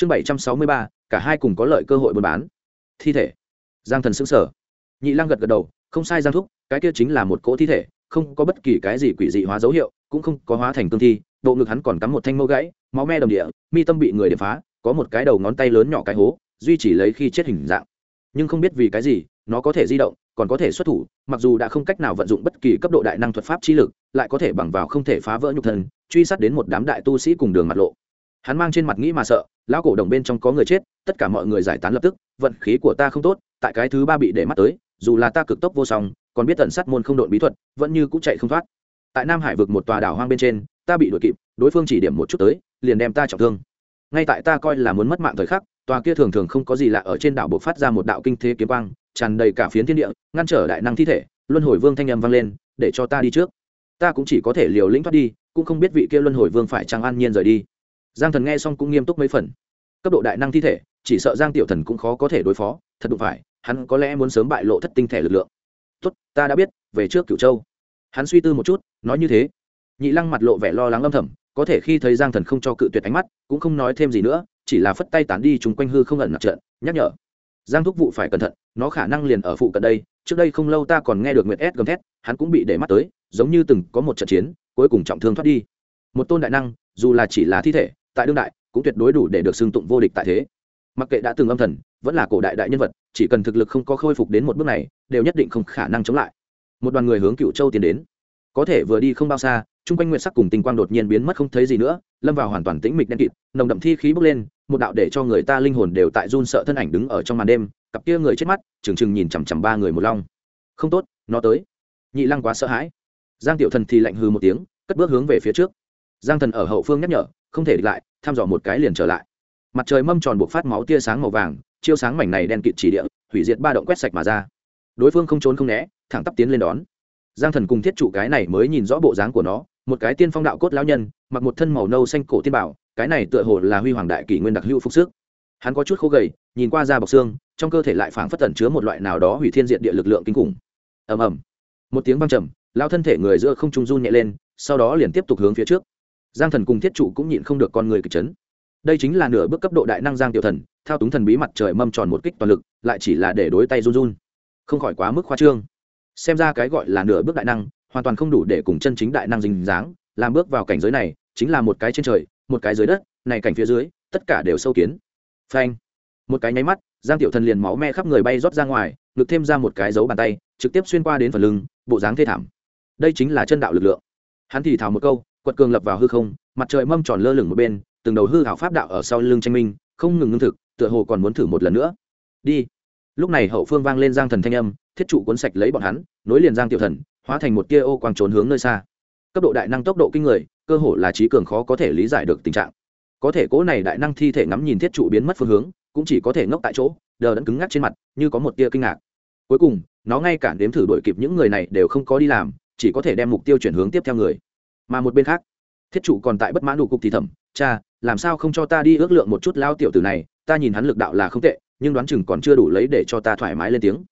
chương bảy trăm sáu mươi ba, cả hai cùng có lợi cơ hội buôn bán. Thi thể. Giang thần xứng sở nhị lăng gật gật đầu, không sai giang thúc, cái kia chính là một cỗ thi thể, không có bất kỳ cái gì quỷ dị hóa dấu hiệu, cũng không có hóa thành cương thi, bộ ngực hắn còn cắm một thanh mâu gãy, máu me đồng địa, mi tâm bị người đập phá, có một cái đầu ngón tay lớn nhỏ cái hố, duy chỉ lấy khi chết hình dạng. Nhưng không biết vì cái gì, nó có thể di động, còn có thể xuất thủ, mặc dù đã không cách nào vận dụng bất kỳ cấp độ đại năng thuật pháp chi lực, lại có thể bằng vào không thể phá vỡ nhục thân, truy sát đến một đám đại tu sĩ cùng đường mặt lộ. Hắn mang trên mặt nghĩ mà sợ lão cổ đồng bên trong có người chết, tất cả mọi người giải tán lập tức, vận khí của ta không tốt, tại cái thứ ba bị để mắt tới, dù là ta cực tốc vô song, còn biết tận sát môn không đội bí thuật, vẫn như cũng chạy không thoát. Tại nam hải vực một tòa đảo hoang bên trên, ta bị đuổi kịp, đối phương chỉ điểm một chút tới, liền đem ta trọng thương. Ngay tại ta coi là muốn mất mạng thời khắc, tòa kia thường thường không có gì lạ ở trên đảo buộc phát ra một đạo kinh thế kiếm quang, tràn đầy cả phiến thiên địa, ngăn trở đại năng thi thể, luân hồi vương thanh âm vang lên, để cho ta đi trước. Ta cũng chỉ có thể liều lĩnh thoát đi, cũng không biết vị kia luân hồi vương phải chăng an nhiên rời đi. Giang thần nghe xong cũng nghiêm túc mấy phần cấp độ đại năng thi thể, chỉ sợ giang tiểu thần cũng khó có thể đối phó, thật đụng phải, hắn có lẽ muốn sớm bại lộ thất tinh thể lực lượng. Tốt, ta đã biết, về trước cửu châu. Hắn suy tư một chút, nói như thế. Nhị lăng mặt lộ vẻ lo lắng âm thầm, có thể khi thấy giang thần không cho cự tuyệt ánh mắt, cũng không nói thêm gì nữa, chỉ là phất tay tán đi chúng quanh hư không ẩn nặc trận, nhắc nhở. Giang thúc vụ phải cẩn thận, nó khả năng liền ở phụ cận đây, trước đây không lâu ta còn nghe được nguyệt ép gầm thét, hắn cũng bị để mắt tới, giống như từng có một trận chiến, cuối cùng trọng thương thoát đi. Một tôn đại năng, dù là chỉ là thi thể, tại đương đại cũng tuyệt đối đủ để được xưng tụng vô địch tại thế. Mặc kệ đã từng âm thần, vẫn là cổ đại đại nhân vật, chỉ cần thực lực không có khôi phục đến một bước này, đều nhất định không khả năng chống lại. Một đoàn người hướng cựu châu tiến đến. Có thể vừa đi không bao xa, chung quanh nguyệt sắc cùng tinh quang đột nhiên biến mất không thấy gì nữa, lâm vào hoàn toàn tĩnh mịch đen kịt, nồng đậm thi khí bốc lên, một đạo để cho người ta linh hồn đều tại run sợ thân ảnh đứng ở trong màn đêm, cặp kia người chết mắt, trừng trừng nhìn chằm chằm ba người một long. Không tốt, nó tới. Nhị lăng quá sợ hãi. Giang tiểu thần thì lạnh hư một tiếng, cất bước hướng về phía trước. Giang thần ở hậu phương nhắc nhở không thể địch lại, thăm dò một cái liền trở lại. Mặt trời mâm tròn buộc phát máu tia sáng màu vàng chiêu sáng mảnh này đen kịt chỉ địa, hủy diệt ba động quét sạch mà ra. Đối phương không trốn không né, thẳng tắp tiến lên đón. Giang thần cùng thiết trụ cái này mới nhìn rõ bộ dáng của nó, một cái tiên phong đạo cốt lão nhân, mặc một thân màu nâu xanh cổ tiên bảo, cái này tựa hồ là huy hoàng đại kỷ nguyên đặc hữu phục sức. Hắn có chút khô gầy, nhìn qua da bọc xương, trong cơ thể lại phảng phất tẩn chứa một loại nào đó hủy thiên diện địa lực lượng kinh khủng. Ầm ầm. Một tiếng băng trầm lao thân thể người giữa không trung run nhẹ lên, sau đó liền tiếp tục hướng phía trước giang thần cùng thiết trụ cũng nhịn không được con người kịch chấn. Đây chính là nửa bước cấp độ đại năng giang tiểu thần, thao túng thần bí mặt trời mâm tròn một kích toàn lực, lại chỉ là để đối tay run run. Không khỏi quá mức khoa trương. Xem ra cái gọi là nửa bước đại năng, hoàn toàn không đủ để cùng chân chính đại năng dình dáng, làm bước vào cảnh giới này, chính là một cái trên trời, một cái dưới đất, này cảnh phía dưới, tất cả đều sâu kiến. Phanh. Một cái nháy mắt, giang tiểu thần liền máu me khắp người bay rót ra ngoài, ngực thêm ra một cái dấu bàn tay, trực tiếp xuyên qua đến phần lưng, bộ dáng thê thảm. Đây chính là chân đạo lực lượng. Hắn thì thào một câu quật cường lập vào hư không, mặt trời mâm tròn lơ lửng một bên, từng đầu hư hảo pháp đạo ở sau lưng tranh minh, không ngừng ngưng thực, tựa hồ còn muốn thử một lần nữa. Đi. Lúc này hậu phương vang lên giang thần thanh âm, thiết trụ cuốn sạch lấy bọn hắn, nối liền giang tiểu thần, hóa thành một tia ô quang trốn hướng nơi xa. Cấp độ đại năng tốc độ kinh người, cơ hồ là trí cường khó có thể lý giải được tình trạng. Có thể cố này đại năng thi thể ngắm nhìn thiết trụ biến mất phương hướng, cũng chỉ có thể ngốc tại chỗ, đờ đẫn cứng ngắc trên mặt, như có một tia kinh ngạc. Cuối cùng, nó ngay cả đếm thử đuổi kịp những người này đều không có đi làm, chỉ có thể đem mục tiêu chuyển hướng tiếp theo người mà một bên khác thiết trụ còn tại bất mãn đủ cục thì thẩm, cha làm sao không cho ta đi ước lượng một chút lao tiểu tử này ta nhìn hắn lực đạo là không tệ nhưng đoán chừng còn chưa đủ lấy để cho ta thoải mái lên tiếng.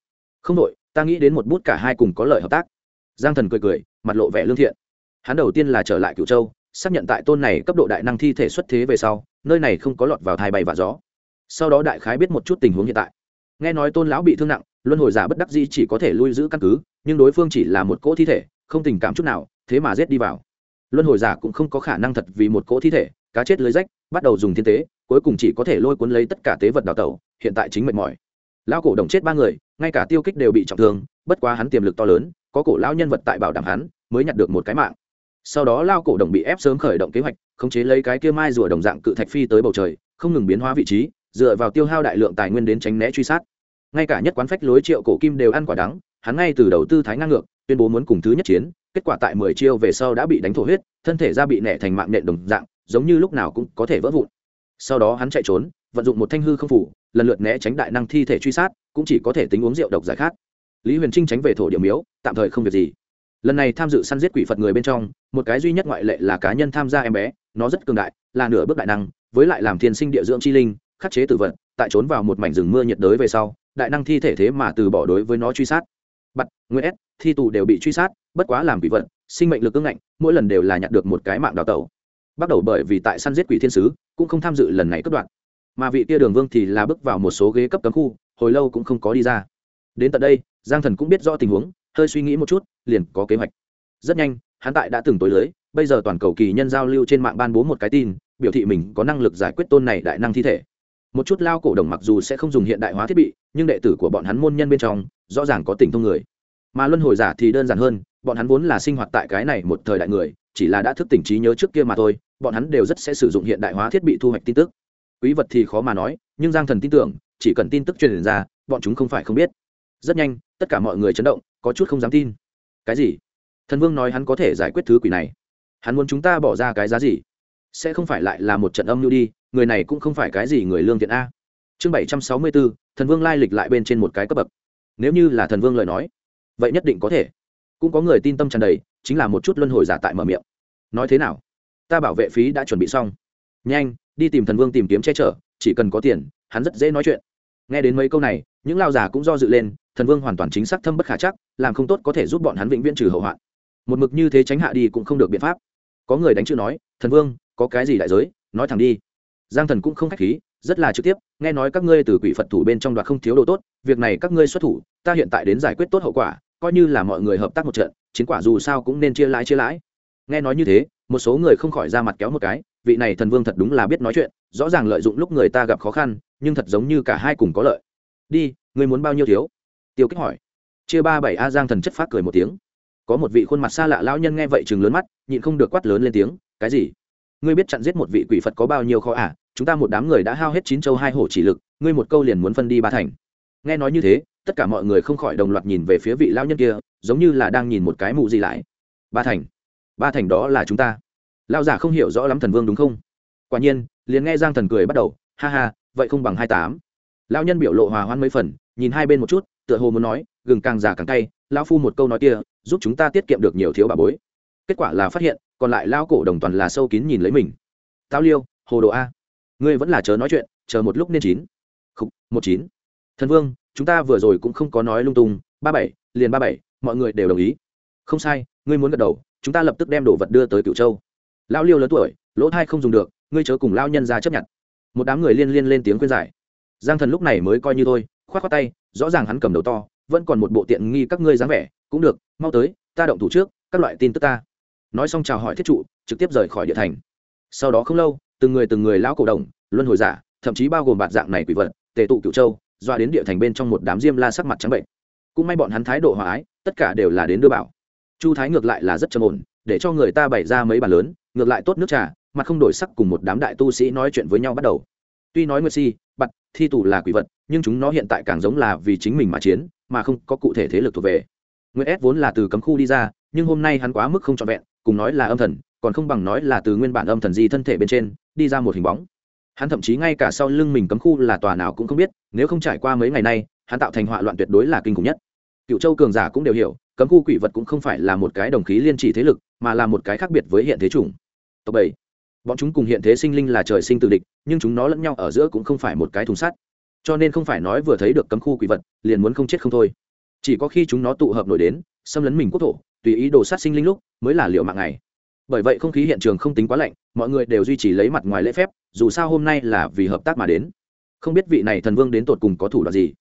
Không đội ta nghĩ đến một bút cả hai cùng có lợi hợp tác. Giang thần cười cười mặt lộ vẻ lương thiện. Hắn đầu tiên là trở lại cựu châu xác nhận tại tôn này cấp độ đại năng thi thể xuất thế về sau nơi này không có lọt vào thai bay và gió. Sau đó đại khái biết một chút tình huống hiện tại. Nghe nói tôn lão bị thương nặng luân hồi giả bất đắc dĩ chỉ có thể lui giữ căn cứ nhưng đối phương chỉ là một cỗ thi thể không tình cảm chút nào thế mà giết đi vào luân hồi giả cũng không có khả năng thật vì một cỗ thi thể, cá chết lưới rách, bắt đầu dùng thiên tế, cuối cùng chỉ có thể lôi cuốn lấy tất cả tế vật đào tẩu, hiện tại chính mệt mỏi. Lão cổ đồng chết ba người, ngay cả tiêu kích đều bị trọng thương, bất quá hắn tiềm lực to lớn, có cổ lão nhân vật tại bảo đảm hắn, mới nhặt được một cái mạng. Sau đó lao cổ đồng bị ép sớm khởi động kế hoạch, khống chế lấy cái kia mai rùa đồng dạng cự thạch phi tới bầu trời, không ngừng biến hóa vị trí, dựa vào tiêu hao đại lượng tài nguyên đến tránh né truy sát. Ngay cả nhất quán phách lối triệu cổ kim đều ăn quả đắng hắn ngay từ đầu tư thái ngang ngược, tuyên bố muốn cùng thứ nhất chiến, kết quả tại mười chiêu về sau đã bị đánh thổ huyết, thân thể ra bị nẻ thành mạng nện đồng dạng, giống như lúc nào cũng có thể vỡ vụn. Sau đó hắn chạy trốn, vận dụng một thanh hư không phủ, lần lượt né tránh đại năng thi thể truy sát, cũng chỉ có thể tính uống rượu độc giải khát. Lý huyền trinh tránh về thổ điểm miếu, tạm thời không việc gì. Lần này tham dự săn giết quỷ phật người bên trong, một cái duy nhất ngoại lệ là cá nhân tham gia em bé, nó rất cường đại, là nửa bước đại năng, với lại làm thiên sinh địa dưỡng chi linh, khắc chế tử vận tại trốn vào một mảnh rừng mưa nhiệt đới về sau, đại năng thi thể thế mà từ bỏ đối với nó truy sát nguyễn s, thi tù đều bị truy sát, bất quá làm quỷ vận sinh mệnh lực ưng ngạnh, mỗi lần đều là nhặt được một cái mạng đào tẩu. Bắt đầu bởi vì tại săn giết quỷ thiên sứ, cũng không tham dự lần này cất đoạn. Mà vị kia đường vương thì là bước vào một số ghế cấp cấm khu, hồi lâu cũng không có đi ra. Đến tận đây, giang thần cũng biết rõ tình huống, hơi suy nghĩ một chút, liền có kế hoạch. Rất nhanh, hắn tại đã từng tối lưới, bây giờ toàn cầu kỳ nhân giao lưu trên mạng ban bố một cái tin, biểu thị mình có năng lực giải quyết tôn này đại năng thi thể. Một chút lao cổ đồng mặc dù sẽ không dùng hiện đại hóa thiết bị, nhưng đệ tử của bọn hắn môn nhân bên trong, rõ ràng có tình thông người mà luân hồi giả thì đơn giản hơn, bọn hắn vốn là sinh hoạt tại cái này một thời đại người, chỉ là đã thức tỉnh trí nhớ trước kia mà thôi, bọn hắn đều rất sẽ sử dụng hiện đại hóa thiết bị thu hoạch tin tức. Quý vật thì khó mà nói, nhưng giang thần tin tưởng, chỉ cần tin tức truyền ra, bọn chúng không phải không biết. Rất nhanh, tất cả mọi người chấn động, có chút không dám tin. Cái gì? Thần vương nói hắn có thể giải quyết thứ quỷ này. Hắn muốn chúng ta bỏ ra cái giá gì? Sẽ không phải lại là một trận âm mưu đi, người này cũng không phải cái gì người lương thiện a. Chương bảy trăm sáu mươi bốn, thần vương lai lịch lại bên trên một cái cấp bậc. Nếu như là thần vương lời nói vậy nhất định có thể. Cũng có người tin tâm tràn đầy, chính là một chút luân hồi giả tại mở miệng. Nói thế nào? Ta bảo vệ phí đã chuẩn bị xong. Nhanh, đi tìm thần vương tìm kiếm che chở, chỉ cần có tiền, hắn rất dễ nói chuyện. Nghe đến mấy câu này, những lao giả cũng do dự lên, thần vương hoàn toàn chính xác thâm bất khả chắc, làm không tốt có thể giúp bọn hắn vĩnh viễn trừ hậu hoạn. Một mực như thế tránh hạ đi cũng không được biện pháp. Có người đánh chữ nói, thần vương, có cái gì đại giới, nói thẳng đi. Giang thần cũng không khách khí, rất là trực tiếp, nghe nói các ngươi từ quỷ phật thủ bên trong đoạt không thiếu đồ tốt, việc này các ngươi xuất thủ, ta hiện tại đến giải quyết tốt hậu quả coi như là mọi người hợp tác một trận, chiến quả dù sao cũng nên chia lãi chia lãi. Nghe nói như thế, một số người không khỏi ra mặt kéo một cái, vị này thần vương thật đúng là biết nói chuyện, rõ ràng lợi dụng lúc người ta gặp khó khăn, nhưng thật giống như cả hai cùng có lợi. Đi người muốn bao nhiêu thiếu? Tiêu kích hỏi. Chia ba bảy a giang thần chất phát cười một tiếng. Có một vị khuôn mặt xa lạ lão nhân nghe vậy chừng lớn mắt, nhịn không được quát lớn lên tiếng, cái gì? Ngươi biết chặn giết một vị quỷ phật có bao nhiêu khó à? Chúng ta một đám người đã hao hết chín châu hai hổ chỉ lực, ngươi một câu liền muốn phân đi ba thành. Nghe nói như thế tất cả mọi người không khỏi đồng loạt nhìn về phía vị lão nhân kia, giống như là đang nhìn một cái mụ gì lại. Ba thành ba thành đó là chúng ta. Lão giả không hiểu rõ lắm thần vương đúng không? Quả nhiên, liền nghe giang thần cười bắt đầu, ha ha, vậy không bằng hai tám. Lão nhân biểu lộ hòa hoãn mấy phần, nhìn hai bên một chút, tựa hồ muốn nói, gừng càng già càng cay, lão phu một câu nói kia, giúp chúng ta tiết kiệm được nhiều thiếu bà bối. Kết quả là phát hiện, còn lại lao cổ đồng toàn là sâu kín nhìn lấy mình. Tao liêu, hồ đồ a, ngươi vẫn là chớ nói chuyện, chờ một lúc nên chín. Không một chín. Thần vương chúng ta vừa rồi cũng không có nói lung tung, ba bảy, liền ba bảy, mọi người đều đồng ý. Không sai, ngươi muốn gật đầu, chúng ta lập tức đem đồ vật đưa tới cửu châu. Lao liêu lớn tuổi, lỗ thai không dùng được, ngươi chớ cùng lao nhân ra chấp nhận. Một đám người liên liên lên tiếng khuyên giải. Giang thần lúc này mới coi như thôi k h o á t khoác tay, rõ ràng hắn cầm đầu to, vẫn còn một bộ tiện nghi các ngươi dáng vẻ, cũng được, mau tới, ta động thủ trước, các loại tin tức ta. Nói xong chào hỏi thiết trụ, trực tiếp rời khỏi địa thành. Sau đó không lâu, từng người từng người lão cổ đồng, luân hồi giả, thậm chí bao gồm bạt dạng này quỷ vật, tề tụ cựu châu doa đến địa thành bên trong một đám diêm la sắc mặt trắng bệnh. Cũng may bọn hắn thái độ hòa ái, tất cả đều là đến đưa bảo. Chu thái ngược lại là rất trầm ổn, để cho người ta bày ra mấy bàn lớn, ngược lại tốt nước trà mà không đổi sắc cùng một đám đại tu sĩ nói chuyện với nhau bắt đầu. Tuy nói nguyệt si bặt thi tù là quỷ vật, nhưng chúng nó hiện tại càng giống là vì chính mình mà chiến, mà không có cụ thể thế lực thuộc về. Nguyệt s vốn là từ cấm khu đi ra, nhưng hôm nay hắn quá mức không trọn vẹn, cùng nói là âm thần, còn không bằng nói là từ nguyên bản âm thần di thân thể bên trên, đi ra một hình bóng. Hắn thậm chí ngay cả sau lưng mình cấm khu là tòa nào cũng không biết nếu không trải qua mấy ngày nay, hắn tạo thành họa loạn tuyệt đối là kinh khủng nhất. Cựu châu cường giả cũng đều hiểu, cấm khu quỷ vật cũng không phải là một cái đồng khí liên chỉ thế lực, mà là một cái khác biệt với hiện thế chủng. Tộc bảy. Bọn chúng cùng hiện thế sinh linh là trời sinh tự địch, nhưng chúng nó lẫn nhau ở giữa cũng không phải một cái thùng sắt. Cho nên không phải nói vừa thấy được cấm khu quỷ vật, liền muốn không chết không thôi. Chỉ có khi chúng nó tụ hợp nổi đến, xâm lấn mình quốc thổ, tùy ý đồ sát sinh linh lúc, mới là liệu mạng này bởi vậy không khí hiện trường không tính quá lạnh, mọi người đều duy trì lấy mặt ngoài lễ phép, dù sao hôm nay là vì hợp tác mà đến không biết vị này thần vương đến tột cùng có thủ đoạn gì.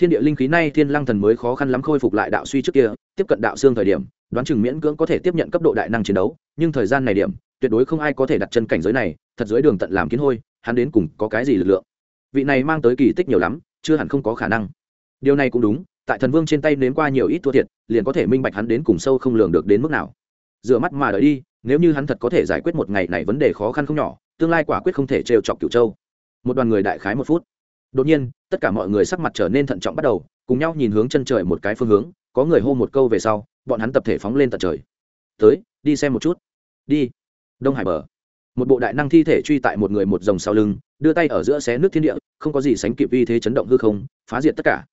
Thiên địa linh khí nay thiên lăng thần mới khó khăn lắm khôi phục lại đạo suy trước kia, tiếp cận đạo xương thời điểm, đoán chừng miễn cưỡng có thể tiếp nhận cấp độ đại năng chiến đấu, nhưng thời gian này điểm, tuyệt đối không ai có thể đặt chân cảnh giới này, thật dưới đường tận làm kiến hôi, hắn đến cùng có cái gì lực lượng? Vị này mang tới kỳ tích nhiều lắm, chưa hẳn không có khả năng. Điều này cũng đúng, tại thần vương trên tay nếm qua nhiều ít thua thiệt, liền có thể minh bạch hắn đến cùng sâu không lường được đến mức nào. Rửa mắt mà đợi đi, nếu như hắn thật có thể giải quyết một ngày này vấn đề khó khăn không nhỏ, tương lai quả quyết không thể trêu chọc cửu châu một đoàn người đại khái một phút. Đột nhiên, tất cả mọi người sắc mặt trở nên thận trọng bắt đầu, cùng nhau nhìn hướng chân trời một cái phương hướng, có người hô một câu về sau, bọn hắn tập thể phóng lên tận trời. Tới, đi xem một chút. Đi. Đông hải bờ. Một bộ đại năng thi thể truy tại một người một dòng sau lưng, đưa tay ở giữa xé nước thiên địa, không có gì sánh kịp uy thế chấn động hư không, phá diệt tất cả.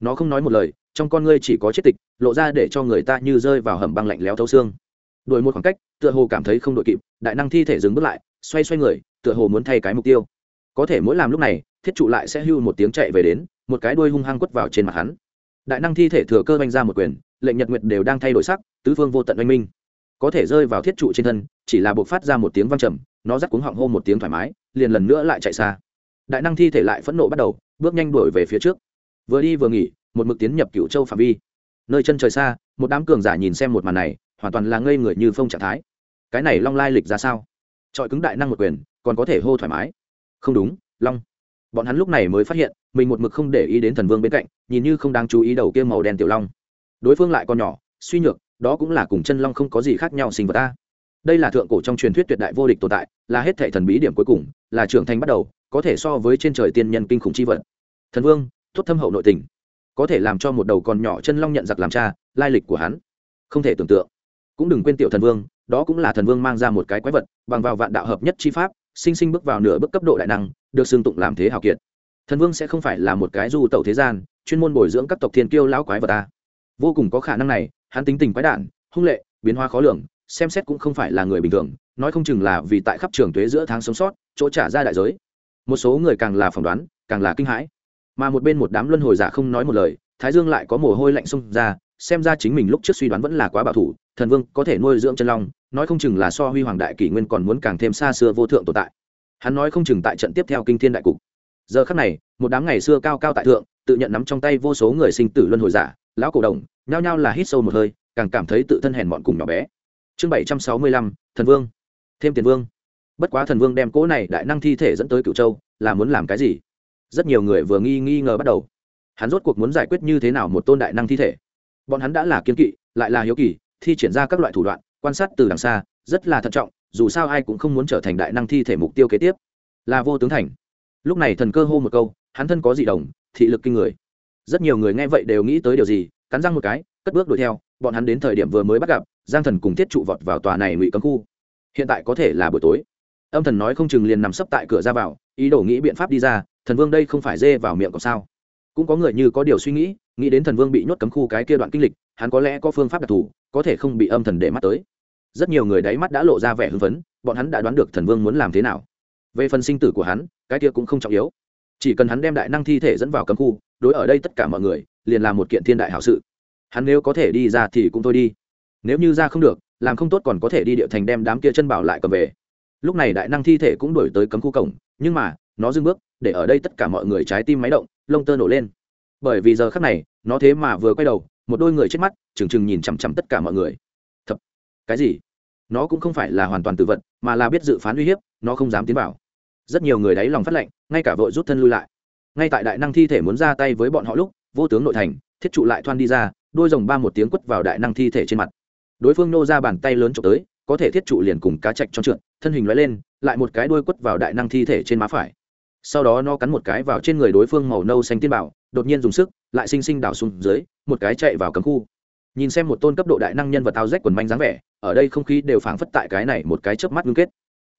Nó không nói một lời, trong con ngươi chỉ có chết tịch, lộ ra để cho người ta như rơi vào hầm băng lạnh lẽo thấu xương. Đuổi một khoảng cách, tựa hồ cảm thấy không đội kịp, đại năng thi thể dừng bước lại, xoay xoay người, tựa hồ muốn thay cái mục tiêu có thể mỗi làm lúc này, thiết trụ lại sẽ hưu một tiếng chạy về đến, một cái đuôi hung hăng quất vào trên mặt hắn. Đại năng thi thể thừa cơ oanh ra một quyền, lệnh nhật nguyệt đều đang thay đổi sắc, tứ phương vô tận oanh minh. Có thể rơi vào thiết trụ trên thân, chỉ là buộc phát ra một tiếng văng trầm, nó rắc cuống họng hô một tiếng thoải mái, liền lần nữa lại chạy xa. Đại năng thi thể lại phẫn nộ bắt đầu, bước nhanh đuổi về phía trước. Vừa đi vừa nghỉ, một mực tiến nhập cựu châu phạm vi. Nơi chân trời xa, một đám cường giả nhìn xem một màn này, hoàn toàn là ngây người như phong trạng thái. Cái này long lai lịch ra sao? Trọi cứng đại năng một quyền, còn có thể hô thoải mái không đúng, long. Bọn hắn lúc này mới phát hiện, mình một mực không để ý đến thần vương bên cạnh, nhìn như không đáng chú ý đầu kia màu đen tiểu long. Đối phương lại còn nhỏ, suy nhược, đó cũng là cùng chân long không có gì khác nhau sinh vật ta. Đây là thượng cổ trong truyền thuyết tuyệt đại vô địch tồn tại, là hết thể thần bí điểm cuối cùng, là trưởng thành bắt đầu, có thể so với trên trời tiên nhân kinh khủng chi vật. Thần vương, thốt thâm hậu nội tình. Có thể làm cho một đầu còn nhỏ chân long nhận giặc làm cha, lai lịch của hắn. Không thể tưởng tượng. Cũng đừng quên tiểu thần vương, đó cũng là thần vương mang ra một cái quái vật, bằng vào vạn đạo hợp nhất chi pháp sinh sinh bước vào nửa bước cấp độ đại năng, được xưng tụng làm thế hào kiệt. Thần vương sẽ không phải là một cái du tẩu thế gian, chuyên môn bồi dưỡng các tộc thiên kiêu lão quái vật ta. Vô cùng có khả năng này, hắn tính tình quái đản, hung lệ, biến hóa khó lường, xem xét cũng không phải là người bình thường, nói không chừng là vì tại khắp trường tuế giữa tháng sống sót, chỗ trả ra đại giới. Một số người càng là phỏng đoán, càng là kinh hãi. Mà một bên một đám luân hồi giả không nói một lời, thái dương lại có mồ hôi lạnh xông ra xem ra chính mình lúc trước suy đoán vẫn là quá bảo thủ, thần vương có thể nuôi dưỡng chân long, nói không chừng là so huy hoàng đại kỷ nguyên còn muốn càng thêm xa xưa vô thượng tồn tại. Hắn nói không chừng tại trận tiếp theo kinh thiên đại cục. Giờ khắc này, một đám ngày xưa cao cao tại thượng, tự nhận nắm trong tay vô số người sinh tử luân hồi giả, lão cổ đồng, nhao nhao là hít sâu một hơi, càng cảm thấy tự thân hèn mọn cùng nhỏ bé. Chương bảy trăm sáu mươi lăm, thần vương. Thêm tiền vương. Bất quá thần vương đem cỗ này đại năng thi thể dẫn tới cửu châu, là muốn làm cái gì? Rất nhiều người vừa nghi nghi ngờ bắt đầu. Hắn rốt cuộc muốn giải quyết như thế nào một tôn đại năng thi thể? Bọn hắn đã là kiên kỵ, lại là hiếu kỳ, thi triển ra các loại thủ đoạn, quan sát từ đằng xa, rất là thận trọng, dù sao ai cũng không muốn trở thành đại năng thi thể mục tiêu kế tiếp. Là vô tướng thành. Lúc này thần cơ hô một câu, hắn thân có dị đồng, thị lực kinh người. Rất nhiều người nghe vậy đều nghĩ tới điều gì, cắn răng một cái, cất bước đuổi theo, bọn hắn đến thời điểm vừa mới bắt gặp, giang thần cùng thiết trụ vọt vào tòa này ngụy cấm khu. Hiện tại có thể là buổi tối. Âm thần nói không chừng liền nằm sấp tại cửa ra vào, ý đồ nghĩ biện pháp đi ra, thần vương đây không phải dê vào miệng còn sao? Cũng có người như có điều suy nghĩ nghĩ đến thần vương bị nhốt cấm khu cái kia đoạn kinh lịch, hắn có lẽ có phương pháp đặc thù, có thể không bị âm thần để mắt tới. Rất nhiều người đáy mắt đã lộ ra vẻ hưng phấn, bọn hắn đã đoán được thần vương muốn làm thế nào. Về phần sinh tử của hắn, cái kia cũng không trọng yếu. Chỉ cần hắn đem đại năng thi thể dẫn vào cấm khu, đối ở đây tất cả mọi người, liền làm một kiện thiên đại hảo sự. Hắn nếu có thể đi ra thì cũng thôi đi. Nếu như ra không được, làm không tốt còn có thể đi địa thành đem đám kia chân bảo lại cầm về. Lúc này đại năng thi thể cũng đổi tới cấm khu cổng, nhưng mà, nó dưng bước, để ở đây tất cả mọi người trái tim máy động lông tơ nổ lên. Bởi vì giờ khắc này, nó thế mà vừa quay đầu, một đôi người chết mắt, trừng trừng nhìn chằm chằm tất cả mọi người. Thật cái gì? Nó cũng không phải là hoàn toàn tự vận mà là biết dự phán uy hiếp, nó không dám tiến vào. Rất nhiều người đáy lòng phát lệnh, ngay cả vội rút thân lui lại. Ngay tại đại năng thi thể muốn ra tay với bọn họ lúc, vô tướng nội thành, thiết trụ lại thoan đi ra, đôi rồng ba một tiếng quất vào đại năng thi thể trên mặt. Đối phương nô ra bàn tay lớn trộm tới, có thể thiết trụ liền cùng cá chạch cho trượt, thân hình loại lên, lại một cái đuôi quất vào đại năng thi thể trên má phải sau đó nó cắn một cái vào trên người đối phương màu nâu xanh tiên bảo, đột nhiên dùng sức, lại xinh xinh đảo xuống dưới, một cái chạy vào cấm khu. Nhìn xem một tôn cấp độ đại năng nhân vật áo rách quần manh dáng vẻ, ở đây không khí đều phảng phất tại cái này một cái chớp mắt ngưng kết.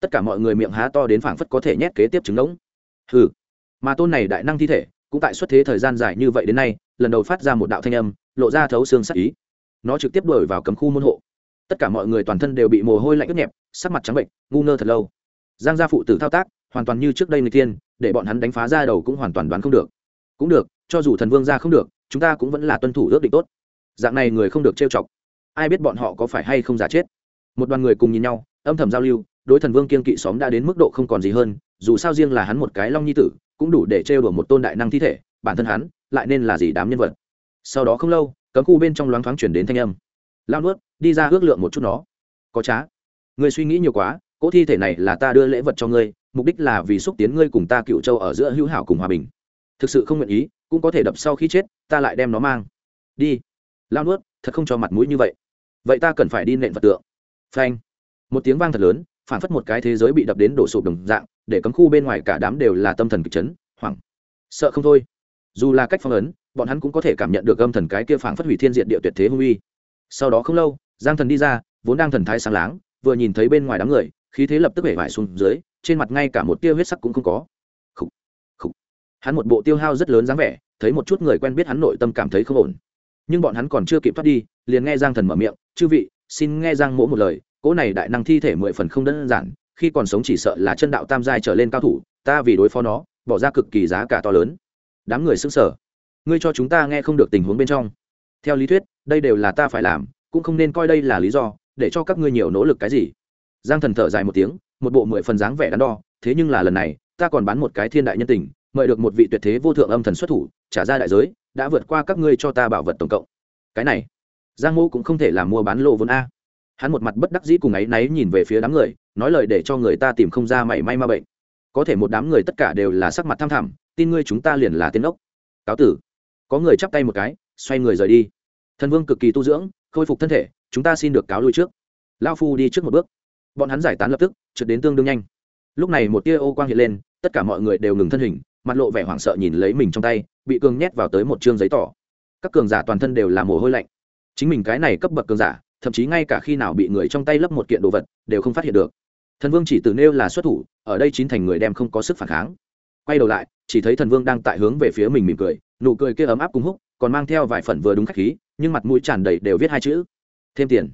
Tất cả mọi người miệng há to đến phảng phất có thể nhét kế tiếp trứng ngỗng hừ. Mà tôn này đại năng thi thể, cũng tại xuất thế thời gian dài như vậy đến nay, lần đầu phát ra một đạo thanh âm, lộ ra thấu xương sắc ý. Nó trực tiếp đuổi vào cấm khu môn hộ. Tất cả mọi người toàn thân đều bị mồ hôi lạnh ướt nhẹp, sắc mặt trắng bệnh, ngu ngơ thật lâu. Giang gia phụ tử thao tác, hoàn toàn như trước đây người tiên để bọn hắn đánh phá ra đầu cũng hoàn toàn đoán không được. Cũng được, cho dù thần vương ra không được, chúng ta cũng vẫn là tuân thủ ước định tốt. Dạng này người không được trêu chọc. Ai biết bọn họ có phải hay không giả chết? Một đoàn người cùng nhìn nhau, âm thầm giao lưu, đối thần vương kiên kỵ xóm đã đến mức độ không còn gì hơn, dù sao riêng là hắn một cái long nhi tử, cũng đủ để trêu đùa một tôn đại năng thi thể, bản thân hắn lại nên là gì đám nhân vật. Sau đó không lâu, cấm khu bên trong loáng thoáng chuyển đến thanh âm. Lao nuốt, đi ra ước lượng một chút nó. Có trá. Người suy nghĩ nhiều quá cỗ thi thể này là ta đưa lễ vật cho ngươi, mục đích là vì xúc tiến ngươi cùng ta cựu châu ở giữa hữu hảo cùng hòa bình. Thực sự không nguyện ý, cũng có thể đập sau khi chết, ta lại đem nó mang. Đi. Lao nuốt, thật không cho mặt mũi như vậy. Vậy ta cần phải đi nện vật tượng. Phanh. Một tiếng vang thật lớn, phản phất một cái thế giới bị đập đến đổ sụp đồng dạng, để cấm khu bên ngoài cả đám đều là tâm thần kịch chấn, hoảng. Sợ không thôi. Dù là cách phong ấn, bọn hắn cũng có thể cảm nhận được âm thần cái kia phảng phất hủy thiên diện địa tuyệt thế hung uy. Sau đó không lâu, giang thần đi ra, vốn đang thần thái sáng láng, vừa nhìn thấy bên ngoài đám người khí thế lập tức hể vải xuống dưới trên mặt ngay cả một tia huyết sắc cũng không có. Khủ, khủ. hắn một bộ tiêu hao rất lớn dáng vẻ thấy một chút người quen biết hắn nội tâm cảm thấy không ổn. Nhưng bọn hắn còn chưa kịp thoát đi liền nghe giang thần mở miệng chư vị xin nghe giang mỗ một lời cỗ này đại năng thi thể mười phần không đơn giản khi còn sống chỉ sợ là chân đạo tam giai trở lên cao thủ ta vì đối phó nó bỏ ra cực kỳ giá cả to lớn. Đám người xứng sở ngươi cho chúng ta nghe không được tình huống bên trong. Theo lý thuyết đây đều là ta phải làm cũng không nên coi đây là lý do để cho các ngươi nhiều nỗ lực cái gì giang thần thở dài một tiếng, một bộ mười phần dáng vẻ đắn đo, thế nhưng là lần này, ta còn bán một cái thiên đại nhân tình, mời được một vị tuyệt thế vô thượng âm thần xuất thủ, trả ra đại giới, đã vượt qua các ngươi cho ta bảo vật tổng cộng. Cái này, giang mô cũng không thể làm mua bán lộ vốn a. Hắn một mặt bất đắc dĩ cùng ấy náy nhìn về phía đám người, nói lời để cho người ta tìm không ra mảy may ma bệnh. Có thể một đám người tất cả đều là sắc mặt tham thẳm tin ngươi chúng ta liền là tiên ốc cáo tử. Có người chắp tay một cái, xoay người rời đi. Thần vương cực kỳ tu dưỡng, khôi phục thân thể, chúng ta xin được cáo lui trước. Lao phu đi trước một bước bọn hắn giải tán lập tức, trượt đến tương đương nhanh. Lúc này một tia ô quang hiện lên, tất cả mọi người đều ngừng thân hình, mặt lộ vẻ hoảng sợ nhìn lấy mình trong tay, bị cường nhét vào tới một chương giấy tỏ. Các cường giả toàn thân đều là mồ hôi lạnh. Chính mình cái này cấp bậc cường giả, thậm chí ngay cả khi nào bị người trong tay lấp một kiện đồ vật, đều không phát hiện được. Thần vương chỉ từ nêu là xuất thủ, ở đây chín thành người đem không có sức phản kháng. Quay đầu lại, chỉ thấy thần vương đang tại hướng về phía mình mỉm cười, nụ cười kia ấm áp cung húc, còn mang theo vài phần vừa đúng khách khí, nhưng mặt mũi tràn đầy đều viết hai chữ. Thêm tiền.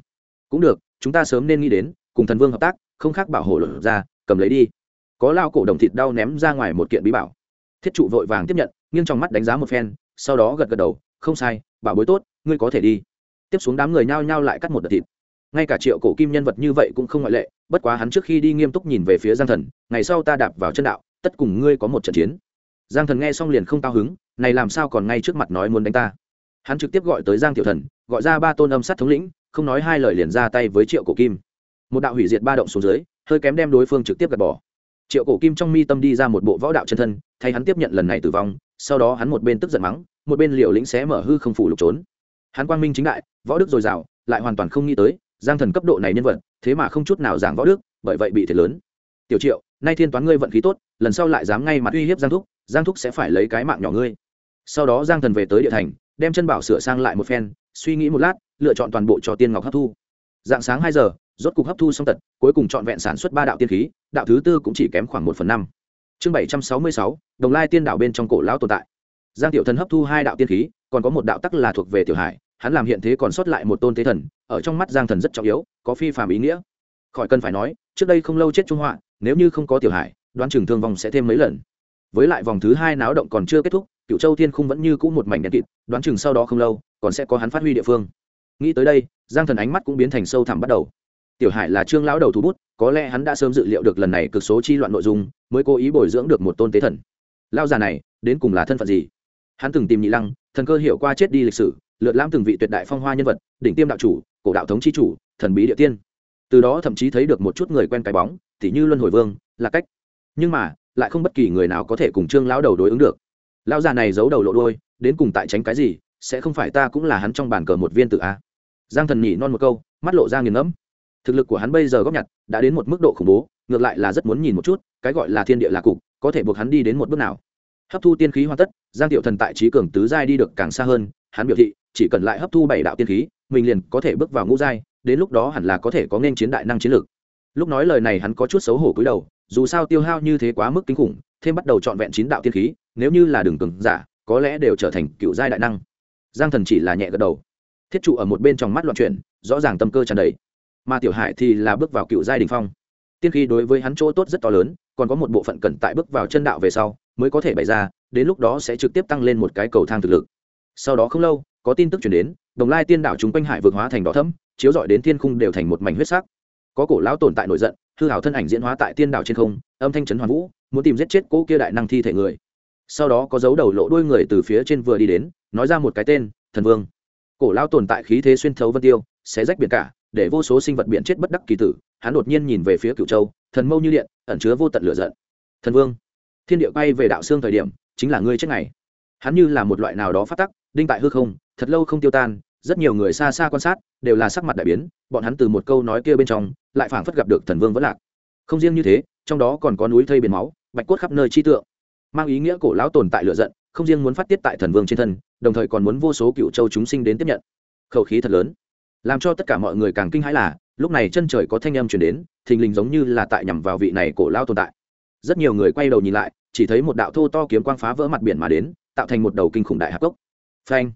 Cũng được, chúng ta sớm nên nghĩ đến cùng thần vương hợp tác, không khác bảo hộ lột ra, cầm lấy đi. Có lao cổ đồng thịt đau ném ra ngoài một kiện bí bảo. Thiết trụ vội vàng tiếp nhận, nghiêng trong mắt đánh giá một phen, sau đó gật gật đầu, không sai, bảo bối tốt, ngươi có thể đi. Tiếp xuống đám người nhao nhao lại cắt một đợt thịt. Ngay cả triệu cổ kim nhân vật như vậy cũng không ngoại lệ, bất quá hắn trước khi đi nghiêm túc nhìn về phía giang thần, ngày sau ta đạp vào chân đạo, tất cùng ngươi có một trận chiến. Giang thần nghe xong liền không cao hứng, này làm sao còn ngay trước mặt nói muốn đánh ta. Hắn trực tiếp gọi tới giang tiểu thần, gọi ra ba tôn âm sát thống lĩnh, không nói hai lời liền ra tay với triệu cổ kim một đạo hủy diệt ba động xuống dưới, hơi kém đem đối phương trực tiếp gạt bỏ. Triệu cổ kim trong mi tâm đi ra một bộ võ đạo chân thân, thay hắn tiếp nhận lần này tử vong, sau đó hắn một bên tức giận mắng, một bên liều lĩnh xé mở hư không phủ lục trốn. Hắn quang minh chính đại, võ đức dồi dào, lại hoàn toàn không nghĩ tới, giang thần cấp độ này nhân vật, thế mà không chút nào giảng võ đức, bởi vậy bị thiệt lớn. Tiểu triệu, nay thiên toán ngươi vận khí tốt, lần sau lại dám ngay mặt uy hiếp giang thúc giang thúc sẽ phải lấy cái mạng nhỏ ngươi. Sau đó giang thần về tới địa thành, đem chân bảo sửa sang lại một phen, suy nghĩ một lát, lựa chọn toàn bộ cho tiên ngọc hấp thu. Dạng sáng hai giờ rốt cục hấp thu xong tật, cuối cùng trọn vẹn sản xuất ba đạo tiên khí, đạo thứ tư cũng chỉ kém khoảng một phần năm. Chương bảy trăm sáu mươi sáu, đồng lai tiên đạo bên trong cổ lão tồn tại. Giang tiểu thần hấp thu hai đạo tiên khí, còn có một đạo tắc là thuộc về tiểu hải, hắn làm hiện thế còn sót lại một tôn thế thần, ở trong mắt giang thần rất trọng yếu, có phi phàm ý nghĩa. Khỏi cần phải nói, trước đây không lâu chết trung họa, nếu như không có tiểu hải, đoán chừng thương vong sẽ thêm mấy lần. Với lại vòng thứ hai náo động còn chưa kết thúc cựu châu thiên khung vẫn như cũ một mảnh đen kịt, đoán chừng sau đó không lâu, còn sẽ có hắn phát huy địa phương. Nghĩ tới đây, giang thần ánh mắt cũng biến thành sâu thẳm bắt đầu tiểu hải là trương lão đầu thú bút, có lẽ hắn đã sớm dự liệu được lần này cực số chi loạn nội dung, mới cố ý bồi dưỡng được một tôn tế thần. Lao già này, đến cùng là thân phận gì? Hắn từng tìm nhị lăng, thần cơ hiểu qua chết đi lịch sử, lượt lãm từng vị tuyệt đại phong hoa nhân vật, đỉnh tiêm đạo chủ, cổ đạo thống chi chủ, thần bí địa tiên. Từ đó thậm chí thấy được một chút người quen cái bóng, tỉ như luân hồi vương là cách. Nhưng mà, lại không bất kỳ người nào có thể cùng trương lão đầu đối ứng được. Lão già này giấu đầu lộ đôi đến cùng tại tránh cái gì, sẽ không phải ta cũng là hắn trong bàn cờ một viên tự a. Giang thần nhị non một câu, mắt lộ ra nghiền ngẫm thực lực của hắn bây giờ góp nhặt đã đến một mức độ khủng bố, ngược lại là rất muốn nhìn một chút, cái gọi là thiên địa là cục, có thể buộc hắn đi đến một bước nào. Hấp thu tiên khí hoàn tất, giang tiểu thần tại trí cường tứ giai đi được càng xa hơn, hắn biểu thị, chỉ cần lại hấp thu bảy đạo tiên khí, mình liền có thể bước vào ngũ giai, đến lúc đó hẳn là có thể có nên chiến đại năng chiến lược. Lúc nói lời này hắn có chút xấu hổ cúi đầu, dù sao tiêu hao như thế quá mức kinh khủng, thêm bắt đầu trọn vẹn chín đạo tiên khí, nếu như là đường cường giả, có lẽ đều trở thành cựu giai đại năng. Giang thần chỉ là nhẹ gật đầu. Thiết trụ ở một bên trong mắt loạn chuyển, rõ ràng tâm cơ tràn đầy mà tiểu hải thì là bước vào cựu giai đình phong. Tiên khí đối với hắn chỗ tốt rất to lớn, còn có một bộ phận cần tại bước vào chân đạo về sau mới có thể bày ra, đến lúc đó sẽ trực tiếp tăng lên một cái cầu thang thực lực. Sau đó không lâu, có tin tức chuyển đến, đồng lai tiên đảo chúng quanh hải vượt hóa thành đỏ thấm chiếu dọi đến thiên khung đều thành một mảnh huyết sắc. Có cổ lão tồn tại nổi giận, hư hảo thân ảnh diễn hóa tại tiên đảo trên không, âm thanh trấn hoàn vũ, muốn tìm giết chết cỗ kia đại năng thi thể người. Sau đó có dấu đầu lộ đuôi người từ phía trên vừa đi đến, nói ra một cái tên, thần vương. Cổ lão tồn tại khí thế xuyên thấu vân tiêu, xé rách biển cả để vô số sinh vật biển chết bất đắc kỳ tử, hắn đột nhiên nhìn về phía cựu châu, thần mâu như điện, ẩn chứa vô tận lửa giận. Thần vương, thiên địa bay về đạo xương thời điểm, chính là ngươi chết ngày. Hắn như là một loại nào đó phát tắc, đinh tại hư không, thật lâu không tiêu tan, rất nhiều người xa xa quan sát, đều là sắc mặt đại biến, bọn hắn từ một câu nói kia bên trong, lại phảng phất gặp được thần vương vẫn lạc. Không riêng như thế, trong đó còn có núi thây biển máu, bạch cốt khắp nơi chi tượng, mang ý nghĩa cổ lão tồn tại lựa giận, không riêng muốn phát tiết tại thần vương trên thân, đồng thời còn muốn vô số cựu châu chúng sinh đến tiếp nhận. Khẩu khí thật lớn làm cho tất cả mọi người càng kinh hãi là, lúc này chân trời có thanh âm chuyển đến, thình lình giống như là tại nhằm vào vị này cổ lao tồn tại. Rất nhiều người quay đầu nhìn lại, chỉ thấy một đạo thô to kiếm quang phá vỡ mặt biển mà đến, tạo thành một đầu kinh khủng đại hạc cốc. Phanh!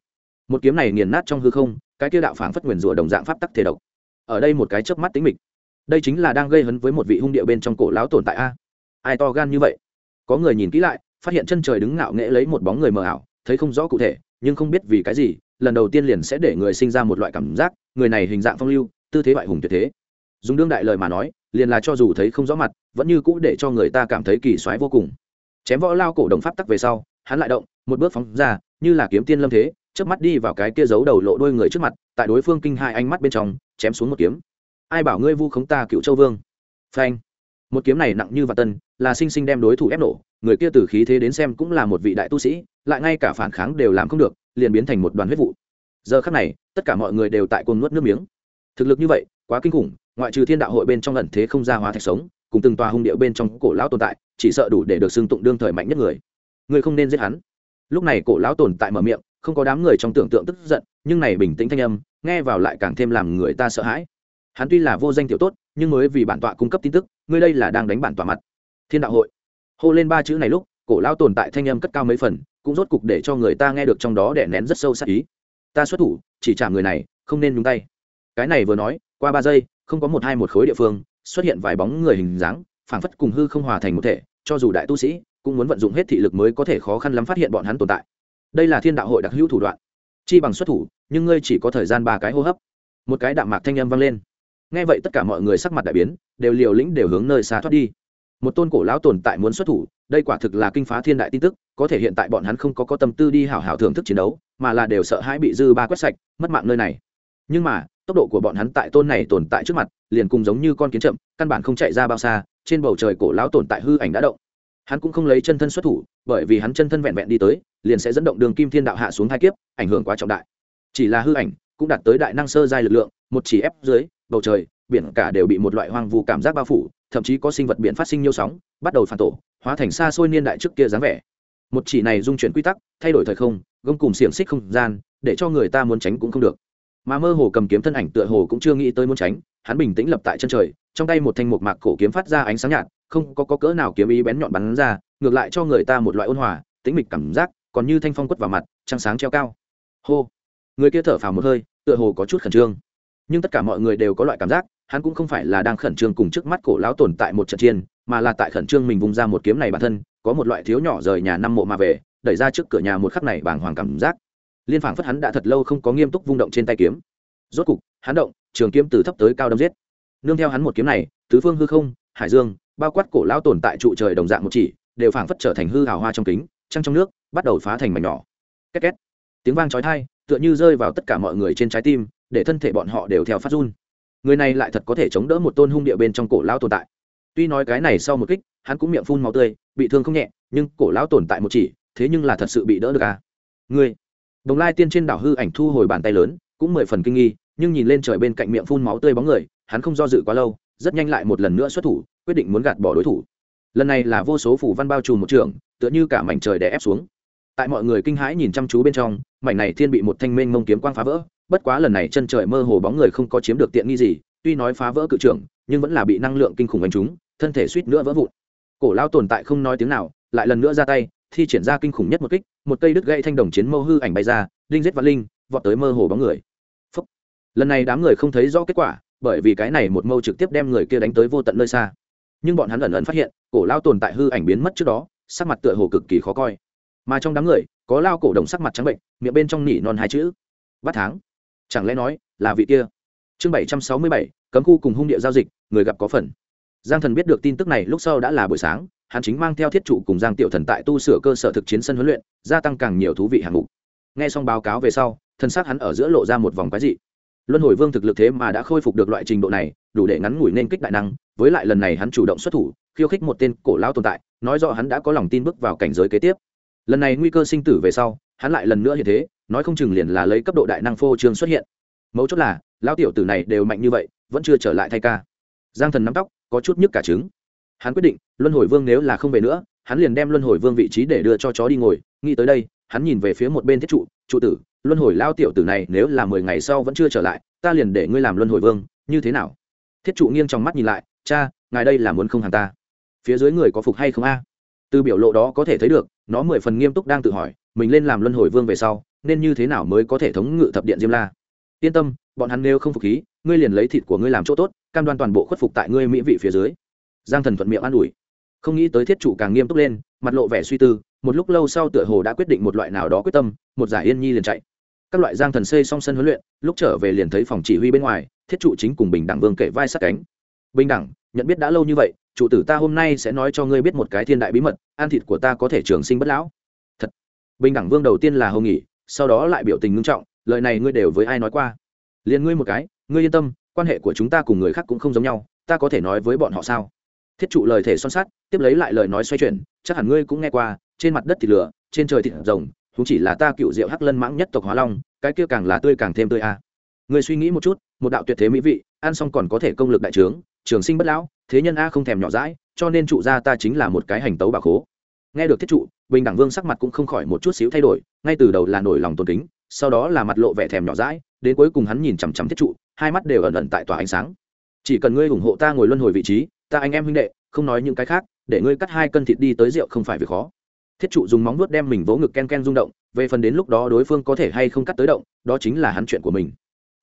Một kiếm này nghiền nát trong hư không, cái kia đạo phảng phất nguyền rủa đồng dạng pháp tắc thể độc. Ở đây một cái chớp mắt tính mịch. Đây chính là đang gây hấn với một vị hung địa bên trong cổ lão tồn tại a. Ai to gan như vậy? Có người nhìn kỹ lại, phát hiện chân trời đứng ngạo nghễ lấy một bóng người mờ ảo, thấy không rõ cụ thể, nhưng không biết vì cái gì, lần đầu tiên liền sẽ để người sinh ra một loại cảm giác người này hình dạng phong lưu, tư thế bại hùng tuyệt thế. Dùng đương đại lời mà nói, liền là cho dù thấy không rõ mặt, vẫn như cũ để cho người ta cảm thấy kỳ xoái vô cùng. Chém võ lao cổ đồng pháp tắc về sau, hắn lại động, một bước phóng ra, như là kiếm tiên lâm thế trước mắt đi vào cái kia giấu đầu lộ đôi người trước mặt, tại đối phương kinh hai ánh mắt bên trong, chém xuống một kiếm. Ai bảo ngươi vu khống ta cựu châu vương? Phanh. Một kiếm này nặng như vạn tân, là sinh sinh đem đối thủ ép nổ, người kia từ khí thế đến xem cũng là một vị đại tu sĩ, lại ngay cả phản kháng đều làm không được, liền biến thành một đoàn huyết vụ giờ khắc này, tất cả mọi người đều tại cồn nuốt nước miếng. Thực lực như vậy, quá kinh khủng, ngoại trừ thiên đạo hội bên trong lần thế không ra hóa thạch sống, cùng từng tòa hung điệu bên trong cổ lão tồn tại, chỉ sợ đủ để được xưng tụng đương thời mạnh nhất người. Người không nên giết hắn. Lúc này cổ lão tồn tại mở miệng, không có đám người trong tưởng tượng tức giận, nhưng này bình tĩnh thanh âm, nghe vào lại càng thêm làm người ta sợ hãi. Hắn tuy là vô danh tiểu tốt, nhưng mới vì bản tọa cung cấp tin tức, ngươi đây là đang đánh bản tọa mặt. Thiên đạo hội. Hô lên ba chữ này lúc, cổ lão tồn tại thanh âm cất cao mấy phần, cũng rốt cục để cho người ta nghe được trong đó để nén rất sâu sắc ý ta xuất thủ, chỉ trả người này, không nên nhúng tay. Cái này vừa nói, qua ba giây, không có một hai một khối địa phương, xuất hiện vài bóng người hình dáng, phảng phất cùng hư không hòa thành một thể, cho dù đại tu sĩ, cũng muốn vận dụng hết thị lực mới có thể khó khăn lắm phát hiện bọn hắn tồn tại. Đây là thiên đạo hội đặc hữu thủ đoạn. Chi bằng xuất thủ, nhưng ngươi chỉ có thời gian ba cái hô hấp. Một cái đạm mạc thanh âm vang lên. Nghe vậy tất cả mọi người sắc mặt đại biến, đều liều lĩnh đều hướng nơi xa thoát đi một tôn cổ lão tồn tại muốn xuất thủ, đây quả thực là kinh phá thiên đại tin tức, có thể hiện tại bọn hắn không có có tâm tư đi hảo hảo thưởng thức chiến đấu, mà là đều sợ hãi bị dư ba quét sạch, mất mạng nơi này. Nhưng mà, tốc độ của bọn hắn tại tôn này tồn tại trước mặt, liền cùng giống như con kiến chậm, căn bản không chạy ra bao xa, trên bầu trời cổ lão tồn tại hư ảnh đã động. Hắn cũng không lấy chân thân xuất thủ, bởi vì hắn chân thân vẹn vẹn đi tới, liền sẽ dẫn động đường kim thiên đạo hạ xuống hai kiếp, ảnh hưởng quá trọng đại. Chỉ là hư ảnh cũng đạt tới đại năng sơ giai lực lượng, một chỉ ép dưới, bầu trời, biển cả đều bị một loại hoang vu cảm giác bao phủ thậm chí có sinh vật biển phát sinh nhiều sóng bắt đầu phản tổ hóa thành xa xôi niên đại trước kia dáng vẻ. Một chỉ này dung chuyển quy tắc thay đổi thời không gông cùng xiềng xích không gian để cho người ta muốn tránh cũng không được. Mà mơ hồ cầm kiếm thân ảnh tựa hồ cũng chưa nghĩ tới muốn tránh hắn bình tĩnh lập tại chân trời trong tay một thanh mục mạc cổ kiếm phát ra ánh sáng nhạt không có, có cỡ nào kiếm ý bén nhọn bắn ra ngược lại cho người ta một loại ôn hòa tĩnh mịch cảm giác còn như thanh phong quất vào mặt trăng sáng treo cao. Hô! Người kia thở phào một hơi tựa hồ có chút khẩn trương. Nhưng tất cả mọi người đều có loại cảm giác hắn cũng không phải là đang khẩn trương cùng trước mắt cổ lão tồn tại một trận chiên mà là tại khẩn trương mình vùng ra một kiếm này bản thân, có một loại thiếu nhỏ rời nhà năm mộ mà về, đẩy ra trước cửa nhà một khắc này bàng hoàng cảm giác. Liên phảng phất hắn đã thật lâu không có nghiêm túc vung động trên tay kiếm. Rốt cục, hắn động, trường kiếm từ thấp tới cao đâm giết. Nương theo hắn một kiếm này, tứ phương hư không, hải dương, bao quát cổ lão tồn tại trụ trời đồng dạng một chỉ, đều phảng phất trở thành hư hào hoa trong kính, trăng trong nước, bắt đầu phá thành mảnh nhỏ. Két két. Tiếng vang chói tai, tựa như rơi vào tất cả mọi người trên trái tim, để thân thể bọn họ đều theo phát run người này lại thật có thể chống đỡ một tôn hung địa bên trong cổ lão tồn tại. Tuy nói cái này sau một kích, hắn cũng miệng phun máu tươi, bị thương không nhẹ, nhưng cổ lão tồn tại một chỉ, thế nhưng là thật sự bị đỡ được à? Ngươi, đồng lai tiên trên đảo hư ảnh thu hồi bàn tay lớn, cũng mười phần kinh nghi, nhưng nhìn lên trời bên cạnh miệng phun máu tươi bóng người, hắn không do dự quá lâu, rất nhanh lại một lần nữa xuất thủ, quyết định muốn gạt bỏ đối thủ. Lần này là vô số phủ văn bao trùm một trường, tựa như cả mảnh trời đè ép xuống. Tại mọi người kinh hãi nhìn chăm chú bên trong, mảnh này thiên bị một thanh mênh mông kiếm quang phá vỡ bất quá lần này chân trời mơ hồ bóng người không có chiếm được tiện nghi gì, tuy nói phá vỡ cự trưởng, nhưng vẫn là bị năng lượng kinh khủng đánh trúng, thân thể suýt nữa vỡ vụn. Cổ lao tồn tại không nói tiếng nào, lại lần nữa ra tay, thi triển ra kinh khủng nhất một kích, một cây đứt gãy thanh đồng chiến mâu hư ảnh bay ra, đinh giết và linh, vọt tới mơ hồ bóng người. Phúc. lần này đám người không thấy rõ kết quả, bởi vì cái này một mâu trực tiếp đem người kia đánh tới vô tận nơi xa. Nhưng bọn hắn ẩn ẩn phát hiện, cổ lao tồn tại hư ảnh biến mất trước đó, sắc mặt tựa hồ cực kỳ khó coi. Mà trong đám người, có lao cổ đồng sắc mặt trắng bệnh, miệng bên trong nỉ non hai chữ. Bắt tháng chẳng lẽ nói là vị kia? Chương bảy trăm sáu mươi bảy, cấm khu cùng hung địa giao dịch, người gặp có phần. Giang thần biết được tin tức này lúc sau đã là buổi sáng, hắn chính mang theo thiết trụ cùng giang tiểu thần tại tu sửa cơ sở thực chiến sân huấn luyện, gia tăng càng nhiều thú vị hạng mục. Nghe xong báo cáo về sau, thân xác hắn ở giữa lộ ra một vòng quái dị. Luân hồi vương thực lực thế mà đã khôi phục được loại trình độ này, đủ để ngắn ngủi nên kích đại năng, với lại lần này hắn chủ động xuất thủ, khiêu khích một tên cổ lao tồn tại, nói rõ hắn đã có lòng tin bước vào cảnh giới kế tiếp. Lần này nguy cơ sinh tử về sau, hắn lại lần nữa như thế nói không chừng liền là lấy cấp độ đại năng phô trương xuất hiện. Mấu chốt là lao tiểu tử này đều mạnh như vậy, vẫn chưa trở lại thay ca. Giang thần nắm tóc, có chút nhức cả trứng. Hắn quyết định, luân hồi vương nếu là không về nữa, hắn liền đem luân hồi vương vị trí để đưa cho chó đi ngồi. Nghĩ tới đây, hắn nhìn về phía một bên thiết trụ trụ tử, luân hồi lao tiểu tử này nếu là mười ngày sau vẫn chưa trở lại, ta liền để ngươi làm luân hồi vương, như thế nào? Thiết trụ nghiêng trong mắt nhìn lại, cha, ngài đây là muốn không hàng ta. Phía dưới người có phục hay không a? Từ biểu lộ đó có thể thấy được, nó mười phần nghiêm túc đang tự hỏi, mình lên làm luân hồi vương về sau nên như thế nào mới có thể thống ngự thập điện diêm la? Yên tâm, bọn hắn nếu không phục khí, ngươi liền lấy thịt của ngươi làm chỗ tốt, cam đoan toàn bộ khuất phục tại ngươi mỹ vị phía dưới. Giang thần thuận miệng an ủi. Không nghĩ tới thiết chủ càng nghiêm túc lên, mặt lộ vẻ suy tư, một lúc lâu sau tựa hồ đã quyết định một loại nào đó quyết tâm, một giải yên nhi liền chạy. Các loại giang thần xây xong sân huấn luyện, lúc trở về liền thấy phòng chỉ huy bên ngoài, thiết trụ chính cùng bình đẳng vương kể vai sát cánh. Bình đẳng, nhận biết đã lâu như vậy, chủ tử ta hôm nay sẽ nói cho ngươi biết một cái thiên đại bí mật, ăn thịt của ta có thể trường sinh bất lão. Thật. Bình đẳng vương đầu tiên là hầu nghỉ sau đó lại biểu tình ngưng trọng lời này ngươi đều với ai nói qua? Liền ngươi một cái ngươi yên tâm quan hệ của chúng ta cùng người khác cũng không giống nhau ta có thể nói với bọn họ sao? Thiết trụ lời thể son sắt, tiếp lấy lại lời nói xoay chuyển chắc hẳn ngươi cũng nghe qua trên mặt đất thịt lửa trên trời thịt rồng chúng chỉ là ta cựu diệu hắc lân mãng nhất tộc hóa long cái kia càng là tươi càng thêm tươi a. À. người suy nghĩ một chút một đạo tuyệt thế mỹ vị ăn xong còn có thể công lực đại trướng trường sinh bất lão thế nhân a không thèm nhỏ rãi cho nên trụ gia ta chính là một cái hành tấu bà khố. Nghe được thiết trụ bình đẳng vương sắc mặt cũng không khỏi một chút xíu thay đổi, ngay từ đầu là nổi lòng tôn kính, sau đó là mặt lộ vẻ thèm nhỏ rãi đến cuối cùng hắn nhìn chằm chằm thiết trụ, hai mắt đều ẩn ẩn tại tòa ánh sáng. Chỉ cần ngươi ủng hộ ta ngồi luân hồi vị trí, ta anh em huynh đệ, không nói những cái khác, để ngươi cắt hai cân thịt đi tới rượu không phải việc khó. Thiết trụ dùng móng vuốt đem mình vỗ ngực ken ken rung động, về phần đến lúc đó đối phương có thể hay không cắt tới động, đó chính là hắn chuyện của mình.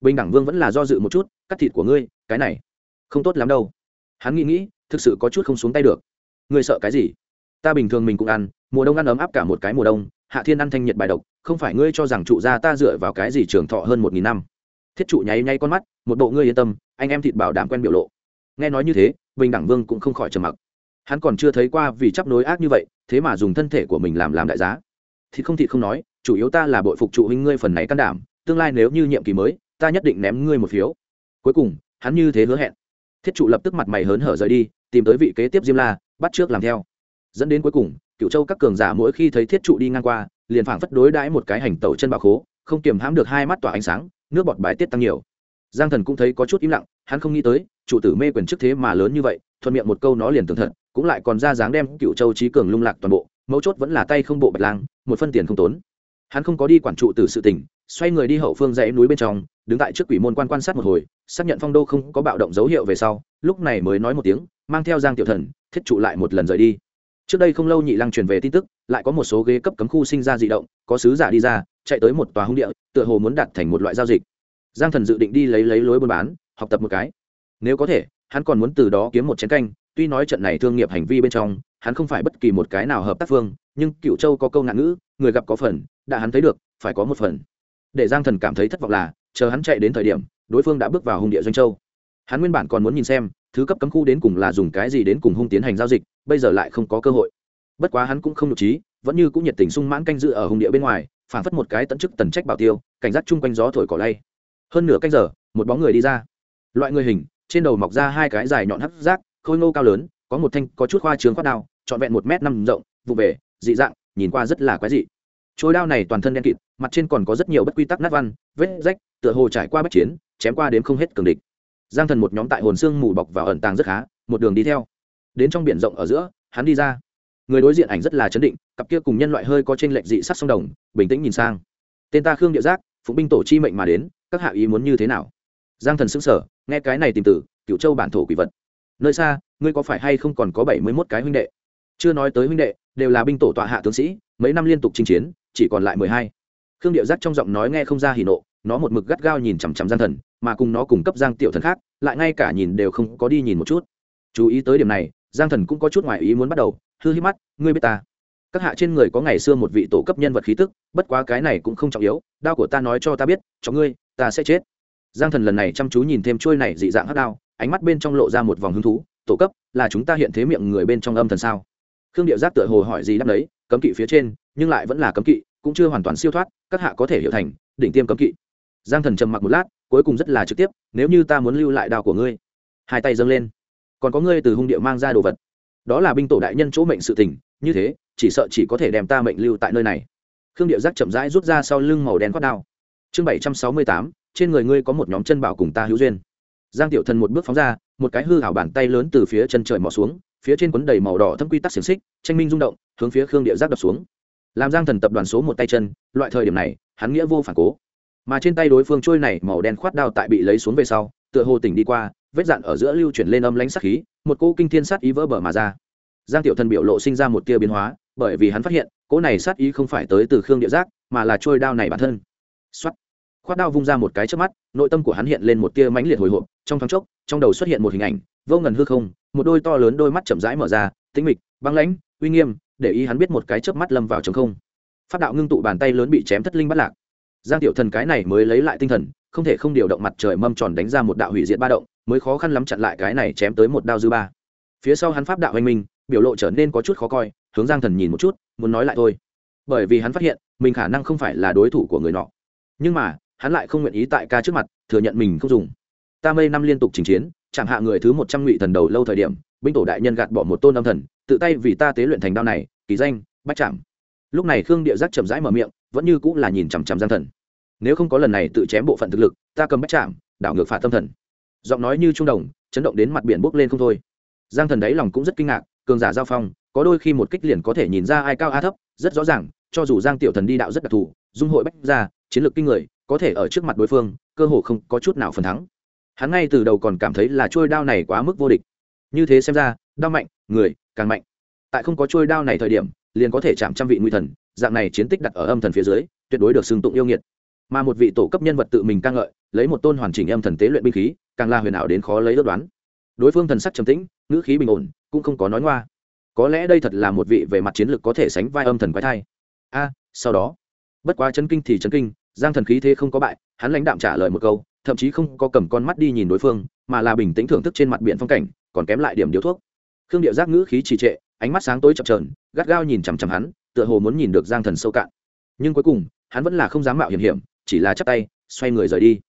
Bình đẳng vương vẫn là do dự một chút, cắt thịt của ngươi, cái này không tốt lắm đâu. Hắn nghĩ nghĩ, thực sự có chút không xuống tay được. Ngươi sợ cái gì? Ta bình thường mình cũng ăn, mùa đông ăn ấm áp cả một cái mùa đông, hạ thiên ăn thanh nhiệt bài độc, không phải ngươi cho rằng trụ gia ta dựa vào cái gì trường thọ hơn một nghìn năm. Thiết trụ nháy nháy con mắt, một bộ ngươi yên tâm, anh em thịt bảo đảm quen biểu lộ. Nghe nói như thế, bình đẳng vương cũng không khỏi trầm mặc. Hắn còn chưa thấy qua vì chấp nối ác như vậy, thế mà dùng thân thể của mình làm làm đại giá. Thì không thịt không nói, chủ yếu ta là bội phục trụ huynh ngươi phần này can đảm, tương lai nếu như nhiệm kỳ mới, ta nhất định ném ngươi một phiếu. Cuối cùng, hắn như thế hứa hẹn. Thiết trụ lập tức mặt mày hớn hở rời đi, tìm tới vị kế tiếp diêm la, bắt trước làm theo dẫn đến cuối cùng cựu châu các cường giả mỗi khi thấy thiết trụ đi ngang qua, liền phảng phất đối đãi một cái hành tẩu chân bạo khố không kiềm hãm được hai mắt tỏa ánh sáng, nước bọt bài tiết tăng nhiều. Giang thần cũng thấy có chút im lặng, hắn không nghĩ tới, chủ tử mê quyền chức thế mà lớn như vậy, thuận miệng một câu nó liền tường thật, cũng lại còn ra dáng đem cựu châu trí cường lung lạc toàn bộ, mấu chốt vẫn là tay không bộ bạch lang, một phân tiền không tốn. Hắn không có đi quản trụ tử sự tình, xoay người đi hậu phương dãy núi bên trong, đứng tại trước quỷ môn quan quan sát một hồi, xác nhận phong đô không có bạo động dấu hiệu về sau, lúc này mới nói một tiếng, mang theo giang tiểu thần, thiết trụ lại một lần rời đi trước đây không lâu nhị lăng truyền về tin tức, lại có một số ghế cấp cấm khu sinh ra d ị động, có sứ giả đi ra, chạy tới một tòa hung địa, tựa hồ muốn đặt thành một loại giao dịch. Giang thần dự định đi lấy lấy lối buôn bán, học tập một cái. Nếu có thể, hắn còn muốn từ đó kiếm một chén canh, tuy nói trận này thương nghiệp hành vi bên trong, hắn không phải bất kỳ một cái nào hợp tác phương, nhưng cựu châu có câu nạn ngữ, người gặp có phần, đã hắn thấy được, phải có một phần. Để giang thần cảm thấy thất vọng là, chờ hắn chạy đến thời điểm, đối phương đã bước vào hung địa doanh châu. Hắn nguyên bản còn muốn nhìn xem thứ cấp cấm khu đến cùng là dùng cái gì đến cùng hung tiến hành giao dịch, bây giờ lại không có cơ hội. Bất quá hắn cũng không nhục trí, vẫn như cũng nhiệt tình sung mãn canh dự ở hung địa bên ngoài phản phất một cái tận chức tần trách bảo tiêu, cảnh giác chung quanh gió thổi cỏ lay. Hơn nửa canh giờ, một bóng người đi ra. Loại người hình, trên đầu mọc ra hai cái dài nhọn hấp rác, khôi ngô cao lớn, có một thanh, có chút khoa trướng khoát đao, trọn vẹn một m năm rộng, vụ về, dị dạng, nhìn qua rất là quái dị. Trôi đao này toàn thân đen kịt, mặt trên còn có rất nhiều bất quy tắc nát văn, vết rách, tựa hồ trải qua bất chiến, chém qua đến không hết cường địch giang thần một nhóm tại hồn xương mù bọc vào ẩn tàng rất khá, một đường đi theo. Đến trong biển rộng ở giữa, hắn đi ra. Người đối diện ảnh rất là chấn định, cặp kia cùng nhân loại hơi có trên lệnh dị sắc sông đồng, bình tĩnh nhìn sang. Tên ta khương địa giác phụ binh tổ chi mệnh mà đến, các hạ ý muốn như thế nào? Giang thần xứng sở nghe cái này tìm tử cựu châu bản thổ quỷ vật. Nơi xa, ngươi có phải hay không còn có bảy mươi mốt cái huynh đệ? Chưa nói tới huynh đệ, đều là binh tổ tọa hạ tướng sĩ, mấy năm liên tục chinh chiến, chỉ còn lại mười hai. Khương địa giác trong giọng nói nghe không ra hỉ nộ nó một mực gắt gao nhìn chằm chằm giang thần, mà cùng nó cùng cấp giang tiểu thần khác, lại ngay cả nhìn đều không có đi nhìn một chút. Chú ý tới điểm này, giang thần cũng có chút ngoài ý muốn bắt đầu, hư hít mắt, ngươi biết ta. Các hạ trên người có ngày xưa một vị tổ cấp nhân vật khí tức, bất quá cái này cũng không trọng yếu, đao của ta nói cho ta biết, cho ngươi, ta sẽ chết. Giang thần lần này chăm chú nhìn thêm trôi này dị dạng hắc đao, ánh mắt bên trong lộ ra một vòng hứng thú, tổ cấp, là chúng ta hiện thế miệng người bên trong âm thần sao? Khương điệu giác tựa hồ hỏi gì đáp đấy cấm kỵ phía trên, nhưng lại vẫn là cấm kỵ, cũng chưa hoàn toàn siêu thoát, các hạ có thể hiểu thành, đỉnh tiêm cấm kỵ giang thần trầm mặc một lát, cuối cùng rất là trực tiếp, nếu như ta muốn lưu lại đao của ngươi. Hai tay dâng lên. Còn có ngươi từ hung địa mang ra đồ vật. Đó là binh tổ đại nhân chỗ mệnh sự tình, như thế, chỉ sợ chỉ có thể đem ta mệnh lưu tại nơi này. Khương điệu giác chậm rãi rút ra sau lưng màu đen khoác đao. Chương bảy trăm sáu mươi tám, trên người ngươi có một nhóm chân bảo cùng ta hữu duyên. Giang tiểu thần một bước phóng ra, một cái hư hảo bàn tay lớn từ phía chân trời mò xuống, phía trên quấn đầy màu đỏ thâm quy tắc xiềng xích, tranh minh rung động, hướng phía khương địa giác đập xuống. Làm giang thần tập đoàn số một tay chân, loại thời điểm này, hắn nghĩa vô phản cố mà trên tay đối phương trôi này màu đen khoát đao tại bị lấy xuống về sau, tựa hồ tỉnh đi qua, vết dạn ở giữa lưu chuyển lên âm lãnh sắc khí, một cô kinh thiên sát ý vỡ bờ mà ra. Giang tiểu thần biểu lộ sinh ra một tia biến hóa, bởi vì hắn phát hiện, cỗ này sát ý không phải tới từ khương địa giác, mà là trôi đao này bản thân. Xuất khoát đao vung ra một cái trước mắt, nội tâm của hắn hiện lên một tia mãnh liệt hồi hộp, trong thoáng chốc, trong đầu xuất hiện một hình ảnh, vô ngần hư không, một đôi to lớn đôi mắt chậm rãi mở ra, tĩnh mịch, băng lãnh, uy nghiêm, để ý hắn biết một cái chớp mắt lâm vào trống không. Phát đạo ngưng tụ bàn tay lớn bị chém thất linh bắt lạc giang tiểu thần cái này mới lấy lại tinh thần, không thể không điều động mặt trời mâm tròn đánh ra một đạo hủy diệt ba động, mới khó khăn lắm chặn lại cái này chém tới một đao dư ba. Phía sau hắn pháp đạo anh minh biểu lộ trở nên có chút khó coi, hướng giang thần nhìn một chút, muốn nói lại thôi. Bởi vì hắn phát hiện, mình khả năng không phải là đối thủ của người nọ. Nhưng mà, hắn lại không nguyện ý tại ca trước mặt, thừa nhận mình không dùng. Ta mây năm liên tục trình chiến, chẳng hạ người thứ một trăm ngụy thần đầu lâu thời điểm, binh tổ đại nhân gạt bỏ một tôn âm thần, tự tay vì ta tế luyện thành đao này, kỳ danh, bách chạm lúc này khương địa giác chậm rãi mở miệng vẫn như cũng là nhìn chằm chằm giang thần. Nếu không có lần này tự chém bộ phận thực lực, ta cầm bách chạm, đảo ngược phạt tâm thần. Giọng nói như trung đồng, chấn động đến mặt biển bốc lên không thôi. Giang thần đáy lòng cũng rất kinh ngạc, cường giả giao phong, có đôi khi một kích liền có thể nhìn ra ai cao ai thấp, rất rõ ràng, cho dù giang tiểu thần đi đạo rất đặc thù, dung hội bách ra chiến lược kinh người, có thể ở trước mặt đối phương, cơ hồ không có chút nào phần thắng. Hắn ngay từ đầu còn cảm thấy là trôi đao này quá mức vô địch. Như thế xem ra, đao mạnh, người càng mạnh. Tại không có trôi đao này thời điểm, liền có thể chạm trăm vị nguy thần dạng này chiến tích đặt ở âm thần phía dưới, tuyệt đối được xưng tụng yêu nghiệt. Mà một vị tổ cấp nhân vật tự mình ca ngợi, lấy một tôn hoàn chỉnh âm thần tế luyện binh khí, càng là huyền ảo đến khó lấy ước đoán. Đối phương thần sắc trầm tĩnh, ngữ khí bình ổn, cũng không có nói ngoa. Có lẽ đây thật là một vị về mặt chiến lược có thể sánh vai âm thần quái thai. A, sau đó, bất quá chấn kinh thì chấn kinh, giang thần khí thế không có bại, hắn lãnh đạm trả lời một câu, thậm chí không có cầm con mắt đi nhìn đối phương, mà là bình tĩnh thưởng thức trên mặt biển phong cảnh, còn kém lại điểm điếu thuốc. Khương điệu giác ngữ khí trì trệ, ánh mắt sáng tối chập trờn gắt gao nhìn chằm chằm hắn tựa hồ muốn nhìn được giang thần sâu cạn. Nhưng cuối cùng, hắn vẫn là không dám mạo hiểm hiểm, chỉ là chắp tay, xoay người rời đi.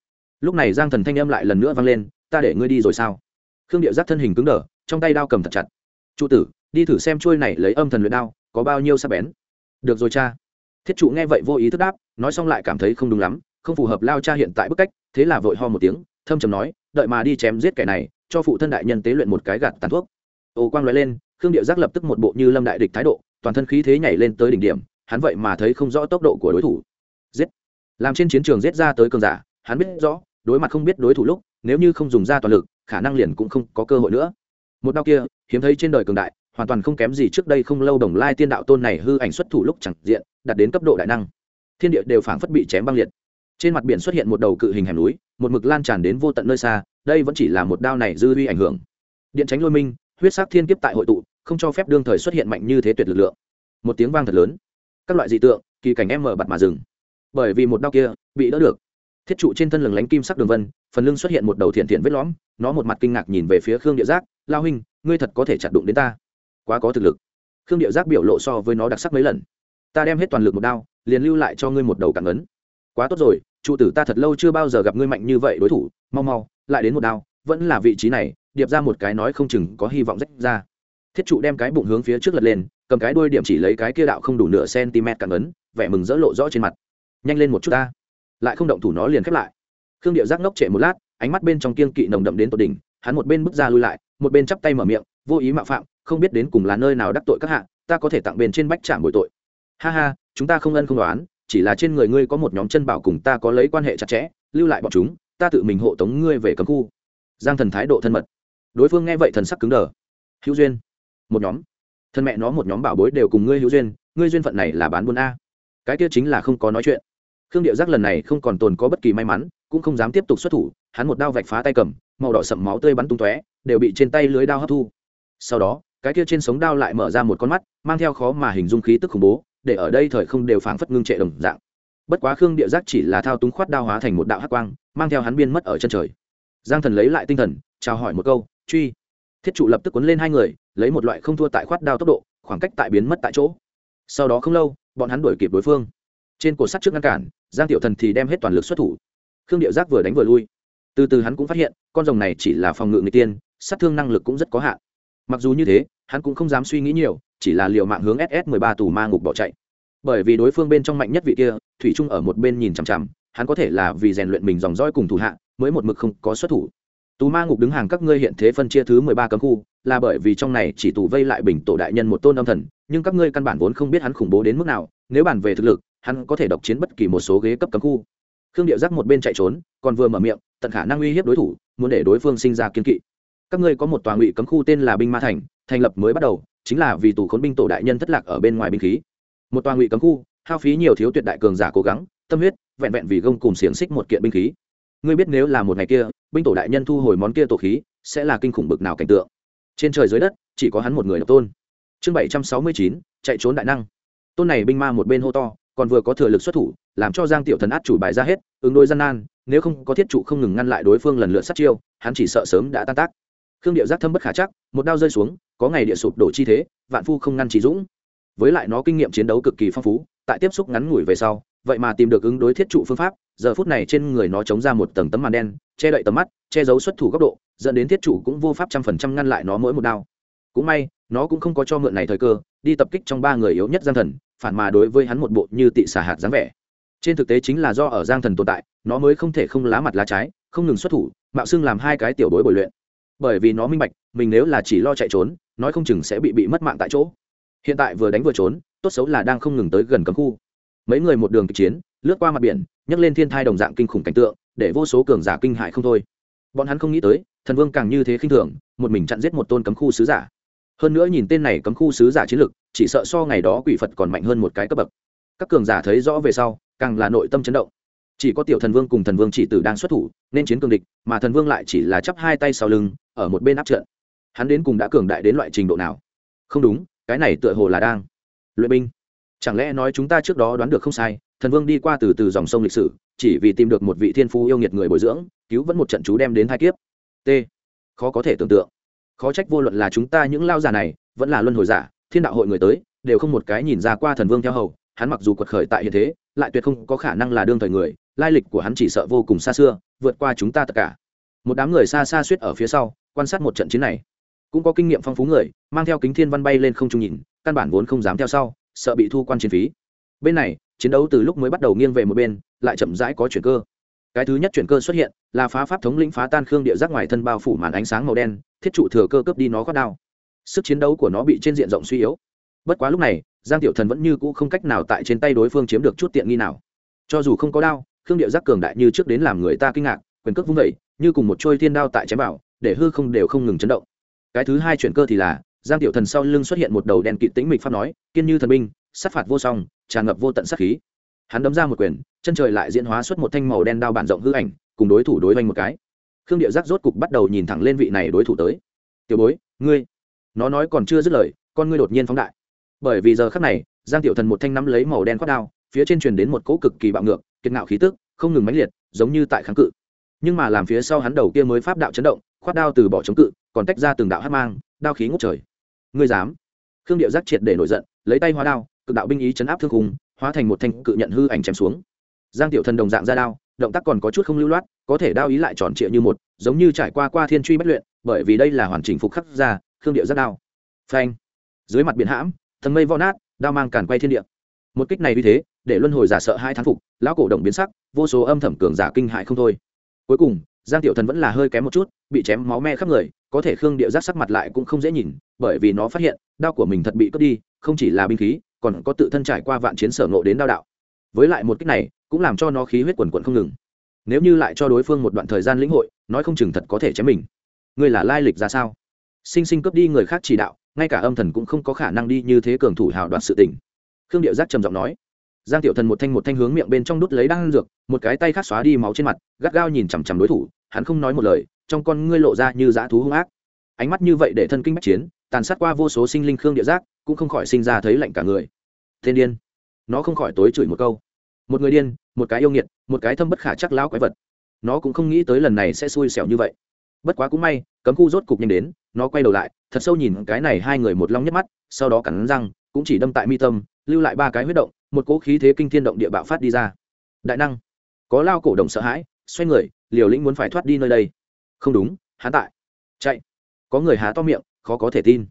Lúc này giang thần thanh âm lại lần nữa vang lên, ta để ngươi đi rồi sao? Khương điệu giác thân hình cứng đờ, trong tay đao cầm thật chặt. Trụ tử, đi thử xem chuôi này lấy âm thần luyện đao, có bao nhiêu sắc bén. Được rồi cha. Thiết trụ nghe vậy vô ý thức đáp, nói xong lại cảm thấy không đúng lắm, không phù hợp lao cha hiện tại bức cách, thế là vội ho một tiếng, thâm trầm nói, đợi mà đi chém giết kẻ này, cho phụ thân đại nhân tế luyện một cái gạt tàn thuốc. Ô quang loại lên, khương điệu giác lập tức một bộ như lâm đại địch thái độ toàn thân khí thế nhảy lên tới đỉnh điểm, hắn vậy mà thấy không rõ tốc độ của đối thủ. Giết! Làm trên chiến trường giết ra tới cường giả, hắn biết rõ, đối mặt không biết đối thủ lúc, nếu như không dùng ra toàn lực, khả năng liền cũng không có cơ hội nữa. Một đao kia, hiếm thấy trên đời cường đại, hoàn toàn không kém gì trước đây không lâu đồng lai tiên đạo tôn này hư ảnh xuất thủ lúc chẳng diện, đạt đến cấp độ đại năng. Thiên địa đều phảng phất bị chém băng liệt. Trên mặt biển xuất hiện một đầu cự hình hẻm núi, một mực lan tràn đến vô tận nơi xa, đây vẫn chỉ là một đao này dư uy ảnh hưởng. Điện tránh lôi minh, huyết sắc thiên kiếp tại hội tụ không cho phép đương thời xuất hiện mạnh như thế tuyệt lực lượng. Một tiếng vang thật lớn. Các loại dị tượng, kỳ cảnh em mở bặt mà dừng. Bởi vì một đao kia bị đỡ được. Thiết trụ trên thân lừng lánh kim sắc đường vân, phần lưng xuất hiện một đầu thiện thiện vết lõm, nó một mặt kinh ngạc nhìn về phía khương địa giác, lao huynh, ngươi thật có thể chặt đụng đến ta. Quá có thực lực. Khương Địa giác biểu lộ so với nó đặc sắc mấy lần. Ta đem hết toàn lực một đao, liền lưu lại cho ngươi một đầu cản ấn. Quá tốt rồi, trụ tử ta thật lâu chưa bao giờ gặp ngươi mạnh như vậy đối thủ, mau mau, lại đến một đao, vẫn là vị trí này, điệp ra một cái nói không chừng có hy vọng rách ra thiết trụ đem cái bụng hướng phía trước lật lên, cầm cái đuôi điểm chỉ lấy cái kia đạo không đủ nửa cm cản ấn, vẻ mừng dỡ lộ rõ trên mặt. Nhanh lên một chút ta. Lại không động thủ nó liền khép lại. Khương điệu giác ngốc trệ một lát, ánh mắt bên trong kiên kỵ nồng đậm đến tột đỉnh, hắn một bên bước ra lui lại, một bên chắp tay mở miệng, vô ý mạo phạm, không biết đến cùng là nơi nào đắc tội các hạ, ta có thể tặng bên trên bách trạm bồi tội. Ha ha, chúng ta không ân không đoán chỉ là trên người ngươi có một nhóm chân bảo cùng ta có lấy quan hệ chặt chẽ, lưu lại bọn chúng, ta tự mình hộ tống ngươi về cấm khu. Giang thần thái độ thân mật. Đối phương nghe vậy thần sắc cứng đờ. Hữu duyên một nhóm. Thân mẹ nó một nhóm bảo bối đều cùng ngươi hữu duyên, ngươi duyên phận này là bán buôn a. Cái kia chính là không có nói chuyện. Khương điệu giác lần này không còn tồn có bất kỳ may mắn, cũng không dám tiếp tục xuất thủ, hắn một đao vạch phá tay cầm, màu đỏ sậm máu tươi bắn tung tóe, đều bị trên tay lưới đao hấp thu. Sau đó, cái kia trên sống đao lại mở ra một con mắt, mang theo khó mà hình dung khí tức khủng bố, để ở đây thời không đều phảng phất ngưng trệ đồng dạng. Bất quá khương điệu giác chỉ là thao túng khoát đao hóa thành một đạo hắc quang, mang theo hắn biên mất ở chân trời. Giang thần lấy lại tinh thần, chào hỏi một câu, truy. Thiết trụ lập tức cuốn lên hai người lấy một loại không thua tại khoát đao tốc độ, khoảng cách tại biến mất tại chỗ. Sau đó không lâu, bọn hắn đuổi kịp đối phương. Trên cột sắt trước ngăn cản, giang tiểu thần thì đem hết toàn lực xuất thủ. Khương điệu giác vừa đánh vừa lui. Từ từ hắn cũng phát hiện, con rồng này chỉ là phòng ngự người tiên, sát thương năng lực cũng rất có hạn. Mặc dù như thế, hắn cũng không dám suy nghĩ nhiều, chỉ là liều mạng hướng ss 13 tù ma ngục bỏ chạy. Bởi vì đối phương bên trong mạnh nhất vị kia, thủy trung ở một bên nhìn chằm chằm, hắn có thể là vì rèn luyện mình dòng roi cùng thủ hạ, mới một mực không có xuất thủ. Tù ma ngục đứng hàng các ngươi hiện thế phân chia thứ mười ba cấm khu là bởi vì trong này chỉ tù vây lại bình tổ đại nhân một tôn âm thần, nhưng các ngươi căn bản vốn không biết hắn khủng bố đến mức nào, nếu bàn về thực lực, hắn có thể độc chiến bất kỳ một số ghế cấp cấm khu. Khương điệu giác một bên chạy trốn, còn vừa mở miệng, tận khả năng uy hiếp đối thủ, muốn để đối phương sinh ra kiên kỵ. Các ngươi có một tòa ngụy cấm khu tên là binh ma thành thành lập mới bắt đầu, chính là vì tù khốn binh tổ đại nhân thất lạc ở bên ngoài binh khí. Một tòa ngụy cấm khu, hao phí nhiều thiếu tuyệt đại cường giả cố gắng, tâm huyết, vẹn vẹn vì gông cùng xiềng xích một kiện binh khí. Ngươi biết nếu là một ngày kia, binh tổ đại nhân thu hồi món kia tổ khí, sẽ là kinh khủng bực nào cảnh tượng trên trời dưới đất, chỉ có hắn một người độc tôn. Chương bảy trăm sáu mươi chín, chạy trốn đại năng. Tôn này binh ma một bên hô to, còn vừa có thừa lực xuất thủ, làm cho giang tiểu thần át chủ bài ra hết, ứng đôi gian nan, nếu không có thiết trụ không ngừng ngăn lại đối phương lần lượt sát chiêu, hắn chỉ sợ sớm đã tan tác. Khương điệu giác thâm bất khả chắc, một đao rơi xuống, có ngày địa sụp đổ chi thế, vạn phu không ngăn trí dũng. Với lại nó kinh nghiệm chiến đấu cực kỳ phong phú, tại tiếp xúc ngắn ngủi về sau vậy mà tìm được ứng đối thiết trụ phương pháp, giờ phút này trên người nó chống ra một tầng tấm màn đen, che đậy tầm mắt, che giấu xuất thủ góc độ, dẫn đến thiết trụ cũng vô pháp trăm phần trăm ngăn lại nó mỗi một đao. Cũng may, nó cũng không có cho mượn này thời cơ, đi tập kích trong ba người yếu nhất giang thần, phản mà đối với hắn một bộ như tị xả hạt dáng vẻ. Trên thực tế chính là do ở giang thần tồn tại, nó mới không thể không lá mặt lá trái, không ngừng xuất thủ, mạo xưng làm hai cái tiểu bối bồi luyện. Bởi vì nó minh bạch, mình nếu là chỉ lo chạy trốn, nói không chừng sẽ bị bị mất mạng tại chỗ. Hiện tại vừa đánh vừa trốn, tốt xấu là đang không ngừng tới gần cấm khu mấy người một đường kịch chiến, lướt qua mặt biển, nhấc lên thiên thai đồng dạng kinh khủng cảnh tượng, để vô số cường giả kinh hại không thôi. Bọn hắn không nghĩ tới, thần vương càng như thế khinh thường, một mình chặn giết một tôn cấm khu sứ giả. Hơn nữa nhìn tên này cấm khu sứ giả chiến lực, chỉ sợ so ngày đó quỷ phật còn mạnh hơn một cái cấp bậc. Các cường giả thấy rõ về sau, càng là nội tâm chấn động. Chỉ có tiểu thần vương cùng thần vương chỉ tử đang xuất thủ, nên chiến cường địch, mà thần vương lại chỉ là chắp hai tay sau lưng, ở một bên áp trận. Hắn đến cùng đã cường đại đến loại trình độ nào? Không đúng, cái này tựa hồ là đang luyện binh chẳng lẽ nói chúng ta trước đó đoán được không sai, thần vương đi qua từ từ dòng sông lịch sử, chỉ vì tìm được một vị thiên phú yêu nghiệt người bồi dưỡng, cứu vẫn một trận chú đem đến hai kiếp. T. Khó có thể tưởng tượng. Khó trách vô luận là chúng ta những lao giả này, vẫn là luân hồi giả, thiên đạo hội người tới, đều không một cái nhìn ra qua thần vương theo hầu, hắn mặc dù quật khởi tại hiện thế, lại tuyệt không có khả năng là đương thời người, lai lịch của hắn chỉ sợ vô cùng xa xưa, vượt qua chúng ta tất cả. Một đám người xa xa suýt ở phía sau, quan sát một trận chiến này. Cũng có kinh nghiệm phong phú người, mang theo kính thiên văn bay lên không trung nhìn, căn bản vốn không dám theo sau sợ bị thu quan chiến phí. Bên này, chiến đấu từ lúc mới bắt đầu nghiêng về một bên, lại chậm rãi có chuyển cơ. Cái thứ nhất chuyển cơ xuất hiện là phá pháp thống lĩnh phá tan khương địa giác ngoài thân bao phủ màn ánh sáng màu đen, thiết trụ thừa cơ cướp đi nó khoát đao. Sức chiến đấu của nó bị trên diện rộng suy yếu. Bất quá lúc này, giang tiểu thần vẫn như cũ không cách nào tại trên tay đối phương chiếm được chút tiện nghi nào. Cho dù không có đao, khương điệu giác cường đại như trước đến làm người ta kinh ngạc, quyền cước vung vẩy như cùng một trôi thiên đao tại chém bảo để hư không đều không ngừng chấn động. Cái thứ hai chuyển cơ thì là giang tiểu thần sau lưng xuất hiện một đầu đèn kịt tĩnh mịch pháp nói, kiên như thần binh, sát phạt vô song, tràn ngập vô tận sát khí. Hắn đấm ra một quyền, chân trời lại diễn hóa xuất một thanh màu đen đao bản rộng hư ảnh, cùng đối thủ đối oanh một cái. Khương điệu giác rốt cục bắt đầu nhìn thẳng lên vị này đối thủ tới. Tiểu bối, ngươi? Nó nói còn chưa dứt lời, con ngươi đột nhiên phóng đại. Bởi vì giờ khắc này, giang tiểu thần một thanh nắm lấy màu đen khoác đao, phía trên truyền đến một cỗ cực kỳ bạo ngược, kiệt ngạo khí tức, không ngừng mãnh liệt, giống như tại kháng cự. Nhưng mà làm phía sau hắn đầu kia mới pháp đạo chấn động khoát đao từ bỏ chống cự, còn tách ra từng đạo hát mang, đao khí ngút trời ngươi dám. Khương điệu giác triệt để nổi giận, lấy tay hóa đao, cực đạo binh ý chấn áp thương hùng hóa thành một thanh cự nhận hư ảnh chém xuống. Giang tiểu thần đồng dạng ra đao, động tác còn có chút không lưu loát, có thể đao ý lại tròn trịa như một, giống như trải qua qua thiên truy bất luyện, bởi vì đây là hoàn chỉnh phục khắc ra, khương điệu giác đao. Phanh. Dưới mặt biển hãm, thần mây vo nát, đao mang càn quay thiên địa. Một kích này vì thế, để luân hồi giả sợ hai thán phục, lão cổ động biến sắc, vô số âm thầm cường giả kinh hại không thôi. Cuối cùng giang tiểu thần vẫn là hơi kém một chút, bị chém máu me khắp người, có thể khương điệu giác sắc mặt lại cũng không dễ nhìn, bởi vì nó phát hiện, đao của mình thật bị cướp đi, không chỉ là binh khí, còn có tự thân trải qua vạn chiến sở nộ đến đao đạo. Với lại một cách này, cũng làm cho nó khí huyết quần quận không ngừng. Nếu như lại cho đối phương một đoạn thời gian lĩnh hội, nói không chừng thật có thể chém mình. Ngươi là lai lịch ra sao? Sinh sinh cướp đi người khác chỉ đạo, ngay cả âm thần cũng không có khả năng đi như thế cường thủ hào đoạt sự tình. Khương điệu giác trầm giọng nói giang tiểu thần một thanh một thanh hướng miệng bên trong đút lấy đan dược, một cái tay khác xóa đi máu trên mặt, gắt gao nhìn chằm chằm đối thủ, hắn không nói một lời, trong con ngươi lộ ra như dã thú hung ác. Ánh mắt như vậy để thân kinh bách chiến, tàn sát qua vô số sinh linh khương địa giác, cũng không khỏi sinh ra thấy lạnh cả người. Thiên điên. Nó không khỏi tối chửi một câu. Một người điên, một cái yêu nghiệt, một cái thâm bất khả chắc lão quái vật. Nó cũng không nghĩ tới lần này sẽ xui xẻo như vậy. Bất quá cũng may, cấm khu rốt cục nhanh đến, nó quay đầu lại, thật sâu nhìn cái này hai người một long nhất mắt, sau đó cắn răng, cũng chỉ đâm tại mi tâm, lưu lại ba cái huyết động một cỗ khí thế kinh thiên động địa bạo phát đi ra. Đại năng, có lao cổ động sợ hãi, xoay người, liều lĩnh muốn phải thoát đi nơi đây. Không đúng há tại. Chạy. Có người há to miệng, khó có thể tin.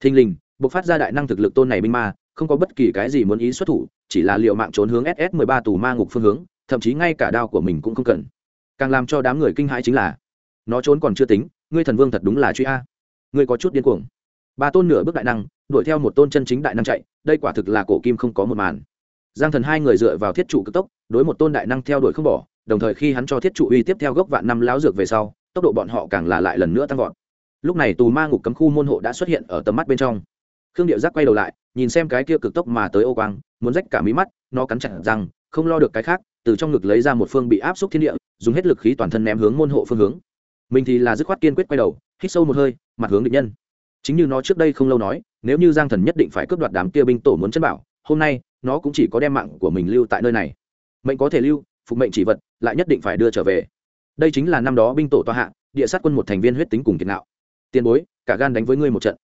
Thình lình buộc phát ra đại năng thực lực tôn này binh ma, không có bất kỳ cái gì muốn ý xuất thủ, chỉ là liệu mạng trốn hướng ss 13 tù ma ngục phương hướng, thậm chí ngay cả đao của mình cũng không cần. Càng làm cho đám người kinh hãi chính là, nó trốn còn chưa tính, ngươi thần vương thật đúng là truy a. Ngươi có chút điên cuồng. Ba tôn nửa bước đại năng, đuổi theo một tôn chân chính đại năng chạy, đây quả thực là cổ kim không có một màn giang thần hai người dựa vào thiết trụ cực tốc, đối một tôn đại năng theo đuổi không bỏ, đồng thời khi hắn cho thiết trụ uy tiếp theo gốc vạn năm láo dược về sau, tốc độ bọn họ càng là lại lần nữa tăng vọt. Lúc này tù ma ngục cấm khu môn hộ đã xuất hiện ở tầm mắt bên trong. Khương điệu giác quay đầu lại, nhìn xem cái kia cực tốc mà tới ô quang, muốn rách cả mí mắt, nó cắn chặt rằng không lo được cái khác, từ trong ngực lấy ra một phương bị áp xúc thiên địa, dùng hết lực khí toàn thân ném hướng môn hộ phương hướng. Mình thì là dứt khoát kiên quyết quay đầu, hít sâu một hơi, mặt hướng định nhân. Chính như nó trước đây không lâu nói, nếu như giang thần nhất định phải cướp đoạt đám kia binh tổ muốn chân bảo, hôm nay nó cũng chỉ có đem mạng của mình lưu tại nơi này. Mệnh có thể lưu, phục mệnh chỉ vật, lại nhất định phải đưa trở về. Đây chính là năm đó binh tổ toa hạ, địa sát quân một thành viên huyết tính cùng kiệt nạo tiền bối, cả gan đánh với ngươi một trận.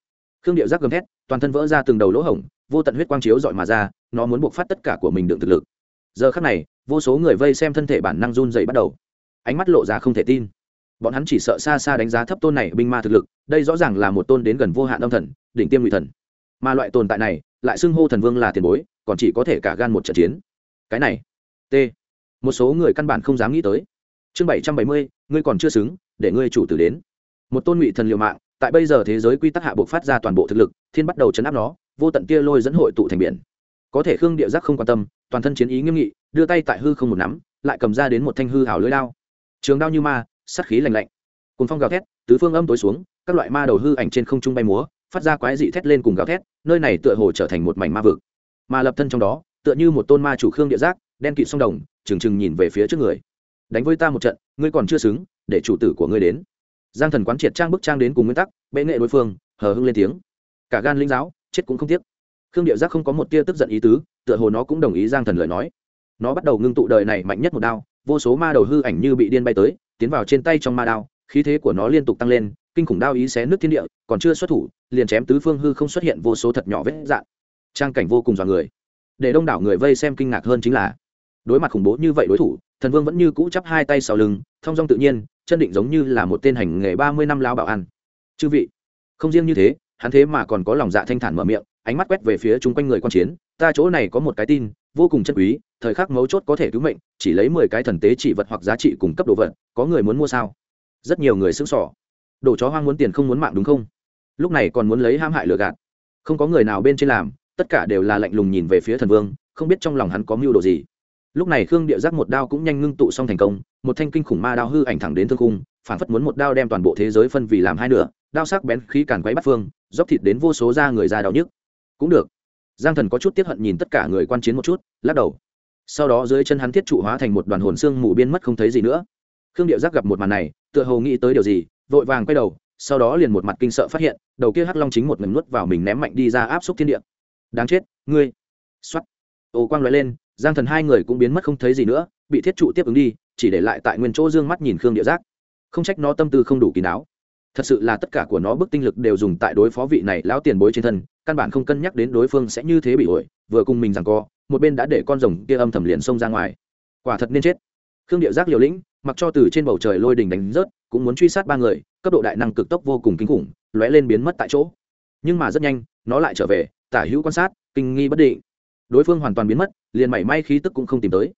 Khương điệu giác gầm thét, toàn thân vỡ ra từng đầu lỗ hổng, vô tận huyết quang chiếu dọi mà ra, nó muốn buộc phát tất cả của mình đựng thực lực. Giờ khắc này, vô số người vây xem thân thể bản năng run dày bắt đầu. Ánh mắt lộ ra không thể tin. Bọn hắn chỉ sợ xa xa đánh giá thấp tôn này binh ma thực lực, đây rõ ràng là một tôn đến gần vô hạn âm thần, đỉnh tiêm ngụy thần mà loại tồn tại này lại xưng hô thần vương là tiền bối, còn chỉ có thể cả gan một trận chiến. Cái này, t. Một số người căn bản không dám nghĩ tới. Chương bảy trăm bảy mươi, ngươi còn chưa xứng, để ngươi chủ tử đến. Một tôn ngụy thần liều mạng, tại bây giờ thế giới quy tắc hạ buộc phát ra toàn bộ thực lực, thiên bắt đầu chấn áp nó, vô tận kia lôi dẫn hội tụ thành biển. Có thể khương địa giác không quan tâm, toàn thân chiến ý nghiêm nghị, đưa tay tại hư không một nắm, lại cầm ra đến một thanh hư hảo lưỡi đao. Trường đao như ma sắt khí lành lạnh. Cùng phong gào thét, tứ phương âm tối xuống, các loại ma đầu hư ảnh trên không trung bay múa phát ra quái dị thét lên cùng gào thét, nơi này tựa hồ trở thành một mảnh ma vực. Mà lập thân trong đó, tựa như một tôn ma chủ khương địa giác, đen kịt sông đồng, trừng trừng nhìn về phía trước người. Đánh với ta một trận, ngươi còn chưa xứng, để chủ tử của ngươi đến. Giang thần quán triệt trang bức trang đến cùng nguyên tắc, bệ nghệ đối phương, hờ hưng lên tiếng. Cả gan linh giáo, chết cũng không tiếc. Khương điệu giác không có một tia tức giận ý tứ, tựa hồ nó cũng đồng ý giang thần lời nói. Nó bắt đầu ngưng tụ đời này mạnh nhất một đao, vô số ma đầu hư ảnh như bị điên bay tới, tiến vào trên tay trong ma đao, khí thế của nó liên tục tăng lên kinh khủng đao ý xé nước thiên địa, còn chưa xuất thủ, liền chém tứ phương hư không xuất hiện vô số thật nhỏ vết dạn. Trang cảnh vô cùng dọa người. Để đông đảo người vây xem kinh ngạc hơn chính là, đối mặt khủng bố như vậy đối thủ, thần vương vẫn như cũ chắp hai tay sau lưng thong dong tự nhiên, chân định giống như là một tên hành nghề ba mươi năm lao bảo ăn. Chư vị, không riêng như thế, hắn thế mà còn có lòng dạ thanh thản mở miệng, ánh mắt quét về phía chung quanh người quan chiến, ta chỗ này có một cái tin, vô cùng chân quý, thời khắc mấu chốt có thể cứu mệnh, chỉ lấy mười cái thần tế chỉ vật hoặc giá trị cùng cấp đồ vật, có người muốn mua sao? Rất nhiều người sững sỏ đồ chó hoang muốn tiền không muốn mạng đúng không? Lúc này còn muốn lấy ham hại lừa gạt. Không có người nào bên trên làm, tất cả đều là lạnh lùng nhìn về phía thần vương, không biết trong lòng hắn có mưu đồ gì. Lúc này khương địa giác một đao cũng nhanh ngưng tụ xong thành công, một thanh kinh khủng ma đao hư ảnh thẳng đến thương cung phản phất muốn một đao đem toàn bộ thế giới phân vì làm hai nửa, đao sắc bén khí càn quấy bắt phương, dốc thịt đến vô số da người da đau nhức. Cũng được. Giang thần có chút tiếp hận nhìn tất cả người quan chiến một chút, lắc đầu. Sau đó dưới chân hắn thiết trụ hóa thành một đoàn hồn xương mù biên mất không thấy gì nữa. Khương điệu giác gặp một màn này, tựa hồ nghĩ tới điều gì vội vàng quay đầu, sau đó liền một mặt kinh sợ phát hiện, đầu kia hắc long chính một ngầm nuốt vào mình ném mạnh đi ra áp xúc thiên địa. Đáng chết, ngươi. Xuất. ô quang loại lên, giang thần hai người cũng biến mất không thấy gì nữa, bị thiết trụ tiếp ứng đi, chỉ để lại tại nguyên chỗ d ư ơ n g mắt nhìn khương địa giác. Không trách nó tâm tư không đủ kín đáo thật sự là tất cả của nó bức tinh lực đều dùng tại đối phó vị này lão tiền bối trên thân, căn bản không cân nhắc đến đối phương sẽ như thế bị ổi, vừa cùng mình rằng co, một bên đã để con rồng kia âm thầm liền xông ra ngoài. Quả thật nên chết khương điệu giác liều lĩnh, mặc cho từ trên bầu trời lôi đình đánh rớt, cũng muốn truy sát ba người, cấp độ đại năng cực tốc vô cùng kinh khủng, lóe lên biến mất tại chỗ. Nhưng mà rất nhanh, nó lại trở về, tả hữu quan sát, kinh nghi bất định. Đối phương hoàn toàn biến mất, liền mảy may khí tức cũng không tìm tới.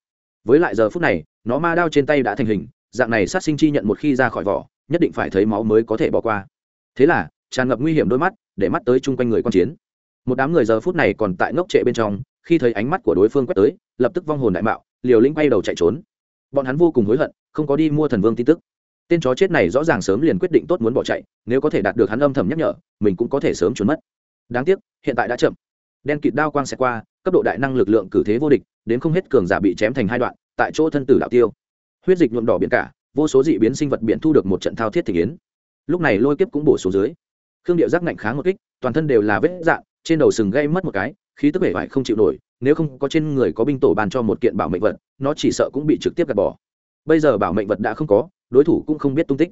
Với lại giờ phút này, nó ma đao trên tay đã thành hình, dạng này sát sinh chi nhận một khi ra khỏi vỏ, nhất định phải thấy máu mới có thể bỏ qua. Thế là, tràn ngập nguy hiểm đôi mắt, để mắt tới chung quanh người quan chiến. Một đám người giờ phút này còn tại ngốc trệ bên trong, khi thấy ánh mắt của đối phương quét tới, lập tức vong hồn đại mạo, liều lĩnh bay đầu chạy trốn bọn hắn vô cùng hối hận, không có đi mua thần vương tin tức. Tên chó chết này rõ ràng sớm liền quyết định tốt muốn bỏ chạy, nếu có thể đạt được hắn âm thầm nhắc nhở, mình cũng có thể sớm trốn mất. Đáng tiếc, hiện tại đã chậm. Đen kịt đao quang xẹt qua, cấp độ đại năng lực lượng cử thế vô địch, đến không hết cường giả bị chém thành hai đoạn, tại chỗ thân tử đạo tiêu. Huyết dịch nhuộm đỏ biển cả, vô số dị biến sinh vật biển thu được một trận thao thiết thể yến. Lúc này lôi kiếp cũng bổ xuống dưới. Khương điệu giác ngạnh kháng một kích, toàn thân đều là vết dạn trên đầu sừng gây mất một cái, khí tức bể vải không chịu nổi nếu không có trên người có binh tổ bàn cho một kiện bảo mệnh vật, nó chỉ sợ cũng bị trực tiếp gạt bỏ. Bây giờ bảo mệnh vật đã không có, đối thủ cũng không biết tung tích.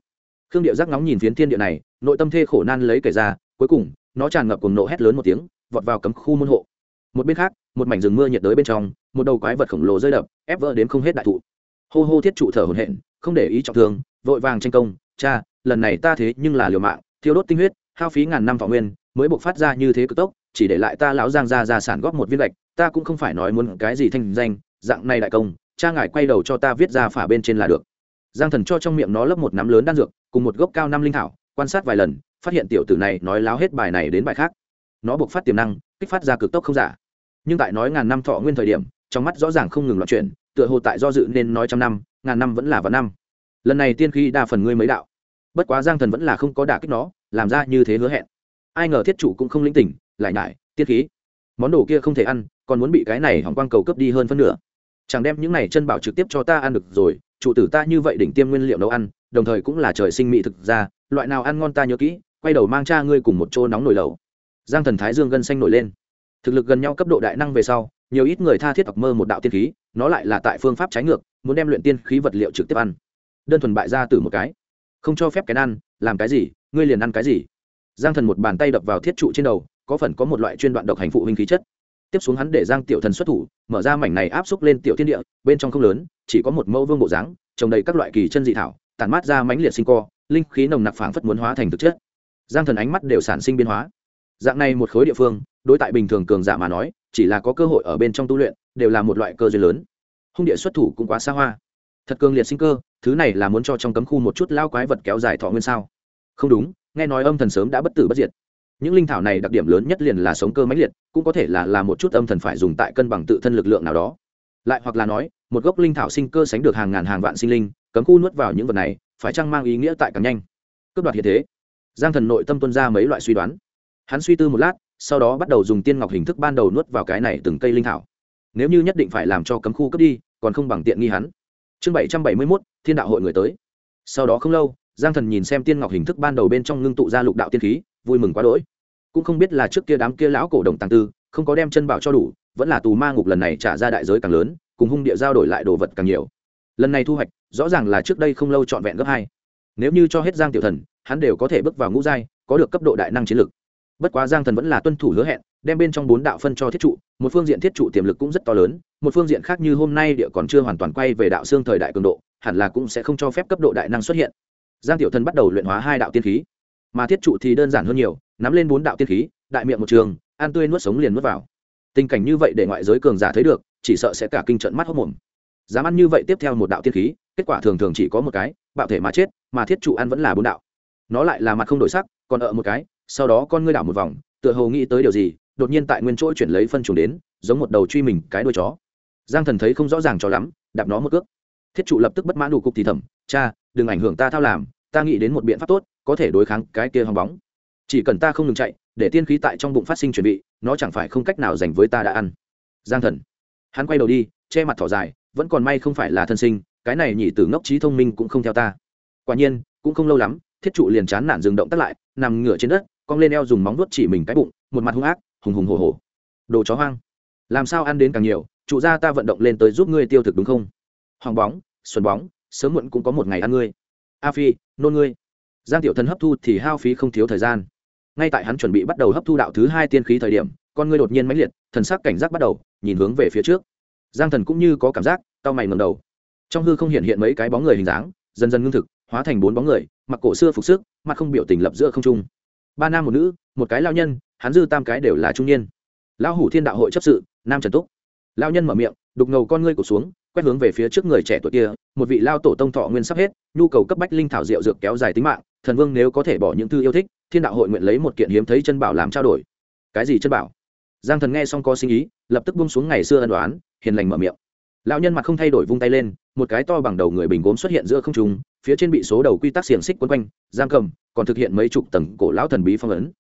Khương điệu giác ngóng nhìn phiến thiên địa này, nội tâm thê khổ nan lấy kể ra, cuối cùng, nó tràn ngập cùng nộ hét lớn một tiếng, vọt vào cấm khu môn hộ. Một bên khác, một mảnh rừng mưa nhiệt đới bên trong, một đầu quái vật khổng lồ rơi đập, ép vỡ đến không hết đại thụ. Hô hô thiết trụ thở hổn hển, không để ý trọng thương, vội vàng tranh công, cha, lần này ta thế nhưng là liều mạng thiếu đốt tinh huyết, hao phí ngàn năm võ nguyên, mới buộc phát ra như thế cực tốc chỉ để lại ta lão giang ra gia sản góp một viên gạch, ta cũng không phải nói muốn cái gì thanh danh, dạng này đại công, cha ngài quay đầu cho ta viết ra phả bên trên là được. Giang thần cho trong miệng nó lấp một nắm lớn đan dược, cùng một gốc cao năm linh thảo, quan sát vài lần, phát hiện tiểu tử này nói láo hết bài này đến bài khác. Nó buộc phát tiềm năng, kích phát ra cực tốc không giả. Nhưng tại nói ngàn năm thọ nguyên thời điểm, trong mắt rõ ràng không ngừng loạn chuyển, tựa hồ tại do dự nên nói trăm năm, ngàn năm vẫn là vạn năm. Lần này tiên khi đa phần ngươi mới đạo. Bất quá giang thần vẫn là không có đả kích nó, làm ra như thế hứa hẹn. Ai ngờ thiết chủ cũng không linh tỉnh lại nhải tiên khí. Món đồ kia không thể ăn, còn muốn bị cái này hỏng quang cầu cấp đi hơn phân nửa. Chẳng đem những này chân bảo trực tiếp cho ta ăn được rồi trụ tử ta như vậy đỉnh tiêm nguyên liệu nấu ăn, đồng thời cũng là trời sinh mỹ thực ra loại nào ăn ngon ta nhớ kỹ, quay đầu mang cha ngươi cùng một chỗ nóng nồi lẩu. Giang thần thái dương gân xanh nổi lên. Thực lực gần nhau cấp độ đại năng về sau, nhiều ít người tha thiết hoặc mơ một đạo tiên khí, nó lại là tại phương pháp trái ngược, muốn đem luyện tiên khí vật liệu trực tiếp ăn. Đơn thuần bại ra từ một cái. Không cho phép cái ăn, làm cái gì, ngươi liền ăn cái gì. Giang thần một bàn tay đập vào thiết trụ trên đầu có phần có một loại chuyên đoạn độc hành phụ huynh khí chất. Tiếp xuống hắn để giang tiểu thần xuất thủ, mở ra mảnh này áp xúc lên tiểu thiên địa, bên trong không lớn, chỉ có một mẫu vương bộ dáng, trồng đầy các loại kỳ chân dị thảo, tản mát ra mãnh liệt sinh co, linh khí nồng nặc phảng phất muốn hóa thành thực chất. Giang thần ánh mắt đều sản sinh biến hóa. Dạng này một khối địa phương, đối tại bình thường cường giả mà nói, chỉ là có cơ hội ở bên trong tu luyện, đều là một loại cơ duyên lớn. Hung địa xuất thủ cũng quá xa hoa. Thật cường liệt sinh cơ, thứ này là muốn cho trong cấm khu một chút lao quái vật kéo dài thọ nguyên sao? Không đúng, nghe nói âm thần sớm đã bất tử bất diệt những linh thảo này đặc điểm lớn nhất liền là sống cơ mãnh liệt, cũng có thể là là một chút âm thần phải dùng tại cân bằng tự thân lực lượng nào đó. Lại hoặc là nói, một gốc linh thảo sinh cơ sánh được hàng ngàn hàng vạn sinh linh, cấm khu nuốt vào những vật này, phải chăng mang ý nghĩa tại càng nhanh? Cướp đoạt hiện thế, giang thần nội tâm tuân ra mấy loại suy đoán. Hắn suy tư một lát, sau đó bắt đầu dùng tiên ngọc hình thức ban đầu nuốt vào cái này từng cây linh thảo. Nếu như nhất định phải làm cho cấm khu cướp đi, còn không bằng tiện nghi hắn. Chương bảy trăm bảy mươi mốt, thiên đạo hội người tới. Sau đó không lâu, giang thần nhìn xem tiên ngọc hình thức ban đầu bên trong ngưng tụ ra lục đạo tiên khí, vui mừng quá đỗi cũng không biết là trước kia đám kia lão cổ đồng tàng tư, không có đem chân bảo cho đủ, vẫn là tù ma ngục lần này trả ra đại giới càng lớn, cùng hung địa giao đổi lại đồ vật càng nhiều. Lần này thu hoạch, rõ ràng là trước đây không lâu trọn vẹn gấp hai. Nếu như cho hết giang tiểu thần, hắn đều có thể bước vào ngũ giai, có được cấp độ đại năng chiến lực. Bất quá giang thần vẫn là tuân thủ hứa hẹn, đem bên trong bốn đạo phân cho thiết trụ, một phương diện thiết trụ tiềm lực cũng rất to lớn, một phương diện khác như hôm nay địa còn chưa hoàn toàn quay về đạo xương thời đại cường độ, hẳn là cũng sẽ không cho phép cấp độ đại năng xuất hiện. Giang tiểu thần bắt đầu luyện hóa hai đạo tiên khí, mà thiết trụ thì đơn giản hơn nhiều nắm lên bốn đạo tiên khí, đại miệng một trường, ăn tươi nuốt sống liền nuốt vào. Tình cảnh như vậy để ngoại giới cường giả thấy được, chỉ sợ sẽ cả kinh trận mắt hốc mồm. Dám ăn như vậy tiếp theo một đạo tiên khí, kết quả thường thường chỉ có một cái, bạo thể mà chết, mà thiết trụ ăn vẫn là bốn đạo. Nó lại là mặt không đổi sắc, còn ở một cái, sau đó con ngươi đảo một vòng, tựa hồ nghĩ tới điều gì, đột nhiên tại nguyên chỗ chuyển lấy phân trùng đến, giống một đầu truy mình cái đuôi chó. Giang thần thấy không rõ ràng cho lắm, đạp nó một cước. Thiết trụ lập tức bất mãn đủ cục thì thầm, cha, đừng ảnh hưởng ta thao làm, ta nghĩ đến một biện pháp tốt, có thể đối kháng cái kia hòng bóng chỉ cần ta không ngừng chạy, để tiên khí tại trong bụng phát sinh chuẩn bị nó chẳng phải không cách nào dành với ta đã ăn. Giang thần. Hắn quay đầu đi, che mặt thỏ dài, vẫn còn may không phải là thân sinh, cái này nhỉ từ ngốc trí thông minh cũng không theo ta. Quả nhiên, cũng không lâu lắm, thiết trụ liền chán nản dừng động tắt lại, nằm ngửa trên đất, cong lên eo dùng móng vuốt chỉ mình cái bụng, một mặt hung ác, hùng hùng hổ hổ. Đồ chó hoang. Làm sao ăn đến càng nhiều, trụ ra ta vận động lên tới giúp ngươi tiêu thực đúng không? Hoàng bóng, xuân bóng, sớm muộn cũng có một ngày ăn ngươi. A phi, nôn ngươi. Giang tiểu thần hấp thu thì hao phí không thiếu thời gian ngay tại hắn chuẩn bị bắt đầu hấp thu đạo thứ hai tiên khí thời điểm, con ngươi đột nhiên mãnh liệt, thần sắc cảnh giác bắt đầu, nhìn hướng về phía trước. Giang thần cũng như có cảm giác tao mày ngầm đầu. Trong hư không hiện hiện mấy cái bóng người hình dáng, dần dần ngưng thực, hóa thành bốn bóng người, mặc cổ xưa phục sức, mặt không biểu tình lập giữa không trung. Ba nam một nữ, một cái lao nhân, hắn dư tam cái đều là trung niên. Lão hủ thiên đạo hội chấp sự, nam trần túc. Lao nhân mở miệng, đục ngầu con ngươi cổ xuống quét hướng về phía trước người trẻ tuổi kia, một vị lao tổ tông thọ nguyên sắp hết, nhu cầu cấp bách linh thảo rượu dược kéo dài tính mạng, thần vương nếu có thể bỏ những thư yêu thích, thiên đạo hội nguyện lấy một kiện hiếm thấy chân bảo làm trao đổi. Cái gì chân bảo? Giang thần nghe xong có sinh ý, lập tức bung xuống ngày xưa ân đoán hiền lành mở miệng. Lão nhân mặt không thay đổi vung tay lên, một cái to bằng đầu người bình gốm xuất hiện giữa không trung, phía trên bị số đầu quy tắc xiềng xích quấn quanh, giang cầm, còn thực hiện mấy chục tầng cổ lão thần bí phong ấn.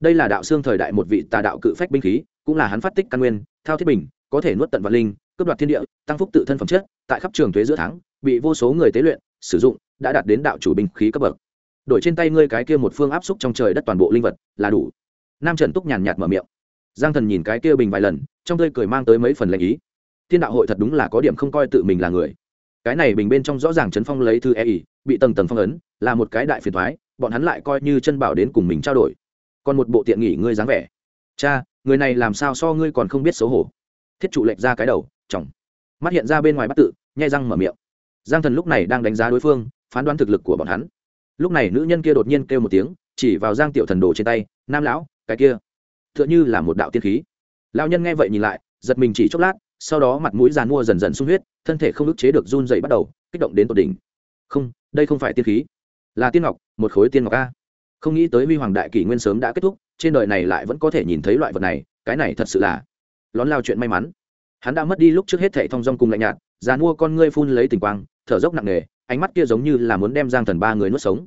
Đây là đạo xương thời đại một vị tà đạo cự phách binh khí, cũng là hắn phát tích căn nguyên, thao thiết bình, có thể nuốt tận vạn linh cướp đoạt thiên địa, tăng phúc tự thân phẩm chất, tại khắp trường thuế giữa tháng, bị vô số người tế luyện, sử dụng, đã đạt đến đạo chủ binh khí cấp bậc. Đổi trên tay ngươi cái kia một phương áp xúc trong trời đất toàn bộ linh vật, là đủ. Nam trần túc nhàn nhạt mở miệng. Giang thần nhìn cái kia bình vài lần, trong tươi cười mang tới mấy phần lệnh ý. Thiên đạo hội thật đúng là có điểm không coi tự mình là người. Cái này bình bên trong rõ ràng chấn phong lấy thư e ý bị tầng tầng phong ấn, là một cái đại phiền thoái bọn hắn lại coi như chân bảo đến cùng mình trao đổi. Còn một bộ tiện nghỉ ngươi dáng vẻ. Cha, người này làm sao so ngươi còn không biết xấu hổ? Thiết trụ lệch ra cái đầu chỏng mắt hiện ra bên ngoài bắt tự, nhai răng mở miệng. Giang thần lúc này đang đánh giá đối phương, phán đoán thực lực của bọn hắn. Lúc này nữ nhân kia đột nhiên kêu một tiếng, chỉ vào giang tiểu thần đồ trên tay, nam lão, cái kia t h ư ợ n h ư là một đạo tiên khí. Lão nhân nghe vậy nhìn lại, giật mình chỉ chốc lát, sau đó mặt mũi giàn mua dần dần sung huyết, thân thể không ức chế được run dậy bắt đầu, kích động đến tột đỉnh. Không, đây không phải tiên khí, là tiên ngọc, một khối tiên ngọc a. Không nghĩ tới huy hoàng đại kỷ nguyên sớm đã kết thúc, trên đời này lại vẫn có thể nhìn thấy loại vật này, cái này thật sự là lón lao chuyện may mắn hắn đã mất đi lúc trước hết thệ thong dong cùng lạnh nhạt, già mua con ngươi phun lấy tình quang, thở dốc nặng nề, ánh mắt kia giống như là muốn đem giang thần ba người nuốt sống.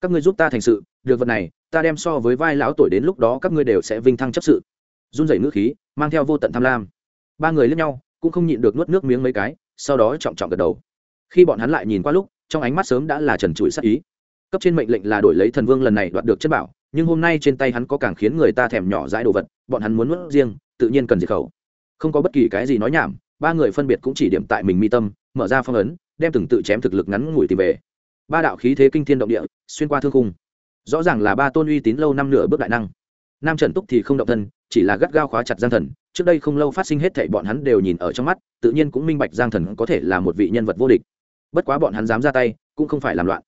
Các ngươi giúp ta thành sự, được vật này, ta đem so với vai lão tuổi đến lúc đó các ngươi đều sẽ vinh thăng chấp sự. Run rẩy ngữ khí, mang theo vô tận tham lam. Ba người lẫn nhau, cũng không nhịn được nuốt nước miếng mấy cái, sau đó trọng trọng gật đầu. Khi bọn hắn lại nhìn qua lúc, trong ánh mắt sớm đã là trần trụi sắc ý. Cấp trên mệnh lệnh là đổi lấy thần vương lần này đoạt được chất bảo, nhưng hôm nay trên tay hắn có càng khiến người ta thèm nhỏ dãi đồ vật, bọn hắn muốn nuốt riêng, tự nhiên cần diệt khẩu không có bất kỳ cái gì nói nhảm, ba người phân biệt cũng chỉ điểm tại mình mi tâm, mở ra phong ấn, đem từng tự chém thực lực ngắn ngủi tìm về. Ba đạo khí thế kinh thiên động địa, xuyên qua thương khung. Rõ ràng là ba tôn uy tín lâu năm nửa bước đại năng. Nam trần túc thì không động thân, chỉ là gắt gao khóa chặt giang thần, trước đây không lâu phát sinh hết thảy bọn hắn đều nhìn ở trong mắt, tự nhiên cũng minh bạch giang thần có thể là một vị nhân vật vô địch. Bất quá bọn hắn dám ra tay, cũng không phải làm loạn.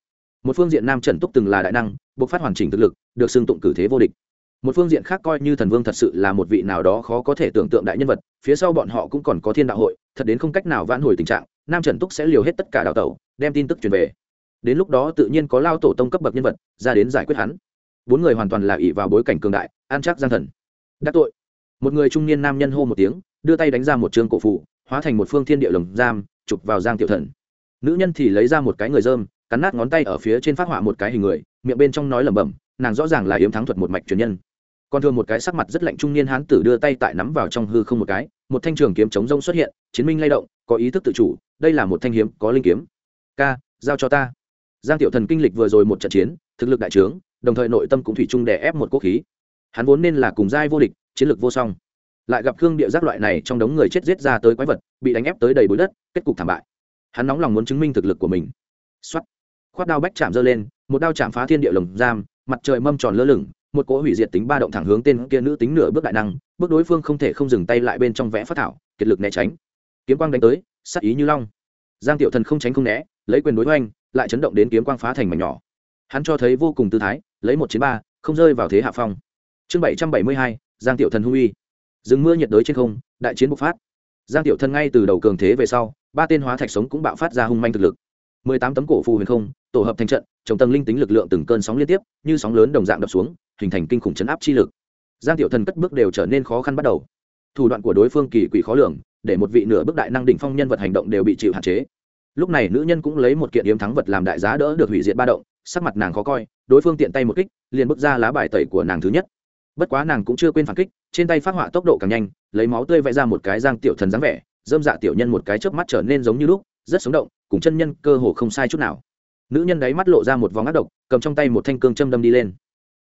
Một phương diện nam trần túc từng là đại năng buộc phát hoàn chỉnh thực lực, được xưng tụng cử thế vô địch một phương diện khác coi như thần vương thật sự là một vị nào đó khó có thể tưởng tượng đại nhân vật, phía sau bọn họ cũng còn có thiên đạo hội, thật đến không cách nào vãn hồi tình trạng, nam trần túc sẽ liều hết tất cả đạo tẩu, đem tin tức truyền về. Đến lúc đó tự nhiên có lao tổ tông cấp bậc nhân vật, ra đến giải quyết hắn. Bốn người hoàn toàn là ỷ vào bối cảnh cường đại an chắc giang thần. Đắc tội. Một người trung niên nam nhân hô một tiếng, đưa tay đánh ra một trường cổ phụ hóa thành một phương thiên địa lồng giam, chụp vào giang tiểu thần. Nữ nhân thì lấy ra một cái người dơm cắn nát ngón tay ở phía trên phát họa một cái hình người, miệng bên trong nói lẩm bẩm nàng rõ ràng là yếm thắng thuật một mạch truyền nhân. Còn thường một cái sắc mặt rất lạnh trung niên hán tử đưa tay tại nắm vào trong hư không một cái, một thanh trường kiếm chống rông xuất hiện, chiến minh lay động, có ý thức tự chủ, đây là một thanh hiếm, có linh kiếm. Ca, giao cho ta. Giang tiểu thần kinh lịch vừa rồi một trận chiến, thực lực đại trướng, đồng thời nội tâm cũng thủy chung đè ép một quốc khí. Hắn vốn nên là cùng giai vô địch, chiến lược vô song. Lại gặp khương địa giác loại này trong đống người chết giết ra tới quái vật, bị đánh ép tới đầy bụi đất, kết cục thảm bại. Hắn nóng lòng muốn chứng minh thực lực của mình. Xuất khoát đao bách chạm dơ lên, một đao chạm phá thiên địa lồng giam mặt trời mâm tròn lơ lửng, một cỗ hủy diệt tính ba động thẳng hướng tên kia nữ tính nửa bước đại năng, bước đối phương không thể không dừng tay lại bên trong vẽ phát thảo, kiệt lực né tránh. Kiếm quang đánh tới, sắc ý như long. Giang tiểu thần không tránh không né, lấy quyền đối hoành, lại chấn động đến kiếm quang phá thành mảnh nhỏ. Hắn cho thấy vô cùng tư thái, lấy một chiến ba, không rơi vào thế hạ phong. Chương bảy trăm bảy mươi hai, giang tiểu thần hung uy. Rừng mưa nhiệt đới trên không, đại chiến bộc phát. Giang tiểu thần ngay từ đầu cường thế về sau, ba tên hóa thạch sống cũng bạo phát ra hung manh thực lực. mười tám tấm cổ phù huyền không tổ hợp thành trận trồng tầng linh tính lực lượng từng cơn sóng liên tiếp, như sóng lớn đồng dạng đập xuống, hình thành kinh khủng chấn áp chi lực. Giang tiểu thần cất bước đều trở nên khó khăn bắt đầu. Thủ đoạn của đối phương kỳ quỷ khó lường, để một vị nửa bước đại năng đỉnh phong nhân vật hành động đều bị chịu hạn chế. Lúc này nữ nhân cũng lấy một kiện yếm thắng vật làm đại giá đỡ được hủy diệt ba động, sắc mặt nàng khó coi, đối phương tiện tay một kích, liền bước ra lá bài tẩy của nàng thứ nhất. Bất quá nàng cũng chưa quên phản kích, trên tay phát họa tốc độ càng nhanh, lấy máu tươi vẽ ra một cái giang tiểu thần dáng vẻ, dâm dạ tiểu nhân một cái chớp mắt trở nên giống như lúc, rất sống động, cùng chân nhân cơ hồ không sai chút nào nữ nhân đáy mắt lộ ra một vòng ác độc, cầm trong tay một thanh cương châm đâm đi lên.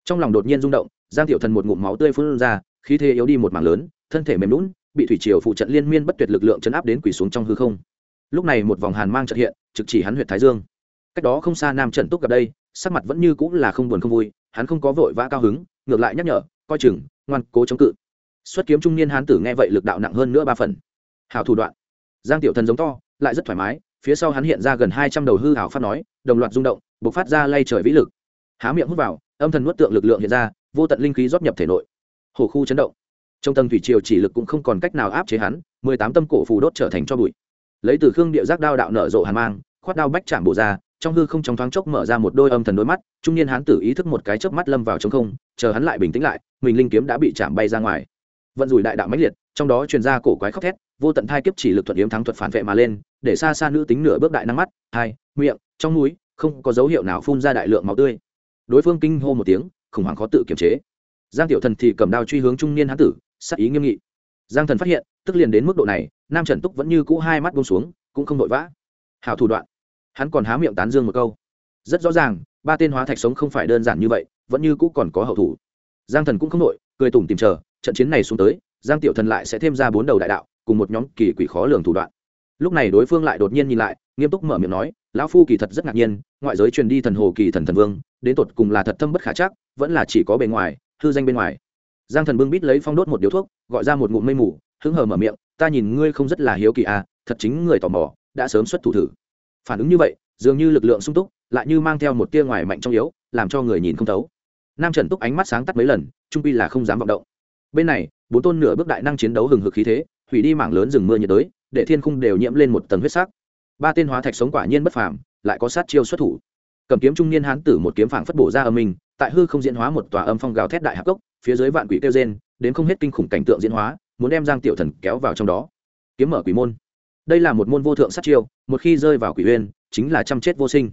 Trong lòng đột nhiên rung động, giang tiểu thần một ngụm máu tươi phun ra, khí thế yếu đi một mảng lớn, thân thể mềm lún bị thủy triều phụ trận liên miên bất tuyệt lực lượng chấn áp đến quỷ xuống trong hư không. Lúc này một vòng hàn mang trật hiện, trực chỉ hắn huyệt thái dương. Cách đó không xa nam trần túc gặp đây, sắc mặt vẫn như cũng là không buồn không vui, hắn không có vội vã cao hứng, ngược lại nhắc nhở, coi chừng, ngoan, cố chống cự. Xuất kiếm trung niên hán tử nghe vậy lực đạo nặng hơn nữa ba phần. Hảo thủ đoạn. Giang tiểu thần giống to, lại rất thoải mái, phía sau hắn hiện ra gần hai trăm đầu hư hảo phát nói đồng loạt rung động b ộ c phát ra lay trời vĩ lực. Há miệng hút vào, âm thần nuốt tượng lực lượng hiện ra, vô tận linh khí rót nhập thể nội. Hồ khu chấn động. Trong tầng thủy triều chỉ lực cũng không còn cách nào áp chế hắn, mười tám tâm cổ phù đốt trở thành cho bụi. Lấy từ khương địa giác đao đạo nở rộ hàn mang, khoát đao bách chạm bổ ra, trong hư không trong thoáng chốc mở ra một đôi âm thần đôi mắt, trung niên hán tử ý thức một cái chớp mắt lâm vào trong không, chờ hắn lại bình tĩnh lại, mình linh kiếm đã bị chạm bay ra ngoài. Vận rủi đại đạo mãnh liệt, trong đó truyền ra cổ quái khóc thét, vô tận thai kiếp chỉ lực thuận yếm thắng thuật phản vệ mà lên, để xa xa nữ tính nửa bước đại năng mắt, hai, miệng trong núi, không có dấu hiệu nào phun ra đại lượng máu tươi. Đối phương kinh hô một tiếng, khủng hoảng khó tự kiềm chế. Giang tiểu thần thì cầm đao truy hướng trung niên hán tử, sắc ý nghiêm nghị. Giang thần phát hiện, tức liền đến mức độ này, nam trần túc vẫn như cũ hai mắt buông xuống, cũng không vội vã. Hảo thủ đoạn. Hắn còn há miệng tán dương một câu. Rất rõ ràng, ba tên hóa thạch sống không phải đơn giản như vậy, vẫn như cũ còn có hậu thủ. Giang thần cũng không nội cười tủm tìm chờ, trận chiến này xuống tới, giang tiểu thần lại sẽ thêm ra bốn đầu đại đạo, cùng một nhóm kỳ quỷ khó lường thủ đoạn. Lúc này đối phương lại đột nhiên nhìn lại, nghiêm túc mở miệng nói lão phu kỳ thật rất ngạc nhiên, ngoại giới truyền đi thần hồ kỳ thần thần vương, đến tột cùng là thật thâm bất khả chắc, vẫn là chỉ có bề ngoài, hư danh bên ngoài. Giang thần bưng bít lấy phong đốt một điếu thuốc, gọi ra một ngụm mây mù, hứng hờ mở miệng, ta nhìn ngươi không rất là hiếu kỳ à thật chính người tò mò, đã sớm xuất thủ thử. Phản ứng như vậy, dường như lực lượng sung túc, lại như mang theo một tia ngoài mạnh trong yếu, làm cho người nhìn không thấu. Nam trần túc ánh mắt sáng tắt mấy lần, trung pi là không dám vọng động. Bên này, bốn tôn nửa bước đại năng chiến đấu hừng hực khí thế, hủy đi mảng lớn rừng mưa nhiệt đới, để thiên khung đều nhiễm lên một tầng huyết sắc ba tên hóa thạch sống quả nhiên bất phàm, lại có sát chiêu xuất thủ. Cầm kiếm trung niên hán tử một kiếm phảng phất bổ ra âm mình tại hư không diễn hóa một tòa âm phong gào thét đại hạc cốc, phía dưới vạn quỷ kêu rên, đến không hết kinh khủng cảnh tượng diễn hóa, muốn đem giang tiểu thần kéo vào trong đó. Kiếm mở quỷ môn. Đây là một môn vô thượng sát chiêu, một khi rơi vào quỷ uyên, chính là chăm chết vô sinh.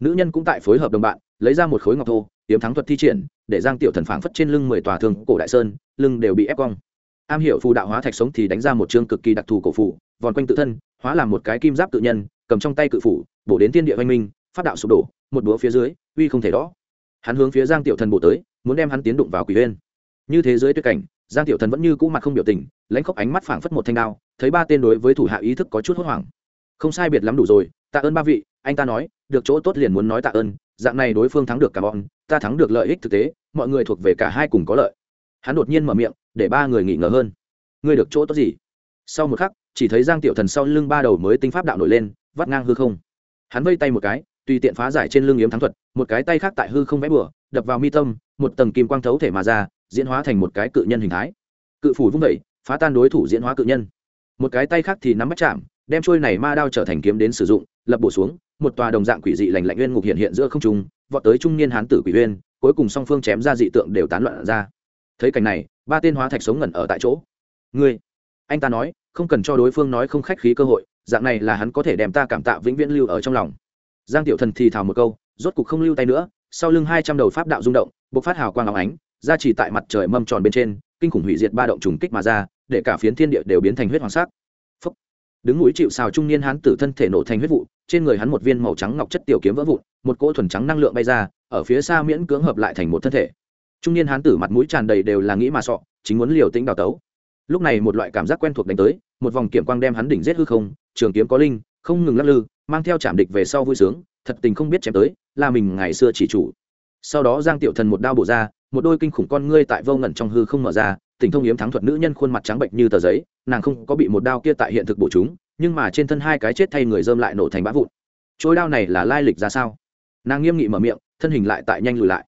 Nữ nhân cũng tại phối hợp đồng bạn, lấy ra một khối ngọc thô, tiếm thắng thuật thi triển, để giang tiểu thần phảng phất trên lưng mười tòa thương cổ đại sơn, lưng đều bị ép cong am hiểu phù đạo hóa thạch sống thì đánh ra một chương cực kỳ đặc thù cổ phủ, vòn quanh tự thân, hóa làm một cái kim giáp tự nhân, cầm trong tay cự phủ, bổ đến tiên địa văn minh, phát đạo sụp đổ, một búa phía dưới, uy không thể đó hắn hướng phía giang tiểu thần bổ tới, muốn đem hắn tiến đụng vào quỷ bên như thế giới tuyệt cảnh, giang tiểu thần vẫn như cũ mặt không biểu tình, lãnh khóc ánh mắt phảng phất một thanh đao, thấy ba tên đối với thủ hạ ý thức có chút hốt hoảng. Không sai biệt lắm đủ rồi, tạ ơn ba vị, anh ta nói, được chỗ tốt liền muốn nói tạ ơn, dạng này đối phương thắng được cả bọn, ta thắng được lợi ích thực tế, mọi người thuộc về cả hai cùng có lợi. Hắn đột nhiên mở miệng để ba người nghỉ ngờ hơn. Ngươi được chỗ tốt gì? Sau một khắc, chỉ thấy giang tiểu thần sau lưng ba đầu mới tinh pháp đạo nổi lên, vắt ngang hư không. Hắn vây tay một cái, tùy tiện phá giải trên lưng yếm thắng thuật, một cái tay khác tại hư không vẽ bừa, đập vào mi tâm, một tầng kim quang thấu thể mà ra, diễn hóa thành một cái cự nhân hình thái. Cự phủ vung vẩy phá tan đối thủ diễn hóa cự nhân. Một cái tay khác thì nắm bắt chạm, đem trôi này ma đao trở thành kiếm đến sử dụng, lập bổ xuống, một tòa đồng dạng quỷ dị lành lạnh uyên ngục hiện hiện giữa không trung, vọt tới trung niên hán tử quỷ uyên, cuối cùng song phương chém ra dị tượng đều tán loạn ra thấy cảnh này, ba tên hóa thạch sống ngẩn ở tại chỗ. Ngươi, anh ta nói, không cần cho đối phương nói không khách khí cơ hội, dạng này là hắn có thể đem ta cảm tạ vĩnh viễn lưu ở trong lòng. Giang tiểu thần thì thào một câu, rốt cục không lưu tay nữa, sau lưng hai trăm đầu pháp đạo rung động, bộc phát hào quang áo ánh, ra chỉ tại mặt trời mâm tròn bên trên, kinh khủng hủy diệt ba động trùng kích mà ra, để cả phiến thiên địa đều biến thành huyết hoàng sắc. Phúc. đứng núi chịu xào trung niên hán tử thân thể nổ thành huyết vụ, trên người hắn một viên màu trắng ngọc chất tiểu kiếm vỡ vụn, một cỗ thuần trắng năng lượng bay ra, ở phía xa miễn cưỡng hợp lại thành một thân thể trung niên hán tử mặt mũi tràn đầy đều là nghĩ mà sọ, chính muốn liều tĩnh đào tấu. Lúc này một loại cảm giác quen thuộc đánh tới, một vòng kiểm quang đem hắn đỉnh giết hư không, trường kiếm có linh, không ngừng lắc lư, mang theo chạm địch về sau vui sướng, thật tình không biết chém tới, là mình ngày xưa chỉ chủ. Sau đó giang tiểu thần một đao bổ ra, một đôi kinh khủng con ngươi tại vô ngẩn trong hư không mở ra, tình thông yếm thắng thuật nữ nhân khuôn mặt trắng bệnh như tờ giấy, nàng không có bị một đao kia tại hiện thực bổ chúng, nhưng mà trên thân hai cái chết thay người dơm lại nổ thành bã vụn. Trôi đao này là lai lịch ra sao? Nàng nghiêm nghị mở miệng, thân hình lại tại nhanh lùi lại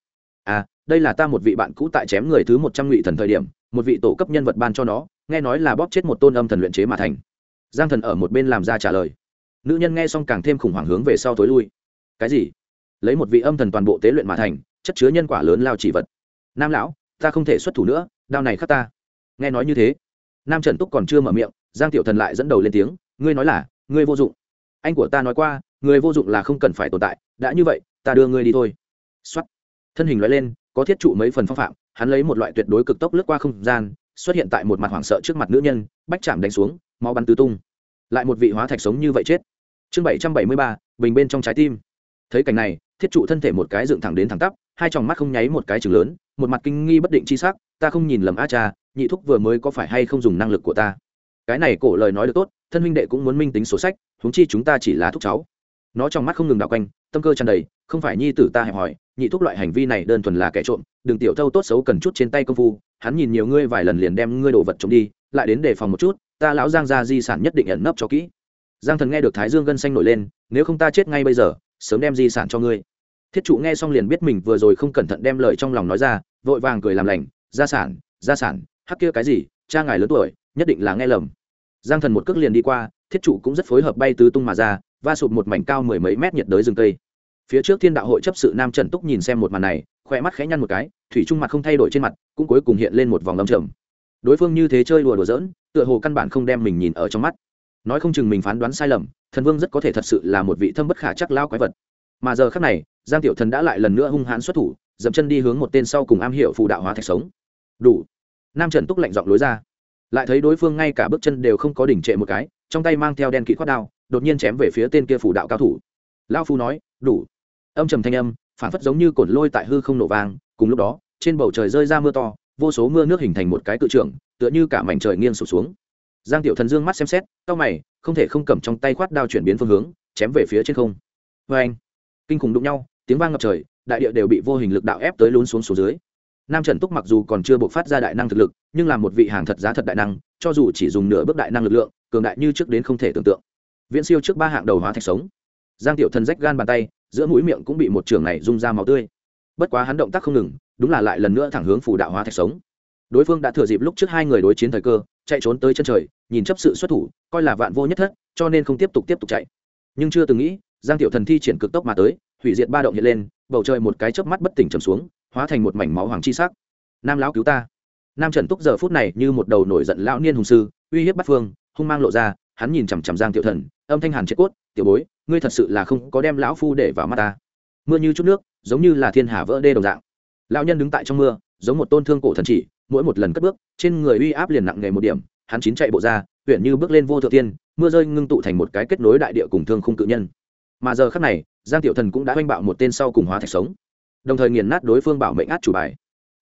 đây là ta một vị bạn cũ tại chém người thứ một trăm ngụy thần thời điểm một vị tổ cấp nhân vật ban cho nó nghe nói là bóp chết một tôn âm thần luyện chế mà thành. Giang thần ở một bên làm ra trả lời. Nữ nhân nghe xong càng thêm khủng hoảng hướng về sau tối lui. Cái gì? Lấy một vị âm thần toàn bộ tế luyện mà thành chất chứa nhân quả lớn lao chỉ vật. Nam lão ta không thể xuất thủ nữa đao này khắc ta. Nghe nói như thế nam trần túc còn chưa mở miệng giang tiểu thần lại dẫn đầu lên tiếng ngươi nói là ngươi vô dụng. Anh của ta nói qua người vô dụng là không cần phải tồn tại đã như vậy ta đưa ngươi đi thôi. Xoát, thân hình loại lên có thiết trụ mấy phần phong phạm, hắn lấy một loại tuyệt đối cực tốc lướt qua không gian, xuất hiện tại một mặt hoảng sợ trước mặt nữ nhân, bách chạm đánh xuống, máu bắn tứ tung. Lại một vị hóa thạch sống như vậy chết. Chương bảy trăm bảy mươi ba, bình bên trong trái tim. Thấy cảnh này, thiết trụ thân thể một cái dựng thẳng đến thẳng tắp, hai tròng mắt không nháy một cái chừng lớn, một mặt kinh nghi bất định chi sắc, ta không nhìn lầm a cha, nhị thúc vừa mới có phải hay không dùng năng lực của ta. Cái này cổ lời nói được tốt, thân huynh đệ cũng muốn minh tính sổ sách, huống chi chúng ta chỉ là thúc cháu nó trong mắt không ngừng đạo quanh, tâm cơ tràn đầy, không phải nhi tử ta hẹp hỏi nhị thúc loại hành vi này đơn thuần là kẻ trộm, đừng tiểu thâu tốt xấu cần chút trên tay công phu, hắn nhìn nhiều ngươi vài lần liền đem ngươi đồ vật trộm đi, lại đến đề phòng một chút, ta lão giang ra di sản nhất định ẩn nấp cho kỹ. Giang thần nghe được thái dương gân xanh nổi lên, nếu không ta chết ngay bây giờ, sớm đem di sản cho ngươi. Thiết trụ nghe xong liền biết mình vừa rồi không cẩn thận đem lời trong lòng nói ra, vội vàng cười làm lành, gia sản gia sản, hắc kia cái gì, cha ngài lớn tuổi, nhất định là nghe lầm. Giang thần một cước liền đi qua, thiết trụ cũng rất phối hợp bay tứ tung mà ra va sụp một mảnh cao mười mấy mét nhiệt đới rừng cây. Phía trước thiên đạo hội chấp sự nam trần túc nhìn xem một màn này khoe mắt khẽ nhăn một cái, thủy trung mặt không thay đổi trên mặt, cũng cuối cùng hiện lên một vòng lâm trầm. Đối phương như thế chơi đùa đùa giỡn, tựa hồ căn bản không đem mình nhìn ở trong mắt. Nói không chừng mình phán đoán sai lầm, thần vương rất có thể thật sự là một vị thâm bất khả chắc lao quái vật. Mà giờ khác này, giang tiểu thần đã lại lần nữa hung hãn xuất thủ, dậm chân đi hướng một tên sau cùng am hiểu phù đạo hóa thạch sống. Đủ. Nam trần túc lạnh giọng lối ra. Lại thấy đối phương ngay cả bước chân đều không có đỉnh trệ một cái, trong tay mang theo đen kỹ khoát đao đột nhiên chém về phía tên kia phủ đạo cao thủ. Lao phu nói, đủ. Âm trầm thanh âm, phản phất giống như cồn lôi tại hư không nổ vang, cùng lúc đó, trên bầu trời rơi ra mưa to, vô số mưa nước hình thành một cái cự trưởng, tựa như cả mảnh trời nghiêng sụp xuống. Giang tiểu thần dương mắt xem xét, cau mày, không thể không cầm trong tay khoát đao chuyển biến phương hướng, chém về phía trên không. Vê anh, kinh khủng đụng nhau, tiếng vang ngập trời, đại địa đều bị vô hình lực đạo ép tới lún xuống xuống dưới. Nam trần túc mặc dù còn chưa buộc phát ra đại năng thực lực, nhưng là một vị hàng thật giá thật đại năng, cho dù chỉ dùng nửa bước đại năng lực lượng, cường đại như trước đến không thể tưởng tượng viễn siêu trước ba hạng đầu hóa thạch sống. Giang tiểu thần rách gan bàn tay, giữa mũi miệng cũng bị một trường này rung ra máu tươi. Bất quá hắn động tác không ngừng, đúng là lại lần nữa thẳng hướng phủ đạo hóa thạch sống. Đối phương đã thừa dịp lúc trước hai người đối chiến thời cơ, chạy trốn tới chân trời, nhìn chấp sự xuất thủ, coi là vạn vô nhất thất, cho nên không tiếp tục tiếp tục chạy. Nhưng chưa từng nghĩ, giang tiểu thần thi triển cực tốc mà tới, hủy diệt ba động hiện lên, bầu trời một cái chớp mắt bất tỉnh trầm xuống, hóa thành một mảnh máu hoàng chi sắc. Nam lão cứu ta. Nam trần túc giờ phút này như một đầu nổi giận lão niên hùng sư, uy hiếp bắt phương, hung mang lộ ra, hắn nhìn chằm chằm giang tiểu thần âm thanh hàn chết cốt, tiểu bối, ngươi thật sự là không có đem lão phu để vào mắt ta. Mưa như chút nước, giống như là thiên hà vỡ đê đồng dạng. Lão nhân đứng tại trong mưa, giống một tôn thương cổ thần chỉ, mỗi một lần cất bước, trên người uy áp liền nặng nghề một điểm, hắn chín chạy bộ ra huyện như bước lên vô thượng tiên, mưa rơi ngưng tụ thành một cái kết nối đại địa cùng thương khung cự nhân. Mà giờ khắc này, giang tiểu thần cũng đã oanh bạo một tên sau cùng hóa thạch sống. Đồng thời nghiền nát đối phương bảo mệnh át chủ bài.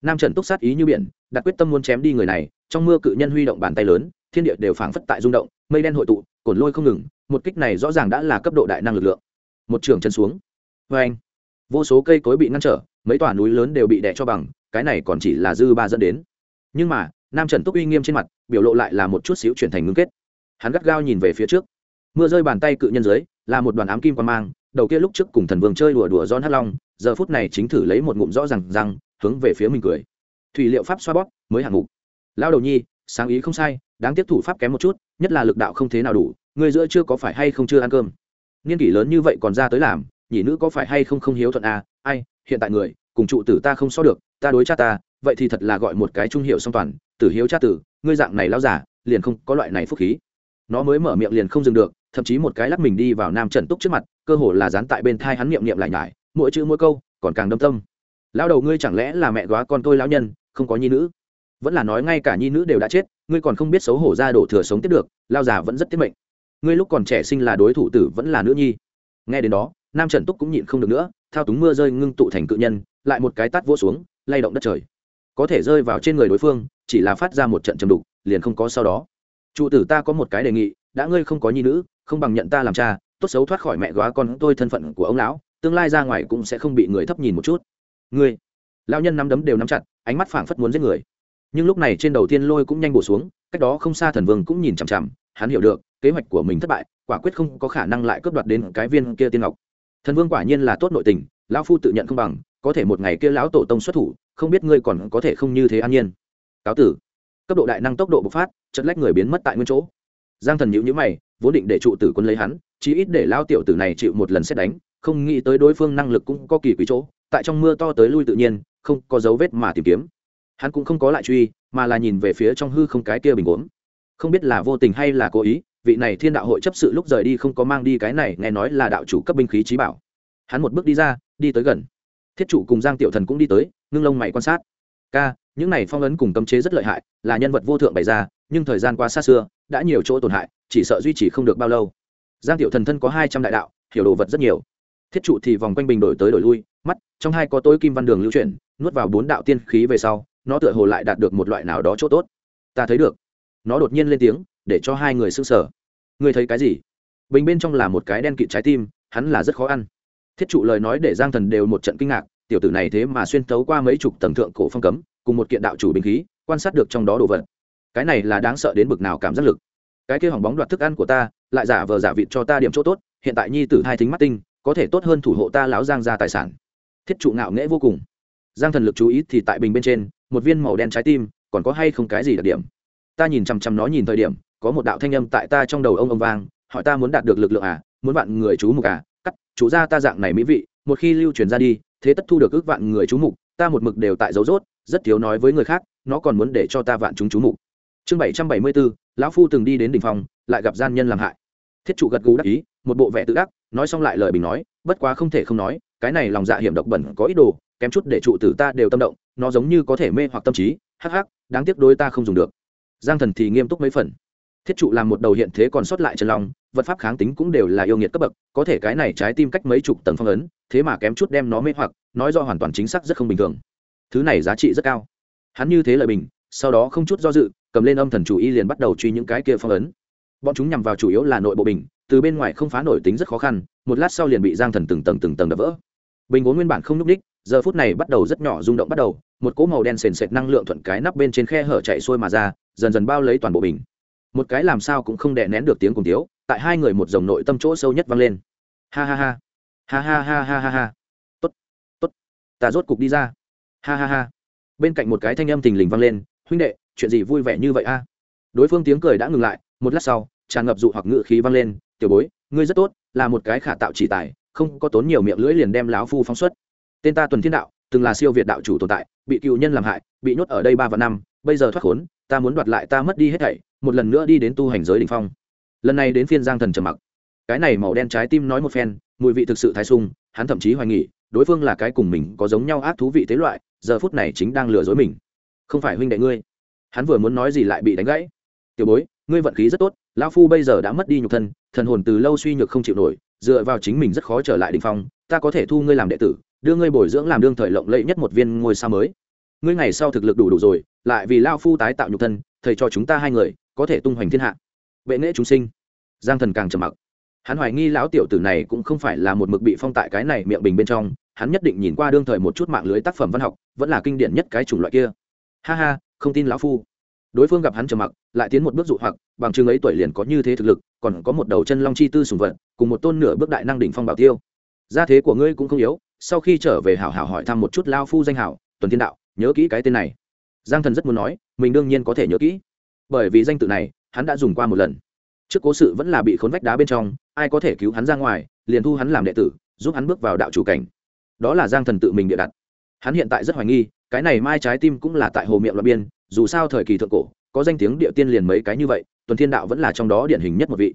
Nam trần túc sát ý như biển, đặt quyết tâm muốn chém đi người này, trong mưa cự nhân huy động bàn tay lớn, thiên địa đều phảng phất tại rung động, mây đen hội tụ cổn lôi không ngừng, một kích này rõ ràng đã là cấp độ đại năng lực lượng. Một trường chân xuống. Vê anh, vô số cây cối bị ngăn trở, mấy tòa núi lớn đều bị đè cho bằng, cái này còn chỉ là dư ba dẫn đến. Nhưng mà, nam trần túc uy nghiêm trên mặt, biểu lộ lại là một chút xíu chuyển thành ngưng kết. Hắn gắt gao nhìn về phía trước. Mưa rơi bàn tay cự nhân dưới, là một đoàn ám kim quan mang, đầu kia lúc trước cùng thần vương chơi đùa đùa don hắt long, giờ phút này chính thử lấy một ngụm rõ rằng răng, hướng về phía mình cười. Thủy liệu pháp xoa bóp, mới hạng mục. Lao đầu nhi, sáng ý không sai đáng tiếp thủ pháp kém một chút, nhất là lực đạo không thế nào đủ người giữa chưa có phải hay không chưa ăn cơm? Niên kỷ lớn như vậy còn ra tới làm, nhị nữ có phải hay không không hiếu thuận à? Ai, hiện tại người, cùng trụ tử ta không so được, ta đối cha ta, vậy thì thật là gọi một cái trung hiệu song toàn, tử hiếu cha tử, ngươi dạng này lao giả liền không có loại này phúc khí. Nó mới mở miệng liền không dừng được, thậm chí một cái lắc mình đi vào nam trần túc trước mặt, cơ hồ là dán tại bên thai hắn niệm niệm lại nhải, mỗi chữ mỗi câu, còn càng đâm tâm. Lao đầu ngươi chẳng lẽ là mẹ góa con tôi lão nhân, không có nhi nữ? Vẫn là nói ngay cả nhi nữ đều đã chết, ngươi còn không biết xấu hổ ra đổ thừa sống tiếp được, lao già vẫn rất tiết mệnh. Ngươi lúc còn trẻ sinh là đối thủ tử vẫn là nữ nhi. Nghe đến đó, nam trần túc cũng nhịn không được nữa, thao túng mưa rơi ngưng tụ thành cự nhân, lại một cái tát vỗ xuống, lay động đất trời. Có thể rơi vào trên người đối phương, chỉ là phát ra một trận chầm đục, liền không có sau đó. Trụ tử ta có một cái đề nghị, đã ngươi không có nhi nữ, không bằng nhận ta làm cha, tốt xấu thoát khỏi mẹ góa con tôi thân phận của ông lão, tương lai ra ngoài cũng sẽ không bị người thấp nhìn một chút. Ngươi lao nhân nắm đấm đều nắm chặt, ánh mắt phảng phất muốn giết người nhưng lúc này trên đầu tiên lôi cũng nhanh bổ xuống, cách đó không xa thần vương cũng nhìn chằm chằm, hắn hiểu được, kế hoạch của mình thất bại, quả quyết không có khả năng lại cướp đoạt đến cái viên kia tiên ngọc. Thần vương quả nhiên là tốt nội tình, lão phu tự nhận không bằng, có thể một ngày kia lão tổ tông xuất thủ, không biết ngươi còn có thể không như thế an nhiên. Cáo tử. Cấp độ đại năng tốc độ bộc phát chất lách người biến mất tại nguyên chỗ. Giang thần nhữ nhữ mày, vốn định để trụ tử quân lấy hắn, chí ít để lao tiểu tử này chịu một lần xét đánh, không nghĩ tới đối phương năng lực cũng có kỳ quý chỗ, tại trong mưa to tới lui tự nhiên, không có dấu vết mà tìm kiếm hắn cũng không có lại truy, mà là nhìn về phía trong hư không cái kia bình uống. Không biết là vô tình hay là cố ý, vị này thiên đạo hội chấp sự lúc rời đi không có mang đi cái này, nghe nói là đạo chủ cấp binh khí trí bảo. Hắn một bước đi ra, đi tới gần. Thiết chủ cùng giang tiểu thần cũng đi tới, ngưng lông mày quan sát. Ca, những này phong ấn cùng cấm chế rất lợi hại, là nhân vật vô thượng bày ra, nhưng thời gian qua xa xưa, đã nhiều chỗ tổn hại, chỉ sợ duy trì không được bao lâu. Giang tiểu thần thân có hai trăm đại đạo, hiểu đồ vật rất nhiều. Thiết trụ thì vòng quanh bình đổi tới đổi lui, mắt, trong hai có tối kim văn đường lưu chuyển, nuốt vào bốn đạo tiên khí về sau nó tựa hồ lại đạt được một loại nào đó chỗ tốt. Ta thấy được. Nó đột nhiên lên tiếng, để cho hai người s ư n g sở ngươi thấy cái gì? Bình bên trong là một cái đen kịt trái tim, hắn là rất khó ăn. Thiết trụ lời nói để giang thần đều một trận kinh ngạc, tiểu tử này thế mà xuyên tấu qua mấy chục tầng thượng cổ phong cấm, cùng một kiện đạo chủ bình khí, quan sát được trong đó đồ vật. Cái này là đáng sợ đến bực nào cảm giác lực. Cái kia hỏng bóng đoạt thức ăn của ta, lại giả vờ giả vịt cho ta điểm chỗ tốt, hiện tại nhi tử hai thính mắt tinh, có thể tốt hơn thủ hộ ta láo giang ra tài sản. Thiết trụ ngạo nghễ vô cùng. Giang thần lực chú ý thì tại bình bên trên một viên màu đen trái tim, còn có hay không cái gì đặc điểm? Ta nhìn chằm chằm nó nhìn thời điểm, có một đạo thanh âm tại ta trong đầu ông ông vang, hỏi ta muốn đạt được lực lượng à muốn vạn người chú mục à cắt, chú ra ta dạng này mỹ vị, một khi lưu truyền ra đi, thế tất thu được ước vạn người chú mục, ta một mực đều tại dấu rốt rất thiếu nói với người khác, nó còn muốn để cho ta vạn chúng chú mục. Chương bảy trăm bảy mươi bốn, lão phu từng đi đến đ ỉ n h phòng, lại gặp gian nhân làm hại. Thiết trụ gật gù đắc ý, một bộ vẻ tự đắc, nói xong lại lời bình nói, bất quá không thể không nói, cái này lòng dạ hiểm độc bẩn có ý đồ, kém chút để trụ tử ta đều tâm động nó giống như có thể mê hoặc tâm trí, hắc hắc, đáng tiếc đôi ta không dùng được. Giang thần thì nghiêm túc mấy phần. Thiết trụ làm một đầu hiện thế còn sót lại chân long, vật pháp kháng tính cũng đều là yêu nghiệt cấp bậc, có thể cái này trái tim cách mấy chục tầng phong ấn, thế mà kém chút đem nó mê hoặc, nói do hoàn toàn chính xác rất không bình thường. Thứ này giá trị rất cao. Hắn như thế lợi bình, sau đó không chút do dự, cầm lên âm thần chủ y liền bắt đầu truy những cái kia phong ấn. Bọn chúng nhằm vào chủ yếu là nội bộ bình, từ bên ngoài không phá nổi tính rất khó khăn, một lát sau liền bị giang thần từng tầng từng tầng đập vỡ bình vốn nguyên bản không n ú c ních giờ phút này bắt đầu rất nhỏ rung động bắt đầu, một cỗ màu đen sền sệt năng lượng thuận cái nắp bên trên khe hở chạy xuôi mà ra, dần dần bao lấy toàn bộ bình. Một cái làm sao cũng không đè nén được tiếng cùng tiếu tại hai người một dòng nội tâm chỗ sâu nhất vang lên. Ha ha ha. Ha ha ha ha ha ha. Tốt tốt. Ta rốt cục đi ra. Ha ha ha. Bên cạnh một cái thanh âm thình lình vang lên, huynh đệ, chuyện gì vui vẻ như vậy a? Đối phương tiếng cười đã ngừng lại, một lát sau, tràn ngập dụ hoặc ngự khí vang lên, tiểu bối, ngươi rất tốt, là một cái khả tạo chỉ tài không có tốn nhiều miệng lưỡi liền đem lão phu phóng xuất. Tên ta tuần thiên đạo, từng là siêu việt đạo chủ tồn tại, bị cựu nhân làm hại, bị nhốt ở đây ba và năm, bây giờ thoát khốn, ta muốn đoạt lại ta mất đi hết thảy, một lần nữa đi đến tu hành giới đ ỉ n h phong. Lần này đến phiên giang thần trầm mặc. Cái này màu đen trái tim nói một phen, mùi vị thực sự thái sung, hắn thậm chí hoài nghỉ đối phương là cái cùng mình có giống nhau ác thú vị thế loại, giờ phút này chính đang lừa dối mình. Không phải huynh đệ ngươi. Hắn vừa muốn nói gì lại bị đánh gãy. Tiểu bối, ngươi vận khí rất tốt, lão phu bây giờ đã mất đi nhục thân thần hồn từ lâu suy nhược không chịu nổi, dựa vào chính mình rất khó trở lại đỉnh phong, ta có thể thu ngươi làm đệ tử, đưa ngươi bồi dưỡng làm đương thời lộng lẫy nhất một viên ngôi sao mới. Ngươi ngày sau thực lực đủ đủ rồi, lại vì lao phu tái tạo nhục thân, thầy cho chúng ta hai người, có thể tung hoành thiên hạ. Bệ nghệ chúng sinh. Giang thần càng trầm mặc. Hắn hoài nghi lão tiểu tử này cũng không phải là một mực bị phong tại cái này miệng bình bên trong, hắn nhất định nhìn qua đương thời một chút mạng lưới tác phẩm văn học, vẫn là kinh điển nhất cái chủng loại kia. Ha ha, không tin lão phu đối phương gặp hắn trầm mặc, lại tiến một bước dụ hoặc, bằng chứng ấy tuổi liền có như thế thực lực, còn có một đầu chân long chi tư sùng vật, cùng một tôn nửa bước đại năng đỉnh phong bảo tiêu. Gia thế của ngươi cũng không yếu, sau khi trở về hảo hảo hỏi thăm một chút lao phu danh hảo, tuần thiên đạo, nhớ kỹ cái tên này. Giang thần rất muốn nói, mình đương nhiên có thể nhớ kỹ. Bởi vì danh tự này, hắn đã dùng qua một lần. Trước cố sự vẫn là bị khốn vách đá bên trong, ai có thể cứu hắn ra ngoài, liền thu hắn làm đệ tử, giúp hắn bước vào đạo chủ cảnh. Đó là giang thần tự mình địa đặt. Hắn hiện tại rất hoài nghi cái này mai trái tim cũng là tại hồ miệng loạn biên, dù sao thời kỳ thượng cổ, có danh tiếng địa tiên liền mấy cái như vậy, tuần thiên đạo vẫn là trong đó điển hình nhất một vị.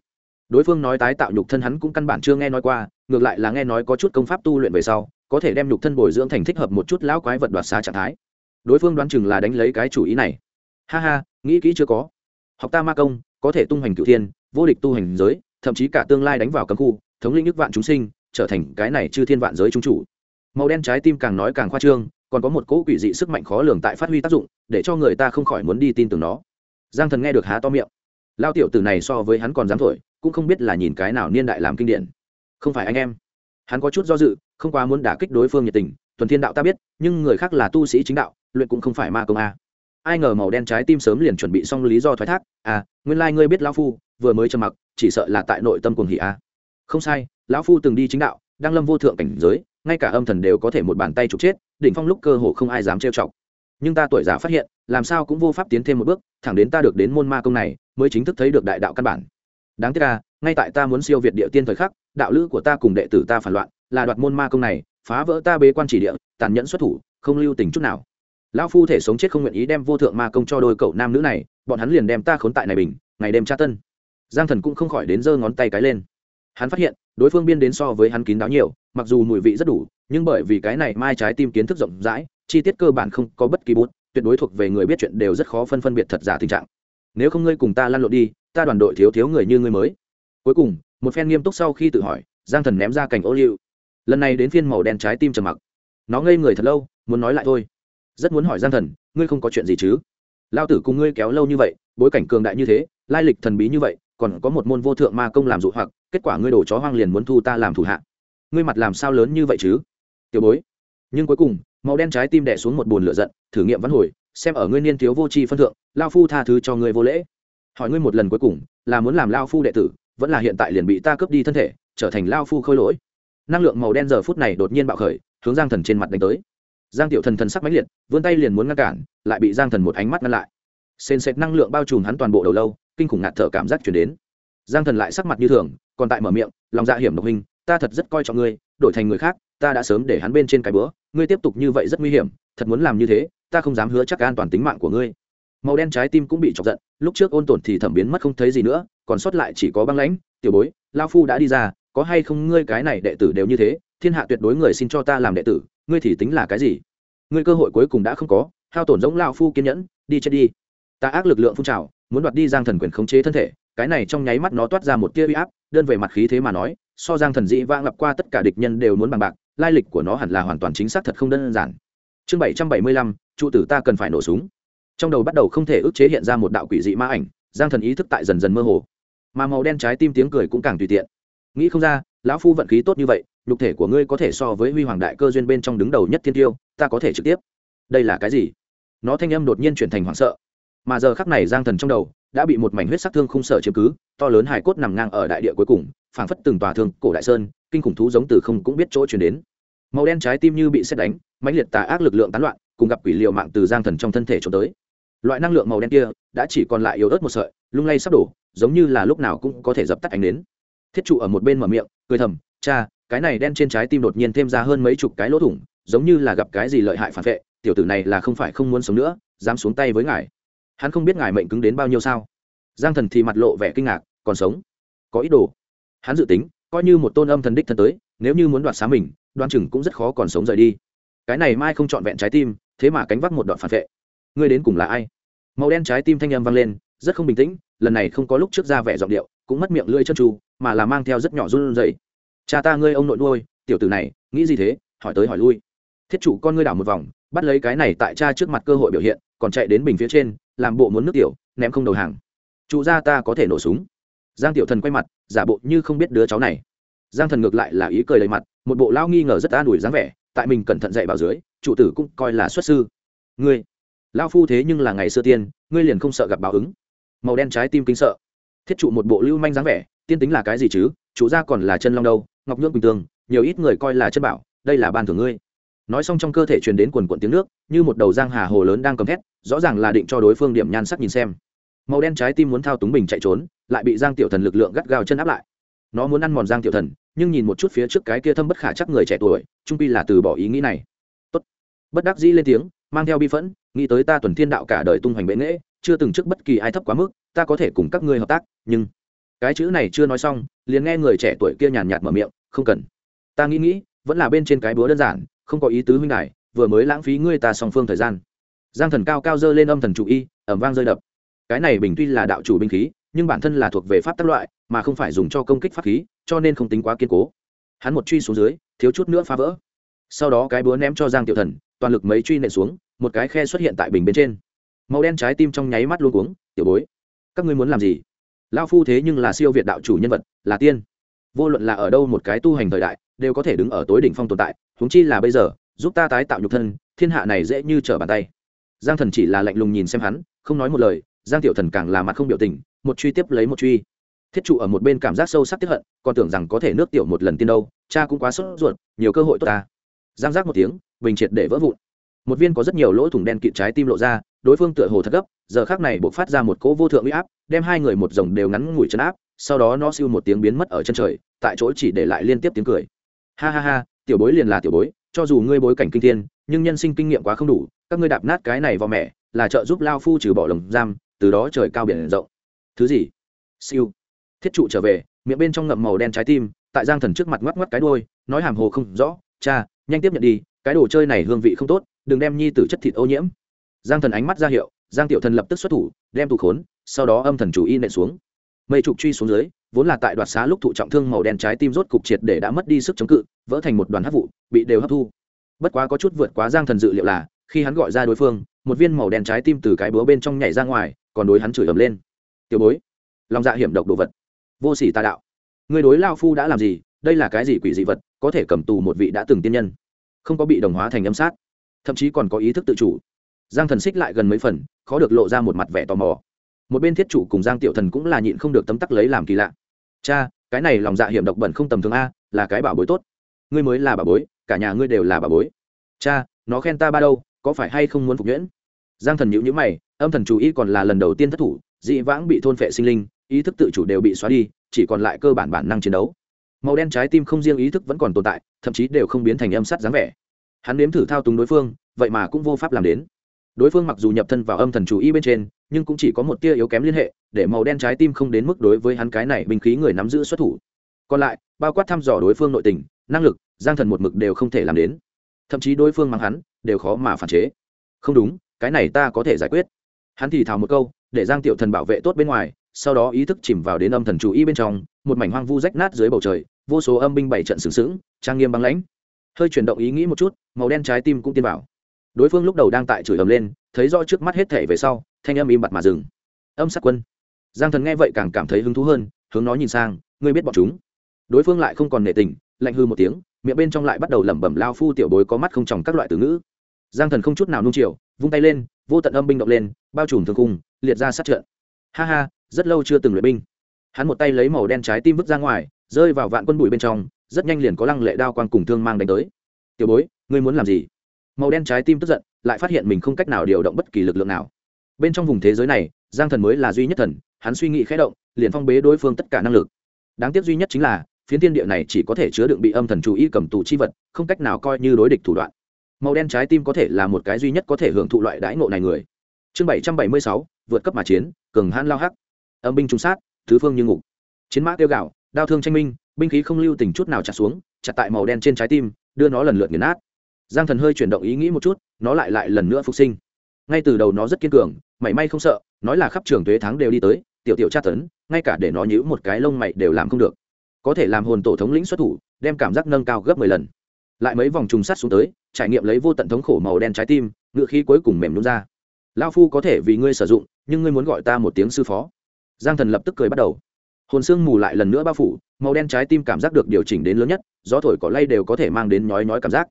Đối phương nói tái tạo nhục thân hắn cũng căn bản chưa nghe nói qua, ngược lại là nghe nói có chút công pháp tu luyện về sau, có thể đem nhục thân bồi dưỡng thành thích hợp một chút lão quái vật đoạt xá trạng thái. Đối phương đoán chừng là đánh lấy cái chủ ý này. Ha ha, nghĩ kỹ chưa có. Học ta ma công, có thể tung hoành cựu thiên, vô địch tu hành giới, thậm chí cả tương lai đánh vào cấm khu, thống lĩnh nước vạn chúng sinh, trở thành cái này chư thiên vạn giới chúng chủ. Màu đen trái tim càng nói càng khoa trương còn có một cỗ quỷ dị sức mạnh khó lường tại phát huy tác dụng, để cho người ta không khỏi muốn đi tin tưởng nó. Giang thần nghe được há to miệng. Lao tiểu tử này so với hắn còn dám thổi, cũng không biết là nhìn cái nào niên đại làm kinh điển. Không phải anh em. Hắn có chút do dự, không quá muốn đả kích đối phương nhiệt tình tuần thiên đạo ta biết, nhưng người khác là tu sĩ chính đạo, luyện cũng không phải ma công a. Ai ngờ màu đen trái tim sớm liền chuẩn bị xong lý do thoái thác à nguyên lai、like、ngươi biết lão phu, vừa mới trầm mặc, chỉ sợ là tại nội tâm cuồng hỷ a. Không sai, lão phu từng đi chính đạo đang lâm vô thượng cảnh giới ngay cả âm thần đều có thể một bàn tay trục chết, đỉnh phong lúc cơ hồ không ai dám trêu chọc. Nhưng ta tuổi già phát hiện, làm sao cũng vô pháp tiến thêm một bước, thẳng đến ta được đến môn ma công này, mới chính thức thấy được đại đạo căn bản. Đáng tiếc là ngay tại ta muốn siêu việt địa tiên thời khắc, đạo lữ của ta cùng đệ tử ta phản loạn, là đoạt môn ma công này, phá vỡ ta bế quan chỉ địa, tàn nhẫn xuất thủ, không lưu tình chút nào. Lão phu thể sống chết không nguyện ý đem vô thượng ma công cho đôi cậu nam nữ này, bọn hắn liền đem ta khốn tại này bình, ngày đêm tra tân. Giang thần cũng không khỏi đến giơ ngón tay cái lên. Hắn phát hiện đối phương biên đến so với hắn kín đáo nhiều, mặc dù mùi vị rất đủ, nhưng bởi vì cái này mai trái tim kiến thức rộng rãi, chi tiết cơ bản không có bất kỳ bút, tuyệt đối thuộc về người biết chuyện đều rất khó phân phân biệt thật giả tình trạng. Nếu không ngươi cùng ta lăn lộn đi, ta đoàn đội thiếu thiếu người như ngươi mới. Cuối cùng, một phen nghiêm túc sau khi tự hỏi, giang thần ném ra cảnh ô liu. Lần này đến phiên màu đen trái tim trầm mặc. Nó ngây người thật lâu, muốn nói lại thôi. Rất muốn hỏi giang thần, ngươi không có chuyện gì chứ? Lao tử cùng ngươi kéo lâu như vậy, bối cảnh cường đại như thế, lai lịch thần bí như vậy, còn có một môn vô thượng ma công làm dụ hoặc kết quả ngươi đổ chó hoang liền muốn thu ta làm thủ hạ. Ngươi mặt làm sao lớn như vậy chứ? Tiểu bối. Nhưng cuối cùng, màu đen trái tim đẻ xuống một bồn lửa giận, thử nghiệm văn hồi, xem ở ngươi niên thiếu vô tri phân thượng, lao phu tha thứ cho ngươi vô lễ. Hỏi ngươi một lần cuối cùng, là muốn làm lao phu đệ tử, vẫn là hiện tại liền bị ta cướp đi thân thể, trở thành lao phu khôi lỗi? Năng lượng màu đen giờ phút này đột nhiên bạo khởi, hướng giang thần trên mặt đánh tới. Giang tiểu thần thần sắc mãnh liệt, vươn tay liền muốn ngăn cản, lại bị giang thần một ánh mắt ngăn lại. Sền sệt năng lượng bao trùm hắn toàn bộ đầu lâu, kinh khủng ngạt thở cảm giác chuyển đến. Giang thần lại sắc mặt như thường còn tại mở miệng, lòng dạ hiểm độc hình ta thật rất coi trọng ngươi, đổi thành người khác, ta đã sớm để hắn bên trên cái bữa, ngươi tiếp tục như vậy rất nguy hiểm, thật muốn làm như thế, ta không dám hứa chắc an toàn tính mạng của ngươi. Màu đen trái tim cũng bị chọc giận, lúc trước ôn tổn thì thẩm biến mất không thấy gì nữa, còn sót lại chỉ có băng lãnh, tiểu bối lao phu đã đi ra, có hay không ngươi cái này đệ tử đều như thế, thiên hạ tuyệt đối người xin cho ta làm đệ tử, ngươi thì tính là cái gì? Ngươi cơ hội cuối cùng đã không có, hao tổn giống lao phu kiên nhẫn, đi chết đi. Ta ác lực lượng phun trào, muốn đoạt đi giang thần quyền khống chế thân thể, cái này trong nháy mắt nó toát ra một tia uy áp đơn về mặt khí thế mà nói, so giang thần dĩ vãng lặp qua tất cả địch nhân đều muốn bằng bạc, lai lịch của nó hẳn là hoàn toàn chính xác thật không đơn giản. Chương bảy trăm bảy mươi lăm, trụ tử ta cần phải nổ súng. Trong đầu bắt đầu không thể ức chế hiện ra một đạo quỷ dị ma ảnh, giang thần ý thức tại dần dần mơ hồ. Mà màu đen trái tim tiếng cười cũng càng tùy tiện. Nghĩ không ra, lão phu vận khí tốt như vậy, nhục thể của ngươi có thể so với huy hoàng đại cơ duyên bên trong đứng đầu nhất thiên tiêu, ta có thể trực tiếp. Đây là cái gì? Nó thanh âm đột nhiên chuyển thành hoảng sợ. Mà giờ khắc này giang thần trong đầu đã bị một mảnh huyết sắc thương không sở chiếm cứ, to lớn hải cốt nằm ngang ở đại địa cuối cùng, phảng phất từng tòa thương cổ đại sơn, kinh khủng thú giống từ không cũng biết chỗ chuyển đến. Màu đen trái tim như bị xét đánh, mãnh liệt tà ác lực lượng tán loạn, cùng gặp quỷ liệu mạng từ giang thần trong thân thể trốn tới. Loại năng lượng màu đen kia, đã chỉ còn lại yếu ớt một sợi, lung lay sắp đổ, giống như là lúc nào cũng có thể dập tắt ánh nến. Thiết trụ ở một bên mở miệng, cười thầm, cha, cái này đen trên trái tim đột nhiên thêm ra hơn mấy chục cái lỗ thủng, giống như là gặp cái gì lợi hại phản vệ, tiểu tử này là không phải không muốn sống nữa, dám xuống tay với ngài hắn không biết ngài mệnh cứng đến bao nhiêu sao? Giang thần thì mặt lộ vẻ kinh ngạc, còn sống? Có ý đồ. Hắn dự tính, coi như một tôn âm thần đích thân tới, nếu như muốn đoạt xá mình, đoan chừng cũng rất khó còn sống rời đi. Cái này mai không trọn vẹn trái tim, thế mà cánh vác một đoạn phản vệ. Ngươi đến cùng là ai? Màu đen trái tim thanh âm vang lên, rất không bình tĩnh, lần này không có lúc trước ra vẻ giọng điệu, cũng mất miệng lưỡi chân tru mà là mang theo rất nhỏ run rẩy. Cha ta ngươi ông nội nuôi, tiểu tử này, nghĩ gì thế? Hỏi tới hỏi lui. Thiết chủ con ngươi đảo một vòng, bắt lấy cái này tại cha trước mặt cơ hội biểu hiện, còn chạy đến bình phía trên làm bộ muốn nước tiểu, ném không đầu hàng. Trụ ra ta có thể nổ súng. Giang tiểu thần quay mặt, giả bộ như không biết đứa cháu này. Giang thần ngược lại là ý cười đầy mặt, một bộ lao nghi ngờ rất an ủi dáng vẻ, tại mình cẩn thận dạy bảo dưới, chủ tử cũng coi là xuất sư. Ngươi lao phu thế nhưng là ngày xưa tiên, ngươi liền không sợ gặp báo ứng. Màu đen trái tim kính sợ. Thiết trụ một bộ lưu manh dáng vẻ, tiên tính là cái gì chứ? Chủ gia còn là chân long đâu, ngọc nhưỡng bình tường nhiều ít người coi là chân bảo, đây là ban thưởng ngươi nói xong trong cơ thể truyền đến quần quận tiếng nước, như một đầu giang hà hồ lớn đang cầm thét, rõ ràng là định cho đối phương điểm nhan sắc nhìn xem. Màu đen trái tim muốn thao túng bình chạy trốn, lại bị giang tiểu thần lực lượng gắt gao chân áp lại. Nó muốn ăn mòn giang tiểu thần, nhưng nhìn một chút phía trước cái kia thâm bất khả chắc người trẻ tuổi, trung pi là từ bỏ ý nghĩ này. Tốt. Bất đắc dĩ lên tiếng, mang theo bi phẫn, nghĩ tới ta tuần thiên đạo cả đời tung hoành bệ nghễ chưa từng trước bất kỳ ai thấp quá mức, ta có thể cùng các ngươi hợp tác, nhưng cái chữ này chưa nói xong, liền nghe người trẻ tuổi kia nhàn nhạt mở miệng, không cần. Ta nghĩ nghĩ, vẫn là bên trên cái búa đơn giản không có ý tứ huynh đài, vừa mới lãng phí ngươi ta song phương thời gian. Giang thần cao cao dơ lên âm thần chủ y ẩm vang rơi đập. Cái này bình tuy là đạo chủ binh khí, nhưng bản thân là thuộc về pháp tác loại, mà không phải dùng cho công kích pháp khí, cho nên không tính quá kiên cố. Hắn một truy xuống dưới, thiếu chút nữa phá vỡ. Sau đó cái búa ném cho giang tiểu thần, toàn lực mấy truy nện xuống, một cái khe xuất hiện tại bình bên trên. Màu đen trái tim trong nháy mắt luôn cuống, tiểu bối, các ngươi muốn làm gì? Lao phu thế nhưng là siêu việt đạo chủ nhân vật, là tiên. Vô luận là ở đâu một cái tu hành thời đại, đều có thể đứng ở tối đỉnh phong tồn tại huống chi là bây giờ, giúp ta tái tạo nhục thân, thiên hạ này dễ như trở bàn tay. Giang thần chỉ là lạnh lùng nhìn xem hắn, không nói một lời, giang tiểu thần càng là mặt không biểu tình, một truy tiếp lấy một truy. Thiết trụ ở một bên cảm giác sâu sắc tiếp hận, còn tưởng rằng có thể nước tiểu một lần tiên đâu, cha cũng quá sốt ruột, nhiều cơ hội tốt ta. Giang giác một tiếng, bình triệt để vỡ vụn. Một viên có rất nhiều lỗ thủng đen kịt trái tim lộ ra, đối phương tựa hồ thật gấp, giờ khác này buộc phát ra một cỗ vô thượng uy áp, đem hai người một dòng đều ngắn ngủi chân áp, sau đó nó siêu một tiếng biến mất ở chân trời, tại chỗ chỉ để lại liên tiếp tiếng cười. Ha ha ha tiểu bối liền là tiểu bối, cho dù ngươi bối cảnh kinh thiên, nhưng nhân sinh kinh nghiệm quá không đủ, các ngươi đạp nát cái này vào mẹ, là trợ giúp lao phu trừ bỏ lồng giam, từ đó trời cao biển rộng. Thứ gì? Siêu. Thiết trụ trở về, miệng bên trong ngậm màu đen trái tim, tại giang thần trước mặt ngoắc ngoắc cái đôi nói hàm hồ không rõ, cha, nhanh tiếp nhận đi, cái đồ chơi này hương vị không tốt, đừng đem nhi t chất thịt ô nhiễm. Giang thần ánh mắt ra hiệu, giang tiểu thần lập tức xuất thủ, đem tụ khốn, sau đó âm thần chủ y nện xuống. Mây trục truy xuống dưới vốn là tại đoạt xá lúc thụ trọng thương màu đen trái tim rốt cục triệt để đã mất đi sức chống cự, vỡ thành một đoàn hấp vụ, bị đều hấp thu. Bất quá có chút vượt quá giang thần dự liệu là, khi hắn gọi ra đối phương, một viên màu đen trái tim từ cái búa bên trong nhảy ra ngoài, còn đối hắn chửi ầm lên. Tiểu bối. Lòng dạ hiểm độc đồ vật. Vô sỉ tà đạo. Người đối lao phu đã làm gì? Đây là cái gì quỷ dị vật, có thể cầm tù một vị đã từng tiên nhân? Không có bị đồng hóa thành âm sát. Thậm chí còn có ý thức tự chủ. Giang thần xích lại gần mấy phần, khó được lộ ra một mặt vẻ tò mò một bên thiết chủ cùng giang tiểu thần cũng là nhịn không được tấm tắc lấy làm kỳ lạ. Cha, cái này lòng dạ hiểm độc bẩn không tầm thường a, là cái bảo bối tốt. Ngươi mới là bảo bối, cả nhà ngươi đều là bảo bối. Cha, nó khen ta ba đâu, có phải hay không muốn phục nhuyễn? Giang thần nhữ nhữ mày, âm thần chủ ý còn là lần đầu tiên thất thủ, dị vãng bị thôn phệ sinh linh, ý thức tự chủ đều bị xóa đi, chỉ còn lại cơ bản bản năng chiến đấu. Màu đen trái tim không riêng ý thức vẫn còn tồn tại, thậm chí đều không biến thành âm sắt dáng vẻ. Hắn nếm thử thao túng đối phương, vậy mà cũng vô pháp làm đến. Đối phương mặc dù nhập thân vào âm thần chủ ý bên trên nhưng cũng chỉ có một tia yếu kém liên hệ, để màu đen trái tim không đến mức đối với hắn cái này binh khí người nắm giữ xuất thủ. Còn lại, bao quát thăm dò đối phương nội tình, năng lực, giang thần một mực đều không thể làm đến. Thậm chí đối phương mang hắn, đều khó mà phản chế. Không đúng, cái này ta có thể giải quyết. Hắn thì thào một câu, để giang tiểu thần bảo vệ tốt bên ngoài, sau đó ý thức chìm vào đến âm thần chủ y bên trong, một mảnh hoang vu rách nát dưới bầu trời, vô số âm binh bảy trận sừng sững, trang nghiêm băng lãnh. Hơi chuyển động ý nghĩ một chút, màu đen trái tim cũng tiên vào. Đối phương lúc đầu đang tại chửi ầm lên, thấy rõ trước mắt hết thể về sau thanh âm im bặt mà dừng. Âm sát quân. Giang thần nghe vậy càng cảm thấy hứng thú hơn, hướng nó nhìn sang, ngươi biết bọn chúng? Đối phương lại không còn nể tình, lạnh hư một tiếng, miệng bên trong lại bắt đầu lẩm bẩm lao phu tiểu bối có mắt không tròng các loại từ ngữ. Giang thần không chút nào nung chiều, vung tay lên, vô tận âm binh động lên, bao trùm thương cung liệt ra sát trận. Ha ha, rất lâu chưa từng luyện binh. Hắn một tay lấy màu đen trái tim vứt ra ngoài, rơi vào vạn quân bụi bên trong, rất nhanh liền có lăng lệ đao quang cùng thương mang đánh tới. Tiểu bối, ngươi muốn làm gì? Màu đen trái tim tức giận, lại phát hiện mình không cách nào điều động bất kỳ lực lượng nào bên trong vùng thế giới này, giang thần mới là duy nhất thần, hắn suy nghĩ khẽ động, liền phong bế đối phương tất cả năng lực. Đáng tiếc duy nhất chính là, phiến thiên địa này chỉ có thể chứa đựng bị âm thần chú ý cầm tù chi vật, không cách nào coi như đối địch thủ đoạn. Màu đen trái tim có thể là một cái duy nhất có thể hưởng thụ loại đãi ngộ này người. Chương bảy trăm bảy mươi sáu, vượt cấp mà chiến, cường hãn lao hắc. Âm binh trung sát, thứ phương như ngục. Chiến mã tiêu gạo đao thương tranh minh, binh khí không lưu tình chút nào chặt xuống, chặt tại màu đen trên trái tim, đưa nó lần lượt nghiền nát. Giang thần hơi chuyển động ý nghĩ một chút, nó lại lại lần nữa phục sinh ngay từ đầu nó rất kiên cường, mảy may không sợ, nói là khắp trường tuế tháng đều đi tới, tiểu tiểu tra tấn, ngay cả để nó nhữ một cái lông mày đều làm không được. Có thể làm hồn tổ thống lĩnh xuất thủ, đem cảm giác nâng cao gấp mười lần. Lại mấy vòng trùng sắt xuống tới, trải nghiệm lấy vô tận thống khổ màu đen trái tim, ngựa khí cuối cùng mềm luôn ra. Lao phu có thể vì ngươi sử dụng, nhưng ngươi muốn gọi ta một tiếng sư phó. Giang thần lập tức cười bắt đầu. Hồn xương mù lại lần nữa bao phủ, màu đen trái tim cảm giác được điều chỉnh đến lớn nhất, gió thổi cỏ lay đều có thể mang đến nhói nhói cảm giác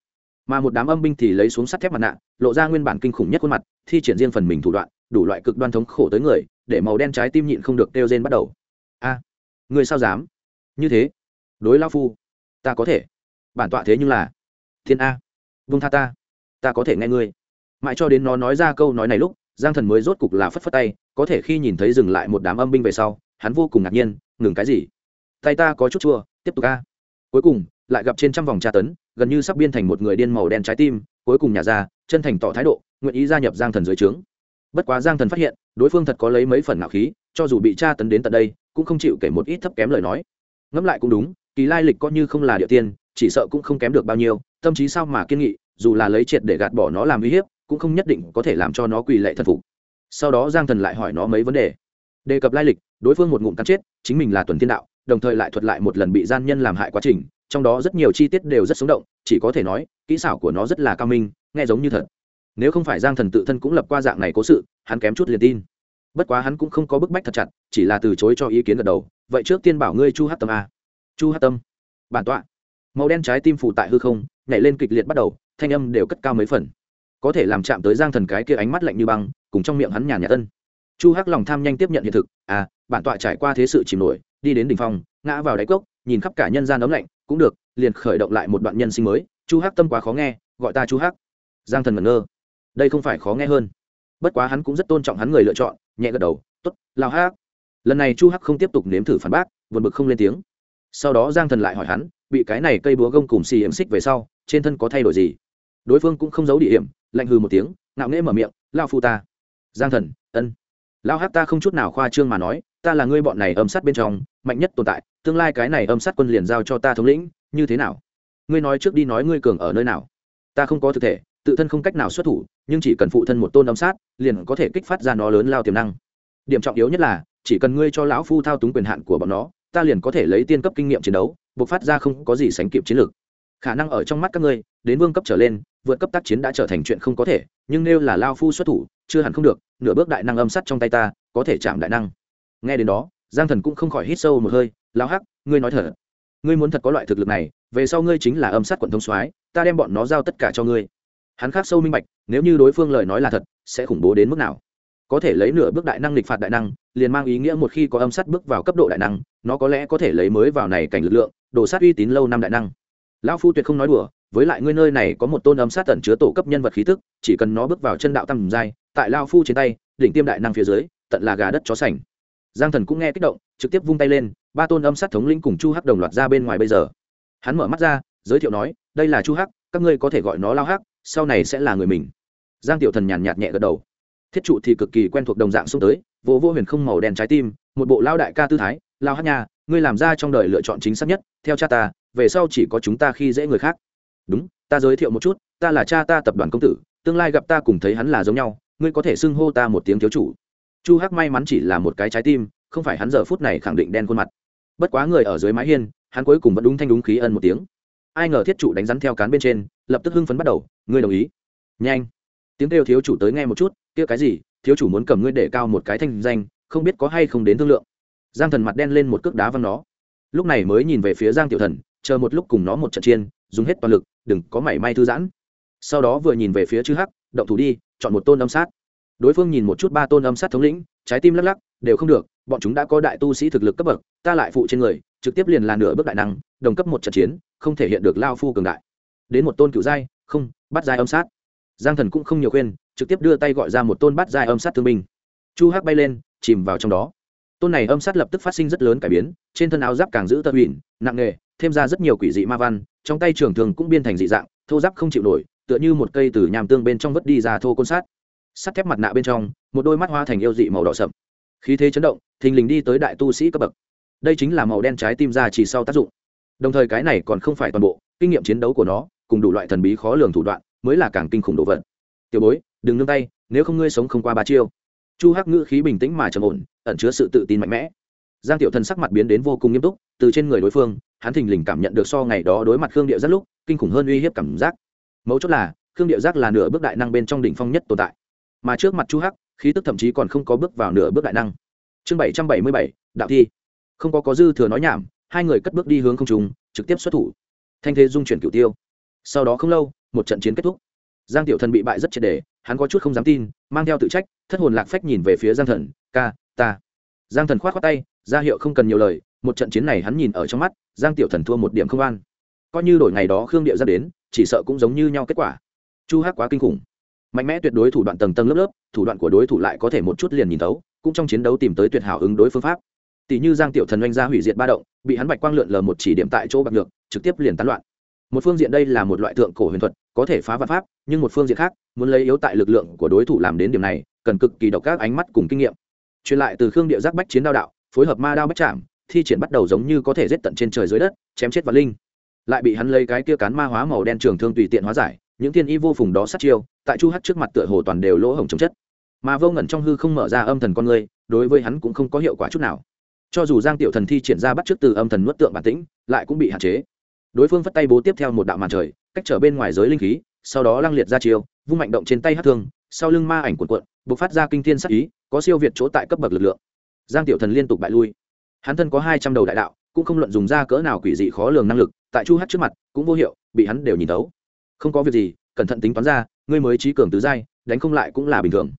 mà một đám âm binh thì lấy xuống sắt thép mặt nạ, lộ ra nguyên bản kinh khủng nhất khuôn mặt, thi triển riêng phần mình thủ đoạn, đủ loại cực đoan thống khổ tới người, để màu đen trái tim nhịn không được kêu rên bắt đầu. A, người sao dám? Như thế? Đối lao phu, ta có thể. Bản tọa thế nhưng là thiên a. Vung tha ta ta có thể nghe ngươi. Mãi cho đến nó nói ra câu nói này lúc, giang thần mới rốt cục là phất phất tay, có thể khi nhìn thấy dừng lại một đám âm binh về sau, hắn vô cùng ngạc nhiên, ngừng cái gì? Tay ta có chút chua, tiếp tục a. Cuối cùng, lại gặp trên trăm vòng tra tấn gần như sắp biên thành một người điên màu đen trái tim, cuối cùng nhà ra, chân thành tỏ thái độ, nguyện ý gia nhập giang thần dưới trướng. Bất quá giang thần phát hiện, đối phương thật có lấy mấy phần nạo khí, cho dù bị tra tấn đến tận đây, cũng không chịu kể một ít thấp kém lời nói. Ngẫm lại cũng đúng, kỳ lai lịch coi như không là địa tiên, chỉ sợ cũng không kém được bao nhiêu, tâm trí sao mà kiên nghị, dù là lấy triệt để gạt bỏ nó làm uy hiếp, cũng không nhất định có thể làm cho nó quỳ lệ thần phục. Sau đó giang thần lại hỏi nó mấy vấn đề. Đề cập lai lịch, đối phương một ngụm cắn chết, chính mình là tuần thiên đạo, đồng thời lại thuật lại một lần bị gian nhân làm hại quá trình trong đó rất nhiều chi tiết đều rất sống động, chỉ có thể nói, kỹ xảo của nó rất là cao minh, nghe giống như thật. Nếu không phải giang thần tự thân cũng lập qua dạng này cố sự, hắn kém chút liền tin. Bất quá hắn cũng không có bức bách thật chặt, chỉ là từ chối cho ý kiến gật đầu, vậy trước tiên bảo ngươi chu hát tâm a. Chu hát tâm? Bản tọa. Màu đen trái tim phụ tại hư không, nhảy lên kịch liệt bắt đầu, thanh âm đều cất cao mấy phần. Có thể làm chạm tới giang thần cái kia ánh mắt lạnh như băng, cùng trong miệng hắn nhàn nhạt tân chu hắc lòng tham nhanh tiếp nhận hiện thực à bản tọa trải qua thế sự chìm nổi, đi đến đỉnh phong, ngã vào đáy cốc, nhìn khắp cả nhân gian ấm lạnh cũng được, liền khởi động lại một đoạn nhân sinh mới, chu hắc tâm quá khó nghe, gọi ta chu hắc. Giang thần ngẩn ngơ. Đây không phải khó nghe hơn. Bất quá hắn cũng rất tôn trọng hắn người lựa chọn, nhẹ gật đầu t ố t lao hắc. Lần này chu hắc không tiếp tục nếm thử phản bác vượt bực không lên tiếng. Sau đó giang thần lại hỏi hắn, bị cái này cây búa gông cùng xì hiểm xích về sau, trên thân có thay đổi gì? Đối phương cũng không giấu địa hiểm lạnh hừ một tiếng, ngạo nghễ mở miệng, lao phu ta. Giang thần, ân. Lao hắc ta không chút nào khoa trương mà nói, ta là ngươi bọn này âm sát bên trong mạnh nhất tồn tại, tương lai cái này âm sát quân liền giao cho ta thống lĩnh, như thế nào? Ngươi nói trước đi nói ngươi cường ở nơi nào. Ta không có thực thể, tự thân không cách nào xuất thủ, nhưng chỉ cần phụ thân một tôn âm sát, liền có thể kích phát ra nó lớn lao tiềm năng. Điểm trọng yếu nhất là, chỉ cần ngươi cho lão phu thao túng quyền hạn của bọn nó, ta liền có thể lấy tiên cấp kinh nghiệm chiến đấu buộc phát ra không có gì sánh kịp chiến lược. Khả năng ở trong mắt các ngươi, đến vương cấp trở lên, vượt cấp tác chiến đã trở thành chuyện không có thể, nhưng nếu là lao phu xuất thủ, chưa hẳn không được, nửa bước đại năng âm sắt trong tay ta, có thể chạm đại năng. Nghe đến đó giang thần cũng không khỏi hít sâu một hơi lao hắc, ngươi nói thật. Ngươi muốn thật có loại thực lực này, về sau ngươi chính là âm sát quận thông soái, ta đem bọn nó giao tất cả cho ngươi. Hắn khác sâu minh bạch, nếu như đối phương lời nói là thật, sẽ khủng bố đến mức nào? Có thể lấy nửa bước đại năng lịch phạt đại năng, liền mang ý nghĩa một khi có âm sát bước vào cấp độ đại năng, nó có lẽ có thể lấy mới vào này cảnh lực lượng, đổ sát uy tín lâu năm đại năng. Lão phu tuyệt không nói đùa, với lại ngươi nơi này có một tôn âm sát tận chứa tổ cấp nhân vật khí tức, chỉ cần nó bước vào chân đạo tầm giai, tại lao phu trên tay, đỉnh tiêm đại năng phía dưới, tận là gà đất chó sành giang thần cũng nghe kích động, trực tiếp vung tay lên, ba tôn âm sát thống lĩnh cùng chu hắc đồng loạt ra bên ngoài bây giờ. Hắn mở mắt ra, giới thiệu nói, đây là chu hắc, các ngươi có thể gọi nó lao hắc, sau này sẽ là người mình. Giang tiểu thần nhàn nhạt nhẹ gật đầu. Thiết trụ thì cực kỳ quen thuộc đồng dạng xông tới, vô vô huyền không màu đen trái tim, một bộ lao đại ca tư thái, lao hát nha, ngươi làm ra trong đời lựa chọn chính xác nhất, theo cha ta, về sau chỉ có chúng ta khi dễ người khác. Đúng, ta giới thiệu một chút, ta là cha ta tập đoàn công tử, tương lai gặp ta cùng thấy hắn là giống nhau, ngươi có thể xưng hô ta một tiếng thiếu chủ chu hắc may mắn chỉ là một cái trái tim, không phải hắn giờ phút này khẳng định đen khuôn mặt. Bất quá người ở dưới mái hiên, hắn cuối cùng vẫn đúng thanh đúng khí ân một tiếng. Ai ngờ thiết chủ đánh rắn theo cán bên trên, lập tức hưng phấn bắt đầu, ngươi đồng ý? Nhanh. Tiếng kêu thiếu chủ tới nghe một chút, kia cái gì? Thiếu chủ muốn cầm ngươi để cao một cái thanh danh, không biết có hay không đến thương lượng. Giang thần mặt đen lên một cước đá văng nó. Lúc này mới nhìn về phía giang tiểu thần, chờ một lúc cùng nó một trận chiên dùng hết toàn lực, đừng có mảy may thư giãn. Sau đó vừa nhìn về phía chư hắc, động thủ đi, chọn một tôn âm sát đối phương nhìn một chút ba tôn âm sát thống lĩnh, trái tim lắc lắc, đều không được, bọn chúng đã có đại tu sĩ thực lực cấp bậc, ta lại phụ trên người, trực tiếp liền là nửa bước đại năng, đồng cấp một trận chiến, không thể hiện được lao phu cường đại. Đến một tôn cựu giai, không, bắt giai âm sát. Giang thần cũng không nhiều khuyên, trực tiếp đưa tay gọi ra một tôn bắt giai âm sát thương binh. Chu hắc bay lên, chìm vào trong đó. Tôn này âm sát lập tức phát sinh rất lớn cải biến, trên thân áo giáp càng giữ tận hủy nặng nề, thêm ra rất nhiều quỷ dị ma văn, trong tay trường thường cũng biên thành dị dạng, thô giáp không chịu nổi, tựa như một cây từ nhàm tương bên trong vất đi ra thô côn sát sắt thép mặt nạ bên trong, một đôi mắt hoa thành yêu dị màu đỏ sậm. Khí thế chấn động, thình lình đi tới đại tu sĩ cấp bậc. Đây chính là màu đen trái tim ra chỉ sau tác dụng. Đồng thời cái này còn không phải toàn bộ, kinh nghiệm chiến đấu của nó, cùng đủ loại thần bí khó lường thủ đoạn, mới là càng kinh khủng đồ vật. Tiểu bối, đừng nương tay, nếu không ngươi sống không qua ba chiêu. Chu hắc ngữ khí bình tĩnh mà trầm ổn, ẩn chứa sự tự tin mạnh mẽ. Giang tiểu thần sắc mặt biến đến vô cùng nghiêm túc, từ trên người đối phương, hắn thình lình cảm nhận được so ngày đó đối mặt khương điệu rất lúc, kinh khủng hơn uy hiếp cảm giác. Mấu chốt là, khương điệu giác là nửa bước đại năng bên trong đỉnh phong nhất tồn tại mà trước mặt chu hắc, khí tức thậm chí còn không có bước vào nửa bước đại năng. Chương bảy trăm bảy mươi bảy, đạo thi. Không có có dư thừa nói nhảm, hai người cất bước đi hướng không trùng trực tiếp xuất thủ. Thanh thế dung chuyển cửu tiêu. Sau đó không lâu, một trận chiến kết thúc. Giang tiểu thần bị bại rất triệt đề, hắn có chút không dám tin, mang theo tự trách, thất hồn lạc phách nhìn về phía giang thần, ca, ta. Giang thần k h o á t khoác tay, ra hiệu không cần nhiều lời, một trận chiến này hắn nhìn ở trong mắt, giang tiểu thần thua một điểm không an. Coi như đổi ngày đó khương điệu ra đến, chỉ sợ cũng giống như nhau kết quả. Chu hát quá kinh khủng mạnh mẽ tuyệt đối thủ đoạn tầng tầng lớp lớp, thủ đoạn của đối thủ lại có thể một chút liền nhìn thấu, cũng trong chiến đấu tìm tới tuyệt hảo ứng đối phương pháp. Tỷ như giang tiểu thần oanh ra hủy diệt ba động, bị hắn bạch quang lượn lờ một chỉ điểm tại chỗ bạc được, trực tiếp liền tán loạn. Một phương diện đây là một loại thượng cổ huyền thuật, có thể phá vạn pháp, nhưng một phương diện khác, muốn lấy yếu tại lực lượng của đối thủ làm đến điểm này, cần cực kỳ độc các ánh mắt cùng kinh nghiệm. Truyền lại từ khương địa giác bách chiến đao đạo, phối hợp ma đao bách chạm thi triển bắt đầu giống như có thể giết tận trên trời dưới đất, chém chết và linh. Lại bị hắn lấy cái kia cán ma hóa màu đen trường thương tùy tiện hóa giải, những thiên y vô phùng đó sát chiêu tại chu hắc trước mặt tựa hồ toàn đều lỗ hổng chống chất. Mà vô ngẩn trong hư không mở ra âm thần con người, đối với hắn cũng không có hiệu quả chút nào. Cho dù giang tiểu thần thi triển ra bắt trước từ âm thần nuốt tượng bản tĩnh, lại cũng bị hạn chế. Đối phương phất tay bố tiếp theo một đạo màn trời, cách trở bên ngoài giới linh khí, sau đó lăng liệt ra chiêu, vung mạnh động trên tay hát thương, sau lưng ma ảnh cuộn cuộn buộc phát ra kinh thiên sắc ý, có siêu việt chỗ tại cấp bậc lực lượng. Giang tiểu thần liên tục bại lui. Hắn thân có hai trăm đầu đại đạo, cũng không luận dùng ra cỡ nào quỷ dị khó lường năng lực, tại chu hát trước mặt, cũng vô hiệu, bị hắn đều nhìn tấu không có việc gì, cẩn thận tính toán ra ngươi mới trí cường tứ giai, đánh không lại cũng là bình thường.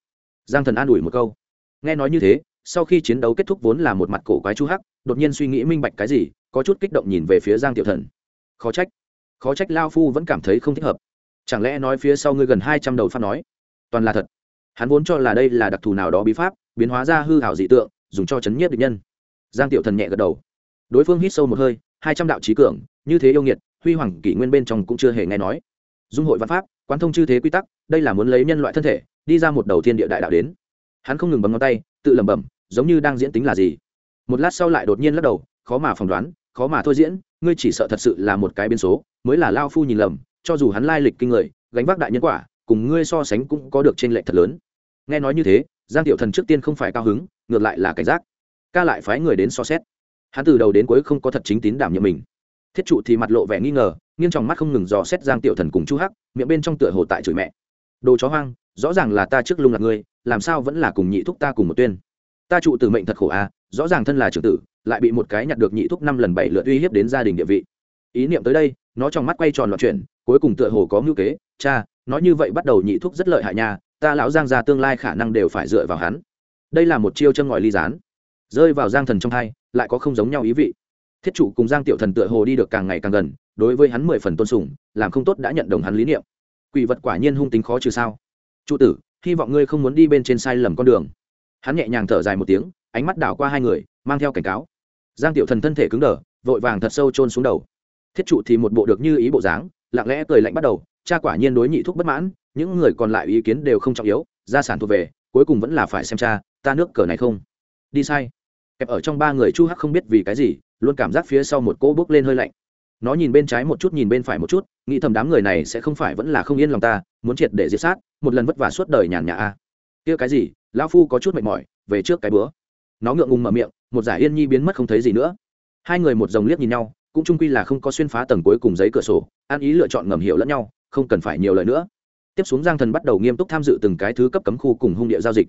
Giang thần an ủi một câu. Nghe nói như thế, sau khi chiến đấu kết thúc vốn là một mặt cổ quái chu hắc, đột nhiên suy nghĩ minh bạch cái gì, có chút kích động nhìn về phía giang tiểu thần. Khó trách khó trách lao phu vẫn cảm thấy không thích hợp. Chẳng lẽ nói phía sau ngươi gần hai trăm đầu pháp nói? Toàn là thật. Hắn vốn cho là đây là đặc thù nào đó bí pháp, biến hóa ra hư hảo dị tượng, dùng cho chấn nhiếp địch nhân. Giang tiểu thần nhẹ gật đầu. Đối phương hít sâu một hơi, hai trăm đạo trí cường, như thế yêu nghiệt, huy hoàng kỷ nguyên bên trong cũng chưa hề nghe nói. Dung hội văn pháp quán thông chư thế quy tắc, đây là muốn lấy nhân loại thân thể, đi ra một đầu thiên địa đại đạo đến. Hắn không ngừng bấm ngón tay, tự lẩm bẩm, giống như đang diễn tính là gì. Một lát sau lại đột nhiên lắc đầu, khó mà phỏng đoán, khó mà thôi diễn, ngươi chỉ sợ thật sự là một cái biến số, mới là lao phu nhìn lầm, cho dù hắn lai lịch kinh người, gánh vác đại nhân quả, cùng ngươi so sánh cũng có được t r ê n lệch thật lớn. Nghe nói như thế, giang tiểu thần trước tiên không phải cao hứng, ngược lại là cảnh giác. Ca lại phái người đến so xét. Hắn từ đầu đến cuối không có thật chính tín đảm nhiệm mình thiết trụ thì mặt lộ vẻ nghi ngờ, nghiêng trong mắt không ngừng dò xét giang tiểu thần cùng chu hắc, miệng bên trong tựa hồ tại chửi mẹ. Đồ chó hoang, rõ ràng là ta trước lung lạc ngươi, làm sao vẫn là cùng nhị thúc ta cùng một tuyên? Ta trụ từ mệnh thật khổ à rõ ràng thân là trưởng tử, lại bị một cái nhặt được nhị thúc năm lần bảy lượt uy hiếp đến gia đình địa vị. Ý niệm tới đây, nó trong mắt quay tròn loạn chuyển, cuối cùng tựa hồ có ngữ kế, cha nói như vậy bắt đầu nhị thúc rất lợi hại nha, ta lão giang ra tương lai khả năng đều phải dựa vào hắn. Đây là một chiêu chân ngòi ly gián. Rơi vào giang thần trong hai, lại có không giống nhau ý vị thiết chủ cùng giang tiểu thần tựa hồ đi được càng ngày càng gần, đối với hắn mười phần tôn sùng, làm không tốt đã nhận đồng hắn lý niệm. Quỷ vật quả nhiên hung tính khó trừ sao? Trụ tử, hy vọng ngươi không muốn đi bên trên sai lầm con đường. Hắn nhẹ nhàng thở dài một tiếng, ánh mắt đảo qua hai người, mang theo cảnh cáo. Giang tiểu thần thân thể cứng đờ, vội vàng thật sâu trôn xuống đầu. Thiết trụ thì một bộ được như ý bộ dáng, lặng lẽ cười lạnh bắt đầu, cha quả nhiên đối nhị thúc bất mãn, những người còn lại ý kiến đều không trọng yếu, gia sản thuộc về, cuối cùng vẫn là phải xem cha, ta nước cờ này không. Đi sai. Kẹp ở trong ba người chu hắc không biết vì cái gì luôn cảm giác phía sau một cỗ bước lên hơi lạnh. Nó nhìn bên trái một chút, nhìn bên phải một chút, nghĩ thầm đám người này sẽ không phải vẫn là không yên lòng ta, muốn triệt để diệt sát, một lần vất vả suốt đời nhàn nhã a. Kia cái gì? Lão phu có chút mệt mỏi, về trước cái bữa. Nó ngượng ngùng mở miệng, một giải yên nhi biến mất không thấy gì nữa. Hai người một dòng liếc nhìn nhau, cũng trung quy là không có xuyên phá tầng cuối cùng giấy cửa sổ, an ý lựa chọn ngầm hiểu lẫn nhau, không cần phải nhiều lời nữa. Tiếp xuống giang thần bắt đầu nghiêm túc tham dự từng cái thứ cấp cấm khu cùng hung địa giao dịch.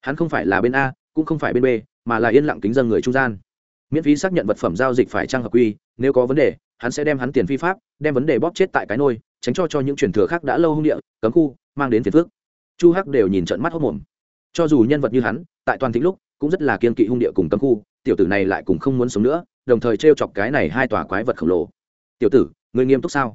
Hắn không phải là bên a, cũng không phải bên b, mà là yên lặng kính dân người trung gian miễn phí xác nhận vật phẩm giao dịch phải trang hợp quy, nếu có vấn đề, hắn sẽ đem hắn tiền phi pháp, đem vấn đề bóp chết tại cái nôi, tránh cho cho những truyền thừa khác đã lâu hung địa, cấm khu, mang đến phiền phước chu hắc đều nhìn trận mắt hốc mồm. Cho dù nhân vật như hắn, tại toàn thịnh lúc, cũng rất là kiên kỵ hung địa cùng cấm khu, tiểu tử này lại cùng không muốn sống nữa, đồng thời t chọc cái này hai tòa quái vật khổng lồ. Tiểu tử người nghiêm túc sao?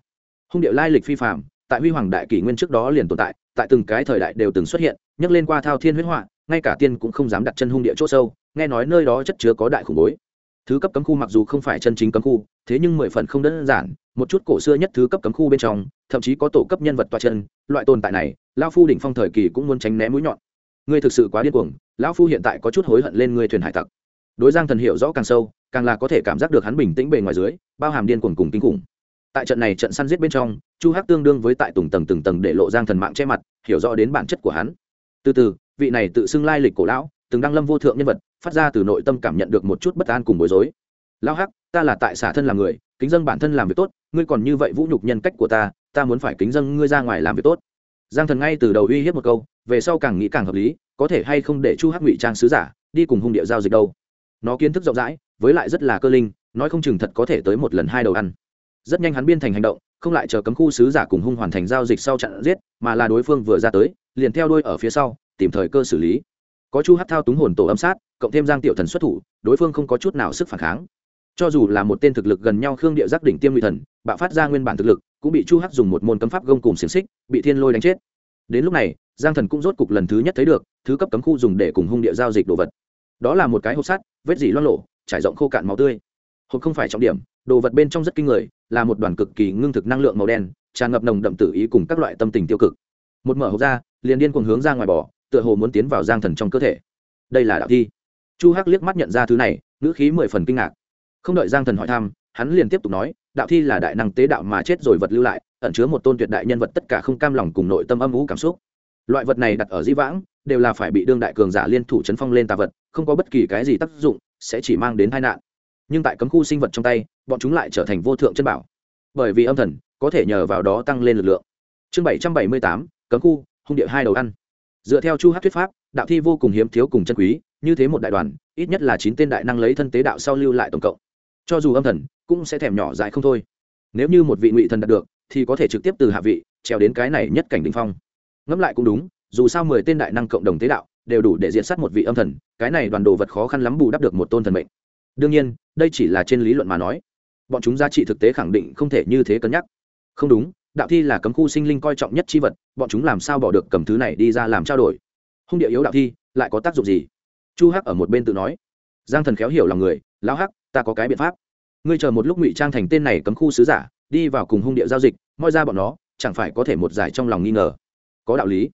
Hung địa lai lịch phi phạm tại huy hoàng đại kỷ nguyên trước đó liền tồn tại tại từng cái thời đại đều từng xuất hiện, nhắc lên qua thao thiên huyết họa, ngay cả tiên cũng không dám đặt chân hung địa chỗ sâu, nghe nói nơi đó chất chứa có đại khủng bối thứ cấp cấm khu mặc dù không phải chân chính cấm khu, thế nhưng mười phần không đơn giản. Một chút cổ xưa nhất thứ cấp cấm khu bên trong, thậm chí có tổ cấp nhân vật toa chân, loại tồn tại này lao phu đỉnh phong thời kỳ cũng muốn tránh né mũi nhọn. Ngươi thực sự quá điên cuồng, lão phu hiện tại có chút hối hận lên ngươi thuyền hải tặc. Đối giang thần hiểu rõ càng sâu, càng là có thể cảm giác được hắn bình tĩnh bề ngoài dưới, bao hàm điên cuồng cùng kinh khủng. Tại trận này trận săn giết bên trong, chu hắc tương đương với tại tùng tầng từng tầng để lộ giang thần mạng che mặt, hiểu rõ đến bản chất của hắn. Từ từ, vị này tự xưng lai lịch cổ lão, từng đăng lâm vô thượng nhân vật phát ra từ nội tâm cảm nhận được một chút bất an cùng bối rối. Lão hắc, ta là tại xả thân làm người, kính dân bản thân làm việc tốt, ngươi còn như vậy vũ nhục nhân cách của ta ta muốn phải kính dân ngươi ra ngoài làm việc tốt. Giang thần ngay từ đầu uy hiếp một câu, về sau càng nghĩ càng hợp lý, có thể hay không để chu hắc ngụy trang sứ giả đi cùng hung địa giao dịch đâu. Nó kiến thức rộng rãi, với lại rất là cơ linh, nói không chừng thật có thể tới một lần hai đầu ăn. Rất nhanh hắn biên thành hành động, không lại chờ cấm khu sứ giả cùng hung hoàn thành giao dịch sau chặn giết, mà là đối phương vừa ra tới, liền theo đuôi ở phía sau, tìm thời cơ xử lý có chu hát thao túng hồn tổ âm sát, cộng thêm giang tiểu thần xuất thủ, đối phương không có chút nào sức phản kháng. Cho dù là một tên thực lực gần nhau khương địa giác đỉnh tiêm ngụy thần, bạo phát ra nguyên bản thực lực, cũng bị chu hắc dùng một môn cấm pháp gông cùng xiềng xích, bị thiên lôi đánh chết. Đến lúc này, giang thần cũng rốt cục lần thứ nhất thấy được, thứ cấp cấm khu dùng để cùng hung địa giao dịch đồ vật. Đó là một cái hộp sắt, vết dỉ loang lộ trải rộng khô cạn máu tươi. Hộp không phải trọng điểm, đồ vật bên trong rất kinh người, là một đoàn cực kỳ ngưng thực năng lượng màu đen, tràn ngập nồng đậm tử ý cùng các loại tâm tình tiêu cực. Một mở hộp ra, liền điên cuồng hướng ra ngoài bỏ tựa hồ muốn tiến vào giang thần trong cơ thể. Đây là đạo thi. Chu hắc liếc mắt nhận ra thứ này, ngữ khí mười phần kinh ngạc. Không đợi giang thần hỏi thăm, hắn liền tiếp tục nói, đạo thi là đại năng tế đạo mà chết rồi vật lưu lại, ẩn chứa một tôn tuyệt đại nhân vật tất cả không cam lòng cùng nội tâm âm ngũ cảm xúc. Loại vật này đặt ở di vãng, đều là phải bị đương đại cường giả liên thủ chấn phong lên tà vật, không có bất kỳ cái gì tác dụng, sẽ chỉ mang đến tai nạn. Nhưng tại cấm khu sinh vật trong tay, bọn chúng lại trở thành vô thượng chân bảo. Bởi vì âm thần, có thể nhờ vào đó tăng lên lực lượng. Chương bảy trăm bảy mươi tám, cấm khu, hung địa hai đầu ăn dựa theo chu hát thuyết pháp, đạo thi vô cùng hiếm, thiếu cùng chân quý, như thế một đại đoàn, ít nhất là chín tên đại năng lấy thân tế đạo sau lưu lại tổng cộng. Cho dù âm thần, cũng sẽ thèm nhỏ dại không thôi. Nếu như một vị ngụy thần đạt được, thì có thể trực tiếp từ hạ vị, trèo đến cái này nhất cảnh đình phong. Ngẫm lại cũng đúng, dù sao mười tên đại năng cộng đồng tế đạo, đều đủ để diện sát một vị âm thần, cái này đoàn đồ vật khó khăn lắm bù đắp được một tôn thần mệnh. Đương nhiên, đây chỉ là trên lý luận mà nói. Bọn chúng giá trị thực tế khẳng định không thể như thế cân nhắc. Không đúng đạo thi là cấm khu sinh linh coi trọng nhất chi vật, bọn chúng làm sao bỏ được cầm thứ này đi ra làm trao đổi? Hung địa yếu đạo thi, lại có tác dụng gì? Chu hắc ở một bên tự nói. Giang thần khéo hiểu lòng người, lão hắc, ta có cái biện pháp. Ngươi chờ một lúc ngụy trang thành tên này cấm khu sứ giả, đi vào cùng hung địa giao dịch, moi ra bọn nó, chẳng phải có thể một giải trong lòng nghi ngờ. Có đạo lý.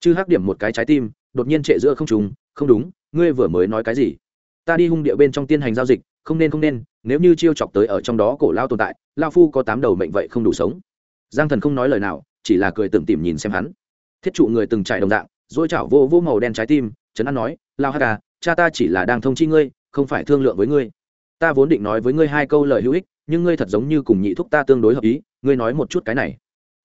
Chư hắc điểm một cái trái tim, đột nhiên trệ giữa không trùng không đúng, ngươi vừa mới nói cái gì? Ta đi hung địa bên trong tiên hành giao dịch, không nên không nên, nếu như chiêu chọc tới ở trong đó cổ lao tồn tại, lao phu có tám đầu mệnh vậy không đủ sống giang thần không nói lời nào, chỉ là cười tưởng tìm nhìn xem hắn. Thiết trụ người từng trải đồng dạng dỗi chảo vô vô màu đen trái tim, trấn an nói, lao hắc ca cha ta chỉ là đang thông chi ngươi, không phải thương lượng với ngươi. Ta vốn định nói với ngươi hai câu lời hữu ích, nhưng ngươi thật giống như cùng nhị thúc ta tương đối hợp ý, ngươi nói một chút cái này.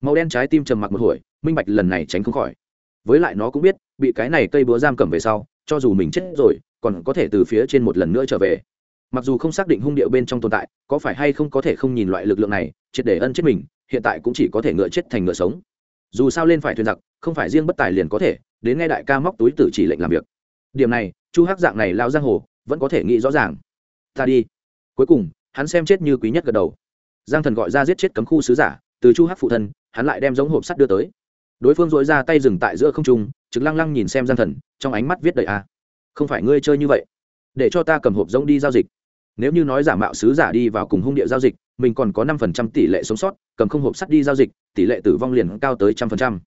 Màu đen trái tim trầm mặc một hồi, minh bạch lần này tránh không khỏi. Với lại nó cũng biết, bị cái này cây búa giam cầm về sau, cho dù mình chết rồi, còn có thể từ phía trên một lần nữa trở về. Mặc dù không xác định hung điệu bên trong tồn tại, có phải hay không có thể không nhìn loại lực lượng này, triệt để ân chết mình hiện tại cũng chỉ có thể ngựa chết thành ngựa sống. Dù sao lên phải thuyền giặc, không phải riêng bất tài liền có thể, đến ngay đại ca móc túi tử chỉ lệnh làm việc. Điểm này, chu hắc dạng này lao giang hồ, vẫn có thể nghĩ rõ ràng. Ta đi. Cuối cùng, hắn xem chết như quý nhất gật đầu. Giang thần gọi ra giết chết cấm khu sứ giả, từ chu hắc phụ thân, hắn lại đem giống hộp sắt đưa tới. Đối phương dội ra tay dừng tại giữa không trung chứng lăng lăng nhìn xem giang thần, trong ánh mắt viết đầy a. Không phải ngươi chơi như vậy. Để cho ta cầm hộp giống đi giao dịch nếu như nói giả mạo sứ giả đi vào cùng hung địa giao dịch, mình còn có năm phần trăm tỷ lệ sống sót, cầm không hộp sắt đi giao dịch, tỷ lệ tử vong liền cao tới trăm phần trăm.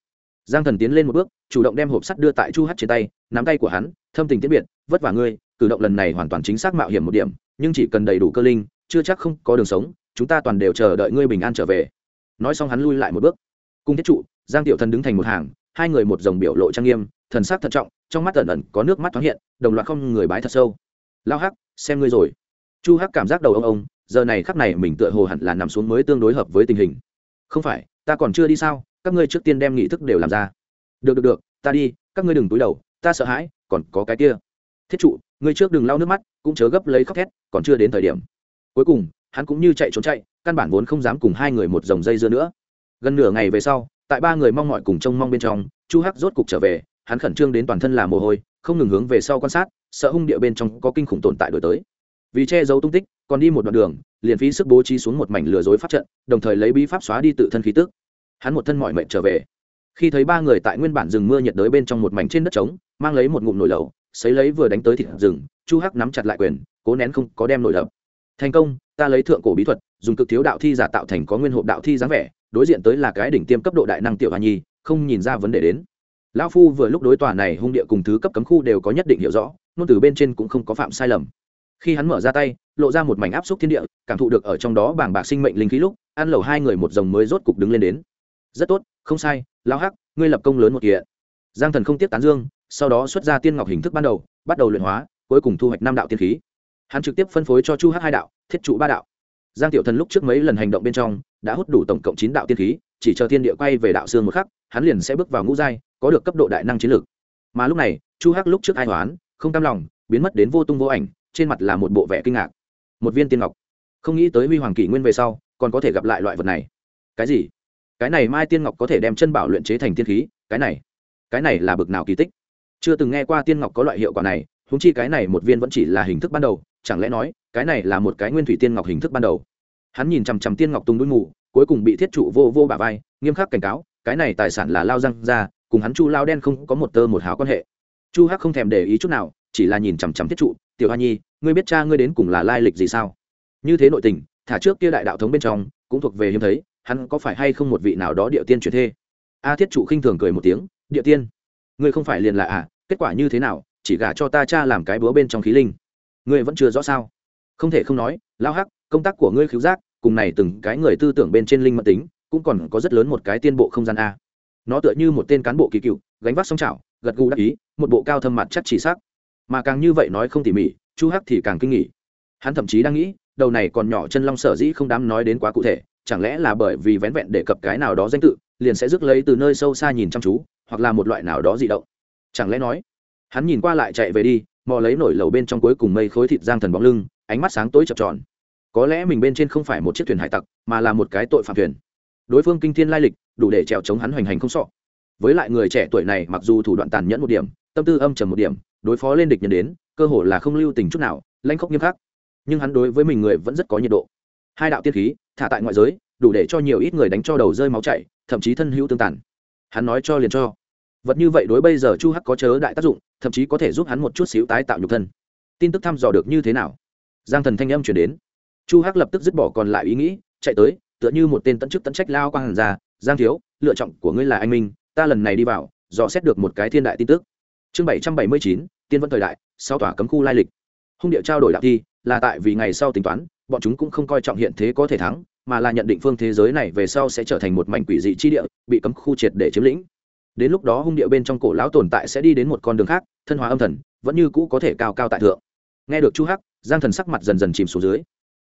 Giang thần tiến lên một bước, chủ động đem hộp sắt đưa tại chu hát trên tay, nắm tay của hắn, thâm tình tiết biệt, vất vả ngươi, cử động lần này hoàn toàn chính xác mạo hiểm một điểm, nhưng chỉ cần đầy đủ cơ linh, chưa chắc không có đường sống, chúng ta toàn đều chờ đợi ngươi bình an trở về. Nói xong hắn lui lại một bước. Cung thiết trụ, giang tiểu thần đứng thành một hàng, hai người một dòng biểu lộ trang nghiêm, thần sắc thận trọng, trong mắt ẩn ẩn có nước mắt thoáng hiện, đồng loạt không người bái thật sâu. Lao hắc, xem ngươi rồi chu hắc cảm giác đầu ông ông, giờ này khắc này mình tựa hồ hẳn là nằm xuống mới tương đối hợp với tình hình. Không phải, ta còn chưa đi sao? Các ngươi trước tiên đem nghị thức đều làm ra. Được được được, ta đi, các ngươi đừng túi đầu, ta sợ hãi, còn có cái kia. Thiết trụ, ngươi trước đừng lau nước mắt, cũng chớ gấp lấy khóc thét, còn chưa đến thời điểm. Cuối cùng, hắn cũng như chạy trốn chạy, căn bản vốn không dám cùng hai người một dòng dây dưa nữa. Gần nửa ngày về sau, tại ba người mong mọi cùng trông mong bên trong, chu hắc rốt cục trở về, hắn khẩn trương đến toàn thân là mồ hôi, không ngừng hướng về sau quan sát, sợ hung địa bên trong có kinh khủng tồn tại đổi tới vì che giấu tung tích, còn đi một đoạn đường, liền phí sức bố trí xuống một mảnh lừa dối pháp trận, đồng thời lấy bí pháp xóa đi tự thân khí tức. Hắn một thân mọi mệnh trở về. Khi thấy ba người tại nguyên bản rừng mưa nhiệt đới bên trong một mảnh trên đất trống, mang lấy một ngụm nồi lẩu xấy lấy vừa đánh tới thịt rừng, chu hắc nắm chặt lại quyền, cố nén không có đem nổi đập thành công, ta lấy thượng cổ bí thuật, dùng cực thiếu đạo thi giả tạo thành có nguyên hộp đạo thi dáng vẻ, đối diện tới là cái đỉnh tiêm cấp độ đại năng tiểu hòa nhi, không nhìn ra vấn đề đến. Lão phu vừa lúc đối tòa này hung địa cùng thứ cấp cấm khu đều có nhất định hiểu rõ nôn từ bên trên cũng không có phạm sai lầm khi hắn mở ra tay, lộ ra một mảnh áp xúc thiên địa, cảm thụ được ở trong đó bảng bạc sinh mệnh linh khí lúc, ăn lẩu hai người một dòng mới rốt cục đứng lên đến. Rất tốt, không sai, lão hắc, ngươi lập công lớn một kiện giang thần không tiếp tán dương, sau đó xuất ra tiên ngọc hình thức ban đầu, bắt đầu luyện hóa, cuối cùng thu hoạch năm đạo tiên khí. Hắn trực tiếp phân phối cho chu hắc hai đạo, thiết trụ ba đạo. Giang tiểu thần lúc trước mấy lần hành động bên trong, đã hút đủ tổng cộng chín đạo tiên khí, chỉ chờ thiên địa quay về đạo xương một khắc, hắn liền sẽ bước vào ngũ giai, có được cấp độ đại năng chiến lược. Mà lúc này, chu hắc lúc trước ai hoán, không cam lòng, biến mất đến vô tung vô ảnh trên mặt là một bộ vẻ kinh ngạc. Một viên tiên ngọc. Không nghĩ tới huy hoàng kỷ nguyên về sau, còn có thể gặp lại loại vật này. Cái gì? Cái này mai tiên ngọc có thể đem chân bảo luyện chế thành tiên khí, cái này. Cái này là bực nào kỳ tích? Chưa từng nghe qua tiên ngọc có loại hiệu quả này húng chi cái này một viên vẫn chỉ là hình thức ban đầu, chẳng lẽ nói, cái này là một cái nguyên thủy tiên ngọc hình thức ban đầu? Hắn nhìn chằm chằm tiên ngọc tung đuôi mù, cuối cùng bị thiết trụ vô vô bà vai, nghiêm khắc cảnh cáo, cái này tài sản là lao răng ra, cùng hắn chu lao đen không có một tơ một hào quan hệ. Chu hắc không thèm để ý chút nào chỉ là nhìn chằm chằm thiết trụ, tiểu hoa nhi, ngươi biết cha ngươi đến cùng là lai lịch gì sao? Như thế nội tình, thả trước kia đại đạo thống bên trong, cũng thuộc về hiếm thấy, hắn có phải hay không một vị nào đó địa tiên chuyển thê? A thiết trụ khinh thường cười một tiếng, địa tiên? Ngươi không phải liền là à? Kết quả như thế nào? Chỉ gả cho ta cha làm cái búa bên trong khí linh. Ngươi vẫn chưa rõ sao? Không thể không nói lao hắc, công tác của ngươi khiếu giác, cùng này từng cái người tư tưởng bên trên linh mật tính, cũng còn có rất lớn một cái tiên bộ không gian a. Nó tựa như một tên cán bộ kỳ cựu, gánh vác song trào gật gù đắc ý, một bộ cao thâm mặt chắc chỉ xác mà càng như vậy nói không tỉ mỉ, chu hắc thì càng kinh nghỉ hắn thậm chí đang nghĩ, đầu này còn nhỏ chân long sở dĩ không dám nói đến quá cụ thể, chẳng lẽ là bởi vì vén vẹn đề cập cái nào đó danh tự, liền sẽ rước lấy từ nơi sâu xa nhìn chăm chú, hoặc là một loại nào đó dị động. Chẳng lẽ nói, hắn nhìn qua lại chạy về đi, mò lấy nổi lầu bên trong cuối cùng mây khối thịt giang thần bóng lưng, ánh mắt sáng tối chập tròn. Có lẽ mình bên trên không phải một chiếc thuyền hải tặc, mà là một cái tội phạm thuyền. Đối phương kinh thiên lai lịch, đủ để trèo chống hắn hoành hành không sọ. Với lại người trẻ tuổi này mặc dù thủ đoạn tàn nhẫn một điểm, tâm tư âm trầm một điểm đối phó lên địch nhân đến, cơ hồ là không lưu tình chút nào lanh khóc nghiêm khắc. Nhưng hắn đối với mình người vẫn rất có nhiệt độ. Hai đạo tiên khí, thả tại ngoại giới, đủ để cho nhiều ít người đánh cho đầu rơi máu chảy, thậm chí thân hữu tương tàn. Hắn nói cho liền cho. Vật như vậy đối bây giờ chu hắc có chớ đại tác dụng, thậm chí có thể giúp hắn một chút xíu tái tạo nhục thân. Tin tức thăm dò được như thế nào? Giang thần thanh âm chuyển đến. Chu hắc lập tức dứt bỏ còn lại ý nghĩ, chạy tới, tựa như một tên tận chức tận trách lao quang hàn ra, giang thiếu, lựa chọn của ngươi là anh minh, ta lần này đi vào, dò xét được một cái thiên đại tin tức. Chương bảy trăm bảy mươi chín tiên vẫn thời đại, sau tỏa cấm khu lai lịch. Hung địa trao đổi đạo thi, là tại vì ngày sau tính toán, bọn chúng cũng không coi trọng hiện thế có thể thắng, mà là nhận định phương thế giới này về sau sẽ trở thành một mảnh quỷ dị chi địa, bị cấm khu triệt để chiếm lĩnh. Đến lúc đó hung địa bên trong cổ lão tồn tại sẽ đi đến một con đường khác, thân hóa âm thần, vẫn như cũ có thể cao cao tại thượng. Nghe được chu hắc, giang thần sắc mặt dần dần chìm xuống dưới.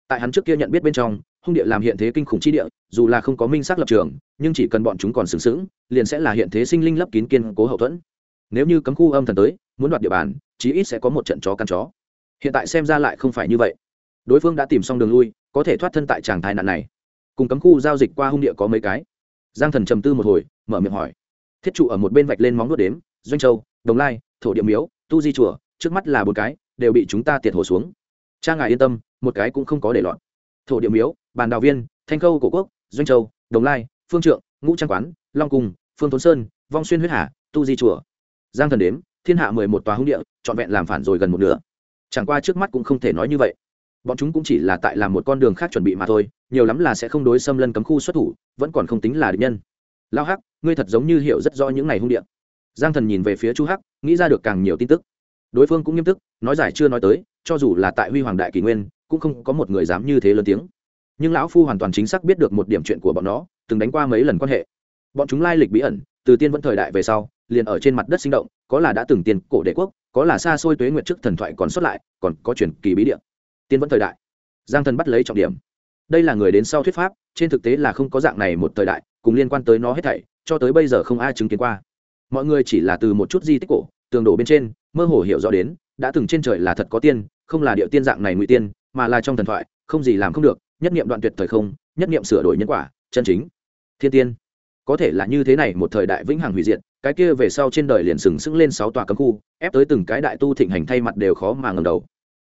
Tại hắn trước kia nhận biết bên trong, hung địa làm hiện thế kinh khủng chi địa, dù là không có minh xác lập trường, nhưng chỉ cần bọn chúng còn xứng xứng liền sẽ là hiện thế sinh linh lấp kín kiên cố hậu thuẫn nếu như cấm khu âm thần tới, muốn đoạt địa bàn, chí ít sẽ có một trận chó căn chó. Hiện tại xem ra lại không phải như vậy. Đối phương đã tìm xong đường lui, có thể thoát thân tại tràng thai nạn này. Cùng cấm khu giao dịch qua hung địa có mấy cái. Giang thần trầm tư một hồi, mở miệng hỏi. Thiết trụ ở một bên vạch lên móng nuốt đếm, doanh châu, đồng lai, thổ địa miếu, tu di chùa, trước mắt là bốn cái, đều bị chúng ta tiệt hồ xuống. Cha ngài yên tâm, một cái cũng không có để lọt thổ địa miếu, bàn đào viên, thanh khâu cổ quốc, doanh châu, đồng lai, phương trượng, ngũ trang quán, long cung, phương thốn sơn, vong xuyên huyết hà, tu di chùa giang thần đếm, thiên hạ mười một tòa hung địa, trọn vẹn làm phản rồi gần một nửa. Chẳng qua trước mắt cũng không thể nói như vậy. Bọn chúng cũng chỉ là tại làm một con đường khác chuẩn bị mà thôi, nhiều lắm là sẽ không đối xâm lân cấm khu xuất thủ, vẫn còn không tính là địch nhân. Lao hắc, ngươi thật giống như hiểu rất rõ những ngày hung điện giang thần nhìn về phía chu hắc, nghĩ ra được càng nhiều tin tức. Đối phương cũng nghiêm túc, nói giải chưa nói tới, cho dù là tại huy hoàng đại kỷ nguyên, cũng không có một người dám như thế lớn tiếng. Nhưng lão phu hoàn toàn chính xác biết được một điểm chuyện của bọn nó, từng đánh qua mấy lần quan hệ. Bọn chúng lai lịch bí ẩn, từ tiên vẫn thời đại về sau liền ở trên mặt đất sinh động, có là đã từng tiền cổ đế quốc, có là xa xôi tuế nguyệt trước thần thoại còn xuất lại, còn có truyền kỳ bí địa. Tiên vẫn thời đại. Giang thần bắt lấy trọng điểm. Đây là người đến sau thuyết pháp, trên thực tế là không có dạng này một thời đại, cùng liên quan tới nó hết thảy, cho tới bây giờ không ai chứng kiến qua. Mọi người chỉ là từ một chút di tích cổ, tường đổ bên trên, mơ hồ hiểu rõ đến, đã từng trên trời là thật có tiên, không là địa tiên dạng này ngụy tiên, mà là trong thần thoại, không gì làm không được, nhất niệm đoạn tuyệt thời không, nhất niệm sửa đổi nhân quả, chân chính. Thiên tiên có thể là như thế này, một thời đại vĩnh hằng hủy diệt, cái kia về sau trên đời liền sừng sững lên sáu tòa cấm khu, ép tới từng cái đại tu thịnh hành thay mặt đều khó mà ngầm đầu.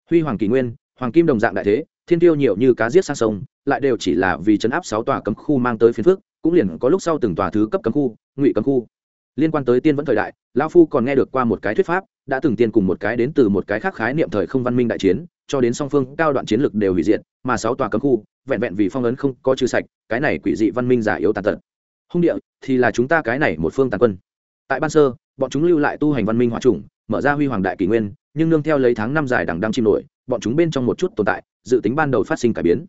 Huy hoàng kỳ nguyên, hoàng kim đồng dạng đại thế, thiên tiêu nhiều như cá giết sang sông, lại đều chỉ là vì chấn áp sáu tòa cấm khu mang tới phiến phước cũng liền có lúc sau từng tòa thứ cấp cấm khu, ngụy cấm khu. Liên quan tới tiên vẫn thời đại lao phu còn nghe được qua một cái thuyết pháp, đã từng tiên cùng một cái đến từ một cái khác khái niệm thời không văn minh đại chiến, cho đến song phương cao đoạn chiến lực đều hủy diệt, mà sáu tòa cấm khu, vẹn vẹn vì phong ấn không có trừ sạch, cái này quỷ dị văn minh giả yếu tàn tật hung địa thì là chúng ta cái này một phương tàn quân. Tại ban sơ, bọn chúng lưu lại tu hành văn minh hòa trùng mở ra huy hoàng đại kỷ nguyên, nhưng nương theo lấy tháng năm dài đằng đang chìm nổi, bọn chúng bên trong một chút tồn tại, dự tính ban đầu phát sinh cải biến.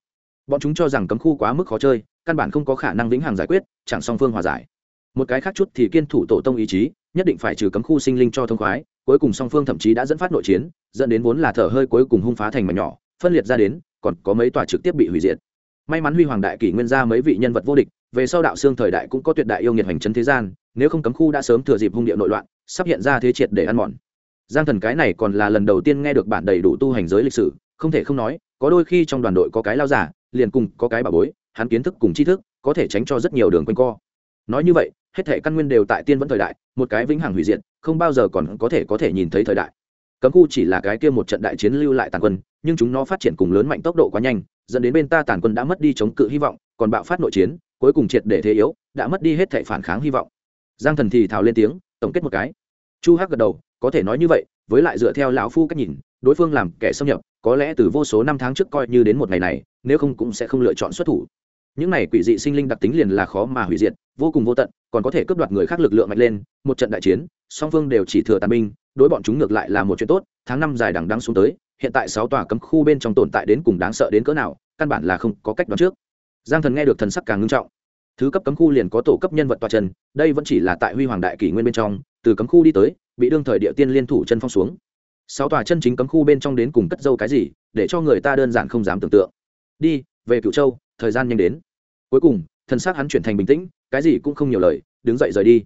Bọn chúng cho rằng cấm khu quá mức khó chơi, căn bản không có khả năng vĩnh hằng giải quyết, chẳng song phương hòa giải. Một cái khác chút thì kiên thủ tổ tông ý chí, nhất định phải trừ cấm khu sinh linh cho thông khoái, cuối cùng song phương thậm chí đã dẫn phát nội chiến, dẫn đến vốn là thở hơi cuối cùng hung phá thành mảnh nhỏ, phân liệt ra đến, còn có mấy tòa trực tiếp bị hủy diệt. May mắn huy hoàng đại kỷ nguyên ra mấy vị nhân vật vô địch về sau đạo xương thời đại cũng có tuyệt đại yêu nghiệt hành trấn thế gian, nếu không cấm khu đã sớm thừa dịp hung địa nội loạn, sắp hiện ra thế triệt để ăn mòn. Giang thần cái này còn là lần đầu tiên nghe được bản đầy đủ tu hành giới lịch sử, không thể không nói, có đôi khi trong đoàn đội có cái lao giả, liền cùng có cái bà bối, hắn kiến thức cùng tri thức, có thể tránh cho rất nhiều đường quanh co. Nói như vậy, hết thể căn nguyên đều tại tiên vẫn thời đại, một cái vĩnh hằng hủy diệt, không bao giờ còn có thể có thể nhìn thấy thời đại. Cấm khu chỉ là cái kia một trận đại chiến lưu lại tàn quân, nhưng chúng nó phát triển cùng lớn mạnh tốc độ quá nhanh, dẫn đến bên ta tàn quân đã mất đi chống cự hy vọng, còn bạo phát nội chiến cuối cùng triệt để thế yếu, đã mất đi hết thệ phản kháng hy vọng. Giang thần thì thào lên tiếng, tổng kết một cái. Chu hắc gật đầu, có thể nói như vậy, với lại dựa theo lão phu cách nhìn, đối phương làm kẻ xâm nhập, có lẽ từ vô số năm tháng trước coi như đến một ngày này, nếu không cũng sẽ không lựa chọn xuất thủ. Những này quỷ dị sinh linh đặc tính liền là khó mà hủy diệt, vô cùng vô tận, còn có thể cướp đoạt người khác lực lượng mạnh lên, một trận đại chiến, song phương đều chỉ thừa tàn binh, đối bọn chúng ngược lại là một chuyện tốt, tháng năm dài đằng đắng xuống tới, hiện tại sáu tòa cấm khu bên trong tồn tại đến cùng đáng sợ đến cỡ nào, căn bản là không có cách đoán trước giang thần nghe được thần sắc càng ngưng trọng. Thứ cấp cấm khu liền có tổ cấp nhân vật tòa trần, đây vẫn chỉ là tại huy hoàng đại kỷ nguyên bên trong, từ cấm khu đi tới, bị đương thời địa tiên liên thủ chân phong xuống. Sáu tòa chân chính cấm khu bên trong đến cùng cất dâu cái gì, để cho người ta đơn giản không dám tưởng tượng. Đi, về cựu châu, thời gian nhanh đến. Cuối cùng, thần sắc hắn chuyển thành bình tĩnh, cái gì cũng không nhiều lời, đứng dậy rời đi.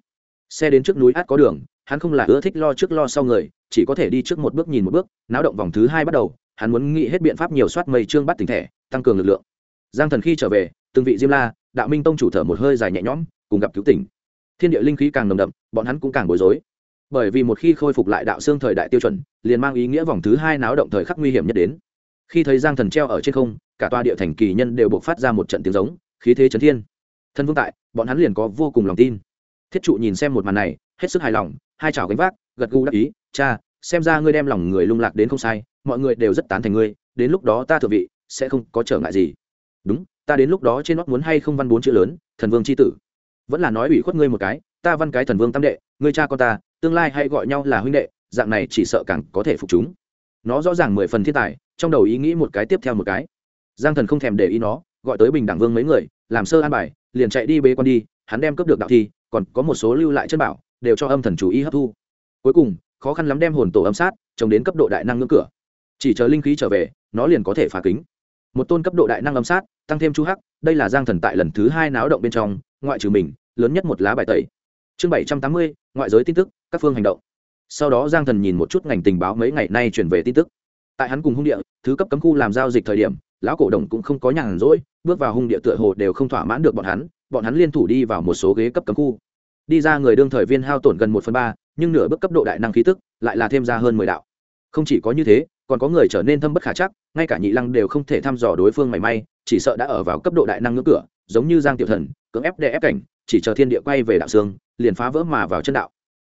Xe đến trước núi át có đường, hắn không là ưa thích lo trước lo sau người, chỉ có thể đi trước một bước nhìn một bước, náo động vòng thứ hai bắt đầu, hắn muốn nghĩ hết biện pháp nhiều soát mây trương bắt tình thẻ tăng cường lực lượng giang thần khi trở về, từng vị diêm la, đạo minh tông chủ thở một hơi dài nhẹ nhõm, cùng gặp cứu tỉnh. Thiên địa linh khí càng nồng đậm, bọn hắn cũng càng bối rối. Bởi vì một khi khôi phục lại đạo xương thời đại tiêu chuẩn, liền mang ý nghĩa vòng thứ hai náo động thời khắc nguy hiểm nhất đến. Khi thấy giang thần treo ở trên không, cả toa địa thành kỳ nhân đều buộc phát ra một trận tiếng giống, khí thế chấn thiên. Thân vương tại, bọn hắn liền có vô cùng lòng tin. Thiết trụ nhìn xem một màn này, hết sức hài lòng, hai chảo gánh vác, gật gù đắc ý, cha, xem ra ngươi đem lòng người lung lạc đến không sai, mọi người đều rất tán thành ngươi, đến lúc đó ta thừa vị, sẽ không có trở ngại gì đúng, ta đến lúc đó trên nót muốn hay không văn bốn chữ lớn, thần vương c h i tử. Vẫn là nói ủy khuất ngươi một cái, ta văn cái thần vương tam đệ, ngươi cha con ta, tương lai hay gọi nhau là huynh đệ, dạng này chỉ sợ càng có thể phục chúng. Nó rõ ràng mười phần thiên tài, trong đầu ý nghĩ một cái tiếp theo một cái. Giang thần không thèm để ý nó, gọi tới bình đẳng vương mấy người, làm sơ an bài, liền chạy đi bế con đi, hắn đem cướp được đạo thi, còn có một số lưu lại chân bảo, đều cho âm thần chủ ý hấp thu. Cuối cùng, khó khăn lắm đem hồn tổ âm sát, trồng đến cấp độ đại năng ngưỡng cửa. Chỉ chờ linh khí trở về, nó liền có thể phá kính một tôn cấp độ đại năng âm sát, tăng thêm chu hắc, đây là giang thần tại lần thứ hai náo động bên trong, ngoại trừ mình, lớn nhất một lá bài tẩy. Chương bảy trăm tám mươi, ngoại giới tin tức, các phương hành động. Sau đó giang thần nhìn một chút ngành tình báo mấy ngày nay chuyển về tin tức. Tại hắn cùng hung địa, thứ cấp cấm khu làm giao dịch thời điểm, lão cổ đồng cũng không có nhàn rỗi, bước vào hung địa tựa hồ đều không thỏa mãn được bọn hắn bọn hắn liên thủ đi vào một số ghế cấp cấm khu. Đi ra người đương thời viên hao tổn gần một phần ba, nhưng nửa bước cấp độ đại năng khí tức lại là thêm ra hơn mười đạo. Không chỉ có như thế còn có người trở nên thâm bất khả chắc, ngay cả nhị lăng đều không thể thăm dò đối phương mảy may, chỉ sợ đã ở vào cấp độ đại năng ngưỡng cửa, giống như giang tiểu thần, cưỡng ép đè ép cảnh, chỉ chờ thiên địa quay về đạo xương, liền phá vỡ mà vào chân đạo.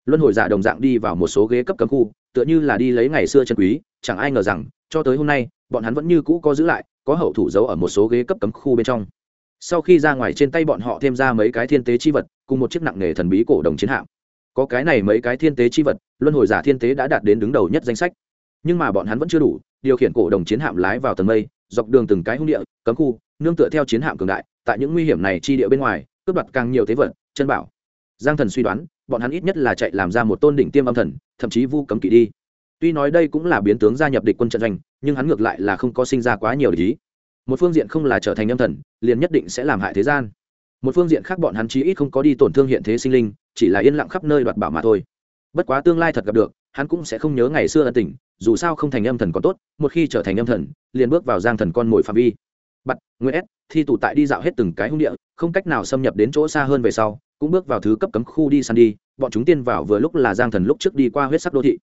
Luân hồi giả đồng dạng đi vào một số ghế cấp cấm khu, tựa như là đi lấy ngày xưa chân quý, chẳng ai ngờ rằng, cho tới hôm nay, bọn hắn vẫn như cũ có giữ lại, có hậu thủ giấu ở một số ghế cấp cấm khu bên trong. Sau khi ra ngoài trên tay bọn họ thêm ra mấy cái thiên tế chi vật, cùng một chiếc nặng nghề thần bí cổ đồng chiến hạm. Có cái này mấy cái thiên tế chi vật, luân hồi giả thiên tế đã đạt đến đứng đầu nhất danh sách nhưng mà bọn hắn vẫn chưa đủ, điều khiển cổ đồng chiến hạm lái vào tầng mây, dọc đường từng cái hung địa, cấm khu, nương tựa theo chiến hạm cường đại, tại những nguy hiểm này chi địa bên ngoài, cướp đoạt càng nhiều thế vật, chân bảo. Giang thần suy đoán, bọn hắn ít nhất là chạy làm ra một tôn đỉnh tiêm âm thần, thậm chí vu cấm kỵ đi. Tuy nói đây cũng là biến tướng gia nhập địch quân trận doanh, nhưng hắn ngược lại là không có sinh ra quá nhiều lý một phương diện không là trở thành âm thần, liền nhất định sẽ làm hại thế gian. Một phương diện khác bọn hắn chí ít không có đi tổn thương hiện thế sinh linh, chỉ là yên lặng khắp nơi đoạt bảo mà thôi. Bất quá tương lai thật gặp được, hắn cũng sẽ không nhớ ngày xưa ân tình dù sao không thành âm thần còn tốt, một khi trở thành âm thần, liền bước vào giang thần con mồi phạm vi. Bắt nguyễn s, thi tụ tại đi dạo hết từng cái hung địa, không cách nào xâm nhập đến chỗ xa hơn về sau, cũng bước vào thứ cấp cấm khu đi săn đi, bọn chúng tiên vào vừa lúc là giang thần lúc trước đi qua huyết sắc đô thị.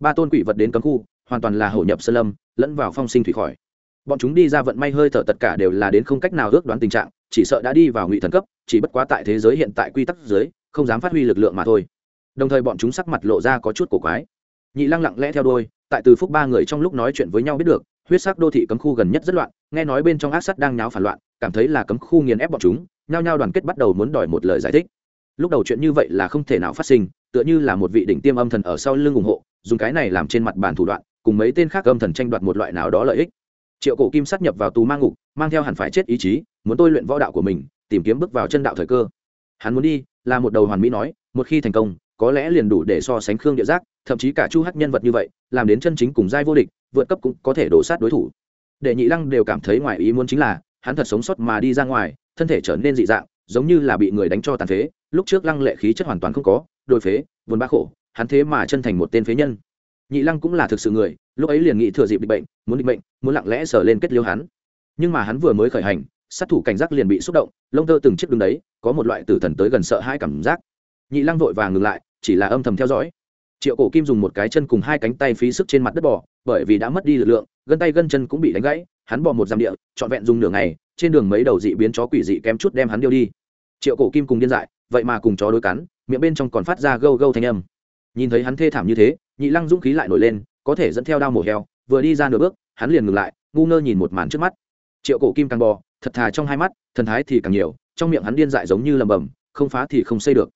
Ba tôn quỷ vật đến cấm khu, hoàn toàn là hổ nhập sơn lâm, lẫn vào phong sinh thủy khỏi. Bọn chúng đi ra vận may hơi thở tất cả đều là đến không cách nào ước đoán tình trạng, chỉ sợ đã đi vào ngụy thần cấp, chỉ bất quá tại thế giới hiện tại quy tắc dưới, không dám phát huy lực lượng mà thôi. Đồng thời bọn chúng sắc mặt lộ ra có chút cổ quái. Nhị lăng lặng lẽ theo đôi tại từ phúc ba người trong lúc nói chuyện với nhau biết được, huyết sắc đô thị cấm khu gần nhất rất loạn, nghe nói bên trong ác sắt đang nháo phản loạn, cảm thấy là cấm khu nghiền ép bọn chúng, nhao nhao đoàn kết bắt đầu muốn đòi một lời giải thích. Lúc đầu chuyện như vậy là không thể nào phát sinh, tựa như là một vị đỉnh tiêm âm thần ở sau lưng ủng hộ, dùng cái này làm trên mặt bàn thủ đoạn, cùng mấy tên khác âm thần tranh đoạt một loại nào đó lợi ích. Triệu cổ kim sát nhập vào tù mang ngục, mang theo hẳn phải chết ý chí, muốn tôi luyện võ đạo của mình, tìm kiếm bước vào chân đạo thời cơ. Hắn muốn đi, là một đầu hoàn mỹ nói, một khi thành công, có lẽ liền đủ để so sánh khương địa giác thậm chí cả chu hắc nhân vật như vậy, làm đến chân chính cùng giai vô địch, vượt cấp cũng có thể đổ sát đối thủ. Để nhị lăng đều cảm thấy ngoài ý muốn chính là, hắn thật sống sót mà đi ra ngoài, thân thể trở nên dị dạng, giống như là bị người đánh cho tàn phế, lúc trước lăng lệ khí chất hoàn toàn không có đôi phế, vốn bác khổ, hắn thế mà chân thành một tên phế nhân. Nhị lăng cũng là thực sự người, lúc ấy liền nghĩ thừa dịp bị bệnh, muốn định bệnh muốn lặng lẽ sờ lên kết liêu hắn. Nhưng mà hắn vừa mới khởi hành, sát thủ cảnh giác liền bị xúc động, lông tơ từng chiếc đứng đấy, có một loại tử thần tới gần sợ hai cảm giác. Nhị lăng vội vàng ngừng lại, chỉ là âm thầm theo dõi triệu cổ kim dùng một cái chân cùng hai cánh tay phí sức trên mặt đất bò, bởi vì đã mất đi lực lượng, gân tay gân chân cũng bị đánh gãy, hắn bò một dặm địa, trọn vẹn dùng nửa ngày, trên đường mấy đầu dị biến chó quỷ dị kém chút đem hắn điêu đi. Triệu cổ kim cùng điên dại, vậy mà cùng chó đối cắn, miệng bên trong còn phát ra gâu gâu thanh âm. Nhìn thấy hắn thê thảm như thế, nhị lăng dũng khí lại nổi lên, có thể dẫn theo đao mổ heo, vừa đi ra nửa bước, hắn liền ngừng lại, ngu ngơ nhìn một màn trước mắt. Triệu cổ kim càng bò, thật thà trong hai mắt, thần thái thì càng nhiều, trong miệng hắn điên dại giống như lầm bầm, không phá thì không xây được.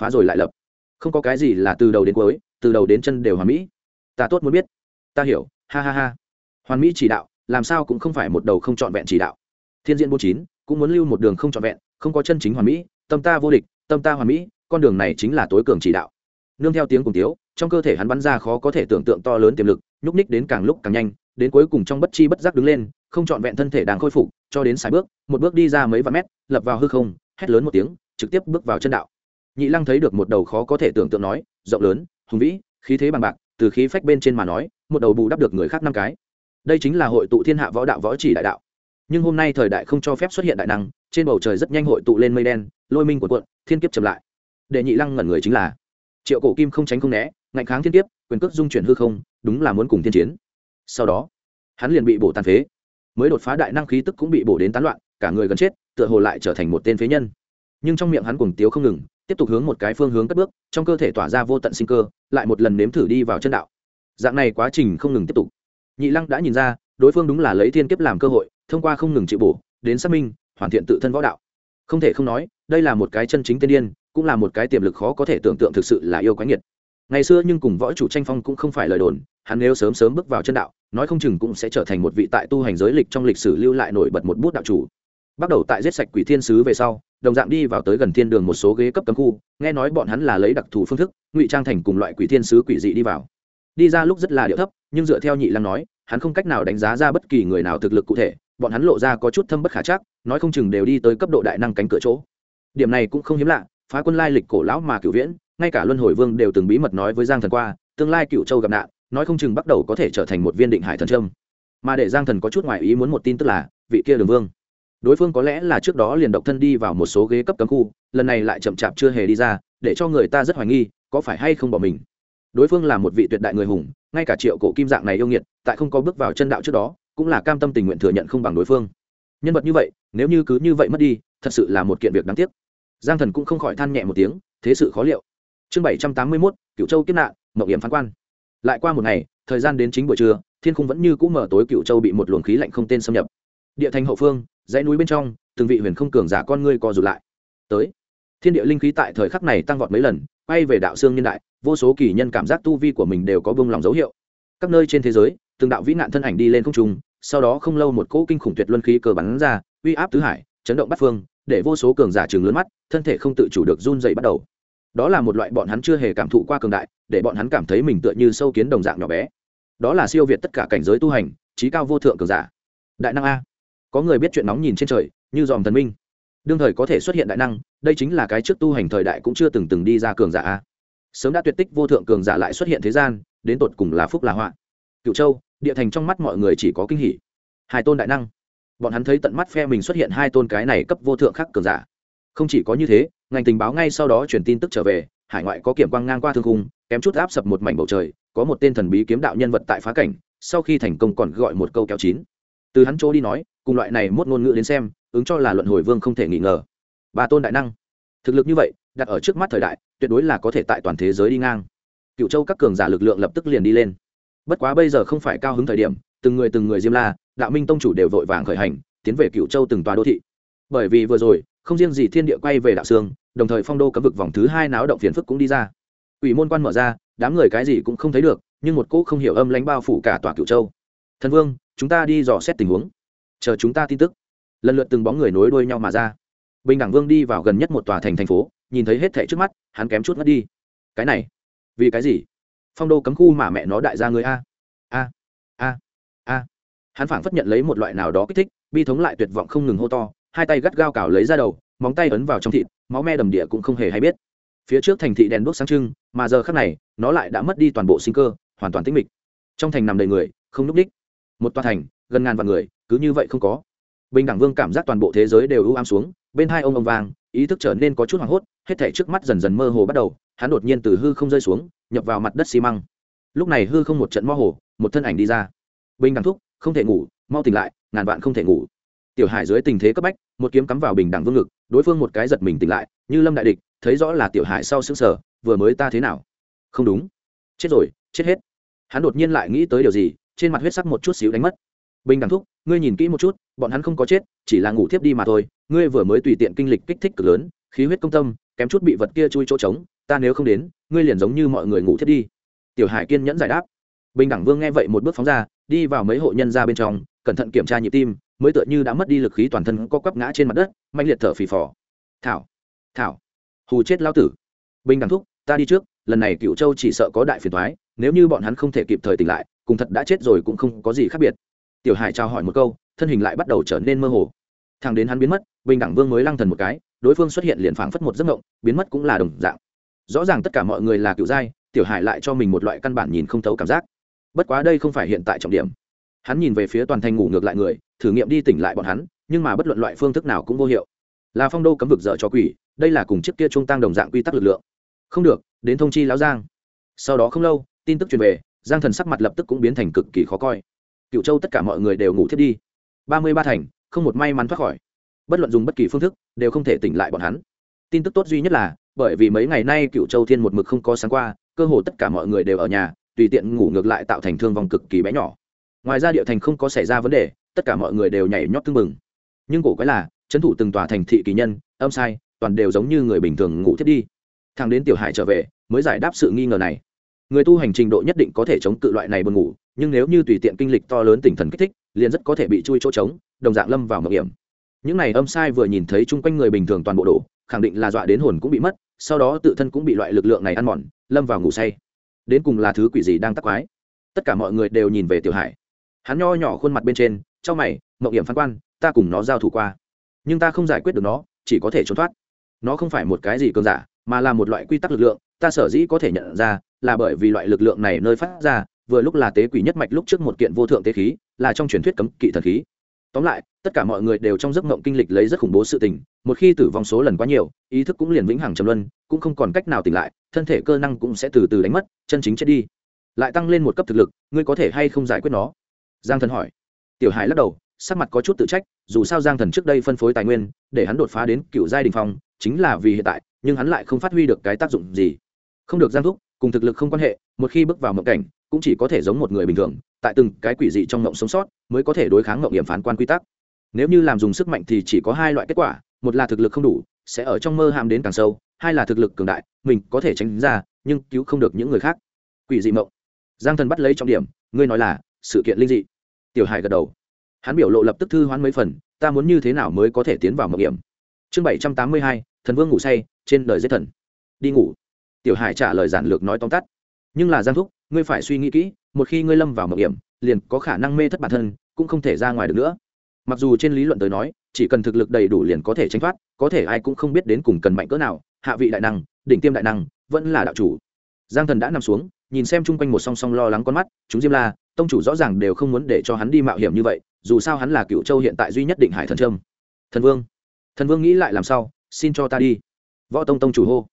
Phá rồi lại lập không có cái gì là từ đầu đến cuối, từ đầu đến chân đều hoàn mỹ. Ta tốt muốn biết. Ta hiểu. Ha ha ha. Hoàn mỹ chỉ đạo, làm sao cũng không phải một đầu không trọn vẹn chỉ đạo. Thiên diễn bốn chín, cũng muốn lưu một đường không trọn vẹn, không có chân chính hoàn mỹ, tâm ta vô địch, tâm ta hoàn mỹ, con đường này chính là tối cường chỉ đạo. Nương theo tiếng cùng tiếu, trong cơ thể hắn bắn ra khó có thể tưởng tượng to lớn tiềm lực, nhúc ních đến càng lúc càng nhanh, đến cuối cùng trong bất chi bất giác đứng lên, không trọn vẹn thân thể đang khôi phục, cho đến sải bước, một bước đi ra mấy vạn mét, lập vào hư không, hét lớn một tiếng, trực tiếp bước vào chân đạo nhị lăng thấy được một đầu khó có thể tưởng tượng nói, rộng lớn, hùng vĩ, khí thế bằng bạc, từ khí phách bên trên mà nói, một đầu bù đắp được người khác năm cái. Đây chính là hội tụ thiên hạ võ đạo võ chỉ đại đạo. Nhưng hôm nay thời đại không cho phép xuất hiện đại năng, trên bầu trời rất nhanh hội tụ lên mây đen, lôi minh của quận thiên kiếp chậm lại. Để nhị lăng ngẩn người chính là, triệu cổ kim không tránh không né, ngạnh kháng thiên kiếp, quyền cước dung chuyển hư không, đúng là muốn cùng thiên chiến. Sau đó, hắn liền bị bổ tàn phế. Mới đột phá đại năng khí tức cũng bị bổ đến tán loạn, cả người gần chết, tựa hồ lại trở thành một tên phế nhân. Nhưng trong miệng hắn cùng tiếu không ngừng tiếp tục hướng một cái phương hướng cất bước, trong cơ thể tỏa ra vô tận sinh cơ, lại một lần nếm thử đi vào chân đạo. Dạng này quá trình không ngừng tiếp tục. Nhị lăng đã nhìn ra, đối phương đúng là lấy thiên kiếp làm cơ hội, thông qua không ngừng chịu bổ, đến xác minh, hoàn thiện tự thân võ đạo. Không thể không nói, đây là một cái chân chính tiên điên, cũng là một cái tiềm lực khó có thể tưởng tượng thực sự là yêu quái nghiệt. Ngày xưa nhưng cùng võ chủ tranh phong cũng không phải lời đồn, hắn nếu sớm sớm bước vào chân đạo, nói không chừng cũng sẽ trở thành một vị tại tu hành giới lịch trong lịch sử lưu lại nổi bật một bút đạo chủ bắt đầu tại giết sạch quỷ thiên sứ về sau, đồng dạng đi vào tới gần thiên đường một số ghế cấp cấm khu, nghe nói bọn hắn là lấy đặc thù phương thức, ngụy trang thành cùng loại quỷ thiên sứ quỷ dị đi vào. Đi ra lúc rất là điệu thấp, nhưng dựa theo nhị lăng nói, hắn không cách nào đánh giá ra bất kỳ người nào thực lực cụ thể, bọn hắn lộ ra có chút thâm bất khả chắc, nói không chừng đều đi tới cấp độ đại năng cánh cửa chỗ. Điểm này cũng không hiếm lạ, phá quân lai lịch cổ lão mà cửu viễn, ngay cả luân hồi vương đều từng bí mật nói với giang thần qua, tương lai cựu châu gặp nạn, nói không chừng bắt đầu có thể trở thành một viên định hải thần trâm mà để giang thần có chút ngoại ý muốn một tin tức là, vị kia đường vương đối phương có lẽ là trước đó liền độc thân đi vào một số ghế cấp cấm khu, lần này lại chậm chạp chưa hề đi ra, để cho người ta rất hoài nghi, có phải hay không bỏ mình. Đối phương là một vị tuyệt đại người hùng, ngay cả triệu cổ kim dạng này yêu nghiệt, tại không có bước vào chân đạo trước đó, cũng là cam tâm tình nguyện thừa nhận không bằng đối phương. Nhân vật như vậy, nếu như cứ như vậy mất đi, thật sự là một kiện việc đáng tiếc. Giang thần cũng không khỏi than nhẹ một tiếng, thế sự khó liệu. Chương bảy trăm tám mươi mốt cựu châu kiếp nạn, mậu hiểm phán quan. Lại qua một ngày, thời gian đến chính buổi trưa, thiên khung vẫn như cũ mở tối cựu châu bị một luồng khí lạnh không tên xâm nhập. Địa thành hậu phương dãy núi bên trong, từng vị huyền không cường giả con ngươi co rụt lại. Tới, thiên địa linh khí tại thời khắc này tăng vọt mấy lần, quay về đạo xương nhân đại, vô số kỳ nhân cảm giác tu vi của mình đều có bông lòng dấu hiệu. Các nơi trên thế giới, từng đạo vĩ nạn thân ảnh đi lên không trung, sau đó không lâu một cỗ kinh khủng tuyệt luân khí cờ bắn ra, uy áp tứ hải, chấn động bắt phương, để vô số cường giả trường lớn mắt, thân thể không tự chủ được run dậy bắt đầu. Đó là một loại bọn hắn chưa hề cảm thụ qua cường đại, để bọn hắn cảm thấy mình tựa như sâu kiến đồng dạng nhỏ bé. Đó là siêu việt tất cả cảnh giới tu hành, trí cao vô thượng cường giả. Đại năng a có người biết chuyện nóng nhìn trên trời, như dòm thần minh. Đương thời có thể xuất hiện đại năng, đây chính là cái trước tu hành thời đại cũng chưa từng từng đi ra cường giả a. Sớm đã tuyệt tích vô thượng cường giả lại xuất hiện thế gian, đến tột cùng là phúc là họa. Cựu châu, địa thành trong mắt mọi người chỉ có kinh hỉ. Hai tôn đại năng. Bọn hắn thấy tận mắt phe mình xuất hiện hai tôn cái này cấp vô thượng khắc cường giả. Không chỉ có như thế, ngành tình báo ngay sau đó truyền tin tức trở về, hải ngoại có kiểm quang ngang qua thương khung, kém chút áp sập một mảnh bầu trời, có một tên thần bí kiếm đạo nhân vật tại phá cảnh, sau khi thành công còn gọi một câu kéo chín. Từ hắn chỗ đi nói cùng loại này mốt ngôn ngữ đến xem, ứng cho là luận hồi vương không thể nghi ngờ. Ba tôn đại năng. Thực lực như vậy, đặt ở trước mắt thời đại, tuyệt đối là có thể tại toàn thế giới đi ngang. Cựu châu các cường giả lực lượng lập tức liền đi lên. Bất quá bây giờ không phải cao hứng thời điểm, từng người từng người diêm la, đạo minh tông chủ đều vội vàng khởi hành, tiến về cựu châu từng tòa đô thị. Bởi vì vừa rồi, không riêng gì thiên địa quay về đạo sương đồng thời phong đô cấm vực vòng thứ hai náo động phiền phức cũng đi ra. Ủy môn quan mở ra, đám người cái gì cũng không thấy được, nhưng một cỗ không hiểu âm lánh bao phủ cả tòa cựu châu. Thần vương, chúng ta đi dò xét tình huống chờ chúng ta tin tức. Lần lượt từng bóng người nối đuôi nhau mà ra. Bình đẳng vương đi vào gần nhất một tòa thành thành phố, nhìn thấy hết thẻ trước mắt, hắn kém chút mất đi. Cái này, vì cái gì? Phong đô cấm khu mà mẹ nó đại gia người a. A a a. Hắn phảng phất nhận lấy một loại nào đó kích thích, bi thống lại tuyệt vọng không ngừng hô to, hai tay gắt gao cào lấy ra đầu, móng tay ấn vào trong thịt, máu me đầm địa cũng không hề hay biết. Phía trước thành thị đèn đuốc sáng trưng, mà giờ khắc này, nó lại đã mất đi toàn bộ sinh cơ, hoàn toàn tĩnh mịch. Trong thành nằm đầy người, không núp đích một tòa thành, gần ngàn vạn người cứ như vậy không có. Bình đẳng vương cảm giác toàn bộ thế giới đều ưu ám xuống, bên hai ông ông vàng, ý thức trở nên có chút hoảng hốt, hết thể trước mắt dần dần mơ hồ bắt đầu, hắn đột nhiên từ hư không rơi xuống, nhập vào mặt đất xi măng. Lúc này hư không một trận mơ hồ, một thân ảnh đi ra. Bình đẳng thúc, không thể ngủ, mau tỉnh lại, ngàn vạn không thể ngủ. Tiểu hải dưới tình thế cấp bách, một kiếm cắm vào bình đẳng vương ngực, đối phương một cái giật mình tỉnh lại, như lâm đại địch, thấy rõ là tiểu hải sau xứng sở vừa mới ta thế nào? Không đúng. Chết rồi, chết hết. Hắn đột nhiên lại nghĩ tới điều gì, trên mặt huyết sắc một chút xíu đánh mất bình đẳng thúc, ngươi nhìn kỹ một chút, bọn hắn không có chết, chỉ là ngủ thiếp đi mà thôi. Ngươi vừa mới tùy tiện kinh lịch kích thích cực lớn, khí huyết công tâm, kém chút bị vật kia chui chỗ trống, ta nếu không đến, ngươi liền giống như mọi người ngủ thiếp đi. Tiểu hải kiên nhẫn giải đáp. Bình đẳng vương nghe vậy một bước phóng ra, đi vào mấy hộ nhân ra bên trong, cẩn thận kiểm tra nhịp tim, mới tựa như đã mất đi lực khí toàn thân co quắp ngã trên mặt đất mạnh liệt thở phì phò. Thảo thảo, hù chết lao tử. Bình đẳng thúc, ta đi trước, lần này cựu châu chỉ sợ có đại phiền thoái nếu như bọn hắn không thể kịp thời tỉnh lại, cùng thật đã chết rồi cũng không có gì khác biệt tiểu hải trao hỏi một câu, thân hình lại bắt đầu trở nên mơ hồ. Thằng đến hắn biến mất, bình đẳng vương mới lăng thần một cái, đối phương xuất hiện liền phảng phất một giấc mộng, biến mất cũng là đồng dạng. Rõ ràng tất cả mọi người là cựu giai tiểu hải lại cho mình một loại căn bản nhìn không thấu cảm giác. Bất quá đây không phải hiện tại trọng điểm. Hắn nhìn về phía toàn thành ngủ ngược lại người, thử nghiệm đi tỉnh lại bọn hắn, nhưng mà bất luận loại phương thức nào cũng vô hiệu. Là phong đô cấm vực dở cho quỷ, đây là cùng chiếc kia trung tăng đồng dạng quy tắc lực lượng. Không được, đến thông chi lão giang. Sau đó không lâu, tin tức truyền về, giang thần sắc mặt lập tức cũng biến thành cực kỳ khó coi cựu châu tất cả mọi người đều ngủ thiết đi. Ba mươi ba thành, không một may mắn thoát khỏi. Bất luận dùng bất kỳ phương thức, đều không thể tỉnh lại bọn hắn. Tin tức tốt duy nhất là, bởi vì mấy ngày nay cựu châu thiên một mực không có sáng qua, cơ hồ tất cả mọi người đều ở nhà, tùy tiện ngủ ngược lại tạo thành thương vong cực kỳ bé nhỏ. Ngoài ra địa thành không có xảy ra vấn đề, tất cả mọi người đều nhảy nhót tưng mừng nhưng cổ quái là, trấn thủ từng tòa thành thị kỳ nhân, âm sai, toàn đều giống như người bình thường ngủ thiết đi. Thằng đến tiểu hải trở về, mới giải đáp sự nghi ngờ này người tu hành trình độ nhất định có thể chống cự loại này buồn ngủ, nhưng nếu như tùy tiện kinh lịch to lớn tinh thần kích thích, liền rất có thể bị chui chỗ trống, đồng dạng lâm vào mộng hiểm. Những này âm sai vừa nhìn thấy chung quanh người bình thường toàn bộ đổ, khẳng định là dọa đến hồn cũng bị mất, sau đó tự thân cũng bị loại lực lượng này ăn mòn, lâm vào ngủ say. Đến cùng là thứ quỷ gì đang tắc quái? Tất cả mọi người đều nhìn về tiểu hải. Hắn nho nhỏ khuôn mặt bên trên, trong mày, mộng hiểm phán quan, ta cùng nó giao thủ qua. Nhưng ta không giải quyết được nó, chỉ có thể trốn thoát. Nó không phải một cái gì cơn giả, mà là một loại quy tắc lực lượng, ta sở dĩ có thể nhận ra là bởi vì loại lực lượng này nơi phát ra, vừa lúc là tế quỷ nhất mạch lúc trước một kiện vô thượng tế khí, là trong truyền thuyết cấm kỵ thần khí. Tóm lại, tất cả mọi người đều trong giấc mộng kinh lịch lấy rất khủng bố sự tình, một khi tử vong số lần quá nhiều, ý thức cũng liền vĩnh hằng trầm luân, cũng không còn cách nào tỉnh lại, thân thể cơ năng cũng sẽ từ từ đánh mất, chân chính chết đi. Lại tăng lên một cấp thực lực, ngươi có thể hay không giải quyết nó? Giang thần hỏi. Tiểu hải lắc đầu, sắc mặt có chút tự trách, dù sao giang thần trước đây phân phối tài nguyên, để hắn đột phá đến cựu giai đình phong, chính là vì hiện tại, nhưng hắn lại không phát huy được cái tác dụng gì. Không được giang thúc cùng thực lực không quan hệ, một khi bước vào mộng cảnh, cũng chỉ có thể giống một người bình thường, tại từng cái quỷ dị trong mộng sống sót, mới có thể đối kháng mộng điểm phán quan quy tắc. Nếu như làm dùng sức mạnh thì chỉ có hai loại kết quả, một là thực lực không đủ, sẽ ở trong mơ hàm đến càng sâu, hai là thực lực cường đại, mình có thể tránh ra, nhưng cứu không được những người khác. Quỷ dị mộng. Giang thần bắt lấy trọng điểm, ngươi nói là sự kiện linh dị. Tiểu hải gật đầu. Hắn biểu lộ lập tức thư hoán mấy phần, ta muốn như thế nào mới có thể tiến vào mộng hiểm? Chương bảy trăm tám mươi hai, thần vương ngủ say, trên đời giết thần. Đi ngủ tiểu hải trả lời giản lược nói tóm tắt. Nhưng là giang thúc, ngươi phải suy nghĩ kỹ, một khi ngươi lâm vào mộng hiểm, liền có khả năng mê thất bản thân, cũng không thể ra ngoài được nữa. Mặc dù trên lý luận tới nói, chỉ cần thực lực đầy đủ liền có thể tránh thoát, có thể ai cũng không biết đến cùng cần mạnh cỡ nào, hạ vị đại năng, đỉnh tiêm đại năng, vẫn là đạo chủ. Giang thần đã nằm xuống, nhìn xem chung quanh một song song lo lắng con mắt, chúng diêm la, tông chủ rõ ràng đều không muốn để cho hắn đi mạo hiểm như vậy, dù sao hắn là cựu châu hiện tại duy nhất định hải thần trâm. Thần vương thần vương nghĩ lại làm sao, xin cho ta đi. Võ tông tông chủ hô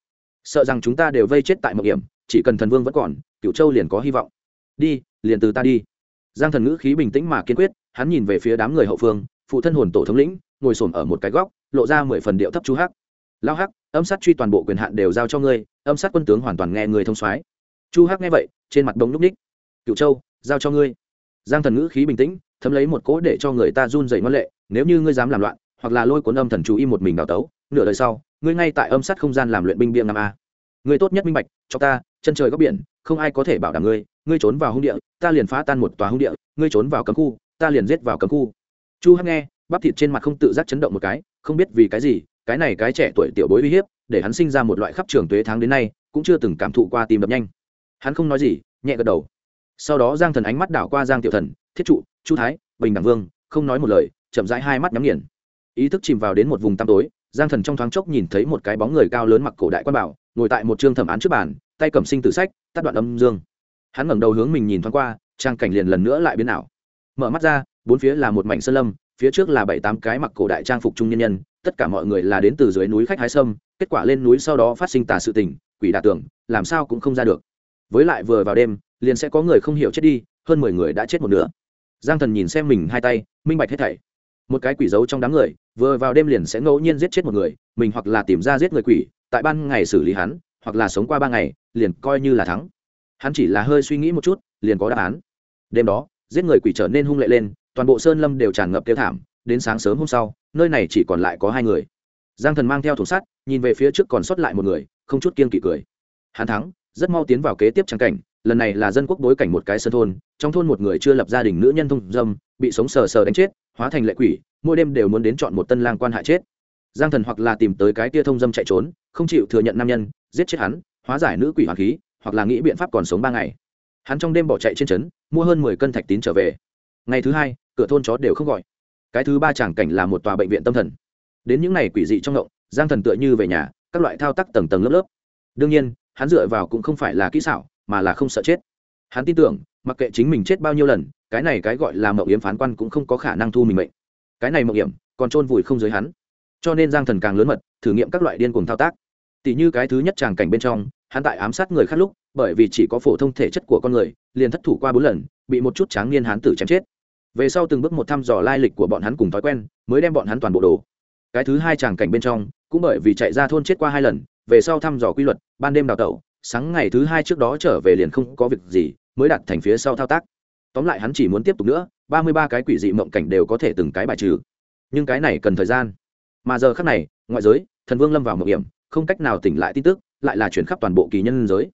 sợ rằng chúng ta đều vây chết tại mộng hiểm, chỉ cần thần vương vẫn còn cựu châu liền có hy vọng. Đi, liền từ ta đi. Giang thần ngữ khí bình tĩnh mà kiên quyết, hắn nhìn về phía đám người hậu phương, phụ thân hồn tổ thống lĩnh, ngồi s ở một cái góc, lộ ra mười phần điệu thấp chú hắc. Lao hắc, âm sát truy toàn bộ quyền hạn đều giao cho ngươi, âm sát quân tướng hoàn toàn nghe người thông soái. Chu hắc nghe vậy, trên mặt bóng núp ních. Cựu châu, giao cho ngươi. Giang thần ngữ khí bình tĩnh, thấm lấy một cỗ để cho người ta run dậy ngân lệ, nếu như ngươi dám làm loạn, hoặc là lôi cuốn âm thần chú im một mình đào tấu, nửa đời sau ngươi ngay tại âm sát không gian làm luyện binh biêng năm a. Ngươi tốt nhất minh bạch, cho ta, chân trời góc biển, không ai có thể bảo đảm ngươi. Ngươi trốn vào hung địa, ta liền phá tan một tòa hung địa. Ngươi trốn vào cấm khu, ta liền giết vào cấm khu. Chu hắc nghe, bắp thịt trên mặt không tự giác chấn động một cái, không biết vì cái gì, cái này cái trẻ tuổi tiểu bối uy hiếp, để hắn sinh ra một loại khắp trường tuế tháng đến nay, cũng chưa từng cảm thụ qua tìm đập nhanh. Hắn không nói gì, nhẹ gật đầu. Sau đó giang thần ánh mắt đảo qua giang tiểu thần, thiết trụ, chu thái, bình đẳng vương, không nói một lời. Chậm rãi hai mắt nhắm nghiền. Ý thức chìm vào đến một vùng tăm tối giang thần trong thoáng chốc nhìn thấy một cái bóng người cao lớn mặc cổ đại quan bảo, ngồi tại một trương thẩm án trước bàn, tay cầm sinh tử sách, tắt đoạn âm dương. Hắn ngẩng đầu hướng mình nhìn thoáng qua, trang cảnh liền lần nữa lại biến ảo. Mở mắt ra, bốn phía là một mảnh sơn lâm, phía trước là bảy tám cái mặc cổ đại trang phục trung nhân nhân, tất cả mọi người là đến từ dưới núi khách hái sâm, kết quả lên núi sau đó phát sinh tà sự tình, quỷ đà tưởng, làm sao cũng không ra được. Với lại vừa vào đêm, liền sẽ có người không hiểu chết đi, hơn mười người đã chết một nửa. Giang thần nhìn xem mình hai tay, minh bạch hết thảy một cái quỷ giấu trong đám người, vừa vào đêm liền sẽ ngẫu nhiên giết chết một người, mình hoặc là tìm ra giết người quỷ, tại ban ngày xử lý hắn, hoặc là sống qua ba ngày, liền coi như là thắng. Hắn chỉ là hơi suy nghĩ một chút, liền có đáp án. Đêm đó, giết người quỷ trở nên hung lệ lên, toàn bộ sơn lâm đều tràn ngập kêu thảm, đến sáng sớm hôm sau, nơi này chỉ còn lại có hai người. Giang thần mang theo thủ sắt, nhìn về phía trước còn sót lại một người, không chút kiên kỵ cười. Hắn thắng, rất mau tiến vào kế tiếp trang cảnh, lần này là dân quốc bối cảnh một cái sân thôn, trong thôn một người chưa lập gia đình nữ nhân thông dâm, bị sống sờ sờ đánh chết hóa thành lệ quỷ, mỗi đêm đều muốn đến chọn một tân lang quan hại chết. Giang thần hoặc là tìm tới cái tia thông dâm chạy trốn, không chịu thừa nhận nam nhân, giết chết hắn, hóa giải nữ quỷ hoàng khí, hoặc là nghĩ biện pháp còn sống ba ngày. Hắn trong đêm bỏ chạy trên trấn, mua hơn mười cân thạch tín trở về. Ngày thứ hai, cửa thôn chó đều không gọi. Cái thứ ba tràng cảnh là một tòa bệnh viện tâm thần. Đến những ngày quỷ dị trong ngộng giang thần tựa như về nhà, các loại thao tác tầng tầng lớp lớp. Đương nhiên, hắn dựa vào cũng không phải là kỹ xảo, mà là không sợ chết. Hắn tin tưởng, mặc kệ chính mình chết bao nhiêu lần cái này cái gọi là mậu yếm phán quan cũng không có khả năng thu mình mệnh. Cái này mậu hiểm còn trôn vùi không giới hắn. Cho nên giang thần càng lớn mật, thử nghiệm các loại điên cuồng thao tác. Tỷ như cái thứ nhất tràng cảnh bên trong, hắn tại ám sát người khác lúc, bởi vì chỉ có phổ thông thể chất của con người, liền thất thủ qua bốn lần, bị một chút tráng niên hán tử chém chết. Về sau từng bước một thăm dò lai lịch của bọn hắn cùng thói quen, mới đem bọn hắn toàn bộ đồ cái thứ hai tràng cảnh bên trong, cũng bởi vì chạy ra thôn chết qua hai lần, về sau thăm dò quy luật, ban đêm đào tẩu, sáng ngày thứ hai trước đó trở về liền không có việc gì, mới đặt thành phía sau thao tác tóm lại hắn chỉ muốn tiếp tục nữa, ba mươi ba cái quỷ dị mộng cảnh đều có thể từng cái bài trừ. Nhưng cái này cần thời gian. Mà giờ khác này, ngoại giới, thần vương lâm vào mộng hiểm, không cách nào tỉnh lại tin tức, lại là chuyển khắp toàn bộ kỳ nhân giới.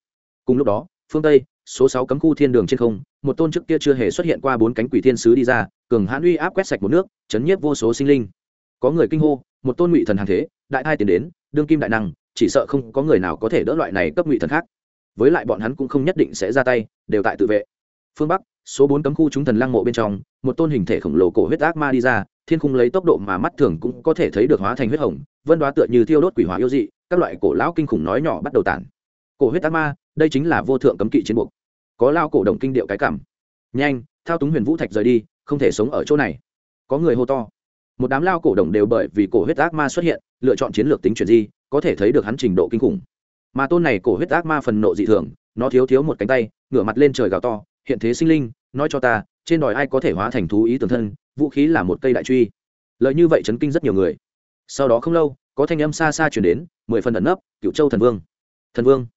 Cùng lúc đó, phương tây, số sáu cấm khu thiên đường trên không, một tôn trước kia chưa hề xuất hiện qua bốn cánh quỷ thiên sứ đi ra, cường hãn uy áp quét sạch một nước, chấn nhiếp vô số sinh linh. Có người kinh hô, một tôn ngụy thần hàng thế, đại thai tiến đến, đương kim đại năng, chỉ sợ không có người nào có thể đỡ loại này cấp ngụy thần khác. Với lại bọn hắn cũng không nhất định sẽ ra tay, đều tại tự vệ. Phương bắc số bốn cấm khu chúng thần lăng mộ bên trong, một tôn hình thể khổng lồ cổ huyết ác ma đi ra, thiên khung lấy tốc độ mà mắt thường cũng có thể thấy được hóa thành huyết hồng, vân đoá tựa như thiêu đốt quỷ hóa yêu dị, các loại cổ lão kinh khủng nói nhỏ bắt đầu tản. Cổ huyết ác ma, đây chính là vô thượng cấm kỵ chiến buộc. Có lao cổ động kinh điệu cái cảm. Nhanh, thao túng huyền vũ thạch rời đi, không thể sống ở chỗ này. Có người hô to. Một đám lao cổ động đều bởi vì cổ huyết ác ma xuất hiện, lựa chọn chiến lược tính chuyển di, có thể thấy được hắn trình độ kinh khủng. Mà tôn này cổ huyết ác ma phần nộ dị thường, nó thiếu thiếu một cánh tay, ngửa mặt lên trời gào to hiện thế sinh linh, nói cho ta, trên đòi ai có thể hóa thành thú ý tưởng thân, vũ khí là một cây đại truy. Lợi như vậy chấn kinh rất nhiều người. Sau đó không lâu, có thanh âm xa xa chuyển đến, mười phần ẩn nấp, cựu châu thần vương. Thần vương.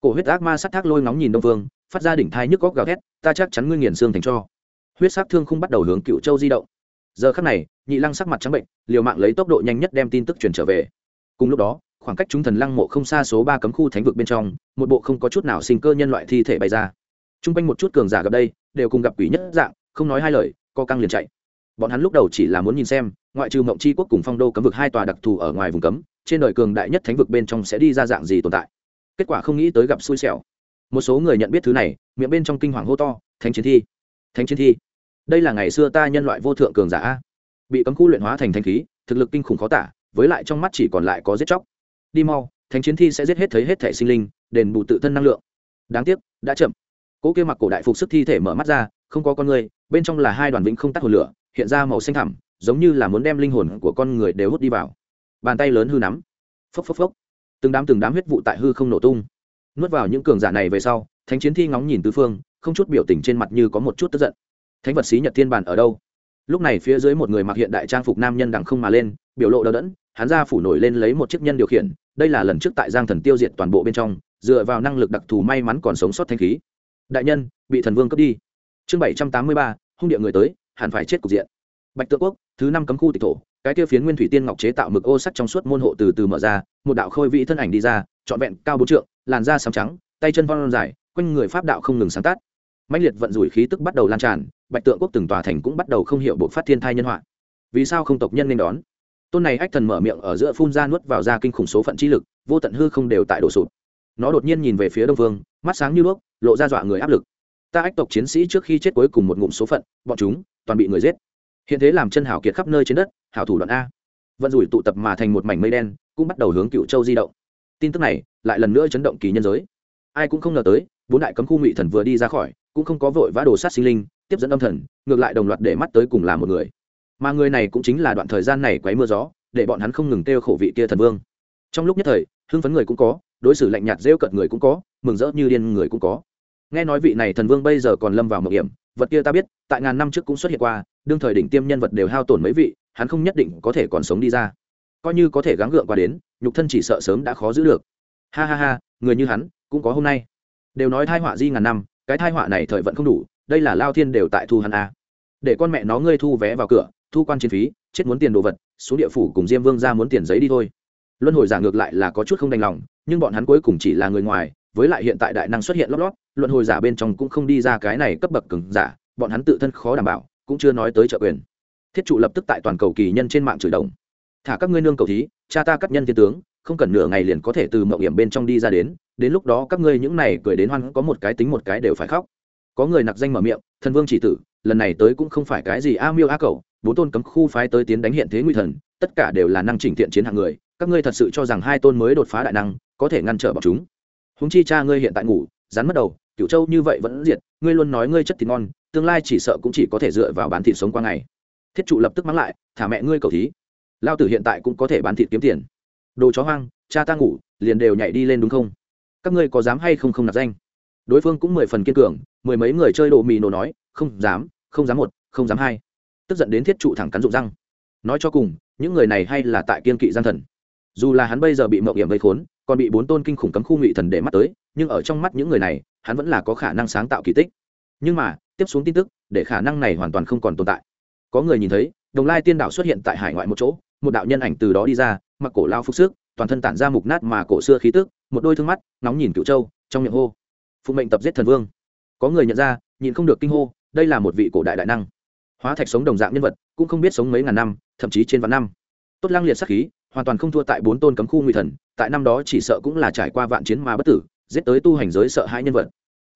Cổ huyết ác ma sắt thác lôi ngóng nhìn đông vương, phát ra đỉnh thai nhức góc gào thét, ta chắc chắn ngươi nghiền xương thành cho. Huyết sắc thương không bắt đầu hướng cựu châu di động. Giờ khắc này, nhị lăng sắc mặt trắng bệnh, liều mạng lấy tốc độ nhanh nhất đem tin tức truyền trở về. Cùng lúc đó, khoảng cách chúng thần lăng mộ không xa số ba cấm khu thánh vực bên trong, một bộ không có chút nào sinh cơ nhân loại thi thể bay ra t r u n g quanh một chút cường giả gặp đây, đều cùng gặp quỷ nhất dạng, không nói hai lời, co căng liền chạy. Bọn hắn lúc đầu chỉ là muốn nhìn xem, ngoại trừ mộng c h i quốc cùng phong đô cấm vực hai tòa đặc thù ở ngoài vùng cấm, trên đời cường đại nhất thánh vực bên trong sẽ đi ra dạng gì tồn tại. Kết quả không nghĩ tới gặp xui xẻo. Một số người nhận biết thứ này, miệng bên trong kinh hoàng hô to, thánh chiến thi! Thánh chiến thi! Đây là ngày xưa ta nhân loại vô thượng cường giả bị cấm khu luyện hóa thành thanh khí, thực lực kinh khủng khó tả, với lại trong mắt chỉ còn lại có giết chóc. Đi mau, thánh chiến thi sẽ giết hết thấy hết thể sinh linh, đền bù tự thân năng lượng. Đáng tiếc, đã chậm cỗ kia mặc cổ đại phục sức thi thể mở mắt ra, không có con người, bên trong là hai đoàn vĩnh không tắt hồn lửa, hiện ra màu xanh thẳm, giống như là muốn đem linh hồn của con người đều hút đi vào. Bàn tay lớn hư nắm. Phốc phốc phốc. Từng đám từng đám huyết vụ tại hư không nổ tung. Nuốt vào những cường giả này về sau, thánh chiến thi ngóng nhìn tứ phương, không chút biểu tình trên mặt như có một chút tức giận. Thánh vật xí nhật thiên bản ở đâu? Lúc này phía dưới một người mặc hiện đại trang phục nam nhân đằng không mà lên, biểu lộ đờ đẫn, hắn ra phủ nổi lên lấy một chiếc nhân điều khiển, đây là lần trước tại giang thần tiêu diệt toàn bộ bên trong, dựa vào năng lực đặc thù may mắn còn sống sót thanh khí đại nhân, bị thần vương cướp đi. Chương bảy trăm tám mươi ba, hung địa người tới, hẳn phải chết cục diện. Bạch Tượng quốc, thứ năm cấm khu tịch thổ, cái kia phiến nguyên thủy tiên ngọc chế tạo mực ô sắt trong suốt môn hộ từ từ mở ra, một đạo khôi vị thân ảnh đi ra, trọn vẹn cao bốn trượng, làn da sáng trắng, tay chân von dài, quanh người pháp đạo không ngừng sáng tác. Mạnh liệt vận rủi khí tức bắt đầu lan tràn, bạch tượng quốc từng tòa thành cũng bắt đầu không hiểu bộ phát thiên thai nhân họa. Vì sao không tộc nhân nên đón? Tôn này ách thần mở miệng ở giữa phun ra nuốt vào ra kinh khủng số phận chi lực, vô tận hư không đều tại đổ sụt nó đột nhiên nhìn về phía đông phương, mắt sáng như đuốc, lộ ra dọa người áp lực. Ta ách tộc chiến sĩ trước khi chết cuối cùng một ngụm số phận, bọn chúng toàn bị người giết. Hiện thế làm chân hảo kiệt khắp nơi trên đất, hảo thủ đoạn a. Vận rủi tụ tập mà thành một mảnh mây đen, cũng bắt đầu hướng cựu châu di động. Tin tức này lại lần nữa chấn động kỳ nhân giới. Ai cũng không ngờ tới, bốn đại cấm khu ngụy thần vừa đi ra khỏi, cũng không có vội vã đồ sát sinh linh, tiếp dẫn âm thần, ngược lại đồng loạt để mắt tới cùng là một người. Mà người này cũng chính là đoạn thời gian này quấy mưa gió, để bọn hắn không ngừng kêu khổ vị kia thần vương. Trong lúc nhất thời, hưng phấn người cũng có đối xử lạnh nhạt rêu cận người cũng có, mừng rỡ như điên người cũng có. Nghe nói vị này thần vương bây giờ còn lâm vào mộng hiểm, vật kia ta biết, tại ngàn năm trước cũng xuất hiện qua, đương thời đỉnh tiêm nhân vật đều hao tổn mấy vị, hắn không nhất định có thể còn sống đi ra. Coi như có thể gắng gượng qua đến, nhục thân chỉ sợ sớm đã khó giữ được. Ha ha ha, người như hắn, cũng có hôm nay. Đều nói thai họa di ngàn năm, cái thai họa này thời vận không đủ, đây là lao thiên đều tại thu hắn a à. để con mẹ nó ngươi thu vé vào cửa, thu quan chiến phí, chết muốn tiền đồ vật, xuống địa phủ cùng diêm vương ra muốn tiền giấy đi thôi. Luân hồi giả ngược lại là có chút không đành lòng nhưng bọn hắn cuối cùng chỉ là người ngoài, với lại hiện tại đại năng xuất hiện lót lót, luận hồi giả bên trong cũng không đi ra cái này cấp bậc cứng giả, bọn hắn tự thân khó đảm bảo, cũng chưa nói tới trợ quyền. Thiết trụ lập tức tại toàn cầu kỳ nhân trên mạng chửi đồng. Thả các ngươi nương cầu thí, cha ta cắt nhân thiên tướng, không cần nửa ngày liền có thể từ mậu hiểm bên trong đi ra đến đến lúc đó các ngươi những này cười đến hoan có một cái tính một cái đều phải khóc. Có người nặc danh mở miệng, thần vương chỉ tử, lần này tới cũng không phải cái gì a miêu a cầu bốn tôn cấm khu phái tới tiến đánh hiện thế nguy thần, tất cả đều là năng chỉnh thiện chiến hạng người, các ngươi thật sự cho rằng hai tôn mới đột phá đại năng có thể ngăn trở bọn chúng. Húng chi cha ngươi hiện tại ngủ, rắn mất đầu cựu châu như vậy vẫn diệt, ngươi luôn nói ngươi chất thịt ngon, tương lai chỉ sợ cũng chỉ có thể dựa vào bán thịt sống qua ngày. Thiết trụ lập tức mắng lại, thả mẹ ngươi cầu thí. Lao tử hiện tại cũng có thể bán thịt kiếm tiền. Đồ chó hoang, cha ta ngủ, liền đều nhảy đi lên đúng không? Các ngươi có dám hay không không nạp danh? Đối phương cũng mười phần kiên cường, mười mấy người chơi đồ mì nổ nói, không dám không dám một, không dám hai. Tức giận đến thiết trụ thẳng cắn rụng răng. Nói cho cùng, những người này hay là tại kiên kỵ gian thần. Dù là hắn bây giờ bị mậu hiểm gây khốn còn bị bốn tôn kinh khủng cấm khu ngụy thần để mắt tới, nhưng ở trong mắt những người này, hắn vẫn là có khả năng sáng tạo kỳ tích. Nhưng mà, tiếp xuống tin tức, để khả năng này hoàn toàn không còn tồn tại. Có người nhìn thấy, đồng lai tiên đạo xuất hiện tại hải ngoại một chỗ, một đạo nhân ảnh từ đó đi ra, mặc cổ lao phục sức, toàn thân tản ra mục nát mà cổ xưa khí tức, một đôi thương mắt, nóng nhìn cựu châu, trong miệng hô. Phụ mệnh tập giết thần vương. Có người nhận ra nhìn không được kinh hô, đây là một vị cổ đại đại năng. Hóa thạch sống đồng dạng nhân vật, cũng không biết sống mấy ngàn năm, thậm chí trên vạn năm. Tốt lăng liệt sắc khí hoàn toàn không thua tại bốn tôn cấm khu nguy thần, tại năm đó chỉ sợ cũng là trải qua vạn chiến mà bất tử, giết tới tu hành giới sợ hai nhân vật.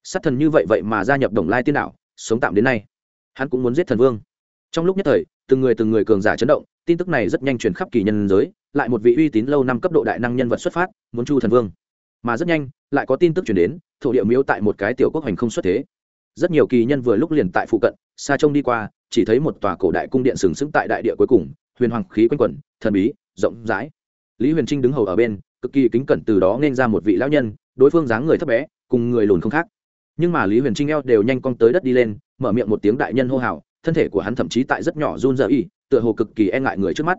Sát thần như vậy vậy mà gia nhập đồng lai tiên đạo, sống tạm đến nay. Hắn cũng muốn giết thần vương. Trong lúc nhất thời, từng người từng người cường giả chấn động, tin tức này rất nhanh truyền khắp kỳ nhân giới, lại một vị uy tín lâu năm cấp độ đại năng nhân vật xuất phát, muốn chu thần vương. Mà rất nhanh, lại có tin tức chuyển đến, thổ địa miếu tại một cái tiểu quốc hành không xuất thế. Rất nhiều kỳ nhân vừa lúc liền tại phụ cận, xa trông đi qua, chỉ thấy một tòa cổ đại cung điện sừng sững tại đại địa cuối cùng huyền hoàng khí quanh quẩn, thần bí, rộng rãi. Lý huyền trinh đứng hầu ở bên, cực kỳ kính cẩn từ đó nên ra một vị lão nhân, đối phương dáng người thấp bé, cùng người lùn không khác. Nhưng mà lý huyền trinh eo đều nhanh cong tới đất đi lên, mở miệng một tiếng đại nhân hô hào, thân thể của hắn thậm chí tại rất nhỏ run rợ y tựa hồ cực kỳ e ngại người trước mắt.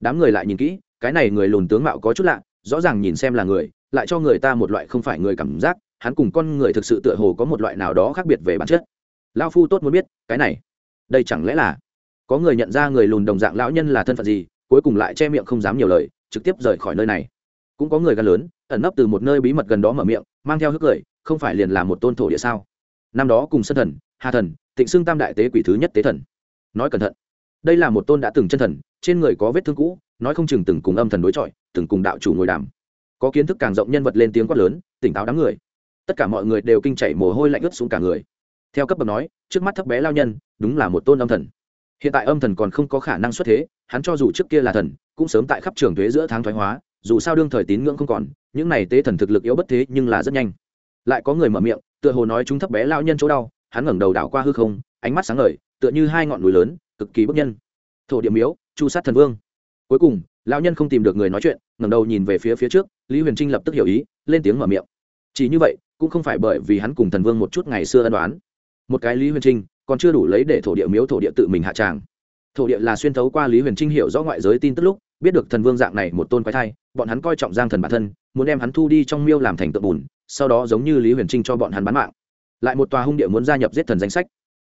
Đám người lại nhìn kỹ, cái này người lùn tướng mạo có chút lạ, rõ ràng nhìn xem là người, lại cho người ta một loại không phải người cảm giác, hắn cùng con người thực sự tựa hồ có một loại nào đó khác biệt về bản chất. Lao phu tốt muốn biết, cái này, đây chẳng lẽ là có người nhận ra người lùn đồng dạng lão nhân là thân phận gì, cuối cùng lại che miệng không dám nhiều lời, trực tiếp rời khỏi nơi này. Cũng có người gan lớn, ẩn nấp từ một nơi bí mật gần đó mở miệng, mang theo hức cười, không phải liền là một tôn thổ địa sao? Năm đó cùng sân thần, hà thần, tịnh xưng tam đại tế quỷ thứ nhất tế thần. Nói cẩn thận, đây là một tôn đã từng chân thần, trên người có vết thương cũ, nói không chừng từng cùng âm thần đối chọi, từng cùng đạo chủ ngồi đàm. Có kiến thức càng rộng nhân vật lên tiếng quát lớn, tỉnh táo đám người. Tất cả mọi người đều kinh chảy mồ hôi lạnh ướt xuống cả người. Theo cấp bậc nói, trước mắt thấp bé lao nhân, đúng là một tôn âm thần hiện tại âm thần còn không có khả năng xuất thế, hắn cho dù trước kia là thần, cũng sớm tại khắp trường thuế giữa tháng thoái hóa, dù sao đương thời tín ngưỡng không còn, những này tế thần thực lực yếu bất thế nhưng là rất nhanh. Lại có người mở miệng, tựa hồ nói chúng thấp bé lao nhân chỗ đau, hắn ngẩng đầu đảo qua hư không, ánh mắt sáng ngời, tựa như hai ngọn núi lớn, cực kỳ bức nhân. Thổ địa miếu, chu sát thần vương. Cuối cùng, lão nhân không tìm được người nói chuyện, ngẩng đầu nhìn về phía phía trước, lý huyền trinh lập tức hiểu ý, lên tiếng mở miệng. Chỉ như vậy, cũng không phải bởi vì hắn cùng thần vương một chút ngày xưa ân đoán một cái lý huyền trinh còn chưa đủ lấy để thổ địa miếu thổ địa tự mình hạ tràng. Thổ địa là xuyên thấu qua lý huyền trinh hiểu rõ ngoại giới tin tức lúc, biết được thần vương dạng này một tôn quái thai, bọn hắn coi trọng giang thần bản thân, muốn đem hắn thu đi trong miêu làm thành tượng bùn, sau đó giống như lý huyền trinh cho bọn hắn bán mạng. Lại một tòa hung địa muốn gia nhập giết thần danh sách.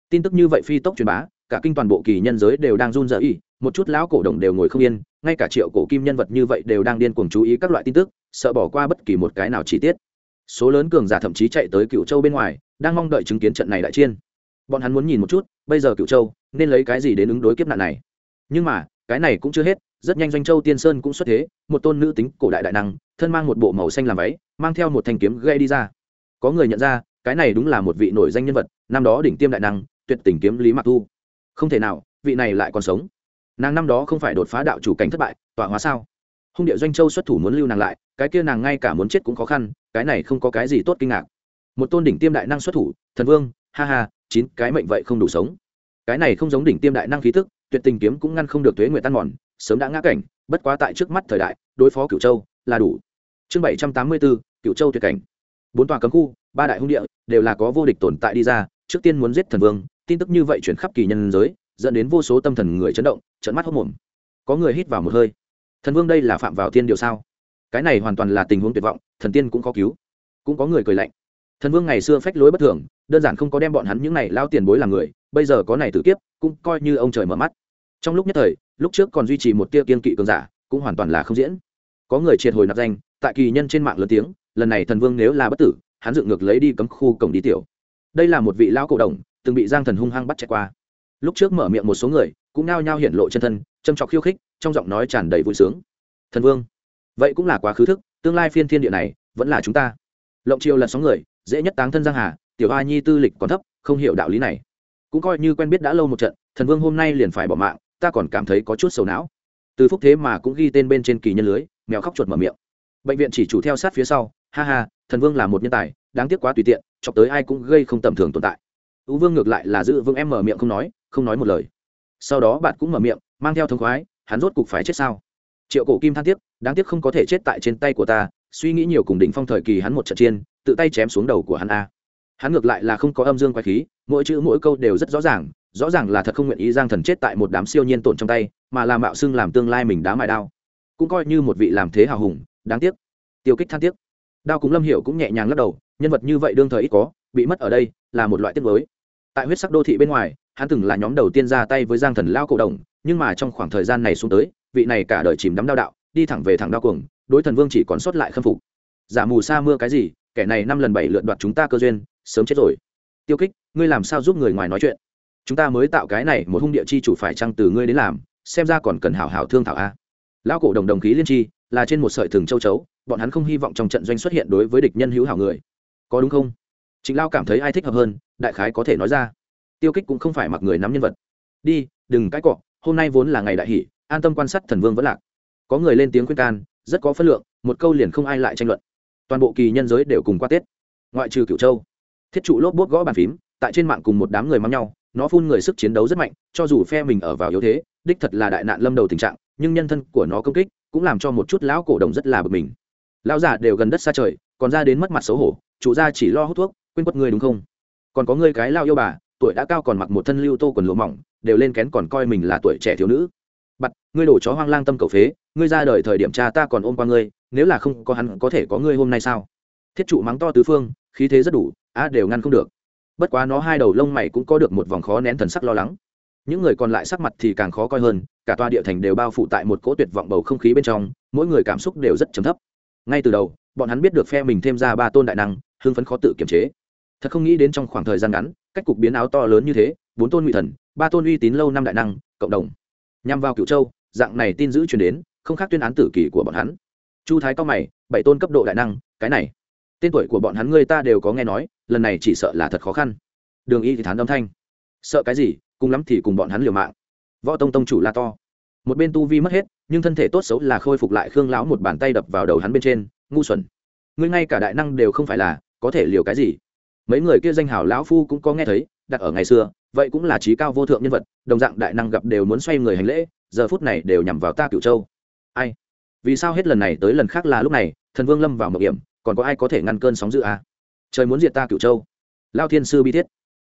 Tin tức như vậy phi tốc truyền bá, cả kinh toàn bộ kỳ nhân giới đều đang run rẩy, một chút lão cổ đồng đều ngồi không yên, ngay cả triệu cổ kim nhân vật như vậy đều đang điên cuồng chú ý các loại tin tức, sợ bỏ qua bất kỳ một cái nào chi tiết. Số lớn cường giả thậm chí chạy tới cựu châu bên ngoài, đang mong đợi chứng kiến trận này đại chiên bọn hắn muốn nhìn một chút, bây giờ cựu châu, nên lấy cái gì đến ứng đối kiếp nạn này. Nhưng mà, cái này cũng chưa hết, rất nhanh doanh châu tiên sơn cũng xuất thế, một tôn nữ tính cổ đại đại năng, thân mang một bộ màu xanh làm váy, mang theo một thanh kiếm gây đi ra. Có người nhận ra, cái này đúng là một vị nổi danh nhân vật, năm đó đỉnh tiêm đại năng, tuyệt tình kiếm lý mạc thu. Không thể nào, vị này lại còn sống. Nàng năm đó không phải đột phá đạo chủ cảnh thất bại, tọa hóa sao? Hung địa doanh châu xuất thủ muốn lưu nàng lại, cái kia nàng ngay cả muốn chết cũng khó khăn, cái này không có cái gì tốt kinh ngạc. Một tôn đỉnh tiêm đại năng xuất thủ, thần vương, ha ha chín cái mệnh vậy không đủ sống. Cái này không giống đỉnh tiêm đại năng khí tức, tuyệt tình kiếm cũng ngăn không được thuế nguyện tan mòn, sớm đã ngã cảnh, bất quá tại trước mắt thời đại, đối phó cửu châu là đủ. Chương bảy trăm tám mươi bốn cửu châu tuyệt cảnh. Bốn tòa cấm khu, ba đại hung địa, đều là có vô địch tồn tại đi ra, trước tiên muốn giết thần vương, tin tức như vậy chuyển khắp kỳ nhân giới, dẫn đến vô số tâm thần người chấn động trận mắt hốc mồm có người hít vào một hơi. Thần vương đây là phạm vào thiên điều sao? Cái này hoàn toàn là tình huống tuyệt vọng, thần tiên cũng khó cứu. Cũng có người cười lạnh. Thần vương ngày xưa phách lối bất thường đơn giản không có đem bọn hắn những này lao tiền bối làm người, bây giờ có này tử kiếp, cũng coi như ông trời mở mắt. Trong lúc nhất thời, lúc trước còn duy trì một tia kiên kỵ cường giả, cũng hoàn toàn là không diễn. Có người triệt hồi nạp danh, tại kỳ nhân trên mạng lớn tiếng, lần này thần vương nếu là bất tử, hắn dựng ngược lấy đi cấm khu cổng đi tiểu. Đây là một vị lao cổ đồng, từng bị giang thần hung hăng bắt chạy qua. Lúc trước mở miệng một số người, cũng nao nhao hiện lộ chân thân, châm trọc khiêu khích, trong giọng nói tràn đầy vui sướng. Thần vương, vậy cũng là quá khứ thức, tương lai phiên thiên địa này, vẫn là chúng ta. Lộng triều lần sóng người, dễ nhất táng thân giang hà tiểu a nhi tư lịch còn thấp, không hiểu đạo lý này. Cũng coi như quen biết đã lâu một trận, thần vương hôm nay liền phải bỏ mạng, ta còn cảm thấy có chút sầu não. Từ phúc thế mà cũng ghi tên bên trên kỳ nhân lưới, mèo khóc chuột mở miệng. Bệnh viện chỉ chủ theo sát phía sau, ha ha, thần vương là một nhân tài, đáng tiếc quá tùy tiện, chọc tới ai cũng gây không tầm thường tồn tại. U vương ngược lại là giữ vương em mở miệng không nói không nói một lời. Sau đó bạn cũng mở miệng, mang theo thống khoái, hắn rốt cục phải chết sao? Triệu cổ kim than tiếc, đáng tiếc không có thể chết tại trên tay của ta, suy nghĩ nhiều cùng đỉnh phong thời kỳ hắn một trận chiên tự tay chém xuống đầu của hắn a hắn ngược lại là không có âm dương quái khí, mỗi chữ mỗi câu đều rất rõ ràng rõ ràng là thật không nguyện ý giang thần chết tại một đám siêu nhiên tổn trong tay, mà làm mạo xưng làm tương lai mình đá mại đao. Cũng coi như một vị làm thế hào hùng, đáng tiếc. Tiêu kích than tiếc. Đao cùng lâm hiệu cũng nhẹ nhàng lắc đầu, nhân vật như vậy đương thời ít có, bị mất ở đây là một loại tiết mới tại huyết sắc đô thị bên ngoài, hắn từng là nhóm đầu tiên ra tay với giang thần lao cổ đồng, nhưng mà trong khoảng thời gian này xuống tới, vị này cả đời chìm đắm đao đạo, đi thẳng về thẳng đao cuồng, đối thần vương chỉ còn sót lại khâm phục. Giả mù sa mưa cái gì, kẻ này năm lần bảy lượt đoạt chúng ta cơ duyên sớm chết rồi. Tiêu kích, ngươi làm sao giúp người ngoài nói chuyện? Chúng ta mới tạo cái này một hung địa chi chủ phải chăng từ ngươi đến làm, xem ra còn cần hảo hảo thương thảo a. Lão cổ đồng đồng khí liên chi, là trên một sợi thừng châu chấu, bọn hắn không hy vọng trong trận doanh xuất hiện đối với địch nhân hữu hảo người. Có đúng không? Chính lao cảm thấy ai thích hợp hơn, đại khái có thể nói ra. Tiêu kích cũng không phải mặc người nắm nhân vật. Đi, đừng cãi cọ, hôm nay vốn là ngày đại hỷ, an tâm quan sát thần vương vẫn lạc. Có người lên tiếng khuyên can, rất có phân lượng, một câu liền không ai lại tranh luận. Toàn bộ kỳ nhân giới đều cùng qua tết. Ngoại trừ cửu châu thiết trụ lốp bốt gõ bàn phím, tại trên mạng cùng một đám người mắng nhau, nó phun người sức chiến đấu rất mạnh, cho dù phe mình ở vào yếu thế, đích thật là đại nạn lâm đầu tình trạng, nhưng nhân thân của nó công kích cũng làm cho một chút lão cổ đồng rất là bực mình. Lão giả đều gần đất xa trời, còn ra đến mất mặt xấu hổ, chủ gia chỉ lo hút thuốc, quên quất người đúng không? Còn có người cái lao yêu bà, tuổi đã cao còn mặc một thân lưu tô quần lụa mỏng, đều lên kén còn coi mình là tuổi trẻ thiếu nữ. Bặt ngươi đổ chó hoang lang tâm cầu phế, ngươi ra đời thời điểm cha ta còn ôm qua ngươi, nếu là không có hắn có thể có ngươi hôm nay sao? Thiết trụ mắng to tứ phương, khí thế rất đủ á đều ngăn không được. Bất quá nó hai đầu lông mày cũng có được một vòng khó nén thần sắc lo lắng. Những người còn lại sắc mặt thì càng khó coi hơn, cả toa địa thành đều bao phủ tại một cỗ tuyệt vọng bầu không khí bên trong, mỗi người cảm xúc đều rất trầm thấp. Ngay từ đầu, bọn hắn biết được phe mình thêm ra ba tôn đại năng, hưng phấn khó tự kiềm chế. Thật không nghĩ đến trong khoảng thời gian ngắn, cách cục biến áo to lớn như thế, bốn tôn ngụy thần, ba tôn uy tín lâu năm đại năng, cộng đồng. Nhằm vào cựu châu, dạng này tin giữ truyền đến, không khác tuyên án tử kỳ của bọn hắn. Chu thái cao mày, bảy tôn cấp độ đại năng, cái này tên tuổi của bọn hắn người ta đều có nghe nói, lần này chỉ sợ là thật khó khăn. Đường y thì thán âm thanh. Sợ cái gì, cùng lắm thì cùng bọn hắn liều mạng. Võ tông tông chủ la to. Một bên tu vi mất hết, nhưng thân thể tốt xấu là khôi phục lại khương lão một bàn tay đập vào đầu hắn bên trên, ngu xuẩn. Ngươi ngay cả đại năng đều không phải là, có thể liều cái gì? Mấy người kia danh hảo lão phu cũng có nghe thấy, đặt ở ngày xưa, vậy cũng là trí cao vô thượng nhân vật, đồng dạng đại năng gặp đều muốn xoay người hành lễ, giờ phút này đều nhằm vào ta cửu châu. Ai? Vì sao hết lần này tới lần khác là lúc này, thần vương lâm vào mộng hiểm còn có ai có thể ngăn cơn sóng dữ à? trời muốn diệt ta cựu châu. Lao thiên sư bi thiết.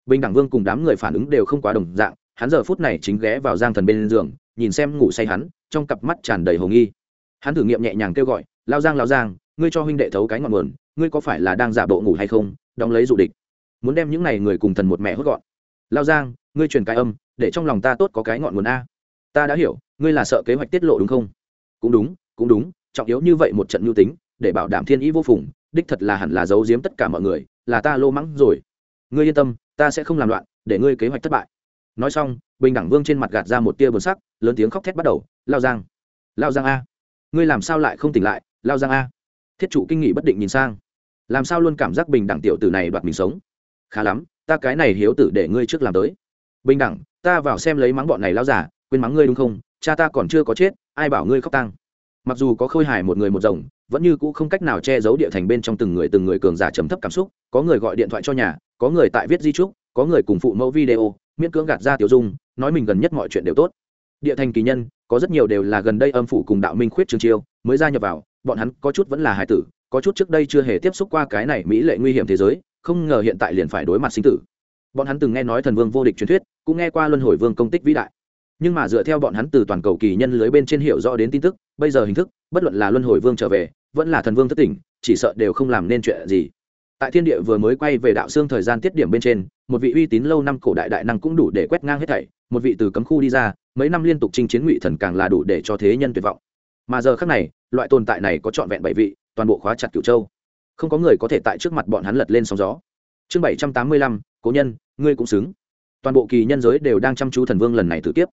Bình đẳng vương cùng đám người phản ứng đều không quá đồng dạng, hắn giờ phút này chính ghé vào giang thần bên giường, nhìn xem ngủ say hắn, trong cặp mắt tràn đầy hồ nghi. Hắn thử nghiệm nhẹ nhàng kêu gọi, lao giang lao giang, ngươi cho huynh đệ thấu cái ngọn nguồn, ngươi có phải là đang giả bộ ngủ hay không? Đóng lấy dụ địch. Muốn đem những này người cùng thần một mẹ hốt gọn. Lao giang, ngươi truyền cái âm, để trong lòng ta tốt có cái ngọn nguồn a. Ta đã hiểu, ngươi là sợ kế hoạch tiết lộ đúng không? Cũng đúng cũng đúng, trọng yếu như vậy một trận mưu tính để bảo đảm thiên ý vô phùng, đích thật là hẳn là giấu giếm tất cả mọi người, là ta lô mắng rồi. Ngươi yên tâm, ta sẽ không làm loạn, để ngươi kế hoạch thất bại. Nói xong, bình đẳng vương trên mặt gạt ra một tia buồn sắc, lớn tiếng khóc thét bắt đầu, lao giang lao giang a, ngươi làm sao lại không tỉnh lại, lao giang a? Thiết trụ kinh nghị bất định nhìn sang. Làm sao luôn cảm giác bình đẳng tiểu tử này đoạt mình sống? Khá lắm, ta cái này hiếu tử để ngươi trước làm tới. Bình đẳng, ta vào xem lấy mắng bọn này lao giả quên mắng ngươi đúng không? Cha ta còn chưa có chết, ai bảo ngươi khóc tăng mặc dù có khôi hài một người một rồng, vẫn như cũ không cách nào che giấu địa thành bên trong từng người từng người cường giả trầm thấp cảm xúc, có người gọi điện thoại cho nhà, có người tại viết di trúc, có người cùng phụ mẫu video, miễn cưỡng gạt ra tiểu dung, nói mình gần nhất mọi chuyện đều tốt. Địa thành kỳ nhân, có rất nhiều đều là gần đây âm phủ cùng đạo minh khuyết trường chiêu, mới gia nhập vào, bọn hắn có chút vẫn là hải tử, có chút trước đây chưa hề tiếp xúc qua cái này mỹ lệ nguy hiểm thế giới, không ngờ hiện tại liền phải đối mặt sinh tử. Bọn hắn từng nghe nói thần vương vô địch truyền thuyết, cũng nghe qua luân hồi vương công tích vĩ đại nhưng mà dựa theo bọn hắn từ toàn cầu kỳ nhân lưới bên trên hiểu rõ đến tin tức, bây giờ hình thức, bất luận là luân hồi vương trở về, vẫn là thần vương thất tỉnh, chỉ sợ đều không làm nên chuyện gì. Tại thiên địa vừa mới quay về đạo xương thời gian tiết điểm bên trên, một vị uy tín lâu năm cổ đại đại năng cũng đủ để quét ngang hết thảy, một vị từ cấm khu đi ra, mấy năm liên tục chinh chiến ngụy thần càng là đủ để cho thế nhân tuyệt vọng. Mà giờ khác này, loại tồn tại này có trọn vẹn bảy vị, toàn bộ khóa chặt cựu châu. Không có người có thể tại trước mặt bọn hắn lật lên sóng gió. Chương bảy trăm tám mươi lăm, cố nhân, ngươi cũng xứng. Toàn bộ kỳ nhân giới đều đang chăm chú thần vương lần này tử tiếp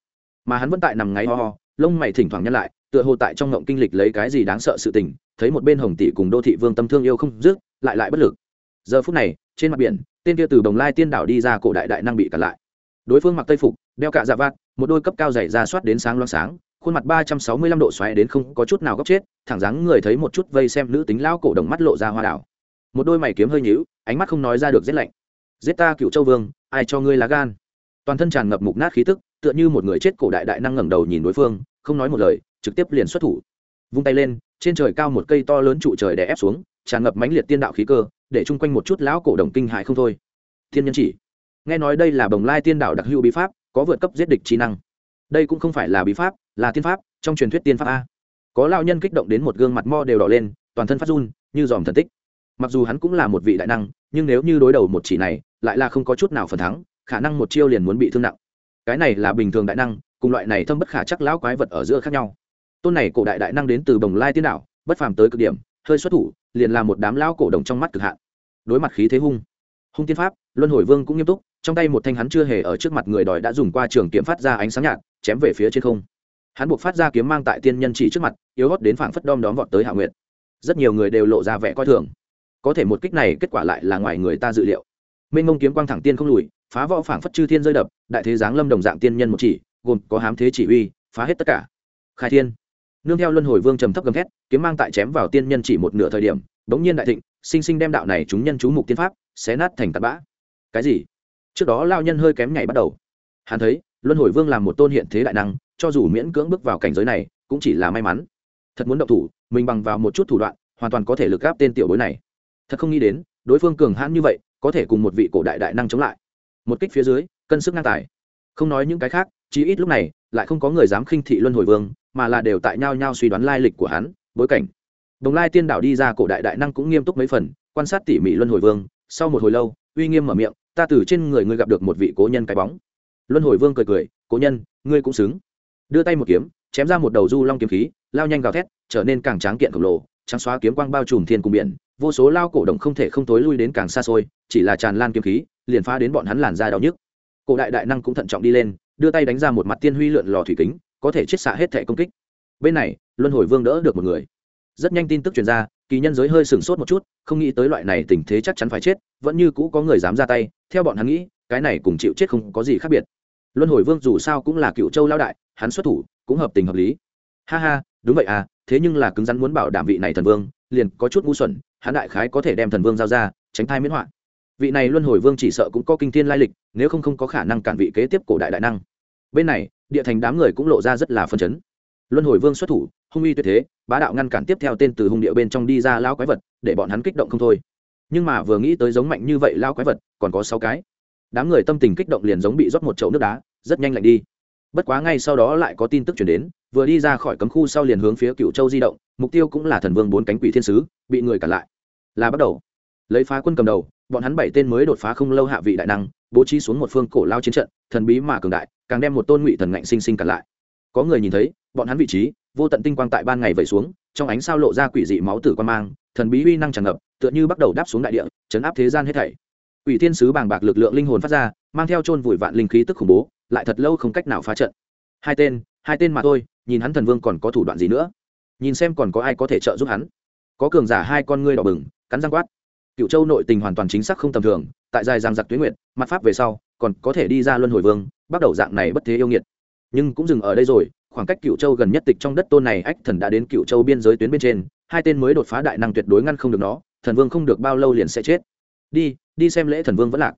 mà hắn vẫn tại nằm ngáy ho ho, lông mày thỉnh thoảng nhăn lại, tựa hồ tại trong ngộng kinh lịch lấy cái gì đáng sợ sự tình, thấy một bên hồng tỷ cùng đô thị vương tâm thương yêu không dứt, lại lại bất lực. Giờ phút này, trên mặt biển, tên kia từ đồng lai tiên đảo đi ra cổ đại đại năng bị cản lại. Đối phương mặc tây phục, đeo cạ dạ vạt, một đôi cấp cao dày ra soát đến sáng loáng sáng, khuôn mặt ba trăm sáu mươi lăm độ xoáy đến không có chút nào góc chết, thẳng dáng người thấy một chút vây xem nữ tính lao cổ đồng mắt lộ ra hoa đảo. Một đôi mày kiếm hơi nhíu, ánh mắt không nói ra được rét lạnh. Giết ta cựu châu vương, ai cho ngươi lá gan? Toàn thân tràn ngập mục nát khí tức tựa như một người chết cổ đại đại năng ngẩng đầu nhìn đối phương, không nói một lời, trực tiếp liền xuất thủ. Vung tay lên, trên trời cao một cây to lớn trụ trời đè ép xuống, tràn ngập mãnh liệt tiên đạo khí cơ, để chung quanh một chút lão cổ đồng kinh hại không thôi. Thiên nhân chỉ, nghe nói đây là bồng lai tiên đạo đặc hữu bí pháp, có vượt cấp giết địch trí năng. Đây cũng không phải là bí pháp, là tiên pháp, trong truyền thuyết tiên pháp a. Có lao nhân kích động đến một gương mặt mo đều đỏ lên, toàn thân phát run, như dòm thần tích. Mặc dù hắn cũng là một vị đại năng, nhưng nếu như đối đầu một chỉ này, lại là không có chút nào phần thắng, khả năng một chiêu liền muốn bị thương nặng cái này là bình thường đại năng cùng loại này thâm bất khả chắc lão quái vật ở giữa khác nhau. Tôn này cổ đại đại năng đến từ bồng lai tiên đảo, bất phàm tới cực điểm hơi xuất thủ liền là một đám lão cổ đồng trong mắt cực hạn. Đối mặt khí thế hung hung tiên pháp luân hồi vương cũng nghiêm túc trong tay một thanh hắn chưa hề ở trước mặt người đòi đã dùng qua trường kiếm phát ra ánh sáng nhạt chém về phía trên không. Hắn buộc phát ra kiếm mang tại tiên nhân chỉ trước mặt yếu hót đến phảng phất đom đóm vọt tới hạ nguyệt. Rất nhiều người đều lộ ra vẻ coi thường. Có thể một kích này kết quả lại là ngoài người ta dự liệu. Minh mông kiếm quang thẳng tiên không lùi phá võ phảng phất chư thiên rơi đập, đại thế giáng lâm đồng dạng tiên nhân một chỉ, gồm có hám thế chỉ uy, phá hết tất cả. Khai thiên. Nương theo luân hồi vương trầm thấp gầm thét, kiếm mang tại chém vào tiên nhân chỉ một nửa thời điểm bỗng nhiên đại thịnh, sinh sinh đem đạo này chúng nhân chú mục tiên pháp, xé nát thành tạt bã. Cái gì? Trước đó lao nhân hơi kém nhảy bắt đầu. Hắn thấy, luân hồi vương làm một tôn hiện thế đại năng, cho dù miễn cưỡng bước vào cảnh giới này, cũng chỉ là may mắn. Thật muốn động thủ, mình bằng vào một chút thủ đoạn, hoàn toàn có thể lực gáp tên tiểu bối này. Thật không nghĩ đến, đối phương cường hãn như vậy, có thể cùng một vị cổ đại đại năng chống lại một kích phía dưới, cân sức ngang tài. Không nói những cái khác, chí ít lúc này, lại không có người dám khinh thị luân hồi vương, mà là đều tại nhau nhau suy đoán lai lịch của hắn, bối cảnh. Đồng lai tiên đảo đi ra cổ đại đại năng cũng nghiêm túc mấy phần, quan sát tỉ mỉ luân hồi vương, sau một hồi lâu, uy nghiêm mở miệng, ta từ trên người ngươi gặp được một vị cố nhân cái bóng. Luân hồi vương cười cười, cố nhân, ngươi cũng xứng. Đưa tay một kiếm, chém ra một đầu du long kiếm khí, lao nhanh gào thét, trở nên càng tráng kiện khổng lồ, trắng xóa kiếm quang bao trùm thiên cùng biển, vô số lao cổ động không thể không tối lui đến càng xa xôi, chỉ là tràn lan kiếm khí liền phá đến bọn hắn làn da đau nhức. Cổ đại đại năng cũng thận trọng đi lên, đưa tay đánh ra một mặt tiên huy lượn lò thủy kính, có thể chiết xạ hết thể công kích. Bên này, luân hồi vương đỡ được một người. Rất nhanh tin tức truyền ra, kỳ nhân giới hơi sửng sốt một chút, không nghĩ tới loại này tình thế chắc chắn phải chết, vẫn như cũ có người dám ra tay, theo bọn hắn nghĩ, cái này cùng chịu chết không có gì khác biệt. Luân hồi vương dù sao cũng là cựu châu lao đại, hắn xuất thủ cũng hợp tình hợp lý. Ha ha, đúng vậy à thế nhưng là cứng rắn muốn bảo đảm vị này thần vương, liền có chút ngu xuẩn, hắn đại khái có thể đem thần vương giao ra, tránh thai miễn hoạn vị này luân hồi vương chỉ sợ cũng có kinh thiên lai lịch, nếu không không có khả năng cản vị kế tiếp cổ đại đại năng. Bên này, địa thành đám người cũng lộ ra rất là phân chấn. Luân hồi vương xuất thủ, hung uy tuyệt thế, bá đạo ngăn cản tiếp theo tên từ hung địa bên trong đi ra lao quái vật, để bọn hắn kích động không thôi. Nhưng mà vừa nghĩ tới giống mạnh như vậy lao quái vật, còn có sáu cái. Đám người tâm tình kích động liền giống bị rót một chậu nước đá, rất nhanh lạnh đi. Bất quá ngay sau đó lại có tin tức chuyển đến, vừa đi ra khỏi cấm khu sau liền hướng phía cựu châu di động, mục tiêu cũng là thần vương bốn cánh quỷ thiên sứ, bị người cản lại. Là bắt đầu. Lấy phá quân cầm đầu bọn hắn bảy tên mới đột phá không lâu hạ vị đại năng, bố trí xuống một phương cổ lao chiến trận, thần bí mà cường đại, càng đem một tôn ngụy thần ngạnh sinh sinh cản lại. Có người nhìn thấy, bọn hắn vị trí, vô tận tinh quang tại ban ngày vẩy xuống, trong ánh sao lộ ra quỷ dị máu tử quan mang, thần bí uy năng tràn ngập, tựa như bắt đầu đáp xuống đại địa, chấn áp thế gian hết thảy. Quỷ thiên sứ bàng bạc lực lượng linh hồn phát ra, mang theo chôn vùi vạn linh khí tức khủng bố, lại thật lâu không cách nào phá trận. Hai tên hai tên mà thôi, nhìn hắn thần vương còn có thủ đoạn gì nữa? Nhìn xem còn có ai có thể trợ giúp hắn. Có cường giả hai con ngươi đỏ bừng, cắn răng quát cựu châu nội tình hoàn toàn chính xác không tầm thường, tại dài giang giặc tuyến nguyện mặt pháp về sau, còn có thể đi ra luân hồi vương, bắt đầu dạng này bất thế yêu nghiệt. Nhưng cũng dừng ở đây rồi, khoảng cách cựu châu gần nhất tịch trong đất tôn này ách thần đã đến cựu châu biên giới tuyến bên trên, hai tên mới đột phá đại năng tuyệt đối ngăn không được nó, thần vương không được bao lâu liền sẽ chết. Đi đi xem lễ thần vương vẫn lạc.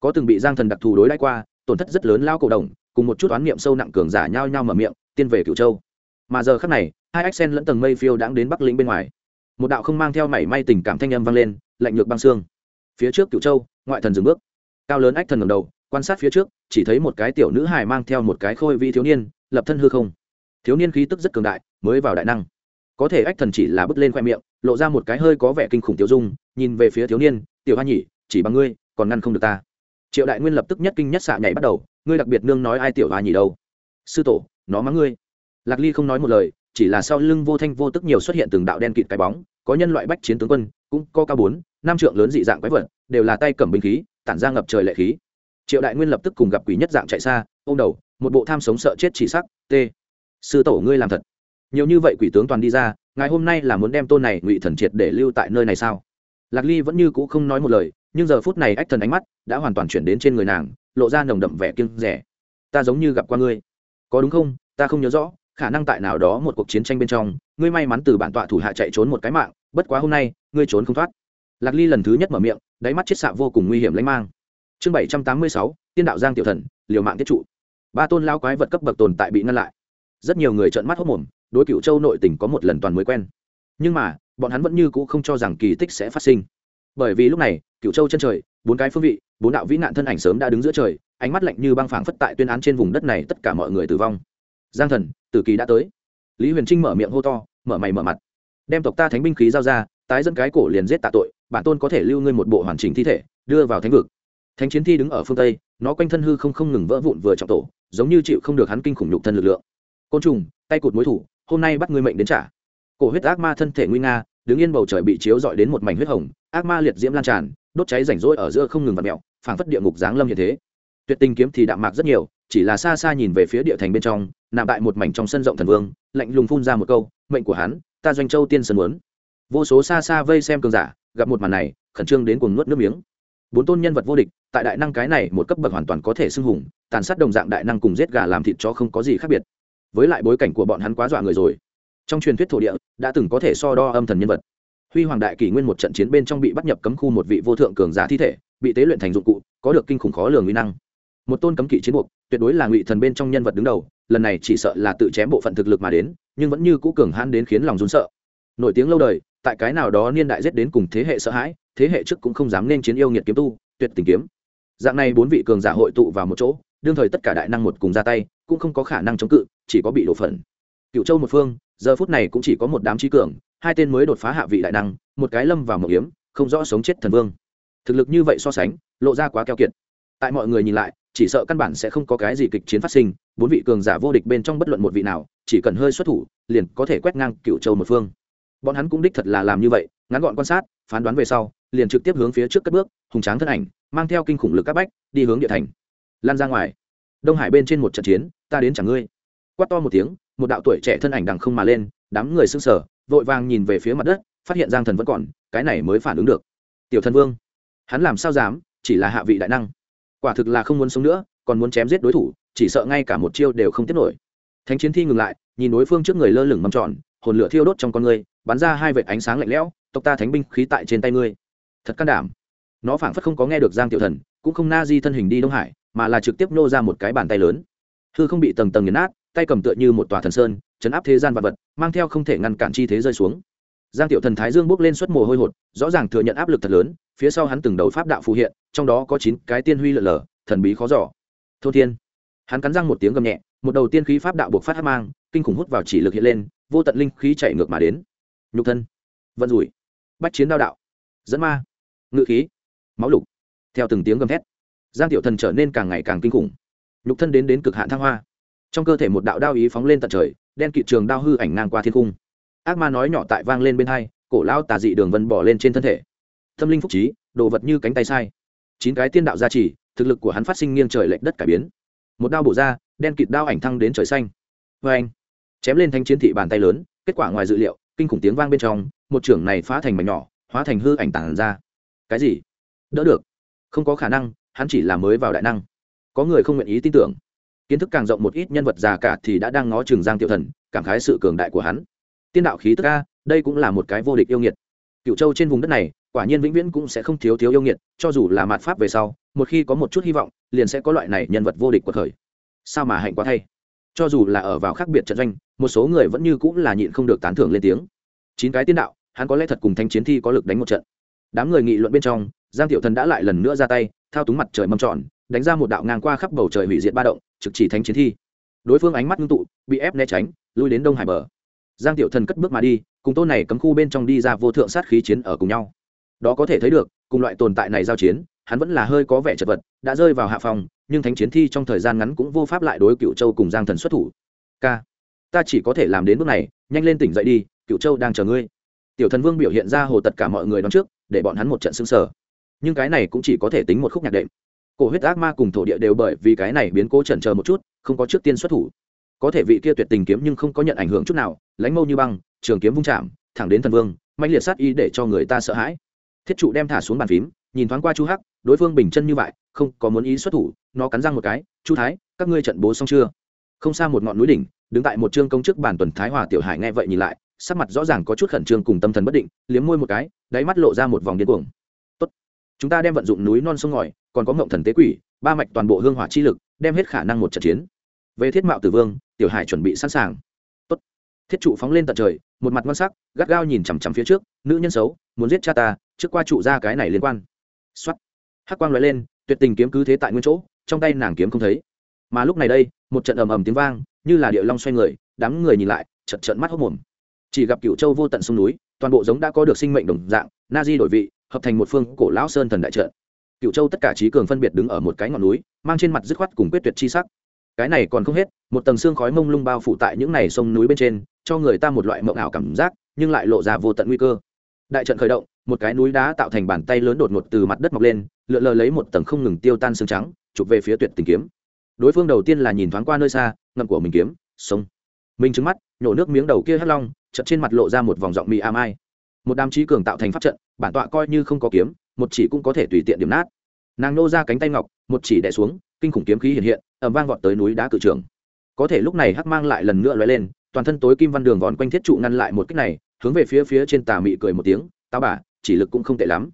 Có từng bị giang thần đặc thù đối đãi qua, tổn thất rất lớn lao cổ đồng cùng một chút oán niệm sâu nặng cường giả nhao nhao mở miệng, tiên về cựu châu. Mà giờ khắc này, hai ách sen lẫn tầng mây phiêu đãng đến bắc lĩnh bên ngoài. Một đạo không mang theo mảy may tình cảm thanh âm vang lên lạnh nhược băng xương. Phía trước cựu châu, ngoại thần dừng bước. Cao lớn ách thần ngầm đầu, quan sát phía trước, chỉ thấy một cái tiểu nữ hài mang theo một cái khôi vi thiếu niên, lập thân hư không. Thiếu niên khí tức rất cường đại, mới vào đại năng. Có thể ách thần chỉ là bước lên khoe miệng, lộ ra một cái hơi có vẻ kinh khủng tiêu dung, nhìn về phía thiếu niên, tiểu hoa nhỉ chỉ bằng ngươi, còn ngăn không được ta. Triệu đại nguyên lập tức nhất kinh nhất xạ nhảy bắt đầu, ngươi đặc biệt nương nói ai tiểu hoa nhỉ đâu? Sư tổ, nó mắng ngươi. Lạc ly không nói một lời, chỉ là sau lưng vô thanh vô tức nhiều xuất hiện từng đạo đen kịt cái bóng, có nhân loại bách chiến tướng quân, cũng có cao bốn năm trượng lớn dị dạng quái vật, đều là tay cầm binh khí, tản ra ngập trời lệ khí. Triệu đại nguyên lập tức cùng gặp quỷ nhất dạng chạy xa ô m đầu, một bộ tham sống sợ chết chỉ sắc t sư tổ ngươi làm thật. Nhiều như vậy quỷ tướng toàn đi ra ngày hôm nay là muốn đem tôn này ngụy thần triệt để lưu tại nơi này sao? Lạc ly vẫn như cũ không nói một lời, nhưng giờ phút này ách thần ánh mắt đã hoàn toàn chuyển đến trên người nàng, lộ ra nồng đậm vẻ kiêng rẻ ta giống như gặp qua ngươi. Có đúng không? Ta không nhớ rõ, khả năng tại nào đó một cuộc chiến tranh bên trong, ngươi may mắn từ bản tọa thủ hạ chạy trốn một cái mạng, bất quá hôm nay, ngươi trốn không thoát lạc ly lần thứ nhất mở miệng, đáy mắt chết xạ vô cùng nguy hiểm lãnh mang. Chương bảy trăm tám mươi sáu, tiên đạo giang tiểu thần, liều mạng tiết trụ. Ba tôn lao quái vật cấp bậc tồn tại bị ngăn lại. Rất nhiều người trợn mắt hốc mồm, đối cựu châu nội tỉnh có một lần toàn mới quen. Nhưng mà, bọn hắn vẫn như cũ không cho rằng kỳ tích sẽ phát sinh. Bởi vì lúc này cựu châu chân trời, bốn cái phương vị, bốn đạo vĩ nạn thân ảnh sớm đã đứng giữa trời, ánh mắt lạnh như băng phảng phất tại tuyên án trên vùng đất này tất cả mọi người tử vong. Giang thần, tử kỳ đã tới. Lý huyền trinh mở miệng hô to, mở mày mở mặt. Đem tộc ta thánh binh khí giao ra tái dẫn cái cổ liền giết tạ tội, bản tôn có thể lưu ngươi một bộ hoàn chỉnh thi thể, đưa vào thánh vực. Thánh chiến thi đứng ở phương tây, nó quanh thân hư không không ngừng vỡ vụn vừa trọng tổ, giống như chịu không được hắn kinh khủng nhục thân lực lượng. Côn trùng, tay cụt mối thủ, hôm nay bắt ngươi mệnh đến trả. Cổ huyết ác ma thân thể nguy nga, đứng yên bầu trời bị chiếu dọi đến một mảnh huyết hồng, ác ma liệt diễm lan tràn, đốt cháy rảnh rỗi ở giữa không ngừng vặt mẹo phảng phất địa ngục giáng lâm như thế. Tuyệt tình kiếm thì đạm mạc rất nhiều, chỉ là xa xa nhìn về phía địa thành bên trong, nằm tại một mảnh trong sân rộng thần vương, lạnh lùng phun ra một câu, mệnh của hắn, ta doanh châu tiên sơn muốn vô số xa xa vây xem cường giả, gặp một màn này, khẩn trương đến cuồng nuốt nước miếng. Bốn tôn nhân vật vô địch, tại đại năng cái này một cấp bậc hoàn toàn có thể xưng hùng, tàn sát đồng dạng đại năng cùng giết gà làm thịt cho không có gì khác biệt. Với lại bối cảnh của bọn hắn quá dọa người rồi. Trong truyền thuyết thổ địa, đã từng có thể so đo âm thần nhân vật. Huy hoàng đại kỷ nguyên một trận chiến bên trong bị bắt nhập cấm khu một vị vô thượng cường giả thi thể, bị tế luyện thành dụng cụ, có được kinh khủng khó lường uy năng. Một tôn cấm kỵ chiến buộc, tuyệt đối là ngụy thần bên trong nhân vật đứng đầu, lần này chỉ sợ là tự chém bộ phận thực lực mà đến, nhưng vẫn như cũ cường hãn đến khiến lòng run sợ. Nổi tiếng lâu đời tại cái nào đó niên đại giết đến cùng thế hệ sợ hãi, thế hệ trước cũng không dám nên chiến yêu nghiệt kiếm tu, tuyệt tình kiếm. Dạng này bốn vị cường giả hội tụ vào một chỗ, đương thời tất cả đại năng một cùng ra tay, cũng không có khả năng chống cự, chỉ có bị đổ phần cựu châu một phương, giờ phút này cũng chỉ có một đám trí cường, hai tên mới đột phá hạ vị đại năng, một cái lâm vào một hiếm không rõ sống chết thần vương. Thực lực như vậy so sánh, lộ ra quá keo kiệt. Tại mọi người nhìn lại, chỉ sợ căn bản sẽ không có cái gì kịch chiến phát sinh, bốn vị cường giả vô địch bên trong bất luận một vị nào, chỉ cần hơi xuất thủ, liền có thể quét ngang cựu châu một phương bọn hắn cũng đích thật là làm như vậy, ngắn gọn quan sát, phán đoán về sau, liền trực tiếp hướng phía trước cất bước, hùng tráng thân ảnh, mang theo kinh khủng lực các bách, đi hướng địa thành. Lan ra ngoài. Đông hải bên trên một trận chiến, ta đến chẳng ngươi. Quát to một tiếng, một đạo tuổi trẻ thân ảnh đằng không mà lên, đám người sững sở vội vàng nhìn về phía mặt đất, phát hiện giang thần vẫn còn, cái này mới phản ứng được. Tiểu thần vương, hắn làm sao dám, chỉ là hạ vị đại năng. Quả thực là không muốn sống nữa, còn muốn chém giết đối thủ, chỉ sợ ngay cả một chiêu đều không tiếp nổi. Thánh chiến thi ngừng lại, nhìn đối phương trước người lơ lửng mâm tròn, hồn lửa thiêu đốt trong con người bắn ra hai vệt ánh sáng lạnh lẽo, tộc ta thánh binh khí tại trên tay ngươi. Thật can đảm. Nó phảng phất không có nghe được giang tiểu thần, cũng không na di thân hình đi đông hải, mà là trực tiếp nô ra một cái bàn tay lớn. Hư không bị tầng tầng nghiền nát, tay cầm tựa như một tòa thần sơn, chấn áp thế gian vật vật, mang theo không thể ngăn cản chi thế rơi xuống. Giang tiểu thần thái dương bước lên suất mồ hôi hột, rõ ràng thừa nhận áp lực thật lớn, phía sau hắn từng đầu pháp đạo phù hiện, trong đó có chín cái tiên huy lở lở thần bí khó giỏ thô thiên. Hắn cắn răng một tiếng gầm nhẹ, một đầu tiên khí pháp đạo buộc phát hát mang, kinh khủng hút vào chỉ lực hiện lên, vô tận linh khí chạy ngược mà đến nhục thân, vận rủi, bách chiến đao đạo, dẫn ma, ngự khí, máu lục, theo từng tiếng gầm thét, giang tiểu thần trở nên càng ngày càng kinh khủng. Nhục thân đến đến cực hạn thăng hoa. Trong cơ thể một đạo đao ý phóng lên tận trời, đen kịt trường đao hư ảnh ngang qua thiên cung ác ma nói nhỏ tại vang lên bên hai, cổ lao tà dị đường vân bỏ lên trên thân thể. Tâm linh phúc trí, đồ vật như cánh tay sai. Chín cái tiên đạo gia trì, thực lực của hắn phát sinh nghiêng trời lệch đất cải biến. Một đao bổ ra, đen kịt đao ảnh thăng đến trời xanh. Vê anh chém lên thanh chiến thị bàn tay lớn, kết quả ngoài dự liệu kinh khủng tiếng vang bên trong, một trưởng này phá thành mảnh nhỏ, hóa thành hư ảnh tản ra. Cái gì? Đỡ được. Không có khả năng, hắn chỉ là mới vào đại năng. Có người không nguyện ý tin tưởng. Kiến thức càng rộng một ít nhân vật già cả thì đã đang ngó chừng giang tiểu thần, cảm khái sự cường đại của hắn. Tiên đạo khí tức a, đây cũng là một cái vô địch yêu nghiệt. Cựu châu trên vùng đất này, quả nhiên vĩnh viễn cũng sẽ không thiếu thiếu yêu nghiệt, cho dù là mạt pháp về sau, một khi có một chút hy vọng, liền sẽ có loại này nhân vật vô địch của khởi. Sao mà hạnh quá thay? Cho dù là ở vào khác biệt trận doanh, một số người vẫn như cũng là nhịn không được tán thưởng lên tiếng. Chín cái tiên đạo, hắn có lẽ thật cùng thanh chiến thi có lực đánh một trận. Đám người nghị luận bên trong, giang tiểu thần đã lại lần nữa ra tay, thao túng mặt trời mâm tròn, đánh ra một đạo ngang qua khắp bầu trời hủy diệt ba động, trực chỉ thánh chiến thi. Đối phương ánh mắt ngưng tụ, bị ép né tránh, lui đến đông hải bờ. Giang tiểu thần cất bước mà đi, cùng tôn này cấm khu bên trong đi ra vô thượng sát khí chiến ở cùng nhau. Đó có thể thấy được, cùng loại tồn tại này giao chiến, hắn vẫn là hơi có vẻ chật vật, đã rơi vào hạ phòng nhưng thánh chiến thi trong thời gian ngắn cũng vô pháp lại đối cựu châu cùng giang thần xuất thủ. K, ta chỉ có thể làm đến bước này, nhanh lên tỉnh dậy đi, cựu châu đang chờ ngươi. Tiểu thần vương biểu hiện ra hồ tất cả mọi người đón trước, để bọn hắn một trận xứng sở nhưng cái này cũng chỉ có thể tính một khúc nhạc đệm. Cổ huyết ác ma cùng thổ địa đều bởi vì cái này biến cố chần chờ một chút, không có trước tiên xuất thủ. Có thể vị kia tuyệt tình kiếm nhưng không có nhận ảnh hưởng chút nào, lãnh mâu như băng, trường kiếm vung chạm, thẳng đến thần vương mạnh liệt sát y để cho người ta sợ hãi. Thiết trụ đem thả xuống bàn phím nhìn thoáng qua chu hắc, đối phương bình chân như vậy, không có muốn ý xuất thủ, nó cắn răng một cái, chu thái, các ngươi trận bố xong chưa? Không xa một ngọn núi đỉnh, đứng tại một trương công chức bản tuần thái hòa tiểu hải nghe vậy nhìn lại, sắc mặt rõ ràng có chút khẩn trương cùng tâm thần bất định, liếm môi một cái, đáy mắt lộ ra một vòng điên cuồng. Tốt, chúng ta đem vận dụng núi non sông ngòi, còn có ngộng thần tế quỷ, ba mạch toàn bộ hương hỏa chi lực, đem hết khả năng một trận chiến. Về thiết mạo tử vương, tiểu hải chuẩn bị sẵn sàng. Tốt. Thiết trụ phóng lên tận trời, một mặt ngon sắc, gắt gao nhìn chằm chằm phía trước, nữ nhân xấu, muốn giết cha ta, trước qua trụ ra cái này liên quan. Soát. hắc quang lóe lên, tuyệt tình kiếm cứ thế tại nguyên chỗ, trong tay nàng kiếm không thấy. Mà lúc này đây, một trận ầm ầm tiếng vang, như là điệu long xoay người, đám người nhìn lại chật trận mắt hốt mồm. Chỉ gặp Cửu châu vô tận sông núi, toàn bộ giống đã có được sinh mệnh đồng dạng, na di đổi vị, hợp thành một phương cổ lão sơn thần đại trận. Cửu châu tất cả trí cường phân biệt đứng ở một cái ngọn núi, mang trên mặt dứt khoát cùng quyết tuyệt chi sắc. Cái này còn không hết, một tầng xương khói mông lung bao phủ tại những này sông núi bên trên, cho người ta một loại mộng ảo cảm giác, nhưng lại lộ ra vô tận nguy cơ. Đại trận khởi động một cái núi đá tạo thành bàn tay lớn đột ngột từ mặt đất mọc lên, lượn lờ lấy một tầng không ngừng tiêu tan xương trắng, chụp về phía tuyệt tình kiếm. Đối phương đầu tiên là nhìn thoáng qua nơi xa, ngậm của mình kiếm sông mình trứng mắt, nhổ nước miếng đầu kia hắt long chật trên mặt lộ ra một vòng giọng mị am ai. Một đám trí cường tạo thành pháp trận, bản tọa coi như không có kiếm, một chỉ cũng có thể tùy tiện điểm nát. Nàng nô ra cánh tay ngọc, một chỉ đẻ xuống, kinh khủng kiếm khí hiện hiện ẩm vang vọt tới núi đá cự trường. Có thể lúc này hắc mang lại lần nữa lóe lên, toàn thân tối kim văn đường vòn quanh thiết trụ ngăn lại một cách này, hướng về phía phía trên tà mị cười một tiếng, tao bà chỉ lực cũng không tệ lắm.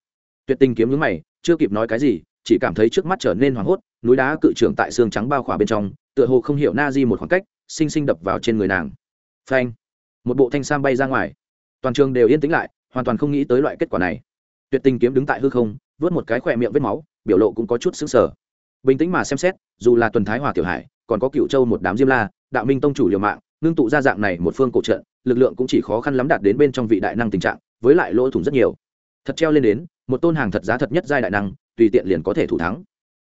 Tuyệt tình kiếm nhướng mày, chưa kịp nói cái gì, chỉ cảm thấy trước mắt trở nên hoảng hốt, núi đá cự trường tại xương trắng bao khỏa bên trong, tựa hồ không hiểu na di một khoảng cách xinh xinh đập vào trên người nàng. Phanh! Một bộ thanh sam bay ra ngoài. Toàn trường đều yên tĩnh lại, hoàn toàn không nghĩ tới loại kết quả này. Tuyệt tình kiếm đứng tại hư không, vớt một cái khỏe miệng vết máu, biểu lộ cũng có chút xứng sở bình tĩnh mà xem xét, dù là tuần thái hòa tiểu hải, còn có cựu châu một đám diêm la, đạo minh tông chủ liều mạng, ngưng tụ ra dạng này một phương cổ trận, lực lượng cũng chỉ khó khăn lắm đạt đến bên trong vị đại năng tình trạng, với lại lỗ thủng rất nhiều thật treo lên đến, một tôn hàng thật giá thật nhất giai đại năng, tùy tiện liền có thể thủ thắng.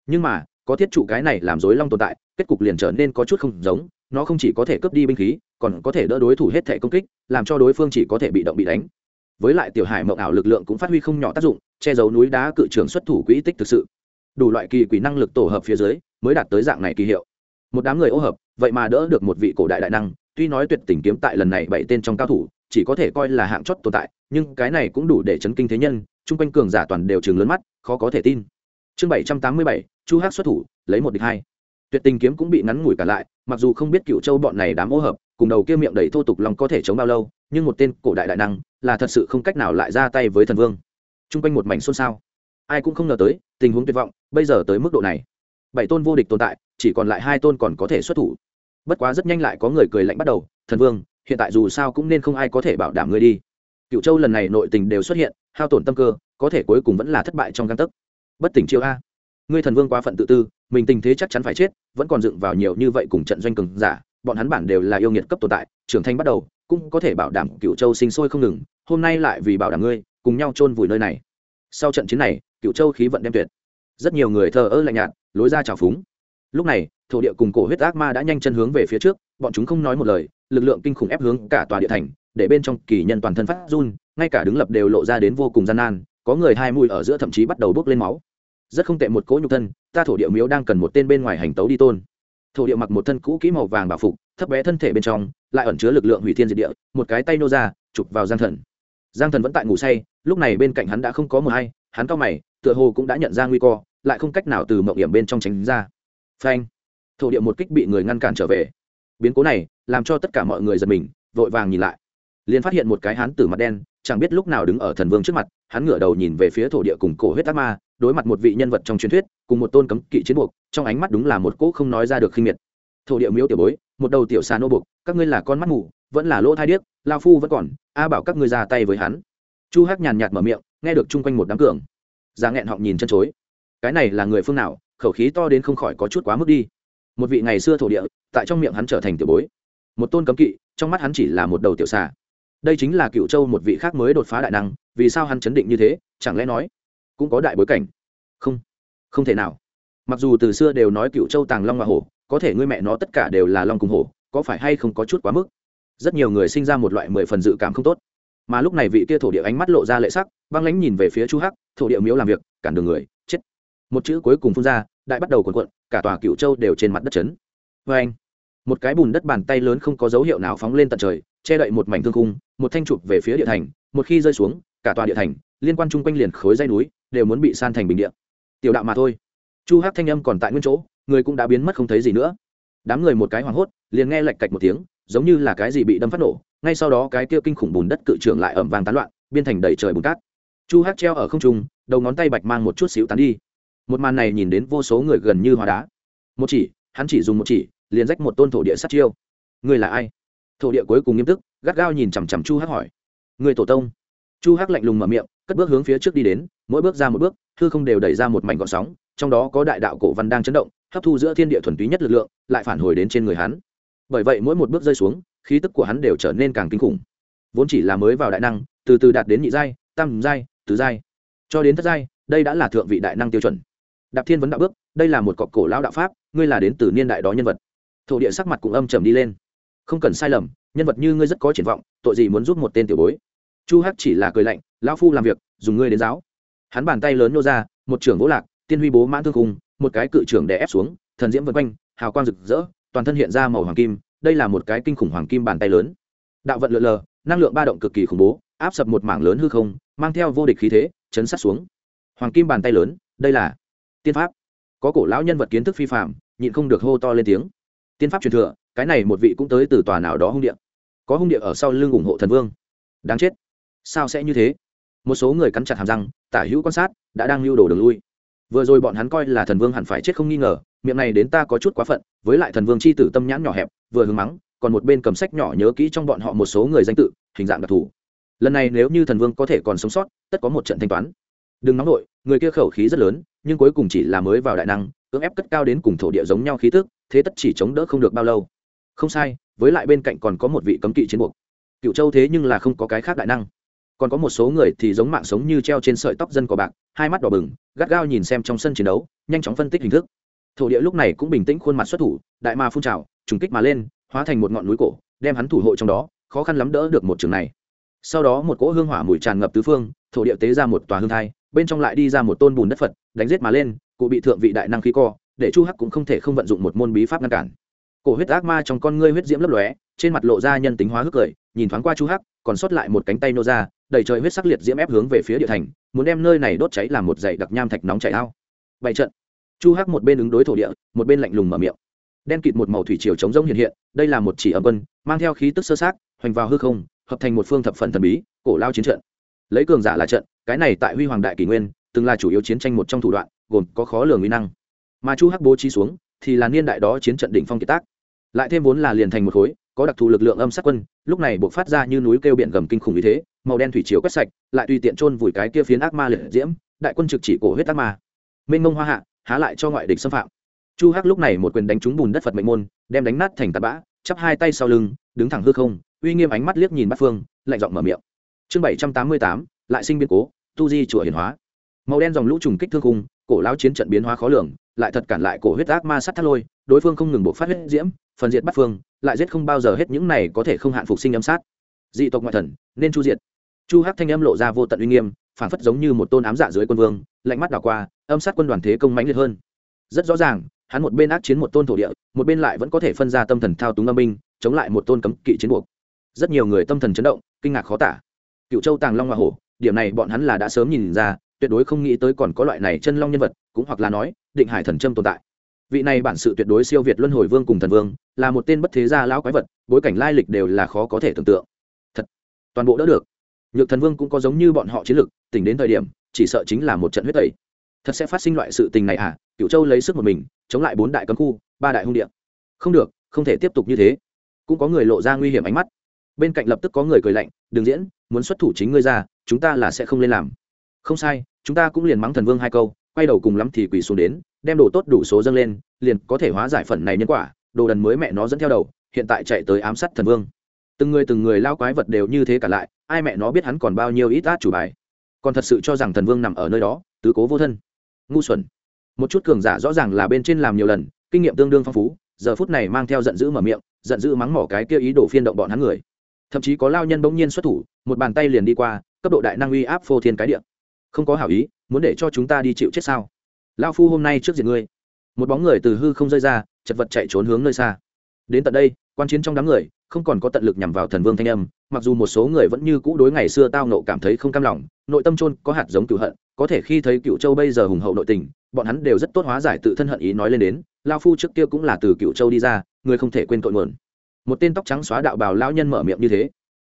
Nhưng mà, có thiết trụ cái này làm rối long tồn tại, kết cục liền trở nên có chút không giống, nó không chỉ có thể cướp đi binh khí, còn có thể đỡ đối thủ hết thể công kích, làm cho đối phương chỉ có thể bị động bị đánh. Với lại tiểu hải mộng ảo lực lượng cũng phát huy không nhỏ tác dụng, che giấu núi đá cự trường xuất thủ quỹ tích thực sự. Đủ loại kỳ quỷ năng lực tổ hợp phía dưới, mới đạt tới dạng này kỳ hiệu. Một đám người ô hợp, vậy mà đỡ được một vị cổ đại đại năng, tuy nói tuyệt tình kiếm tại lần này bảy tên trong cao thủ chỉ có thể coi là hạng chót tồn tại, nhưng cái này cũng đủ để chấn kinh thế nhân, chung quanh cường giả toàn đều trường lớn mắt, khó có thể tin. Chương bảy trăm tám mươi bảy, chu hát xuất thủ, lấy một địch hai. Tuyệt tình kiếm cũng bị ngắn ngủi cả lại, mặc dù không biết cựu châu bọn này đám ô hợp, cùng đầu kia miệng đầy thô tục lòng có thể chống bao lâu, nhưng một tên cổ đại đại năng, là thật sự không cách nào lại ra tay với thần vương. Chung quanh một mảnh xôn xao. Ai cũng không ngờ tới, tình huống tuyệt vọng, bây giờ tới mức độ này. Bảy tôn vô địch tồn tại, chỉ còn lại hai tôn còn có thể xuất thủ. Bất quá rất nhanh lại có người cười lạnh bắt đầu, thần vương hiện tại dù sao cũng nên không ai có thể bảo đảm ngươi đi. Cựu châu lần này nội tình đều xuất hiện, hao tổn tâm cơ, có thể cuối cùng vẫn là thất bại trong găng tấc. Bất tỉnh chiêu a. Ngươi thần vương quá phận tự tư, mình tình thế chắc chắn phải chết, vẫn còn dựng vào nhiều như vậy cùng trận doanh cường giả, bọn hắn bản đều là yêu nghiệt cấp tồn tại, trưởng thành bắt đầu, cũng có thể bảo đảm cựu châu sinh sôi không ngừng, hôm nay lại vì bảo đảm ngươi, cùng nhau chôn vùi nơi này. Sau trận chiến này, cựu châu khí vận đem tuyệt. Rất nhiều người thờ ơ lạnh nhạt, lối ra trào phúng. Lúc này, thổ địa cùng cổ huyết ác ma đã nhanh chân hướng về phía trước, bọn chúng không nói một lời lực lượng kinh khủng ép hướng cả tòa địa thành, để bên trong kỳ nhân toàn thân phát run, ngay cả đứng lập đều lộ ra đến vô cùng gian nan, có người hai mũi ở giữa thậm chí bắt đầu bốc lên máu. Rất không tệ một cỗ nhục thân, ta thổ địa miếu đang cần một tên bên ngoài hành tấu đi tôn. Thổ địa mặc một thân cũ kỹ màu vàng bảo phục, thấp bé thân thể bên trong, lại ẩn chứa lực lượng hủy thiên diệt địa, một cái tay nô ra, chụp vào giang thần. Giang thần vẫn tại ngủ say, lúc này bên cạnh hắn đã không có mờ hay hắn cao mày, tựa hồ cũng đã nhận ra nguy cơ, lại không cách nào từ mộng điểm bên trong tránh ra. Phanh! Thổ địa một kích bị người ngăn cản trở về. Biến cố này làm cho tất cả mọi người giật mình, vội vàng nhìn lại. Liền phát hiện một cái hán tử mặt đen, chẳng biết lúc nào đứng ở thần vương trước mặt, hắn ngửa đầu nhìn về phía thổ địa cùng cổ huyết ác ma, đối mặt một vị nhân vật trong truyền thuyết, cùng một tôn cấm kỵ chiến buộc, trong ánh mắt đúng là một cỗ không nói ra được khinh miệt. Thổ địa miếu tiểu bối, một đầu tiểu xà nô buộc, các ngươi là con mắt mù, vẫn là lỗ thai điếc, lao phu vẫn còn, a bảo các ngươi ra tay với hắn. Chu hắc nhàn nhạt mở miệng, nghe được chung quanh một đám cường. Già nghẹn họng nhìn chân chối. Cái này là người phương nào, khẩu khí to đến không khỏi có chút quá mức đi. Một vị ngày xưa thổ địa, tại trong miệng hắn trở thành tiểu bối một tôn cấm kỵ, trong mắt hắn chỉ là một đầu tiểu xà. Đây chính là cựu châu một vị khác mới đột phá đại năng, vì sao hắn chấn định như thế, chẳng lẽ nói cũng có đại bối cảnh? Không không thể nào. Mặc dù từ xưa đều nói cựu châu tàng long và hổ, có thể ngươi mẹ nó tất cả đều là long cùng hổ, có phải hay không có chút quá mức? Rất nhiều người sinh ra một loại mười phần dự cảm không tốt. Mà lúc này vị kia thổ địa ánh mắt lộ ra lệ sắc, băng lánh nhìn về phía chu hắc, thổ địa miếu làm việc, cản đường người, chết. Một chữ cuối cùng phun ra, đại bắt đầu cuộn cuộn, cả tòa cựu châu đều trên mặt đất chấn. Vê anh một cái bùn đất bàn tay lớn không có dấu hiệu nào phóng lên tận trời, che đậy một mảnh thương khung, một thanh chụp về phía địa thành, một khi rơi xuống, cả tòa địa thành, liên quan chung quanh liền khối dây núi, đều muốn bị san thành bình địa. Tiểu đạo mà thôi. Chu hắc thanh âm còn tại nguyên chỗ, người cũng đã biến mất không thấy gì nữa. Đám người một cái hoảng hốt, liền nghe lạch cạch một tiếng, giống như là cái gì bị đâm phát nổ, ngay sau đó cái kia kinh khủng bùn đất cự trưởng lại ẩm vàng tán loạn, biên thành đầy trời bùn cát. Chu hắc treo ở không trung, đầu ngón tay bạch mang một chút xíu tán đi. Một màn này nhìn đến vô số người gần như hóa đá. Một chỉ, hắn chỉ dùng một chỉ liền rách một tôn thổ địa sát chiêu. Người là ai? Thổ địa cuối cùng nghiêm túc, gắt gao nhìn chằm chằm chu hắc hỏi. Người tổ tông. Chu hắc lạnh lùng mở miệng, cất bước hướng phía trước đi đến, mỗi bước ra một bước, thư không đều đẩy ra một mảnh gọn sóng, trong đó có đại đạo cổ văn đang chấn động, hấp thu giữa thiên địa thuần túy nhất lực lượng, lại phản hồi đến trên người hắn. Bởi vậy mỗi một bước rơi xuống, khí tức của hắn đều trở nên càng kinh khủng. Vốn chỉ là mới vào đại năng, từ từ đạt đến nhị giai, tam giai, tứ giai. Cho đến thất giai, đây đã là thượng vị đại năng tiêu chuẩn. Đạp thiên vấn đạo bước, đây là một cọc cổ lão đạo pháp, ngươi là đến từ niên đại đó nhân vật thổ địa sắc mặt cũng âm trầm đi lên. Không cần sai lầm, nhân vật như ngươi rất có triển vọng, tội gì muốn giúp một tên tiểu bối? Chu hắc chỉ là cười lạnh, lão phu làm việc, dùng ngươi đến giáo. Hắn bàn tay lớn nô ra, một trưởng vỗ lạc, tiên huy bố mãn thương khung, một cái cự trưởng đè ép xuống, thần diễm vân quanh, hào quang rực rỡ, toàn thân hiện ra màu hoàng kim, đây là một cái kinh khủng hoàng kim bàn tay lớn. Đạo vận lượn lờ, năng lượng ba động cực kỳ khủng bố, áp sập một mảng lớn hư không, mang theo vô địch khí thế, chấn sát xuống. Hoàng kim bàn tay lớn, đây là tiên pháp. Có cổ lão nhân vật kiến thức phi phạm nhịn không được hô to lên tiếng tiên pháp truyền thừa, cái này một vị cũng tới từ tòa nào đó hung địa. Có hung địa ở sau lưng ủng hộ thần vương. Đáng chết. Sao sẽ như thế? Một số người cắn chặt hàm răng, tả hữu quan sát, đã đang lưu đồ đường lui. Vừa rồi bọn hắn coi là thần vương hẳn phải chết không nghi ngờ, miệng này đến ta có chút quá phận, với lại thần vương c h i tử tâm nhãn nhỏ hẹp, vừa hướng mắng, còn một bên cầm sách nhỏ nhớ kỹ trong bọn họ một số người danh tự, hình dạng đặc thù. Lần này nếu như thần vương có thể còn sống sót, tất có một trận thanh toán. Đừng nóng nổi người kia khẩu khí rất lớn, nhưng cuối cùng chỉ là mới vào đại năng, cưỡng ép cất cao đến cùng thổ địa giống nhau khí tức thế tất chỉ chống đỡ không được bao lâu. Không sai, với lại bên cạnh còn có một vị cấm kỵ chiến buộc. Cựu châu thế nhưng là không có cái khác đại năng. Còn có một số người thì giống mạng sống như treo trên sợi tóc dân cỏ bạc, hai mắt đỏ bừng, gắt gao nhìn xem trong sân chiến đấu, nhanh chóng phân tích hình thức. Thổ địa lúc này cũng bình tĩnh khuôn mặt xuất thủ, đại ma phun trào, trùng kích mà lên, hóa thành một ngọn núi cổ, đem hắn thủ hộ trong đó, khó khăn lắm đỡ được một trường này. Sau đó một cỗ hương hỏa mùi tràn ngập tứ phương, thổ địa tế ra một tòa hương thai, bên trong lại đi ra một tôn bùn đất phật, đánh giết mà lên, cụ bị thượng vị đại năng khí co để chu hắc cũng không thể không vận dụng một môn bí pháp ngăn cản. Cổ huyết ác ma trong con ngươi huyết diễm lấp lóe, trên mặt lộ ra nhân tính hóa hức cười, nhìn thoáng qua chu hắc, còn sót lại một cánh tay nô ra, đầy trời huyết sắc liệt diễm ép hướng về phía địa thành, muốn đem nơi này đốt cháy làm một dãy đặc nham thạch nóng chảy ao. Bảy trận. Chu hắc một bên ứng đối thổ địa, một bên lạnh lùng mở miệng. Đen kịt một màu thủy chiều chống rông hiện hiện, đây là một chỉ âm quân, mang theo khí tức sơ sát hoành vào hư không, hợp thành một phương thập phần thần bí, cổ lao chiến trận. Lấy cường giả là trận, cái này tại huy hoàng đại kỷ nguyên, từng là chủ yếu chiến tranh một trong thủ đoạn, gồm có khó lường uy năng mà chu hắc bố trí xuống, thì là niên đại đó chiến trận đỉnh phong kiệt tác. Lại thêm vốn là liền thành một khối, có đặc thù lực lượng âm sát quân, lúc này buộc phát ra như núi kêu biển gầm kinh khủng như thế, màu đen thủy chiếu quét sạch, lại tùy tiện chôn vùi cái kia phiến ác ma liệt diễm, đại quân trực chỉ cổ huyết ác ma. Mênh mông hoa hạ, há lại cho ngoại địch xâm phạm. Chu hắc lúc này một quyền đánh trúng bùn đất phật mệnh môn, đem đánh nát thành tạt bã, chắp hai tay sau lưng, đứng thẳng hư không, uy nghiêm ánh mắt liếc nhìn bát phương, lạnh giọng mở miệng. Chương bảy trăm tám mươi tám, lại sinh biến cố, tu di chùa hiển hóa. Màu đen dòng lũ trùng kích thương khung cổ lão chiến trận biến hóa khó lường, lại thật cản lại cổ huyết ác ma sát thắt lôi, đối phương không ngừng buộc phát huyết diễm, phần diệt bắt phương, lại giết không bao giờ hết những này có thể không hạn phục sinh âm sát. Dị tộc ngoại thần, nên chu diệt. Chu hắc thanh âm lộ ra vô tận uy nghiêm phản phất giống như một tôn ám dạ dưới quân vương, lạnh mắt đảo qua, âm sát quân đoàn thế công mãnh liệt hơn. Rất rõ ràng, hắn một bên ác chiến một tôn thổ địa, một bên lại vẫn có thể phân ra tâm thần thao túng âm binh, chống lại một tôn cấm kỵ chiến buộc. Rất nhiều người tâm thần chấn động, kinh ngạc khó tả. Cựu châu tàng long hoa hổ, điểm này bọn hắn là đã sớm nhìn ra tuyệt đối không nghĩ tới còn có loại này chân long nhân vật, cũng hoặc là nói, định hải thần trâm tồn tại. Vị này bản sự tuyệt đối siêu việt luân hồi vương cùng thần vương, là một tên bất thế gia lão quái vật, bối cảnh lai lịch đều là khó có thể tưởng tượng. Thật, toàn bộ đỡ được. Nhược thần vương cũng có giống như bọn họ chiến lực, tỉnh đến thời điểm, chỉ sợ chính là một trận huyết tẩy. Thật sẽ phát sinh loại sự tình này à? Cựu châu lấy sức một mình, chống lại bốn đại cấm khu, ba đại hung địa. Không được, không thể tiếp tục như thế. Cũng có người lộ ra nguy hiểm ánh mắt. Bên cạnh lập tức có người cười lạnh, đừng diễn, muốn xuất thủ chính ngươi ra, chúng ta là sẽ không lên làm. Không sai chúng ta cũng liền mắng thần vương hai câu, quay đầu cùng lắm thì quỳ xuống đến, đem đồ tốt đủ số dâng lên, liền có thể hóa giải phần này nhân quả, đồ đần mới mẹ nó dẫn theo đầu, hiện tại chạy tới ám sát thần vương. Từng người từng người lao quái vật đều như thế cả lại, ai mẹ nó biết hắn còn bao nhiêu ít át chủ bài. Còn thật sự cho rằng thần vương nằm ở nơi đó, tứ cố vô thân. Ngu xuẩn. Một chút cường giả rõ ràng là bên trên làm nhiều lần, kinh nghiệm tương đương phong phú, giờ phút này mang theo giận dữ mở miệng, giận dữ mắng mỏ cái kia ý đồ phiên động bọn hắn người. Thậm chí có lao nhân bỗng nhiên xuất thủ, một bàn tay liền đi qua, cấp độ đại năng uy áp phô thiên cái địa không có hảo ý, muốn để cho chúng ta đi chịu chết sao? Lao phu hôm nay trước diện ngươi. Một bóng người từ hư không rơi ra, chật vật chạy trốn hướng nơi xa. Đến tận đây, quan chiến trong đám người, không còn có tận lực nhằm vào thần vương thanh âm, mặc dù một số người vẫn như cũ đối ngày xưa tao nộ cảm thấy không cam lòng, nội tâm trôn có hạt giống cựu hận, có thể khi thấy cựu châu bây giờ hùng hậu nội tình, bọn hắn đều rất tốt hóa giải tự thân hận ý nói lên đến lao phu trước kia cũng là từ cựu châu đi ra, người không thể quên tội nguồn. Một tên tóc trắng xóa đạo bào lão nhân mở miệng như thế.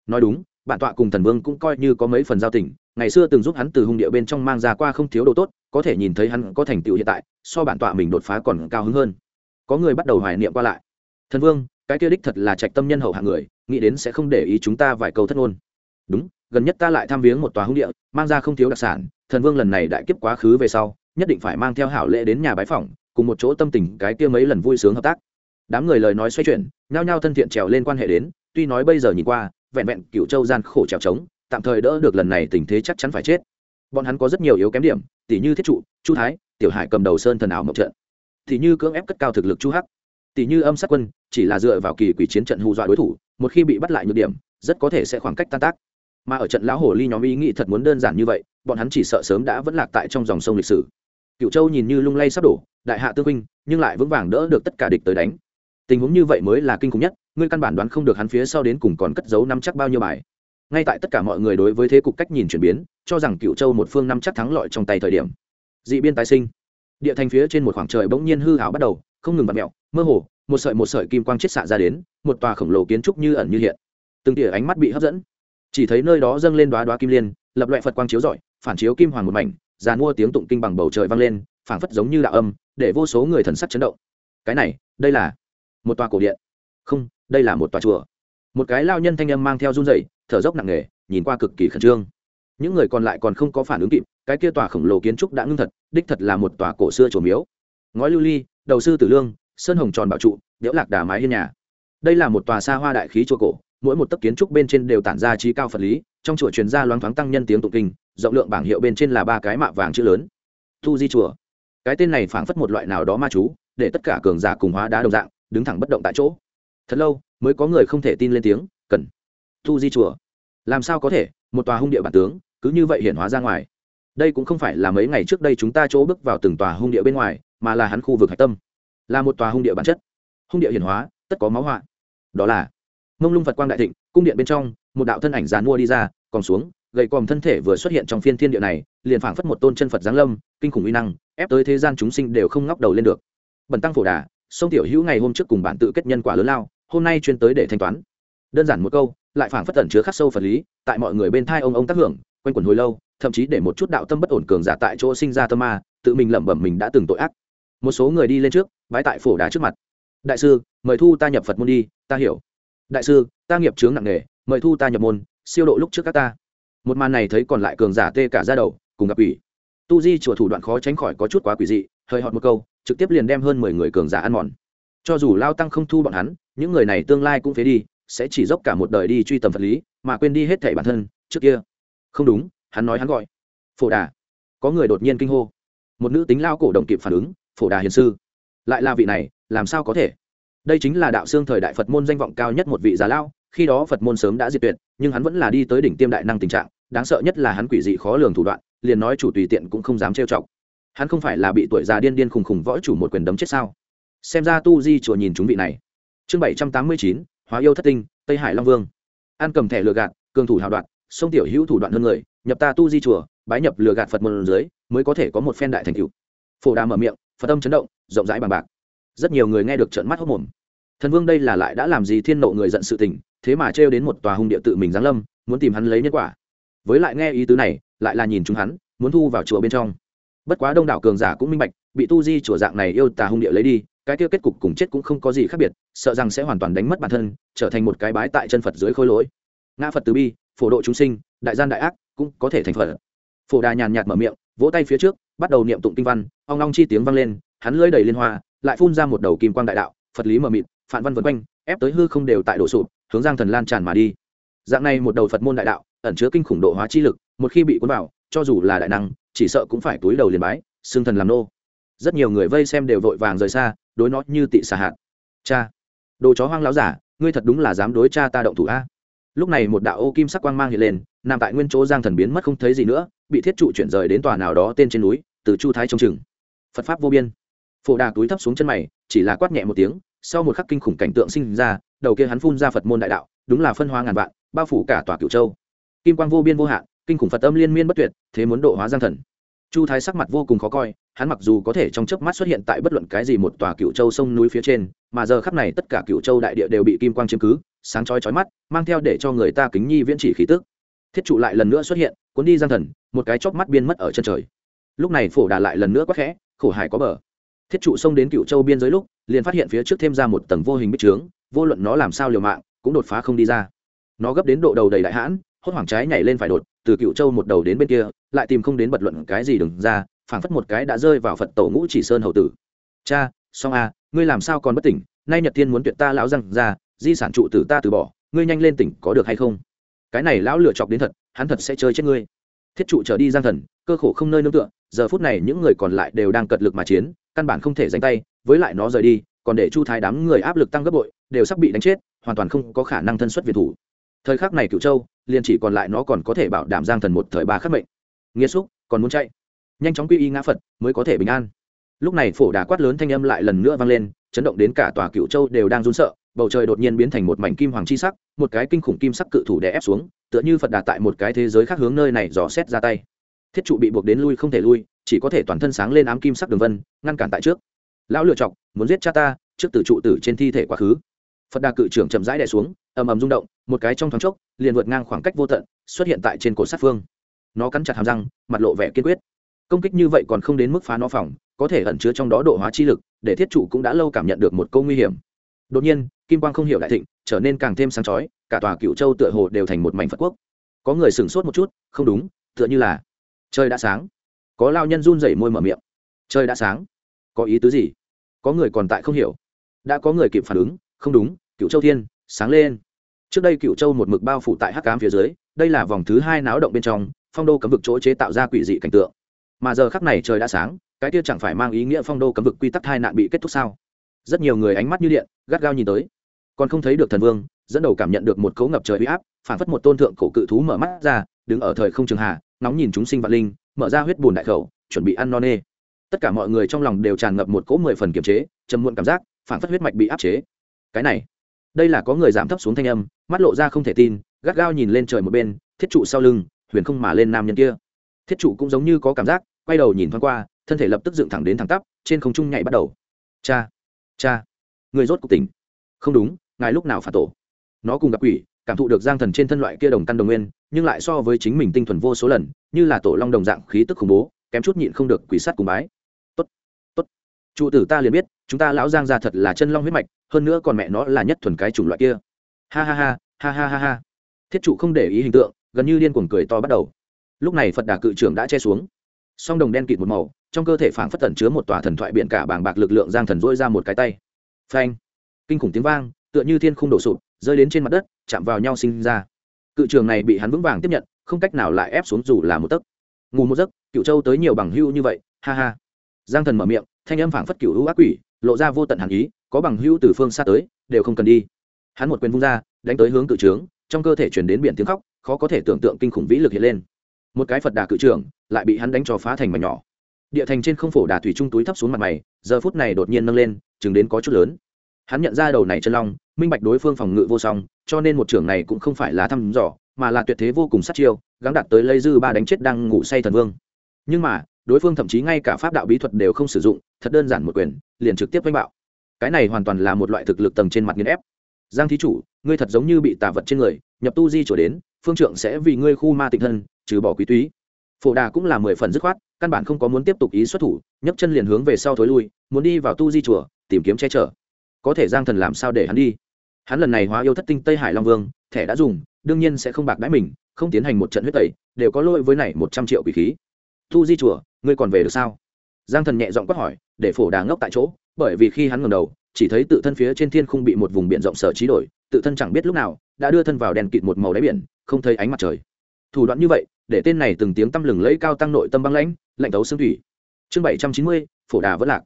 Nói đúng, bản tọa cùng thần vương cũng coi như có mấy phần giao tình ngày xưa từng giúp hắn từ hung địa bên trong mang ra qua không thiếu đồ tốt, có thể nhìn thấy hắn có thành tựu hiện tại, so bản tọa mình đột phá còn cao hứng hơn. Có người bắt đầu hoài niệm qua lại. Thần vương, cái kia đích thật là trạch tâm nhân hậu hạng người, nghĩ đến sẽ không để ý chúng ta vài câu thất ngôn. Đúng, gần nhất ta lại tham viếng một tòa hung địa, mang ra không thiếu đặc sản, thần vương lần này đại kiếp quá khứ về sau, nhất định phải mang theo hảo lễ đến nhà bái phỏng, cùng một chỗ tâm tình cái kia mấy lần vui sướng hợp tác. Đám người lời nói xoay chuyển, nhao nhao thân thiện trèo lên quan hệ đến, tuy nói bây giờ nhìn qua, vẹn vẹn cựu châu gian khổ trèo trống tạm thời đỡ được lần này tình thế chắc chắn phải chết. Bọn hắn có rất nhiều yếu kém điểm tỷ như thiết trụ, chu thái, tiểu hải cầm đầu sơn thần ảo mộng trận. Tỷ như cưỡng ép cất cao thực lực chu hắc. Tỷ như âm sát quân, chỉ là dựa vào kỳ quỷ chiến trận hù dọa đối thủ, một khi bị bắt lại nhược điểm, rất có thể sẽ khoảng cách tan tác. Mà ở trận lão hồ ly nhóm ý nghĩ thật muốn đơn giản như vậy, bọn hắn chỉ sợ sớm đã vẫn lạc tại trong dòng sông lịch sử. Cựu châu nhìn như lung lay sắp đổ, đại hạ tương huynh, nhưng lại vững vàng đỡ được tất cả địch tới đánh. Tình huống như vậy mới là kinh khủng nhất, ngươi căn bản đoán không được hắn phía sau đến cùng còn cất giấu năm chắc bao nhiêu bài ngay tại tất cả mọi người đối với thế cục cách nhìn chuyển biến, cho rằng cựu châu một phương năm chắc thắng lọi trong tay thời điểm. Dị biên tái sinh. Địa thành phía trên một khoảng trời bỗng nhiên hư hảo bắt đầu, không ngừng vặt mẹo mơ hồ, một sợi một sợi kim quang chết xạ ra đến, một tòa khổng lồ kiến trúc như ẩn như hiện. Từng tỉa ánh mắt bị hấp dẫn. Chỉ thấy nơi đó dâng lên đoá đoá kim liên, lập loại phật quang chiếu rọi, phản chiếu kim hoàng một mảnh giàn mua tiếng tụng kinh bằng bầu trời vang lên, phảng phất giống như đạo âm, để vô số người thần sắc chấn động. Cái này, đây là một tòa cổ điện. Không, đây là một tòa chùa. Một cái lao nhân thanh âm mang theo run rẩy thở dốc nặng nề, nhìn qua cực kỳ khẩn trương. Những người còn lại còn không có phản ứng kịp, cái kia tòa khổng lồ kiến trúc đã ngưng thật, đích thật là một tòa cổ xưa chùa miếu. Ngói lưu ly, đầu sư tử lương, sơn hồng tròn bảo trụ đẽo lạc đà mái hiên nhà. Đây là một tòa xa hoa đại khí chùa cổ, mỗi một tấc kiến trúc bên trên đều tản ra trí cao phật lý, trong chùa truyền ra loáng thoáng tăng nhân tiếng tụng kinh, rộng lượng bảng hiệu bên trên là ba cái mạ vàng chữ lớn. Thu di chùa. Cái tên này phảng phất một loại nào đó ma chú, để tất cả cường giả cùng hóa đá đồng dạng, đứng thẳng bất động tại chỗ. Thật lâu, mới có người không thể tin lên tiếng, cần thu di chùa. Làm sao có thể? Một tòa hung địa bản tướng, cứ như vậy hiện hóa ra ngoài. Đây cũng không phải là mấy ngày trước đây chúng ta chỗ bước vào từng tòa hung địa bên ngoài, mà là hắn khu vực hạch tâm. Là một tòa hung địa bản chất. Hung địa hiển hóa, tất có máu họa. Đó là, mông lung phật quang đại thịnh, cung điện bên trong, một đạo thân ảnh dàn mua đi ra, còn xuống, gầy còm thân thể vừa xuất hiện trong phiên thiên địa này, liền phảng phất một tôn chân phật giáng lâm, kinh khủng uy năng, ép tới thế gian chúng sinh đều không ngóc đầu lên được. Bần tăng phổ đà, sông tiểu hữu ngày hôm trước cùng bạn tự kết nhân quả lớn lao, hôm nay chuyên tới để thanh toán. Đơn giản một câu lại phảng phất tẩn chứa khắc sâu phật lý, tại mọi người bên thai ông ông tác hưởng, quanh quẩn hồi lâu, thậm chí để một chút đạo tâm bất ổn cường giả tại chỗ sinh ra tâm ma, tự mình lẩm bẩm mình đã từng tội ác. Một số người đi lên trước, bái tại phổ đá trước mặt. Đại sư, mời thu ta nhập phật môn đi, ta hiểu. Đại sư, ta nghiệp chướng nặng nề, mời thu ta nhập môn, siêu độ lúc trước các ta. Một màn này thấy còn lại cường giả tê cả ra đầu, cùng gặp ủy tu di chùa thủ đoạn khó tránh khỏi có chút quá quỷ dị, hơi họt một câu, trực tiếp liền đem hơn mười người cường giả ăn mòn. Cho dù lao tăng không thu bọn hắn, những người này tương lai cũng phế đi sẽ chỉ dốc cả một đời đi truy tầm vật lý, mà quên đi hết thảy bản thân, trước kia. Không đúng, hắn nói hắn gọi. Phổ đà. Có người đột nhiên kinh hô. Một nữ tính lao cổ đồng kịp phản ứng, phổ đà hiền sư. Lại là vị này, làm sao có thể? Đây chính là đạo xương thời đại phật môn danh vọng cao nhất một vị già lao khi đó phật môn sớm đã diệt tuyệt, nhưng hắn vẫn là đi tới đỉnh tiêm đại năng tình trạng, đáng sợ nhất là hắn quỷ dị khó lường thủ đoạn, liền nói chủ tùy tiện cũng không dám trêu chọc. Hắn không phải là bị tuổi già điên điên khùng khùng võ chủ một quyền đấm chết sao? Xem ra tu di chùa nhìn chúng vị này. Chương bảy trăm tám mươi chín hóa yêu thất tinh, tây hải long vương. An cầm thẻ lừa gạt, cường thủ hào đoạn sông tiểu hữu thủ đoạn hơn người, nhập ta tu di chùa, bái nhập lừa gạt phật môn dưới, mới có thể có một phen đại thành cựu phổ đà mở miệng, phật âm chấn động, rộng rãi bằng bạc. Rất nhiều người nghe được trợn mắt hốc mồm. Thần vương đây là lại đã làm gì thiên nộ người giận sự tình, thế mà trêu đến một tòa hung địa tự mình giáng lâm, muốn tìm hắn lấy nhân quả. Với lại nghe ý tứ này, lại là nhìn chúng hắn, muốn thu vào chùa bên trong. Bất quá đông đảo cường giả cũng minh bạch, bị tu di chùa dạng này yêu tà hung địa lấy đi cái kia kết cục cùng chết cũng không có gì khác biệt, sợ rằng sẽ hoàn toàn đánh mất bản thân, trở thành một cái bái tại chân phật dưới khối lỗi. Ngã phật từ bi, phổ độ chúng sinh, đại gian đại ác, cũng có thể thành phật. Phổ đà nhàn nhạt mở miệng, vỗ tay phía trước, bắt đầu niệm tụng kinh văn, ong long chi tiếng vang lên, hắn lưỡi đầy liên hoa, lại phun ra một đầu kim quang đại đạo, phật lý mờ mịt, phản văn vân quanh, ép tới hư không đều tại đổ sụp, hướng giang thần lan tràn mà đi. Dạng này một đầu phật môn đại đạo, ẩn chứa kinh khủng độ hóa chi lực, một khi bị cuốn vào, cho dù là đại năng, chỉ sợ cũng phải túi đầu liền bái, xương thần làm nô rất nhiều người vây xem đều vội vàng rời xa, đối nó như tị xà hạt. Cha, đồ chó hoang láo giả, ngươi thật đúng là dám đối cha ta động thủ a. Lúc này một đạo ô kim sắc quang mang hiện lên, nằm tại nguyên chỗ giang thần biến mất không thấy gì nữa, bị thiết trụ chuyển rời đến tòa nào đó tên trên núi, từ chu thái trông chừng. Phật pháp vô biên. Phổ đà túi thấp xuống chân mày, chỉ là quát nhẹ một tiếng, sau một khắc kinh khủng cảnh tượng sinh ra, đầu kia hắn phun ra phật môn đại đạo, đúng là phân hoa ngàn vạn, bao phủ cả tòa cửu châu. Kim quang vô biên vô hạn, kinh khủng phật âm liên miên bất tuyệt, thế muốn độ hóa giang thần chu thái sắc mặt vô cùng khó coi, hắn mặc dù có thể trong chớp mắt xuất hiện tại bất luận cái gì một tòa cựu châu sông núi phía trên, mà giờ khắp này tất cả cựu châu đại địa đều bị kim quang chiếm cứ, sáng chói chói mắt, mang theo để cho người ta kính nhi viễn chỉ khí tức. Thiết trụ lại lần nữa xuất hiện, cuốn đi giang thần, một cái chóp mắt biên mất ở chân trời. Lúc này phổ đà lại lần nữa quắc khẽ, khổ hải có bờ. Thiết trụ xông đến cựu châu biên giới lúc, liền phát hiện phía trước thêm ra một tầng vô hình bích trướng, vô luận nó làm sao liều mạng, cũng đột phá không đi ra. Nó gấp đến độ đầu đầy đại hãn hốt hoảng trái nhảy lên phải đột, từ cựu châu một đầu đến bên kia, lại tìm không đến bật luận cái gì đừng ra, phảng phất một cái đã rơi vào phật tổ ngũ chỉ sơn hậu tử. Cha song a à, ngươi làm sao còn bất tỉnh? Nay nhật thiên muốn tuyệt ta lão răng ra, di sản trụ tử ta từ bỏ, ngươi nhanh lên tỉnh có được hay không? Cái này lão lựa chọc đến thật, hắn thật sẽ chơi chết ngươi. Thiết trụ trở đi giang thần, cơ khổ không nơi nương tựa, giờ phút này những người còn lại đều đang cật lực mà chiến, căn bản không thể giành tay, với lại nó rời đi, còn để chu thái đám người áp lực tăng gấp bội, đều sắp bị đánh chết, hoàn toàn không có khả năng thân xuất việt thủ thời khắc này cựu châu, liền chỉ còn lại nó còn có thể bảo đảm giang thần một thời ba khắc mệnh. Nghĩa xúc còn muốn chạy? Nhanh chóng quy y ngã phật, mới có thể bình an. Lúc này phổ đà quát lớn thanh âm lại lần nữa vang lên, chấn động đến cả tòa cựu châu đều đang run sợ, bầu trời đột nhiên biến thành một mảnh kim hoàng chi sắc, một cái kinh khủng kim sắc cự thủ đè ép xuống, tựa như phật đà tại một cái thế giới khác hướng nơi này dò xét ra tay. Thiết trụ bị buộc đến lui không thể lui, chỉ có thể toàn thân sáng lên ám kim sắc đường vân, ngăn cản tại trước. Lão lựa chọc, muốn giết cha ta, trước từ trụ tử trên thi thể quá khứ. Phật đà cự trưởng chậm rãi đè xuống, ầm ầm rung động một cái trong thoáng chốc, liền vượt ngang khoảng cách vô tận, xuất hiện tại trên cổ sát phương. Nó cắn chặt hàm răng, mặt lộ vẻ kiên quyết. Công kích như vậy còn không đến mức phá nó phòng, có thể ẩn chứa trong đó độ hóa chi lực, để thiết trụ cũng đã lâu cảm nhận được một câu nguy hiểm. Đột nhiên, kim quang không hiểu đại thịnh, trở nên càng thêm sáng chói, cả tòa cựu châu tựa hồ đều thành một mảnh phật quốc. Có người sửng sốt một chút, không đúng, tựa như là trời đã sáng. Có lao nhân run rẩy môi mở miệng. Trời đã sáng. Có ý tứ gì? Có người còn tại không hiểu. Đã có người kịp phản ứng, không đúng, cựu châu thiên, sáng lên trước đây cựu châu một mực bao phủ tại hắc cám phía dưới, đây là vòng thứ hai náo động bên trong, phong đô cấm vực chỗ chế tạo ra quỷ dị cảnh tượng. Mà giờ khắc này trời đã sáng, cái kia chẳng phải mang ý nghĩa phong đô cấm vực quy tắc hai nạn bị kết thúc sao? Rất nhiều người ánh mắt như điện, gắt gao nhìn tới. Còn không thấy được thần vương, dẫn đầu cảm nhận được một cấu ngập trời huy áp, phản phất một tôn thượng cổ cự thú mở mắt ra, đứng ở thời không trường hạ, nóng nhìn chúng sinh vạn linh, mở ra huyết bùn đại khẩu, chuẩn bị ăn no nê. Tất cả mọi người trong lòng đều tràn ngập một cỗ mười phần kiềm chế, trầm muộn cảm giác, phản phất huyết mạch bị áp chế. Cái này đây là có người giảm thấp xuống thanh âm, mắt lộ ra không thể tin, gắt gao nhìn lên trời một bên, thiết trụ sau lưng, huyền không mà lên nam nhân kia. Thiết trụ cũng giống như có cảm giác, quay đầu nhìn thoáng qua, thân thể lập tức dựng thẳng đến thẳng tắp, trên không trung nhảy bắt đầu. Cha cha, người rốt cuộc tỉnh. Không đúng, ngài lúc nào phản tổ? Nó cùng gặp quỷ, cảm thụ được giang thần trên thân loại kia đồng căn đồng nguyên, nhưng lại so với chính mình tinh thuần vô số lần, như là tổ long đồng dạng khí tức khủng bố, kém chút nhịn không được quỷ sát cùng bái. Tốt tốt. Trụ tử ta liền biết chúng ta lão giang ra thật là chân long huyết mạch, hơn nữa còn mẹ nó là nhất thuần cái chủng loại kia. Ha ha ha ha ha ha ha. Thiết trụ không để ý hình tượng, gần như điên cuồng cười to bắt đầu. Lúc này phật đà cự trưởng đã che xuống. Song đồng đen kịt một màu, trong cơ thể phảng phất tẩn chứa một tòa thần thoại biện cả bàng bạc lực lượng giang thần dỗi ra một cái tay. Phanh! Kinh khủng tiếng vang, tựa như thiên không đổ sụp, rơi đến trên mặt đất, chạm vào nhau sinh ra. Cự trường này bị hắn vững vàng tiếp nhận, không cách nào lại ép xuống dù là một tấc. Ngủ một giấc cựu châu tới nhiều bằng hưu như vậy, ha ha. Giang thần mở miệng, thanh âm phảng phất cựu hữu ác quỷ lộ ra vô tận hàn ý, có bằng hữu từ phương xa tới, đều không cần đi. Hắn một quyền vung ra, đánh tới hướng cự trướng, trong cơ thể chuyển đến biển tiếng khóc, khó có thể tưởng tượng kinh khủng vĩ lực hiện lên. Một cái phật đà cự trưởng, lại bị hắn đánh cho phá thành mảnh nhỏ. Địa thành trên không phổ đà thủy trung túi thấp xuống mặt mày, giờ phút này đột nhiên nâng lên, chừng đến có chút lớn. Hắn nhận ra đầu này chân long, minh bạch đối phương phòng ngự vô song, cho nên một trưởng này cũng không phải là thăm dò, mà là tuyệt thế vô cùng sát chiêu, gắng đạt tới lây dư ba đánh chết đang ngủ say thần vương. Nhưng mà đối phương thậm chí ngay cả pháp đạo bí thuật đều không sử dụng, thật đơn giản một quyền, liền trực tiếp đánh bạo. Cái này hoàn toàn là một loại thực lực tầng trên mặt nghiền ép. Giang thí chủ, ngươi thật giống như bị tà vật trên người, nhập tu di trở đến, phương trượng sẽ vì ngươi khu ma tịnh thân, trừ bỏ quý túy. Phổ đà cũng là mười phần dứt khoát, căn bản không có muốn tiếp tục ý xuất thủ, nhấc chân liền hướng về sau thối lui, muốn đi vào tu di chùa, tìm kiếm che chở. Có thể giang thần làm sao để hắn đi? Hắn lần này hóa yêu thất tinh tây hải long vương, thẻ đã dùng, đương nhiên sẽ không bạc đãi mình, không tiến hành một trận huyết tẩy, đều có lỗi với này một trăm triệu quỷ khí. Thu di chùa, ngươi còn về được sao? Giang thần nhẹ giọng quát hỏi, để phổ đà ngốc tại chỗ, bởi vì khi hắn ngầm đầu, chỉ thấy tự thân phía trên thiên không bị một vùng biển rộng sở trí đổi, tự thân chẳng biết lúc nào, đã đưa thân vào đèn kịt một màu đáy biển, không thấy ánh mặt trời. Thủ đoạn như vậy, để tên này từng tiếng tăm lừng lấy cao tăng nội tâm băng lãnh, lạnh tấu xương thủy. Chương bảy trăm chín mươi, phổ đà vẫn lạc.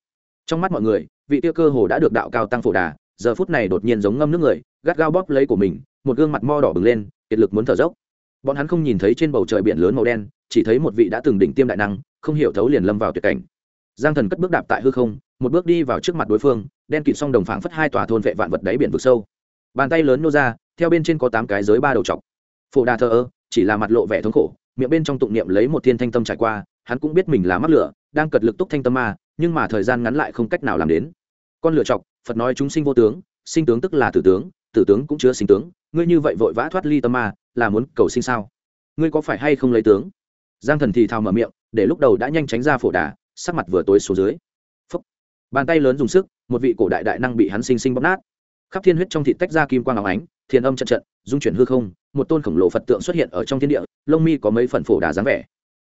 Trong mắt mọi người, vị tiêu cơ hồ đã được đạo cao tăng phổ đà, giờ phút này đột nhiên giống ngâm nước người, gắt gao bóp lấy của mình, một gương mặt mo đỏ bừng lên, kiệt lực muốn thở dốc bọn hắn không nhìn thấy trên bầu trời biển lớn màu đen, chỉ thấy một vị đã từng đỉnh tiêm đại năng, không hiểu thấu liền lâm vào tuyệt cảnh. Giang thần cất bước đạp tại hư không, một bước đi vào trước mặt đối phương, đen kịt xong đồng phảng phất hai tòa thôn vệ vạn vật đáy biển vực sâu. Bàn tay lớn nô ra, theo bên trên có tám cái giới ba đầu chọc phổ đà thờ ơ, chỉ là mặt lộ vẻ thống khổ, miệng bên trong tụng niệm lấy một thiên thanh tâm trải qua, hắn cũng biết mình là mắc lửa, đang cật lực túc thanh tâm ma, nhưng mà thời gian ngắn lại không cách nào làm đến. Con lựa chọc phật nói chúng sinh vô tướng, sinh tướng tức là tử tướng tử tướng cũng chứa sinh tướng, ngươi như vậy vội vã thoát ly tâm ma, là muốn cầu sinh sao? Ngươi có phải hay không lấy tướng? Giang thần thì thào mở miệng, để lúc đầu đã nhanh tránh ra phổ đà, sắc mặt vừa tối xuống dưới. Phúc. bàn tay lớn dùng sức, một vị cổ đại đại năng bị hắn sinh sinh bóp nát. Khắp thiên huyết trong thịt tách ra kim quang áo ánh, thiên âm trận trận, dung chuyển hư không, một tôn khổng lồ phật tượng xuất hiện ở trong thiên địa, lông mi có mấy phần phổ đà dáng vẻ.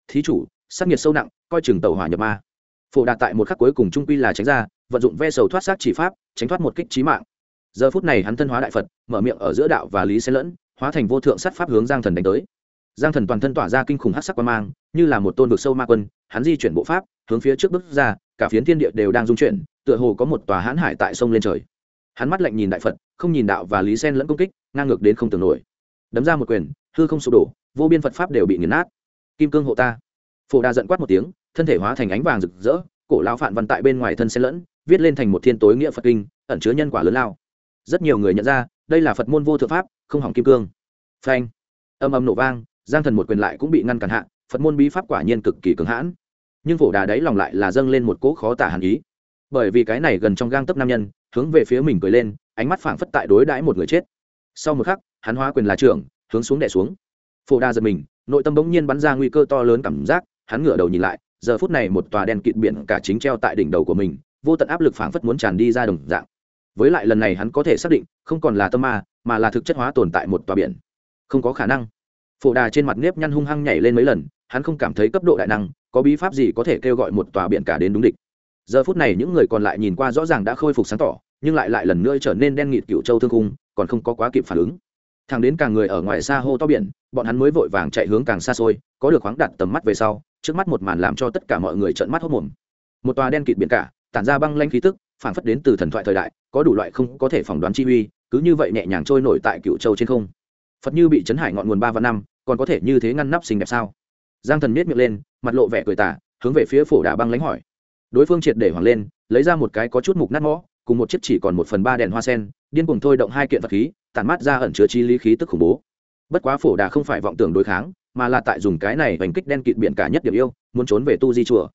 Thí chủ sắc nhiệt sâu nặng, coi chừng tàu hỏa nhập ma. Phổ đà tại một khắc cuối cùng trung quy là tránh ra, vận dụng ve sầu thoát sát chỉ pháp, tránh thoát một kích trí mạng giờ phút này hắn thân hóa đại phật, mở miệng ở giữa đạo và lý xen lẫn, hóa thành vô thượng sát pháp hướng giang thần đánh tới. Giang thần toàn thân tỏa ra kinh khủng hát sắc quan mang, như là một tôn vực sâu ma quân, hắn di chuyển bộ pháp, hướng phía trước bước ra, cả phiến thiên địa đều đang dung chuyển, tựa hồ có một tòa hãn hải tại sông lên trời. Hắn mắt lạnh nhìn đại phật, không nhìn đạo và lý sen lẫn công kích, ngang ngược đến không tưởng nổi. Đấm ra một quyền, hư không sụp đổ, vô biên phật pháp đều bị nghiền nát. Kim cương hộ ta. Phổ đa giận quát một tiếng, thân thể hóa thành ánh vàng rực rỡ, cổ lao phạn văn tại bên ngoài thân sen lẫn, viết lên thành một thiên tối nghĩa phật kinh, ẩn chứa nhân quả lớn lao rất nhiều người nhận ra, đây là phật môn vô thượng pháp, không hỏng kim cương. Phanh. Âm âm nổ vang, giang thần một quyền lại cũng bị ngăn cản hạ, phật môn bí pháp quả nhiên cực kỳ cường hãn. Nhưng phổ đà đấy lòng lại là dâng lên một cỗ khó tả hàn ý. Bởi vì cái này gần trong gang tấp nam nhân, hướng về phía mình cười lên, ánh mắt phảng phất tại đối đãi một người chết. Sau một khắc, hắn hóa quyền là trưởng, hướng xuống đẻ xuống. Phổ đà giật mình, nội tâm bỗng nhiên bắn ra nguy cơ to lớn cảm giác, hắn ngửa đầu nhìn lại, giờ phút này một tòa đen kịt biển cả chính treo tại đỉnh đầu của mình, vô tận áp lực phảng phất muốn tràn đi ra đồng dạng với lại lần này hắn có thể xác định, không còn là tâm ma, mà là thực chất hóa tồn tại một tòa biển. Không có khả năng. Phổ đà trên mặt nếp nhăn hung hăng nhảy lên mấy lần, hắn không cảm thấy cấp độ đại năng, có bí pháp gì có thể kêu gọi một tòa biển cả đến đúng địch. Giờ phút này những người còn lại nhìn qua rõ ràng đã khôi phục sáng tỏ, nhưng lại lại lần nữa trở nên đen nghịt cựu châu thương cung còn không có quá kịp phản ứng. Thằng đến càng người ở ngoài xa hô to biển, bọn hắn mới vội vàng chạy hướng càng xa xôi, có được khoáng đặt tầm mắt về sau, trước mắt một màn làm cho tất cả mọi người trợn mắt hốt mồm. Một tòa đen kịt biển cả, tản ra băng lanh khí tức, phản phất đến từ thần thoại thời đại có đủ loại không có thể phỏng đoán chi uy, cứ như vậy nhẹ nhàng trôi nổi tại cựu châu trên không. Phật như bị chấn hải ngọn nguồn ba và năm, còn có thể như thế ngăn nắp xinh đẹp sao? Giang thần miết miệng lên, mặt lộ vẻ cười tả hướng về phía phổ đà băng lánh hỏi. Đối phương triệt để hoàng lên, lấy ra một cái có chút mục nát mõ, cùng một chiếc chỉ còn một phần ba đèn hoa sen, điên cùng thôi động hai kiện vật khí, tản mát ra ẩn chứa chi lý khí tức khủng bố. Bất quá phổ đà không phải vọng tưởng đối kháng, mà là tại dùng cái này hành kích đen kịt biển cả nhất điểm yêu, muốn trốn về tu di chùa.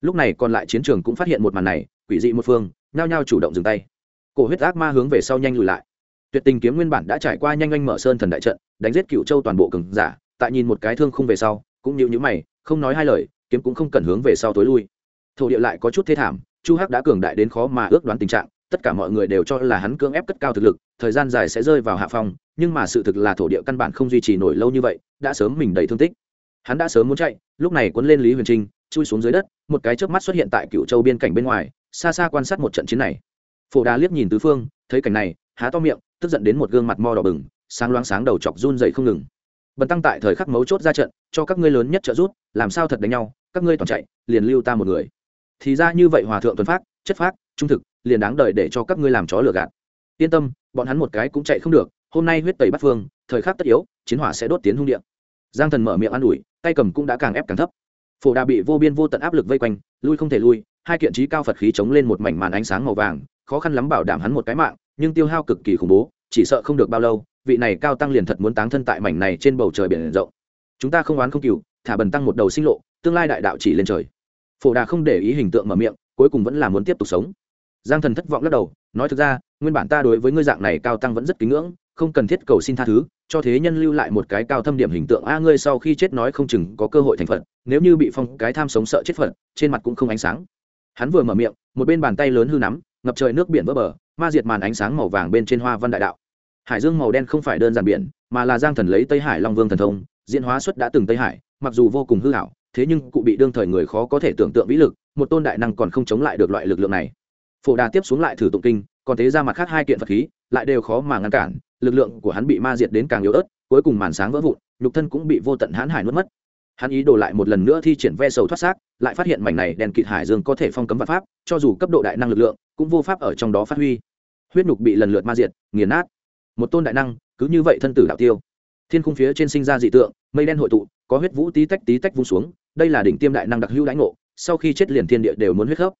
Lúc này còn lại chiến trường cũng phát hiện một màn này, quỷ dị một phương, nhao nhao chủ động dừng tay cổ huyết ác ma hướng về sau nhanh lùi lại. Tuyệt tình kiếm nguyên bản đã trải qua nhanh nhanh mở sơn thần đại trận, đánh giết cựu châu toàn bộ cường giả, tại nhìn một cái thương không về sau, cũng như những mày, không nói hai lời, kiếm cũng không cần hướng về sau tối lui. Thổ địa lại có chút thế thảm, chu hắc đã cường đại đến khó mà ước đoán tình trạng, tất cả mọi người đều cho là hắn cưỡng ép cất cao thực lực, thời gian dài sẽ rơi vào hạ phong, nhưng mà sự thực là thổ địa căn bản không duy trì nổi lâu như vậy, đã sớm mình đầy thương tích. Hắn đã sớm muốn chạy, lúc này quấn lên lý huyền trinh, chui xuống dưới đất, một cái chớp mắt xuất hiện tại cựu châu biên cảnh bên ngoài, xa xa quan sát một trận chiến này phổ đà liếc nhìn tứ phương thấy cảnh này há to miệng tức giận đến một gương mặt mo đỏ bừng sáng loáng sáng đầu chọc run dậy không ngừng. Bần tăng tại thời khắc mấu chốt ra trận cho các ngươi lớn nhất trợ rút, làm sao thật đánh nhau các ngươi toàn chạy liền lưu ta một người. Thì ra như vậy hòa thượng tuần phát chất phát trung thực liền đáng đợi để cho các ngươi làm chó lừa gạt. Yên tâm bọn hắn một cái cũng chạy không được hôm nay huyết tẩy bắt phương thời khắc tất yếu chiến hỏa sẽ đốt tiến hung điện giang thần mở miệng an ủi tay cầm cũng đã càng ép càng thấp. Phổ đà bị vô biên vô tận áp lực vây quanh lui không thể lui hai kiện trí cao phật khí chống lên một mảnh màn ánh sáng màu vàng khó khăn lắm bảo đảm hắn một cái mạng, nhưng tiêu hao cực kỳ khủng bố, chỉ sợ không được bao lâu, vị này cao tăng liền thật muốn táng thân tại mảnh này trên bầu trời biển rộng. Chúng ta không oán không cừu, thả bần tăng một đầu sinh lộ, tương lai đại đạo chỉ lên trời. Phổ đà không để ý hình tượng mở miệng, cuối cùng vẫn là muốn tiếp tục sống. Giang thần thất vọng lắc đầu, nói thực ra, nguyên bản ta đối với ngươi dạng này cao tăng vẫn rất kính ngưỡng, không cần thiết cầu xin tha thứ, cho thế nhân lưu lại một cái cao thâm điểm hình tượng. A, ngươi sau khi chết nói không chừng có cơ hội thành phật, nếu như bị phong cái tham sống sợ chết phật, trên mặt cũng không ánh sáng. Hắn vừa mở miệng, một bên bàn tay lớn hư nắm ngập trời nước biển vỡ bờ, ma diệt màn ánh sáng màu vàng bên trên hoa văn đại đạo. Hải dương màu đen không phải đơn giản biển, mà là giang thần lấy tây hải long vương thần thông, diễn hóa xuất đã từng tây hải, mặc dù vô cùng hư hảo, thế nhưng cụ bị đương thời người khó có thể tưởng tượng vĩ lực, một tôn đại năng còn không chống lại được loại lực lượng này. Phổ đà tiếp xuống lại thử tụng kinh, còn thế ra mặt khác hai kiện phật khí, lại đều khó mà ngăn cản, lực lượng của hắn bị ma diệt đến càng yếu ớt, cuối cùng màn sáng vỡ vụn, nhục thân cũng bị vô tận hãn hải nuốt mất hắn ý đồ lại một lần nữa thi triển ve sầu thoát xác, lại phát hiện mảnh này đèn kịt hải dương có thể phong cấm vạn pháp, cho dù cấp độ đại năng lực lượng, cũng vô pháp ở trong đó phát huy. Huyết nhục bị lần lượt ma diệt, nghiền nát. Một tôn đại năng, cứ như vậy thân tử đạo tiêu. Thiên khung phía trên sinh ra dị tượng, mây đen hội tụ, có huyết vũ tí tách tí tách vung xuống, đây là đỉnh tiêm đại năng đặc hữu lãnh ngộ, sau khi chết liền thiên địa đều muốn huyết khớp.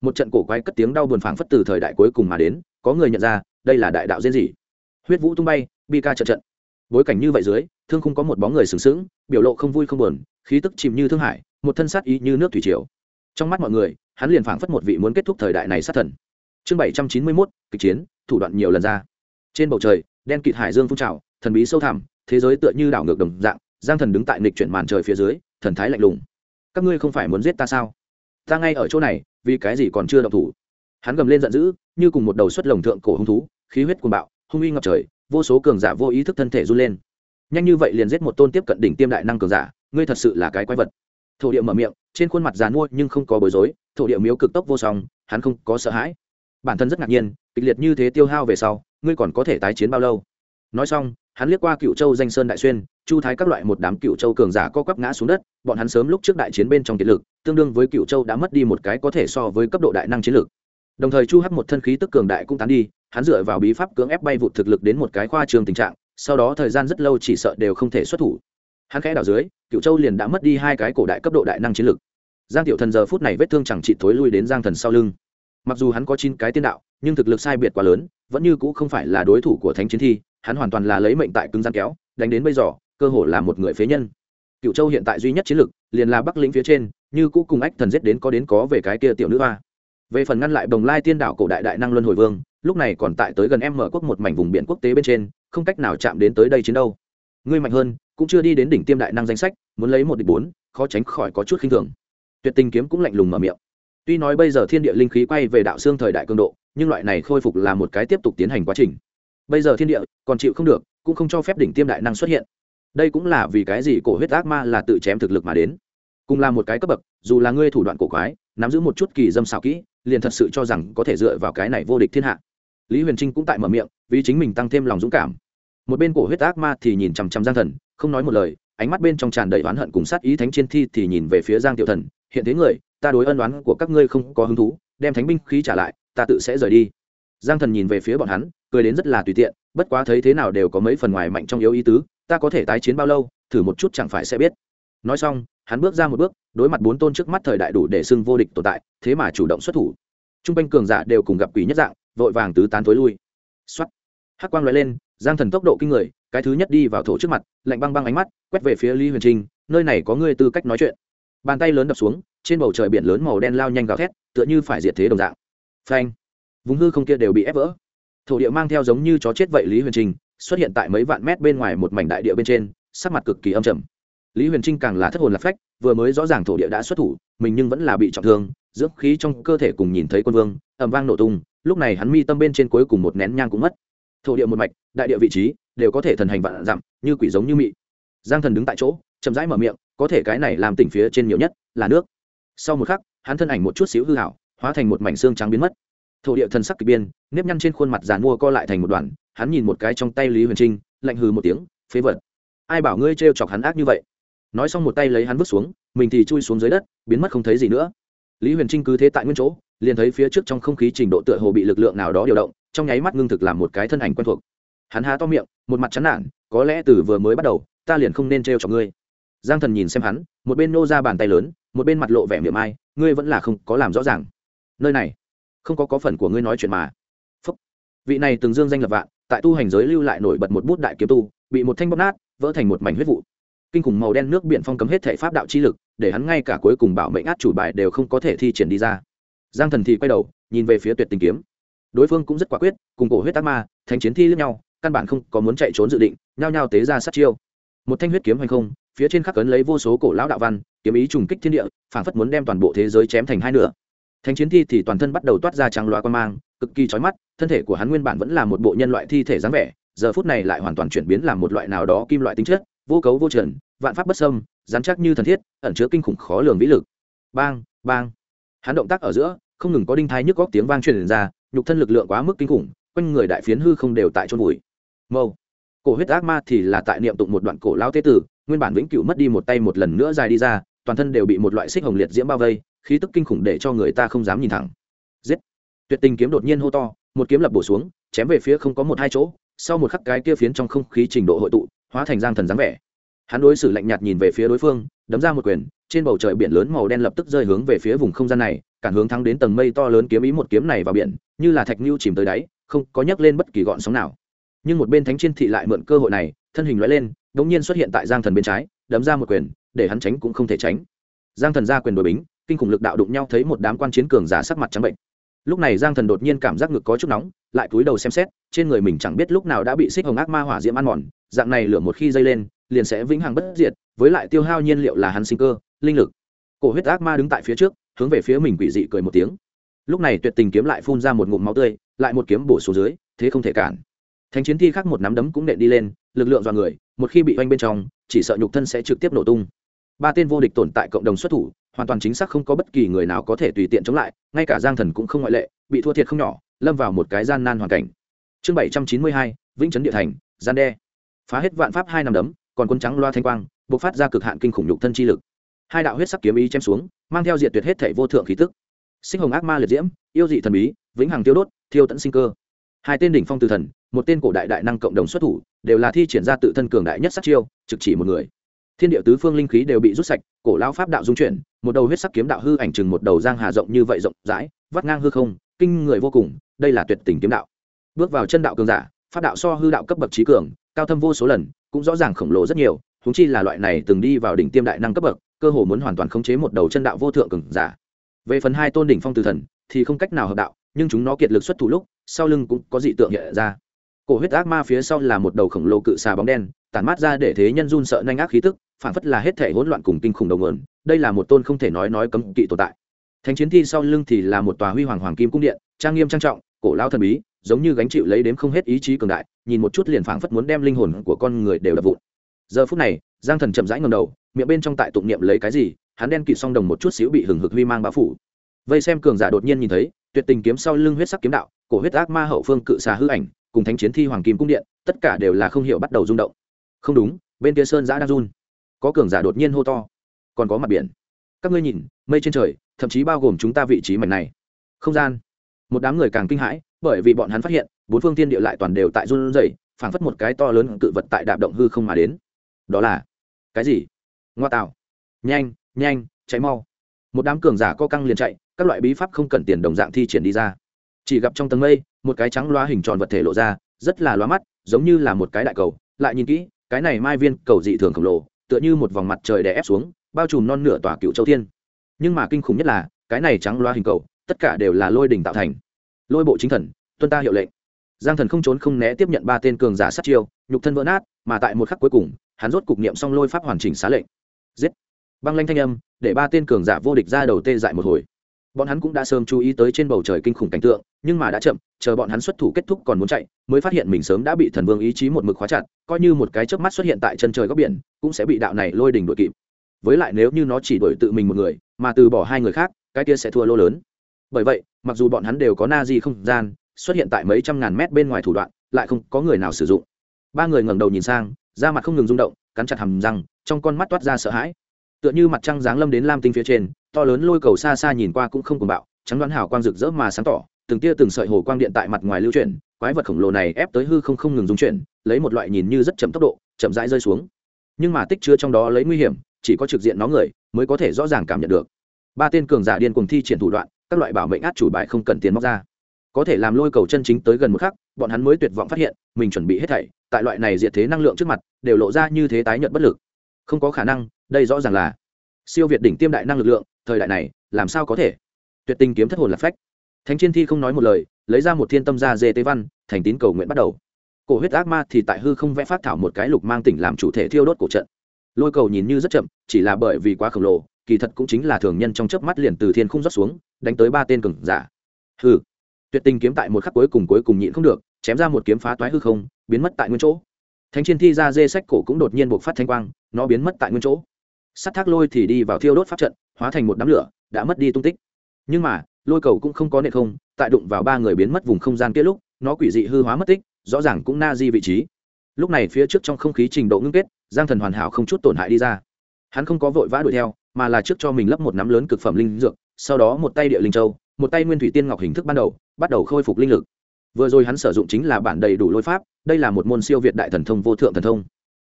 Một trận cổ quái cất tiếng đau buồn phảng phất từ thời đại cuối cùng mà đến, có người nhận ra, đây là đại đạo diễn dị. huyết vũ tung bay, bi ca trận trận. Bối cảnh như vậy dưới thương không có một bóng người sừng sững, biểu lộ không vui không buồn, khí tức chìm như thương hải, một thân sát ý như nước thủy triều. Trong mắt mọi người, hắn liền phảng phất một vị muốn kết thúc thời đại này sát thần. Chương bảy trăm chín mươi mốt, kịch chiến, thủ đoạn nhiều lần ra. Trên bầu trời, đen kịt hải dương phun trào, thần bí sâu thẳm, thế giới tựa như đảo ngược đồng dạng, giang thần đứng tại nịch chuyển màn trời phía dưới, thần thái lạnh lùng. Các ngươi không phải muốn giết ta sao? Ta ngay ở chỗ này, vì cái gì còn chưa độc thủ? Hắn gầm lên giận dữ, như cùng một đầu xuất lồng thượng cổ hung thú, khí huyết cuồng bạo, hung uy ngập trời, vô số cường giả vô ý thức thân thể run lên nhanh như vậy liền giết một tôn tiếp cận đỉnh tiêm đại năng cường giả, ngươi thật sự là cái quái vật. Thổ địa mở miệng, trên khuôn mặt dàn mua nhưng không có bối rối, thổ địa miếu cực tốc vô song, hắn không có sợ hãi. Bản thân rất ngạc nhiên, kịch liệt như thế tiêu hao về sau, ngươi còn có thể tái chiến bao lâu? Nói xong, hắn liếc qua cựu châu danh sơn đại xuyên, chu thái các loại một đám cựu châu cường giả co quắp ngã xuống đất, bọn hắn sớm lúc trước đại chiến bên trong kiệt lực, tương đương với cựu châu đã mất đi một cái có thể so với cấp độ đại năng chiến lực đồng thời chu hắc một thân khí tức cường đại cũng tán đi, hắn dựa vào bí pháp cưỡng ép bay vụt thực lực đến một cái khoa trường tình trạng sau đó thời gian rất lâu chỉ sợ đều không thể xuất thủ. Hắn khẽ đảo dưới cựu châu liền đã mất đi hai cái cổ đại cấp độ đại năng chiến lực. Giang tiểu thần giờ phút này vết thương chẳng trị thối lui đến giang thần sau lưng. Mặc dù hắn có chín cái tiên đạo, nhưng thực lực sai biệt quá lớn, vẫn như cũ không phải là đối thủ của thánh chiến thi, hắn hoàn toàn là lấy mệnh tại cứng gian kéo, đánh đến bây giờ, cơ hồ là một người phế nhân. Cựu châu hiện tại duy nhất chiến lực, liền là bắc lĩnh phía trên, như cũ cùng ách thần giết đến có đến có về cái kia tiểu nữ hoa. Về phần ngăn lại bồng lai tiên đảo cổ đại đại năng luân hồi vương lúc này còn tại tới gần em mở quốc một mảnh vùng biển quốc tế bên trên, không cách nào chạm đến tới đây chiến đâu ngươi mạnh hơn, cũng chưa đi đến đỉnh tiêm đại năng danh sách, muốn lấy một địch bốn, khó tránh khỏi có chút khinh thường. Tuyệt tình kiếm cũng lạnh lùng mở miệng. Tuy nói bây giờ thiên địa linh khí quay về đạo xương thời đại cường độ, nhưng loại này khôi phục là một cái tiếp tục tiến hành quá trình. Bây giờ thiên địa còn chịu không được, cũng không cho phép đỉnh tiêm đại năng xuất hiện. Đây cũng là vì cái gì cổ huyết ác ma là tự chém thực lực mà đến. Cùng là một cái cấp bậc, dù là ngươi thủ đoạn cổ quái, nắm giữ một chút kỳ dâm xào kỹ, liền thật sự cho rằng có thể dựa vào cái này vô địch thiên hạ lý huyền trinh cũng tại mở miệng, vì chính mình tăng thêm lòng dũng cảm. Một bên cổ huyết ác ma thì nhìn chằm chằm giang thần, không nói một lời, ánh mắt bên trong tràn đầy oán hận cùng sát ý thánh chiên thi thì nhìn về phía giang tiểu thần, hiện thế người, ta đối ân oán của các ngươi không có hứng thú, đem thánh binh khí trả lại, ta tự sẽ rời đi. Giang thần nhìn về phía bọn hắn, cười đến rất là tùy tiện, bất quá thấy thế nào đều có mấy phần ngoài mạnh trong yếu ý tứ, ta có thể tái chiến bao lâu, thử một chút chẳng phải sẽ biết. Nói xong, hắn bước ra một bước, đối mặt bốn tôn trước mắt thời đại đủ để xưng vô địch tồn tại, thế mà chủ động xuất thủ. T r u n g quanh cường giả đều cùng gặp quỷ nhất dạng vội vàng tứ tán thối lui. Xuất. hắc quang loại lên, giang thần tốc độ kinh người, cái thứ nhất đi vào thổ trước mặt, lạnh băng băng ánh mắt, quét về phía lý huyền trinh, nơi này có ngươi tư cách nói chuyện. Bàn tay lớn đập xuống, trên bầu trời biển lớn màu đen lao nhanh gào thét, tựa như phải diệt thế đồng dạng. Phanh. Vùng hư không kia đều bị ép vỡ. Thổ địa mang theo giống như chó chết vậy lý huyền trinh, xuất hiện tại mấy vạn mét bên ngoài một mảnh đại địa bên trên, sắc mặt cực kỳ âm trầm. Lý huyền trinh càng là thất hồn lạc phách, vừa mới rõ ràng thổ địa đã xuất thủ, mình nhưng vẫn là bị trọng thương, dưỡng khí trong cơ thể cùng nhìn thấy quân vương ẩm vang nổ tung lúc này hắn mi tâm bên trên cuối cùng một nén nhang cũng mất. Thổ địa một mạch, đại địa vị trí, đều có thể thần hành vạn dặm, như quỷ giống như mị. Giang thần đứng tại chỗ, chậm rãi mở miệng, có thể cái này làm tỉnh phía trên nhiều nhất là nước. Sau một khắc, hắn thân ảnh một chút xíu hư hảo, hóa thành một mảnh xương trắng biến mất. Thổ địa thần sắc kỳ biên, nếp nhăn trên khuôn mặt giàn mua co lại thành một đoàn, hắn nhìn một cái trong tay lý huyền trinh, lạnh hừ một tiếng, phế vật, ai bảo ngươi trêu chọc hắn ác như vậy? Nói xong một tay lấy hắn vứt xuống, mình thì chui xuống dưới đất, biến mất không thấy gì nữa. Lý huyền trinh cứ thế tại nguyên chỗ liền thấy phía trước trong không khí trình độ tựa hồ bị lực lượng nào đó điều động, trong nháy mắt ngưng thực làm một cái thân ảnh quen thuộc. Hắn há to miệng, một mặt chán nản, có lẽ từ vừa mới bắt đầu, ta liền không nên trêu chọc ngươi. Giang thần nhìn xem hắn, một bên nô ra bàn tay lớn, một bên mặt lộ vẻ miệng ai, ngươi vẫn là không có làm rõ ràng. Nơi này, không có có phần của ngươi nói chuyện mà. Phúc. vị này từng dương danh lập vạn, tại tu hành giới lưu lại nổi bật một bút đại kiếm tu, bị một thanh bóp nát, vỡ thành một mảnh huyết vụ. Kinh khủng màu đen nước biển phong cấm hết thể pháp đạo chi lực, để hắn ngay cả cuối cùng bảo mệnh át chủ bài đều không có thể thi triển đi ra giang thần thì quay đầu, nhìn về phía tuyệt tình kiếm. Đối phương cũng rất quả quyết, cùng cổ huyết ác ma thành chiến thi lẫn nhau, căn bản không có muốn chạy trốn dự định, nhao nhao tế ra sát chiêu. Một thanh huyết kiếm hành không, phía trên khắc cấn lấy vô số cổ lão đạo văn, kiếm ý trùng kích thiên địa phảng phất muốn đem toàn bộ thế giới chém thành hai nửa. Thánh chiến thi thì toàn thân bắt đầu toát ra trắng loa quan mang, cực kỳ chói mắt, thân thể của hắn nguyên bản vẫn là một bộ nhân loại thi thể dáng vẻ, giờ phút này lại hoàn toàn chuyển biến làm một loại nào đó kim loại tính chất, vô cấu vô trần, vạn pháp bất sâm dán chắc như thần thiết, ẩn chứa kinh khủng khó lường vĩ lực. Bang bang hắn động tác ở giữa, không ngừng có đinh thái nhức góc tiếng vang truyền ra, nhục thân lực lượng quá mức kinh khủng, quanh người đại phiến hư không đều tại chôn bụi mâu. Cổ huyết ác ma thì là tại niệm tụng một đoạn cổ lao tế tử, nguyên bản vĩnh cửu mất đi một tay một lần nữa dài đi ra, toàn thân đều bị một loại xích hồng liệt diễm bao vây, khí tức kinh khủng để cho người ta không dám nhìn thẳng. Giết. Tuyệt tình kiếm đột nhiên hô to, một kiếm lập bổ xuống, chém về phía không có một hai chỗ, sau một khắc cái kia phiến trong không khí trình độ hội tụ, hóa thành giang thần dáng vẻ. Hắn đối xử lạnh nhạt nhìn về phía đối phương đấm ra một quyền, trên bầu trời biển lớn màu đen lập tức rơi hướng về phía vùng không gian này, cản hướng thắng đến tầng mây to lớn kiếm ý một kiếm này vào biển, như là thạch nhu chìm tới đáy, không có nhấc lên bất kỳ gọn sóng nào. Nhưng một bên thánh chiên thị lại mượn cơ hội này, thân hình loại lên đ ỗ n g nhiên xuất hiện tại giang thần bên trái, đấm ra một quyền, để hắn tránh cũng không thể tránh. Giang thần ra quyền đổi bính, kinh khủng lực đạo đụng nhau thấy một đám quan chiến cường giả sắc mặt trắng bệnh. Lúc này giang thần đột nhiên cảm giác ngực có chút nóng, lại cúi đầu xem xét, trên người mình chẳng biết lúc nào đã bị xích hồng ác ma hỏa diễm ăn mòn, dạng này lửa một khi dây lên liền sẽ vĩnh hằng bất diệt, với lại tiêu hao nhiên liệu là hắn sinh cơ, linh lực. Cổ huyết ác ma đứng tại phía trước, hướng về phía mình quỷ dị cười một tiếng. Lúc này tuyệt tình kiếm lại phun ra một ngụm máu tươi, lại một kiếm bổ xuống dưới, thế không thể cản. Thánh chiến thi khác một nắm đấm cũng nện đi lên, lực lượng dọa người, một khi bị oanh bên trong, chỉ sợ nhục thân sẽ trực tiếp nổ tung. Ba tên vô địch tồn tại cộng đồng xuất thủ, hoàn toàn chính xác không có bất kỳ người nào có thể tùy tiện chống lại, ngay cả giang thần cũng không ngoại lệ, bị thua thiệt không nhỏ, lâm vào một cái gian nan hoàn cảnh. Chương bảy trăm chín mươi hai, vĩnh trấn địa thành, gian đe. Phá hết vạn pháp hai năm đấm còn quân trắng loa thanh quang b ộ c phát ra cực hạn kinh khủng nhục thân chi lực. Hai đạo huyết sắc kiếm ý chém xuống, mang theo diệt tuyệt hết thể vô thượng khí tức. Sinh hồng ác ma liệt diễm, yêu dị thần bí, vĩnh hằng tiêu đốt, thiêu tận sinh cơ. Hai tên đỉnh phong từ thần, một tên cổ đại đại năng cộng đồng xuất thủ, đều là thi triển ra tự thân cường đại nhất sát chiêu, trực chỉ một người. Thiên địa tứ phương linh khí đều bị rút sạch, cổ lão pháp đạo dung chuyển, một đầu huyết sắc kiếm đạo hư ảnh chừng một đầu giang hà rộng như vậy rộng rãi, vắt ngang hư không, kinh người vô cùng, đây là tuyệt tình kiếm đạo. Bước vào chân đạo cường giả, pháp đạo so hư đạo cấp bậc trí cường cao thâm vô số lần, cũng rõ ràng khổng lồ rất nhiều húng chi là loại này từng đi vào đỉnh tiêm đại năng cấp bậc, cơ hồ muốn hoàn toàn khống chế một đầu chân đạo vô thượng cường giả. Về phần hai tôn đỉnh phong từ thần, thì không cách nào hợp đạo, nhưng chúng nó kiệt lực xuất thủ lúc, sau lưng cũng có dị tượng hiện ra. Cổ huyết ác ma phía sau là một đầu khổng lồ cự xà bóng đen, tản mát ra để thế nhân run sợ nhanh ác khí tức, phản phất là hết thể hỗn loạn cùng kinh khủng đầu nguồn, đây là một tôn không thể nói nói cấm kỵ tồn tại. Thánh chiến thi sau lưng thì là một tòa huy hoàng hoàng kim cung điện, trang nghiêm trang trọng, cổ lao thần bí, giống như gánh chịu lấy đếm không hết ý chí cường đại nhìn một chút liền phảng phất muốn đem linh hồn của con người đều đập vụn. Giờ phút này, giang thần chậm rãi ngầm đầu, miệng bên trong tại tụng niệm lấy cái gì, hắn đen kịt song đồng một chút xíu bị hừng hực huy mang bao phủ. Vây xem cường giả đột nhiên nhìn thấy, tuyệt tình kiếm sau lưng huyết sắc kiếm đạo, cổ huyết ác ma hậu phương cự xà hư ảnh, cùng thánh chiến thi hoàng kim cung điện, tất cả đều là không hiểu bắt đầu rung động. Không đúng, bên kia sơn giã đang run. Có cường giả đột nhiên hô to. Còn có mặt biển. Các ngươi nhìn, mây trên trời, thậm chí bao gồm chúng ta vị trí mảnh này. Không gian. Một đám người càng kinh hãi bởi vì bọn hắn phát hiện, bốn phương tiên địa lại toàn đều tại run rẩy, phảng phất một cái to lớn cự vật tại đạp động hư không mà đến. Đó là, cái gì? Ngoa tạo. Nhanh nhanh cháy mau. Một đám cường giả co căng liền chạy, các loại bí pháp không cần tiền đồng dạng thi triển đi ra. Chỉ gặp trong tầng mây, một cái trắng loa hình tròn vật thể lộ ra, rất là loa mắt, giống như là một cái đại cầu. Lại nhìn kỹ, cái này mai viên cầu dị thường khổng lồ, tựa như một vòng mặt trời đè ép xuống, bao trùm non nửa tòa cựu châu thiên. Nhưng mà kinh khủng nhất là, cái này trắng loa hình cầu, tất cả đều là lôi đỉnh tạo thành lôi bộ chính thần, tuân ta hiệu lệnh. Giang thần không trốn không né tiếp nhận ba tên cường giả sát chiêu, nhục thân vỡ nát, mà tại một khắc cuối cùng, hắn rốt cục niệm xong lôi pháp hoàn chỉnh xá lệnh. Giết! Băng lanh thanh âm, để ba tên cường giả vô địch ra đầu tê dại một hồi. Bọn hắn cũng đã sớm chú ý tới trên bầu trời kinh khủng cảnh tượng, nhưng mà đã chậm, chờ bọn hắn xuất thủ kết thúc còn muốn chạy, mới phát hiện mình sớm đã bị thần vương ý chí một mực khóa chặt, coi như một cái chớp mắt xuất hiện tại chân trời góc biển, cũng sẽ bị đạo này lôi đỉnh đuổi kịp. Với lại nếu như nó chỉ đổi tự mình một người, mà từ bỏ hai người khác, cái kia sẽ thua lô lớn bởi vậy, mặc dù bọn hắn đều có na di không gian, xuất hiện tại mấy trăm ngàn mét bên ngoài thủ đoạn, lại không có người nào sử dụng. Ba người ngẩng đầu nhìn sang, da mặt không ngừng rung động, cắn chặt hầm răng, trong con mắt toát ra sợ hãi. Tựa như mặt trăng giáng lâm đến lam tinh phía trên, to lớn lôi cầu xa xa nhìn qua cũng không cùng bạo, trắng đoán hào quang rực rỡ mà sáng tỏ, từng tia từng sợi hồ quang điện tại mặt ngoài lưu chuyển, quái vật khổng lồ này ép tới hư không không ngừng dung chuyển, lấy một loại nhìn như rất chậm tốc độ, chậm rãi rơi xuống. Nhưng mà tích chứa trong đó lấy nguy hiểm, chỉ có trực diện nó người mới có thể rõ ràng cảm nhận được. Ba tên cường giả điên cùng thi triển thủ đoạn các loại bảo mệnh át chủ bài không cần tiền móc ra. Có thể làm lôi cầu chân chính tới gần một khắc, bọn hắn mới tuyệt vọng phát hiện, mình chuẩn bị hết thảy, tại loại này diệt thế năng lượng trước mặt, đều lộ ra như thế tái nhận bất lực. Không có khả năng, đây rõ ràng là siêu việt đỉnh tiêm đại năng lực lượng, thời đại này, làm sao có thể? Tuyệt tình kiếm thất hồn là phách. Thánh chiên thi không nói một lời, lấy ra một thiên tâm gia dê tế văn, thành tín cầu nguyện bắt đầu. Cổ huyết ác ma thì tại hư không vẽ phát thảo một cái lục mang tỉnh làm chủ thể thiêu đốt cổ trận. Lôi cầu nhìn như rất chậm, chỉ là bởi vì quá khổng lồ kỳ thật cũng chính là thường nhân trong chớp mắt liền từ thiên không rót xuống, đánh tới ba tên cường giả. Hư tuyệt tình kiếm tại một khắc cuối cùng cuối cùng nhịn không được, chém ra một kiếm phá toái hư không, biến mất tại nguyên chỗ. Thánh chiến thi ra dê sách cổ cũng đột nhiên buộc phát thanh quang, nó biến mất tại nguyên chỗ. Sắt thác lôi thì đi vào thiêu đốt pháp trận, hóa thành một đám lửa, đã mất đi tung tích. Nhưng mà, lôi cầu cũng không có nệ không, tại đụng vào ba người biến mất vùng không gian kia lúc, nó quỷ dị hư hóa mất tích, rõ ràng cũng na di vị trí. Lúc này phía trước trong không khí trình độ ngưng kết, giang thần hoàn hảo không chút tổn hại đi ra. Hắn không có vội vã đuổi theo mà là trước cho mình lấp một nắm lớn cực phẩm linh dược, sau đó một tay địa linh châu, một tay nguyên thủy tiên ngọc hình thức ban đầu, bắt đầu khôi phục linh lực. Vừa rồi hắn sử dụng chính là bản đầy đủ lôi pháp, đây là một môn siêu việt đại thần thông, vô thượng thần thông.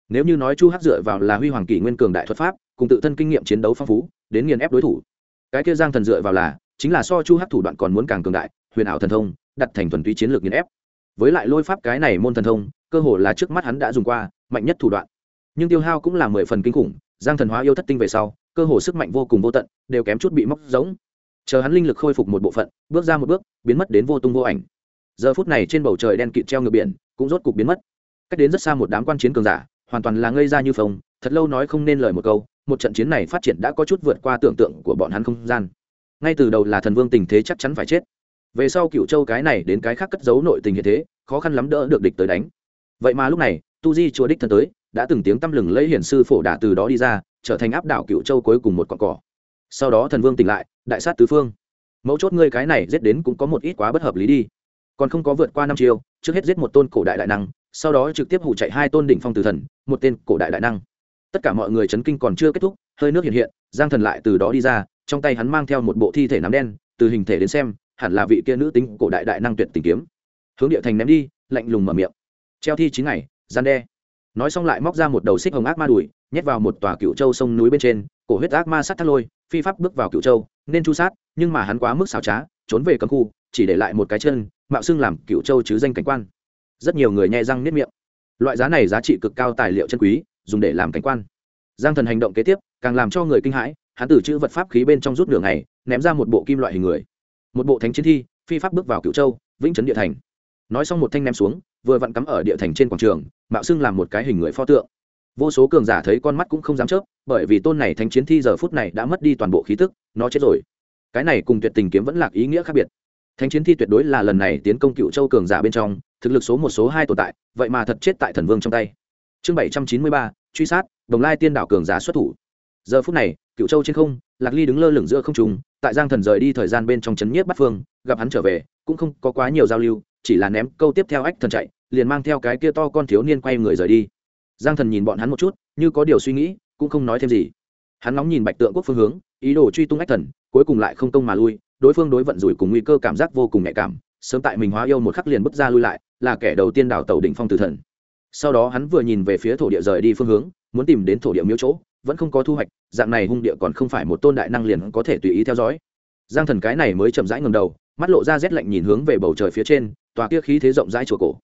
Nếu như nói chu hắc dựa vào là huy hoàng kỷ nguyên cường đại thuật pháp, cùng tự thân kinh nghiệm chiến đấu phong phú, đến nghiền ép đối thủ. Cái kia giang thần dựa vào là, chính là so chu hắc thủ đoạn còn muốn càng cường đại, huyền ảo thần thông, đặt thành thuần túy chiến lược nghiền ép. Với lại lôi pháp cái này môn thần thông, cơ hồ là trước mắt hắn đã dùng qua, mạnh nhất thủ đoạn. Nhưng tiêu hao cũng là mười phần kinh khủng, giang thần hóa yêu thất tinh về sau cơ hồ sức mạnh vô cùng vô tận, đều kém chút bị móc giống chờ hắn linh lực khôi phục một bộ phận, bước ra một bước, biến mất đến vô tung vô ảnh. Giờ phút này trên bầu trời đen kịt treo ngược biển, cũng rốt cục biến mất. Cách đến rất xa một đám quan chiến cường giả, hoàn toàn là ngây ra như phồng, thật lâu nói không nên lời một câu, một trận chiến này phát triển đã có chút vượt qua tưởng tượng của bọn hắn không gian. Ngay từ đầu là thần vương tình thế chắc chắn phải chết. Về sau cựu châu cái này đến cái khác cất giấu nội tình như thế, khó khăn lắm đỡ được địch tới đánh. Vậy mà lúc này, tu di chúa đích thân tới, đã từng tiếng tăm lừng lấy hiển sư phổ đã từ đó đi ra trở thành áp đảo cựu châu cuối cùng một con cỏ. Sau đó thần vương tỉnh lại, đại sát tứ phương. Mấu chốt ngươi cái này giết đến cũng có một ít quá bất hợp lý đi. Còn không có vượt qua năm chiêu, trước hết giết một tôn cổ đại đại năng, sau đó trực tiếp hụ chạy hai tôn đỉnh phong tử thần, một tên cổ đại đại năng. Tất cả mọi người chấn kinh còn chưa kết thúc, hơi nước hiện hiện, giang thần lại từ đó đi ra, trong tay hắn mang theo một bộ thi thể nắm đen, từ hình thể đến xem, hẳn là vị kia nữ tính cổ đại đại năng tuyệt tìm kiếm. Hướng địa thành ném đi, lạnh lùng mở miệng. Treo thi chín ngày, gian đe nói xong lại móc ra một đầu xích hồng ác ma đùi, nhét vào một tòa cựu châu sông núi bên trên, cổ huyết ác ma sát thắt lôi, phi pháp bước vào cựu châu, nên chu sát, nhưng mà hắn quá mức xảo trá, trốn về cấm khu, chỉ để lại một cái chân, mạo xưng làm cựu châu chứ danh cảnh quan. Rất nhiều người nhẹ răng nếp miệng. Loại giá này giá trị cực cao tài liệu chân quý, dùng để làm cảnh quan. Giang thần hành động kế tiếp, càng làm cho người kinh hãi, hắn từ chữ vật pháp khí bên trong rút đường này ném ra một bộ kim loại hình người. Một bộ thánh chiến thi, phi pháp bước vào cựu châu, vĩnh trấn địa thành. Nói xong một thanh ném xuống vừa vặn cắm ở địa thành trên quảng trường, mạo xưng làm một cái hình người pho tượng. Vô số cường giả thấy con mắt cũng không dám chớp, bởi vì tôn này thánh chiến thi giờ phút này đã mất đi toàn bộ khí tức, nó chết rồi. Cái này cùng tuyệt tình kiếm vẫn là ý nghĩa khác biệt. Thánh chiến thi tuyệt đối là lần này tiến công cựu châu cường giả bên trong, thực lực số một, số hai tồn tại, vậy mà thật chết tại thần vương trong tay. Chương bảy trăm chín mươi ba, truy sát, đồng lai tiên đảo cường giả xuất thủ. Giờ phút này, cựu châu trên không, lạc ly đứng lơ lửng giữa không trùng tại giang thần rời đi thời gian bên trong c nhiếp bắt phương, gặp hắn trở về, cũng không có quá nhiều giao lưu chỉ là ném câu tiếp theo ách thần chạy, liền mang theo cái kia to con thiếu niên quay người rời đi. Giang thần nhìn bọn hắn một chút, như có điều suy nghĩ, cũng không nói thêm gì. Hắn nóng nhìn bạch tượng quốc phương hướng, ý đồ truy tung ách thần, cuối cùng lại không công mà lui, đối phương đối vận rủi cùng nguy cơ cảm giác vô cùng nhạy cảm, sớm tại mình hóa yêu một khắc liền bước ra lui lại, là kẻ đầu tiên đào tàu đỉnh phong tử thần. Sau đó hắn vừa nhìn về phía thổ địa rời đi phương hướng, muốn tìm đến thổ địa miếu chỗ, vẫn không có thu hoạch, dạng này hung địa còn không phải một tôn đại năng liền có thể tùy ý theo dõi. Giang thần cái này mới chậm rãi ngầm đầu mắt lộ ra rét lạnh nhìn hướng về bầu trời phía trên, tòa kia khí thế rộng rãi chùa cổ.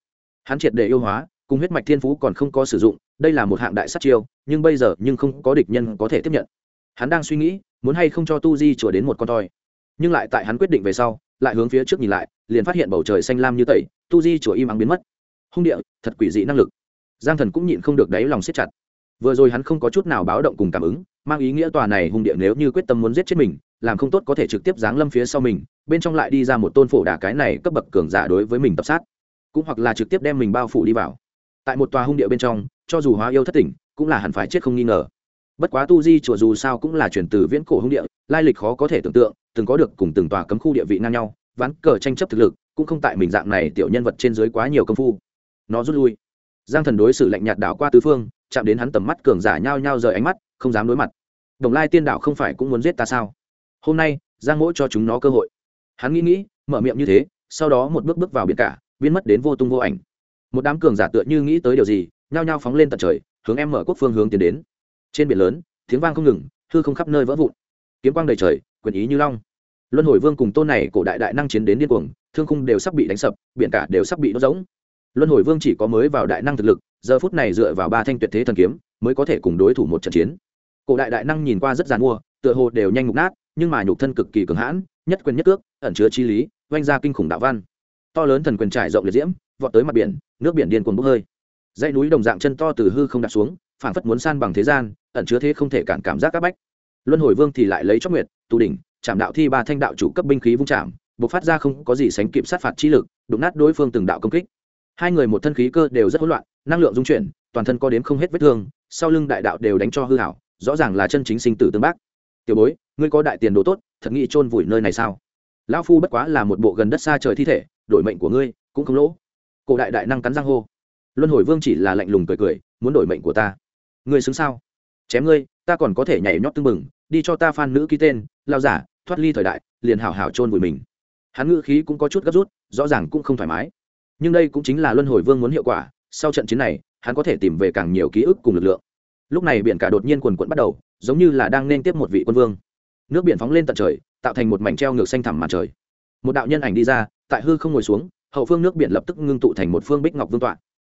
Hắn triệt để yêu hóa, cùng huyết mạch thiên phú còn không có sử dụng, đây là một hạng đại sát chiêu, nhưng bây giờ nhưng không có địch nhân có thể tiếp nhận. Hắn đang suy nghĩ, muốn hay không cho tu di chùa đến một con toi. Nhưng lại tại hắn quyết định về sau, lại hướng phía trước nhìn lại, liền phát hiện bầu trời xanh lam như tẩy, tu di chùa im ắng biến mất. Hung địa, thật quỷ dị năng lực. Giang thần cũng nhịn không được đáy lòng siết chặt. Vừa rồi hắn không có chút nào báo động cùng cảm ứng, mang ý nghĩa tòa này hung địa nếu như quyết tâm muốn giết chết mình, làm không tốt có thể trực tiếp giáng lâm phía sau mình bên trong lại đi ra một tôn phổ đà cái này cấp bậc cường giả đối với mình tập sát, cũng hoặc là trực tiếp đem mình bao phủ đi vào. Tại một tòa hung địa bên trong, cho dù hóa yêu thất tỉnh, cũng là hẳn phải chết không nghi ngờ. Bất quá tu di chùa dù sao cũng là chuyển từ viễn cổ hung địa, lai lịch khó có thể tưởng tượng, từng có được cùng từng tòa cấm khu địa vị ngang nhau, ván cờ tranh chấp thực lực, cũng không tại mình dạng này tiểu nhân vật trên dưới quá nhiều công phu. Nó rút lui. Giang thần đối xử lạnh nhạt đảo qua tứ phương, chạm đến hắn tầm mắt cường giả nhao nhao rời ánh mắt, không dám đối mặt. Đồng lai tiên đạo không phải cũng muốn giết ta sao? Hôm nay, giang mỗi cho chúng nó cơ hội hắn nghĩ nghĩ, mở miệng như thế, sau đó một bước bước vào biển cả, biến mất đến vô tung vô ảnh. Một đám cường giả tựa như nghĩ tới điều gì, nhao nhao phóng lên tận trời, hướng em mở quốc phương hướng tiến đến. Trên biển lớn, tiếng vang không ngừng, hư không khắp nơi vỡ vụn. Kiếm quang đầy trời, quyền ý như long. Luân hồi vương cùng tôn này cổ đại đại năng chiến đến điên cuồng, thương khung đều sắp bị đánh sập, biển cả đều sắp bị đốt rỗng. Luân hồi vương chỉ có mới vào đại năng thực lực, giờ phút này dựa vào ba thanh tuyệt thế thần kiếm, mới có thể cùng đối thủ một trận chiến. Cổ đại đại năng nhìn qua rất giàn mua, tựa hồ đều nhanh mục nát, nhưng mà nhục thân cực kỳ cường hãn nhất quyền nhất cước, ẩn chứa chi lý, oanh ra kinh khủng đạo văn. To lớn thần quyền trải rộng liệt diễm, vọt tới mặt biển, nước biển điên cuồng bốc hơi. Dãy núi đồng dạng chân to từ hư không đặt xuống, phảng phất muốn san bằng thế gian, ẩn chứa thế không thể cản cảm giác các bách. Luân hồi vương thì lại lấy chóc nguyệt, tù đỉnh, chạm đạo thi ba thanh đạo chủ cấp binh khí vung chạm, bộc phát ra không có gì sánh kịp sát phạt chi lực, đụng nát đối phương từng đạo công kích. Hai người một thân khí cơ đều rất hỗn loạn, năng lượng dung chuyển, toàn thân có đếm không hết vết thương, sau lưng đại đạo đều đánh cho hư hảo, rõ ràng là chân chính sinh tử tương bác. Tiểu bối ngươi có đại tiền đồ tốt, thật nghĩ chôn vùi nơi này sao? Lão phu bất quá là một bộ gần đất xa trời thi thể, đổi mệnh của ngươi cũng không lỗ. Cổ đại đại năng cắn răng hô. Luân hồi vương chỉ là lạnh lùng cười cười, muốn đổi mệnh của ta. Ngươi xứng sao? Chém ngươi, ta còn có thể nhảy nhót tưng bừng, đi cho ta phan nữ ký tên lao giả, thoát ly thời đại, liền hảo hảo chôn vùi mình. Hắn ngữ khí cũng có chút gấp rút, rõ ràng cũng không thoải mái. Nhưng đây cũng chính là luân hồi vương muốn hiệu quả, sau trận chiến này, hắn có thể tìm về càng nhiều ký ức cùng lực lượng. Lúc này biển cả đột nhiên quần quận bắt đầu, giống như là đang nên tiếp một vị quân vương nước biển phóng lên tận trời, tạo thành một mảnh treo ngược xanh thẳm mặt trời. Một đạo nhân ảnh đi ra, tại hư không ngồi xuống, hậu phương nước biển lập tức ngưng tụ thành một phương bích ngọc vương tọa.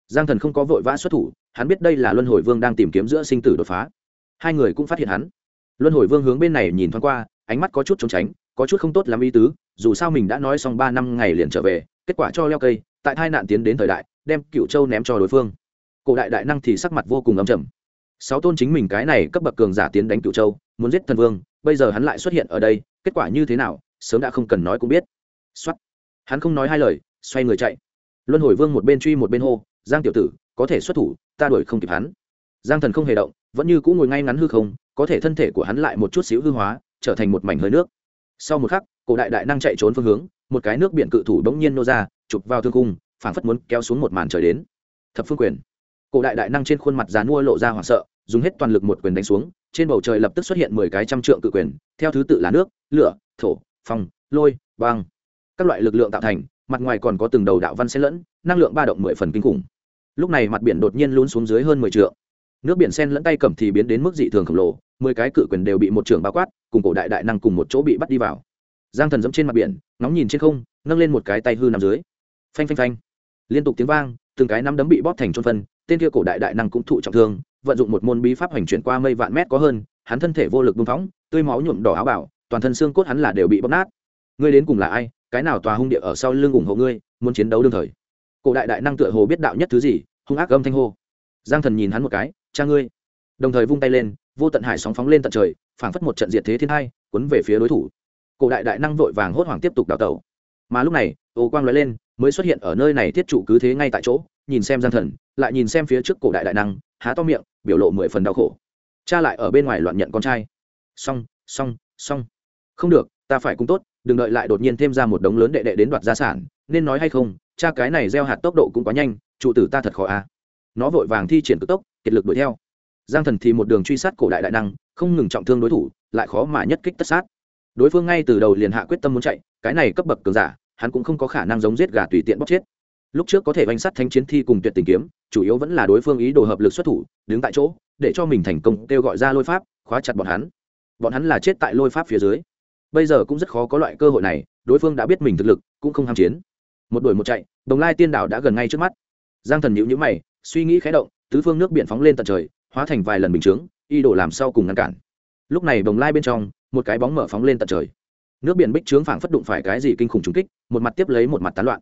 Giang thần không có vội vã xuất thủ, hắn biết đây là luân hồi vương đang tìm kiếm giữa sinh tử đột phá. Hai người cũng phát hiện hắn. Luân hồi vương hướng bên này nhìn thoáng qua, ánh mắt có chút trốn tránh, có chút không tốt làm ý tứ, dù sao mình đã nói xong ba năm ngày liền trở về, kết quả cho leo cây, tại hai nạn tiến đến thời đại, đem cựu châu ném cho đối phương. Cổ đại đại năng thì sắc mặt vô cùng ấm trầm sáu tôn chính mình cái này cấp bậc cường giả tiến đánh cựu châu, muốn giết thần vương, bây giờ hắn lại xuất hiện ở đây, kết quả như thế nào, sớm đã không cần nói cũng biết. Xuất hắn không nói hai lời, xoay người chạy. Luân hồi vương một bên truy một bên hô, giang tiểu tử, có thể xuất thủ, ta đuổi không kịp hắn. Giang thần không hề động, vẫn như cũng ngồi ngay ngắn hư không, có thể thân thể của hắn lại một chút xíu hư hóa, trở thành một mảnh hơi nước. Sau một khắc, cổ đại đại năng chạy trốn phương hướng, một cái nước biển cự thủ bỗng nhiên nô ra, chụp vào thương cung, phảng phất muốn kéo xuống một màn trời đến. Thập phương quyền cổ đại đại năng trên khuôn mặt dán mua lộ ra hoảng sợ, dùng hết toàn lực một quyền đánh xuống, trên bầu trời lập tức xuất hiện mười cái trăm trượng cự quyền, theo thứ tự là nước, lửa, thổ, phong, lôi, băng. Các loại lực lượng tạo thành, mặt ngoài còn có từng đầu đạo văn xen lẫn, năng lượng ba động mười phần kinh khủng. Lúc này mặt biển đột nhiên lún xuống dưới hơn mười trượng. Nước biển sen lẫn tay cầm thì biến đến mức dị thường khổng lồ, mười cái cự quyền đều bị một trường bao quát, cùng cổ đại đại năng cùng một chỗ bị bắt đi vào. Giang thần dẫm trên mặt biển nóng nhìn trên không, nâng lên một cái tay hư nằm dưới. Phanh phanh phanh. Liên tục tiếng vang, từng cái nắm đấm bị bóp thành trôn phân tên kia cổ đại đại năng cũng thụ trọng thương, vận dụng một môn bí pháp hành chuyển qua mây vạn mét có hơn, hắn thân thể vô lực bưng phóng, tươi máu nhuộm đỏ áo bảo toàn thân xương cốt hắn là đều bị bóp nát. Ngươi đến cùng là ai? Cái nào tòa hung địa ở sau lưng ủng hộ ngươi, muốn chiến đấu đương thời? Cổ đại đại năng tựa hồ biết đạo nhất thứ gì, hung ác âm thanh hô. Giang thần nhìn hắn một cái, cha ngươi. Đồng thời vung tay lên, vô tận hải sóng phóng lên tận trời, phảng phất một trận diệt thế thiên hai, cuốn về phía đối thủ. Cổ đại đại năng vội vàng hốt hoảng tiếp tục đào tẩu. Mà lúc này, ô quang lóe lên, mới xuất hiện ở nơi này thiết trụ cứ thế ngay tại chỗ nhìn xem giang thần, lại nhìn xem phía trước cổ đại đại năng, há to miệng, biểu lộ mười phần đau khổ. Cha lại ở bên ngoài loạn nhận con trai. Xong xong xong. Không được, ta phải cung tốt, đừng đợi lại đột nhiên thêm ra một đống lớn đệ đệ đến đoạt gia sản, nên nói hay không, cha cái này gieo hạt tốc độ cũng quá nhanh, trụ tử ta thật khó à nó vội vàng thi triển cực tốc, kiệt lực đuổi theo. Giang thần thì một đường truy sát cổ đại đại năng, không ngừng trọng thương đối thủ, lại khó mà nhất kích tất sát. Đối phương ngay từ đầu liền hạ quyết tâm muốn chạy, cái này cấp bậc cường giả, hắn cũng không có khả năng giống giết gà tùy tiện bóc chết lúc trước có thể bánh sát thanh chiến thi cùng tuyệt tình kiếm, chủ yếu vẫn là đối phương ý đồ hợp lực xuất thủ, đứng tại chỗ, để cho mình thành công kêu gọi ra lôi pháp, khóa chặt bọn hắn. Bọn hắn là chết tại lôi pháp phía dưới. Bây giờ cũng rất khó có loại cơ hội này, đối phương đã biết mình thực lực, cũng không ham chiến. Một đuổi một chạy, đồng lai tiên đảo đã gần ngay trước mắt. Giang thần nhịu nhữ mày, suy nghĩ khé động, tứ phương nước biển phóng lên tận trời, hóa thành vài lần bình chướng y đổ làm sau cùng ngăn cản. Lúc này đồng lai bên trong, một cái bóng mở phóng lên tận trời. Nước biển bích trướng phảng phất đụng phải cái gì kinh khủng trùng kích, một mặt tiếp lấy một mặt tán loạn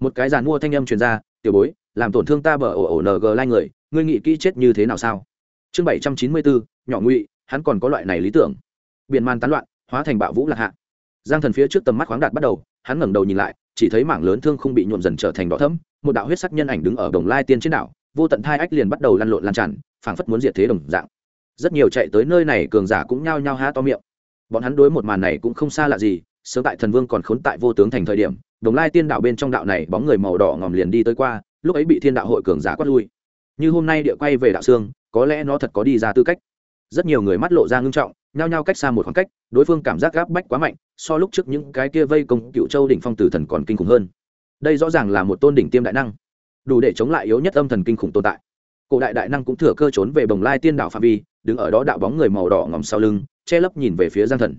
một cái giàn mua thanh âm truyền ra, tiểu bối, làm tổn thương ta bờ ổ ổ ng lai người, ngươi nghĩ kỹ chết như thế nào sao? Chương bảy trăm chín mươi bốn nhỏ ngụy, hắn còn có loại này lý tưởng. Biển man tán loạn, hóa thành bạo vũ lạc hạ. Giang thần phía trước tầm mắt khoáng đạt bắt đầu, hắn ngẩng đầu nhìn lại, chỉ thấy mảng lớn thương không bị nhuộm dần trở thành đỏ thẫm, một đạo huyết sắc nhân ảnh đứng ở đồng lai tiên trên đảo, vô tận thai ách liền bắt đầu lăn lộn lan tràn, phảng phất muốn diệt thế đồng dạng. Rất nhiều chạy tới nơi này cường giả cũng nhao nhao há to miệng. Bọn hắn đối một màn này cũng không xa lạ gì, sớm tại thần vương còn khốn tại vô tướng thành thời điểm đồng lai tiên đạo bên trong đạo này bóng người màu đỏ ngòm liền đi tới qua, lúc ấy bị thiên đạo hội cường giả quát lui. Như hôm nay địa quay về đạo xương, có lẽ nó thật có đi ra tư cách. Rất nhiều người mắt lộ ra ngưng trọng, nhao nhao cách xa một khoảng cách, đối phương cảm giác gáp bách quá mạnh, so lúc trước những cái kia vây công cựu châu đỉnh phong tử thần còn kinh khủng hơn. Đây rõ ràng là một tôn đỉnh tiêm đại năng, đủ để chống lại yếu nhất âm thần kinh khủng tồn tại. Cổ đại đại năng cũng thừa cơ trốn về bồng lai tiên đạo phạm vi, đứng ở đó đạo bóng người màu đỏ ngòm sau lưng, che lấp nhìn về phía giang thần.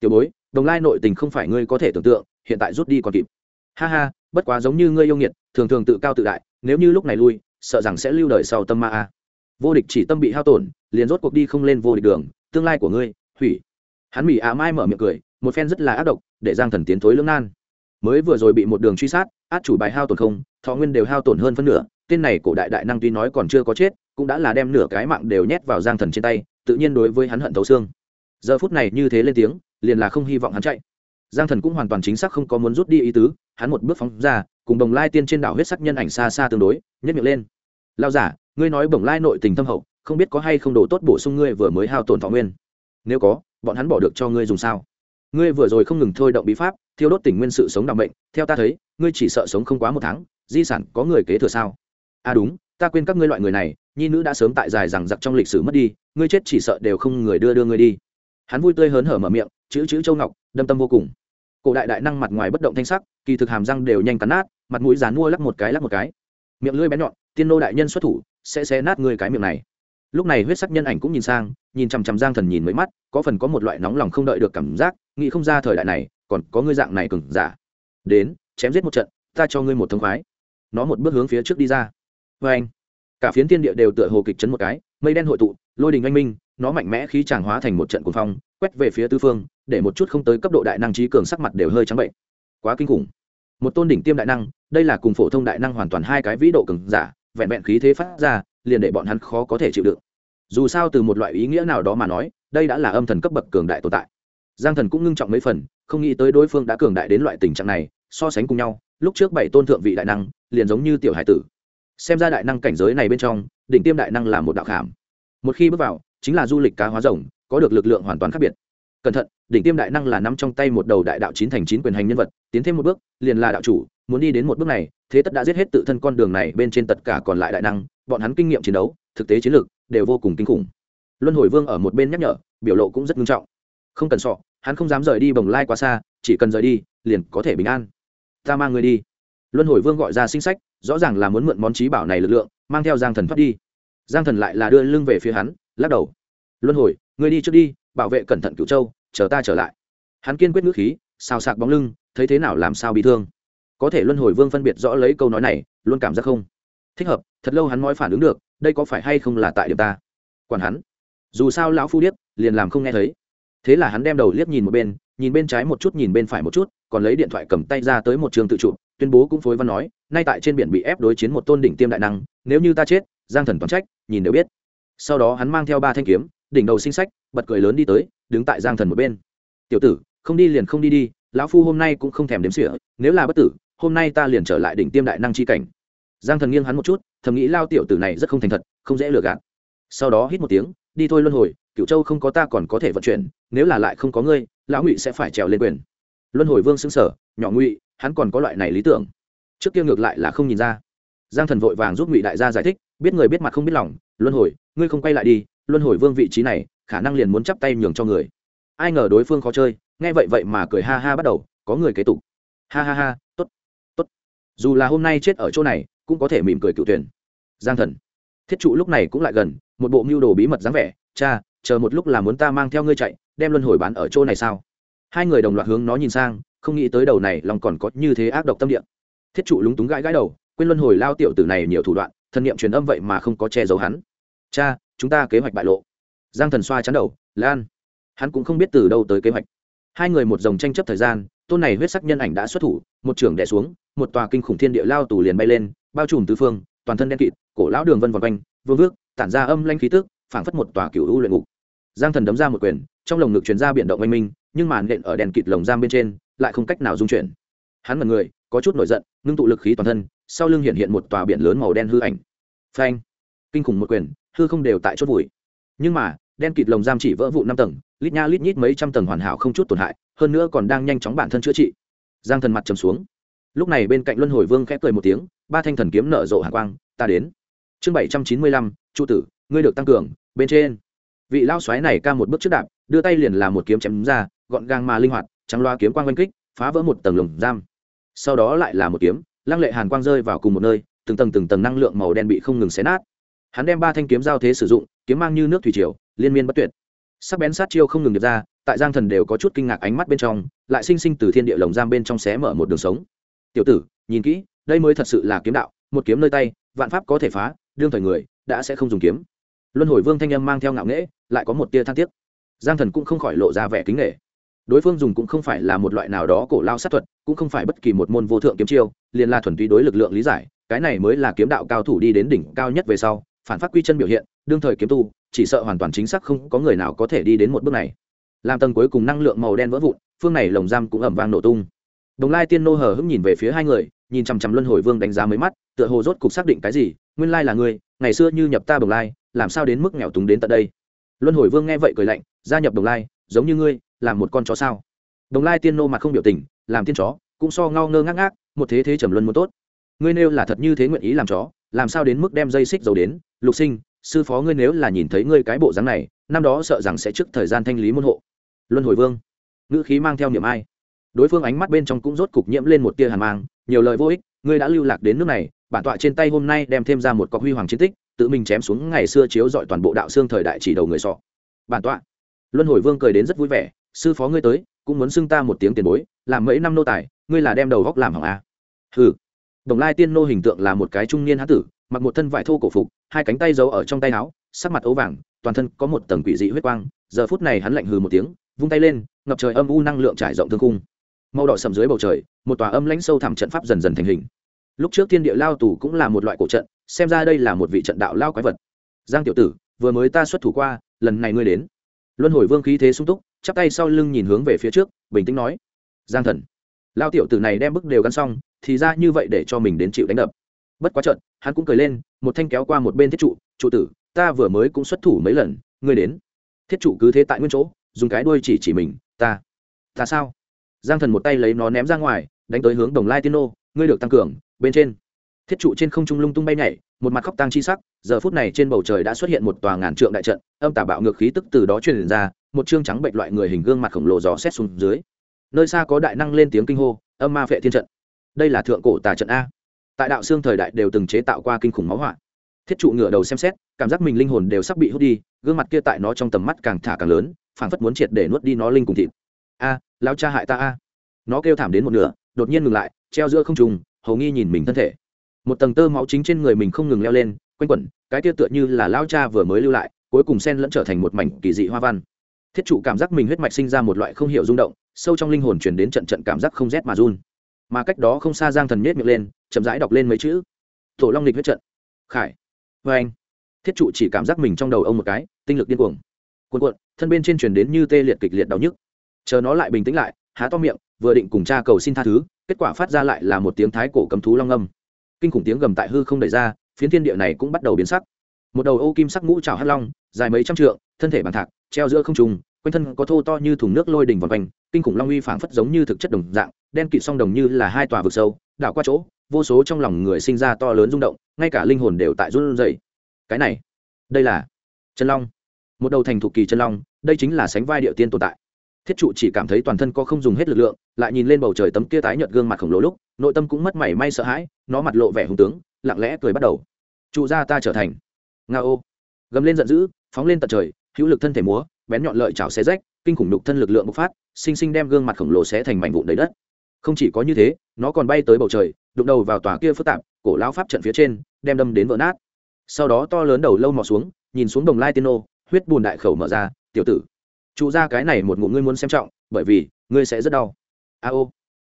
Tiểu bối, đồng lai nội tình không phải ngươi có thể tưởng tượng, hiện tại rút đi còn kịp ha ha, bất quá giống như ngươi yêu nghiệt, thường thường tự cao tự đại, nếu như lúc này lui, sợ rằng sẽ lưu đời sau tâm ma a. Vô địch chỉ tâm bị hao tổn, liền rốt cuộc đi không lên vô địch đường, tương lai của ngươi, hủy. Hắn mỹ á mai mở miệng cười, một phen rất là ác độc, để giang thần tiến thối lưỡng nan. Mới vừa rồi bị một đường truy sát, át chủ bài hao tổn không, thọ nguyên đều hao tổn hơn phân nửa, tên này cổ đại đại năng tuy nói còn chưa có chết, cũng đã là đem nửa cái mạng đều nhét vào giang thần trên tay, tự nhiên đối với hắn hận thấu xương. Giờ phút này như thế lên tiếng, liền là không hy vọng hắn chạy giang thần cũng hoàn toàn chính xác không có muốn rút đi ý tứ, hắn một bước phóng ra, cùng đồng lai tiên trên đảo huyết sắc nhân ảnh xa xa tương đối nhất miệng lên. Lao giả, ngươi nói bồng lai nội tình thâm hậu, không biết có hay không đồ tốt bổ sung ngươi vừa mới hao tổn thọ nguyên? Nếu có, bọn hắn bỏ được cho ngươi dùng sao? Ngươi vừa rồi không ngừng thôi động bí pháp, thiêu đốt tình nguyên sự sống đặc mệnh, theo ta thấy, ngươi chỉ sợ sống không quá một tháng, di sản có người kế thừa sao? À đúng, ta quên các ngươi loại người này, nhi nữ đã sớm tại dài rằng giặc trong lịch sử mất đi, ngươi chết chỉ sợ đều không người đưa đưa ngươi đi. Hắn vui tươi hớn hở mở miệng, chữ chữ châu ngọc, đâm tâm vô cùng cổ đại đại năng mặt ngoài bất động thanh sắc, kỳ thực hàm răng đều nhanh cắn nát, mặt mũi dán mua lắc một cái lắc một cái. Miệng lưỡi bé nhọn, tiên nô đại nhân xuất thủ, sẽ xé nát ngươi cái miệng này. Lúc này huyết sắc nhân ảnh cũng nhìn sang, nhìn chằm chằm giang thần nhìn mấy mắt, có phần có một loại nóng lòng không đợi được cảm giác, nghĩ không ra thời đại này, còn có ngươi dạng này cừng giả. Đến, chém giết một trận, ta cho ngươi một thông khoái. Nó một bước hướng phía trước đi ra. Vê anh, cả phiến tiên địa đều tựa hồ kịch chấn một cái, mây đen hội tụ, lôi đình anh minh, nó mạnh mẽ khí tràng hóa thành một trận cuồng phong, quét về phía tư phương để một chút không tới cấp độ đại năng trí cường sắc mặt đều hơi trắng bệnh. Quá kinh khủng. Một tôn đỉnh tiêm đại năng, đây là cùng phổ thông đại năng hoàn toàn hai cái vĩ độ cường giả, vẹn vẹn khí thế phát ra, liền để bọn hắn khó có thể chịu đựng. Dù sao từ một loại ý nghĩa nào đó mà nói, đây đã là âm thần cấp bậc cường đại tồn tại. Giang thần cũng ngưng trọng mấy phần, không nghĩ tới đối phương đã cường đại đến loại tình trạng này, so sánh cùng nhau, lúc trước bảy tôn thượng vị đại năng, liền giống như tiểu hải tử. Xem ra đại năng cảnh giới này bên trong, đỉnh tiêm đại năng là một đạo khảm. Một khi bước vào, chính là du lịch cá hóa rồng, có được lực lượng hoàn toàn khác biệt cẩn thận, đỉnh tiêm đại năng là nắm trong tay một đầu đại đạo chín thành chín quyền hành nhân vật, tiến thêm một bước, liền là đạo chủ, muốn đi đến một bước này, thế tất đã giết hết tự thân con đường này, bên trên tất cả còn lại đại năng, bọn hắn kinh nghiệm chiến đấu, thực tế chiến lược, đều vô cùng kinh khủng. Luân hồi vương ở một bên nhắc nhở, biểu lộ cũng rất nghiêm trọng. Không cần sọ, hắn không dám rời đi bồng lai quá xa, chỉ cần rời đi, liền có thể bình an. Ta mang người đi. Luân hồi vương gọi ra sinh sách, rõ ràng là muốn mượn món trí bảo này lực lượng, mang theo giang thần thoát đi. Giang thần lại là đưa lưng về phía hắn, lắc đầu. Luân hồi người đi trước đi bảo vệ cẩn thận cựu châu, chờ ta trở lại. Hắn kiên quyết ngữ khí, xào sạc bóng lưng, thấy thế nào làm sao bị thương. Có thể luân hồi vương phân biệt rõ lấy câu nói này, luôn cảm giác không thích hợp, thật lâu hắn nói phản ứng được, đây có phải hay không là tại điểm ta? Quản hắn. Dù sao lão phu điếc, liền làm không nghe thấy. Thế là hắn đem đầu liếc nhìn một bên, nhìn bên trái một chút, nhìn bên phải một chút, còn lấy điện thoại cầm tay ra tới một trường tự chủ tuyên bố cũng phối văn nói, nay tại trên biển bị ép đối chiến một tôn đỉnh tiêm đại năng, nếu như ta chết, giang thần toàn trách, nhìn đều biết. Sau đó hắn mang theo ba thanh kiếm, đỉnh đầu sinh sách bật cười lớn đi tới, đứng tại giang thần một bên. Tiểu tử, không đi liền không đi đi, lão phu hôm nay cũng không thèm đếm xỉa, nếu là bất tử, hôm nay ta liền trở lại đỉnh tiêm đại năng chi cảnh. Giang thần nghiêng hắn một chút, thầm nghĩ lao tiểu tử này rất không thành thật, không dễ lừa gạt. Sau đó hít một tiếng, đi thôi luân hồi cựu châu không có ta còn có thể vận chuyển, nếu là lại không có ngươi, lão ngụy sẽ phải trèo lên quyền. Luân hồi vương xứng sở nhỏ ngụy, hắn còn có loại này lý tưởng. Trước kia ngược lại là không nhìn ra. Giang thần vội vàng giúp ngụy đại gia giải thích biết người biết mặt không biết lòng, luân hồi, ngươi không quay lại đi, luân hồi vương vị trí này, khả năng liền muốn chắp tay nhường cho người. Ai ngờ đối phương khó chơi, nghe vậy vậy mà cười ha ha bắt đầu, có người kế tục. Ha ha ha t ố t t ố t dù là hôm nay chết ở chỗ này, cũng có thể mỉm cười cựu tuyển. Giang thần. Thiết trụ lúc này cũng lại gần, một bộ mưu đồ bí mật dáng vẻ. Cha, chờ một lúc là muốn ta mang theo ngươi chạy, đem luân hồi bán ở chỗ này sao? Hai người đồng loạt hướng nó nhìn sang, không nghĩ tới đầu này lòng còn có như thế ác độc tâm địa. Thiết trụ lúng túng gãi gãi đầu quên luân hồi lao tiểu tử này nhiều thủ đoạn, thần niệm truyền âm vậy mà không có che giấu hắn. Cha, chúng ta kế hoạch bại lộ. Giang thần xoa chắn đầu, lan. Hắn cũng không biết từ đâu tới kế hoạch. Hai người một dòng tranh chấp thời gian, tôn này huyết sắc nhân ảnh đã xuất thủ, một trưởng đẻ xuống, một tòa kinh khủng thiên địa lao tù liền bay lên, bao trùm tứ phương, toàn thân đen kịt, cổ lão đường vân vòng quanh, vương vước, tản ra âm lanh khí tức, phảng phất một tòa cựu u luyện ngục. Giang thần đấm ra một quyền, trong lồng ngực truyền ra biển động oanh minh, nhưng màn nện ở đèn kịt lồng giam bên trên, lại không cách nào dung chuyển. Hắn mật người có chút nổi giận, ngưng tụ lực khí toàn thân, sau lưng hiện hiện một tòa biển lớn màu đen hư ảnh. Phanh! Kinh khủng một quyền, hư không đều tại chốt vùi. Nhưng mà, đen kịt lồng giam chỉ vỡ vụ năm tầng, lít nha lít nhít mấy trăm tầng hoàn hảo không chút tổn hại, hơn nữa còn đang nhanh chóng bản thân chữa trị. Giang thần mặt trầm xuống. Lúc này bên cạnh luân hồi vương khẽ cười một tiếng, ba thanh thần kiếm nở rộ hạ quang, ta đến. Chương bảy trăm chín mươi lăm, trụ tử, ngươi được tăng cường, bên trên. Vị lao xoáy này ca một bước trước đạp, đưa tay liền làm một kiếm chém ra, gọn gàng mà linh hoạt, trắng loa kiếm quang oanh kích, phá vỡ một tầng lồng giam sau đó lại là một kiếm, lăng lệ hàn quang rơi vào cùng một nơi, từng tầng từng tầng năng lượng màu đen bị không ngừng xé nát. Hắn đem ba thanh kiếm giao thế sử dụng, kiếm mang như nước thủy triều, liên miên bất tuyệt. Sắc bén sát chiêu không ngừng được ra, tại giang thần đều có chút kinh ngạc ánh mắt bên trong, lại sinh sinh từ thiên địa lồng giam bên trong xé mở một đường sống. Tiểu tử, nhìn kỹ, đây mới thật sự là kiếm đạo, một kiếm nơi tay, vạn pháp có thể phá, đương thời người, đã sẽ không dùng kiếm. Luân hồi vương thanh âm mang theo ngạo nghễ, lại có một tia thang tiếc. Giang thần cũng không khỏi lộ ra vẻ kính nghệ đối phương dùng cũng không phải là một loại nào đó cổ lao sát thuật cũng không phải bất kỳ một môn vô thượng kiếm chiêu, liền là thuần túy đối lực lượng lý giải, cái này mới là kiếm đạo cao thủ đi đến đỉnh cao nhất về sau, phản phát quy chân biểu hiện, đương thời kiếm tu, chỉ sợ hoàn toàn chính xác không có người nào có thể đi đến một bước này. Làm tầng cuối cùng năng lượng màu đen vỡ vụn, phương này lồng giam cũng ẩm vang nổ tung. Đồng lai tiên nô hờ hững nhìn về phía hai người, nhìn chằm chằm luân hồi vương đánh giá mấy mắt, tựa hồ rốt cục xác định cái gì, nguyên lai là ngươi, ngày xưa như nhập ta đồng lai, làm sao đến mức nghèo túng đến tận đây? Luân hồi vương nghe vậy cười lạnh, gia nhập đồng lai, giống như ngươi làm một con chó sao? Đồng lai tiên nô mặt không biểu tình làm tiên chó, cũng so ngao ngơ ngác ngác, một thế thế trầm luân muốn tốt. Ngươi nêu là thật như thế nguyện ý làm chó, làm sao đến mức đem dây xích dầu đến? Lục sinh, sư phó ngươi nếu là nhìn thấy ngươi cái bộ dáng này, năm đó sợ rằng sẽ trước thời gian thanh lý môn hộ. Luân hồi vương, ngữ khí mang theo niềm ai. Đối phương ánh mắt bên trong cũng rốt cục nhiễm lên một tia hàn mang, nhiều lời vô ích, ngươi đã lưu lạc đến nước này, bản tọa trên tay hôm nay đem thêm ra một cọc huy hoàng chiến tích, tự mình chém xuống ngày xưa chiếu dọi toàn bộ đạo xương thời đại chỉ đầu người sọ. Bản tọa, luân hồi vương cười đến rất vui vẻ, sư phó ngươi tới cũng muốn xưng ta một tiếng tiền bối, làm mấy năm nô tài, ngươi là đem đầu góc làm hỏng à. hừ. Đồng lai tiên nô hình tượng là một cái trung niên hán tử, mặc một thân vải thô cổ phục, hai cánh tay giấu ở trong tay áo, sắc mặt ấu vàng, toàn thân có một tầng quỷ dị huyết quang, giờ phút này hắn lạnh hừ một tiếng, vung tay lên, ngập trời âm u năng lượng trải rộng thương cung màu đỏ sầm dưới bầu trời, một tòa âm lãnh sâu thẳm trận pháp dần dần thành hình. Lúc trước thiên địa lao tù cũng là một loại cổ trận, xem ra đây là một vị trận đạo lao quái vật. Giang tiểu tử, vừa mới ta xuất thủ qua, lần này ngươi đến luân hồi vương khí thế sung túc, chắp tay sau lưng nhìn hướng về phía trước, bình tĩnh nói, giang thần. Lao tiểu tử này đem bức đều gắn xong, thì ra như vậy để cho mình đến chịu đánh đập. Bất quá trận hắn cũng cười lên, một thanh kéo qua một bên thiết trụ trụ tử, ta vừa mới cũng xuất thủ mấy lần, ngươi đến. Thiết trụ cứ thế tại nguyên chỗ, dùng cái đuôi chỉ chỉ mình, ta ta sao? Giang thần một tay lấy nó ném ra ngoài, đánh tới hướng đồng lai tiên nô, ngươi được tăng cường, bên trên. Thiết trụ trên không trung lung tung bay nhảy một mặt khóc tăng chi sắc, giờ phút này trên bầu trời đã xuất hiện một tòa ngàn trượng đại trận, âm tả bạo ngược khí tức từ đó truyền ra, một chương trắng bệnh loại người hình gương mặt khổng lồ dò xét xuống dưới. Nơi xa có đại năng lên tiếng kinh hô, âm ma phệ thiên trận. Đây là thượng cổ tà trận a. Tại đạo xương thời đại đều từng chế tạo qua kinh khủng máu họa. Thiết trụ ngựa đầu xem xét, cảm giác mình linh hồn đều sắp bị hút đi, gương mặt kia tại nó trong tầm mắt càng thả càng lớn, phảng phất muốn triệt để nuốt đi nó linh cùng thịt. A lao cha hại ta a. Nó kêu thảm đến một nửa, đột nhiên ngừng lại, treo giữa không trùng hầu nghi nhìn mình thân thể một tầng tơ máu chính trên người mình không ngừng leo lên, quanh quẩn, cái kia tựa như là lao cha vừa mới lưu lại, cuối cùng sen lẫn trở thành một mảnh kỳ dị hoa văn. Thiết trụ cảm giác mình huyết mạch sinh ra một loại không hiểu rung động, sâu trong linh hồn chuyển đến trận trận cảm giác không rét mà run. Mà cách đó không xa giang thần miết miệng lên, chậm rãi đọc lên mấy chữ. Tổ long lịch huyết trận. Khải. Vê anh. Thiết trụ chỉ cảm giác mình trong đầu ông một cái, tinh lực điên cuồng. Cuồn cuộn, thân bên trên chuyển đến như tê liệt kịch liệt đau nhức. Chờ nó lại bình tĩnh lại, há to miệng, vừa định cùng cha cầu xin tha thứ, kết quả phát ra lại là một tiếng thái cổ cấm thú long âm kinh khủng tiếng gầm tại hư không đẩy ra, phiến thiên địa này cũng bắt đầu biến sắc. Một đầu ô kim sắc ngũ trào hắc long, dài mấy trăm trượng, thân thể bằng thạc, treo giữa không trùng quanh thân có thô to như thùng nước lôi đỉnh vòng quanh, kinh khủng long uy phảng phất giống như thực chất đồng dạng, đen kịt song đồng như là hai tòa vực sâu, đảo qua chỗ, vô số trong lòng người sinh ra to lớn rung động, ngay cả linh hồn đều tại run rẩy. Cái này, đây là chân long. Một đầu thành thục kỳ chân long, đây chính là sánh vai địa tiên tồn tại thiết trụ chỉ cảm thấy toàn thân có không dùng hết lực lượng, lại nhìn lên bầu trời tấm kia tái nhợt gương mặt khổng lồ lúc, nội tâm cũng mất mảy may sợ hãi, nó mặt lộ vẻ hùng tướng, lặng lẽ cười bắt đầu. Trụ ra ta trở thành. Nga ô. Gầm lên giận dữ, phóng lên tận trời, hữu lực thân thể múa, bén nhọn lợi chảo xé rách, kinh khủng đục thân lực lượng bộc phát, sinh sinh đem gương mặt khổng lồ xé thành mảnh vụn đầy đất. Không chỉ có như thế, nó còn bay tới bầu trời, đụng đầu vào tòa kia phức tạp, cổ lão pháp trận phía trên, đem đâm đến vỡ nát. Sau đó to lớn đầu lâu mò xuống, nhìn xuống đồng lai tiên nô, huyết bùn đại khẩu mở ra, tiểu tử trụ ra cái này một ngụ ngươi muốn xem trọng, bởi vì, ngươi sẽ rất đau. A ô.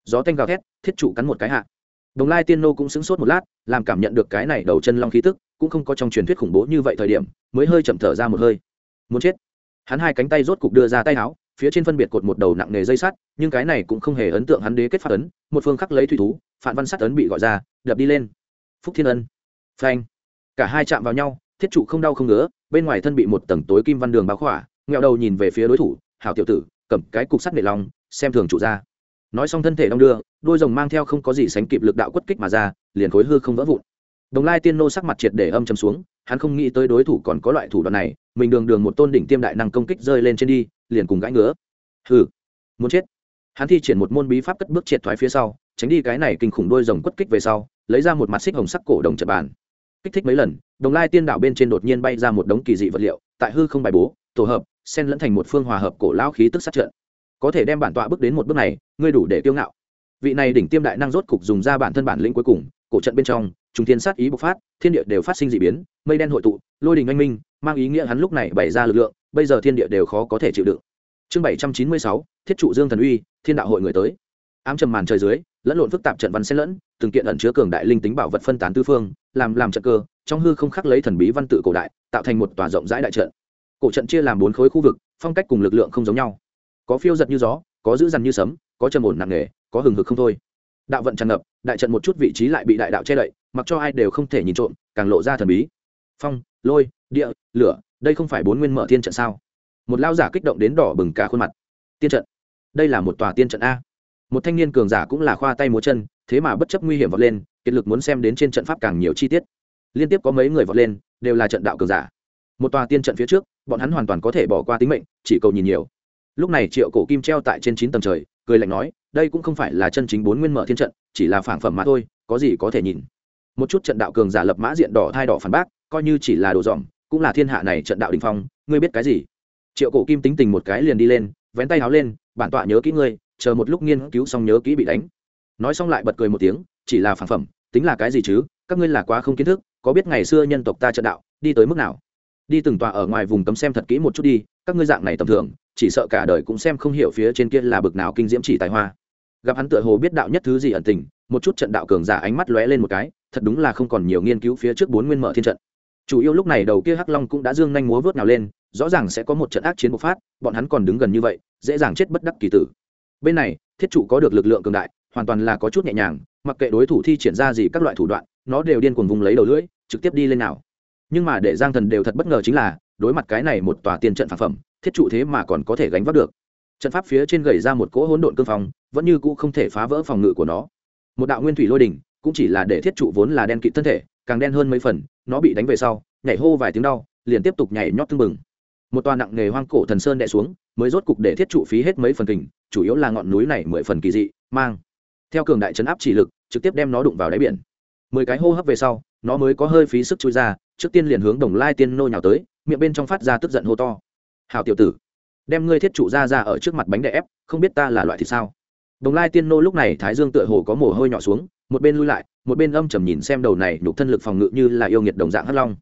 Gió tanh gào thét, thiết trụ cắn một cái hạ. Đồng lai tiên nô cũng sững sốt một lát, làm cảm nhận được cái này đầu chân long khí tức, cũng không có trong truyền thuyết khủng bố như vậy thời điểm, mới hơi chậm thở ra một hơi. Muốn chết. Hắn hai cánh tay rốt cục đưa ra tay áo, phía trên phân biệt cột một đầu nặng nề dây sắt, nhưng cái này cũng không hề ấn tượng hắn đế kết phát ấn, một phương khắc lấy thủy thú phản văn sắt ấn bị gọi ra, đập đi lên. Phúc thiên ân. Phanh. Cả hai chạm vào nhau, thiết trụ không đau không ngứa, bên ngoài thân bị một tầng tối kim văn đường báo khỏa nghẹo đầu nhìn về phía đối thủ, hảo tiểu tử, cầm cái cục sắt nệ lòng, xem thường chủ ra nói xong thân thể đong đưa, đôi rồng mang theo không có gì sánh kịp lực đạo quất kích mà ra, liền khối hư không vỡ vụn. Đồng lai tiên nô sắc mặt triệt để âm chấm xuống, hắn không nghĩ tới đối thủ còn có loại thủ đoạn này, mình đường đường một tôn đỉnh tiêm đại năng công kích rơi lên trên đi, liền cùng gãi ngứa. Hừ, muốn chết. Hắn thi triển một môn bí pháp cất bước triệt thoái phía sau, tránh đi cái này kinh khủng đôi rồng quất kích về sau, lấy ra một mặt xích hồng sắc cổ đồng trật bàn. Kích thích mấy lần, đồng lai tiên đảo bên trên đột nhiên bay ra một đống kỳ dị vật liệu, tại hư không bài bố, tổ hợp xen lẫn thành một phương hòa hợp cổ lao khí tức sát trận. Có thể đem bản tọa bước đến một bước này, ngươi đủ để kiêu ngạo. Vị này đỉnh tiêm đại năng rốt cục dùng ra bản thân bản lĩnh cuối cùng, cổ trận bên trong chúng thiên sát ý bộc phát, thiên địa đều phát sinh d ị biến, mây đen hội tụ, lôi đình anh minh, mang ý nghĩa hắn lúc này bày ra lực lượng, bây giờ thiên địa đều khó có thể chịu đựng. Chương bảy trăm chín mươi sáu, thiết trụ dương thần uy, thiên đạo hội người tới. Ám trầm màn trời dưới, lẫn lộn phức tạp trận văn xen lẫn, từng kiện ẩn chứa cường đại linh tính bảo vật phân tán tư phương, làm làm trận cơ, trong hư không khắc lấy thần bí văn tự cổ đại, tạo thành một tòa rộng rãi đại trận cổ trận chia làm bốn khối khu vực, phong cách cùng lực lượng không giống nhau. Có phiêu giật như gió, có dữ dằn như sấm, có trầm ổn nặng nề, có hừng hực không thôi. Đạo vận tràn ngập, đại trận một chút vị trí lại bị đại đạo che đậy, mặc cho ai đều không thể nhìn trộm, càng lộ ra thần bí. Phong, lôi, địa, lửa, đây không phải bốn nguyên mở thiên trận sao? Một lao giả kích động đến đỏ bừng cả khuôn mặt. Tiên trận. Đây là một tòa tiên trận a. Một thanh niên cường giả cũng là khoa tay múa chân, thế mà bất chấp nguy hiểm vọt lên, kiệt lực muốn xem đến trên trận pháp càng nhiều chi tiết. Liên tiếp có mấy người vọt lên, đều là trận đạo cường giả. Một tòa tiên trận phía trước bọn hắn hoàn toàn có thể bỏ qua tính mệnh, chỉ cầu nhìn nhiều. Lúc này triệu cổ kim treo tại trên chín tầng trời, cười lạnh nói, đây cũng không phải là chân chính bốn nguyên mở thiên trận, chỉ là phản phẩm mà thôi, có gì có thể nhìn. Một chút trận đạo cường giả lập mã diện đỏ thai đỏ phản bác, coi như chỉ là đồ dòm, cũng là thiên hạ này trận đạo đình phong, ngươi biết cái gì? Triệu cổ kim tính tình một cái liền đi lên, vén tay háo lên, bản tọa nhớ kỹ ngươi, chờ một lúc nghiên cứu xong nhớ kỹ bị đánh. Nói xong lại bật cười một tiếng, chỉ là phản phẩm, tính là cái gì chứ? Các ngươi là quá không kiến thức, có biết ngày xưa nhân tộc ta trận đạo, đi tới mức nào? Đi từng tòa ở ngoài vùng cấm xem thật kỹ một chút đi, các ngươi dạng này tầm thường, chỉ sợ cả đời cũng xem không hiểu phía trên kia là bực nào kinh diễm chỉ tài hoa. Gặp hắn tựa hồ biết đạo nhất thứ gì ẩn tình, một chút trận đạo cường giả ánh mắt lóe lên một cái, thật đúng là không còn nhiều nghiên cứu phía trước bốn nguyên mở thiên trận. Chủ yếu lúc này đầu kia hắc long cũng đã dương nhanh múa vớt nào lên, rõ ràng sẽ có một trận ác chiến bộc phát, bọn hắn còn đứng gần như vậy, dễ dàng chết bất đắc kỳ tử. Bên này, thiết trụ có được lực lượng cường đại, hoàn toàn là có chút nhẹ nhàng, mặc kệ đối thủ thi triển ra gì các loại thủ đoạn, nó đều điên cuồng vùng lấy đầu lưỡi, trực tiếp đi lên nào nhưng mà để giang thần đều thật bất ngờ chính là, đối mặt cái này một tòa tiền trận phản phẩm, thiết trụ thế mà còn có thể gánh vác được. Trận pháp phía trên gầy ra một cỗ hỗn độn cương phong, vẫn như cũ không thể phá vỡ phòng ngự của nó. Một đạo nguyên thủy lôi đỉnh, cũng chỉ là để thiết trụ vốn là đen kịt thân thể, càng đen hơn mấy phần, nó bị đánh về sau, nhảy hô vài tiếng đau, liền tiếp tục nhảy nhót tưng bừng. Một tòa nặng nghề hoang cổ thần sơn đè xuống, mới rốt cục để thiết trụ phí hết mấy phần kình, chủ yếu là ngọn núi này mười phần kỳ dị, mang theo cường đại chấn áp chỉ lực, trực tiếp đem nó đụng vào đáy biển. Mười cái hô hấp về sau nó mới có hơi phí sức chui ra, trước tiên liền hướng đồng lai tiên nô nhào tới, miệng bên trong phát ra tức giận hô to. Hào tiểu tử, đem ngươi thiết trụ ra ra ở trước mặt bánh đè ép, không biết ta là loại thì sao? Đồng lai tiên nô lúc này thái dương tựa hồ có mồ hôi nhỏ xuống, một bên lui lại, một bên âm trầm nhìn xem đầu này nhục thân lực phòng ngự như là yêu nghiệt đồng dạng hắc long.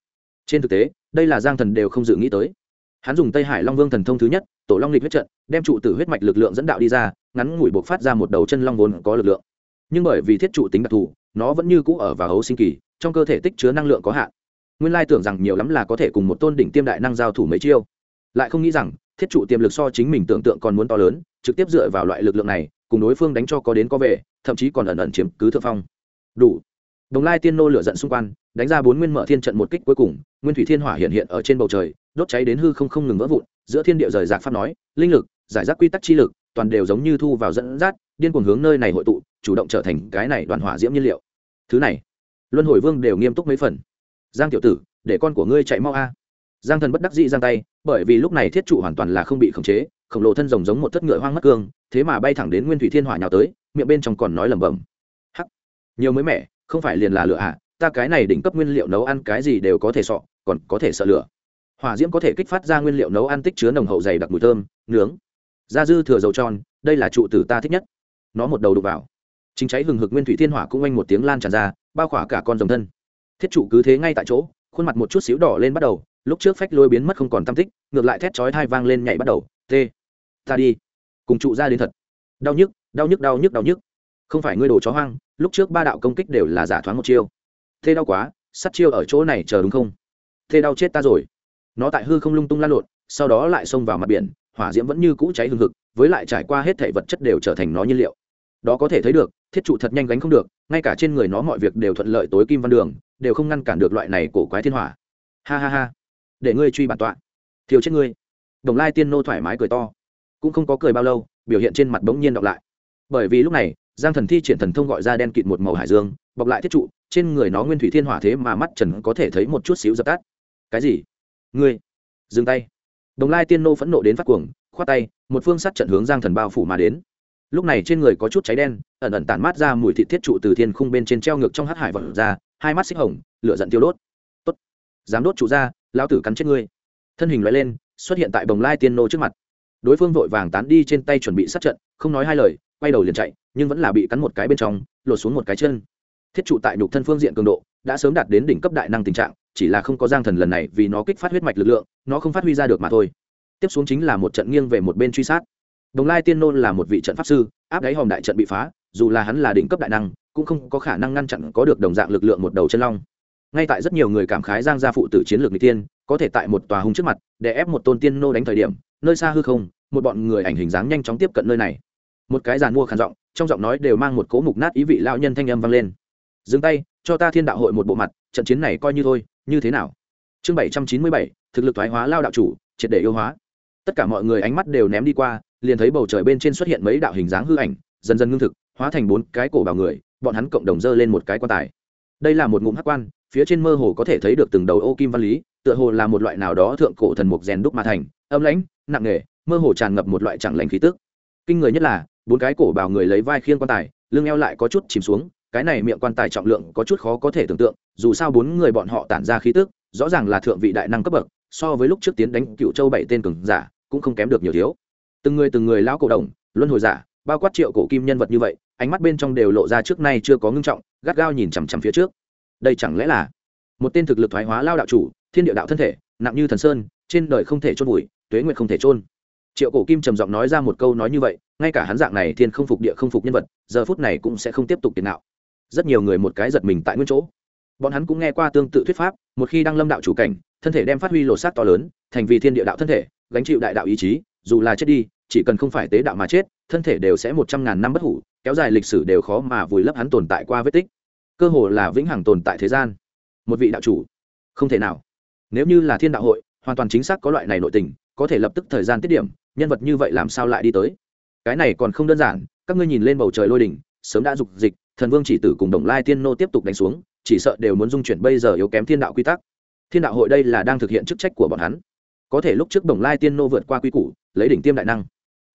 Trên thực tế, đây là giang thần đều không dự nghĩ tới. Hắn dùng tây hải long vương thần thông thứ nhất, tổ long lịch huyết trận, đem trụ tử huyết mạch lực lượng dẫn đạo đi ra, ngắn ngủi buộc phát ra một đầu chân long vốn có lực lượng. Nhưng bởi vì thiết trụ tính đặc thù, nó vẫn như cũ ở và hấu sinh kỳ trong cơ thể tích chứa năng lượng có hạn. Nguyên lai tưởng rằng nhiều lắm là có thể cùng một tôn đỉnh tiêm đại năng giao thủ mấy chiêu. Lại không nghĩ rằng, thiết trụ tiềm lực so chính mình tưởng tượng còn muốn to lớn, trực tiếp dựa vào loại lực lượng này, cùng đối phương đánh cho có đến có về, thậm chí còn ẩn ẩn chiếm cứ thượng phong. Đủ. Đồng lai tiên nô lửa giận xung quanh, đánh ra bốn nguyên mở thiên trận một kích cuối cùng, nguyên thủy thiên hỏa hiện hiện ở trên bầu trời, đốt cháy đến hư không không ngừng vỡ vụn, giữa thiên địa rời rạc pháp nói, linh lực, giải rác quy tắc chi lực, toàn đều giống như thu vào dẫn dắt, điên cuồng hướng nơi này hội tụ, chủ động trở thành cái này đoàn hỏa diễm nhiên liệu. Thứ này luân hồi vương đều nghiêm túc mấy phần. Giang tiểu tử để con của ngươi chạy mau a. Giang thần bất đắc dĩ giang tay bởi vì lúc này thiết trụ hoàn toàn là không bị khống chế khổng lồ thân rồng giống một thất ngựa hoang mất cương thế mà bay thẳng đến nguyên thủy thiên hỏa nhào tới miệng bên trong còn nói lẩm bẩm. Hắc nhiều mới mẻ không phải liền là lửa à, ta cái này đỉnh cấp nguyên liệu nấu ăn cái gì đều có thể sọ còn có thể sợ lửa. Hỏa diễm có thể kích phát ra nguyên liệu nấu ăn tích chứa nồng hậu dày đặc mùi thơm nướng. Da dư thừa dầu tròn đây là trụ tử ta thích nhất. Nó một đầu đục vào. Chính cháy hừng hực nguyên thủy thiên hỏa cũng oanh một tiếng lan tràn ra bao khỏa cả con rồng thân. Thiết trụ cứ thế ngay tại chỗ, khuôn mặt một chút xíu đỏ lên bắt đầu, lúc trước phách lôi biến mất không còn tam tích, ngược lại thét chói thai vang lên nhảy bắt đầu tê ta đi, cùng trụ ra đến thật. Đau nhức đau nhức đau nhức đau nhức. Không phải ngươi đồ chó hoang, lúc trước ba đạo công kích đều là giả thoáng một chiêu. Thế đau quá sắt chiêu ở chỗ này chờ đúng không? Thế đau chết ta rồi. Nó tại hư không lung tung lan lộn, sau đó lại xông vào mặt biển, hỏa diễm vẫn như cũ cháy hừng hực, với lại trải qua hết thể vật chất đều trở thành nó nhiên liệu. Đó có thể thấy được, thiết trụ thật nhanh gánh không được ngay cả trên người nó mọi việc đều thuận lợi tối kim văn đường, đều không ngăn cản được loại này cổ quái thiên hỏa. Ha ha ha. Để ngươi truy bản tọa. Thiếu chết ngươi. Đồng lai tiên nô thoải mái cười to. Cũng không có cười bao lâu, biểu hiện trên mặt bỗng nhiên đọc lại. Bởi vì lúc này, giang thần thi triển thần thông gọi ra đen kịt một màu hải dương, bọc lại thiết trụ, trên người nó nguyên thủy thiên hỏa thế mà mắt trần có thể thấy một chút xíu dập tắt. Cái gì? Ngươi, dừng tay. Đồng lai tiên nô phẫn nộ đến phát cuồng, khoát tay, một phương sắt trận hướng giang thần bao phủ mà đến lúc này trên người có chút cháy đen, ẩn ẩn tản mát ra mùi thị thiết trụ từ thiên khung bên trên treo ngược trong hát hải vật ra, hai mắt xích hồng, lửa giận tiêu đốt. Tốt, dám đốt trụ ra lao tử cắn chết ngươi. Thân hình loại lên, xuất hiện tại bồng lai tiên nô trước mặt. Đối phương vội vàng tán đi trên tay chuẩn bị sát trận, không nói hai lời, quay đầu liền chạy, nhưng vẫn là bị cắn một cái bên trong, lột xuống một cái chân. Thiết trụ tại nhục thân phương diện cường độ, đã sớm đạt đến đỉnh cấp đại năng tình trạng, chỉ là không có giang thần lần này vì nó kích phát huyết mạch lực lượng, nó không phát huy ra được mà thôi. Tiếp xuống chính là một trận nghiêng về một bên truy sát đồng lai tiên nô là một vị trận pháp sư, áp đáy hòm đại trận bị phá, dù là hắn là đỉnh cấp đại năng, cũng không có khả năng ngăn chặn có được đồng dạng lực lượng một đầu chân long. Ngay tại rất nhiều người cảm khái giang gia phụ tử chiến lược n tiên có thể tại một tòa hung trước mặt, để ép một tôn tiên nô đánh thời điểm, nơi xa hư không, một bọn người ảnh hình dáng nhanh chóng tiếp cận nơi này. Một cái giàn mua khàn giọng, trong giọng nói đều mang một cố mục nát ý vị lão nhân thanh âm vang lên. Dừng tay, cho ta thiên đạo hội một bộ mặt, trận chiến này coi như thôi, như thế nào? Chương bảy trăm chín mươi bảy, thực lực thoái hóa lao đạo chủ, triệt để yêu hóa. Tất cả mọi người ánh mắt đều ném đi qua liền thấy bầu trời bên trên xuất hiện mấy đạo hình dáng hư ảnh, dần dần ngưng thực, hóa thành bốn cái cổ bào người, bọn hắn cộng đồng dơ lên một cái quan tài. Đây là một ngụm hắc quan, phía trên mơ hồ có thể thấy được từng đầu ô kim văn lý, tựa hồ là một loại nào đó thượng cổ thần mục rèn đúc mà thành, âm lãnh, nặng nề, mơ hồ tràn ngập một loại chẳng lành khí tức. Kinh người nhất là, bốn cái cổ bào người lấy vai khiêng quan tài, lưng eo lại có chút chìm xuống, cái này miệng quan tài trọng lượng có chút khó có thể tưởng tượng, dù sao bốn người bọn họ tản ra khí tức, rõ ràng là thượng vị đại năng cấp bậc, so với lúc trước tiến đánh cựu châu bảy tên cường giả, cũng không kém được nhiều thiếu từng người từng người lão cổ đồng, luân hồi giả, bao quát triệu cổ kim nhân vật như vậy, ánh mắt bên trong đều lộ ra trước nay chưa có ngưng trọng, gắt gao nhìn chằm chằm phía trước. Đây chẳng lẽ là một tên thực lực thoái hóa lao đạo chủ, thiên địa đạo thân thể, nặng như thần sơn, trên đời không thể chôn vùi, tuế nguyệt không thể chôn. Triệu cổ kim trầm giọng nói ra một câu nói như vậy, ngay cả hắn dạng này thiên không phục địa không phục nhân vật, giờ phút này cũng sẽ không tiếp tục tiền nào rất nhiều người một cái giật mình tại nguyên chỗ. Bọn hắn cũng nghe qua tương tự thuyết pháp, một khi đang lâm đạo chủ cảnh, thân thể đem phát huy lột xác to lớn, thành vì thiên địa đạo thân thể, gánh chịu đại đạo ý chí, dù là chết đi chỉ cần không phải tế đạo mà chết, thân thể đều sẽ một trăm ngàn năm bất hủ, kéo dài lịch sử đều khó mà vùi lấp hắn tồn tại qua vết tích. Cơ hồ là vĩnh hằng tồn tại thế gian. Một vị đạo chủ, không thể nào. Nếu như là thiên đạo hội, hoàn toàn chính xác có loại này nội tình, có thể lập tức thời gian tiết điểm, nhân vật như vậy làm sao lại đi tới? Cái này còn không đơn giản, các ngươi nhìn lên bầu trời lôi đỉnh, sớm đã dục dịch, thần vương chỉ tử cùng đồng lai tiên nô tiếp tục đánh xuống, chỉ sợ đều muốn dung chuyển bây giờ yếu kém thiên đạo quy tắc. Thiên đạo hội đây là đang thực hiện chức trách của bọn hắn. Có thể lúc trước đồng lai tiên nô vượt qua quy củ, lấy đỉnh tiêm đại năng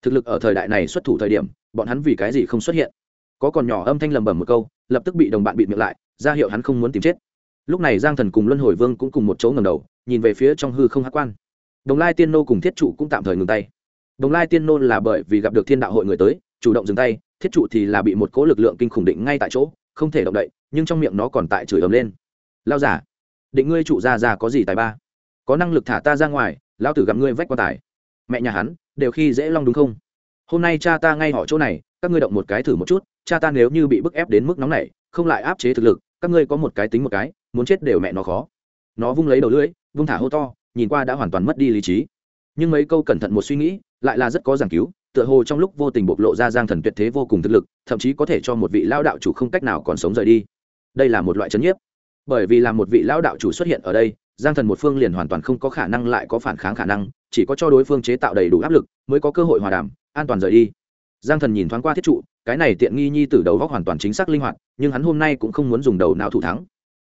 thực lực ở thời đại này xuất thủ thời điểm, bọn hắn vì cái gì không xuất hiện? Có còn nhỏ âm thanh lầm bầm một câu, lập tức bị đồng bạn bị miệng lại, ra hiệu hắn không muốn tìm chết. Lúc này giang thần cùng luân hồi vương cũng cùng một chỗ ngầm đầu, nhìn về phía trong hư không hát quan. Đồng lai tiên nô cùng thiết trụ cũng tạm thời ngừng tay. Đồng lai tiên nô là bởi vì gặp được thiên đạo hội người tới, chủ động dừng tay, thiết trụ thì là bị một cố lực lượng kinh khủng định ngay tại chỗ, không thể động đậy, nhưng trong miệng nó còn tại chửi ấm lên. Lao giả, định ngươi trụ ra ra có gì tài ba? Có năng lực thả ta ra ngoài lao tử gặp ngươi vách quan tài mẹ nhà hắn, đều khi dễ long đúng không? Hôm nay cha ta ngay họ chỗ này, các ngươi động một cái thử một chút, cha ta nếu như bị bức ép đến mức nóng này không lại áp chế thực lực, các ngươi có một cái tính một cái, muốn chết đều mẹ nó khó. Nó vung lấy đầu lưỡi, vung thả hô to, nhìn qua đã hoàn toàn mất đi lý trí. Nhưng mấy câu cẩn thận một suy nghĩ, lại là rất có giảng cứu, tựa hồ trong lúc vô tình bộc lộ ra giang thần tuyệt thế vô cùng thực lực, thậm chí có thể cho một vị lao đạo chủ không cách nào còn sống rời đi. Đây là một loại chấn nhiếp. Bởi vì là một vị lao đạo chủ xuất hiện ở đây giang thần một phương liền hoàn toàn không có khả năng lại có phản kháng khả năng, chỉ có cho đối phương chế tạo đầy đủ áp lực mới có cơ hội hòa đàm, an toàn rời đi. Giang thần nhìn thoáng qua thiết trụ, cái này tiện nghi nhi từ đầu góc hoàn toàn chính xác linh hoạt, nhưng hắn hôm nay cũng không muốn dùng đầu nào thủ thắng.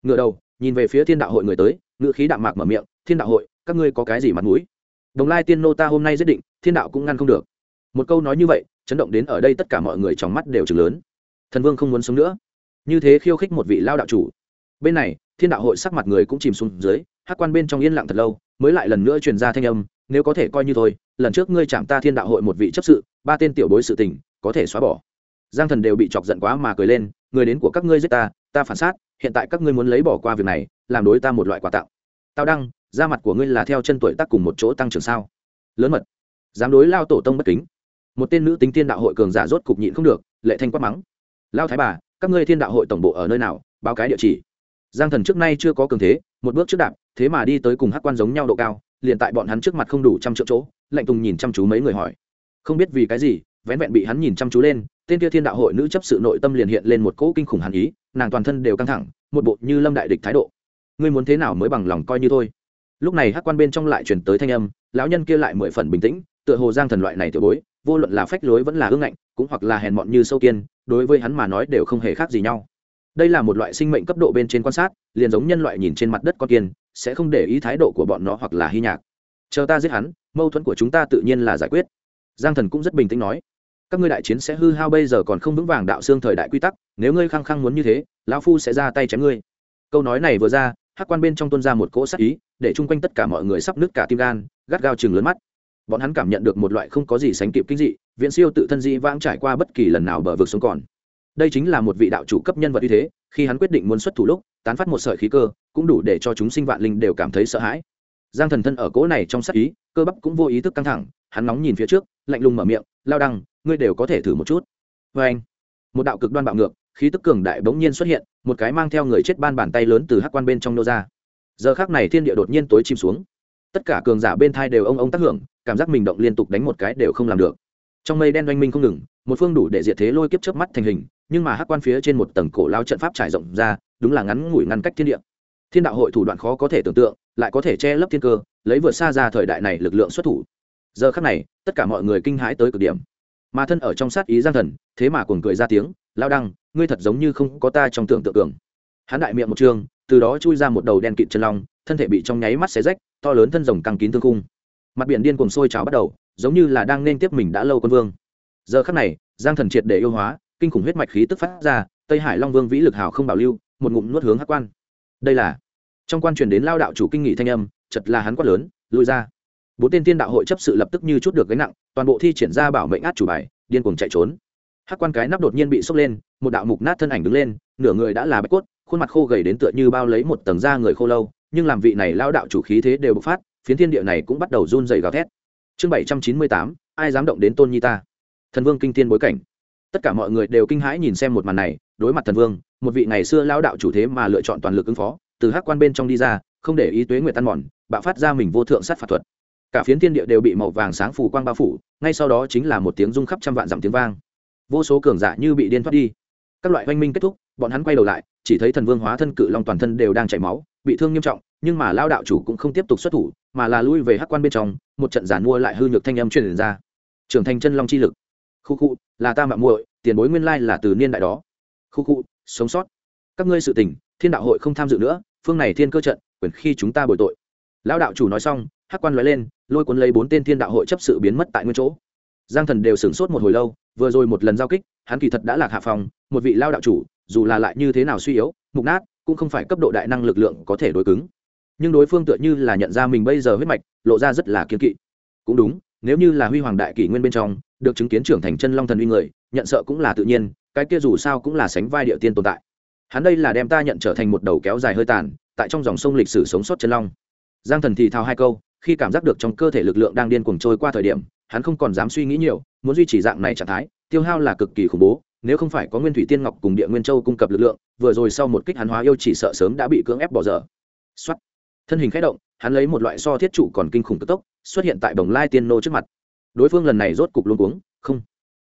Ngựa đầu, nhìn về phía thiên đạo hội người tới, ngựa khí đạm mạc mở miệng, thiên đạo hội, các ngươi có cái gì mặt mũi? Đồng lai tiên nô ta hôm nay giết định, thiên đạo cũng ngăn không được. Một câu nói như vậy, chấn động đến ở đây tất cả mọi người trong mắt đều chừng lớn. Thần vương không muốn sống nữa. Như thế khiêu khích một vị lao đạo chủ. Bên này thiên đạo hội sắc mặt người cũng chìm xuống dưới, hát quan bên trong yên lặng thật lâu, mới lại lần nữa truyền ra thanh âm, nếu có thể coi như thôi, lần trước ngươi chạm ta thiên đạo hội một vị chấp sự, ba tên tiểu bối sự tình, có thể xóa bỏ. Giang thần đều bị chọc giận quá mà cười lên, người đến của các ngươi giết ta ta phản sát hiện tại các ngươi muốn lấy bỏ qua việc này, làm đối ta một loại quà tặng. Tao đăng, da mặt của ngươi là theo chân tuổi tác cùng một chỗ tăng trưởng sao? Lớn mật. Dám đối lao tổ tông bất kính. Một tên nữ tính thiên đạo hội cường giả rốt cục nhịn không được, lệ thanh quát mắng. Lao thái bà, các ngươi thiên đạo hội tổng bộ ở nơi nào, báo cái địa chỉ giang thần trước nay chưa có cường thế, một bước trước đạp, thế mà đi tới cùng hắc quan giống nhau độ cao, liền tại bọn hắn trước mặt không đủ trăm triệu chỗ, lạnh tùng nhìn chăm chú mấy người hỏi. Không biết vì cái gì, vén vẹn bị hắn nhìn chăm chú lên, tên kia thiên đạo hội nữ chấp sự nội tâm liền hiện lên một cỗ kinh khủng hàn ý, nàng toàn thân đều căng thẳng, một bộ như lâm đại địch thái độ. Ngươi muốn thế nào mới bằng lòng coi như thôi. Lúc này hắc quan bên trong lại chuyển tới thanh âm, lão nhân kia lại mười phần bình tĩnh, tựa hồ giang thần loại này tiểu bối, vô luận là phách lối vẫn là ương ngạnh, cũng hoặc là hèn mọn như sâu kiên, đối với hắn mà nói đều không hề khác gì nhau đây là một loại sinh mệnh cấp độ bên trên quan sát, liền giống nhân loại nhìn trên mặt đất con kiên, sẽ không để ý thái độ của bọn nó hoặc là hy nhạc. Chờ ta giết hắn, mâu thuẫn của chúng ta tự nhiên là giải quyết. Giang thần cũng rất bình tĩnh nói, các ngươi đại chiến sẽ hư hao bây giờ còn không vững vàng đạo xương thời đại quy tắc, nếu ngươi khăng khăng muốn như thế, lão phu sẽ ra tay chém ngươi. Câu nói này vừa ra hát quan bên trong tuân ra một cỗ sắc ý, để chung quanh tất cả mọi người sắp nứt cả tim gan, gắt gao chừng lớn mắt. Bọn hắn cảm nhận được một loại không có gì sánh kịp kinh dị viện siêu tự thân dị vãng trải qua bất kỳ lần nào bờ vực sống còn đây chính là một vị đạo chủ cấp nhân vật như thế, khi hắn quyết định muốn xuất thủ lúc, tán phát một sợi khí cơ, cũng đủ để cho chúng sinh vạn linh đều cảm thấy sợ hãi. Giang thần thân ở cỗ này trong sắc ý, cơ bắp cũng vô ý thức căng thẳng, hắn nóng nhìn phía trước, lạnh lùng mở miệng, lao đăng, ngươi đều có thể thử một chút. Vê anh, một đạo cực đoan bạo ngược, khí tức cường đại bỗng nhiên xuất hiện, một cái mang theo người chết ban bàn tay lớn từ hắc quan bên trong nô ra. Giờ khác này thiên địa đột nhiên tối chìm xuống. Tất cả cường giả bên thai đều ông ông tác hưởng, cảm giác mình động liên tục đánh một cái đều không làm được. Trong mây đen oanh minh không ngừng, một phương đủ để diệt thế lôi kiếp trước mắt thành hình nhưng mà hắc quan phía trên một tầng cổ lao trận pháp trải rộng ra, đúng là ngắn ngủi ngăn cách thiên địa. Thiên đạo hội thủ đoạn khó có thể tưởng tượng, lại có thể che lấp thiên cơ, lấy vượt xa ra thời đại này lực lượng xuất thủ. Giờ khắc này, tất cả mọi người kinh hãi tới cực điểm. Mà thân ở trong sát ý giang thần, thế mà cuồng cười ra tiếng lao đăng, ngươi thật giống như không có ta trong tưởng tượng cường hắn đại miệng một trường, từ đó chui ra một đầu đen kịt chân long, thân thể bị trong nháy mắt xé rách, to lớn thân rồng căng kín thương khung. Mặt biển điên cuồng sôi trào bắt đầu, giống như là đang nên tiếp mình đã lâu quân vương. Giờ khắc này, giang thần triệt để yêu hóa kinh khủng huyết mạch khí tức phát ra, tây hải long vương vĩ lực hào không bảo lưu, một ngụm nuốt hướng hắc quan. Đây là, trong quan truyền đến lao đạo chủ kinh nghị thanh âm chật là hắn quát lớn lùi ra. Bốn tên tiên đạo hội chấp sự lập tức như chút được gánh nặng, toàn bộ thi triển ra bảo mệnh át chủ bài, điên cuồng chạy trốn. Hắc quan cái nắp đột nhiên bị sốc lên, một đạo mục nát thân ảnh đứng lên, nửa người đã là bạch cốt, khuôn mặt khô gầy đến tựa như bao lấy một tầng da người khô lâu, nhưng làm vị này lao đạo chủ khí thế đều bộc phát, phiến thiên địa này cũng bắt đầu run dày gào thét. Chương bảy trăm chín mươi tám, ai dám động đến tôn nhi ta? Thần vương kinh tiên bối cảnh tất cả mọi người đều kinh hãi nhìn xem một màn này, đối mặt thần vương, một vị ngày xưa lao đạo chủ thế mà lựa chọn toàn lực ứng phó, từ hắc quan bên trong đi ra, không để ý tuế nguyệt tan mòn, bạo phát ra mình vô thượng sát phạt thuật. Cả phiến thiên địa đều bị màu vàng sáng phủ quang bao phủ, ngay sau đó chính là một tiếng rung khắp trăm vạn dặm tiếng vang. Vô số cường giả như bị điên thoát đi. Các loại oanh minh kết thúc, bọn hắn quay đầu lại, chỉ thấy thần vương hóa thân cự long toàn thân đều đang chảy máu, bị thương nghiêm trọng, nhưng mà lao đạo chủ cũng không tiếp tục xuất thủ, mà là lui về hắc quan bên trong, một trận giản mua lại hư nhược thanh âm truyền ra. Trưởng thành chân long chi lực khu khu, là ta mạng muội, tiền bối nguyên lai là từ niên đại đó. Khu khu, sống sót. Các ngươi sự tình, thiên đạo hội không tham dự nữa, phương này thiên cơ trận, quyền khi chúng ta bồi tội. Lão đạo chủ nói xong, hắc quan nói lên, lôi cuốn lấy bốn tên thiên đạo hội chấp sự biến mất tại nguyên chỗ. Giang thần đều sửng sốt một hồi lâu, vừa rồi một lần giao kích, hắn kỳ thật đã lạc hạ phòng, một vị lao đạo chủ, dù là lại như thế nào suy yếu, mục nát, cũng không phải cấp độ đại năng lực lượng có thể đối cứng. Nhưng đối phương tựa như là nhận ra mình bây giờ huyết mạch, lộ ra rất là kiên kỵ. Cũng đúng, nếu như là huy hoàng đại kỷ nguyên bên trong được chứng kiến trưởng thành chân long thần uy người, nhận sợ cũng là tự nhiên, cái kia dù sao cũng là sánh vai địa tiên tồn tại. Hắn đây là đem ta nhận trở thành một đầu kéo dài hơi tàn, tại trong dòng sông lịch sử sống sót chân long. Giang thần thì thào hai câu, khi cảm giác được trong cơ thể lực lượng đang điên cuồng trôi qua thời điểm, hắn không còn dám suy nghĩ nhiều, muốn duy trì dạng này trạng thái, tiêu hao là cực kỳ khủng bố, nếu không phải có nguyên thủy tiên ngọc cùng địa nguyên châu cung cấp lực lượng, vừa rồi sau một kích hắn hóa yêu chỉ sợ sớm đã bị cưỡng ép bỏ dở. Xuất thân hình khẽ động, hắn lấy một loại so thiết trụ còn kinh khủng tức tốc, xuất hiện tại bồng lai tiên nô trước mặt đối phương lần này rốt cục luôn cuống, không,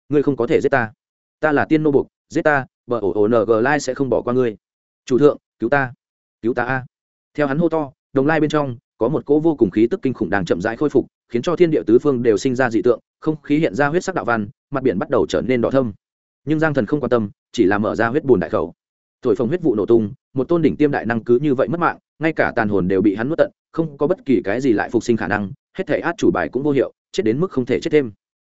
ngươi không có thể giết ta. Ta là tiên nô buộc, giết ta vợ ổ ổ ng lai sẽ không bỏ qua ngươi. Chủ thượng, cứu ta cứu ta a. Theo hắn hô to, đồng lai bên trong, có một cỗ vô cùng khí tức kinh khủng đang chậm rãi khôi phục, khiến cho thiên địa tứ phương đều sinh ra dị tượng, không khí hiện ra huyết sắc đạo văn, mặt biển bắt đầu trở nên đỏ thâm. Nhưng giang thần không quan tâm, chỉ là mở ra huyết bùn đại khẩu. Thổi phồng huyết vụ nổ tung, một tôn đỉnh tiêm đại năng cứ như vậy mất mạng, ngay cả tàn hồn đều bị hắn nuốt tận, không có bất kỳ cái gì lại phục sinh khả năng hết thể át chủ bài cũng vô hiệu, chết đến mức không thể chết thêm.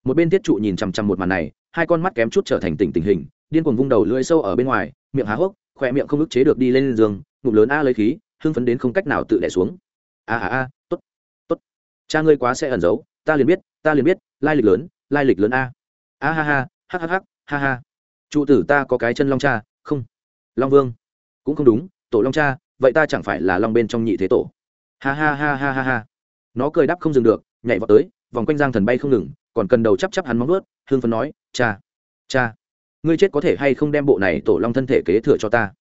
Một bên tiết trụ nhìn chằm chằm một màn này, hai con mắt kém chút trở thành tỉnh tình hình, điên cuồng vung đầu lưỡi sâu ở bên ngoài, miệng há hốc, khỏe miệng không ức chế được đi lên giường, ngụm lớn a lấy khí, hưng phấn đến không cách nào tự đẻ xuống. A a a, tốt tốt. Cha ngươi quá sẽ ẩn giấu, ta liền biết, ta liền biết, lai lịch lớn, lai lịch lớn a. A ha ha ha ha ha ha ha. Trụ tử ta có cái chân long cha, không. Long vương. Cũng không đúng, tổ long cha, vậy ta chẳng phải là long bên trong nhị thế tổ. Ha ha ha ha ha ha nó cười đáp không dừng được, nhảy vào tới, vòng quanh giang thần bay không ngừng, còn cần đầu chắp chắp hắn móng ướt hương phấn nói, cha cha, ngươi chết có thể hay không đem bộ này tổ long thân thể kế thừa cho ta?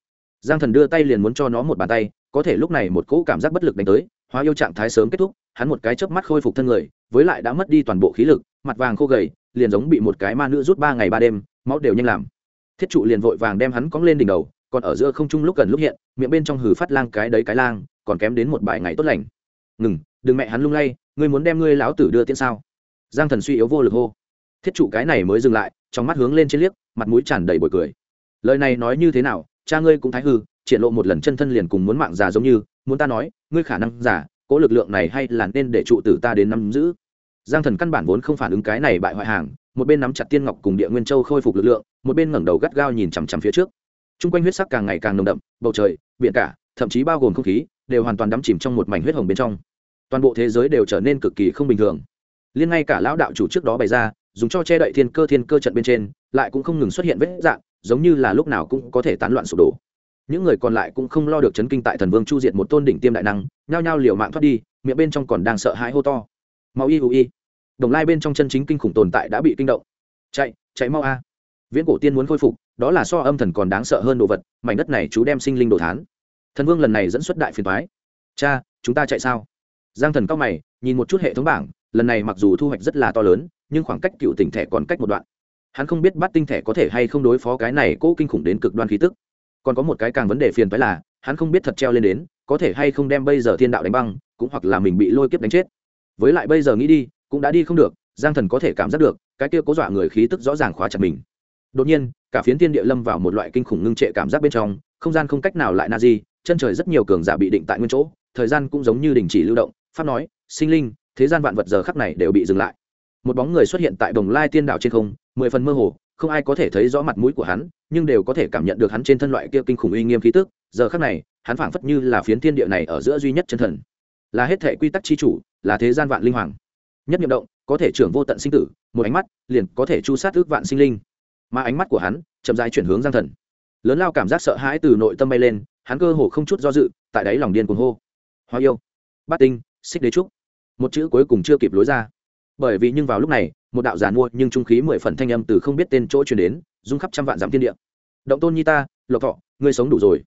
Giang thần đưa tay liền muốn cho nó một bàn tay, có thể lúc này một cỗ cảm giác bất lực đánh tới, hóa yêu trạng thái sớm kết thúc, hắn một cái chớp mắt khôi phục thân người, với lại đã mất đi toàn bộ khí lực, mặt vàng khô gầy, liền giống bị một cái ma nữ rút ba ngày ba đêm, máu đều nhanh làm. Thiết trụ liền vội vàng đem hắn cóng lên đỉnh đầu, còn ở giữa không trung lúc gần lúc hiện, miệng bên trong hừ phát lang cái đấy cái lang, còn kém đến một bài ngày tốt lành. Ngừng đừng mẹ hắn lung lay, ngươi muốn đem ngươi lão tử đưa tiễn sao? Giang thần suy yếu vô lực hô. Thiết trụ cái này mới dừng lại, trong mắt hướng lên trên liếc, mặt mũi tràn đầy bồi cười. Lời này nói như thế nào, cha ngươi cũng thái hư, triển lộ một lần chân thân liền cùng muốn mạng già giống như, muốn ta nói, ngươi khả năng giả cố lực lượng này hay là nên để trụ tử ta đến nắm giữ. Giang thần căn bản vốn không phản ứng cái này bại hoại hàng, một bên nắm chặt tiên ngọc cùng địa nguyên châu khôi phục lực lượng, một bên ngẩng đầu gắt gao nhìn chằm chằm phía trước. T r u n g quanh huyết sắc càng ngày càng nồng đậm, bầu trời, biển cả, thậm chí bao gồm không khí, đều hoàn toàn đắm chìm trong một mảnh huyết hồng bên trong toàn bộ thế giới đều trở nên cực kỳ không bình thường. Liên ngay cả lão đạo chủ trước đó bày ra, dùng cho che đậy thiên cơ thiên cơ trận bên trên, lại cũng không ngừng xuất hiện vết dạng, giống như là lúc nào cũng có thể tán loạn sụp đổ. Những người còn lại cũng không lo được chấn kinh tại thần vương chu diệt một tôn đỉnh tiêm đại năng, nhao nhao liều mạng thoát đi, miệng bên trong còn đang sợ hãi hô to. Mau y hữu y. Đồng lai bên trong chân chính kinh khủng tồn tại đã bị kinh động. Chạy chạy mau a. Viễn cổ tiên muốn khôi phục, đó là so âm thần còn đáng sợ hơn đồ vật, mảnh đất này chú đem sinh linh đồ thán. Thần vương lần này dẫn xuất đại phiền thoái cha, chúng ta chạy sao? Giang thần cao mày, nhìn một chút hệ thống bảng, lần này mặc dù thu hoạch rất là to lớn, nhưng khoảng cách cựu tỉnh thẻ còn cách một đoạn. Hắn không biết bắt tinh thẻ có thể hay không đối phó cái này cố kinh khủng đến cực đoan khí tức. Còn có một cái càng vấn đề phiền phái là, hắn không biết thật treo lên đến, có thể hay không đem bây giờ thiên đạo đánh băng, cũng hoặc là mình bị lôi kiếp đánh chết. Với lại bây giờ nghĩ đi, cũng đã đi không được, giang thần có thể cảm giác được, cái kia cố dọa người khí tức rõ ràng khóa chặt mình. Đột nhiên, cả phiến thiên địa lâm vào một loại kinh khủng ngưng trệ cảm giác bên trong, không gian không cách nào lại na di, chân trời rất nhiều cường giả bị định tại nguyên chỗ, thời gian cũng giống như đình chỉ lưu động pháp nói, sinh linh, thế gian vạn vật giờ khắc này đều bị dừng lại. Một bóng người xuất hiện tại đồng lai tiên đảo trên không, mười phần mơ hồ, không ai có thể thấy rõ mặt mũi của hắn, nhưng đều có thể cảm nhận được hắn trên thân loại kia kinh khủng uy nghiêm khí tức, giờ khắc này, hắn phảng phất như là phiến thiên địa này ở giữa duy nhất chân thần. Là hết thể quy tắc chi chủ, là thế gian vạn linh hoàng. Nhất nhiệm động, có thể trưởng vô tận sinh tử, một ánh mắt, liền có thể chu sát ước vạn sinh linh. Mà ánh mắt của hắn, chậm rãi chuyển hướng giang thần. Lớn lao cảm giác sợ hãi từ nội tâm bay lên, hắn cơ hồ không chút do dự, tại đáy lòng điên cuồng hô. Hoa yêu, bát tinh xích đế trúc. Một chữ cuối cùng chưa kịp lối ra. Bởi vì nhưng vào lúc này, một đạo giàn mua nhưng trung khí mười phần thanh âm từ không biết tên chỗ truyền đến, rung khắp trăm vạn dặm thiên địa. Động tôn nhi ta, lộc thọ, ngươi sống đủ rồi.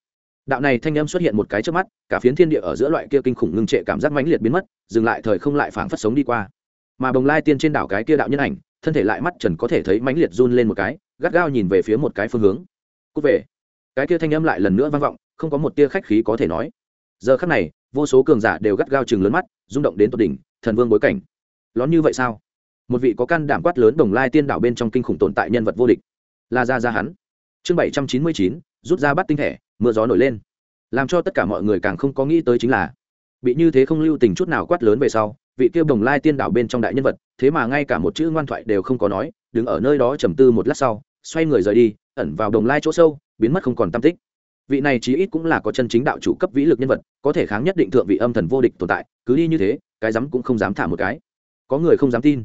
Đạo này thanh âm xuất hiện một cái trước mắt, cả phiến thiên địa ở giữa loại kia kinh khủng ngưng trệ cảm giác mãnh liệt biến mất, dừng lại thời không lại phảng phất sống đi qua. Mà bồng lai tiên trên đảo cái kia đạo nhân ảnh, thân thể lại mắt trần có thể thấy mãnh liệt run lên một cái, gắt gao nhìn về phía một cái phương hướng. Cút về. Cái kia thanh âm lại lần nữa vang vọng, không có một tia khách khí có thể nói giờ khắc này, vô số cường giả đều gắt gao chừng lớn mắt, rung động đến tột đỉnh, thần vương bối cảnh. Lón như vậy sao? Một vị có căn đảm quát lớn đồng lai tiên đảo bên trong kinh khủng tồn tại nhân vật vô địch. Là ra ra hắn. Chương bảy trăm chín mươi chín, rút ra bắt tinh thể, mưa gió nổi lên. Làm cho tất cả mọi người càng không có nghĩ tới chính là, bị như thế không lưu tình chút nào quát lớn về sau, vị tiêu đồng lai tiên đảo bên trong đại nhân vật, thế mà ngay cả một chữ ngoan thoại đều không có nói, đứng ở nơi đó trầm tư một lát sau, xoay người rời đi, ẩn vào đồng lai chỗ sâu, biến mất không còn tam tích vị này chí ít cũng là có chân chính đạo chủ cấp vĩ lực nhân vật, có thể kháng nhất định thượng vị âm thần vô địch tồn tại, cứ đi như thế, cái dám cũng không dám thả một cái. Có người không dám tin.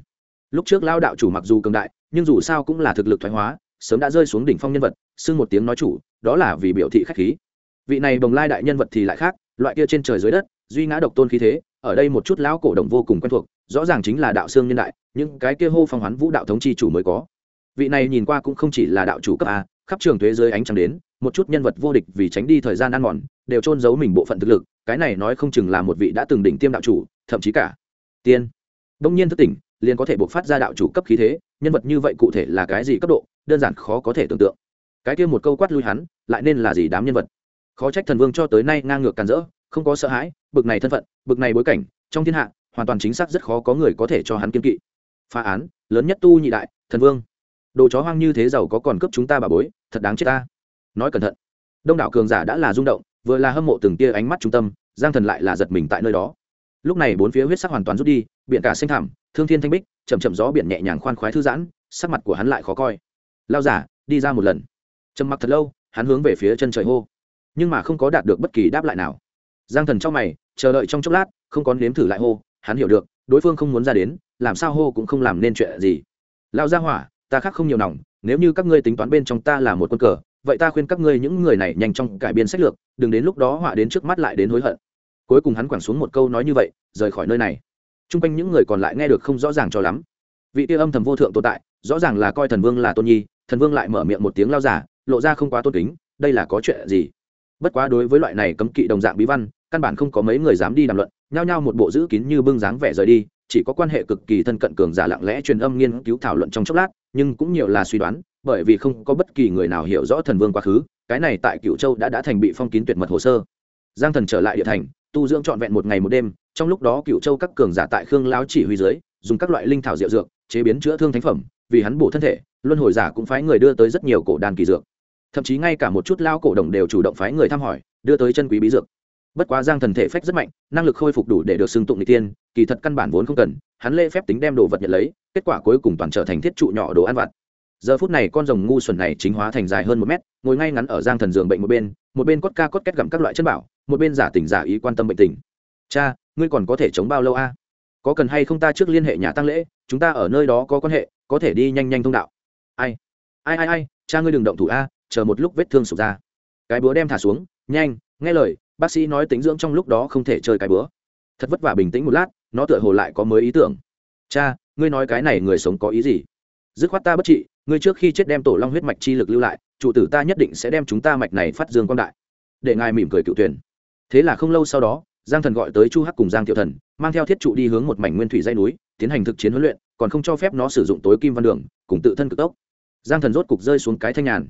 Lúc trước lao đạo chủ mặc dù cường đại, nhưng dù sao cũng là thực lực thoái hóa, sớm đã rơi xuống đỉnh phong nhân vật, xưng một tiếng nói chủ, đó là vì biểu thị khách khí. Vị này bồng lai đại nhân vật thì lại khác, loại kia trên trời dưới đất, duy ngã độc tôn khí thế, ở đây một chút lão cổ đồng vô cùng quen thuộc, rõ ràng chính là đạo xương nhân đại nhưng cái kia hô phong hoán vũ đạo thống chi chủ mới có. Vị này nhìn qua cũng không chỉ là đạo chủ cấp a, khắp trường thuế dưới ánh trăng đến một chút nhân vật vô địch vì tránh đi thời gian ăn mòn, đều trôn giấu mình bộ phận thực lực, cái này nói không chừng là một vị đã từng đỉnh tiêm đạo chủ, thậm chí cả tiên. Đông nhiên thức tỉnh, liền có thể buộc phát ra đạo chủ cấp khí thế, nhân vật như vậy cụ thể là cái gì cấp độ, đơn giản khó có thể tưởng tượng. Cái kia một câu quát lui hắn, lại nên là gì đám nhân vật? Khó trách thần vương cho tới nay ngang ngược càn rỡ, không có sợ hãi, bực này thân phận, bực này bối cảnh, trong thiên hạ, hoàn toàn chính xác rất khó có người có thể cho hắn kiên kỵ. Phá án, lớn nhất tu nhị đại, thần vương. Đồ chó hoang như thế giàu có còn cướp chúng ta bà bối, thật đáng chết ta nói cẩn thận. Đông đảo cường giả đã là rung động, vừa là hâm mộ từng tia ánh mắt trung tâm, giang thần lại là giật mình tại nơi đó. Lúc này bốn phía huyết sắc hoàn toàn rút đi, biển cả xanh thảm thương thiên thanh bích chầm chậm gió biển nhẹ nhàng khoan khoái thư giãn, sắc mặt của hắn lại khó coi. Lao giả, đi ra một lần. Trầm mặc thật lâu, hắn hướng về phía chân trời hô. Nhưng mà không có đạt được bất kỳ đáp lại nào. Giang thần trong mày, chờ đợi trong chốc lát, không có nếm thử lại hô, hắn hiểu được, đối phương không muốn ra đến, làm sao hô cũng không làm nên chuyện gì. Lao ra hỏa, ta khác không nhiều nòng, nếu như các ngươi tính toán bên trong ta là một quân cờ vậy ta khuyên các ngươi những người này nhanh chóng cải biến sách lược, đừng đến lúc đó họa đến trước mắt lại đến hối hận. Cuối cùng hắn quẳng xuống một câu nói như vậy, rời khỏi nơi này. T r u n g quanh những người còn lại nghe được không rõ ràng cho lắm. Vị tiêu âm thầm vô thượng tồn tại, rõ ràng là coi thần vương là tôn nhi, thần vương lại mở miệng một tiếng lao giả, lộ ra không quá tôn kính, đây là có chuyện gì? Bất quá đối với loại này cấm kỵ đồng dạng bí văn, căn bản không có mấy người dám đi đàm luận, nhao nhao một bộ giữ kín như bưng dáng vẻ rời đi chỉ có quan hệ cực kỳ thân cận cường giả lặng lẽ truyền âm nghiên cứu thảo luận trong chốc lát, nhưng cũng nhiều là suy đoán, bởi vì không có bất kỳ người nào hiểu rõ thần vương quá khứ, cái này tại cựu châu đã đã thành bị phong kín tuyệt mật hồ sơ. Giang thần trở lại địa thành, tu dưỡng trọn vẹn một ngày một đêm, trong lúc đó cựu châu các cường giả tại khương lão chỉ huy dưới, dùng các loại linh thảo diệu dược, chế biến chữa thương thánh phẩm, vì hắn bổ thân thể, luân hồi giả cũng phái người đưa tới rất nhiều cổ đàn kỳ dược. Thậm chí ngay cả một chút lao cổ đồng đều chủ động phái người thăm hỏi, đưa tới chân quý bí dược bất quá giang thần thể phách rất mạnh, năng lực khôi phục đủ để được xưng tụng n tiên, kỳ thật căn bản vốn không cần, hắn lễ phép tính đem đồ vật nhận lấy, kết quả cuối cùng toàn trở thành thiết trụ nhỏ đồ ăn vặt. Giờ phút này con rồng ngu xuẩn này chính hóa thành dài hơn một mét, ngồi ngay ngắn ở giang thần giường bệnh một bên một bên cốt ca cốt kết gặm các loại chân bảo, một bên giả tình giả ý quan tâm bệnh tình. Cha, ngươi còn có thể chống bao lâu a? Có cần hay không ta trước liên hệ nhà tăng lễ, chúng ta ở nơi đó có quan hệ, có thể đi nhanh nhanh thông đạo. Ai ai ai ai, cha ngươi đừng động thủ a, chờ một lúc vết thương sụp ra. Cái búa đem thả xuống, nhanh, nghe lời bác sĩ nói tính dưỡng trong lúc đó không thể chơi cái bữa. thật vất vả bình tĩnh một lát, nó tựa hồ lại có mới ý tưởng. Cha, ngươi nói cái này người sống có ý gì? Dứt khoát ta bất trị, ngươi trước khi chết đem tổ long huyết mạch chi lực lưu lại trụ tử ta nhất định sẽ đem chúng ta mạch này phát dương quang đại. Để ngài mỉm cười cựu tuyển. Thế là không lâu sau đó, giang thần gọi tới chu hắc cùng giang tiểu thần, mang theo thiết trụ đi hướng một mảnh nguyên thủy dây núi, tiến hành thực chiến huấn luyện, còn không cho phép nó sử dụng tối kim văn đường, cùng tự thân cực tốc. Giang thần rốt cục rơi xuống cái thanh nhàn.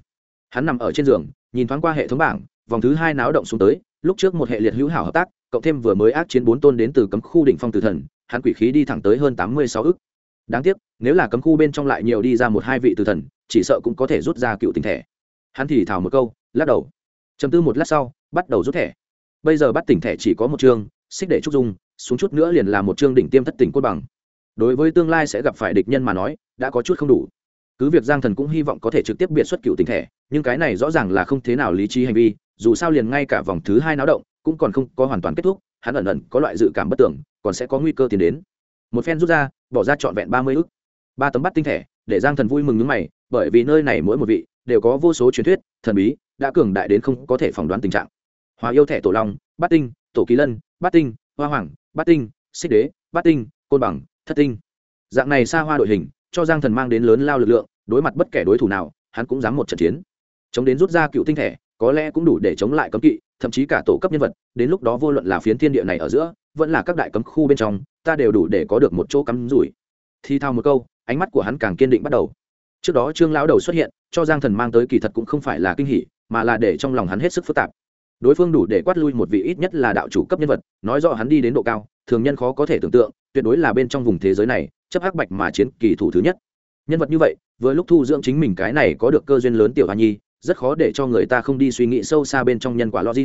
Hắn nằm ở trên giường, nhìn thoáng qua hệ thống bảng, vòng thứ hai náo động xuống tới lúc trước một hệ liệt hữu hảo hợp tác, cộng thêm vừa mới ác chiến bốn tôn đến từ cấm khu đỉnh phong tử thần, hắn quỷ khí đi thẳng tới hơn tám mươi sáu ức. Đáng tiếc, nếu là cấm khu bên trong lại nhiều đi ra một hai vị tử thần, chỉ sợ cũng có thể rút ra cựu tình thể. Hắn thì thào một câu, lắc đầu. Chấm tư một lát sau, bắt đầu rút thẻ. Bây giờ bắt tỉnh thẻ chỉ có một chương, xích để trúc dung, xuống chút nữa liền là một chương đỉnh tiêm thất tỉnh cốt bằng. Đối với tương lai sẽ gặp phải địch nhân mà nói, đã có chút không đủ. Cứ việc giang thần cũng hy vọng có thể trực tiếp biệt xuất cựu tình thể, nhưng cái này rõ ràng là không thế nào lý trí hành vi dù sao liền ngay cả vòng thứ hai náo động, cũng còn không có hoàn toàn kết thúc, hắn ẩn ẩn có loại dự cảm bất tưởng còn sẽ có nguy cơ tiến đến. Một phen rút ra, bỏ ra trọn vẹn ba mươi ức. Ba tấm bắt tinh thể, để giang thần vui mừng nước mày, bởi vì nơi này mỗi một vị đều có vô số truyền thuyết, thần bí, đã cường đại đến không có thể phỏng đoán tình trạng. Hòa yêu thẻ tổ long, bát tinh, tổ kỳ lân, bát tinh, hoa hoàng, bát tinh, xích đế, bát tinh, côn bằng, thất tinh. Dạng này xa hoa đội hình, cho giang thần mang đến lớn lao lực lượng, đối mặt bất kể đối thủ nào, hắn cũng dám một trận chiến. Chống đến rút ra cựu tinh thể có lẽ cũng đủ để chống lại cấm kỵ, thậm chí cả tổ cấp nhân vật, đến lúc đó vô luận là phiến thiên địa này ở giữa, vẫn là các đại cấm khu bên trong, ta đều đủ để có được một chỗ cắm rủi. Thi thao một câu, ánh mắt của hắn càng kiên định bắt đầu. Trước đó trương lão đầu xuất hiện, cho giang thần mang tới kỳ thật cũng không phải là kinh hỉ, mà là để trong lòng hắn hết sức phức tạp. Đối phương đủ để quát lui một vị ít nhất là đạo chủ cấp nhân vật, nói rõ hắn đi đến độ cao, thường nhân khó có thể tưởng tượng, tuyệt đối là bên trong vùng thế giới này, chấp hắc bạch mà chiến kỳ thủ thứ nhất. Nhân vật như vậy, vừa lúc thu dưỡng chính mình cái này có được cơ duyên lớn tiểu hoa nhi rất khó để cho người ta không đi suy nghĩ sâu xa bên trong nhân quả logic.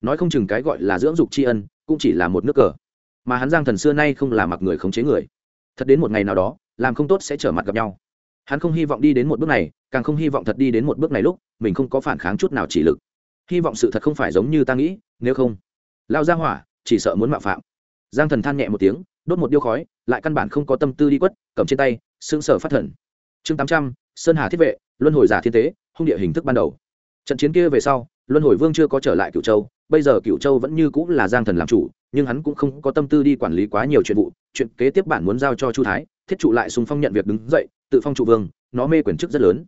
Nói không chừng cái gọi là dưỡng dục tri ân, cũng chỉ là một nước cờ. Mà hắn giang thần xưa nay không là mặc người khống chế người. Thật đến một ngày nào đó, làm không tốt sẽ trở mặt gặp nhau. Hắn không hy vọng đi đến một bước này, càng không hy vọng thật đi đến một bước này lúc, mình không có phản kháng chút nào chỉ lực. Hy vọng sự thật không phải giống như ta nghĩ, nếu không, lao ra hỏa chỉ sợ muốn mạo phạm. Giang thần than nhẹ một tiếng, đốt một điêu khói, lại căn bản không có tâm tư đi quất, cầm trên tay xương sở phát thần. Chương tám trăm, sơn hà thiết vệ, luân hồi giả thiên tế hung địa hình thức ban đầu. Trận chiến kia về sau, luân hồi vương chưa có trở lại cựu châu, bây giờ cựu châu vẫn như cũng là giang thần làm chủ, nhưng hắn cũng không có tâm tư đi quản lý quá nhiều chuyện vụ, chuyện kế tiếp bản muốn giao cho chu thái, thiết trụ lại sùng phong nhận việc đứng dậy, tự phong trụ vương, nó mê quyền chức rất lớn.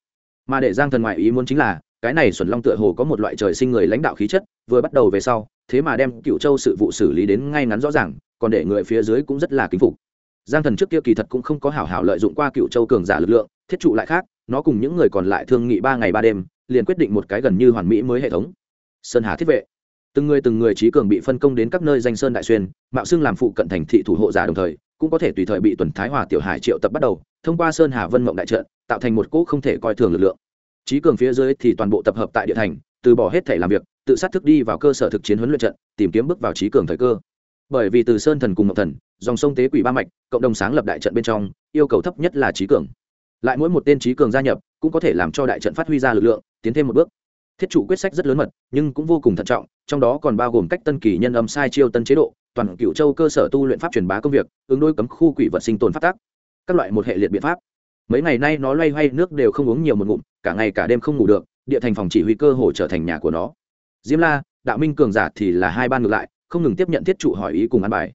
Mà để giang thần ngoại ý muốn chính là, cái này xuẩn long tựa hồ có một loại trời sinh người lãnh đạo khí chất, vừa bắt đầu về sau, thế mà đem cựu châu sự vụ xử lý đến ngay ngắn rõ ràng, còn để người phía dưới cũng rất là kính phục. Giang thần trước kia kỳ thật cũng không có hảo hảo lợi dụng qua cựu châu cường giả lực lượng, thiết trụ lại khác nó cùng những người còn lại thương nghị ba ngày ba đêm, liền quyết định một cái gần như hoàn mỹ mới hệ thống. Sơn hà thiết vệ. Từng người từng người trí cường bị phân công đến các nơi danh sơn đại xuyên, mạo xưng làm phụ cận thành thị thủ hộ giả đồng thời, cũng có thể tùy thời bị tuần thái hòa tiểu hải triệu tập bắt đầu, thông qua sơn hà vân mộng đại trận, tạo thành một cỗ không thể coi thường lực lượng. Trí cường phía dưới thì toàn bộ tập hợp tại địa thành, từ bỏ hết thể làm việc, tự sát thức đi vào cơ sở thực chiến huấn luyện trận, tìm kiếm bước vào trí cường thời cơ. Bởi vì từ sơn thần cùng ngọc thần, dòng sông tế quỷ ba mạch, cộng đồng sáng lập đại trận bên trong, yêu cầu thấp nhất là trí cường lại mỗi một tên trí cường gia nhập cũng có thể làm cho đại trận phát huy ra lực lượng, tiến thêm một bước. Thiết trụ quyết sách rất lớn mật, nhưng cũng vô cùng thận trọng, trong đó còn bao gồm cách tân kỳ nhân âm sai chiêu tân chế độ, toàn cựu châu cơ sở tu luyện pháp truyền bá công việc, ứng đối cấm khu quỷ vật sinh tồn phát tác, các loại một hệ liệt biện pháp. Mấy ngày nay nó loay hoay, nước đều không uống nhiều một ngụm, cả ngày cả đêm không ngủ được, địa thành phòng chỉ huy cơ hồ trở thành nhà của nó. Diêm la, đạo minh cường giả thì là hai ban ngược lại, không ngừng tiếp nhận thiết trụ hỏi ý cùng ăn bài.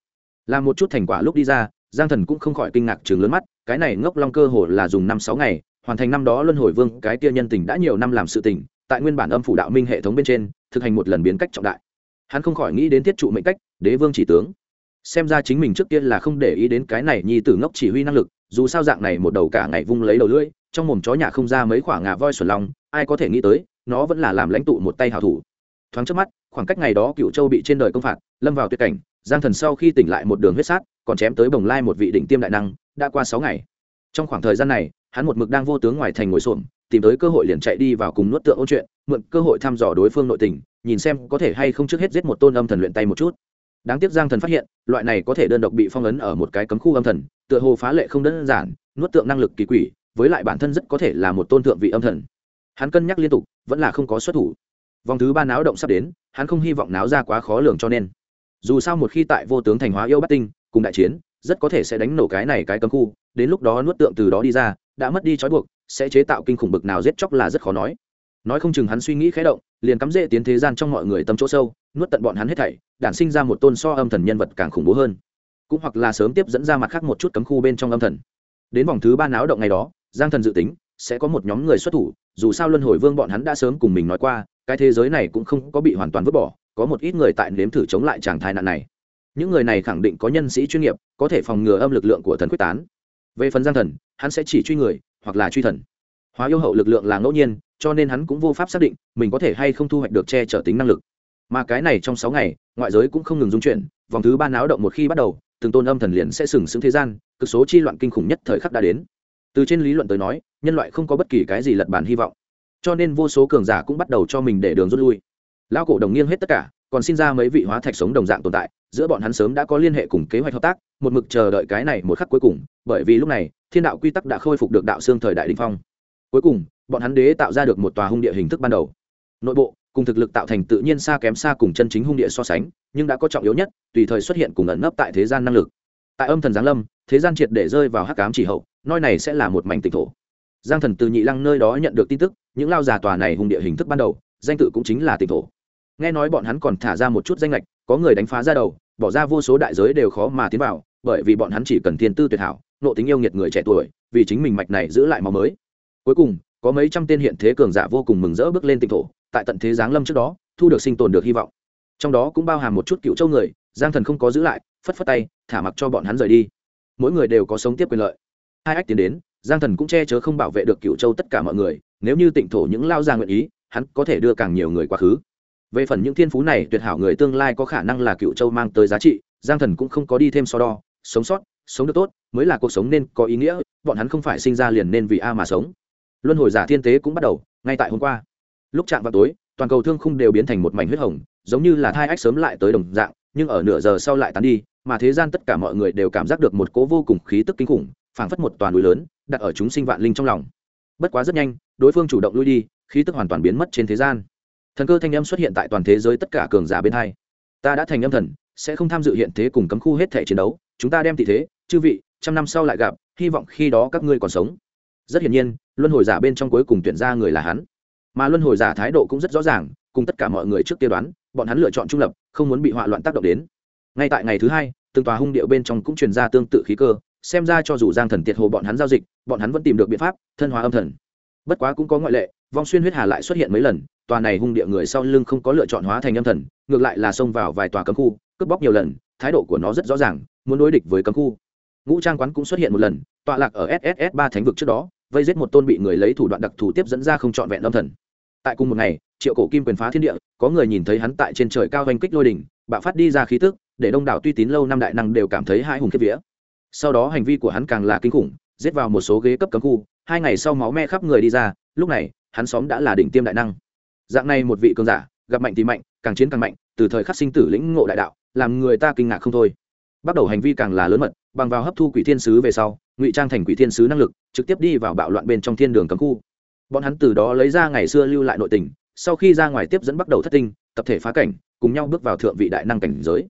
Làm một chút thành quả lúc đi ra, giang thần cũng không khỏi kinh ngạc chừng lớn mắt cái này ngốc long cơ hồ là dùng năm sáu ngày, hoàn thành năm đó luân hồi vương, cái kia nhân tình đã nhiều năm làm sự tình, tại nguyên bản âm phủ đạo minh hệ thống bên trên, thực hành một lần biến cách trọng đại. Hắn không khỏi nghĩ đến thiết trụ mệnh cách, đế vương chỉ tướng. Xem ra chính mình trước tiên là không để ý đến cái này nhi tử ngốc chỉ huy năng lực, dù sao dạng này một đầu cả ngày vung lấy đầu lưỡi, trong mồm chó nhà không ra mấy khoảng ngà voi xuẩn lòng, ai có thể nghĩ tới, nó vẫn là làm lãnh tụ một tay hào thủ. Thoáng trước mắt, khoảng cách ngày đó cựu châu bị trên đời công phạt, lâm vào tuyệt cảnh, giang thần sau khi tỉnh lại một đường huyết sát, còn chém tới bồng lai một vị đỉnh tiêm đại năng đã qua sáu ngày. Trong khoảng thời gian này, hắn một mực đang vô tướng ngoài thành ngồi xổm, tìm tới cơ hội liền chạy đi vào cùng nuốt tượng ôn chuyện, mượn cơ hội thăm dò đối phương nội tình, nhìn xem có thể hay không trước hết giết một tôn âm thần luyện tay một chút. Đáng tiếc giang thần phát hiện, loại này có thể đơn độc bị phong ấn ở một cái cấm khu âm thần, tựa hồ phá lệ không đơn giản, nuốt tượng năng lực kỳ quỷ, với lại bản thân rất có thể là một tôn thượng vị âm thần. Hắn cân nhắc liên tục, vẫn là không có xuất thủ. Vòng thứ ba náo động sắp đến, hắn không hy vọng náo ra quá khó lường cho nên. Dù sao một khi tại vô tướng thành hóa yêu bắt tinh, cùng đại chiến rất có thể sẽ đánh nổ cái này cái cấm khu, đến lúc đó nuốt tượng từ đó đi ra, đã mất đi trói buộc, sẽ chế tạo kinh khủng bực nào giết chóc là rất khó nói. Nói không chừng hắn suy nghĩ khé động, liền cắm rễ tiến thế gian trong mọi người tâm chỗ sâu, nuốt tận bọn hắn hết thảy, đản sinh ra một tôn so âm thần nhân vật càng khủng bố hơn. Cũng hoặc là sớm tiếp dẫn ra mặt khác một chút cấm khu bên trong âm thần. Đến vòng thứ ba náo động ngày đó, giang thần dự tính, sẽ có một nhóm người xuất thủ, dù sao luân hồi vương bọn hắn đã sớm cùng mình nói qua, cái thế giới này cũng không có bị hoàn toàn vứt bỏ, có một ít người tại nếm thử chống lại trạng thai nạn này những người này khẳng định có nhân sĩ chuyên nghiệp, có thể phòng ngừa âm lực lượng của thần quyết tán. Về phần giang thần, hắn sẽ chỉ truy người, hoặc là truy thần. Hóa yêu hậu lực lượng là ngẫu nhiên, cho nên hắn cũng vô pháp xác định mình có thể hay không thu hoạch được che chở tính năng lực. Mà cái này trong sáu ngày, ngoại giới cũng không ngừng dung chuyển, vòng thứ ba náo động một khi bắt đầu, từng tôn âm thần liền sẽ sừng sững thế gian, cực số chi loạn kinh khủng nhất thời khắc đã đến. Từ trên lý luận tới nói, nhân loại không có bất kỳ cái gì lật bản hy vọng. Cho nên vô số cường giả cũng bắt đầu cho mình để đường rút lui. Lao cổ đồng nghiêng hết tất cả còn xin ra mấy vị hóa thạch sống đồng dạng tồn tại, giữa bọn hắn sớm đã có liên hệ cùng kế hoạch hợp tác, một mực chờ đợi cái này một khắc cuối cùng, bởi vì lúc này, thiên đạo quy tắc đã khôi phục được đạo xương thời đại đình phong. Cuối cùng, bọn hắn đế tạo ra được một tòa hung địa hình thức ban đầu. Nội bộ, cùng thực lực tạo thành tự nhiên xa kém xa cùng chân chính hung địa so sánh, nhưng đã có trọng yếu nhất, tùy thời xuất hiện cùng ẩn nấp tại thế gian năng lực. Tại âm thần giáng lâm, thế gian triệt để rơi vào hắc cám chỉ hậu, nơi này sẽ là một mảnh tịch thổ. Giang thần từ nhị lăng nơi đó nhận được tin tức, những lao già tòa này hung địa hình thức ban đầu, danh tự cũng chính là tịch thổ nghe nói bọn hắn còn thả ra một chút danh lệch, có người đánh phá ra đầu, bỏ ra vô số đại giới đều khó mà tiến vào, bởi vì bọn hắn chỉ cần thiên tư tuyệt hảo, nộ tính yêu nghiệt người trẻ tuổi, vì chính mình mạch này giữ lại máu mới. Cuối cùng, có mấy trăm tên hiện thế cường giả vô cùng mừng rỡ bước lên tịnh thổ, tại tận thế giáng lâm trước đó, thu được sinh tồn được hy vọng. Trong đó cũng bao hàm một chút cựu châu người, giang thần không có giữ lại, phất phất tay, thả mặc cho bọn hắn rời đi. Mỗi người đều có sống tiếp quyền lợi. Hai ách tiến đến, giang thần cũng che chở không bảo vệ được cựu châu tất cả mọi người, nếu như tịnh thổ những lao ra nguyện ý, hắn có thể đưa càng nhiều người quá khứ về phần những thiên phú này, tuyệt hảo người tương lai có khả năng là cựu châu mang tới giá trị, giang thần cũng không có đi thêm so đo, sống sót, sống được tốt, mới là cuộc sống nên có ý nghĩa, bọn hắn không phải sinh ra liền nên vì a mà sống. Luân hồi giả thiên tế cũng bắt đầu, ngay tại hôm qua. Lúc chạm vào tối, toàn cầu thương khung đều biến thành một mảnh huyết hồng, giống như là thai ách sớm lại tới đồng dạng, nhưng ở nửa giờ sau lại tán đi, mà thế gian tất cả mọi người đều cảm giác được một cố vô cùng khí tức kinh khủng, phảng phất một toàn núi lớn, đặt ở chúng sinh vạn linh trong lòng. Bất quá rất nhanh, đối phương chủ động lui đi, khí tức hoàn toàn biến mất trên thế gian thần cơ thanh âm xuất hiện tại toàn thế giới tất cả cường giả bên hai. Ta đã thành âm thần, sẽ không tham dự hiện thế cùng cấm khu hết thể chiến đấu, chúng ta đem tỷ thế, chư vị, trăm năm sau lại gặp, hy vọng khi đó các ngươi còn sống. Rất hiển nhiên, luân hồi giả bên trong cuối cùng tuyển ra người là hắn. Mà luân hồi giả thái độ cũng rất rõ ràng, cùng tất cả mọi người trước tiên đoán, bọn hắn lựa chọn trung lập, không muốn bị họa loạn tác động đến. Ngay tại ngày thứ hai, từng tòa hung điệu bên trong cũng truyền ra tương tự khí cơ, xem ra cho dù giang thần tiệt hồ bọn hắn giao dịch, bọn hắn vẫn tìm được biện pháp, thân hóa âm thần bất quá cũng có ngoại lệ, vong xuyên huyết hà lại xuất hiện mấy lần, tòa này hung địa người sau lưng không có lựa chọn hóa thành âm thần, ngược lại là xông vào vài tòa cấm khu, cướp bóc nhiều lần, thái độ của nó rất rõ ràng, muốn đối địch với cấm khu. Ngũ trang quán cũng xuất hiện một lần, tọa lạc ở sss ba thánh vực trước đó, vây giết một tôn bị người lấy thủ đoạn đặc thù tiếp dẫn ra không trọn vẹn âm thần. Tại cùng một ngày, triệu cổ kim quyền phá thiên địa, có người nhìn thấy hắn tại trên trời cao hành kích lôi đỉnh, bạo phát đi ra khí tức, để đông đảo tuy tín lâu năm đại năng đều cảm thấy hai hùng kiếp vía. Sau đó hành vi của hắn càng là kinh khủng giết vào một số ghế cấp cấm khu, hai ngày sau máu me khắp người đi ra, lúc này, hắn xóm đã là đỉnh tiêm đại năng. Dạng này một vị cường giả, gặp mạnh thì mạnh, càng chiến càng mạnh, từ thời khắc sinh tử lĩnh ngộ đại đạo, làm người ta kinh ngạc không thôi. Bắt đầu hành vi càng là lớn mật, bằng vào hấp thu quỷ thiên sứ về sau, ngụy trang thành quỷ thiên sứ năng lực, trực tiếp đi vào bạo loạn bên trong thiên đường cấm khu. Bọn hắn từ đó lấy ra ngày xưa lưu lại nội tình, sau khi ra ngoài tiếp dẫn bắt đầu thất tinh, tập thể phá cảnh, cùng nhau bước vào thượng vị đại năng cảnh giới.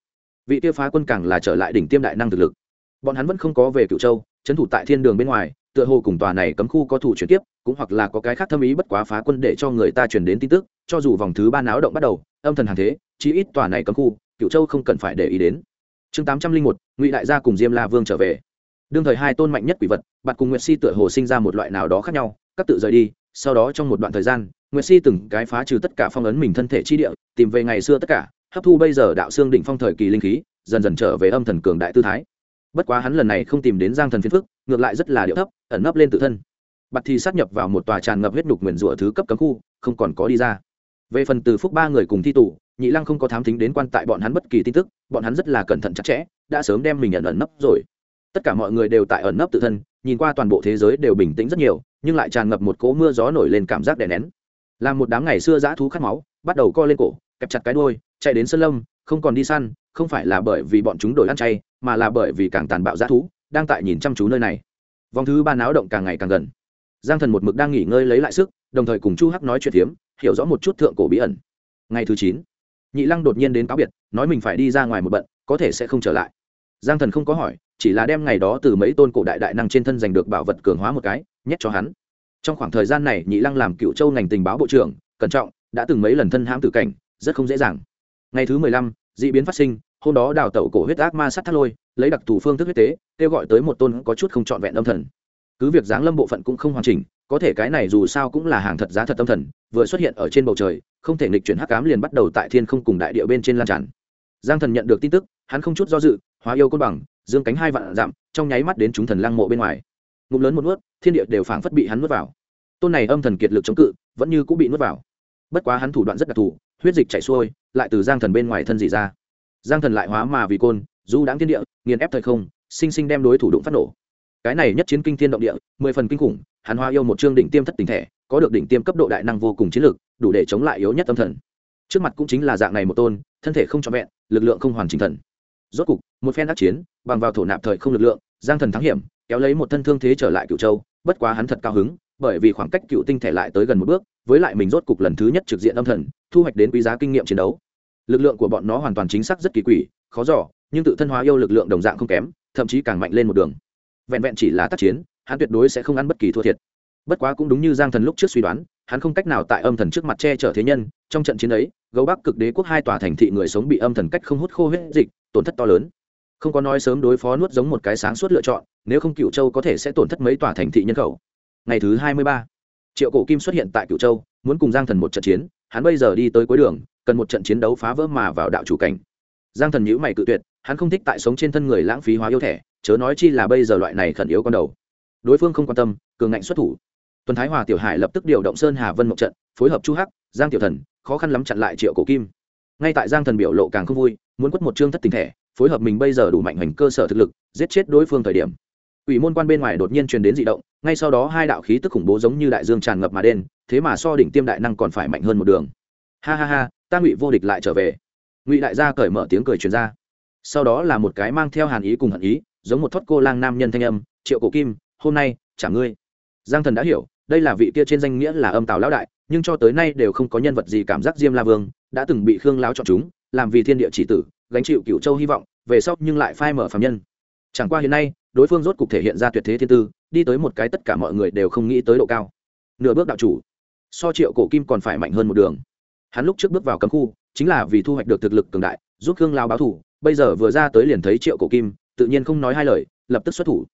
Vị tiêu phá quân càng là trở lại đỉnh tiêm đại năng thực lực. Bọn hắn vẫn không có về cựu châu trấn thủ tại thiên đường bên ngoài, tựa hồ cùng tòa này cấm khu có thủ chuyển tiếp cũng hoặc là có cái khác thâm ý bất quá phá quân để cho người ta truyền đến tin tức, cho dù vòng thứ ba náo động bắt đầu, âm thần hàng thế, chí ít tòa này cấm khu cựu châu không cần phải để ý đến. Chương tám trăm linh một, ngụy đại gia cùng diêm la vương trở về. Đương thời hai tôn mạnh nhất quỷ vật bạn cùng nguyệt si tựa hồ sinh ra một loại nào đó khác nhau, các tự rời đi, sau đó trong một đoạn thời gian, nguyệt si từng cái phá trừ tất cả phong ấn mình thân thể chi địa, tìm về ngày xưa tất cả, hấp thu bây giờ đạo xương đỉnh phong thời kỳ linh khí, dần dần trở về âm thần cường đại tư thái bất quá hắn lần này không tìm đến giang thần phiến phức, ngược lại rất là điệu thấp, ẩn nấp lên tự thân. Bặt thì sát nhập vào một tòa tràn ngập huyết nhục nguyền rủa thứ cấp cấm khu, không còn có đi ra. Về phần từ phúc ba người cùng thi tù, nhị lăng không có thám tính đến quan tại bọn hắn bất kỳ tin tức, bọn hắn rất là cẩn thận chặt chẽ, đã sớm đem mình ẩn ẩn nấp rồi. Tất cả mọi người đều tại ẩn nấp tự thân, nhìn qua toàn bộ thế giới đều bình tĩnh rất nhiều, nhưng lại tràn ngập một cỗ mưa gió nổi lên cảm giác đè nén. Làm một đám ngày xưa dã thú khát máu, bắt đầu co lên cổ, kẹp chặt cái đuôi, chạy đến sân lâm, không còn đi săn không phải là bởi vì bọn chúng đổi ăn chay, mà là bởi vì càng tàn bạo dã thú, đang tại nhìn chăm chú nơi này. Vòng thứ ba náo động càng ngày càng gần. Giang thần một mực đang nghỉ ngơi lấy lại sức, đồng thời cùng chu hắc nói chuyện hiếm hiểu rõ một chút thượng cổ bí ẩn. Ngày thứ chín, nhị lăng đột nhiên đến cáo biệt, nói mình phải đi ra ngoài một bận, có thể sẽ không trở lại. Giang thần không có hỏi, chỉ là đem ngày đó từ mấy tôn cổ đại đại năng trên thân giành được bảo vật cường hóa một cái, nhét cho hắn. Trong khoảng thời gian này, nhị lăng làm cựu châu ngành tình báo bộ trưởng, cẩn trọng, đã từng mấy lần thân hãm tử cảnh, rất không dễ dàng. Ngày thứ mười lăm d ị biến phát sinh, hôm đó đào tẩu cổ huyết ác ma sát thắt lôi, lấy đặc thù phương thức huyết tế, kêu gọi tới một tôn có chút không trọn vẹn âm thần. Cứ việc giáng lâm bộ phận cũng không hoàn chỉnh, có thể cái này dù sao cũng là hàng thật giá thật tâm thần, vừa xuất hiện ở trên bầu trời, không thể nghịch chuyển hắc cám liền bắt đầu tại thiên không cùng đại địa bên trên lan tràn. Giang thần nhận được tin tức, hắn không chút do dự, hóa yêu côn bằng, dương cánh hai vạn dặm, trong nháy mắt đến chúng thần lăng mộ bên ngoài. Ngụm lớn một nuốt, thiên địa đều phảng phất bị hắn nuốt vào. Tôn này âm thần kiệt lực chống cự, vẫn như cũng bị nuốt vào. Bất quá hắn thủ đoạn rất đặc thù, huyết dịch chảy xuôi lại từ giang thần bên ngoài thân dị ra. Giang thần lại hóa mà vì côn, du đáng thiên địa, nghiền ép thời không, sinh sinh đem đối thủ đụng phát nổ. Cái này nhất chiến kinh thiên động địa, mười phần kinh khủng, hắn hoa yêu một chương đỉnh tiêm thất tình thể, có được đỉnh tiêm cấp độ đại năng vô cùng chiến lược đủ để chống lại yếu nhất tâm thần. Trước mặt cũng chính là dạng này một tôn, thân thể không trọn vẹn, lực lượng không hoàn chỉnh thần. Rốt cục, một phen đắc chiến, bằng vào thổ nạp thời không lực lượng, giang thần thắng hiểm, kéo lấy một thân thương thế trở lại cựu châu, bất quá hắn thật cao hứng bởi vì khoảng cách cựu tinh thể lại tới gần một bước, với lại mình rốt cục lần thứ nhất trực diện âm thần, thu hoạch đến quý giá kinh nghiệm chiến đấu. Lực lượng của bọn nó hoàn toàn chính xác rất kỳ quỷ, khó giỏ nhưng tự thân hóa yêu lực lượng đồng dạng không kém, thậm chí càng mạnh lên một đường. Vẹn vẹn chỉ là tác chiến, hắn tuyệt đối sẽ không ăn bất kỳ thua thiệt. Bất quá cũng đúng như giang thần lúc trước suy đoán, hắn không cách nào tại âm thần trước mặt che chở thế nhân, trong trận chiến ấy, gấu bắc cực đế quốc hai tòa thành thị người sống bị âm thần cách không hút khô huyết dịch, tổn thất to lớn. Không có nói sớm đối phó nuốt giống một cái sáng suốt lựa chọn, nếu không cựu châu có thể sẽ tổn thất mấy tòa thành thị nhân khẩu ngày thứ hai mươi ba. Triệu cổ kim xuất hiện tại cửu châu, muốn cùng giang thần một trận chiến, hắn bây giờ đi tới cuối đường, cần một trận chiến đấu phá vỡ mà vào đạo chủ cảnh. Giang thần nhữ mày cự tuyệt, hắn không thích tại sống trên thân người lãng phí hóa yêu thẻ, chớ nói chi là bây giờ loại này khẩn yếu con đầu. Đối phương không quan tâm, cường ngạnh xuất thủ. Tuần thái hòa, tiểu hải lập tức điều động sơn hà vân mộng trận, phối hợp chu hắc, giang tiểu thần, khó khăn lắm chặn lại triệu cổ kim. Ngay tại giang thần biểu lộ càng không vui, muốn quất một chương thất tình thẻ, phối hợp mình bây giờ đủ mạnh hành cơ sở thực lực, giết chết đối phương thời điểm. Quỷ môn quan bên ngoài đột nhiên truyền đến dị động, ngay sau đó hai đạo khí tức khủng bố giống như đại dương tràn ngập mà đen, thế mà so đỉnh tiêm đại năng còn phải mạnh hơn một đường. Ha ha ha, ta ngụy vô địch lại trở về. Ngụy đại gia cởi mở tiếng cười truyền ra. Sau đó là một cái mang theo hàn ý cùng hận ý, giống một thoát cô lang nam nhân thanh âm, triệu cổ kim, hôm nay trả ngươi. Giang thần đã hiểu, đây là vị kia trên danh nghĩa là âm tào lão đại, nhưng cho tới nay đều không có nhân vật gì cảm giác diêm la vương, đã từng bị khương lão chọn chúng, làm vì thiên địa chỉ tử, gánh chịu Cửu châu hy vọng, về sau nhưng lại phai mở phàm nhân. Chẳng qua hiện nay đối phương rốt cục thể hiện ra tuyệt thế thiên tư, đi tới một cái tất cả mọi người đều không nghĩ tới độ cao. Nửa bước đạo chủ. So triệu cổ kim còn phải mạnh hơn một đường. Hắn lúc trước bước vào cấm khu, chính là vì thu hoạch được thực lực cường đại, giúp khương lao báo thủ, bây giờ vừa ra tới liền thấy triệu cổ kim, tự nhiên không nói hai lời, lập tức xuất thủ.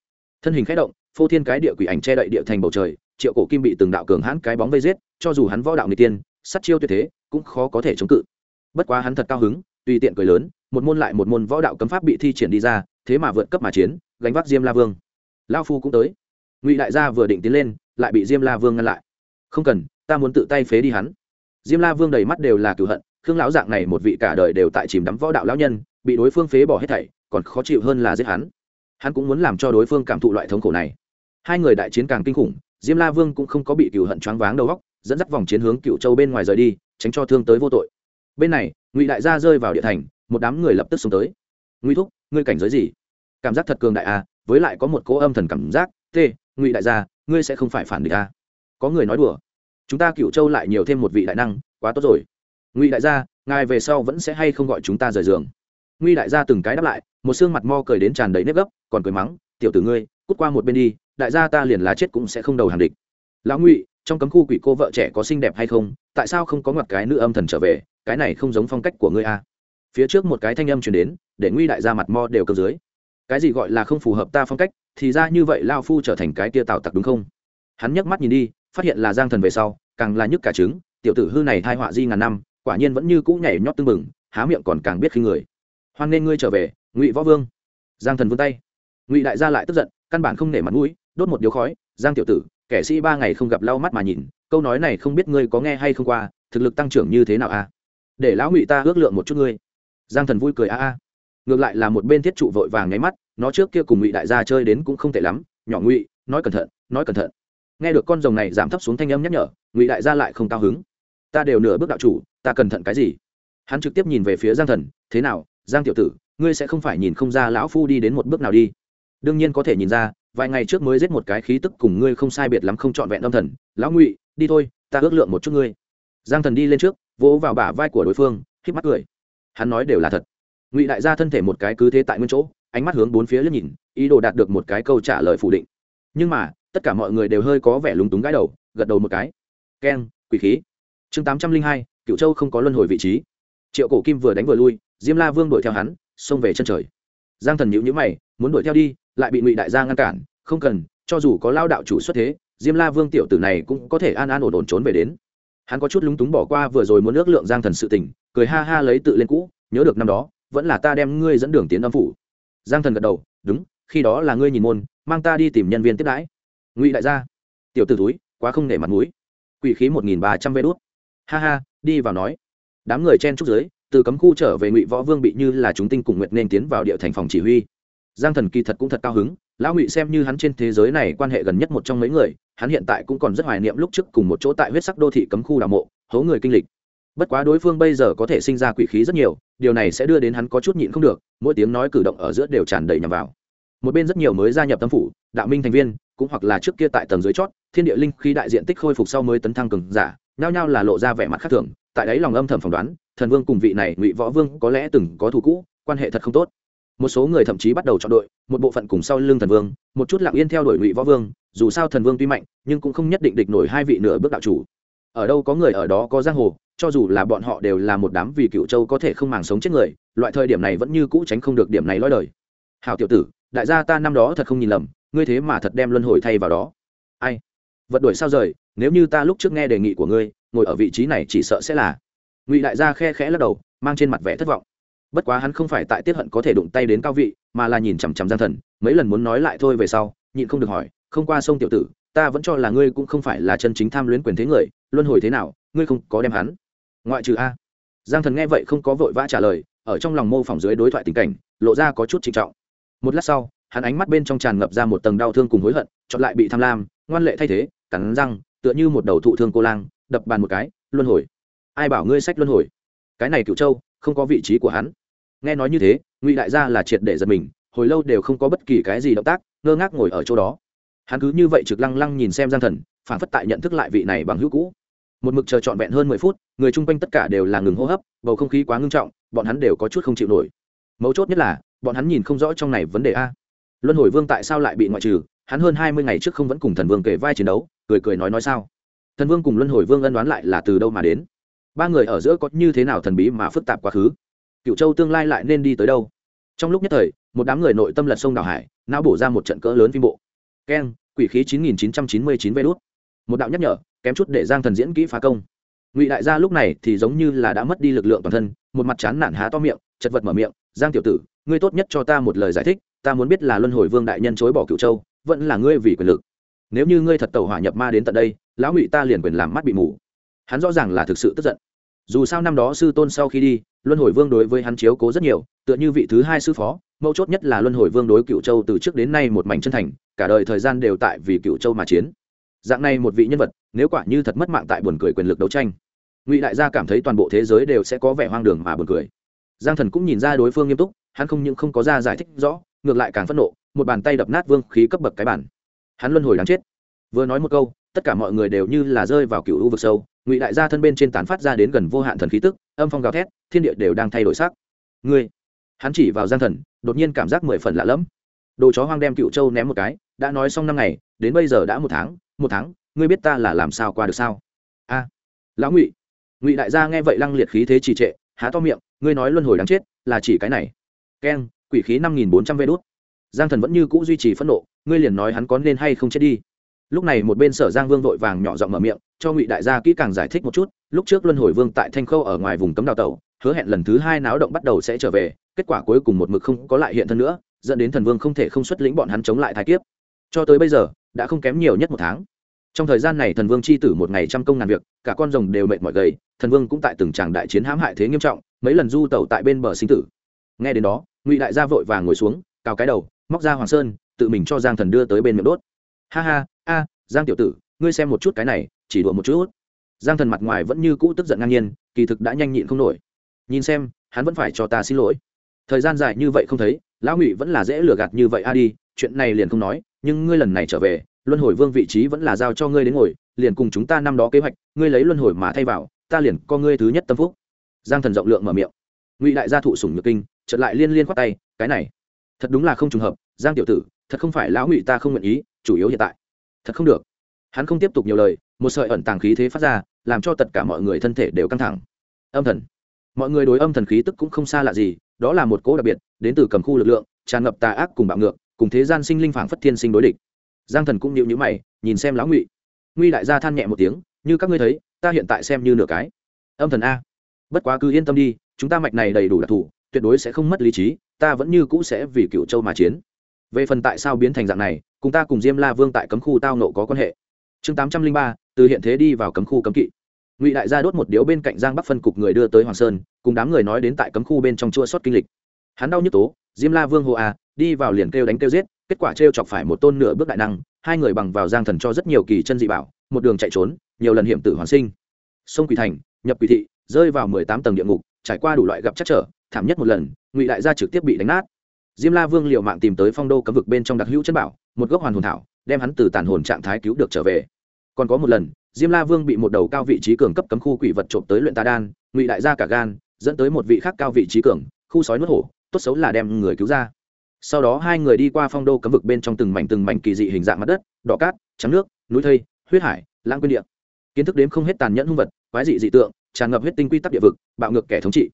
Thân hình k h ẽ động, phô thiên cái địa quỷ ảnh che đậy địa thành bầu trời, triệu cổ kim bị từng đạo cường hãn cái bóng vây giết, cho dù hắn võ đạo người tiên sắt chiêu tuyệt thế, cũng khó có thể chống cự. Bất quá hắn thật cao hứng, tùy tiện cười lớn một môn lại một môn võ đạo cấm pháp bị thi triển đi ra, thế mà vượt cấp mà chiến, gánh vác diêm la vương. Lao phu cũng tới. Ngụy đại gia vừa định tiến lên, lại bị diêm la vương ngăn lại. Không cần, ta muốn tự tay phế đi hắn. Diêm la vương đầy mắt đều là cựu hận, khương lão dạng này một vị cả đời đều tại chìm đắm võ đạo lão nhân, bị đối phương phế bỏ hết thảy, còn khó chịu hơn là giết hắn. Hắn cũng muốn làm cho đối phương cảm thụ loại thống khổ này. Hai người đại chiến càng kinh khủng, diêm la vương cũng không có bị cựu hận choáng váng đầu góc dẫn dắt vòng chiến hướng cựu châu bên ngoài rời đi, tránh cho thương tới vô tội. Bên này, ngụy đại gia rơi vào địa thành một đám người lập tức xuống tới. Ngụy thúc, ngươi cảnh giới gì? Cảm giác thật cường đại a với lại có một cỗ âm thần cảm giác. T, ngụy đại gia, ngươi sẽ không phải phản địch a có người nói đùa. Chúng ta cựu châu lại nhiều thêm một vị đại năng, quá tốt rồi. Ngụy đại gia, ngài về sau vẫn sẽ hay không gọi chúng ta rời giường? Ngụy đại gia từng cái đáp lại, một xương mặt mo cười đến tràn đầy nếp gấp, còn cười mắng, tiểu tử ngươi, cút qua một bên đi, đại gia ta liền lá chết cũng sẽ không đầu hàng địch. Lão ngụy, trong cấm khu quỷ cô vợ trẻ có xinh đẹp hay không? Tại sao không có ngoặt cái nữ âm thần trở về? Cái này không giống phong cách của ngươi a phía trước một cái thanh âm chuyển đến, để nguy đại gia mặt mo đều cơ dưới. Cái gì gọi là không phù hợp ta phong cách, thì ra như vậy lao phu trở thành cái tia tào tặc đúng không? Hắn nhấc mắt nhìn đi, phát hiện là giang thần về sau, càng là nhức cả trứng, tiểu tử hư này thai họa di ngàn năm, quả nhiên vẫn như cũ nhảy nhót tưng bừng, há miệng còn càng biết khi người. Hoan nên ngươi trở về, ngụy võ vương. Giang thần vươn tay. Ngụy đại gia lại tức giận, căn bản không nể mặt mũi, đốt một điếu khói, giang tiểu tử, kẻ sĩ ba ngày không gặp lau mắt mà nhìn, câu nói này không biết ngươi có nghe hay không qua, thực lực tăng trưởng như thế nào a à? để lão ngụy ta ước lượng một chút ngươi giang thần vui cười, a a. Ngược lại là một bên thiết trụ vội vàng nháy mắt, nó trước kia cùng ngụy đại gia chơi đến cũng không tệ lắm, nhỏ ngụy, nói cẩn thận, nói cẩn thận. Nghe được con rồng này giảm thấp xuống thanh âm nhắc nhở, ngụy đại gia lại không cao hứng. Ta đều nửa bước đạo chủ, ta cẩn thận cái gì? Hắn trực tiếp nhìn về phía giang thần, thế nào, giang tiểu tử, ngươi sẽ không phải nhìn không ra lão phu đi đến một bước nào đi? Đương nhiên có thể nhìn ra, vài ngày trước mới giết một cái khí tức cùng ngươi không sai biệt lắm không trọn vẹn âm thần. Lão ngụy, đi thôi, ta ước lượng một chút ngươi. Giang thần đi lên trước, vỗ vào bả vai của đối phương k mắt cười hắn nói đều là thật. Ngụy đại gia thân thể một cái cứ thế tại nguyên chỗ, ánh mắt hướng bốn phía liếc nhìn, ý đồ đạt được một cái câu trả lời phủ định. Nhưng mà, tất cả mọi người đều hơi có vẻ lúng túng gãi đầu, gật đầu một cái. Keng quỷ khí. Chương tám trăm linh hai cựu châu không có luân hồi vị trí. Triệu cổ kim vừa đánh vừa lui, diêm la vương đuổi theo hắn, xông về chân trời. Giang thần nhữ nhữ mày, muốn đuổi theo đi, lại bị ngụy đại gia ngăn cản. Không cần, cho dù có lao đạo chủ xuất thế, diêm la vương tiểu tử này cũng có thể an an ổn ổn trốn về đến hắn có chút lúng túng bỏ qua vừa rồi muốn ước lượng giang thần sự tình, cười ha ha lấy tự lên cũ, nhớ được năm đó, vẫn là ta đem ngươi dẫn đường tiến âm phủ. Giang thần gật đầu, đúng, khi đó là ngươi nhìn môn, mang ta đi tìm nhân viên tiếp đãi. Ngụy đại gia. Tiểu t ử túi quá không nể mặt mũi. Quỷ khí một nghìn ba trăm vê đốt ha ha, đi vào nói. Đám người chen trúc giới từ cấm khu trở về ngụy võ vương bị như là chúng tinh cùng nguyện nên tiến vào địa thành phòng chỉ huy. Giang thần kỳ thật cũng thật cao hứng, lão ngụy xem như hắn trên thế giới này quan hệ gần nhất một trong mấy người hắn hiện tại cũng còn rất hoài niệm lúc trước cùng một chỗ tại huyết sắc đô thị cấm khu đào mộ, hố người kinh lịch. Bất quá đối phương bây giờ có thể sinh ra quỷ khí rất nhiều, điều này sẽ đưa đến hắn có chút nhịn không được, mỗi tiếng nói cử động ở giữa đều tràn đầy nhằm vào. Một bên rất nhiều mới gia nhập tâm phủ, đạo minh thành viên, cũng hoặc là trước kia tại tầng dưới chót, thiên địa linh khí đại diện tích khôi phục sau mới tấn thăng cường giả, nhao nhao là lộ ra vẻ mặt khác thường, tại đấy lòng âm thầm phỏng đoán, thần vương cùng vị này ngụy võ vương có lẽ từng có thù cũ, quan hệ thật không tốt. Một số người thậm chí bắt đầu chọn đội, một bộ phận cùng sau lưng thần vương, một chút lặng yên theo đuổi ngụy võ vương dù sao thần vương tuy mạnh, nhưng cũng không nhất định địch nổi hai vị nửa bước đạo chủ. Ở đâu có người ở đó có giang hồ, cho dù là bọn họ đều là một đám vì cựu châu có thể không màng sống chết người, loại thời điểm này vẫn như cũ tránh không được điểm này lói đời. Hào tiểu tử, đại gia ta năm đó thật không nhìn lầm, ngươi thế mà thật đem luân hồi thay vào đó. Ai? Vật đuổi sao rời, nếu như ta lúc trước nghe đề nghị của ngươi, ngồi ở vị trí này chỉ sợ sẽ là. Ngụy đại gia khe khẽ lắc đầu, mang trên mặt vẻ thất vọng. Bất quá hắn không phải tại tiết hận có thể đụng tay đến cao vị, mà là nhìn chằm chằm gian thần, mấy lần muốn nói lại thôi về sau, nhịn không được hỏi không qua sông tiểu tử, ta vẫn cho là ngươi cũng không phải là chân chính tham luyến quyền thế người, luân hồi thế nào, ngươi không có đem hắn. Ngoại trừ a. Giang thần nghe vậy không có vội vã trả lời, ở trong lòng mô phỏng dưới đối thoại tình cảnh, lộ ra có chút trịnh trọng. Một lát sau, hắn ánh mắt bên trong tràn ngập ra một tầng đau thương cùng hối hận, chọn lại bị tham lam, ngoan lệ thay thế, cắn răng, tựa như một đầu thụ thương cô lang, đập bàn một cái, luân hồi? Ai bảo ngươi sách luân hồi? Cái này cựu châu, không có vị trí của hắn. Nghe nói như thế, ngụy đại gia là triệt để giật mình, hồi lâu đều không có bất kỳ cái gì động tác, ngơ ngác ngồi ở chỗ đó hắn cứ như vậy trực lăng lăng nhìn xem giang thần, phản phất tại nhận thức lại vị này bằng hữu cũ. Một mực chờ trọn vẹn hơn mười phút, người chung quanh tất cả đều là ngừng hô hấp, bầu không khí quá ngưng trọng, bọn hắn đều có chút không chịu nổi. Mấu chốt nhất là, bọn hắn nhìn không rõ trong này vấn đề a. Luân hồi vương tại sao lại bị ngoại trừ, hắn hơn hai mươi ngày trước không vẫn cùng thần vương kể vai chiến đấu, cười cười nói nói sao. Thần vương cùng luân hồi vương ân đoán lại là từ đâu mà đến. Ba người ở giữa có như thế nào thần bí mà phức tạp quá khứ? Cựu châu tương lai lại nên đi tới đâu? Trong lúc nhất thời, một đám người nội tâm lật sông đào hải, não bổ ra một trận cỡ lớn phim bộ keng, quỷ khí chín nghìn chín trăm chín mươi chín vê đốt một đạo nhắc nhở, kém chút để giang thần diễn kỹ phá công. Ngụy đại gia lúc này thì giống như là đã mất đi lực lượng toàn thân, một mặt chán nản há to miệng, chật vật mở miệng, giang tiểu tử, ngươi tốt nhất cho ta một lời giải thích, ta muốn biết là luân hồi vương đại nhân chối bỏ cựu châu, vẫn là ngươi vì quyền lực. Nếu như ngươi thật tàu hỏa nhập ma đến tận đây, lão ngụy ta liền quyền làm mắt bị mù. Hắn rõ ràng là thực sự tức giận dù sao năm đó sư tôn sau khi đi, luân hồi vương đối với hắn chiếu cố rất nhiều, tựa như vị thứ hai sư phó, mấu chốt nhất là luân hồi vương đối cựu châu từ trước đến nay một mảnh chân thành, cả đời thời gian đều tại vì cựu châu mà chiến. Dạng này một vị nhân vật, nếu quả như thật mất mạng tại buồn cười quyền lực đấu tranh, ngụy đại gia cảm thấy toàn bộ thế giới đều sẽ có vẻ hoang đường mà buồn cười. Giang thần cũng nhìn ra đối phương nghiêm túc, hắn không những không có ra giải thích rõ, ngược lại càng phẫn nộ, một bàn tay đập nát vương khí cấp bậc cái bản hắn luân hồi đáng chết. Vừa nói một câu, tất cả mọi người đều như là rơi vào cựu u vực sâu ngụy đại gia thân bên trên tán phát ra đến gần vô hạn thần khí tức, âm phong gào thét, thiên địa đều đang thay đổi sắc. Ngươi, hắn chỉ vào giang thần, đột nhiên cảm giác mười phần lạ lẫm. Đồ chó hoang đem cựu châu ném một cái, đã nói xong năm ngày, đến bây giờ đã một tháng một tháng, ngươi biết ta là làm sao qua được sao? A, lão ngụy. Ngụy đại gia nghe vậy lăng liệt khí thế trì trệ, há to miệng, ngươi nói luân hồi đáng chết, là chỉ cái này. Keng, quỷ khí năm nghìn bốn trăm vê đốt giang thần vẫn như cũ duy trì phẫn nộ, ngươi liền nói hắn có nên hay không chết đi lúc này một bên sở giang vương vội vàng nhỏ giọng mở miệng, cho ngụy đại gia kỹ càng giải thích một chút, lúc trước luân hồi vương tại thanh khâu ở ngoài vùng cấm đào tẩu, hứa hẹn lần thứ hai náo động bắt đầu sẽ trở về, kết quả cuối cùng một mực không có lại hiện thân nữa, dẫn đến thần vương không thể không xuất lĩnh bọn hắn chống lại thái kiếp. Cho tới bây giờ, đã không kém nhiều nhất một tháng. Trong thời gian này thần vương c h i tử một ngày trăm công ngàn việc, cả con rồng đều mệt mỏi gầy, thần vương cũng tại từng tràng đại chiến hãm hại thế nghiêm trọng, mấy lần du tẩu tại bên bờ sinh tử. Nghe đến đó, ngụy đại gia vội vàng ngồi xuống, cào cái đầu, móc ra hoàng sơn, tự mình cho giang thần đưa tới bên miệng đốt. Ha ha a, giang tiểu tử, ngươi xem một chút cái này, chỉ đùa một chút. Giang thần mặt ngoài vẫn như cũ tức giận ngang nhiên, kỳ thực đã nhanh nhịn không nổi. Nhìn xem, hắn vẫn phải cho ta xin lỗi. Thời gian dài như vậy không thấy, lão ngụy vẫn là dễ lừa gạt như vậy a đi, chuyện này liền không nói, nhưng ngươi lần này trở về, luân hồi vương vị trí vẫn là giao cho ngươi đến ngồi, liền cùng chúng ta năm đó kế hoạch, ngươi lấy luân hồi mà thay vào, ta liền co ngươi thứ nhất tâm phúc. Giang thần rộng lượng mở miệng. Ngụy đại gia thụ sủng nhược kinh, chợt lại liên liên khoát tay, cái này, thật đúng là không trùng hợp, giang tiểu tử, thật không phải lão ngụy ta không nguyện ý, chủ yếu hiện tại thật không được. Hắn không tiếp tục nhiều lời, một sợi ẩn tàng khí thế phát ra, làm cho tất cả mọi người thân thể đều căng thẳng. Âm thần. Mọi người đối âm thần khí tức cũng không xa lạ gì, đó là một cỗ đặc biệt, đến từ cầm khu lực lượng, tràn ngập tà ác cùng bạo ngược, cùng thế gian sinh linh phảng phất thiên sinh đối địch. Giang thần cũng nhịu nhữ mày, nhìn xem lão ngụy. Nguy đại gia than nhẹ một tiếng, như các ngươi thấy, ta hiện tại xem như nửa cái. Âm thần a. Bất quá cứ yên tâm đi, chúng ta mạch này đầy đủ đặc thù, tuyệt đối sẽ không mất lý trí, ta vẫn như cũ sẽ vì cựu châu mà chiến về phần tại sao biến thành dạng này, cùng ta cùng diêm la vương tại cấm khu tao nộ có quan hệ. Chương tám trăm linh ba, từ hiện thế đi vào cấm khu cấm kỵ. Ngụy đại gia đốt một điếu bên cạnh giang bắc phân cục người đưa tới hoàng sơn, cùng đám người nói đến tại cấm khu bên trong chua sót kinh lịch. Hắn đau nhức tố, diêm la vương hồ a à, đi vào liền kêu đánh kêu giết, kết quả t chọc phải một tôn nửa bước đại năng, hai người bằng vào giang thần cho rất nhiều kỳ chân dị bảo, một đường chạy trốn, nhiều lần hiểm tử hoàn sinh. Sông quỷ thành, nhập quỷ thị, rơi vào mười tám tầng địa ngục, trải qua đủ loại gặp chắc trở, thảm nhất một lần, ngụy đại gia trực tiếp bị đánh nát diêm la vương liệu mạng tìm tới phong đô cấm vực bên trong đặc hữu chân bảo, một gốc hoàn hồn thảo, đem hắn từ tàn hồn trạng thái cứu được trở về. Còn có một lần, diêm la vương bị một đầu cao vị trí cường cấp cấm khu quỷ vật trộm tới luyện tà đan, ngụy đại gia cả gan, dẫn tới một vị khác cao vị trí cường, khu sói nuốt hổ, tốt xấu là đem người cứu ra. Sau đó hai người đi qua phong đô cấm vực bên trong từng mảnh từng mảnh kỳ dị hình dạng mặt đất, đỏ cát, trắng nước, núi thây, huyết hải, lãng quyên địa. Kiến thức đếm không hết tàn nhẫn hung vật, quái dị dị tượng, tràn ngập huyết tinh quy tắc địa vực, bạo ngược kẻ thống trị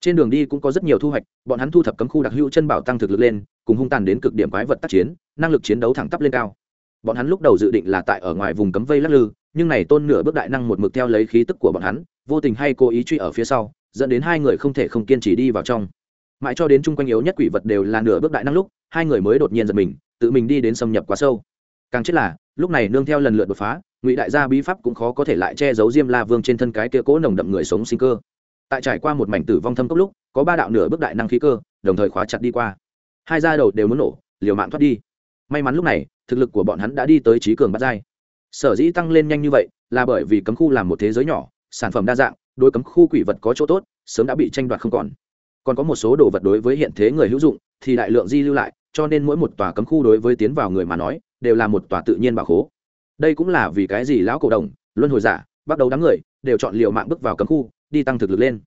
trên đường đi cũng có rất nhiều thu hoạch, bọn hắn thu thập cấm khu đặc hữu chân bảo tăng thực lực lên, cùng hung tàn đến cực điểm quái vật tác chiến, năng lực chiến đấu thẳng tắp lên cao. Bọn hắn lúc đầu dự định là tại ở ngoài vùng cấm vây lắc lư, nhưng này tôn nửa bước đại năng một mực theo lấy khí tức của bọn hắn, vô tình hay cố ý truy ở phía sau, dẫn đến hai người không thể không kiên trì đi vào trong. Mãi cho đến chung quanh yếu nhất quỷ vật đều là nửa bước đại năng lúc, hai người mới đột nhiên giật mình, tự mình đi đến xâm nhập quá sâu. Càng chết là, lúc này nương theo lần lượt đột phá, ngụy đại gia bí pháp cũng khó có thể lại che giấu diêm la vương trên thân cái kia cố nồng đậm người sống sinh cơ tại trải qua một mảnh tử vong thâm cốc lúc, có ba đạo nửa bước đại năng khí cơ, đồng thời khóa chặt đi qua. Hai da đầu đều muốn nổ, liều mạng thoát đi. May mắn lúc này, thực lực của bọn hắn đã đi tới trí cường bắt giai. Sở dĩ tăng lên nhanh như vậy, là bởi vì cấm khu làm một thế giới nhỏ, sản phẩm đa dạng, đối cấm khu quỷ vật có chỗ tốt, sớm đã bị tranh đoạt không còn. Còn có một số đồ vật đối với hiện thế người hữu dụng, thì đại lượng di lưu lại, cho nên mỗi một tòa cấm khu đối với tiến vào người mà nói, đều là một tòa tự nhiên bảo khố. Đây cũng là vì cái gì lão cổ đồng, luân hồi giả, bắt đầu đám người, đều chọn liều mạng bước vào cấm khu đi tăng thực lực lên.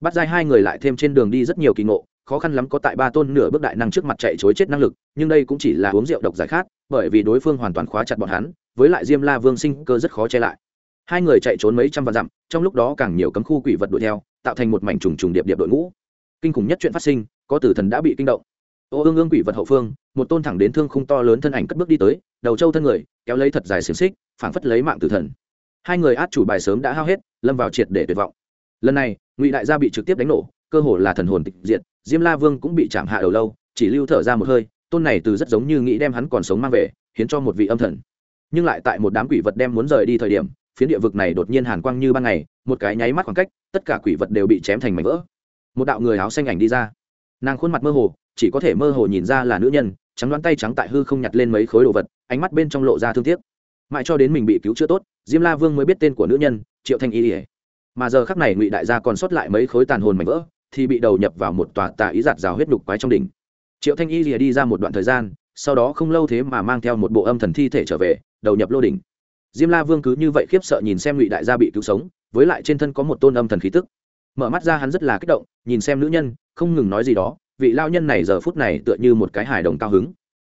Bắt giai hai người lại thêm trên đường đi rất nhiều kỳ ngộ, khó khăn lắm có tại ba tôn nửa bước đại năng trước mặt chạy chối chết năng lực, nhưng đây cũng chỉ là uống rượu độc giải khát, bởi vì đối phương hoàn toàn khóa chặt bọn hắn, với lại diêm la vương sinh cơ rất khó che lại. Hai người chạy trốn mấy trăm vạn dặm, trong lúc đó càng nhiều cấm khu quỷ vật đuổi theo, tạo thành một mảnh trùng trùng điệp điệp đội ngũ. Kinh khủng nhất chuyện phát sinh, có tử thần đã bị kinh động. Ô ương ương quỷ vật hậu phương, một tôn thẳng đến thương khung to lớn thân ảnh cất bước đi tới, đầu trâu thân người, kéo lấy thật dài xiềng xích, phảng phất lấy mạng tử thần. Hai người át chủ bài sớm đã hao hết, lâm vào triệt để tuyệt vọng lần này, ngụy đại gia bị trực tiếp đánh nổ, cơ hồ là thần hồn tịch diệt, diêm la vương cũng bị chạm hạ đầu lâu, chỉ lưu thở ra một hơi, tôn này từ rất giống như nghĩ đem hắn còn sống mang về, hiến cho một vị âm thần. Nhưng lại tại một đám quỷ vật đem muốn rời đi thời điểm, phiến địa vực này đột nhiên hàn quang như ban ngày, một cái nháy mắt khoảng cách, tất cả quỷ vật đều bị chém thành mảnh vỡ. Một đạo người áo xanh ảnh đi ra. Nàng khuôn mặt mơ hồ, chỉ có thể mơ hồ nhìn ra là nữ nhân, trắng đoán tay trắng tại hư không nhặt lên mấy khối đồ vật, ánh mắt bên trong lộ ra thương tiếc. Mãi cho đến mình bị cứu chữa tốt, diêm la vương mới biết tên của nữ nhân, triệu thanh y ỉa mà giờ khắc này ngụy đại gia còn sót lại mấy khối tàn hồn mảnh vỡ, thì bị đầu nhập vào một tòa tà ý giạt rào huyết đục quái trong đỉnh. Triệu thanh y lìa đi ra một đoạn thời gian, sau đó không lâu thế mà mang theo một bộ âm thần thi thể trở về, đầu nhập lô đỉnh. Diêm la vương cứ như vậy khiếp sợ nhìn xem ngụy đại gia bị cứu sống, với lại trên thân có một tôn âm thần khí tức. Mở mắt ra hắn rất là kích động, nhìn xem nữ nhân, không ngừng nói gì đó, vị lao nhân này giờ phút này tựa như một cái hài đồng cao hứng.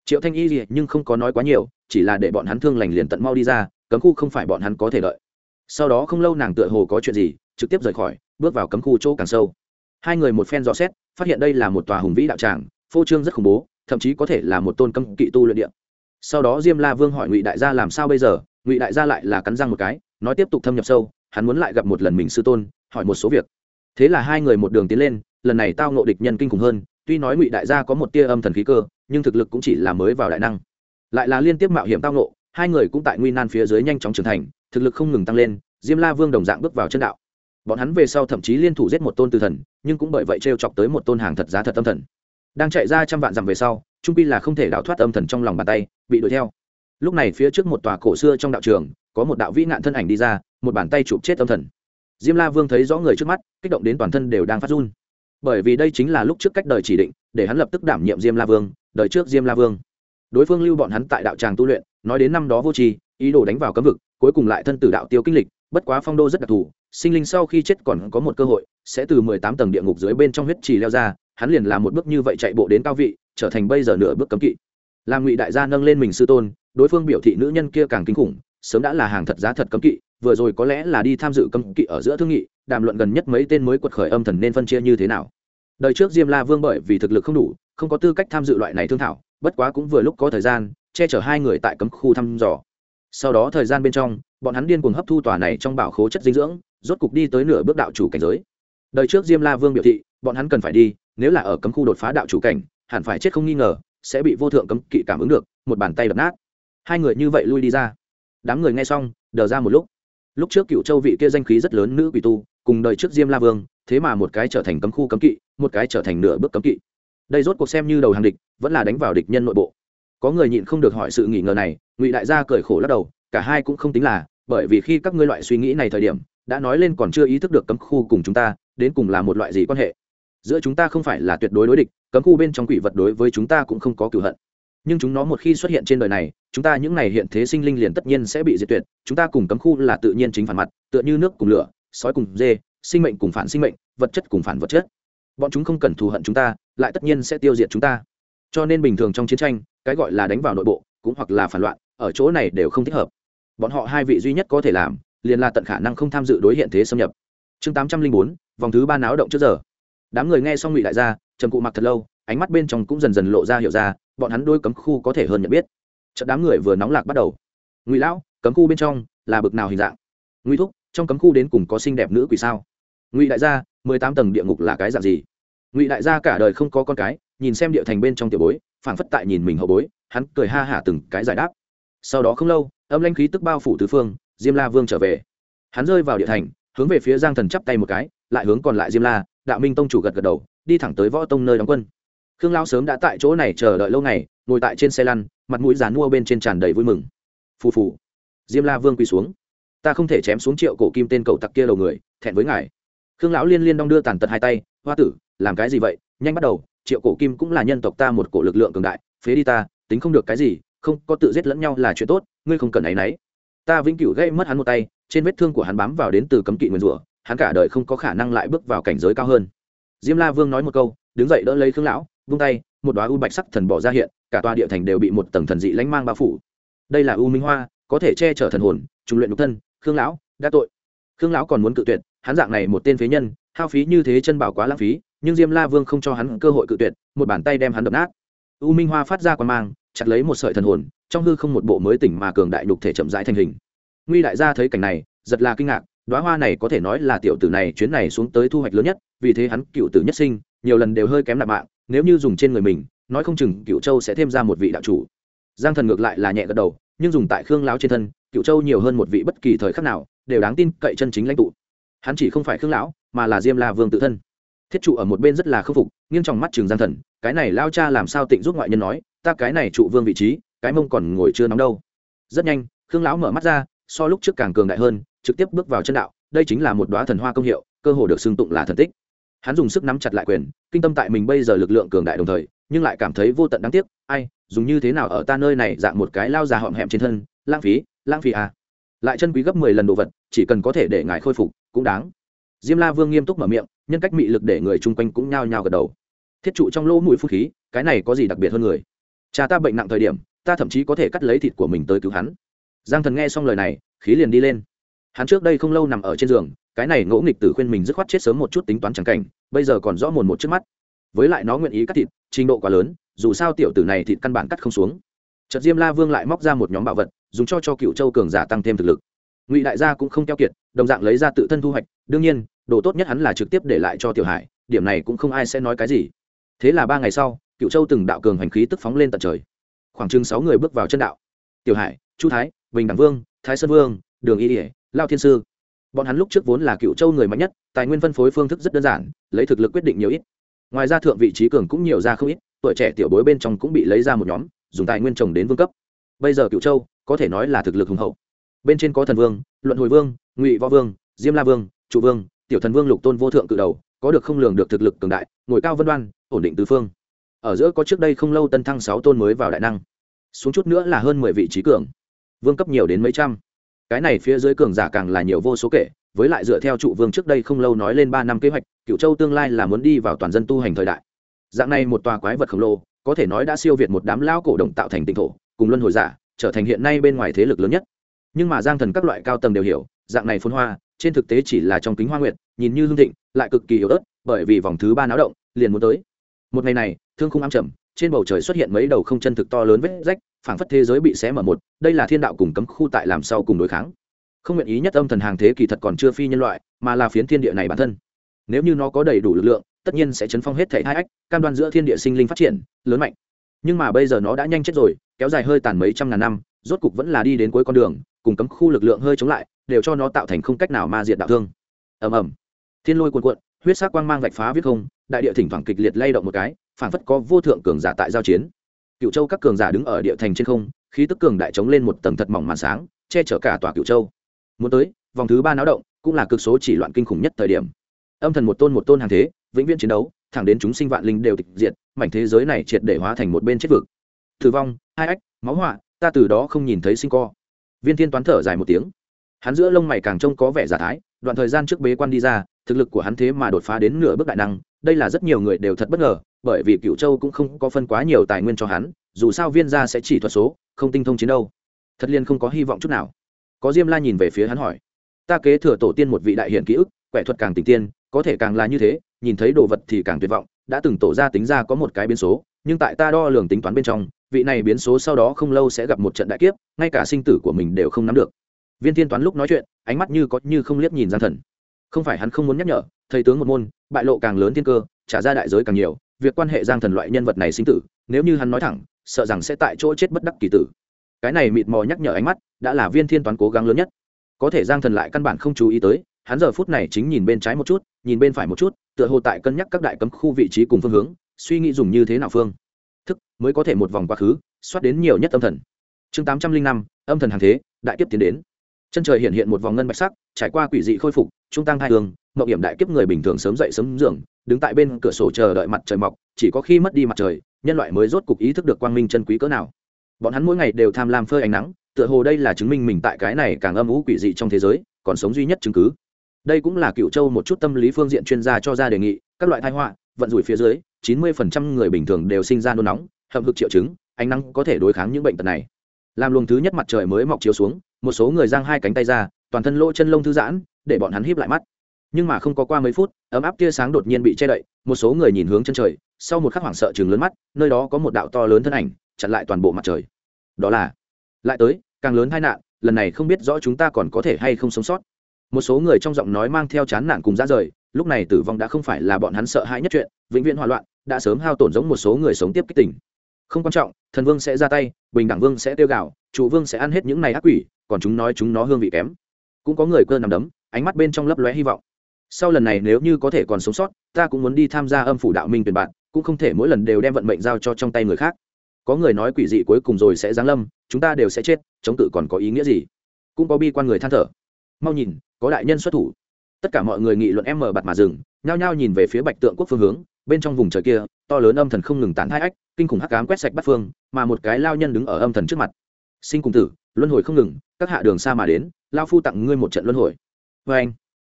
Triệu thanh y gì nhưng không có nói quá nhiều, chỉ là để bọn hắn thương lành liền tận mau đi ra, cấm khu không phải bọn hắn có thể đợi sau đó không lâu nàng tựa hồ có chuyện gì, trực tiếp rời khỏi, bước vào cấm khu chỗ càng sâu. Hai người một phen dò xét, phát hiện đây là một tòa hùng vĩ đạo tràng, phô trương rất khủng bố, thậm chí có thể là một tôn cấm kỵ tu luyện điện sau đó diêm la vương hỏi ngụy đại gia làm sao bây giờ, ngụy đại gia lại là cắn răng một cái, nói tiếp tục thâm nhập sâu, hắn muốn lại gặp một lần mình sư tôn, hỏi một số việc. Thế là hai người một đường tiến lên, lần này tao nộ địch nhân kinh khủng hơn, tuy nói ngụy đại gia có một tia âm thần khí cơ, nhưng thực lực cũng chỉ là mới vào đại năng. Lại là liên tiếp mạo hiểm tao nộ hai người cũng tại nguy nan phía dưới nhanh chóng trưởng thành thực lực không ngừng tăng lên, diêm la vương đồng dạng bước vào chân đạo. Bọn hắn về sau thậm chí liên thủ giết một tôn từ thần, nhưng cũng bởi vậy t r e o chọc tới một tôn hàng thật giá thật âm thần. Đang chạy ra trăm vạn dặm về sau, trung pi là không thể đào thoát âm thần trong lòng bàn tay, bị đuổi theo. Lúc này phía trước một tòa cổ xưa trong đạo trường, có một đạo vĩ nạn thân ảnh đi ra, một bàn tay chụp chết âm thần. Diêm la vương thấy rõ người trước mắt, kích động đến toàn thân đều đang phát run. Bởi vì đây chính là lúc trước cách đời chỉ định, để hắn lập tức đảm nhiệm diêm la vương, đời trước diêm la vương. Đối phương lưu bọn hắn tại đạo tràng tu luyện, nói đến năm đó vô tri, ý đồ đánh vào cấm vực cuối cùng lại thân tử đạo tiêu kinh lịch, bất quá phong đô rất đặc thù, sinh linh sau khi chết còn có một cơ hội, sẽ từ mười tám tầng địa ngục dưới bên trong huyết trì leo ra, hắn liền làm một bước như vậy chạy bộ đến cao vị, trở thành bây giờ nửa bước cấm kỵ. Làm ngụy đại gia nâng lên mình sư tôn, đối phương biểu thị nữ nhân kia càng kinh khủng, sớm đã là hàng thật giá thật cấm kỵ, vừa rồi có lẽ là đi tham dự cấm kỵ ở giữa thương nghị, đàm luận gần nhất mấy tên mới quật khởi âm thần nên phân chia như thế nào. Đời trước diêm la vương bởi vì thực lực không đủ, không có tư cách tham dự loại này thương thảo, bất quá cũng vừa lúc có thời gian, che chở hai người tại cấm khu thăm dò sau đó thời gian bên trong, bọn hắn điên cuồng hấp thu tòa này trong bảo khố chất dinh dưỡng, rốt cục đi tới nửa bước đạo chủ cảnh giới. Đời trước diêm la vương biểu thị, bọn hắn cần phải đi, nếu là ở cấm khu đột phá đạo chủ cảnh, hẳn phải chết không nghi ngờ, sẽ bị vô thượng cấm kỵ cảm ứng được, một bàn tay đập nát. Hai người như vậy lui đi ra. Đám người nghe xong, đờ ra một lúc. Lúc trước cựu châu vị kia danh khí rất lớn nữ quỷ tu, cùng đời trước diêm la vương, thế mà một cái trở thành cấm khu cấm kỵ, một cái trở thành nửa bước cấm kỵ. Đây rốt cuộc xem như đầu hàng địch, vẫn là đánh vào địch nhân nội bộ có người nhịn không được hỏi sự nghỉ ngờ này, ngụy đại gia cười khổ lắc đầu, cả hai cũng không tính là, bởi vì khi các ngươi loại suy nghĩ này thời điểm, đã nói lên còn chưa ý thức được cấm khu cùng chúng ta, đến cùng là một loại gì quan hệ. Giữa chúng ta không phải là tuyệt đối đối địch, cấm khu bên trong quỷ vật đối với chúng ta cũng không có cửu hận. Nhưng chúng nó một khi xuất hiện trên đời này, chúng ta những này hiện thế sinh linh liền tất nhiên sẽ bị diệt tuyệt, chúng ta cùng cấm khu là tự nhiên chính phản mặt, tựa như nước cùng lửa, sói cùng dê, sinh mệnh cùng phản sinh mệnh, vật chất cùng phản vật chất. Bọn chúng không cần thù hận chúng ta, lại tất nhiên sẽ tiêu diệt chúng ta. Cho nên bình thường trong chiến tranh cái gọi là đánh vào nội bộ, cũng hoặc là phản loạn, ở chỗ này đều không thích hợp. Bọn họ hai vị duy nhất có thể làm, liền là tận khả năng không tham dự đối hiện thế xâm nhập. Chương tám trăm linh bốn, vòng thứ ba náo động trước giờ. Đám người nghe xong ngụy đại gia, trầm cụ mặc thật lâu, ánh mắt bên trong cũng dần dần lộ ra hiểu ra, bọn hắn đôi cấm khu có thể hơn nhận biết. Trận đám người vừa nóng lạc bắt đầu. Ngụy lão, cấm khu bên trong là bực nào hình dạng? Ngụy thúc, trong cấm khu đến cùng có xinh đẹp nữ quỷ sao? Ngụy đại gia, mười tám tầng địa ngục là cái dạng gì? Ngụy đại gia cả đời không có con cái, nhìn xem địa thành bên trong tiểu bối phảng phất tại nhìn mình hậu bối, hắn cười ha hả từng cái giải đáp. Sau đó không lâu, âm lãnh khí tức bao phủ tứ phương, diêm la vương trở về. Hắn rơi vào địa thành, hướng về phía giang thần chắp tay một cái, lại hướng còn lại diêm la, đạo minh tông chủ gật gật đầu, đi thẳng tới võ tông nơi đóng quân. Khương lao sớm đã tại chỗ này chờ đợi lâu ngày, ngồi tại trên xe lăn, mặt mũi dán mua bên trên tràn đầy vui mừng. Phù phù. Diêm la vương quỳ xuống. Ta không thể chém xuống triệu cổ kim tên cậu tặc kia đầu người, thẹn với ngài. Khương lão liên liên đong đưa tàn tật hai tay, hoa tử, làm cái gì vậy? Nhanh bắt đầu triệu cổ kim cũng là nhân tộc ta một cổ lực lượng cường đại, phế đi ta, tính không được cái gì, không có tự giết lẫn nhau là chuyện tốt, ngươi không cần áy náy ta vĩnh cửu gây mất hắn một tay, trên vết thương của hắn bám vào đến từ cấm kỵ nguyền rủa, hắn cả đời không có khả năng lại bước vào cảnh giới cao hơn. Diêm la vương nói một câu, đứng dậy đỡ lấy khương lão, vung tay, một đoá u bạch sắc thần bỏ ra hiện, cả tòa địa thành đều bị một tầng thần dị lánh mang bao phủ. Đây là u minh hoa, có thể che chở thần hồn, trùng luyện nhục thân, khương lão, đã tội. Khương lão còn muốn cự tuyệt, hắn dạng này một tên phế nhân, hao phí như thế chân bảo quá lãng phí nhưng diêm la vương không cho hắn cơ hội cự tuyệt, một bàn tay đem hắn đập nát. U minh hoa phát ra quan mang, chặt lấy một sợi thần hồn, trong hư không một bộ mới tỉnh mà cường đại nhục thể chậm rãi thành hình. Nguy đại gia thấy cảnh này, giật là kinh ngạc đoá hoa này có thể nói là tiểu tử này chuyến này xuống tới thu hoạch lớn nhất, vì thế hắn cựu tử nhất sinh, nhiều lần đều hơi kém nạp mạng, nếu như dùng trên người mình, nói không chừng cựu châu sẽ thêm ra một vị đạo chủ. Giang thần ngược lại là nhẹ gật đầu, nhưng dùng tại khương lão trên thân, cựu châu nhiều hơn một vị bất kỳ thời khắc nào, đều đáng tin cậy chân chính lãnh tụ. Hắn chỉ không phải khương lão, mà là diêm la vương tự thân thiết trụ ở một bên rất là khâm phục, nghiêng trong mắt trường giang thần, cái này lao cha làm sao tịnh giúp ngoại nhân nói, ta cái này trụ vương vị trí, cái mông còn ngồi chưa nóng đâu. Rất nhanh, khương lão mở mắt ra, so lúc trước càng cường đại hơn, trực tiếp bước vào chân đạo, đây chính là một đoá thần hoa công hiệu, cơ hồ được xưng tụng là thần tích. Hắn dùng sức nắm chặt lại quyền, kinh tâm tại mình bây giờ lực lượng cường đại đồng thời, nhưng lại cảm thấy vô tận đáng tiếc, ai, dùng như thế nào ở ta nơi này dạng một cái lao già họm hẹm trên thân, lãng phí lãng phí à. Lại chân quý gấp mười lần đồ vật, chỉ cần có thể để ngài khôi phục, cũng đáng. Diêm la vương nghiêm túc mở miệng nhân cách mị lực để người chung quanh cũng nhao nhao gật đầu. Thiết trụ trong lỗ mũi phu khí cái này có gì đặc biệt hơn người? Cha ta bệnh nặng thời điểm ta thậm chí có thể cắt lấy thịt của mình tới cứu hắn. Giang thần nghe xong lời này khí liền đi lên. Hắn trước đây không lâu nằm ở trên giường cái này ngỗ nghịch tử khuyên mình dứt khoát chết sớm một chút tính toán chẳng cảnh bây giờ còn rõ mồn một trước mắt. Với lại nó nguyện ý cắt thịt trình độ quá lớn dù sao tiểu tử này thịt căn bản cắt không xuống. Trật Diêm La Vương lại móc ra một nhóm bảo vật, dùng cho cho Cựu Châu cường giả tăng thêm thực lực. Ngụy đại gia cũng không keo kiệt, đồng dạng lấy ra tự thân thu hoạch, đương nhiên, đồ tốt nhất hắn là trực tiếp để lại cho Tiểu Hải, điểm này cũng không ai sẽ nói cái gì. Thế là ba ngày sau, Cựu Châu từng đạo cường hành khí tức phóng lên tận trời. Khoảng chừng sáu người bước vào chân đạo. Tiểu Hải, Chu Thái, Bình Đẳng Vương, Thái Sơn Vương, Đường Y ỉa Lao Thiên Sư. Bọn hắn lúc trước vốn là Cựu Châu người mạnh nhất, tài nguyên phân phối phương thức rất đơn giản, lấy thực lực quyết định nhiều ít. Ngoài ra thượng vị trí cường cũng nhiều ra không ít, tuổi trẻ tiểu bối bên trong cũng bị lấy ra một nhóm, dùng tài nguyên trồng đến vương cấp bây giờ cựu châu có thể nói là thực lực hùng hậu bên trên có thần vương luận hồi vương ngụy võ vương diêm la vương trụ vương tiểu thần vương lục tôn vô thượng cự đầu, có được không lường được thực lực cường đại, ngồi cao vân đoan, ổn định tứ phương. Ở giữa có trước đây không lâu tân thăng sáu tôn mới vào đại năng. Xuống chút nữa là hơn mười vị trí cường. Vương cấp nhiều đến mấy trăm. Cái này phía dưới cường giả càng là nhiều vô số kể, với lại dựa theo trụ vương trước đây không lâu nói lên ba năm kế hoạch cựu châu tương lai là muốn đi vào toàn dân tu hành thời đại. Dạng này một tòa quái vật khổng lồ, có thể nói đã siêu việt một đám lao cổ động tạo thành tỉnh thổ, cùng luân hồi giả, trở thành hiện nay bên ngoài thế lực lớn nhất. Nhưng mà giang thần các loại cao tầng đều hiểu, dạng này phun hoa trên thực tế chỉ là trong kính hoa nguyệt, nhìn như hương thịnh, lại cực kỳ yếu ớt, bởi vì vòng thứ ba náo động, liền muốn tới. Một ngày này, thương khung ám trầm, trên bầu trời xuất hiện mấy đầu không chân thực to lớn vết rách, phảng phất thế giới bị xé mở một, đây là thiên đạo cùng cấm khu tại làm sau cùng đối kháng. Không nguyện ý nhất âm thần hàng thế kỳ thật còn chưa phi nhân loại, mà là phiến thiên địa này bản thân. Nếu như nó có đầy đủ lực lượng, tất nhiên sẽ chấn phong hết thể hai ách, cam đoan giữa thiên địa sinh linh phát triển, lớn mạnh. Nhưng mà bây giờ nó đã nhanh chết rồi, kéo dài hơi tàn mấy trăm ngàn năm, rốt cục vẫn là đi đến cuối con đường cùng cấm khu lực lượng hơi chống lại, đều cho nó tạo thành không cách nào ma diệt đạo thương. Ầm ầm. Thiên lôi cuồn cuộn, huyết sắc quang mang vạch phá viết không, đại địa thỉnh thoảng kịch liệt lay động một cái, phảng phất có vô thượng cường giả tại giao chiến. Cựu châu các cường giả đứng ở địa thành trên không, khí tức cường đại chống lên một tầng thật mỏng màn sáng, che chở cả tòa cựu châu. Muốn tới, vòng thứ ba náo động, cũng là cực số chỉ loạn kinh khủng nhất thời điểm. Âm thần một tôn một tôn hàng thế, vĩnh viễn chiến đấu, thẳng đến chúng sinh vạn linh đều tịch diệt, mảnh thế giới này triệt để hóa thành một bên chết vực. Thử vong, hai ách, máu họa, ta từ đó không nhìn thấy sinh co viên thiên toán thở dài một tiếng. Hắn giữa lông mày càng trông có vẻ giả thái, đoạn thời gian trước bế quan đi ra, thực lực của hắn thế mà đột phá đến nửa bước đại năng, đây là rất nhiều người đều thật bất ngờ, bởi vì cựu châu cũng không có phân quá nhiều tài nguyên cho hắn, dù sao viên gia sẽ chỉ thuật số, không tinh thông chiến đâu thật liên không có hy vọng chút nào. Có diêm la nhìn về phía hắn hỏi, ta kế thừa tổ tiên một vị đại hiện ký ức, quẻ thuật càng tình tiên, có thể càng là như thế, nhìn thấy đồ vật thì càng tuyệt vọng, đã từng tổ ra tính ra có một cái biến số, nhưng tại ta đo lường tính toán bên trong vị này biến số sau đó không lâu sẽ gặp một trận đại kiếp, ngay cả sinh tử của mình đều không nắm được. Viên thiên toán lúc nói chuyện, ánh mắt như có như không liếc nhìn gian thần. Không phải hắn không muốn nhắc nhở, thầy tướng một môn, bại lộ càng lớn thiên cơ, trả ra đại giới càng nhiều, việc quan hệ giang thần loại nhân vật này sinh tử, nếu như hắn nói thẳng, sợ rằng sẽ tại chỗ chết bất đắc kỳ tử. Cái này mịt mò nhắc nhở ánh mắt, đã là viên thiên toán cố gắng lớn nhất. Có thể giang thần lại căn bản không chú ý tới, hắn giờ phút này chính nhìn bên trái một chút, nhìn bên phải một chút, tựa hồ tại cân nhắc các đại cấm khu vị trí cùng phương hướng, suy nghĩ dùng như thế nào phương mới có thể một vòng quá khứ, xoát đến nhiều nhất âm thần. Chương tám trăm linh năm, âm thần hàng thế, đại kiếp tiến đến. Chân trời hiện hiện một vòng ngân bạch sắc, trải qua quỷ dị khôi phục, trung tăng hai đường, mậu hiểm đại kiếp người bình thường sớm dậy sớm dưỡng đứng tại bên cửa sổ chờ đợi mặt trời mọc, chỉ có khi mất đi mặt trời, nhân loại mới rốt cục ý thức được quang minh chân quý cỡ nào. Bọn hắn mỗi ngày đều tham lam phơi ánh nắng, tựa hồ đây là chứng minh mình tại cái này càng âm ủ quỷ dị trong thế giới, còn sống duy nhất chứng cứ. Đây cũng là cựu châu một chút tâm lý phương diện chuyên gia cho ra đề nghị, các loại thai họa, vận rủi phía dưới, chín mươi phần trăm người bình thường đều sinh ra nôn nóng hậm hực triệu chứng, ánh nắng có thể đối kháng những bệnh tật này. Làm luồng thứ nhất mặt trời mới mọc chiếu xuống, một số người giang hai cánh tay ra, toàn thân lỗ chân lông thư giãn, để bọn hắn híp lại mắt. Nhưng mà không có qua mấy phút, ấm áp tia sáng đột nhiên bị che đậy, một số người nhìn hướng chân trời, sau một khắc hoảng sợ chừng lớn mắt, nơi đó có một đạo to lớn thân ảnh, chặn lại toàn bộ mặt trời. Đó là, lại tới, càng lớn tai nạn, lần này không biết rõ chúng ta còn có thể hay không sống sót. Một số người trong giọng nói mang theo chán nản cùng ra rời, lúc này tử vong đã không phải là bọn hắn sợ hãi nhất chuyện, vĩnh viễn hoạn loạn, đã sớm hao tổn giống một số người sống tiếp kích tỉnh không quan trọng, thần vương sẽ ra tay, bình đẳng vương sẽ tiêu gạo, chủ vương sẽ ăn hết những này ác quỷ, còn chúng nói chúng nó hương vị kém. Cũng có người cơ nằm đấm, ánh mắt bên trong lấp lóe hy vọng. Sau lần này nếu như có thể còn sống sót, ta cũng muốn đi tham gia âm phủ đạo minh tuyển bạn, cũng không thể mỗi lần đều đem vận mệnh giao cho trong tay người khác. Có người nói quỷ dị cuối cùng rồi sẽ giáng lâm, chúng ta đều sẽ chết, chống tự còn có ý nghĩa gì? Cũng có bi quan người than thở. Mau nhìn, có đại nhân xuất thủ. Tất cả mọi người nghị luận em mở bặt mà dừng, nhao nhao nhìn về phía bạch tượng quốc phương hướng, bên trong vùng trời kia, to lớn âm thần không ngừng tán hai ách kinh khủng hắc ám quét sạch bắt phương, mà một cái lao nhân đứng ở âm thần trước mặt. Sinh cùng tử, luân hồi không ngừng, các hạ đường xa mà đến, lao phu tặng ngươi một trận luân hồi. Vê anh,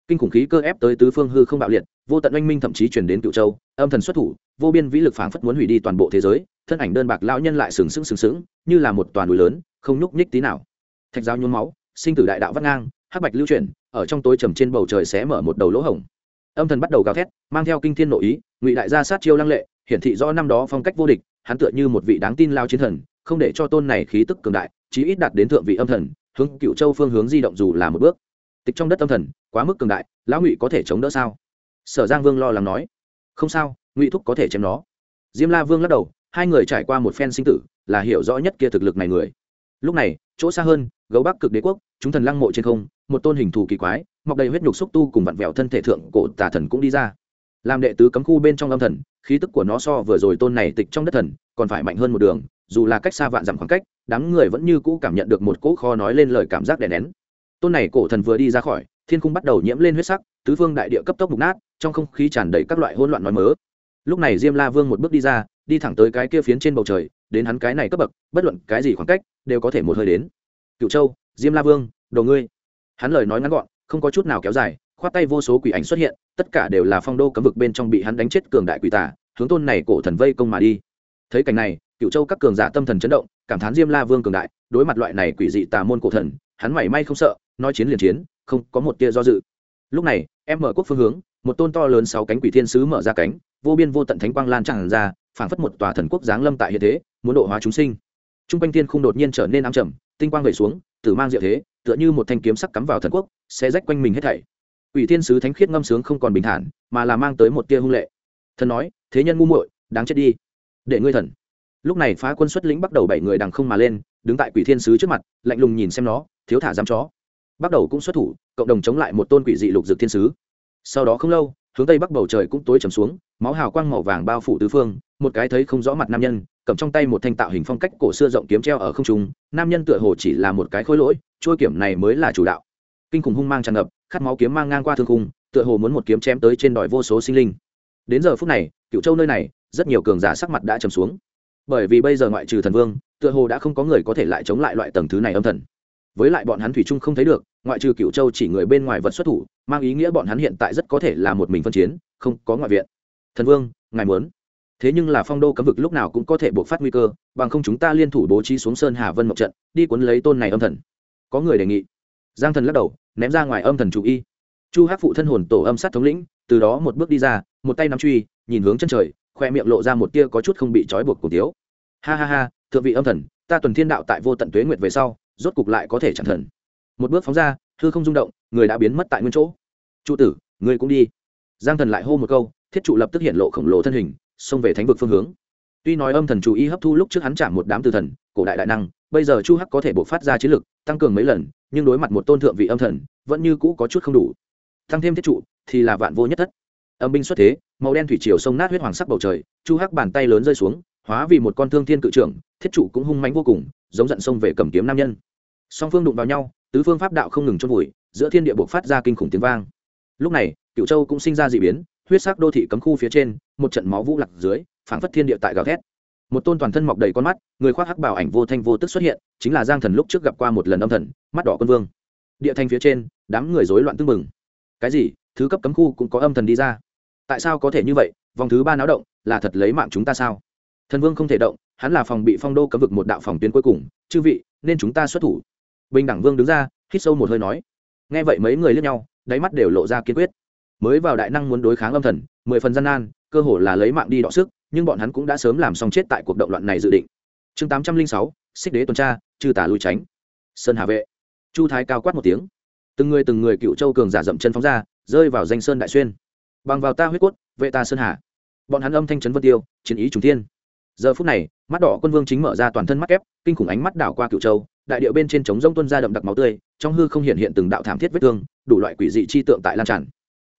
kinh khủng khí cơ ép tới tứ phương hư không bạo liệt, vô tận oanh minh thậm chí chuyển đến cựu châu, âm thần xuất thủ, vô biên vĩ lực phảng phất muốn hủy đi toàn bộ thế giới, thân ảnh đơn bạc lao nhân lại sừng sững sừng sững, như là một toàn núi lớn, không nhúc nhích tí nào. Thạch giáo nhuốm máu, sinh tử đại đạo vắt ngang, hắc bạch lưu chuyển, ở trong tối trầm trên bầu trời sẽ mở một đầu lỗ hổng. Âm thần bắt đầu gào thét, mang theo kinh thiên nội ý, ngụy đại gia sát chiêu lăng lệ, hiển thị rõ năm đó phong cách vô địch hắn tựa như một vị đáng tin lao chiến thần, không để cho tôn này khí tức cường đại, chí ít đạt đến thượng vị âm thần, hướng cựu châu phương hướng di động dù là một bước. Tịch trong đất âm thần, quá mức cường đại, lão ngụy có thể chống đỡ sao? Sở giang vương lo lắng nói. Không sao, ngụy thúc có thể chém nó. Diêm la vương lắc đầu, hai người trải qua một phen sinh tử, là hiểu rõ nhất kia thực lực này người. Lúc này, chỗ xa hơn, gấu bắc cực đế quốc, chúng thần lăng mộ trên không, một tôn hình thù kỳ quái, mọc đầy huyết nhục xúc tu cùng vặn vẹo thân thể thượng cổ tà thần cũng đi ra. Làm đệ tứ cấm khu bên trong âm thần khí tức của nó so vừa rồi tôn này tịch trong đất thần, còn phải mạnh hơn một đường, dù là cách xa vạn dặm khoảng cách, đám người vẫn như cũ cảm nhận được một cỗ kho nói lên lời cảm giác đè nén. Tôn này cổ thần vừa đi ra khỏi, thiên cung bắt đầu nhiễm lên huyết sắc, tứ phương đại địa cấp tốc mục nát, trong không khí tràn đầy các loại hỗn loạn nói mớ. Lúc này diêm la vương một bước đi ra, đi thẳng tới cái kia phiến trên bầu trời, đến hắn cái này cấp bậc, bất luận cái gì khoảng cách, đều có thể một hơi đến. Cựu châu, diêm la vương, đồ ngươi. Hắn lời nói ngắn gọn, không có chút nào kéo dài khoát tay vô số quỷ ảnh xuất hiện, tất cả đều là phong đô cấm vực bên trong bị hắn đánh chết cường đại quỷ tả hướng tôn này cổ thần vây công mà đi. Thấy cảnh này, cựu châu các cường giả tâm thần chấn động, cảm thán diêm la vương cường đại, đối mặt loại này quỷ dị tà môn cổ thần, hắn mảy may không sợ, nói chiến liền chiến, không có một tia do dự. Lúc này, em mở quốc phương hướng, một tôn to lớn sáu cánh quỷ thiên sứ mở ra cánh, vô biên vô tận thánh quang lan tràn ra, phảng phất một tòa thần quốc giáng lâm tại hiện thế, muốn độ hóa chúng sinh. T r u n g quanh thiên không đột nhiên trở nên ám trầm, tinh quang vẩy xuống, tử mang diệu thế, tựa như một thanh kiếm sắc cắm vào thần quốc sẽ rách quanh mình hết thảy quỷ thiên sứ thánh khiết ngâm sướng không còn bình thản, mà là mang tới một tia hung lệ. Thần nói, thế nhân ngu muội, đáng chết đi. Để ngươi thần. Lúc này phá quân xuất lĩnh bắt đầu bảy người đằng không mà lên, đứng tại quỷ thiên sứ trước mặt, lạnh lùng nhìn xem nó, thiếu thả dám chó. Bắt đầu cũng xuất thủ, cộng đồng chống lại một tôn quỷ dị lục dược thiên sứ. Sau đó không lâu, hướng tây bắc bầu trời cũng tối trầm xuống, máu hào quang màu vàng bao phủ tứ phương, một cái thấy không rõ mặt nam nhân, cầm trong tay một thanh tạo hình phong cách cổ xưa rộng kiếm treo ở không trung, nam nhân tựa hồ chỉ là một cái khối lỗi trôi kiểm này mới là chủ đạo. Kinh khủng hung mang tràn ngập khát máu kiếm mang ngang qua thương khung, tựa hồ muốn một kiếm chém tới trên đòi vô số sinh linh. Đến giờ phút này, cựu châu nơi này, rất nhiều cường giả sắc mặt đã trầm xuống. Bởi vì bây giờ ngoại trừ thần vương, tựa hồ đã không có người có thể lại chống lại loại tầng thứ này âm thần. Với lại bọn hắn thủy chung không thấy được, ngoại trừ cựu châu chỉ người bên ngoài vật xuất thủ, mang ý nghĩa bọn hắn hiện tại rất có thể là một mình phân chiến, không có ngoại viện. Thần vương, ngài muốn. Thế nhưng là phong đô cấm vực lúc nào cũng có thể buộc phát nguy cơ, bằng không chúng ta liên thủ bố trí xuống sơn hà vân mộc trận, đi cuốn lấy tôn này âm thần. Có người đề nghị giang thần lắc đầu, ném ra ngoài âm thần chủ y. Chu hát phụ thân hồn tổ âm sát thống lĩnh, từ đó một bước đi ra, một tay nắm truy, nhìn hướng chân trời, khoe miệng lộ ra một tia có chút không bị trói buộc cổ tiếu. Ha ha ha, thượng vị âm thần, ta tuần thiên đạo tại vô tận tuế nguyệt về sau, rốt cục lại có thể chẳng thần. Một bước phóng ra thư không rung động, người đã biến mất tại nguyên chỗ. Trụ tử người cũng đi. Giang thần lại hô một câu, thiết trụ lập tức hiện lộ khổng lồ thân hình, xông về thánh vực phương hướng. Tuy nói âm thần chủ y hấp thu lúc trước hắn chạm một đám từ thần, cổ đại đại năng, bây giờ chu hắc có thể bộc phát ra chiến lực, tăng cường mấy lần nhưng đối mặt một tôn thượng vị âm thần, vẫn như cũ có chút không đủ. Tăng thêm thiết trụ, thì là vạn vô nhất thất. Âm binh xuất thế, màu đen thủy triều sông nát huyết hoàng sắc bầu trời, chu hắc bàn tay lớn rơi xuống, hóa vì một con thương thiên cự trưởng, thiết trụ cũng hung mãnh vô cùng, giống giận sông về cầm kiếm nam nhân. Song phương đụng vào nhau, tứ phương pháp đạo không ngừng chôn vùi, giữa thiên địa buộc phát ra kinh khủng tiếng vang. Lúc này cựu châu cũng sinh ra d ị biến, huyết sắc đô thị cấm khu phía trên, một trận máu vũ lặc dưới, phảng phất thiên địa tại gào thét một tôn toàn thân mọc đầy con mắt, người khoác hắc bảo ảnh vô thanh vô tức xuất hiện, chính là giang thần lúc trước gặp qua một lần âm thần, mắt đỏ quân vương. Địa thanh phía trên, đám người rối loạn tưng mừng cái gì? Thứ cấp cấm khu cũng có âm thần đi ra. Tại sao có thể như vậy? Vòng thứ ba náo động, là thật lấy mạng chúng ta sao? Thần vương không thể động, hắn là phòng bị phong đô cấm vực một đạo phòng tuyến cuối cùng. Chư vị, nên chúng ta xuất thủ. Bình đẳng vương đứng ra, hít sâu một hơi nói. Nghe vậy mấy người lướt nhau, đáy mắt đều lộ ra kiên quyết. Mới vào đại năng muốn đối kháng âm thần, mười phần gian nan, cơ hồ là lấy mạng đi đọ sức nhưng bọn hắn cũng đã sớm làm xong chết tại cuộc động loạn này dự định. Chương tám trăm linh sáu, xích đế tuần tra, chư tả lui tránh. Sơn hà vệ. Chu thái cao quát một tiếng. Từng người từng người cựu châu cường giả dậm chân phóng ra, rơi vào danh sơn đại xuyên. Bằng vào ta huyết cốt, vệ ta sơn hà. Bọn hắn âm thanh trấn vân tiêu, chiến ý trùng thiên. Giờ phút này, mắt đỏ quân vương chính mở ra toàn thân mắt kép, kinh khủng ánh mắt đảo qua cựu châu, đại điệu bên trên trống rông tuân ra đậm đặc máu tươi, trong hư không hiện hiện từng đạo thảm thiết vết thương, đủ loại quỷ dị chi tượng tại lan tràn.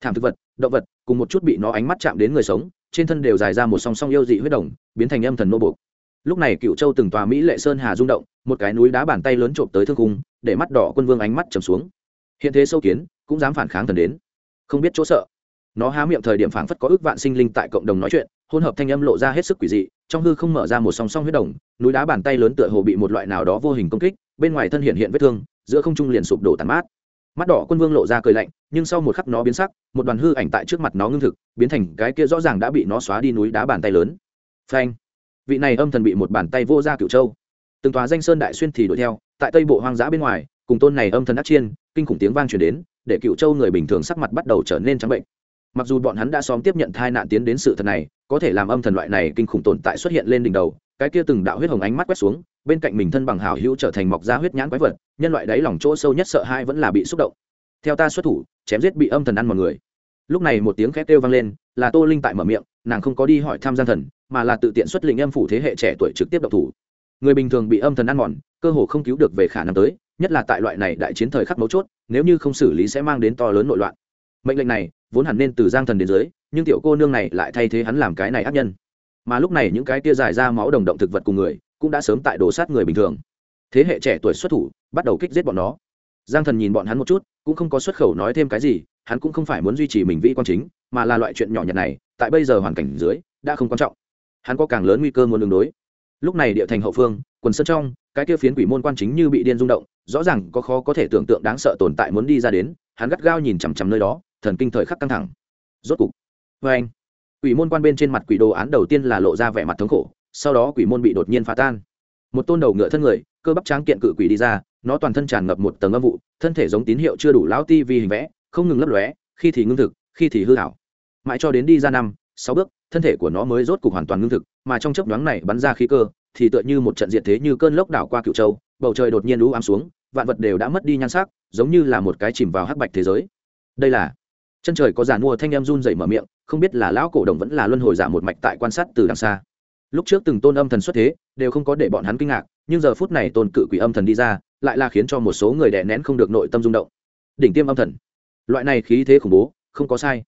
Thảm thực vật, động vật, cùng một chút bị nó ánh mắt chạm đến người sống trên thân đều dài ra một song song yêu dị huyết đồng, biến thành âm thần nô buộc. Lúc này cựu châu từng tòa mỹ lệ sơn hà rung động, một cái núi đá bàn tay lớn trộm tới thương cung để mắt đỏ quân vương ánh mắt trầm xuống. Hiện thế sâu kiến, cũng dám phản kháng thần đến. Không biết chỗ sợ. Nó há miệng thời điểm phảng phất có ước vạn sinh linh tại cộng đồng nói chuyện, hỗn hợp thanh âm lộ ra hết sức quỷ dị, trong hư không mở ra một song song huyết đồng, núi đá bàn tay lớn tựa hồ bị một loại nào đó vô hình công kích, bên ngoài thân hiện hiện vết thương, giữa không trung liền sụp đổ tàn mát mắt đỏ quân vương lộ ra cười lạnh, nhưng sau một khắc nó biến sắc, một đoàn hư ảnh tại trước mặt nó ngưng thực, biến thành cái kia rõ ràng đã bị nó xóa đi núi đá bàn tay lớn. Phanh! Vị này âm thần bị một bàn tay vô ra cựu châu. Từng tòa danh sơn đại xuyên thì đuổi theo, tại tây bộ hoang dã bên ngoài, cùng tôn này âm thần ác chiên, kinh khủng tiếng vang truyền đến, để cựu châu người bình thường sắc mặt bắt đầu trở nên trắng bệnh. Mặc dù bọn hắn đã xóm tiếp nhận thai nạn tiến đến sự thật này, có thể làm âm thần loại này kinh khủng tồn tại xuất hiện lên đỉnh đầu, cái kia từng đạo huyết hồng ánh mắt quét xuống bên cạnh mình thân bằng hào hữu trở thành mọc ra huyết nhãn quái vật, nhân loại đáy lòng chỗ sâu nhất sợ hai vẫn là bị xúc động. Theo ta xuất thủ, chém giết bị âm thần ăn một người. Lúc này một tiếng khét kêu vang lên, là tô linh tại mở miệng, nàng không có đi hỏi tham gian thần, mà là tự tiện xuất lĩnh âm phủ thế hệ trẻ tuổi trực tiếp độc thủ. Người bình thường bị âm thần ăn mòn, cơ hồ không cứu được về khả năng tới, nhất là tại loại này đại chiến thời khắc mấu chốt, nếu như không xử lý sẽ mang đến to lớn nội loạn. Mệnh lệnh này, vốn hẳn nên từ giang thần đến dưới, nhưng tiểu cô nương này lại thay thế hắn làm cái này ác nhân. Mà lúc này những cái tia dài ra máu đồng động thực vật cùng người cũng đã sớm tại đồ sát người bình thường. Thế hệ trẻ tuổi xuất thủ, bắt đầu kích giết bọn nó. Giang thần nhìn bọn hắn một chút, cũng không có xuất khẩu nói thêm cái gì, hắn cũng không phải muốn duy trì mình vĩ quan chính, mà là loại chuyện nhỏ nhặt này, tại bây giờ hoàn cảnh dưới, đã không quan trọng. Hắn có càng lớn nguy cơ muốn đường đối. Lúc này địa thành hậu phương, quần sân trong, cái kia phiến quỷ môn quan chính như bị điên rung động, rõ ràng có khó có thể tưởng tượng đáng sợ tồn tại muốn đi ra đến, hắn gắt gao nhìn chằm chằm nơi đó, thần kinh thời khắc căng thẳng. Rốt cục vê anh quỷ môn quan bên trên mặt quỷ đồ án đầu tiên là lộ ra vẻ mặt thống khổ sau đó quỷ môn bị đột nhiên phá tan. Một tôn đầu ngựa thân người, cơ bắp tráng kiện cự quỷ đi ra, nó toàn thân tràn ngập một tầng âm vụ, thân thể giống tín hiệu chưa đủ lão ti vì hình vẽ, không ngừng lấp lóe, khi thì ngưng thực, khi thì hư hảo. Mãi cho đến đi ra năm, sáu bước, thân thể của nó mới rốt cục hoàn toàn ngưng thực, mà trong chớp nhoáng này bắn ra khí cơ, thì tựa như một trận diệt thế như cơn lốc đảo qua cựu châu, bầu trời đột nhiên lũ ám xuống, vạn vật đều đã mất đi nhan sắc, giống như là một cái chìm vào hắc bạch thế giới. Đây là, chân trời có giàn mua thanh em run dậy mở miệng, không biết là lão cổ đồng vẫn là luân hồi giả một mạch tại quan sát từ đằng xa lúc trước từng tôn âm thần xuất thế, đều không có để bọn hắn kinh ngạc, nhưng giờ phút này tôn cự quỷ âm thần đi ra, lại là khiến cho một số người đè nén không được nội tâm rung động. Đỉnh tiêm âm thần. Loại này khí thế khủng bố, không có sai.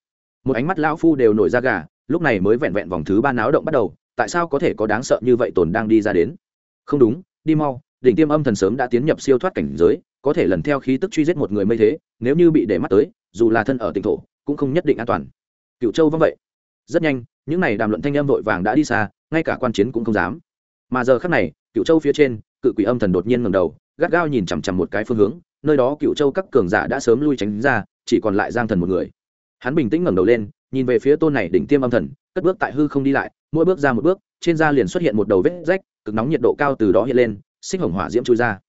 Một ánh mắt lão phu đều nổi ra gà, lúc này mới vẹn vẹn vòng thứ ba náo động bắt đầu, tại sao có thể có đáng sợ như vậy tồn đang đi ra đến? Không đúng, đi mau, đỉnh tiêm âm thần sớm đã tiến nhập siêu thoát cảnh giới, có thể lần theo khí tức truy giết một người mây thế, nếu như bị để mắt tới, dù là thân ở tỉnh thổ, cũng không nhất định an toàn. Cựu châu vâng vậy. Rất nhanh những này đàm luận thanh âm vội vàng đã đi xa, ngay cả quan chiến cũng không dám. Mà giờ khắc này cựu châu phía trên, cự quỷ âm thần đột nhiên ngầm đầu, gắt gao nhìn chằm chằm một cái phương hướng, nơi đó cựu châu các cường giả đã sớm lui tránh ra, chỉ còn lại giang thần một người. Hắn bình tĩnh ngẩng đầu lên, nhìn về phía tôn này đỉnh tiêm âm thần, cất bước tại hư không đi lại, mỗi bước ra một bước, trên da liền xuất hiện một đầu vết rách, cực nóng nhiệt độ cao từ đó hiện lên sinh hồng hỏa diễm chui ra.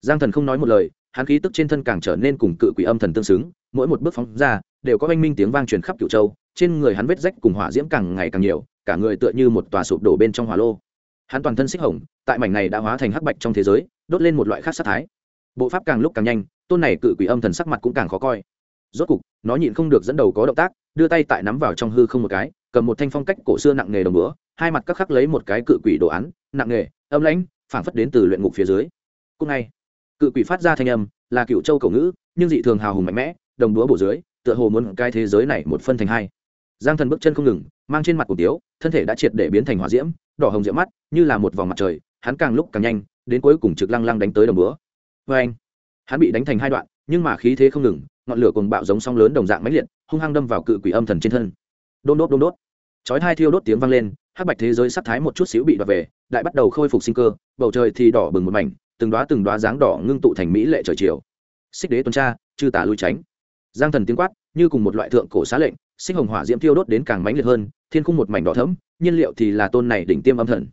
Giang thần không nói một lời hắn khí tức trên thân càng trở nên cùng cự quỷ âm thần tương xứng, mỗi một bước phóng ra, đều có oanh minh tiếng vang truyền khắp cựu châu, trên người hắn vết rách cùng hỏa diễm càng ngày càng nhiều, cả người tựa như một tòa sụp đổ bên trong hỏa lô. Hắn toàn thân xích hồng, tại mảnh này đã hóa thành hắc bạch trong thế giới, đốt lên một loại khác sát thái. Bộ pháp càng lúc càng nhanh, tôn này cự quỷ âm thần sắc mặt cũng càng khó coi. Rốt cục, nó nhịn không được dẫn đầu có động tác, đưa tay tại nắm vào trong hư không một cái, cầm một thanh phong cách cổ xưa nặng nghề đồng bữa hai mặt các khắc lấy một cái cự quỷ đồ án, nặng nghề, âm lãnh, phảng phất đến từ luyện ngục phía dưới. Cùng ngày cự quỷ phát ra thanh âm, là cựu châu cổ ngữ, nhưng dị thường hào hùng mạnh mẽ, đồng đúa bổ dưới, tựa hồ muốn cái thế giới này một phân thành hai. Giang thần bước chân không ngừng, mang trên mặt cổ tiếu, thân thể đã triệt để biến thành hỏa diễm, đỏ hồng diễm mắt, như là một vòng mặt trời, hắn càng lúc càng nhanh, đến cuối cùng trực lăng lăng đánh tới đồng búa vê anh, hắn bị đánh thành hai đoạn, nhưng mà khí thế không ngừng, ngọn lửa cùng bạo giống song lớn đồng dạng mãnh liệt, hung hăng đâm vào cự quỷ âm thần trên thân. Đôn đốt đôn đốt. Chói hai thiêu đốt tiếng vang lên, hắc bạch thế giới sắc thái một chút xíu bị đoạt về lại bắt đầu khôi phục sinh cơ, bầu trời thì đỏ bừng một mảnh từng đoá từng đoá dáng đỏ ngưng tụ thành mỹ lệ trời chiều. Xích đế tuần tra, chư tả lui tránh. Giang thần tiếng quát, như cùng một loại thượng cổ xá lệnh sinh hồng hỏa diễm thiêu đốt đến càng mãnh liệt hơn, thiên khung một mảnh đỏ thẫm, nhiên liệu thì là tôn này đỉnh tiêm âm thần.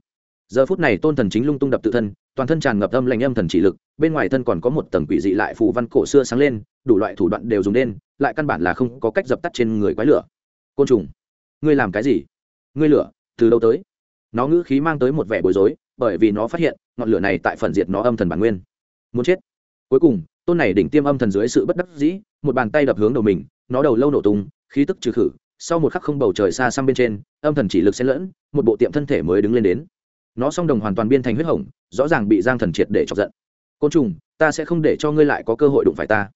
Giờ phút này tôn thần chính lung tung đập tự thân, toàn thân tràn ngập âm lạnh âm thần chỉ lực, bên ngoài thân còn có một tầng quỷ dị lại phù văn cổ xưa sáng lên, đủ loại thủ đoạn đều dùng đen lại căn bản là không có cách dập tắt trên người quái lửa. Côn trùng, ngươi làm cái gì? Ngươi lửa, từ đâu tới? Nó ngữ khí mang tới một vẻ bối rối bởi vì nó phát hiện, ngọn lửa này tại phần diệt nó âm thần bản nguyên. Muốn chết. Cuối cùng, tôn này đỉnh tiêm âm thần dưới sự bất đắc dĩ, một bàn tay đập hướng đầu mình, nó đầu lâu nổ tung, khí tức trừ khử, sau một khắc không bầu trời xa sang bên trên, âm thần chỉ lực xen lẫn, một bộ tiệm thân thể mới đứng lên đến. Nó song đồng hoàn toàn biên thành huyết hồng, rõ ràng bị giang thần triệt để chọc giận. Côn trùng, ta sẽ không để cho ngươi lại có cơ hội đụng phải ta.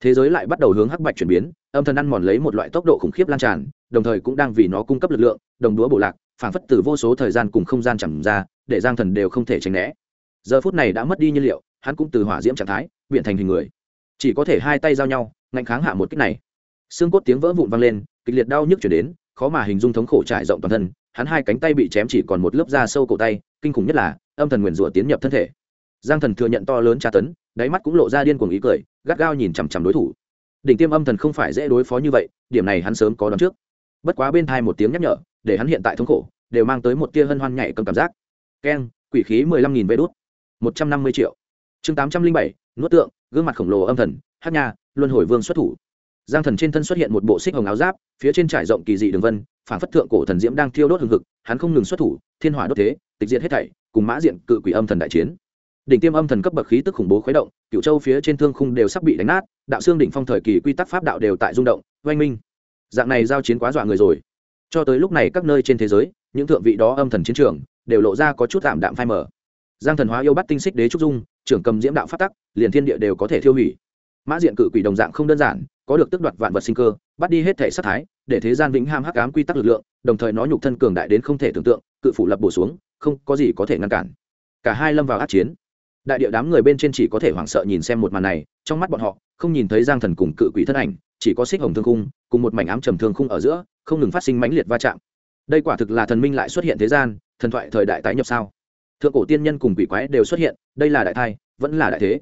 Thế giới lại bắt đầu hướng hắc bạch chuyển biến, âm thần ăn mòn lấy một loại tốc độ khủng khiếp lan tràn, đồng thời cũng đang vì nó cung cấp lực lượng, đồng đúa bổ lạc phản phất từ vô số thời gian cùng không gian chẳng ra, để giang thần đều không thể tránh né. Giờ phút này đã mất đi nhiên liệu, hắn cũng từ hỏa diễm trạng thái biện thành hình người. Chỉ có thể hai tay giao nhau, ngạnh kháng hạ một cách này. Xương cốt tiếng vỡ vụn vang lên, kịch liệt đau nhức chuyển đến, khó mà hình dung thống khổ trải rộng toàn thân, hắn hai cánh tay bị chém chỉ còn một lớp da sâu cổ tay, kinh khủng nhất là, âm thần nguyền rủa tiến nhập thân thể. Giang thần thừa nhận to lớn tra tấn, đáy mắt cũng lộ ra điên cuồng ý cười, gắt gao nhìn chằm chằm đối thủ. Đỉnh tiêm âm thần không phải dễ đối phó như vậy, điểm này hắn sớm có đón trước. Bất quá bên thai một tiếng nhắc nhở để hắn hiện tại thống khổ, đều mang tới một tia hân hoan nhảy cầm cảm giác. Keng quỷ khí mười lăm nghìn vê đốt một trăm năm mươi triệu. Chương tám trăm linh bảy, nuốt tượng, gương mặt khổng lồ âm thần, hát nha, luân hồi vương xuất thủ. Giang thần trên thân xuất hiện một bộ xích hồng áo giáp, phía trên trải rộng kỳ dị đường vân phản phất thượng cổ thần diễm đang thiêu đốt hừng hực, hắn không ngừng xuất thủ, thiên hỏa đốt thế, tịch diệt hết thảy, cùng mã diện cự quỷ âm thần đại chiến. Đỉnh tiêm âm thần cấp bậc khí tức khủng bố khuấy động cựu châu phía trên thương khung đều sắp bị đánh nát, đạo xương đỉnh phong thời kỳ quy tắc pháp đạo đều tại rung động, oanh minh. Dạng này giao chiến quá dọa người rồi cho tới lúc này các nơi trên thế giới, những thượng vị đó âm thần chiến trường đều lộ ra có chút tạm đạm phai mờ. Giang thần hóa yêu bắt tinh xích đế trúc dung, trưởng cầm diễm đạo phát tắc, liền thiên địa đều có thể thiêu hủy. Mã diện cự quỷ đồng dạng không đơn giản, có được tước đoạt vạn vật sinh cơ, bắt đi hết thể sát thái, để thế gian vĩnh ham hắc ám quy tắc lực lượng, đồng thời nó nhục thân cường đại đến không thể tưởng tượng, cự phủ lập bổ xuống, không có gì có thể ngăn cản. Cả hai lâm vào át chiến. Đại địa đám người bên trên chỉ có thể hoảng sợ nhìn xem một màn này, trong mắt bọn họ, không nhìn thấy giang thần cùng cự quỷ thân ảnh, chỉ có xích hồng thương khung, cùng một mảnh ám trầm thương khung ở giữa không ngừng phát sinh mãnh liệt va chạm. Đây quả thực là thần minh lại xuất hiện thế gian, thần thoại thời đại tái nhập sao? Thượng cổ tiên nhân cùng quỷ quái đều xuất hiện, đây là đại thai, vẫn là đại thế.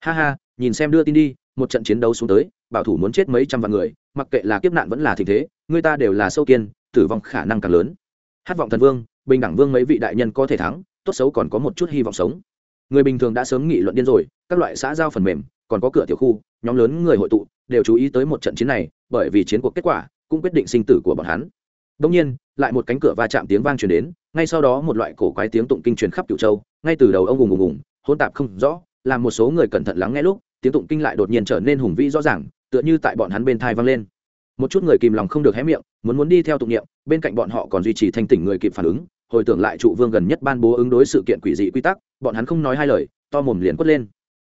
Ha ha, nhìn xem đưa tin đi, một trận chiến đấu xuống tới, bảo thủ muốn chết mấy trăm vạn người, mặc kệ là kiếp nạn vẫn là tình thế, người ta đều là sâu kiên, tử vong khả năng càng lớn. Hát vọng thần vương, bình đẳng vương mấy vị đại nhân có thể thắng, tốt xấu còn có một chút hy vọng sống. Người bình thường đã sớm nghị luận điên rồi, các loại xã giao phần mềm, còn có cửa tiểu khu, nhóm lớn người hội tụ, đều chú ý tới một trận chiến này, bởi vì chiến cuộc kết quả cũng quyết định sinh tử của bọn hắn. Đông nhiên, lại một cánh cửa va chạm tiếng vang truyền đến, ngay sau đó một loại cổ quái tiếng tụng kinh truyền khắp cựu châu, ngay từ đầu ông ùng ùng ùng, hỗn tạp không rõ, làm một số người cẩn thận lắng nghe lúc, tiếng tụng kinh lại đột nhiên trở nên hùng vĩ rõ ràng, tựa như tại bọn hắn bên thai vang lên. Một chút người kìm lòng không được hé miệng, muốn muốn đi theo tụng niệm, bên cạnh bọn họ còn duy trì thanh tỉnh người kịp phản ứng, hồi tưởng lại trụ vương gần nhất ban bố ứng đối sự kiện quỷ dị quy tắc, bọn hắn không nói hai lời, to mồm liền quất lên.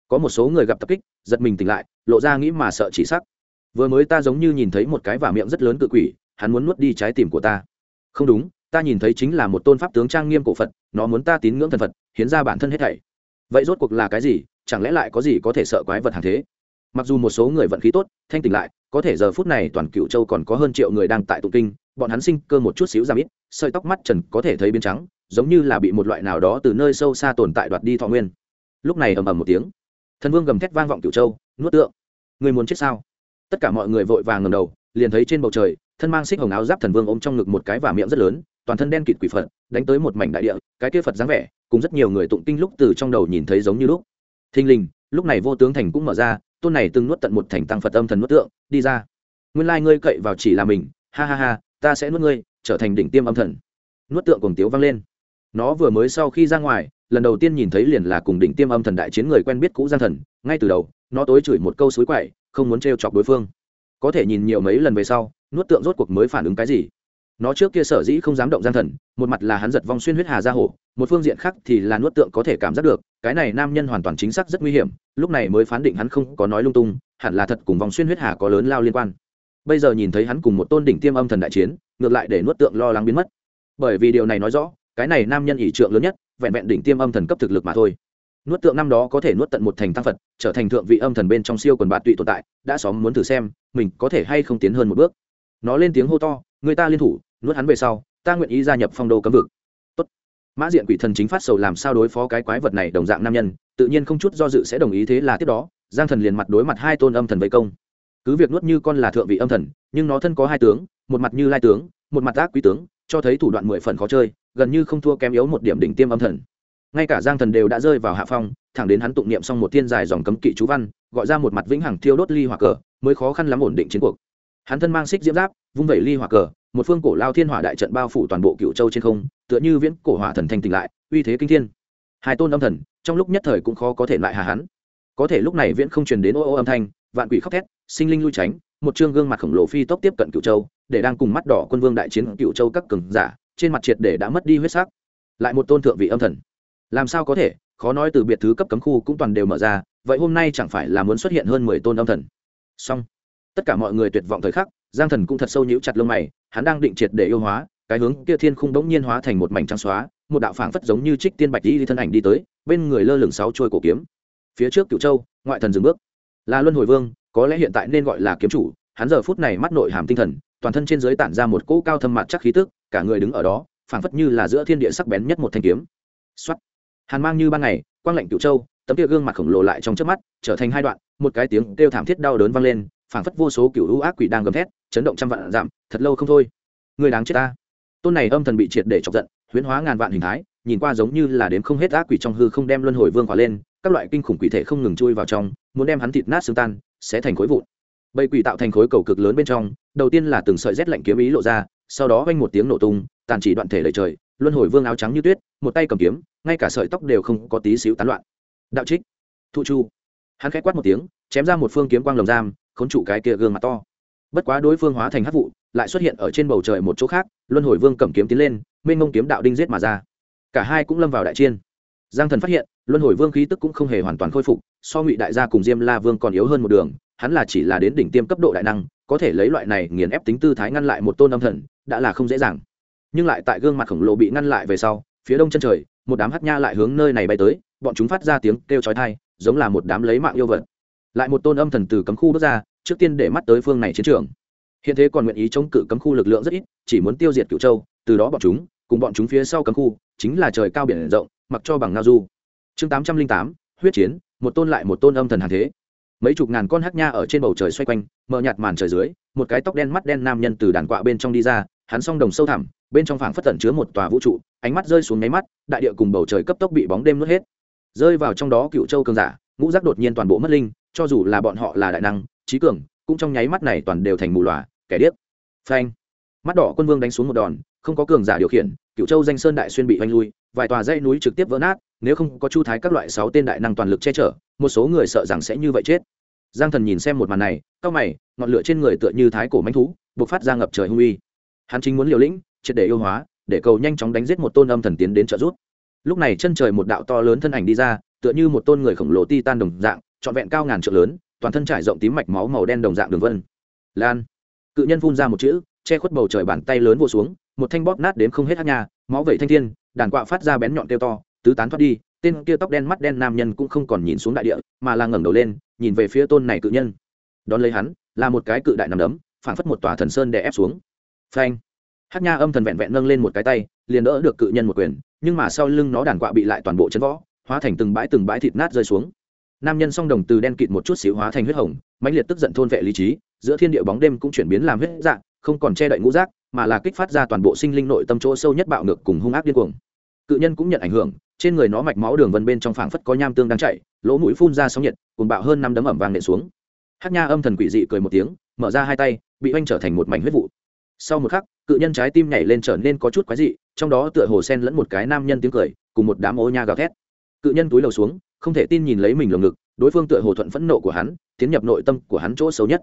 Có một số người gặp tập kích, giật mình tỉnh lại, lộ ra nghĩ mà sợ chỉ sắc vừa mới ta giống như nhìn thấy một cái vả miệng rất lớn cự quỷ, hắn muốn nuốt đi trái tim của ta. Không đúng, ta nhìn thấy chính là một tôn pháp tướng trang nghiêm cổ phật, nó muốn ta tín ngưỡng thần phật, hiến ra bản thân hết thảy. Vậy rốt cuộc là cái gì? Chẳng lẽ lại có gì có thể sợ quái vật hàng thế? Mặc dù một số người vận khí tốt, thanh tỉnh lại, có thể giờ phút này toàn cựu châu còn có hơn triệu người đang tại tụng kinh, bọn hắn sinh cơ một chút xíu giảm ít, sợi tóc mắt trần có thể thấy biến trắng, giống như là bị một loại nào đó từ nơi sâu xa tồn tại đoạt đi thọ nguyên. Lúc này ầm ầm một tiếng, thần vương gầm thét vang vọng cựu châu, nuốt tượng, người muốn chết sao? Tất cả mọi người vội vàng ngầm đầu, liền thấy trên bầu trời, thân mang xích hồng áo giáp thần vương ôm trong ngực một cái và miệng rất lớn, toàn thân đen kịt quỷ phật, đánh tới một mảnh đại địa, cái kia phật dáng vẻ, cùng rất nhiều người tụng kinh lúc từ trong đầu nhìn thấy giống như lúc. Thình lình, lúc này vô tướng thành cũng mở ra, tôn này từng nuốt tận một thành tăng phật âm thần nuốt tượng, đi ra. Nguyên lai ngươi cậy vào chỉ là mình, ha ha ha, ta sẽ nuốt ngươi, trở thành đỉnh tiêm âm thần. Nuốt tượng cùng tiếu vang lên. Nó vừa mới sau khi ra ngoài, lần đầu tiên nhìn thấy liền là cùng đỉnh tiêm âm thần đại chiến người quen biết cũ gian thần, ngay từ đầu, nó tối chửi một câu suối quậy không muốn t chọc đối phương. Có thể nhìn nhiều mấy lần về sau, nuốt tượng rốt cuộc mới phản ứng cái gì? Nó trước kia sở dĩ không dám động gian thần, một mặt là hắn giật vong xuyên huyết hà ra hổ, một phương diện khác thì là nuốt tượng có thể cảm giác được, cái này nam nhân hoàn toàn chính xác rất nguy hiểm, lúc này mới phán định hắn không có nói lung tung, hẳn là thật cùng vòng xuyên huyết hà có lớn lao liên quan. Bây giờ nhìn thấy hắn cùng một tôn đỉnh tiêm âm thần đại chiến, ngược lại để nuốt tượng lo lắng biến mất. Bởi vì điều này nói rõ, cái này nam nhân ỷ trượng lớn nhất, vẹn vẹn đỉnh tiêm âm thần cấp thực lực mà thôi nuốt tượng năm đó có thể nuốt tận một thành tăng phật, trở thành thượng vị âm thần bên trong siêu quần bạt tụy tồn tại, đã xóm muốn thử xem, mình có thể hay không tiến hơn một bước. Nó lên tiếng hô to, người ta liên thủ, nuốt hắn về sau, ta nguyện ý gia nhập phong đô cấm vực. Tốt. mã diện quỷ thần chính phát sầu làm sao đối phó cái quái vật này đồng dạng nam nhân, tự nhiên không chút do dự sẽ đồng ý thế là tiếp đó, giang thần liền mặt đối mặt hai tôn âm thần vây công. Cứ việc nuốt như con là thượng vị âm thần, nhưng nó thân có hai tướng, một mặt như lai tướng, một mặt ác quý tướng, cho thấy thủ đoạn mười phần khó chơi, gần như không thua kém yếu một điểm đỉnh tiêm âm thần ngay cả giang thần đều đã rơi vào hạ phong, thẳng đến hắn tụng niệm xong một thiên dài dòng cấm kỵ chú văn, gọi ra một mặt vĩnh hằng thiêu đốt ly hỏa cờ, mới khó khăn lắm ổn định chiến cuộc. Hắn thân mang xích diễm giáp, vung vẩy ly hỏa cờ, một phương cổ lao thiên hỏa đại trận bao phủ toàn bộ cựu châu trên không, tựa như viễn cổ hỏa thần thanh tỉnh lại, uy thế kinh thiên. Hai tôn âm thần, trong lúc nhất thời cũng khó có thể lại hà hắn. Có thể lúc này viễn không truyền đến ô ô âm thanh, vạn quỷ khóc thét, sinh linh lui tránh, một chương gương mặt khổng lồ phi tốc tiếp cận cựu châu, để đang cùng mắt đỏ quân vương đại chiến cựu châu các cường giả, trên mặt triệt để đã mất đi huyết sắc. Lại một tôn thượng vị âm thần làm sao có thể? Khó nói từ biệt thứ cấp cấm khu cũng toàn đều mở ra, vậy hôm nay chẳng phải là muốn xuất hiện hơn mười tôn âm thần? Song tất cả mọi người tuyệt vọng thời khắc, giang thần cũng thật sâu nhíu chặt lông mày, hắn đang định triệt để yêu hóa, cái hướng kia thiên khung bỗng nhiên hóa thành một mảnh trắng xóa, một đạo phảng phất giống như trích tiên bạch đi thân ảnh đi tới, bên người lơ lửng sáu trôi cổ kiếm. Phía trước cựu châu, ngoại thần dừng bước. Là luân hồi vương, có lẽ hiện tại nên gọi là kiếm chủ, hắn giờ phút này mắt nội hàm tinh thần, toàn thân trên dưới tản ra một cỗ cao thâm mặt chắc khí tức, cả người đứng ở đó, phảng phất như là giữa thiên địa sắc bén nhất một thanh kiếm. Xuất hàn mang như ban ngày, quang lạnh cựu châu, tấm kia gương mặt khổng lồ lại trong trước mắt, trở thành hai đoạn, một cái tiếng kêu thảm thiết đau đớn vang lên, phảng phất vô số cựu hữu ác quỷ đang gầm thét, chấn động trăm vạn giảm thật lâu không thôi. Người đáng chết ta. Tôn này âm thần bị triệt để chọc giận, huyễn hóa ngàn vạn hình thái, nhìn qua giống như là đến không hết ác quỷ trong hư không đem luân hồi vương khỏa lên, các loại kinh khủng quỷ thể không ngừng chui vào trong, muốn đem hắn thịt nát xương tan, sẽ thành khối vụn. Bầy quỷ tạo thành khối cầu cực lớn bên trong, đầu tiên là từng sợi rét lạnh kiếm ý lộ ra, sau đó vang một tiếng nổ tung, tàn chỉ đoạn thể lời trời luân hồi vương áo trắng như tuyết, một tay cầm kiếm, ngay cả sợi tóc đều không có tí xíu tán loạn. Đạo trích. Thụ chu. Hắn khẽ quát một tiếng, chém ra một phương kiếm quang lồng giam, khốn trụ cái kia gương mặt to. Bất quá đối phương hóa thành hắc vụ, lại xuất hiện ở trên bầu trời một chỗ khác, luân hồi vương cầm kiếm tiến lên, mênh mông kiếm đạo đinh giết mà ra. Cả hai cũng lâm vào đại chiên giang thần phát hiện, luân hồi vương khí tức cũng không hề hoàn toàn khôi phục, so ngụy đại gia cùng diêm la vương còn yếu hơn một đường, hắn là chỉ là đến đỉnh tiêm cấp độ đại năng, có thể lấy loại này nghiền ép tính tư thái ngăn lại một tôn âm thần, đã là không dễ dàng nhưng lại tại gương mặt khổng lồ bị ngăn lại về sau, phía đông chân trời, một đám hát nha lại hướng nơi này bay tới, bọn chúng phát ra tiếng kêu chói thai giống là một đám lấy mạng yêu vật. Lại một tôn âm thần từ cấm khu bước ra, trước tiên để mắt tới phương này chiến trường. Hiện thế còn nguyện ý chống cự cấm khu lực lượng rất ít, chỉ muốn tiêu diệt cựu châu, từ đó bọn chúng, cùng bọn chúng phía sau cấm khu, chính là trời cao biển rộng, mặc cho bằng ngao du. Chương tám trăm linh tám, huyết chiến, một tôn lại một tôn âm thần hàng thế. Mấy chục ngàn con hắc nha ở trên bầu trời xoay quanh, mờ nhạt màn trời dưới, một cái tóc đen mắt đen nam nhân từ đàn quạ bên trong đi ra, hắn song đồng sâu thẳm bên trong phảng phất tẩn chứa một tòa vũ trụ, ánh mắt rơi xuống nháy mắt, đại địa cùng bầu trời cấp tốc bị bóng đêm nuốt hết. Rơi vào trong đó cựu châu cường giả, ngũ giác đột nhiên toàn bộ mất linh, cho dù là bọn họ là đại năng trí cường, cũng trong nháy mắt này toàn đều thành mù lòa, kẻ điếc. Phanh. Mắt đỏ quân vương đánh xuống một đòn, không có cường giả điều khiển, cựu châu danh sơn đại xuyên bị oanh lui, vài tòa dãy núi trực tiếp vỡ nát, nếu không có chu thái các loại sáu tên đại năng toàn lực che chở, một số người sợ rằng sẽ như vậy chết. Giang thần nhìn xem một màn này cao mày, ngọn lửa trên người tựa như thái cổ manh thú, bộc phát ra ngập trời hung uy. Hắn chính muốn liều lĩnh triệt để yêu hóa, để cầu nhanh chóng đánh giết một tôn âm thần tiến đến trợ giúp. Lúc này chân trời một đạo to lớn thân ảnh đi ra, tựa như một tôn người khổng lồ ti tan đồng dạng, trọn vẹn cao ngàn trượng lớn, toàn thân trải rộng tím mạch máu màu đen đồng dạng đường vân. Lan. Cự nhân phun ra một chữ, che khuất bầu trời bàn tay lớn vô xuống, một thanh bóp nát đến không hết hát nhà máu vẩy thanh thiên, đàn quạ phát ra bén nhọn kêu to, tứ tán thoát đi, tên kia tóc đen mắt đen nam nhân cũng không còn nhìn xuống đại địa, mà là ngẩng đầu lên, nhìn về phía tôn này cự nhân. Đón lấy hắn, là một cái cự đại nằm đấm, phảng phất một tòa thần sơn đè ép xuống. Phanh hát nha âm thần vẹn vẹn nâng lên một cái tay liền đỡ được cự nhân một quyền nhưng mà sau lưng nó đàn quạ bị lại toàn bộ chân võ hóa thành từng bãi từng bãi thịt nát rơi xuống nam nhân song đồng từ đen kịt một chút xíu hóa thành huyết hồng mãnh liệt tức giận thôn vệ lý trí giữa thiên địa bóng đêm cũng chuyển biến làm huyết dạng không còn che đậy ngũ rác mà là kích phát ra toàn bộ sinh linh nội tâm chỗ sâu nhất bạo ngược cùng hung ác điên cuồng cự nhân cũng nhận ảnh hưởng trên người nó mạch máu đường vân bên trong phảng phất có nham tương đang chạy lỗ mũi phun ra sóng nhiệt cùng bạo hơn năm đấm ẩm vàng nện xuống hát nha âm thần quỷ dị cười một tiếng mở ra hai tay bị oanh trở thành một mảnh huyết vụ sau một khắc cự nhân trái tim nhảy lên trở nên có chút quái dị, trong đó tựa hồ sen lẫn một cái nam nhân tiếng cười, cùng một đám ô nha gào thét. Cự nhân túi lầu xuống, không thể tin nhìn lấy mình lồng ngực, đối phương tựa hồ thuận phẫn nộ của hắn, tiến nhập nội tâm của hắn chỗ xấu nhất.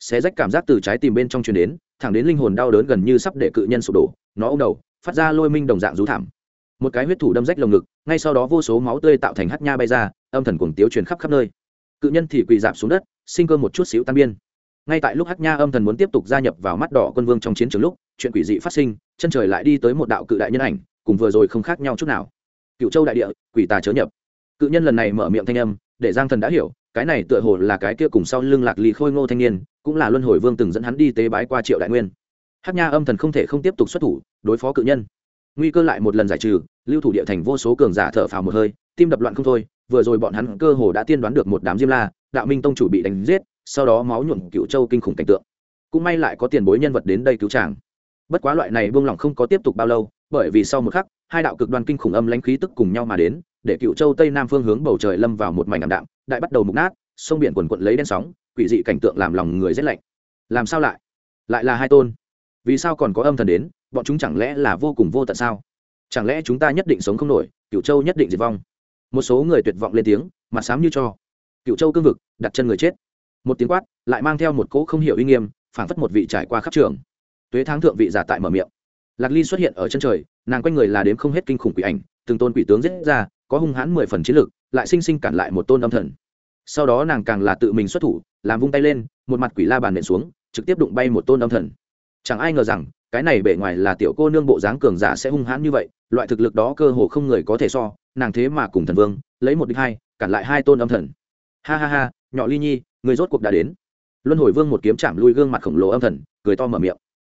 Xé rách cảm giác từ trái tim bên trong truyền đến, thẳng đến linh hồn đau đớn gần như sắp để cự nhân sụp đổ, nó ô đầu, phát ra lôi minh đồng dạng rú thảm. Một cái huyết thủ đâm rách lồng ngực, ngay sau đó vô số máu tươi tạo thành hát nha bay ra, âm thần cuồng tiếu truyền khắp khắp nơi. Cự nhân thì quỳ dạp xuống đất, sinh cơ một chút xíu tan biên. Ngay tại lúc hắc nha âm thần muốn tiếp tục gia nhập vào mắt đỏ quân vương trong chiến trường lúc chuyện quỷ dị phát sinh, chân trời lại đi tới một đạo cự đại nhân ảnh, cùng vừa rồi không khác nhau chút nào. Cựu châu đại địa, quỷ tà chớ nhập. Cự nhân lần này mở miệng thanh âm, để giang thần đã hiểu, cái này tựa hồ là cái kia cùng sau lưng lạc lì khôi ngô thanh niên, cũng là luân hồi vương từng dẫn hắn đi tế bái qua triệu đại nguyên. Hát nha âm thần không thể không tiếp tục xuất thủ, đối phó cự nhân. Nguy cơ lại một lần giải trừ, lưu thủ địa thành vô số cường giả thở phào một hơi, tim đập loạn không thôi, vừa rồi bọn hắn cơ hồ đã tiên đoán được một đám diêm la, đạo minh tông chủ bị đánh giết, sau đó máu nhuộm cựu châu kinh khủng cảnh tượng. Cũng may lại có tiền bối nhân vật đến đây cứu chàng bất quá loại này buông lỏng không có tiếp tục bao lâu, bởi vì sau một khắc, hai đạo cực đoan kinh khủng âm lãnh khí tức cùng nhau mà đến, để cựu châu tây nam phương hướng bầu trời lâm vào một mảnh ảm đạm, đại bắt đầu mục nát, sông biển quần quận lấy đen sóng, quỷ dị cảnh tượng làm lòng người rét lạnh. Làm sao lại? Lại là hai tôn. Vì sao còn có âm thần đến, bọn chúng chẳng lẽ là vô cùng vô tận sao? Chẳng lẽ chúng ta nhất định sống không nổi, cựu châu nhất định diệt vong? Một số người tuyệt vọng lên tiếng, mặt sám như cho. Cựu châu cương vực, đặt chân người chết. Một tiếng quát, lại mang theo một cỗ không hiểu uy nghiêm, phảng phất một vị trải qua khắp trường tuế tháng thượng vị giả tại mở miệng. Lạc ly xuất hiện ở chân trời, nàng quanh người là đếm không hết kinh khủng quỷ ảnh, từng tôn quỷ tướng giết ra, có hung hãn mười phần chiến lược lại sinh sinh cản lại một tôn âm thần. Sau đó nàng càng là tự mình xuất thủ, làm vung tay lên, một mặt quỷ la bàn nện xuống, trực tiếp đụng bay một tôn âm thần. Chẳng ai ngờ rằng, cái này bề ngoài là tiểu cô nương bộ dáng cường giả sẽ hung hãn như vậy, loại thực lực đó cơ hồ không người có thể so, nàng thế mà cùng thần vương, lấy một đích hai, cản lại hai tôn âm thần. Ha ha ha, nhỏ ly nhi, người rốt cuộc đã đến. Luân hồi vương một kiếm chạm lui gương mặt khổng lồ âm thần, cười to mở miệng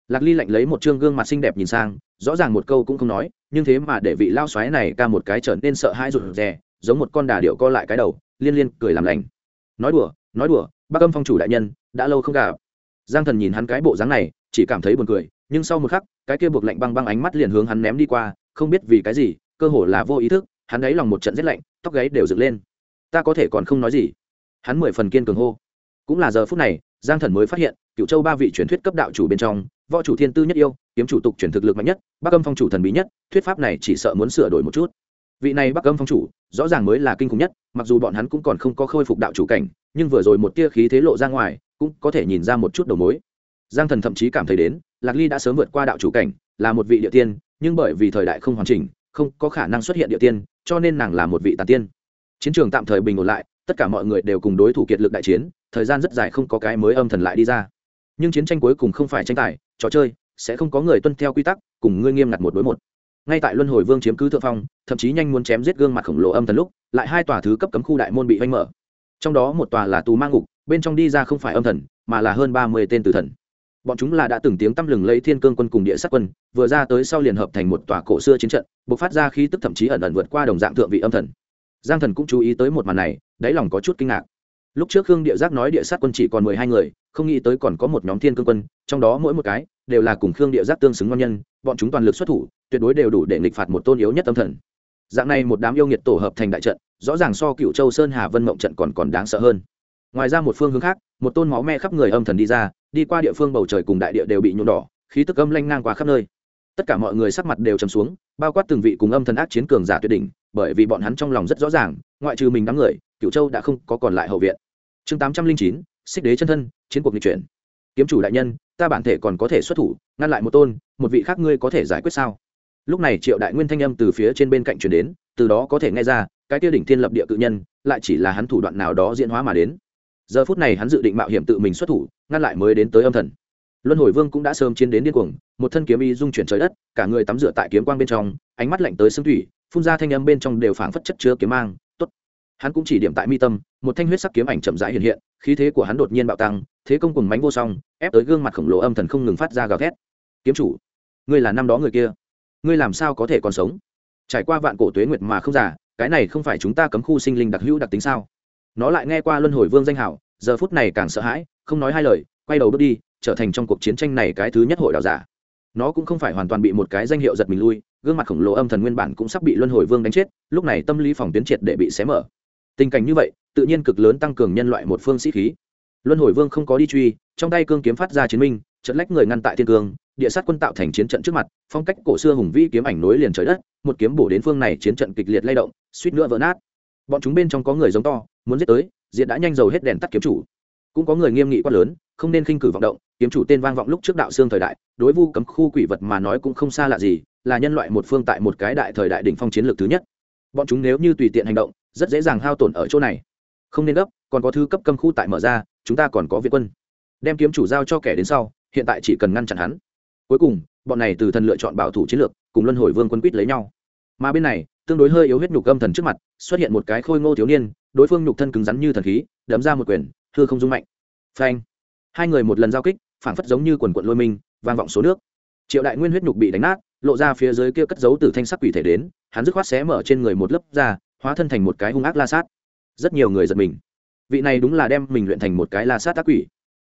lạc ly lạnh lấy một chương gương mặt xinh đẹp nhìn sang, rõ ràng một câu cũng không nói, nhưng thế mà để vị lao xoáy này ca một cái trở nên sợ hãi rụt rè, giống một con đà điệu co lại cái đầu, liên liên cười làm lành. Nói đùa nói đùa bác âm phong chủ đại nhân, đã lâu không gặp. Giang thần nhìn hắn cái bộ dáng này, chỉ cảm thấy buồn cười, nhưng sau một khắc, cái kia buộc lạnh băng băng ánh mắt liền hướng hắn ném đi qua, không biết vì cái gì, cơ hồ là vô ý thức, hắn ấy lòng một trận rét lạnh, tóc gáy đều dựng lên. Ta có thể còn không nói gì. Hắn mười phần kiên cường hô. Cũng là giờ phút này, giang thần mới phát hiện cựu châu ba vị truyền thuyết cấp đạo chủ bên trong võ chủ thiên tư nhất yêu, kiếm chủ tục chuyển thực lực mạnh nhất, bắc âm phong chủ thần bí nhất, thuyết pháp này chỉ sợ muốn sửa đổi một chút. Vị này bắc âm phong chủ, rõ ràng mới là kinh khủng nhất, mặc dù bọn hắn cũng còn không có khôi phục đạo chủ cảnh, nhưng vừa rồi một tia khí thế lộ ra ngoài, cũng có thể nhìn ra một chút đầu mối. Giang thần thậm chí cảm thấy đến, lạc ly đã sớm vượt qua đạo chủ cảnh, là một vị địa tiên, nhưng bởi vì thời đại không hoàn chỉnh, không có khả năng xuất hiện địa tiên, cho nên nàng là một vị tàn tiên. Chiến trường tạm thời bình ổn lại, tất cả mọi người đều cùng đối thủ kiệt lực đại chiến, thời gian rất dài không có cái mới âm thần lại đi ra. Nhưng chiến tranh cuối cùng không phải tranh tài trò chơi, sẽ không có người tuân theo quy tắc, cùng ngươi nghiêm ngặt một đối một. Ngay tại luân hồi vương chiếm cứ thượng phong, thậm chí nhanh muốn chém giết gương mặt khổng lồ âm thần lúc, lại hai tòa thứ cấp cấm khu đại môn bị vanh mở. Trong đó một tòa là tù mang ngục, bên trong đi ra không phải âm thần, mà là hơn ba mươi tên tử thần. Bọn chúng là đã từng tiếng tăm lừng lấy thiên cương quân cùng địa sát quân, vừa ra tới sau liền hợp thành một tòa cổ xưa chiến trận buộc phát ra khí tức thậm chí ẩn ẩn vượt qua đồng dạng thượng vị âm thần. Giang thần cũng chú ý tới một màn này, đáy lòng có chút kinh ngạc lúc trước khương địa giác nói địa sát quân chỉ còn mười hai người, không nghĩ tới còn có một nhóm thiên cương quân, trong đó mỗi một cái đều là cùng khương địa giác tương xứng ngon nhân, bọn chúng toàn lực xuất thủ, tuyệt đối đều đủ để nghịch phạt một tôn yếu nhất tâm thần. Dạng này một đám yêu nghiệt tổ hợp thành đại trận, rõ ràng so cựu châu sơn hà vân mộng trận còn còn đáng sợ hơn. Ngoài ra một phương hướng khác, một tôn máu me khắp người âm thần đi ra, đi qua địa phương bầu trời cùng đại địa đều bị nhuộm đỏ, khí tức âm lanh ngang qua khắp nơi. Tất cả mọi người sắc mặt đều chầm xuống, bao quát từng vị cùng âm thần ác chiến cường giả tuyệt đỉnh, bởi vì bọn hắn trong lòng rất rõ ràng, ngoại trừ mình đám người cựu châu đã không có còn lại hậu viện chương tám trăm linh chín, xích đế chân thân, chiến cuộc nghịch chuyển. Kiếm chủ đại nhân, ta bản thể còn có thể xuất thủ, ngăn lại một tôn, một vị khác ngươi có thể giải quyết sao? Lúc này triệu đại nguyên thanh âm từ phía trên bên cạnh chuyển đến, từ đó có thể nghe ra, cái tiêu đỉnh thiên lập địa cự nhân, lại chỉ là hắn thủ đoạn nào đó diễn hóa mà đến. Giờ phút này hắn dự định mạo hiểm tự mình xuất thủ, ngăn lại mới đến tới âm thần. Luân hồi vương cũng đã sớm chiến đến điên cuồng, một thân kiếm y dung chuyển trời đất, cả người tắm rửa tại kiếm quang bên trong, ánh mắt lạnh tới xương thủy, phun ra thanh âm bên trong đều phảng phất chất chứa kiếm mang hắn cũng chỉ điểm tại mi tâm, một thanh huyết sắc kiếm ảnh chậm rãi hiện hiện, khí thế của hắn đột nhiên bạo tăng, thế công cùng mánh vô song, ép tới gương mặt khổng lồ âm thần không ngừng phát ra gào thét. Kiếm chủ, ngươi là năm đó người kia, ngươi làm sao có thể còn sống? Trải qua vạn cổ tuế nguyệt mà không giả cái này không phải chúng ta cấm khu sinh linh đặc hữu đặc tính sao? Nó lại nghe qua luân hồi vương danh hảo, giờ phút này càng sợ hãi, không nói hai lời, quay đầu bước đi, trở thành trong cuộc chiến tranh này cái thứ nhất hội đào giả. Nó cũng không phải hoàn toàn bị một cái danh hiệu giật mình lui, gương mặt khổng lồ âm thần nguyên bản cũng sắp bị luân hồi vương đánh chết, lúc này tâm lý phòng tuyến triệt để bị xé mở tình cảnh như vậy, tự nhiên cực lớn tăng cường nhân loại một phương sĩ khí. Luân hồi vương không có đi truy, trong tay cương kiếm phát ra chiến minh trận lách người ngăn tại thiên cương, địa sát quân tạo thành chiến trận trước mặt, phong cách cổ xưa hùng vĩ kiếm ảnh nối liền trời đất, một kiếm bổ đến phương này chiến trận kịch liệt lay động, suýt nữa vỡ nát. Bọn chúng bên trong có người giống to, muốn giết tới, diện đã nhanh dầu hết đèn tắt kiếm chủ. Cũng có người nghiêm nghị quát lớn, không nên khinh cử vọng động, kiếm chủ tên vang vọng lúc trước đạo xương thời đại, đối vu cấm khu quỷ vật mà nói cũng không xa lạ gì, là nhân loại một phương tại một cái đại thời đại đỉnh phong chiến lược thứ nhất bọn chúng nếu như tùy tiện hành động rất dễ dàng hao tổn ở chỗ này. Không nên gấp còn có thứ cấp cấm khu tại mở ra chúng ta còn có viện quân. Đem kiếm chủ giao cho kẻ đến sau hiện tại chỉ cần ngăn chặn hắn. Cuối cùng bọn này từ thần lựa chọn bảo thủ chiến lược cùng luân hồi vương quân quýt lấy nhau. Mà bên này tương đối hơi yếu huyết nhục âm thần trước mặt xuất hiện một cái khôi ngô thiếu niên đối phương nhục thân cứng rắn như thần khí đấm ra một quyền thưa không dung mạnh. Phanh. Hai người một lần giao kích phảng phất giống như quần quận lôi mình, vang vọng số nước. Triệu đại nguyên huyết nhục bị đánh nát lộ ra phía dưới kia cất giấu từ thanh sắc quỷ thể đến, hắn dứt khoát xé mở trên người một lớp da hóa thân thành một cái hung ác la sát. Rất nhiều người giật mình. Vị này đúng là đem mình luyện thành một cái la sát tác quỷ.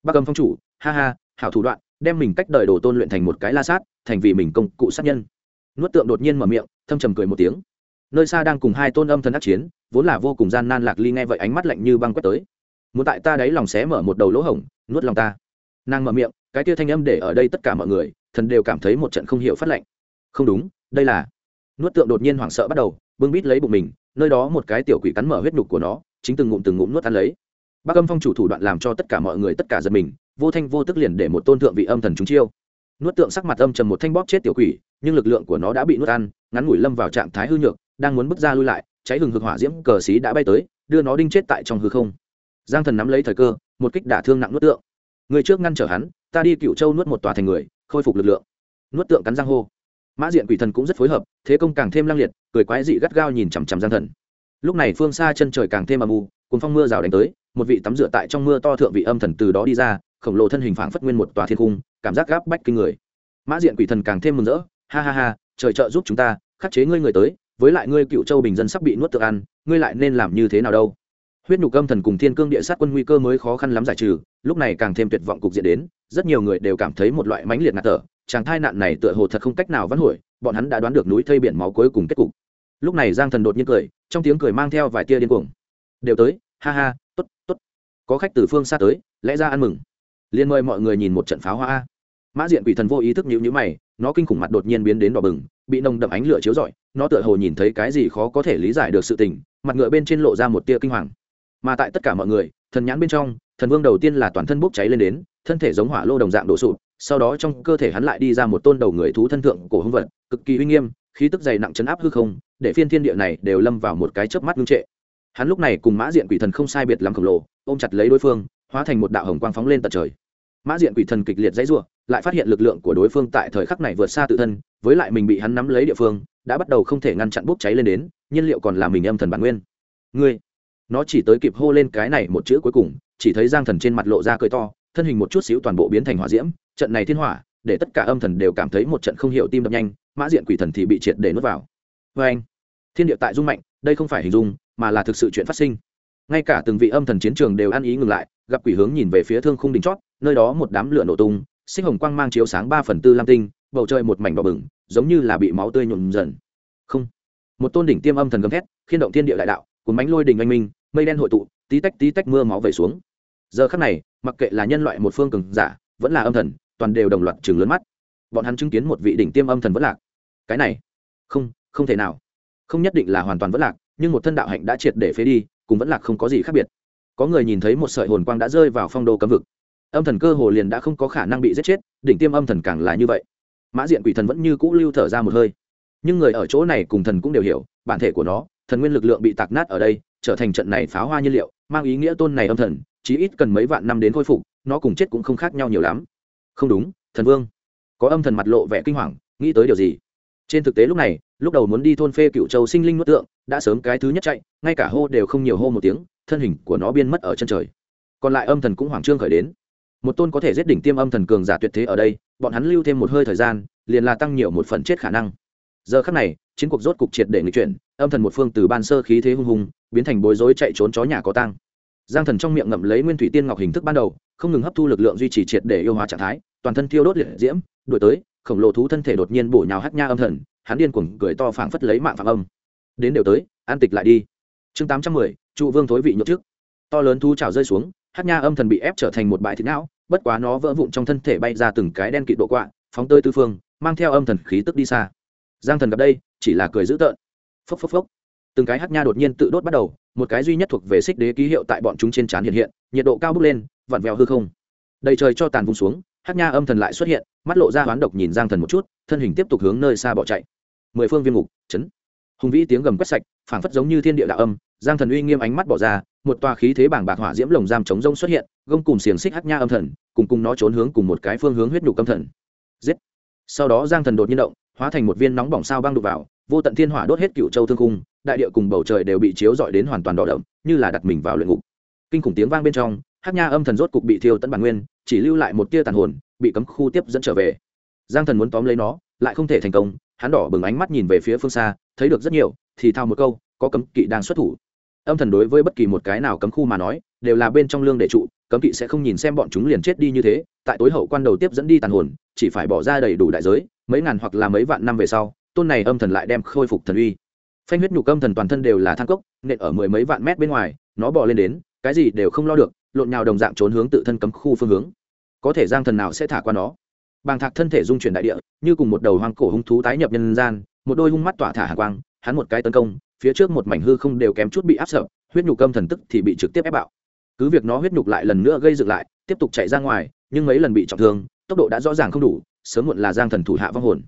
Bác cầm phong chủ, ha ha, hảo thủ đoạn, đem mình cách đời đồ tôn luyện thành một cái la sát, thành vì mình công cụ sát nhân. Nuốt tượng đột nhiên mở miệng, thâm trầm cười một tiếng. Nơi xa đang cùng hai tôn âm thần ác chiến, vốn là vô cùng gian nan lạc ly nghe vậy ánh mắt lạnh như băng quét tới. Muốn tại ta đấy lòng xé mở một đầu lỗ hổng, nuốt lòng ta. Nàng mở miệng, cái tia thanh âm để ở đây tất cả mọi người, thần đều cảm thấy một trận không hiểu phát lạnh không đúng, đây là. Nuốt tượng đột nhiên hoảng sợ bắt đầu, bưng bít lấy bụng mình, nơi đó một cái tiểu quỷ cắn mở huyết nhục của nó, chính từng ngụm từng ngụm nuốt ăn lấy. Bác âm phong chủ thủ đoạn làm cho tất cả mọi người tất cả giật mình, vô thanh vô tức liền để một tôn thượng vị âm thần chúng chiêu. Nuốt tượng sắc mặt âm trầm một thanh bóp chết tiểu quỷ, nhưng lực lượng của nó đã bị nuốt ăn, ngắn ngủi lâm vào trạng thái hư nhược, đang muốn bước ra lui lại, cháy hừng hực hỏa diễm cờ xí đã bay tới, đưa nó đinh chết tại trong hư không. Giang thần nắm lấy thời cơ, một kích đả thương nặng nuốt tượng. Người trước ngăn trở hắn, ta đi cựu châu nuốt một tòa thành người, khôi phục lực lượng. Nuốt tượng cắn giang hô mã diện quỷ thần cũng rất phối hợp, thế công càng thêm lăng liệt, cười quái dị gắt gao nhìn chằm chằm giang thần. Lúc này phương xa chân trời càng thêm âm u cùng phong mưa rào đánh tới, một vị tắm rửa tại trong mưa to thượng vị âm thần từ đó đi ra, khổng lồ thân hình phảng phất nguyên một tòa thiên cung, cảm giác gáp bách kinh người. Mã diện quỷ thần càng thêm mừng rỡ, ha ha ha, trời trợ giúp chúng ta, khắc chế ngươi người tới, với lại ngươi cựu châu bình dân sắp bị nuốt tự ăn, ngươi lại nên làm như thế nào đâu? Huyết nhục âm thần cùng thiên cương địa sát quân nguy cơ mới khó khăn lắm giải trừ, lúc này càng thêm tuyệt vọng cục diện đến, rất nhiều người đều cảm thấy một loại mãnh liệt ngạt thở chàng thai nạn này tựa hồ thật không cách nào vãn hồi, bọn hắn đã đoán được núi thây biển máu cuối cùng kết cục. Lúc này giang thần đột nhiên cười, trong tiếng cười mang theo vài tia điên cuồng. Đều tới, ha ha t ố t t ố t có khách từ phương xa tới, lẽ ra ăn mừng. Liền mời mọi người nhìn một trận pháo hoa. Mã diện quỷ thần vô ý thức nhịu nhữ mày, nó kinh khủng mặt đột nhiên biến đến đỏ bừng, bị nồng đậm ánh lửa chiếu rọi, nó tựa hồ nhìn thấy cái gì khó có thể lý giải được sự tình, mặt ngựa bên trên lộ ra một tia kinh hoàng. Mà tại tất cả mọi người, thần nhãn bên trong, thần vương đầu tiên là toàn thân bốc cháy lên đến, thân thể giống hỏa lô đồng dạng đổ sụp sau đó trong cơ thể hắn lại đi ra một tôn đầu người thú thân thượng cổ hung vật, cực kỳ uy nghiêm, khí tức dày nặng chấn áp hư không, để phiên thiên địa này đều lâm vào một cái chớp mắt ngưng trệ. Hắn lúc này cùng mã diện quỷ thần không sai biệt lắm khổng lồ, ôm chặt lấy đối phương, hóa thành một đạo hồng quang phóng lên tận trời. Mã diện quỷ thần kịch liệt dãy r lại phát hiện lực lượng của đối phương tại thời khắc này vượt xa tự thân, với lại mình bị hắn nắm lấy địa phương, đã bắt đầu không thể ngăn chặn bốc cháy lên đến, nhiên liệu còn là mình âm thần bản nguyên. Ngươi, nó chỉ tới kịp hô lên cái này một chữ cuối cùng, chỉ thấy giang thần trên mặt lộ ra cười to, thân hình một chút xíu toàn bộ biến thành hỏa diễm trận này thiên hỏa, để tất cả âm thần đều cảm thấy một trận không hiểu tim đập nhanh, mã diện quỷ thần thì bị triệt để nuốt vào. Vê anh, thiên địa tại dung mạnh, đây không phải hình dung, mà là thực sự chuyện phát sinh. Ngay cả từng vị âm thần chiến trường đều ăn ý ngừng lại, gặp quỷ hướng nhìn về phía thương khung đỉnh chót, nơi đó một đám lửa nổ tung xích hồng quang mang chiếu sáng ba phần tư lam tinh, bầu trời một mảnh đỏ bừng, giống như là bị máu tươi nhuộm dần. Không. Một tôn đỉnh tiêm âm thần gầm thét, khiên động thiên địa đại đạo, cuốn bánh lôi đình anh minh, mây đen hội tụ, tí tách tí tách mưa máu về xuống. Giờ khắc này, mặc kệ là nhân loại một phương cường giả, vẫn là âm thần toàn đều đồng loạt chừng lớn mắt. Bọn hắn chứng kiến một vị đỉnh tiêm âm thần vẫn lạc. Cái này, không không thể nào. Không nhất định là hoàn toàn vẫn lạc, nhưng một thân đạo hạnh đã triệt để phế đi, cùng vẫn lạc không có gì khác biệt. Có người nhìn thấy một sợi hồn quang đã rơi vào phong đô cấm vực. Âm thần cơ hồ liền đã không có khả năng bị giết chết, đỉnh tiêm âm thần càng là như vậy. Mã diện quỷ thần vẫn như cũ lưu thở ra một hơi. Nhưng người ở chỗ này cùng thần cũng đều hiểu, bản thể của nó, thần nguyên lực lượng bị tạc nát ở đây, trở thành trận này pháo hoa nhiên liệu, mang ý nghĩa tôn này âm thần, chí ít cần mấy vạn năm đến khôi phục, nó cùng chết cũng không khác nhau nhiều lắm không đúng, thần vương. Có âm thần mặt lộ vẻ kinh hoàng, nghĩ tới điều gì? Trên thực tế lúc này, lúc đầu muốn đi thôn phê cựu châu sinh linh nuốt tượng, đã sớm cái thứ nhất chạy, ngay cả hô đều không nhiều hô một tiếng, thân hình của nó biên mất ở chân trời. Còn lại âm thần cũng hoảng trương khởi đến. Một tôn có thể giết đỉnh tiêm âm thần cường giả tuyệt thế ở đây, bọn hắn lưu thêm một hơi thời gian, liền là tăng nhiều một phần chết khả năng. Giờ khắc này, chiến cuộc rốt cục triệt để nghịch chuyển, âm thần một phương từ ban sơ khí thế hung hùng, biến thành bối rối chạy trốn chó nhà có tăng giang thần trong miệng ngậm lấy nguyên thủy tiên ngọc hình thức ban đầu, không ngừng hấp thu lực lượng duy trì triệt để yêu hóa trạng thái, toàn thân thiêu đốt liệt diễm đổi tới, khổng lồ thú thân thể đột nhiên bổ nhào hát nha âm thần, hắn điên cuồng cười to phảng phất lấy mạng phạm âm. Đến đều tới, an tịch lại đi. Chương tám trăm mười, trụ vương thối vị nhậu trước. To lớn thú trào rơi xuống hát nha âm thần bị ép trở thành một bãi thịt não, bất quá nó vỡ vụn trong thân thể bay ra từng cái đen kịt độ quạ, phóng tơi tư phương, mang theo âm thần khí tức đi xa. Giang thần gặp đây, chỉ là cười dữ tợn. Phốc phốc phốc. Từng cái hát nha đột nhiên tự đốt bắt đầu một cái duy nhất thuộc về xích đế ký hiệu tại bọn chúng trên trán hiện hiện, nhiệt độ cao bước lên, vặn vẹo hư không. Đầy trời cho tàn vung xuống, hát nha âm thần lại xuất hiện, mắt lộ ra hoán độc nhìn giang thần một chút, thân hình tiếp tục hướng nơi xa bỏ chạy. Mười phương viên ngục, chấn. Hùng vĩ tiếng gầm quét sạch, phảng phất giống như thiên địa đạo âm, giang thần uy nghiêm ánh mắt bỏ ra, một tòa khí thế bảng bạc hỏa diễm lồng giam chống rông xuất hiện, gông cùng xiềng xích hát nha âm thần, cùng cùng nó trốn hướng cùng một cái phương hướng huyết nhục âm thần. Giết. Sau đó giang thần đột nhiên động, hóa thành một viên nóng bỏng sao băng đục vào, vô tận thiên hỏa đốt hết cựu châu thương cung đại địa cùng bầu trời đều bị chiếu rọi đến hoàn toàn đỏ đậm, như là đặt mình vào luyện ngục. Kinh khủng tiếng vang bên trong, hát nha âm thần rốt cục bị thiêu tận bản nguyên, chỉ lưu lại một tia tàn hồn, bị cấm khu tiếp dẫn trở về. Giang thần muốn tóm lấy nó, lại không thể thành công, hắn đỏ bừng ánh mắt nhìn về phía phương xa, thấy được rất nhiều, thì thao một câu, có cấm kỵ đang xuất thủ. Âm thần đối với bất kỳ một cái nào cấm khu mà nói, đều là bên trong lương để trụ, cấm kỵ sẽ không nhìn xem bọn chúng liền chết đi như thế, tại tối hậu quan đầu tiếp dẫn đi tàn hồn, chỉ phải bỏ ra đầy đủ đại giới, mấy ngàn hoặc là mấy vạn năm về sau, tôn này âm thần lại đem khôi phục thần uy phanh huyết nhục âm thần toàn thân đều là thang cốc, nện ở mười mấy vạn mét bên ngoài, nó bỏ lên đến, cái gì đều không lo được, lộn nhào đồng dạng trốn hướng tự thân cấm khu phương hướng. Có thể giang thần nào sẽ thả qua nó? Bàng thạc thân thể dung chuyển đại địa, như cùng một đầu hoang cổ hung thú tái nhập nhân gian, một đôi hung mắt tỏa thả hạ quang, hắn một cái tấn công, phía trước một mảnh hư không đều kém chút bị áp sợ huyết nhục âm thần tức thì bị trực tiếp ép bạo. Cứ việc nó huyết nhục lại lần nữa gây dựng lại, tiếp tục chạy ra ngoài, nhưng mấy lần bị trọng thương, tốc độ đã rõ ràng không đủ, sớm muộn là giang thần thủ hạ vong hồn.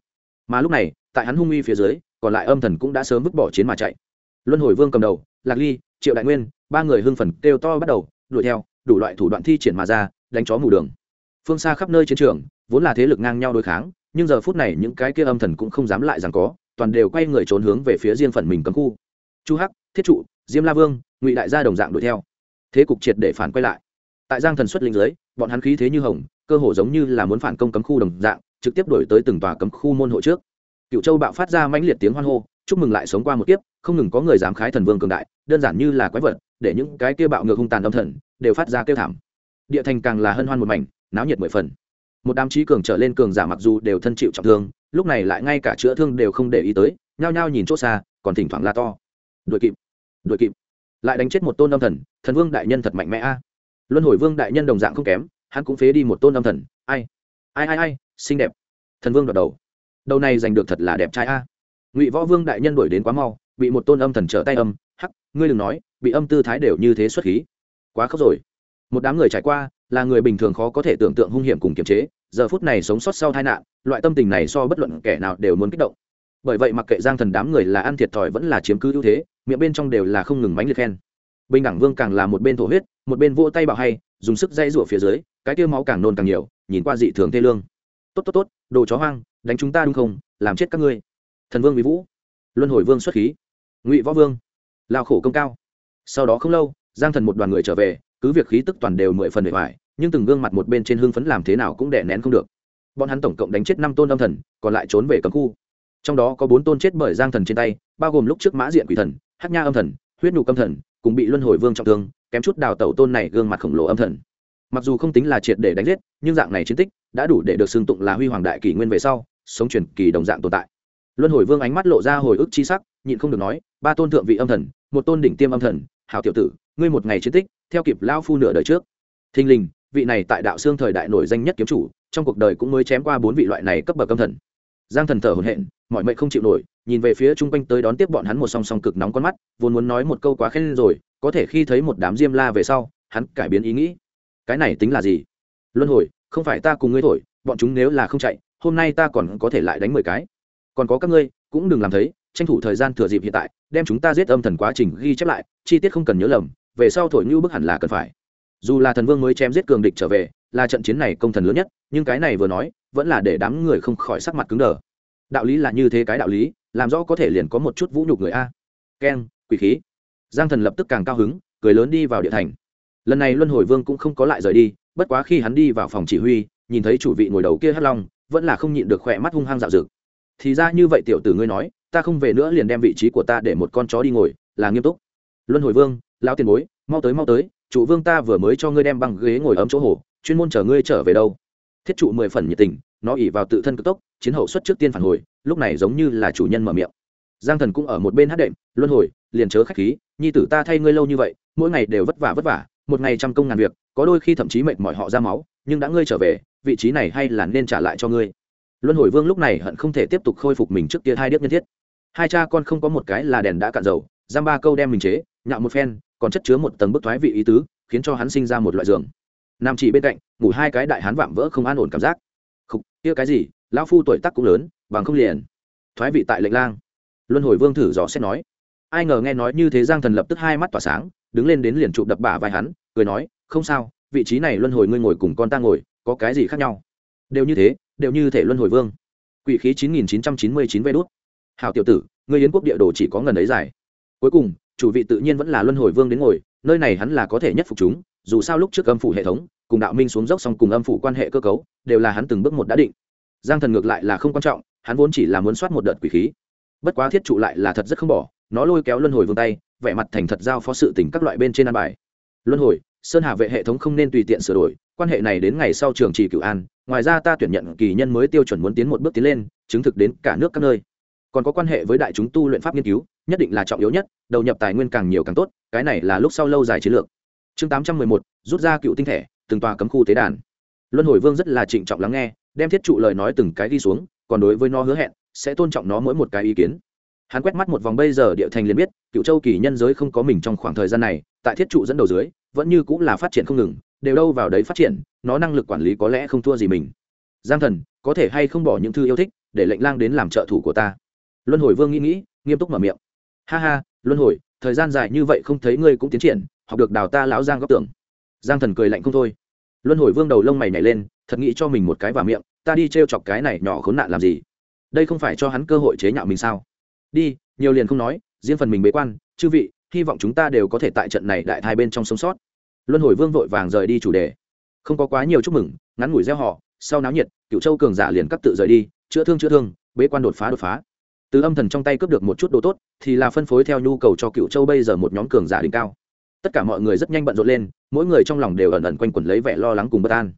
Mà lúc này, tại hắn hung uy phía dưới còn lại âm thần cũng đã sớm vứt bỏ chiến mà chạy. Luân hồi vương cầm đầu, lạc ly, triệu đại nguyên, ba người hưng phần kêu to bắt đầu, đuổi theo, đủ loại thủ đoạn thi triển mà ra, đánh chó mù đường. Phương xa khắp nơi chiến trường, vốn là thế lực ngang nhau đối kháng, nhưng giờ phút này những cái kia âm thần cũng không dám lại rằng có, toàn đều quay người trốn hướng về phía riêng phần mình cấm khu. Chu hắc, thiết trụ, diêm la vương, ngụy đại gia đồng dạng đuổi theo. Thế cục triệt để phản quay lại. Tại giang thần xuất linh giới bọn hắn khí thế như hồng, cơ hồ giống như là muốn phản công cấm khu đồng dạng, trực tiếp đổi tới từng tòa cấm khu môn hộ trước cựu châu bạo phát ra mãnh liệt tiếng hoan hô, chúc mừng lại sống qua một kiếp, không ngừng có người dám khái thần vương cường đại, đơn giản như là quái vật, để những cái kia bạo ngược hung tàn âm thần, đều phát ra kêu thảm. Địa thành càng là hân hoan một mảnh, náo nhiệt mười phần. Một đám trí cường trở lên cường giả mặc dù đều thân chịu trọng thương, lúc này lại ngay cả chữa thương đều không để ý tới, nhao nhao nhìn chỗ xa, còn thỉnh thoảng la to. Đuổi kịp đuổi kịp. Lại đánh chết một tôn âm thần thần vương đại nhân thật mạnh mẽ a. Luân hồi vương đại nhân đồng dạng không kém, hắn cũng phế đi một tôn âm thần. Ai ai ai ai, xinh đẹp. Thần vương đoạt đầu đầu này giành được thật là đẹp trai a. Ngụy võ vương đại nhân đuổi đến quá mau, bị một tôn âm thần trở tay âm, hắc, ngươi đừng nói, bị âm tư thái đều như thế xuất khí. Quá khóc rồi. Một đám người trải qua, là người bình thường khó có thể tưởng tượng hung hiểm cùng kiềm chế, giờ phút này sống sót sau tai nạn, loại tâm tình này so bất luận kẻ nào đều muốn kích động. Bởi vậy mặc kệ giang thần đám người là ăn thiệt thòi vẫn là chiếm cứ ưu thế, miệng bên trong đều là không ngừng mánh liệt khen. Bình đẳng vương càng là một bên thổ huyết, một bên vỗ tay bảo hay, dùng sức dây rủa phía dưới, cái tiêu máu càng nôn càng nhiều, nhìn qua dị thường thê lương. Tốt tốt tốt, đồ chó hoang đánh chúng ta đúng không? Làm chết các ngươi. Thần vương bị vũ. Luân hồi vương xuất khí. Ngụy võ vương. Lao khổ công cao. Sau đó không lâu, giang thần một đoàn người trở về, cứ việc khí tức toàn đều mười phần bề ngoài nhưng từng gương mặt một bên trên hương phấn làm thế nào cũng đè nén không được. Bọn hắn tổng cộng đánh chết năm tôn âm thần, còn lại trốn về cấm khu. Trong đó có bốn tôn chết bởi giang thần trên tay, bao gồm lúc trước mã diện quỷ thần hát nha âm thần, huyết nhục âm thần, cùng bị luân hồi vương trọng thương, kém chút đào tẩu tôn này gương mặt khổng lồ âm thần. Mặc dù không tính là triệt để đánh giết, nhưng dạng này chiến tích đã đủ để được xưng tụng là huy hoàng đại kỷ nguyên về sau sống truyền kỳ đồng dạng tồn tại. Luân hồi vương ánh mắt lộ ra hồi ức chi sắc, nhịn không được nói, ba tôn thượng vị âm thần, một tôn đỉnh tiêm âm thần, hảo tiểu tử, ngươi một ngày chiến tích, theo kịp lao phu nửa đời trước. Thình lình, vị này tại đạo xương thời đại nổi danh nhất kiếm chủ, trong cuộc đời cũng mới chém qua bốn vị loại này cấp bậc âm thần. Giang thần thở hổn hển, mọi mệnh không chịu nổi, nhìn về phía chung quanh tới đón tiếp bọn hắn một song song cực nóng con mắt, vốn muốn nói một câu quá khen rồi, có thể khi thấy một đám diêm la về sau, hắn cải biến ý nghĩ. Cái này tính là gì? Luân hồi, không phải ta cùng ngươi thổi, bọn chúng nếu là không chạy hôm nay ta còn có thể lại đánh mười cái. Còn có các ngươi, cũng đừng làm thấy, tranh thủ thời gian thừa dịp hiện tại, đem chúng ta giết âm thần quá trình ghi chép lại, chi tiết không cần nhớ lầm, về sau thổi như bức hẳn là cần phải. Dù là thần vương mới chém giết cường địch trở về, là trận chiến này công thần lớn nhất, nhưng cái này vừa nói, vẫn là để đám người không khỏi sắc mặt cứng đờ. Đạo lý là như thế cái đạo lý, làm rõ có thể liền có một chút vũ nhục người a. Keng quỷ khí. Giang thần lập tức càng cao hứng, cười lớn đi vào địa thành. Lần này luân hồi vương cũng không có lại rời đi, bất quá khi hắn đi vào phòng chỉ huy, nhìn thấy chủ vị ngồi đầu kia hắt long vẫn là không nhịn được khỏe mắt hung hăng dạo dực. Thì ra như vậy tiểu tử ngươi nói, ta không về nữa liền đem vị trí của ta để một con chó đi ngồi, là nghiêm túc. Luân hồi vương, lão tiền bối, mau tới mau tới, chủ vương ta vừa mới cho ngươi đem băng ghế ngồi ấm chỗ hồ, chuyên môn chờ ngươi trở về đâu. Thiết trụ mười phần nhiệt tình, nó ỉ vào tự thân cực tốc, chiến hậu xuất trước tiên phản hồi, lúc này giống như là chủ nhân mở miệng. Giang thần cũng ở một bên hát đệm, luân hồi, liền chớ khách khí, nhi tử ta thay ngươi lâu như vậy, mỗi ngày đều vất vả vất vả, một ngày trăm công ngàn việc, có đôi khi thậm chí mệt mỏi họ ra máu nhưng đã ngươi trở về, vị trí này hay là nên trả lại cho ngươi. Luân hồi vương lúc này hận không thể tiếp tục khôi phục mình trước kia hai điếc nhân thiết. Hai cha con không có một cái là đèn đã cạn dầu, giam ba câu đem mình chế, nhạo một phen, còn chất chứa một tầng bức thoái vị ý tứ, khiến cho hắn sinh ra một loại giường. Nam chỉ bên cạnh, ngủ hai cái đại hán vạm vỡ không an ổn cảm giác. Không kia cái gì, lão phu tuổi tác cũng lớn, bằng không liền. Thoái vị tại lệnh lang. Luân hồi vương thử dò xét nói. Ai ngờ nghe nói như thế giang thần lập tức hai mắt tỏa sáng, đứng lên đến liền chụp đập bả vai hắn, cười nói, không sao vị trí này luân hồi ngươi ngồi cùng con ta ngồi, có cái gì khác nhau? Đều như thế, đều như thể luân hồi vương. Quỷ khí chín nghìn chín trăm chín mươi chín vê đốt hào tiểu tử, ngươi yến quốc địa đồ chỉ có ngần ấy dài. Cuối cùng, chủ vị tự nhiên vẫn là luân hồi vương đến ngồi, nơi này hắn là có thể nhất phục chúng, dù sao lúc trước âm phủ hệ thống, cùng đạo minh xuống dốc xong cùng âm phủ quan hệ cơ cấu, đều là hắn từng bước một đã định. Giang thần ngược lại là không quan trọng, hắn vốn chỉ là muốn soát một đợt quỷ khí. Bất quá thiết trụ lại là thật rất không bỏ, nó lôi kéo luân hồi vương tay, vẻ mặt thành thật giao phó sự tình các loại bên trên an bài. Luân hồi sơn hà vệ hệ thống không nên tùy tiện sửa đổi, quan hệ này đến ngày sau trường trì cửu an, ngoài ra ta tuyển nhận kỳ nhân mới tiêu chuẩn muốn tiến một bước tiến lên, chứng thực đến cả nước các nơi. Còn có quan hệ với đại chúng tu luyện pháp nghiên cứu, nhất định là trọng yếu nhất, đầu nhập tài nguyên càng nhiều càng tốt, cái này là lúc sau lâu dài chiến lược. Chương tám trăm mười một, rút ra cựu tinh thể, từng tòa cấm khu tế đàn. Luân hồi vương rất là trịnh trọng lắng nghe, đem thiết trụ lời nói từng cái đi xuống, còn đối với nó hứa hẹn, sẽ tôn trọng nó mỗi một cái ý kiến hắn quét mắt một vòng bây giờ địa thành liền biết cựu châu kỳ nhân giới không có mình trong khoảng thời gian này, tại thiết trụ dẫn đầu dưới, vẫn như cũng là phát triển không ngừng, đều đâu vào đấy phát triển, nó năng lực quản lý có lẽ không thua gì mình. Giang thần, có thể hay không bỏ những thư yêu thích, để lệnh lang đến làm trợ thủ của ta? Luân hồi vương nghĩ nghĩ, nghiêm túc mở miệng. Ha ha, luân hồi, thời gian dài như vậy không thấy ngươi cũng tiến triển, học được đào ta lão giang góc tưởng. Giang thần cười lạnh không thôi. Luân hồi vương đầu lông mày nhảy lên, thật nghĩ cho mình một cái vào miệng, ta đi t r e o chọc cái này nhỏ khốn nạn làm gì? Đây không phải cho hắn cơ hội chế nhạo mình sao? Đi, nhiều liền không nói, riêng phần mình bế quan, chư vị, hy vọng chúng ta đều có thể tại trận này đại thai bên trong sống sót. Luân hồi vương vội vàng rời đi chủ đề. Không có quá nhiều chúc mừng, ngắn ngủi gieo họ, sau náo nhiệt, cựu châu cường giả liền cắt tự rời đi, chữa thương chữa thương, bế quan đột phá đột phá. Từ âm thần trong tay cướp được một chút đồ tốt, thì là phân phối theo nhu cầu cho cựu châu bây giờ một nhóm cường giả đỉnh cao. Tất cả mọi người rất nhanh bận rộn lên, mỗi người trong lòng đều ẩn ẩn quanh quẩn lấy vẻ lo lắng cùng bất an.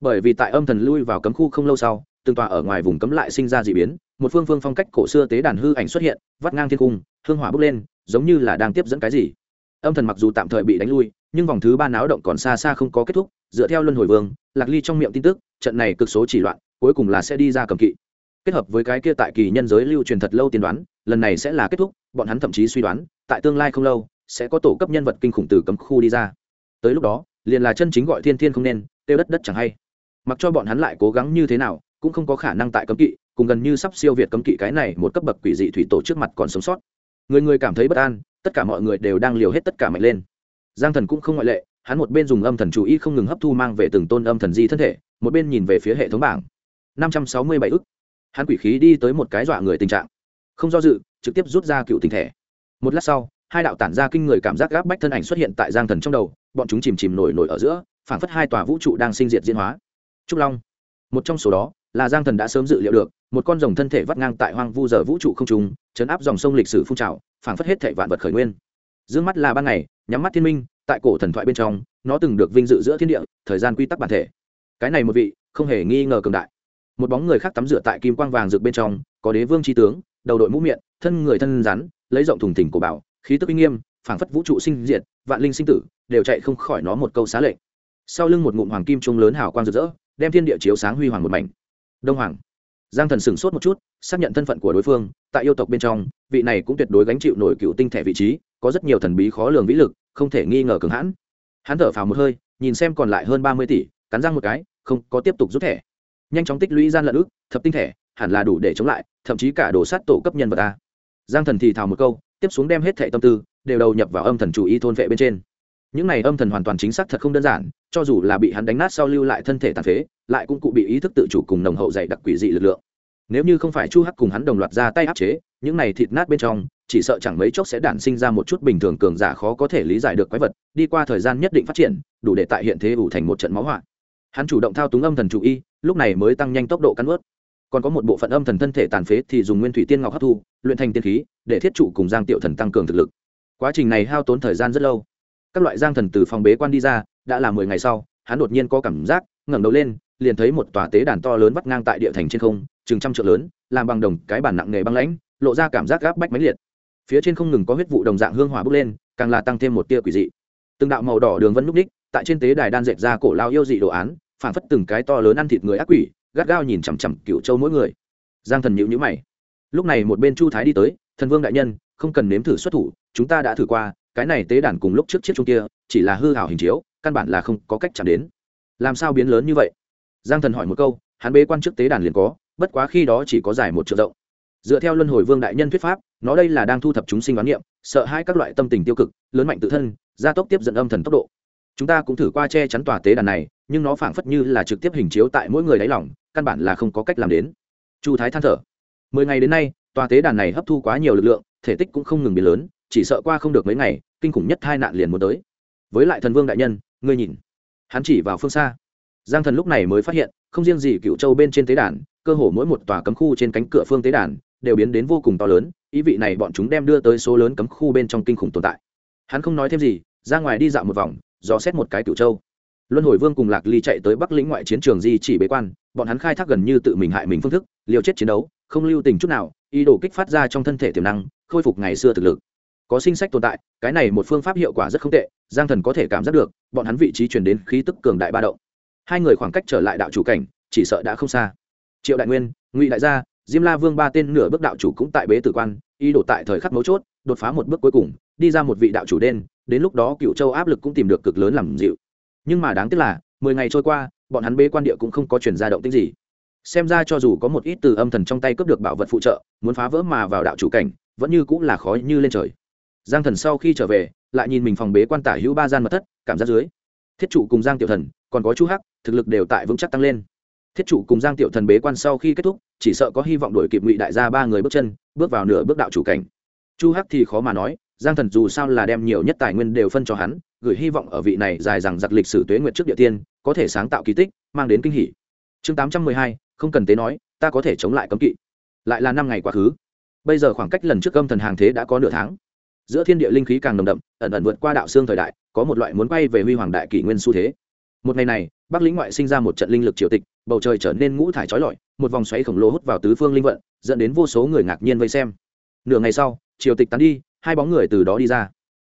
Bởi vì tại âm thần lui vào cấm khu không lâu sau từng tòa ở ngoài vùng cấm lại sinh ra dị biến, một phương phương phong cách cổ xưa tế đàn hư ảnh xuất hiện, vắt ngang thiên cung, hương hỏa bốc lên, giống như là đang tiếp dẫn cái gì. Âm thần mặc dù tạm thời bị đánh lui, nhưng vòng thứ ba náo động còn xa xa không có kết thúc, dựa theo luân hồi vương, lạc ly trong miệng tin tức, trận này cực số chỉ loạn, cuối cùng là sẽ đi ra cầm kỵ. Kết hợp với cái kia tại kỳ nhân giới lưu truyền thật lâu tiên đoán, lần này sẽ là kết thúc, bọn hắn thậm chí suy đoán, tại tương lai không lâu, sẽ có tổ cấp nhân vật kinh khủng từ cấm khu đi ra. Tới lúc đó, liền là chân chính gọi thiên thiên không nên, tiêu đất đất chẳng hay. Mặc cho bọn hắn lại cố gắng như thế nào cũng không có khả năng tại cấm kỵ, cùng gần như sắp siêu việt cấm kỵ cái này một cấp bậc quỷ dị thủy tổ trước mặt còn sống sót. Người người cảm thấy bất an, tất cả mọi người đều đang liều hết tất cả mạnh lên. Giang thần cũng không ngoại lệ, hắn một bên dùng âm thần chú ý không ngừng hấp thu mang về từng tôn âm thần di thân thể, một bên nhìn về phía hệ thống bảng. Năm trăm sáu mươi bảy ức. Hắn quỷ khí đi tới một cái dọa người tình trạng. Không do dự, trực tiếp rút ra cựu tình thể. Một lát sau, hai đạo tản ra kinh người cảm giác gáp bách thân ảnh xuất hiện tại giang thần trong đầu, bọn chúng chìm chìm nổi nổi ở giữa, phảng phất hai tòa vũ trụ đang sinh diệt diễn hóa. Trúc long. Một trong số đó là giang thần đã sớm dự liệu được, một con rồng thân thể vắt ngang tại hoang vu giờ vũ trụ không trùng chấn áp dòng sông lịch sử phun trào, phảng phất hết thệ vạn vật khởi nguyên. D mắt là ban ngày, nhắm mắt thiên minh, tại cổ thần thoại bên trong, nó từng được vinh dự giữa thiên địa, thời gian quy tắc bản thể. Cái này một vị, không hề nghi ngờ cường đại. Một bóng người khác tắm rửa tại kim quang vàng rực bên trong, có đế vương tri tướng, đầu đội mũ miệng, thân người thân rắn, lấy rộng thùng thỉnh của bảo, khí tức uy nghiêm, phảng phất vũ trụ sinh diệt, vạn linh sinh tử, đều chạy không khỏi nó một câu xá lệnh. Sau lưng một ngụm hoàng kim trung lớn hào quang rực rỡ, đem thiên địa chiếu sáng huy hoàng một mảnh đông hoàng. Giang thần sửng sốt một chút, xác nhận thân phận của đối phương, tại yêu tộc bên trong, vị này cũng tuyệt đối gánh chịu nổi cựu tinh thể vị trí, có rất nhiều thần bí khó lường vĩ lực, không thể nghi ngờ cường hãn. Hắn thở phào một hơi, nhìn xem còn lại hơn ba mươi tỷ, cắn răng một cái, không có tiếp tục rút thẻ. Nhanh chóng tích lũy gian lận ức thập tinh thẻ, hẳn là đủ để chống lại, thậm chí cả đồ sát tổ cấp nhân vật ta giang thần thì thào một câu, tiếp xuống đem hết thẻ tâm tư, đều đầu nhập vào âm thần chủ y thôn vệ bên trên những này âm thần hoàn toàn chính xác thật không đơn giản, cho dù là bị hắn đánh nát sau lưu lại thân thể tàn phế, lại cũng cụ bị ý thức tự chủ cùng nồng hậu dày đặc quỷ dị lực lượng. Nếu như không phải chu hắc cùng hắn đồng loạt ra tay áp chế, những này thịt nát bên trong, chỉ sợ chẳng mấy chốc sẽ đản sinh ra một chút bình thường cường giả khó có thể lý giải được quái vật, đi qua thời gian nhất định phát triển, đủ để tại hiện thế ủ thành một trận máu hoạn. hắn chủ động thao túng âm thần chủ y, lúc này mới tăng nhanh tốc độ cắn ướt còn có một bộ phận âm thần thân thể tàn phế thì dùng nguyên thủy tiên ngọc hấp thu, luyện thành tiên khí, để thiết trụ cùng giang tiểu thần tăng cường thực lực. Quá trình này hao tốn thời gian rất lâu các loại giang thần từ phòng bế quan đi ra, đã là mười ngày sau, hắn đột nhiên có cảm giác, ngẩng đầu lên, liền thấy một tòa tế đàn to lớn vắt ngang tại địa thành trên không, chừng trăm trượng lớn, làm bằng đồng, cái bản nặng nghề băng lãnh, lộ ra cảm giác gáp bách mãnh liệt. Phía trên không ngừng có huyết vụ đồng dạng hương hỏa bốc lên, càng là tăng thêm một tia quỷ dị. Từng đạo màu đỏ đường vân núp đích tại trên tế đài đan dệt ra cổ lao yêu dị đồ án phản phất từng cái to lớn ăn thịt người ác quỷ, gắt gao nhìn chằm chằm cựu châu mỗi người. Giang thần nhịu nhữ mày. Lúc này một bên chu thái đi tới, thần vương đại nhân, không cần nếm thử xuất thủ, chúng ta đã thử qua cái này tế đàn cùng lúc trước chiếc chung kia, chỉ là hư hảo hình chiếu, căn bản là không có cách chạm đến. Làm sao biến lớn như vậy? Giang thần hỏi một câu, hắn bế quan trước tế đàn liền có, bất quá khi đó chỉ có dài một triệu rộng. Dựa theo luân hồi vương đại nhân thuyết pháp, nó đây là đang thu thập chúng sinh đoán niệm, sợ hai các loại tâm tình tiêu cực, lớn mạnh tự thân, gia tốc tiếp dẫn âm thần tốc độ. Chúng ta cũng thử qua che chắn tòa tế đàn này, nhưng nó phảng phất như là trực tiếp hình chiếu tại mỗi người đáy lỏng căn bản là không có cách làm đến. Chu thái than thở. Mười ngày đến nay, tòa tế đàn này hấp thu quá nhiều lực lượng, thể tích cũng không ngừng biến lớn chỉ sợ qua không được mấy ngày, kinh khủng nhất hai nạn liền muốn tới. Với lại thần vương đại nhân, ngươi nhìn. Hắn chỉ vào phương xa. Giang thần lúc này mới phát hiện, không riêng gì cựu châu bên trên tế đàn, cơ hồ mỗi một tòa cấm khu trên cánh cửa phương tế đàn đều biến đến vô cùng to lớn, ý vị này bọn chúng đem đưa tới số lớn cấm khu bên trong kinh khủng tồn tại. Hắn không nói thêm gì, ra ngoài đi dạo một vòng, dò xét một cái cựu châu. Luân hồi vương cùng lạc ly chạy tới bắc lĩnh ngoại chiến trường di chỉ bế quan, bọn hắn khai thác gần như tự mình hại mình phương thức, liều chết chiến đấu, không lưu tình chút nào, ý đồ kích phát ra trong thân thể tiềm năng, khôi phục ngày xưa thực lực có sinh sách tồn tại, cái này một phương pháp hiệu quả rất không tệ, giang thần có thể cảm giác được, bọn hắn vị trí chuyển đến khí tức cường đại ba động. Hai người khoảng cách trở lại đạo chủ cảnh, chỉ sợ đã không xa. Triệu đại nguyên, ngụy đại gia, diêm la vương ba tên nửa bước đạo chủ cũng tại bế tử quan, ý đổ tại thời khắc mấu chốt, đột phá một bước cuối cùng, đi ra một vị đạo chủ đen, đến lúc đó cựu châu áp lực cũng tìm được cực lớn làm dịu. Nhưng mà đáng tiếc là, mười ngày trôi qua, bọn hắn bế quan địa cũng không có chuyển ra động tích gì. Xem ra cho dù có một ít từ âm thần trong tay cướp được bảo vật phụ trợ, muốn phá vỡ mà vào đạo chủ cảnh, vẫn như cũng là khó như lên trời giang thần sau khi trở về, lại nhìn mình phòng bế quan tả hữu ba gian mật thất, cảm giác dưới. Thiết trụ cùng giang tiểu thần, còn có chú hắc, thực lực đều tại vững chắc tăng lên. Thiết trụ cùng giang tiểu thần bế quan sau khi kết thúc, chỉ sợ có hy vọng đổi kịp ngụy đại gia ba người bước chân, bước vào nửa bước đạo chủ cảnh. Chu hắc thì khó mà nói, giang thần dù sao là đem nhiều nhất tài nguyên đều phân cho hắn, gửi hy vọng ở vị này dài rằng giặc lịch sử tuế nguyệt trước địa tiên, có thể sáng tạo kỳ tích, mang đến kinh hỷ chương tám trăm mười hai, không cần tế nói, ta có thể chống lại cấm kỵ. Lại là năm ngày quá khứ. Bây giờ khoảng cách lần trước âm thần hàng thế đã có nửa tháng giữa thiên địa linh khí càng nồng đậm, ẩn ẩn vượt qua đạo xương thời đại, có một loại muốn quay về huy hoàng đại kỷ nguyên xu thế. Một ngày này, bắc lĩnh ngoại sinh ra một trận linh lực triều tịch, bầu trời trở nên ngũ thải trói lọi, một vòng xoáy khổng lồ hút vào tứ phương linh vận, dẫn đến vô số người ngạc nhiên vây xem. Nửa ngày sau, triều tịch tán đi, hai bóng người từ đó đi ra.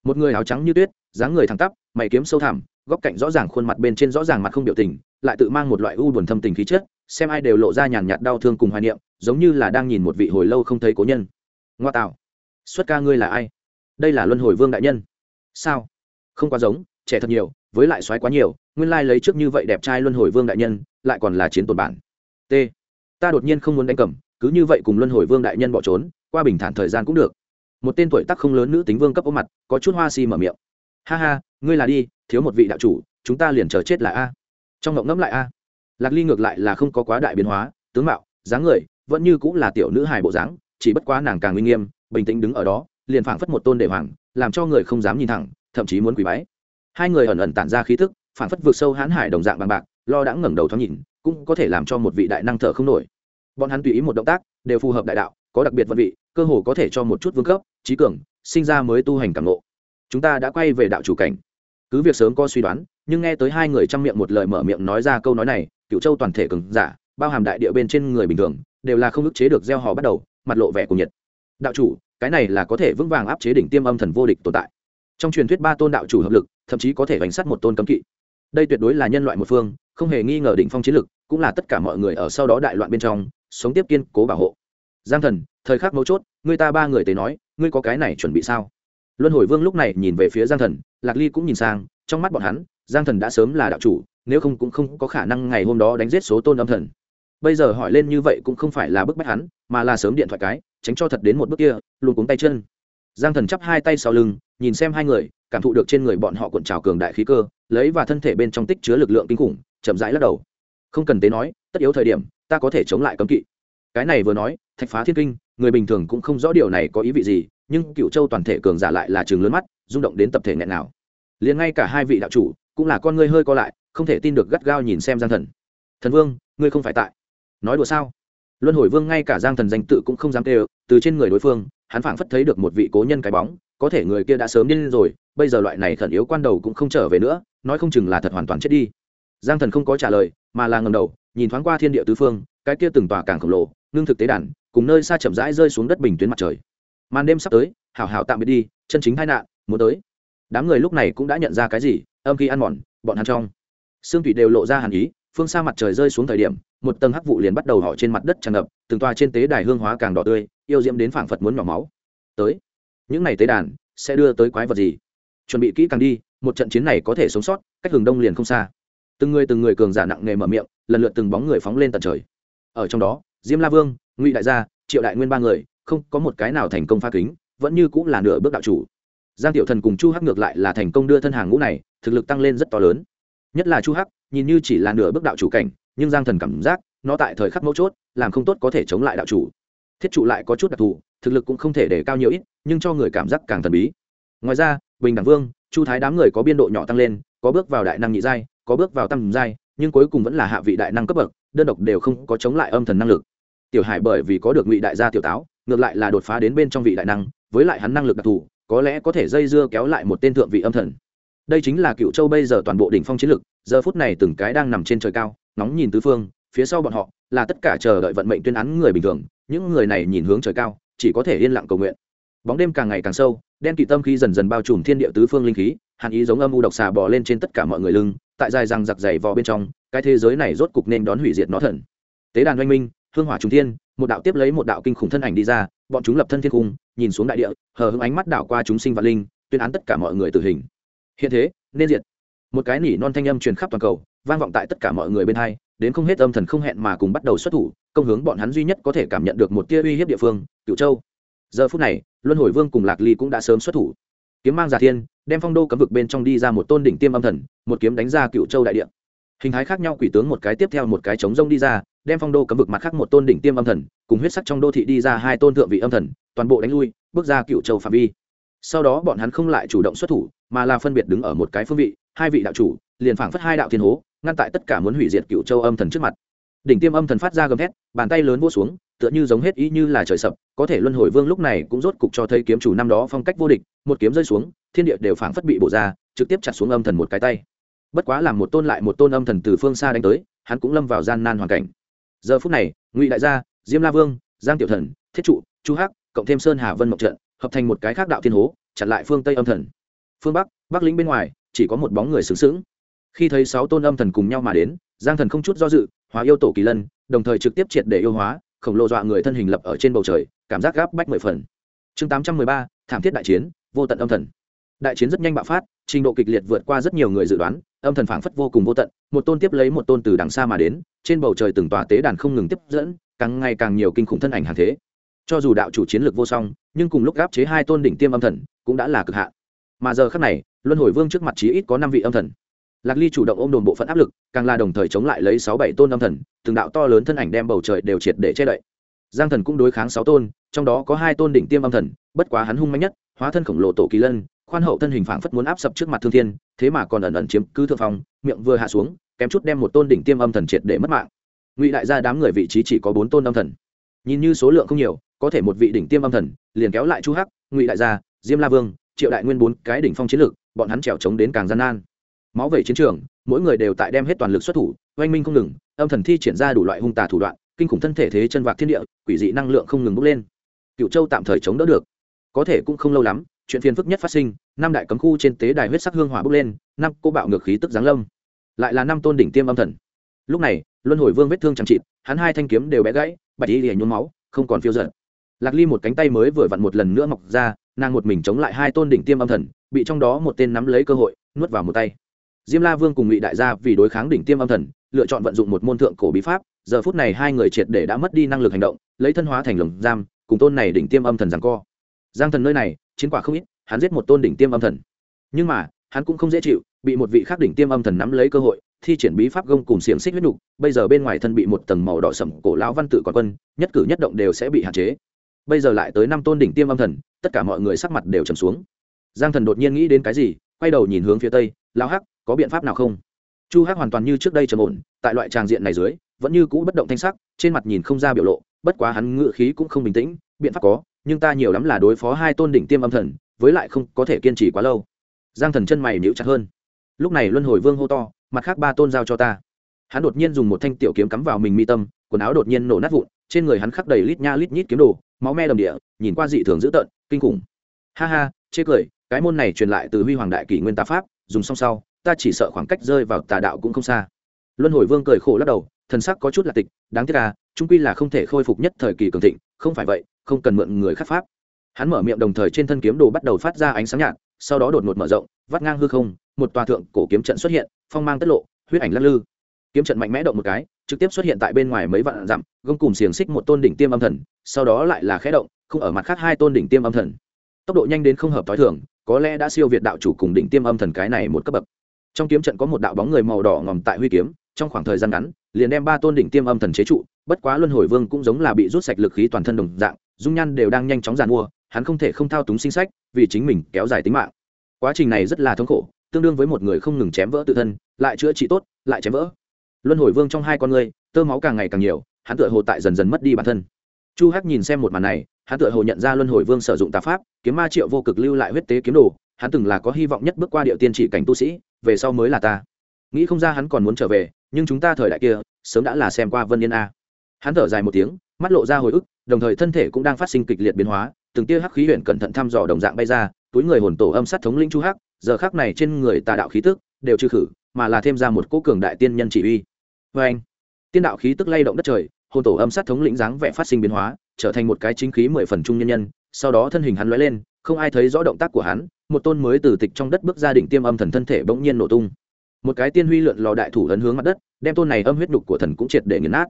Một người áo trắng như tuyết, dáng người thẳng tắp, mày kiếm sâu thẳm, góc cạnh rõ ràng khuôn mặt bên trên rõ ràng mặt không biểu tình, lại tự mang một loại u buồn thâm tình khí chất, xem ai đều lộ ra nhàn nhạt đau thương cùng hoài niệm, giống như là đang nhìn một vị hồi lâu không thấy cố nhân. Ngoa tạo, xuất ca ngươi là ai? Đây là luân hồi vương đại nhân. Sao? Không quá giống, trẻ thật nhiều, với lại xoáy quá nhiều, nguyên lai lấy trước như vậy đẹp trai luân hồi vương đại nhân, lại còn là chiến tồn bản. T. Ta đột nhiên không muốn đánh cầm, cứ như vậy cùng luân hồi vương đại nhân bỏ trốn, qua bình thản thời gian cũng được. Một tên tuổi tác không lớn nữ tính vương cấp ôm mặt, có chút hoa si mở miệng. Ha ha, ngươi là đi, thiếu một vị đạo chủ, chúng ta liền chờ chết là a. Trong ngộng ngẫm lại a. Lạc ly ngược lại là không có quá đại biến hóa, tướng mạo, dáng người, vẫn như cũng là tiểu nữ hài bộ dáng, chỉ bất quá nàng càng uy nghiêm, bình tĩnh đứng ở đó liền phảng phất một tôn đệ hoàng, làm cho người không dám nhìn thẳng, thậm chí muốn quỳ bái. Hai người ẩn ẩn tản ra khí thức phảng phất vượt sâu hãn hải đồng dạng bằng bạc, lo đã ngẩng đầu thoáng nhìn, cũng có thể làm cho một vị đại năng thở không nổi. Bọn hắn tùy ý một động tác, đều phù hợp đại đạo, có đặc biệt vận vị, cơ hồ có thể cho một chút vương cấp, trí cường, sinh ra mới tu hành cảm ngộ. Chúng ta đã quay về đạo chủ cảnh. Cứ việc sớm có suy đoán, nhưng nghe tới hai người trong miệng một lời mở miệng nói ra câu nói này cựu châu toàn thể cường giả, bao hàm đại địa bên trên người bình thường, đều là không ức chế được gieo họ bắt đầu, mặt lộ vẻ của nhiệt đạo chủ, cái này là có thể vững vàng áp chế đỉnh tiêm âm thần vô địch tồn tại. Trong truyền thuyết ba tôn đạo chủ hợp lực, thậm chí có thể bánh sát một tôn cấm kỵ. Đây tuyệt đối là nhân loại một phương, không hề nghi ngờ đỉnh phong chiến lực, cũng là tất cả mọi người ở sau đó đại loạn bên trong, sống tiếp kiên cố bảo hộ. Giang thần, thời khắc mấu chốt, người ta ba người tới nói, ngươi có cái này chuẩn bị sao? Luân hồi vương lúc này nhìn về phía giang thần, lạc ly cũng nhìn sang, trong mắt bọn hắn, giang thần đã sớm là đạo chủ, nếu không cũng không có khả năng ngày hôm đó đánh giết số tôn âm thần bây giờ hỏi lên như vậy cũng không phải là bức bách hắn, mà là sớm điện thoại cái, tránh cho thật đến một bước kia, luôn cuống tay chân. Giang thần chắp hai tay sau lưng, nhìn xem hai người, cảm thụ được trên người bọn họ cuộn trào cường đại khí cơ, lấy và thân thể bên trong tích chứa lực lượng kinh khủng, chậm rãi lắc đầu. Không cần tế nói, tất yếu thời điểm, ta có thể chống lại cấm kỵ. Cái này vừa nói, thạch phá thiên kinh, người bình thường cũng không rõ điều này có ý vị gì, nhưng cựu châu toàn thể cường giả lại là trường lớn mắt, rung động đến tập thể nghẹn nào. Liền ngay cả hai vị đạo chủ, cũng là con ngươi hơi co lại, không thể tin được gắt gao nhìn xem giang thần. Thần vương, ngươi không phải tại nói đùa sao? Luân hồi vương ngay cả giang thần danh tự cũng không dám tê từ trên người đối phương, hắn phảng phất thấy được một vị cố nhân cái bóng, có thể người kia đã sớm điên rồi, bây giờ loại này khẩn yếu quan đầu cũng không trở về nữa, nói không chừng là thật hoàn toàn chết đi. Giang thần không có trả lời, mà là ngầm đầu, nhìn thoáng qua thiên địa tứ phương, cái kia từng tòa càng khổng lồ, ngưng thực tế đàn, cùng nơi xa chậm rãi rơi xuống đất bình tuyến mặt trời. Màn đêm sắp tới, hảo hảo tạm biệt đi, chân chính tai nạn, muốn tới. Đám người lúc này cũng đã nhận ra cái gì, âm khi ăn mòn, bọn hắn trong. Xương thủy đều lộ ra hàn ý, phương xa mặt trời rơi xuống thời điểm một tầng hắc vụ liền bắt đầu họ trên mặt đất tràn ngập, từng toa trên tế đài hương hóa càng đỏ tươi, yêu diễm đến phảng phật muốn nhỏ máu. Tới, những ngày tế đàn sẽ đưa tới quái vật gì? Chuẩn bị kỹ càng đi, một trận chiến này có thể sống sót, cách hừng đông liền không xa. Từng người từng người cường giả nặng nề mở miệng, lần lượt từng bóng người phóng lên tận trời. Ở trong đó, diêm la vương, ngụy đại gia, triệu đại nguyên ba người, không có một cái nào thành công pha kính, vẫn như cũng là nửa bước đạo chủ. Giang tiểu thần cùng chu hắc ngược lại là thành công đưa thân hàng ngũ này, thực lực tăng lên rất to lớn. Nhất là chu hắc, nhìn như chỉ là nửa bước đạo chủ cảnh nhưng giang thần cảm giác nó tại thời khắc mấu chốt làm không tốt có thể chống lại đạo chủ. Thiết trụ lại có chút đặc thù, thực lực cũng không thể để cao nhiều ít, nhưng cho người cảm giác càng thần bí. Ngoài ra, bình đẳng vương, chu thái đám người có biên độ nhỏ tăng lên, có bước vào đại năng nhị giai, có bước vào tăng giai, nhưng cuối cùng vẫn là hạ vị đại năng cấp bậc, đơn độc đều không có chống lại âm thần năng lực. Tiểu hải bởi vì có được ngụy đại gia tiểu táo, ngược lại là đột phá đến bên trong vị đại năng, với lại hắn năng lực đặc thù, có lẽ có thể dây dưa kéo lại một tên thượng vị âm thần. Đây chính là cựu châu bây giờ toàn bộ đỉnh phong chiến lực, giờ phút này từng cái đang nằm trên trời cao nóng nhìn tứ phương, phía sau bọn họ là tất cả chờ đợi vận mệnh tuyên án người bình thường, những người này nhìn hướng trời cao, chỉ có thể yên lặng cầu nguyện. Bóng đêm càng ngày càng sâu, đen kỵ tâm khi dần dần bao trùm thiên địa tứ phương linh khí, hàn ý giống âm u độc xà bò lên trên tất cả mọi người lưng, tại dài răng giặc dày vò bên trong, cái thế giới này rốt cục nên đón hủy diệt nó thần. Tế đàn oanh minh, hương hỏa trung thiên, một đạo tiếp lấy một đạo kinh khủng thân ảnh đi ra, bọn chúng lập thân thiên cung, nhìn xuống đại địa, hờ hững ánh mắt đảo qua chúng sinh vạn linh, tuyên án tất cả mọi người tử hình. Hiện thế, nên diệt. Một cái nỉ non thanh âm truyền khắp toàn cầu vang vọng tại tất cả mọi người bên hai, đến không hết âm thần không hẹn mà cùng bắt đầu xuất thủ, công hướng bọn hắn duy nhất có thể cảm nhận được một tia uy hiếp địa phương cựu châu. Giờ phút này, luân hồi vương cùng lạc ly cũng đã sớm xuất thủ. Kiếm mang giả thiên, đem phong đô cấm vực bên trong đi ra một tôn đỉnh tiêm âm thần, một kiếm đánh ra cựu châu đại địa. Hình thái khác nhau, quỷ tướng một cái tiếp theo một cái chống rông đi ra, đem phong đô cấm vực mặt khác một tôn đỉnh tiêm âm thần, cùng huyết sắc trong đô thị đi ra hai tôn thượng vị âm thần, toàn bộ đánh lui, bước ra cựu châu phạm vi. Sau đó bọn hắn không lại chủ động xuất thủ, mà là phân biệt đứng ở một cái phương vị, hai vị đạo chủ, liền phảng phất hai đạo thiên hố ngăn tại tất cả muốn hủy diệt cựu châu âm thần trước mặt. Đỉnh tiêm âm thần phát ra gầm thét, bàn tay lớn vô xuống, tựa như giống hết ý như là trời sập, có thể luân hồi vương lúc này cũng rốt cục cho thấy kiếm chủ năm đó phong cách vô địch, một kiếm rơi xuống, thiên địa đều phảng phất bị bổ ra, trực tiếp chặt xuống âm thần một cái tay. Bất quá làm một tôn lại một tôn âm thần từ phương xa đánh tới, hắn cũng lâm vào gian nan hoàn cảnh. Giờ phút này, ngụy đại gia, diêm la vương, giang tiểu thần, thiết trụ, chu hắc, cộng thêm sơn hà vân mộc trận, hợp thành một cái khác đạo thiên hố, chặn lại phương tây âm thần. Phương bắc bắc lĩnh bên ngoài, chỉ có một bóng người xứng xứng khi thấy sáu tôn âm thần cùng nhau mà đến, giang thần không chút do dự, hóa yêu tổ kỳ lân, đồng thời trực tiếp triệt để yêu hóa, khổng lồ dọa người thân hình lập ở trên bầu trời, cảm giác gáp bách mười phần. Chương tám trăm mười ba, thảm thiết đại chiến, vô tận âm thần. Đại chiến rất nhanh bạo phát, trình độ kịch liệt vượt qua rất nhiều người dự đoán, âm thần phảng phất vô cùng vô tận, một tôn tiếp lấy một tôn từ đằng xa mà đến, trên bầu trời từng tòa tế đàn không ngừng tiếp dẫn, càng ngày càng nhiều kinh khủng thân ảnh hàng thế. Cho dù đạo chủ chiến lược vô song, nhưng cùng lúc gáp chế hai tôn đỉnh tiêm âm thần, cũng đã là cực hạn. Mà giờ khác này, luân hồi vương trước mặt chí ít có năm vị âm thần lạc ly chủ động ôm đồn bộ phận áp lực, càng là đồng thời chống lại lấy sáu bảy tôn âm thần, từng đạo to lớn thân ảnh đem bầu trời đều triệt để che đậy. Giang thần cũng đối kháng sáu tôn, trong đó có hai tôn đỉnh tiêm âm thần, bất quá hắn hung mạnh nhất, hóa thân khổng lồ tổ kỳ lân, khoan hậu thân hình phảng phất muốn áp sập trước mặt thương thiên, thế mà còn ẩn ẩn chiếm cứ thượng phong, miệng vừa hạ xuống, kém chút đem một tôn đỉnh tiêm âm thần triệt để mất mạng. Ngụy đại gia đám người vị trí chỉ có bốn tôn âm thần. Nhìn như số lượng không nhiều, có thể một vị đỉnh tiêm âm thần, liền kéo lại chu hắc, ngụy đại gia, diêm la vương, triệu đại nguyên bốn cái đỉnh phong chiến lược, bọn hắn trèo trống đến càng gian nan máu về chiến trường, mỗi người đều tại đem hết toàn lực xuất thủ, oanh minh không ngừng, âm thần thi triển ra đủ loại hung tà thủ đoạn, kinh khủng thân thể thế chân vạc thiên địa, quỷ dị năng lượng không ngừng bốc lên. Cựu châu tạm thời chống đỡ được. Có thể cũng không lâu lắm, chuyện phiền phức nhất phát sinh, năm đại cấm khu trên tế đài huyết sắc hương hỏa bốc lên, năm cô bạo ngược khí tức giáng lâm. Lại là năm tôn đỉnh tiêm âm thần. Lúc này, luân hồi vương vết thương chẳng chịt, hắn hai thanh kiếm đều bẽ gãy, bạch y lìa nhuốm máu, không còn phiêu giận lạc ly một cánh tay mới vừa vặn một lần nữa mọc ra, nàng một mình chống lại hai tôn đỉnh tiêm âm thần, bị trong đó một tên nắm lấy cơ hội, nuốt vào một tay diêm la vương cùng ngụy đại gia vì đối kháng đỉnh tiêm âm thần lựa chọn vận dụng một môn thượng cổ bí pháp giờ phút này hai người triệt để đã mất đi năng lực hành động lấy thân hóa thành lồng giam cùng tôn này đỉnh tiêm âm thần rằng co. Giang thần nơi này chiến quả không ít hắn giết một tôn đỉnh tiêm âm thần. Nhưng mà hắn cũng không dễ chịu bị một vị khác đỉnh tiêm âm thần nắm lấy cơ hội thi triển bí pháp gông cùng xiềng xích huyết nhục bây giờ bên ngoài thân bị một tầng màu đỏ sẩm, cổ lão văn tự còn quân nhất cử nhất động đều sẽ bị hạn chế. Bây giờ lại tới năm tôn đỉnh tiêm âm thần tất cả mọi người sắc mặt đều trầm xuống. Giang thần đột nhiên nghĩ đến cái gì quay đầu nhìn hướng phía tây lão hắc, có biện pháp nào không? Chu hắc hoàn toàn như trước đây trầm ổn, tại loại tràng diện này dưới, vẫn như cũ bất động thanh sắc, trên mặt nhìn không ra biểu lộ, bất quá hắn ngự khí cũng không bình tĩnh, biện pháp có, nhưng ta nhiều lắm là đối phó hai tôn đỉnh tiêm âm thần, với lại không có thể kiên trì quá lâu. Giang thần chân mày níu chặt hơn. Lúc này luân hồi vương hô to, mặt khác ba tôn giao cho ta. Hắn đột nhiên dùng một thanh tiểu kiếm cắm vào mình mi tâm, quần áo đột nhiên nổ nát vụn, trên người hắn khắc đầy lít nha lít nhít kiếm đồ, máu me đầm địa, nhìn qua dị thường dữ tợn, kinh khủng. Ha ha, chê cười, cái môn này truyền lại từ huy hoàng đại kỷ nguyên tà pháp dùng xong sau, ta chỉ sợ khoảng cách rơi vào tà đạo cũng không xa. Luân hồi vương cười khổ lắc đầu, thần sắc có chút là tịch, đáng tiếc à trung quy là không thể khôi phục nhất thời kỳ cường thịnh, không phải vậy, không cần mượn người khác pháp. Hắn mở miệng đồng thời trên thân kiếm đồ bắt đầu phát ra ánh sáng nhạt, sau đó đột ngột mở rộng, vắt ngang hư không, một tòa thượng cổ kiếm trận xuất hiện, phong mang tất lộ, huyết ảnh lắc lư. Kiếm trận mạnh mẽ động một cái, trực tiếp xuất hiện tại bên ngoài mấy vạn dặm, gông cùng xiềng xích một tôn đỉnh tiêm âm thần, sau đó lại là khẽ động, không ở mặt khác hai tôn đỉnh tiêm âm thần. Tốc độ nhanh đến không hợp t h i thường có lẽ đã siêu việt đạo chủ cùng đỉnh tiêm âm thần cái này một cấp bậc. Trong kiếm trận có một đạo bóng người màu đỏ ngòm tại huy kiếm, trong khoảng thời gian ngắn, liền đem ba tôn đỉnh tiêm âm thần chế trụ, bất quá luân hồi vương cũng giống là bị rút sạch lực khí toàn thân đồng dạng, dung nhan đều đang nhanh chóng giàn mua, hắn không thể không thao túng sinh sách, vì chính mình kéo dài tính mạng. Quá trình này rất là thống khổ, tương đương với một người không ngừng chém vỡ tự thân, lại chữa trị tốt, lại chém vỡ. Luân hồi vương trong hai con người tơ máu càng ngày càng nhiều, hắn tựa hồ tại dần dần mất đi bản thân. Chu hắc nhìn xem một màn này hắn tựa hồ nhận ra luân hồi vương sử dụng tà pháp, kiếm ma triệu vô cực lưu lại huyết tế kiếm đồ, hắn từng là có hy vọng nhất bước qua điệu tiên trị cảnh tu sĩ, về sau mới là ta. Nghĩ không ra hắn còn muốn trở về, nhưng chúng ta thời đại kia, sớm đã là xem qua vân yên a. Hắn thở dài một tiếng, mắt lộ ra hồi ức, đồng thời thân thể cũng đang phát sinh kịch liệt biến hóa, từng tia hắc khí huyện cẩn thận thăm dò đồng dạng bay ra, túi người hồn tổ âm sát thống linh chu hắc, giờ khắc này trên người tà đạo khí tức đều trừ khử, mà là thêm ra một cỗ cường đại tiên nhân chỉ uy. Vê anh tiên đạo khí tức lay động đất trời, hồn tổ âm sát thống lĩnh dáng vẻ phát sinh biến hóa trở thành một cái chính khí mười phần trung nhân nhân, sau đó thân hình hắn lóe lên, không ai thấy rõ động tác của hắn, một tôn mới từ tịch trong đất bước ra đỉnh tiêm âm thần thân thể bỗng nhiên nổ tung. Một cái tiên huy lượn lò đại thủ ấn hướng mặt đất, đem tôn này âm huyết đục của thần cũng triệt để nghiền nát.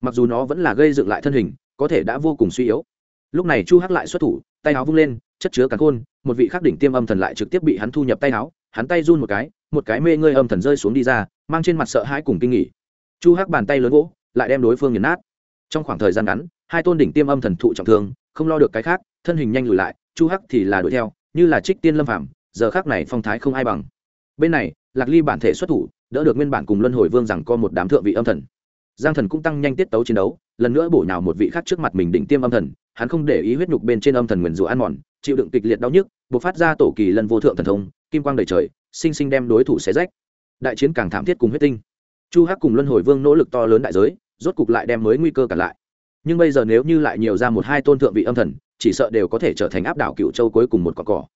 Mặc dù nó vẫn là gây dựng lại thân hình, có thể đã vô cùng suy yếu. Lúc này chu hắc lại xuất thủ, tay áo vung lên, chất chứa cắn khôn, một vị khắc đỉnh tiêm âm thần lại trực tiếp bị hắn thu nhập tay áo, hắn tay run một cái một cái mê ngơi âm thần rơi xuống đi ra, mang trên mặt sợ hãi cùng kinh nghỉ chu hắc bàn tay lớn gỗ lại đem đối phương nghiền nát. Trong khoảng thời gian ngắn hai tôn đỉnh tiêm âm thần thụ trọng thương, không lo được cái khác, thân hình nhanh lùi lại, chu hắc thì là đuổi theo, như là trích tiên lâm phạm giờ khác này phong thái không ai bằng. Bên này, lạc ly bản thể xuất thủ, đỡ được nguyên bản cùng luân hồi vương rằng có một đám thượng vị âm thần. Giang thần cũng tăng nhanh tiết tấu chiến đấu, lần nữa bổ nhào một vị khác trước mặt mình đỉnh tiêm âm thần, hắn không để ý huyết nhục bên trên âm thần nguyền rủa ăn mòn, chịu đựng kịch liệt đau nhức buộc phát ra tổ kỳ lân vô thượng thần thông, kim quang đầy trời, sinh sinh đem đối thủ xé rách. Đại chiến càng thảm thiết cùng huyết tinh. Chu hắc cùng luân hồi vương nỗ lực to lớn đại giới, rốt cục lại đem mới nguy cơ cả lại nhưng bây giờ nếu như lại nhiều ra một hai tôn thượng vị âm thần, chỉ sợ đều có thể trở thành áp đảo cựu châu cuối cùng một cỏ cỏ.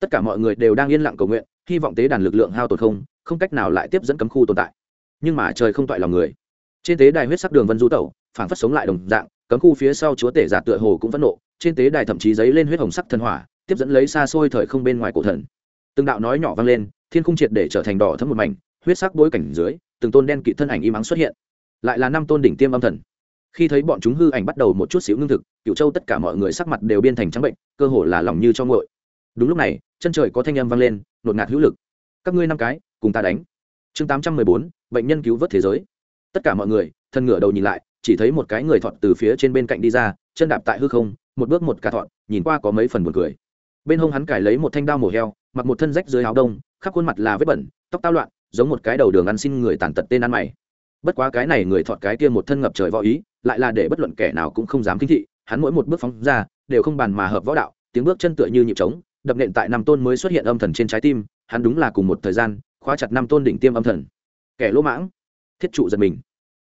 Tất cả mọi người đều đang yên lặng cầu nguyện, hy vọng tế đàn lực lượng hao tổn không không cách nào lại tiếp dẫn cấm khu tồn tại. Nhưng mà trời không toại lòng người. Trên tế đài huyết sắc đường vân du tẩu phản phất sống lại đồng dạng, cấm khu phía sau chúa tể giả tựa hồ cũng phẫn nộ, trên tế đài thậm chí giấy lên huyết hồng sắc thần hỏa, tiếp dẫn lấy xa xôi thời không bên ngoài cổ thần. Từng đạo nói nhỏ vang lên, thiên khung triệt để trở thành đỏ thấm một mảnh, huyết sắc bối cảnh dưới, từng tôn đen kỵ thân ảnh im ắng xuất hiện. Lại là năm tôn đỉnh tiêm âm thần khi thấy bọn chúng hư ảnh bắt đầu một chút xíu ngưng thực cựu châu tất cả mọi người sắc mặt đều biên thành trắng bệnh, cơ hồ là lòng như cho ngội đúng lúc này, chân trời có thanh âm vang lên, nột ngạt hữu lực. Các ngươi năm cái, cùng ta đánh. Chương tám trăm mười bốn, bệnh nhân cứu vớt thế giới. Tất cả mọi người, thân ngửa đầu nhìn lại, chỉ thấy một cái người thọt từ phía trên bên cạnh đi ra, chân đạp tại hư không, một bước một cả thọt, nhìn qua có mấy phần buồn cười. Bên hông hắn cải lấy một thanh đao mổ heo, mặc một thân rách dưới áo đông, khắp khuôn mặt là vết bẩn, tóc tao loạn, giống một cái đầu đường ăn xin người tàn tật tên ăn mày. Bất quá cái này người thọt cái kia một thân ngập trời võ ý lại là để bất luận kẻ nào cũng không dám kinh thị, hắn mỗi một bước phóng ra, đều không bàn mà hợp võ đạo, tiếng bước chân tựa như nhịp trống, đập nện tại năm tôn mới xuất hiện âm thần trên trái tim, hắn đúng là cùng một thời gian, khóa chặt năm tôn đỉnh tiêm âm thần. Kẻ lỗ mãng, thiết trụ giật mình.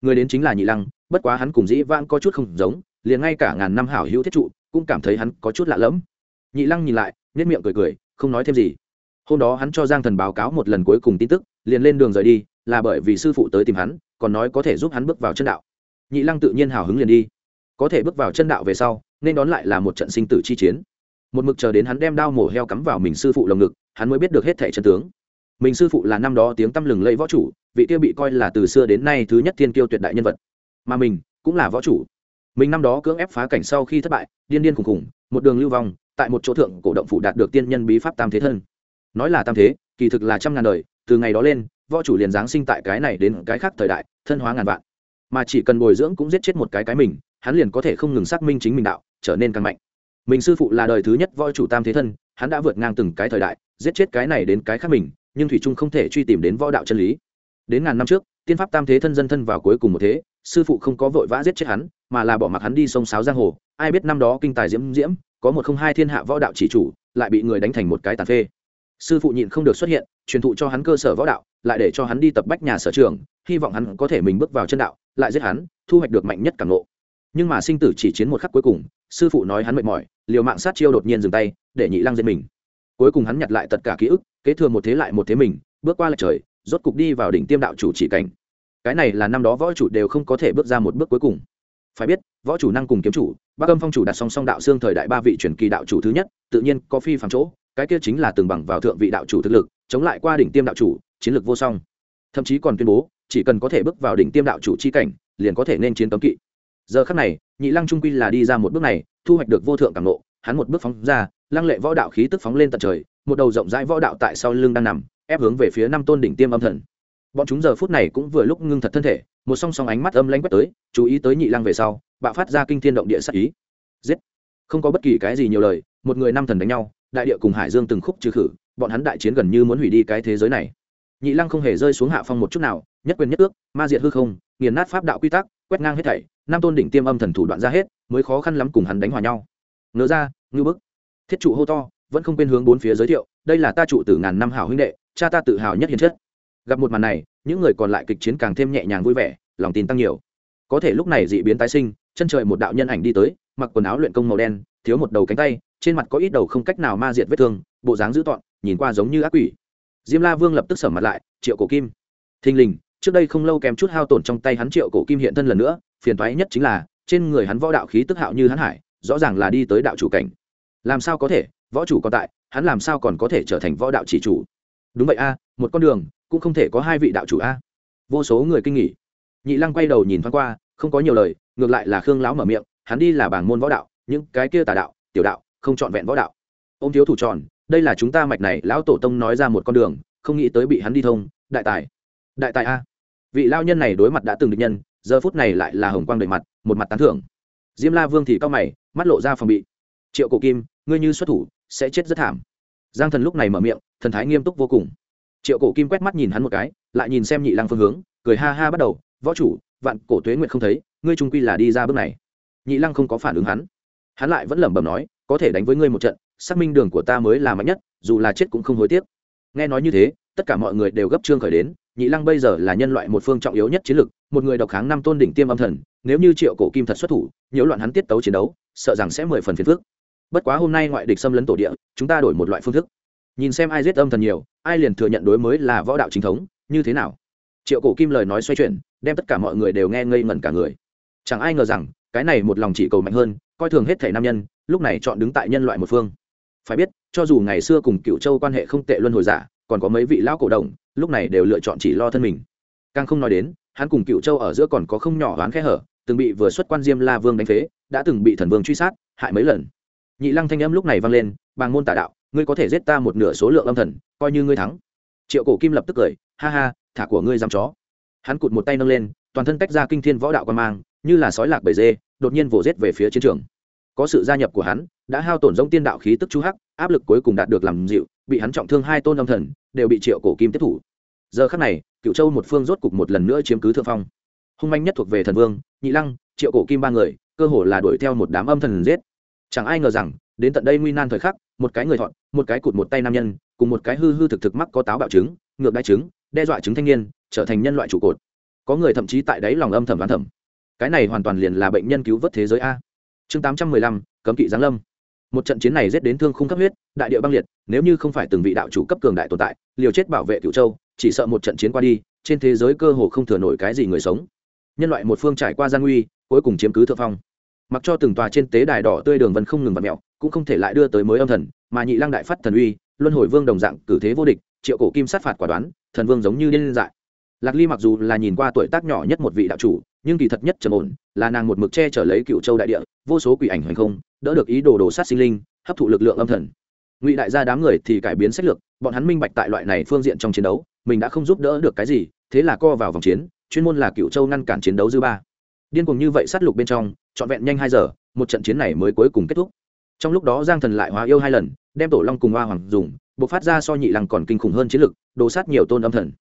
Người đến chính là nhị lăng, bất quá hắn cùng dĩ vãng có chút không giống, liền ngay cả ngàn năm hảo hữu thiết trụ, cũng cảm thấy hắn có chút lạ lẫm. Nhị lăng nhìn lại nhất miệng cười cười, không nói thêm gì. Hôm đó hắn cho giang thần báo cáo một lần cuối cùng tin tức, liền lên đường rời đi, là bởi vì sư phụ tới tìm hắn, còn nói có thể giúp hắn bước vào chân đạo nhị lăng tự nhiên hào hứng liền đi. Có thể bước vào chân đạo về sau, nên đón lại là một trận sinh tử chi chiến. Một mực chờ đến hắn đem đao mổ heo cắm vào mình sư phụ lồng ngực, hắn mới biết được hết thẻ chân tướng. Mình sư phụ là năm đó tiếng tăm lừng lẫy võ chủ, vị tiêu bị coi là từ xưa đến nay thứ nhất thiên kiêu tuyệt đại nhân vật. Mà mình cũng là võ chủ. Mình năm đó cưỡng ép phá cảnh sau khi thất bại, điên điên khùng khùng một đường lưu vong, tại một chỗ thượng cổ động phủ đạt được tiên nhân bí pháp tam thế thân. Nói là tam thế, kỳ thực là trăm ngàn đời, từ ngày đó lên, võ chủ liền giáng sinh tại cái này đến cái khác thời đại, thân hóa ngàn vạn mà chỉ cần bồi dưỡng cũng giết chết một cái cái mình, hắn liền có thể không ngừng xác minh chính mình đạo, trở nên càng mạnh. Mình sư phụ là đời thứ nhất võ chủ tam thế thân, hắn đã vượt ngang từng cái thời đại, giết chết cái này đến cái khác mình, nhưng thủy trung không thể truy tìm đến võ đạo chân lý. Đến ngàn năm trước, tiên pháp tam thế thân dân thân vào cuối cùng một thế, sư phụ không có vội vã giết chết hắn, mà là bỏ mặc hắn đi sông sáo giang hồ. Ai biết năm đó kinh tài diễm diễm, có một không hai thiên hạ võ đạo chỉ chủ, lại bị người đánh thành một cái tàn phê sư phụ nhịn không được xuất hiện, truyền thụ cho hắn cơ sở võ đạo, lại để cho hắn đi tập bách nhà sở trường, hy vọng hắn có thể mình bước vào chân đạo, lại giết hắn, thu hoạch được mạnh nhất cảm lộ nhưng mà sinh tử chỉ chiến một khắc cuối cùng, sư phụ nói hắn mệt mỏi, liều mạng sát chiêu đột nhiên dừng tay, để nhị lăng giết mình. Cuối cùng hắn nhặt lại tất cả ký ức, kế thừa một thế lại một thế mình, bước qua lệch trời, rốt cục đi vào đỉnh tiêm đạo chủ chỉ cảnh. Cái này là năm đó võ chủ đều không có thể bước ra một bước cuối cùng. Phải biết, võ chủ năng cùng kiếm chủ bác âm phong chủ đặt song song đạo xương thời đại ba vị truyền kỳ đạo chủ thứ nhất, tự nhiên có phi phạm chỗ cái kia chính là từng bằng vào thượng vị đạo chủ thực lực, chống lại qua đỉnh tiêm đạo chủ, chiến lược vô song. Thậm chí còn tuyên bố, chỉ cần có thể bước vào đỉnh tiêm đạo chủ chi cảnh, liền có thể nên chiến cấm kỵ. Giờ khắc này, nhị lăng trung quy là đi ra một bước này, thu hoạch được vô thượng càng nộ hắn một bước phóng ra, lăng lệ võ đạo khí tức phóng lên tận trời, một đầu rộng rãi võ đạo tại sau lưng đang nằm, ép hướng về phía năm tôn đỉnh tiêm âm thần. Bọn chúng giờ phút này cũng vừa lúc ngưng thật thân thể, một song song ánh mắt âm lãnh quét tới, chú ý tới nhị lăng về sau, bạo phát ra kinh thiên động địa sắc ý. Giết! Không có bất kỳ cái gì nhiều lời, một người năm thần đánh nhau đại địa cùng hải dương từng khúc trừ khử, bọn hắn đại chiến gần như muốn hủy đi cái thế giới này. Nhị lăng không hề rơi xuống hạ phong một chút nào, nhất quyền nhất ước, ma diệt hư không, nghiền nát pháp đạo quy tắc, quét ngang hết thảy Nam tôn đỉnh tiêm âm thần thủ đoạn ra hết, mới khó khăn lắm cùng hắn đánh hòa nhau. Ngớ ra, ngư bức. Thiết trụ hô to, vẫn không quên hướng bốn phía giới thiệu, đây là ta trụ từ ngàn năm hảo huynh đệ, cha ta tự hào nhất hiền chất. Gặp một màn này, những người còn lại kịch chiến càng thêm nhẹ nhàng vui vẻ, lòng tin tăng nhiều. Có thể lúc này dị biến tái sinh, chân trời một đạo nhân ảnh đi tới, mặc quần áo luyện công màu đen, thiếu một đầu cánh tay trên mặt có ít đầu không cách nào ma diệt vết thương, bộ dáng dữ tọn, nhìn qua giống như ác quỷ. Diêm la vương lập tức sở mặt lại, triệu cổ kim. Thình lình, trước đây không lâu kèm chút hao tổn trong tay hắn triệu cổ kim hiện thân lần nữa, phiền toái nhất chính là, trên người hắn võ đạo khí tức hạo như hắn hải, rõ ràng là đi tới đạo chủ cảnh. Làm sao có thể? Võ chủ còn tại, hắn làm sao còn có thể trở thành võ đạo chỉ chủ? Đúng vậy a, một con đường, cũng không thể có hai vị đạo chủ a. Vô số người kinh nghỉ nhị lăng quay đầu nhìn thoáng qua, không có nhiều lời, ngược lại là khương lão mở miệng, hắn đi là bảng môn võ đạo, những cái kia tà đạo, tiểu đạo không trọn vẹn võ đạo. Ô m thiếu thủ tròn, đây là chúng ta mạch này, lão tổ tông nói ra một con đường, không nghĩ tới bị hắn đi thông, đại tài. Đại tài a. Vị lao nhân này đối mặt đã từng được nhân, giờ phút này lại là hồng quang đầy mặt, một mặt tán thưởng. Diêm la vương thì cao mày, mắt lộ ra phòng bị. Triệu cổ kim, ngươi như xuất thủ, sẽ chết rất thảm. Giang thần lúc này mở miệng, thần thái nghiêm túc vô cùng. Triệu cổ kim quét mắt nhìn hắn một cái, lại nhìn xem nhị lăng phương hướng, cười ha ha bắt đầu, võ chủ, vạn cổ tuế nguyện không thấy, ngươi trung quy là đi ra bước này. Nhị lăng không có phản ứng hắn. Hắn lại vẫn lẩm bẩm nói có thể đánh với ngươi một trận, xác minh đường của ta mới là mạnh nhất, dù là chết cũng không hối tiếc. Nghe nói như thế, tất cả mọi người đều gấp trương khởi đến, nhị lăng bây giờ là nhân loại một phương trọng yếu nhất chiến lực một người độc kháng năm tôn đỉnh tiêm âm thần, nếu như triệu cổ kim thật xuất thủ, nhiễu loạn hắn tiết tấu chiến đấu, sợ rằng sẽ mười phần phiền phức. Bất quá hôm nay ngoại địch xâm lấn tổ địa, chúng ta đổi một loại phương thức. Nhìn xem ai giết âm thần nhiều, ai liền thừa nhận đối mới là võ đạo chính thống, như thế nào? Triệu cổ kim lời nói xoay chuyển, đem tất cả mọi người đều nghe ngây ngẩn cả người. Chẳng ai ngờ rằng, cái này một lòng chỉ cầu mạnh hơn, coi thường hết thể nam nhân lúc này chọn đứng tại nhân loại một phương. Phải biết, cho dù ngày xưa cùng cựu châu quan hệ không tệ luân hồi giả, còn có mấy vị lão cổ đồng, lúc này đều lựa chọn chỉ lo thân mình. Càng không nói đến, hắn cùng cựu châu ở giữa còn có không nhỏ oán khe hở, từng bị vừa xuất quan diêm la vương đánh phế, đã từng bị thần vương truy sát, hại mấy lần. Nhị lăng thanh âm lúc này vang lên bằng môn tà đạo, ngươi có thể giết ta một nửa số lượng âm thần, coi như ngươi thắng. Triệu cổ kim lập tức cười, ha ha, thả của ngươi dám chó. Hắn cụt một tay nâng lên, toàn thân tách ra kinh thiên võ đạo quan mang, như là sói lạc bầy dê, đột nhiên vồ rết về phía chiến trường có sự gia nhập của hắn, đã hao tổn giống tiên đạo khí tức chú hắc, áp lực cuối cùng đạt được làm dịu, bị hắn trọng thương hai tôn âm thần, đều bị triệu cổ kim tiếp thủ. Giờ khắc này cựu châu một phương rốt cục một lần nữa chiếm cứ thượng phong. Hung manh nhất thuộc về thần vương, nhị lăng, triệu cổ kim ba người, cơ hồ là đuổi theo một đám âm thần giết. Chẳng ai ngờ rằng, đến tận đây nguy nan thời khắc, một cái người thọn một cái cụt một tay nam nhân, cùng một cái hư hư thực thực mắc có táo bạo trứng, ngược đai trứng, đe dọa trứng thanh niên, trở thành nhân loại trụ cột. Có người thậm chí tại đấy lòng âm thầm đoán thầm. Cái này hoàn toàn liền là bệnh nhân cứu vớt thế giới a chương tám trăm mười lăm, cấm kỵ giáng lâm. Một trận chiến này giết đến thương khung cấp huyết, đại địa băng liệt, nếu như không phải từng vị đạo chủ cấp cường đại tồn tại, liều chết bảo vệ cựu châu, chỉ sợ một trận chiến qua đi, trên thế giới cơ hồ không thừa nổi cái gì người sống. Nhân loại một phương trải qua gian nguy, cuối cùng chiếm cứ thượng phong. Mặc cho từng tòa trên tế đài đỏ tươi đường vân không ngừng vặt mẹo cũng không thể lại đưa tới mới âm thần, mà nhị lăng đại phát thần uy, luân hồi vương đồng dạng cử thế vô địch, triệu cổ kim sát phạt quả đoán, thần vương giống như điên dại. Lạc ly mặc dù là nhìn qua tuổi tác nhỏ nhất một vị đạo chủ nhưng kỳ thật nhất trầm ổn là nàng một mực che chở lấy cựu châu đại địa, vô số quỷ ảnh hoành không, đỡ được ý đồ đồ sát sinh linh, hấp thụ lực lượng âm thần. Ngụy đại gia đám người thì cải biến sách lược, bọn hắn minh bạch tại loại này phương diện trong chiến đấu, mình đã không giúp đỡ được cái gì, thế là co vào vòng chiến, chuyên môn là cựu châu ngăn cản chiến đấu dư ba. Điên cùng như vậy sát lục bên trong, trọn vẹn nhanh hai giờ, một trận chiến này mới cuối cùng kết thúc. Trong lúc đó giang thần lại hóa yêu hai lần, đem tổ long cùng hoa hoàng dùng buộc phát ra so nhị lăng còn kinh khủng hơn chiến lực đồ sát nhiều tôn âm thần.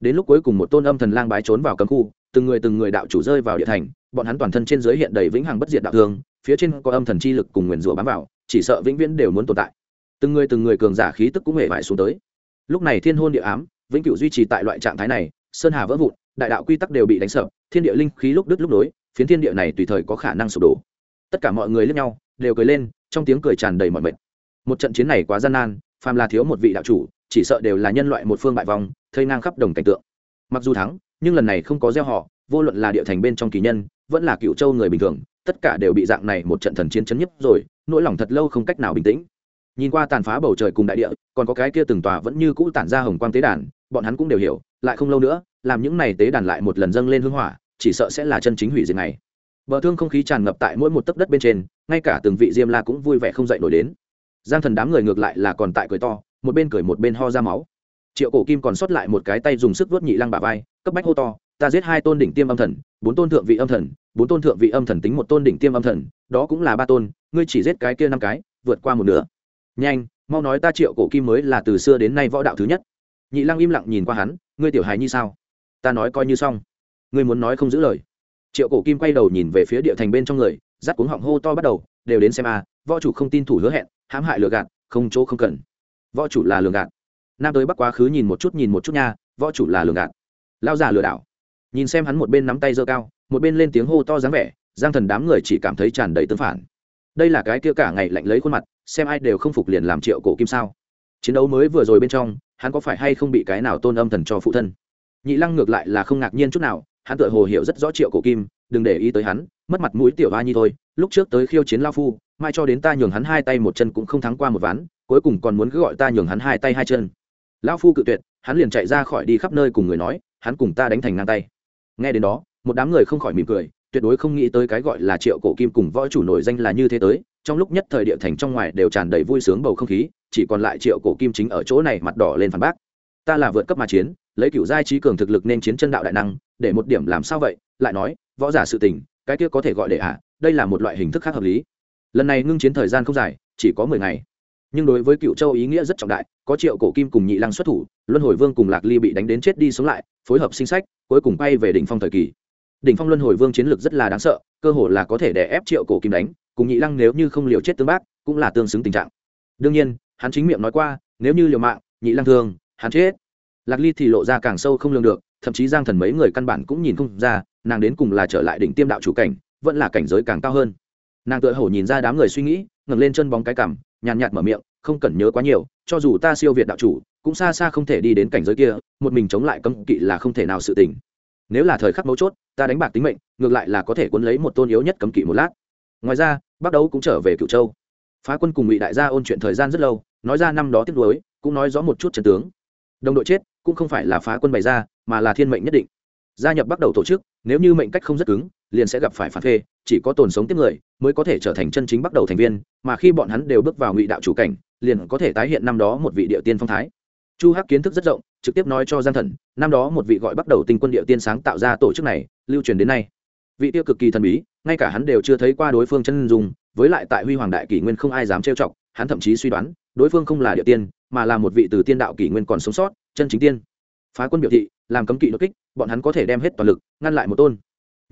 Đến lúc cuối cùng một tôn âm thần lang bái trốn vào cấm khu từng người từng người đạo chủ rơi vào địa thành, bọn hắn toàn thân trên giới hiện đầy vĩnh hằng bất diệt đạo thương, phía trên có âm thần chi lực cùng nguyền rủa bám vào, chỉ sợ vĩnh viễn đều muốn tồn tại. Từng người từng người cường giả khí tức cũng hề vải xuống tới. Lúc này thiên hôn địa ám, vĩnh cửu duy trì tại loại trạng thái này, sơn hà vỡ vụn, đại đạo quy tắc đều bị đánh sập, thiên địa linh khí lúc đứt lúc nối, phiến thiên địa này tùy thời có khả năng sụp đổ. Tất cả mọi người lướt nhau, đều cười lên, trong tiếng cười tràn đầy mọi mệt. Một trận chiến này quá gian nan, phàm là thiếu một vị đạo chủ, chỉ sợ đều là nhân loại một phương bại vòng thây ngang khắp đồng cảnh tượng. Mặc dù thắng nhưng lần này không có gieo họ, vô luận là địa thành bên trong kỳ nhân, vẫn là cựu châu người bình thường, tất cả đều bị dạng này một trận thần chiến chấn nhấp rồi, nỗi lòng thật lâu không cách nào bình tĩnh. Nhìn qua tàn phá bầu trời cùng đại địa, còn có cái kia từng tòa vẫn như cũ tản ra hồng quang tế đàn, bọn hắn cũng đều hiểu, lại không lâu nữa, làm những này tế đàn lại một lần dâng lên hưng hỏa, chỉ sợ sẽ là chân chính hủy diệt này bờ thương không khí tràn ngập tại mỗi một tấc đất bên trên, ngay cả từng vị diêm la cũng vui vẻ không dậy nổi đến. Giang thần đám người ngược lại là còn tại cười to, một bên cười một bên ho ra máu. Triệu cổ kim còn sót lại một cái tay dùng sức vớt nhị lăng bà vai cấp bách hô to, ta giết hai tôn đỉnh tiêm âm thần, bốn tôn thượng vị âm thần, bốn tôn thượng vị âm thần tính một tôn đỉnh tiêm âm thần, đó cũng là ba tôn, ngươi chỉ giết cái kia năm cái, vượt qua một nửa. Nhanh, mau nói ta triệu cổ kim mới là từ xưa đến nay võ đạo thứ nhất. Nhị lăng im lặng nhìn qua hắn, ngươi tiểu hài như sao? Ta nói coi như xong. Ngươi muốn nói không giữ lời. Triệu cổ kim quay đầu nhìn về phía địa thành bên trong người giắt cuống họng hô to bắt đầu, đều đến xem a võ chủ không tin thủ hứa hẹn, hãm hại lừa gạt, không chỗ không cần. Võ chủ là lừa gạt. Nam tới bắc quá khứ nhìn một chút nhìn một chút nha, võ chủ là lừa gạt lao già lừa đảo. Nhìn xem hắn một bên nắm tay giơ cao, một bên lên tiếng hô to dáng vẻ, giang thần đám người chỉ cảm thấy tràn đầy tương phản. Đây là cái kia cả ngày lạnh lấy khuôn mặt, xem ai đều không phục liền làm triệu cổ kim sao. Chiến đấu mới vừa rồi bên trong, hắn có phải hay không bị cái nào tôn âm thần cho phụ thân? Nhị lăng ngược lại là không ngạc nhiên chút nào, hắn tự hồ hiểu rất rõ triệu cổ kim, đừng để ý tới hắn, mất mặt mũi tiểu ba nhi thôi, lúc trước tới khiêu chiến lao phu, mai cho đến ta nhường hắn hai tay một chân cũng không thắng qua một ván, cuối cùng còn muốn cứ gọi ta nhường hắn hai tay hai chân. Lao phu cự tuyệt, hắn liền chạy ra khỏi đi khắp nơi cùng người nói hắn cùng ta đánh thành ngang tay. Nghe đến đó một đám người không khỏi mỉm cười tuyệt đối không nghĩ tới cái gọi là triệu cổ kim cùng võ chủ nổi danh là như thế tới. Trong lúc nhất thời địa thành trong ngoài đều tràn đầy vui sướng bầu không khí chỉ còn lại triệu cổ kim chính ở chỗ này mặt đỏ lên phản bác. Ta là vượt cấp mà chiến lấy cựu giai trí cường thực lực nên chiến chân đạo đại năng để một điểm làm sao vậy? Lại nói võ giả sự tình cái kia có thể gọi để ạ à, đây là một loại hình thức khác hợp lý. Lần này ngưng chiến thời gian không dài chỉ có mười ngày nhưng đối với cựu châu ý nghĩa rất trọng đại, có triệu cổ kim cùng nhị lăng xuất thủ, luân hồi vương cùng lạc ly bị đánh đến chết đi sống lại, phối hợp sinh sách, cuối cùng bay về đỉnh phong thời kỳ. Đỉnh phong luân hồi vương chiến lược rất là đáng sợ, cơ hồ là có thể đè ép triệu cổ kim đánh, cùng nhị lăng nếu như không liều chết tương bác, cũng là tương xứng tình trạng. Đương nhiên, hắn chính miệng nói qua, nếu như liều mạng, nhị lăng thương, hắn chết. Lạc ly thì lộ ra càng sâu không lường được, thậm chí giang thần mấy người căn bản cũng nhìn không ra, nàng đến cùng là trở lại đỉnh tiêm đạo chủ cảnh, vẫn là cảnh giới càng cao hơn. Nàng tự hổ nhìn ra đám người suy nghĩ, ngẩng lên chân bóng cái cảm nhàn nhạt mở miệng, không cần nhớ quá nhiều, cho dù ta siêu việt đạo chủ, cũng xa xa không thể đi đến cảnh giới kia, một mình chống lại cấm kỵ là không thể nào sự tình. Nếu là thời khắc mấu chốt, ta đánh bạc tính mệnh, ngược lại là có thể cuốn lấy một tôn yếu nhất cấm kỵ một lát. Ngoài ra bắt đầu cũng trở về cựu châu. Phá quân cùng ngụy đại gia ôn chuyện thời gian rất lâu, nói ra năm đó tiếp nối cũng nói rõ một chút trần tướng. Đồng đội chết, cũng không phải là phá quân bày ra, mà là thiên mệnh nhất định. Gia nhập bắt đầu tổ chức, nếu như mệnh cách không rất cứng liền sẽ gặp phải phản phê chỉ có tồn sống tiếp người mới có thể trở thành chân chính bắt đầu thành viên, mà khi bọn hắn đều bước vào ngụy đạo chủ cảnh, liền có thể tái hiện năm đó một vị địa tiên phong thái. Chu hắc kiến thức rất rộng, trực tiếp nói cho gian thần, năm đó một vị gọi bắt đầu tinh quân địa tiên sáng tạo ra tổ chức này, lưu truyền đến nay. Vị tiêu cực kỳ thần bí, ngay cả hắn đều chưa thấy qua đối phương chân dung, với lại tại huy hoàng đại kỷ nguyên không ai dám trêu chọc, hắn thậm chí suy đoán, đối phương không là địa tiên, mà là một vị từ tiên đạo kỷ nguyên còn sống sót, chân chính tiên. Phá quân biểu thị, làm cấm kỵ đột kích, bọn hắn có thể đem hết toàn lực, ngăn lại một tôn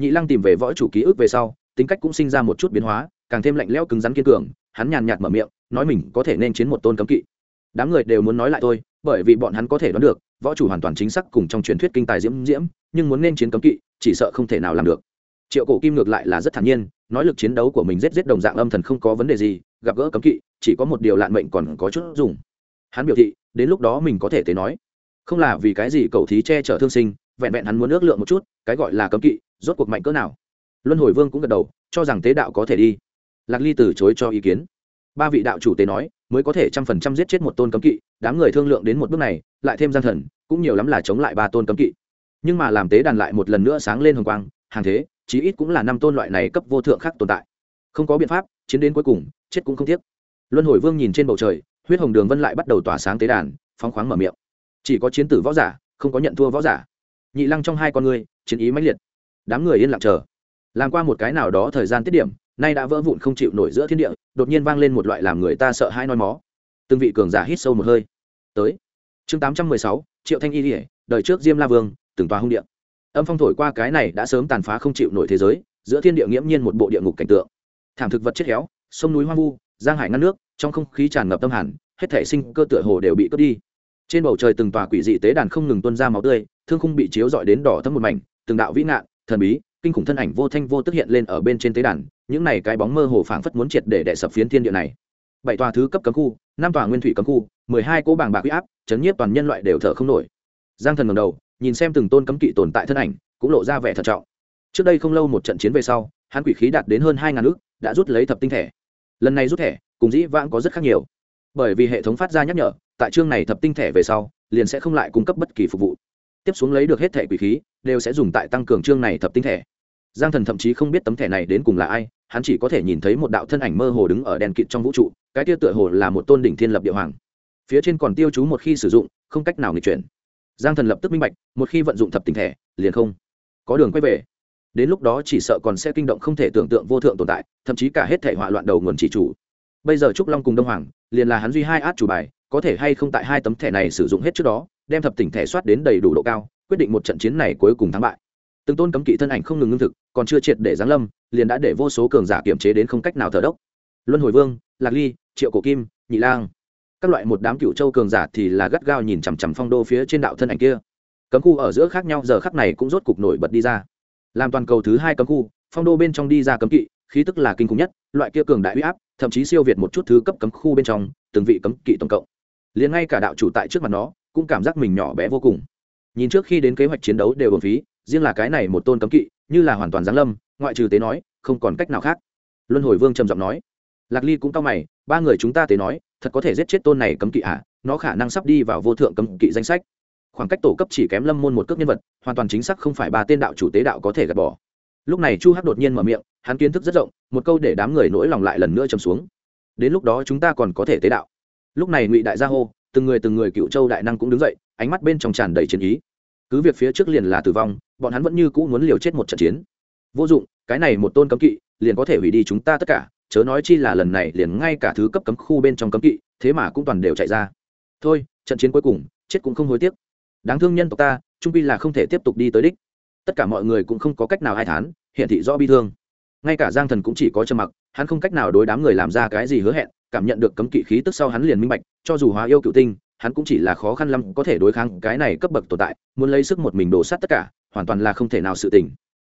nhị lăng tìm về võ chủ ký ức về sau, tính cách cũng sinh ra một chút biến hóa, càng thêm lạnh lẽo cứng rắn kiên cường, hắn nhàn nhạt mở miệng, nói mình có thể nên chiến một tôn cấm kỵ. Đám người đều muốn nói lại tôi bởi vì bọn hắn có thể đoán được, võ chủ hoàn toàn chính xác cùng trong truyền thuyết kinh tài diễm diễm, nhưng muốn nên chiến cấm kỵ, chỉ sợ không thể nào làm được. Triệu cổ kim ngược lại là rất thản nhiên, nói lực chiến đấu của mình rết rết đồng dạng âm thần không có vấn đề gì, gặp gỡ cấm kỵ, chỉ có một điều lạn mệnh còn có chút dùng. Hắn biểu thị, đến lúc đó mình có thể tế nói. Không là vì cái gì cầu thí che chở thương sinh, vẹn vẹn hắn muốn ước lượng một chút, cái gọi là cấm kỵ rốt cuộc mạnh cỡ nào? Luân hồi vương cũng gật đầu, cho rằng tế đạo có thể đi. Lạc ly từ chối cho ý kiến. Ba vị đạo chủ tế nói, mới có thể trăm phần trăm giết chết một tôn cấm kỵ, đám người thương lượng đến một bước này, lại thêm gian thần, cũng nhiều lắm là chống lại ba tôn cấm kỵ. Nhưng mà làm tế đàn lại một lần nữa sáng lên hồng quang, hàng thế, chí ít cũng là năm tôn loại này cấp vô thượng khác tồn tại. Không có biện pháp, chiến đến cuối cùng, chết cũng không tiếc. Luân hồi vương nhìn trên bầu trời, huyết hồng đường vân lại bắt đầu tỏa sáng tế đàn, phóng khoáng mở miệng. Chỉ có chiến tử võ giả, không có nhận thua võ giả. Nhị lăng trong hai con người, chiến ý mãnh liệt đám người yên lặng chờ. Làm qua một cái nào đó thời gian tiết điểm, nay đã vỡ vụn không chịu nổi giữa thiên địa, đột nhiên vang lên một loại làm người ta sợ hai nói mó. Từng vị cường giả hít sâu một hơi. Tới. Chương tám trăm mười sáu, triệu thanh y ỉa đời trước diêm la vương, từng tòa hung địa. Âm phong thổi qua cái này đã sớm tàn phá không chịu nổi thế giới, giữa thiên địa nghiễm nhiên một bộ địa ngục cảnh tượng. Thảm thực vật chết héo, sông núi hoang vu, giang hải ngăn nước, trong không khí tràn ngập tâm hẳn hết thể sinh cơ tựa hồ đều bị cướp đi. Trên bầu trời từng tòa quỷ dị tế đàn không ngừng tuôn ra máu tươi, thương khung bị chiếu dọi đến đỏ thấm một mảnh, từng đạo vĩ ngạn thần bí, kinh khủng thân ảnh vô thanh vô tức hiện lên ở bên trên tế đàn, những này cái bóng mơ hồ phảng phất muốn triệt để đè sập phiến thiên địa này. Bảy tòa thứ cấp cấm khu, năm tòa nguyên thủy cấm khu, mười hai cỗ bảng bạc huy áp, chấn nhiếp toàn nhân loại đều thở không nổi. Giang thần ngầm đầu, nhìn xem từng tôn cấm kỵ tồn tại thân ảnh, cũng lộ ra vẻ thận trọng. Trước đây không lâu một trận chiến về sau, hắn quỷ khí đạt đến hơn hai ngàn ước đã rút lấy thập tinh thẻ. Lần này rút thẻ, cùng dĩ vãng có rất khác nhiều. Bởi vì hệ thống phát ra nhắc nhở, tại chương này thập tinh thẻ về sau, liền sẽ không lại cung cấp bất kỳ phục vụ tiếp xuống lấy được hết thẻ quỷ khí, đều sẽ dùng tại tăng cường chương này thập tinh thẻ. Giang thần thậm chí không biết tấm thẻ này đến cùng là ai, hắn chỉ có thể nhìn thấy một đạo thân ảnh mơ hồ đứng ở đèn kịt trong vũ trụ, cái tia tựa hồ là một tôn đỉnh thiên lập địa hoàng. Phía trên còn tiêu chú một khi sử dụng, không cách nào nghịch chuyển. Giang thần lập tức minh bạch, một khi vận dụng thập tinh thẻ, liền không có đường quay về. Đến lúc đó chỉ sợ còn sẽ kinh động không thể tưởng tượng vô thượng tồn tại, thậm chí cả hết thể họa loạn đầu nguồn chỉ chủ. Bây giờ trúc long cùng đông hoàng, liền là hắn duy hai át chủ bài, có thể hay không tại hai tấm thẻ này sử dụng hết trước đó đem thập tỉnh thẻ soát đến đầy đủ độ cao, quyết định một trận chiến này cuối cùng thắng bại. Từng tôn cấm kỵ thân ảnh không ngừng ngưng thực, còn chưa triệt để giáng lâm, liền đã để vô số cường giả kiểm chế đến không cách nào thở đốc luân hồi vương, lạc ly, triệu cổ kim, nhị lang. Các loại một đám cựu châu cường giả thì là gắt gao nhìn chằm chằm phong đô phía trên đạo thân ảnh kia. Cấm khu ở giữa khác nhau, giờ khắc này cũng rốt cục nổi bật đi ra. Làm toàn cầu thứ hai cấm khu, phong đô bên trong đi ra cấm kỵ, khí tức là kinh khủng nhất, loại kia cường đại huy áp, thậm chí siêu việt một chút thứ cấp cấm khu bên trong, từng vị cấm kỵ tổng cộng. Liền ngay cả đạo chủ tại trước mặt nó cũng cảm giác mình nhỏ bé vô cùng. Nhìn trước khi đến kế hoạch chiến đấu đều bổng phí, riêng là cái này một tôn cấm kỵ, như là hoàn toàn giáng lâm, ngoại trừ tế nói, không còn cách nào khác. Luân hồi vương trầm giọng nói. Lạc ly cũng cao mày, ba người chúng ta tế nói, thật có thể giết chết tôn này cấm kỵ ạ à? nó khả năng sắp đi vào vô thượng cấm kỵ danh sách. Khoảng cách tổ cấp chỉ kém lâm môn một cấp nhân vật, hoàn toàn chính xác không phải ba tên đạo chủ tế đạo có thể gạt bỏ. Lúc này chu hắc đột nhiên mở miệng, hắn kiến thức rất rộng, một câu để đám người nỗi lòng lại lần nữa chầm xuống. Đến lúc đó chúng ta còn có thể tế đạo. Lúc này ngụy đại gia hô từng người từng người cựu châu đại năng cũng đứng dậy, ánh mắt bên trong tràn đầy chiến ý. Cứ việc phía trước liền là tử vong, bọn hắn vẫn như cũ muốn liều chết một trận chiến. Vô dụng, cái này một tôn cấm kỵ, liền có thể hủy đi chúng ta tất cả, chớ nói chi là lần này liền ngay cả thứ cấp cấm khu bên trong cấm kỵ, thế mà cũng toàn đều chạy ra. Thôi, trận chiến cuối cùng, chết cũng không hối tiếc. Đáng thương nhân tộc ta, trung pi là không thể tiếp tục đi tới đích. Tất cả mọi người cũng không có cách nào hai thán hiện thị do bi thương. Ngay cả giang thần cũng chỉ có trầm mặc, hắn không cách nào đối đám người làm ra cái gì hứa hẹn cảm nhận được cấm kỵ khí tức sau hắn liền minh bạch, cho dù hóa yêu cựu tinh, hắn cũng chỉ là khó khăn lắm có thể đối kháng cái này cấp bậc tồn tại, muốn lấy sức một mình đổ sát tất cả, hoàn toàn là không thể nào sự tình.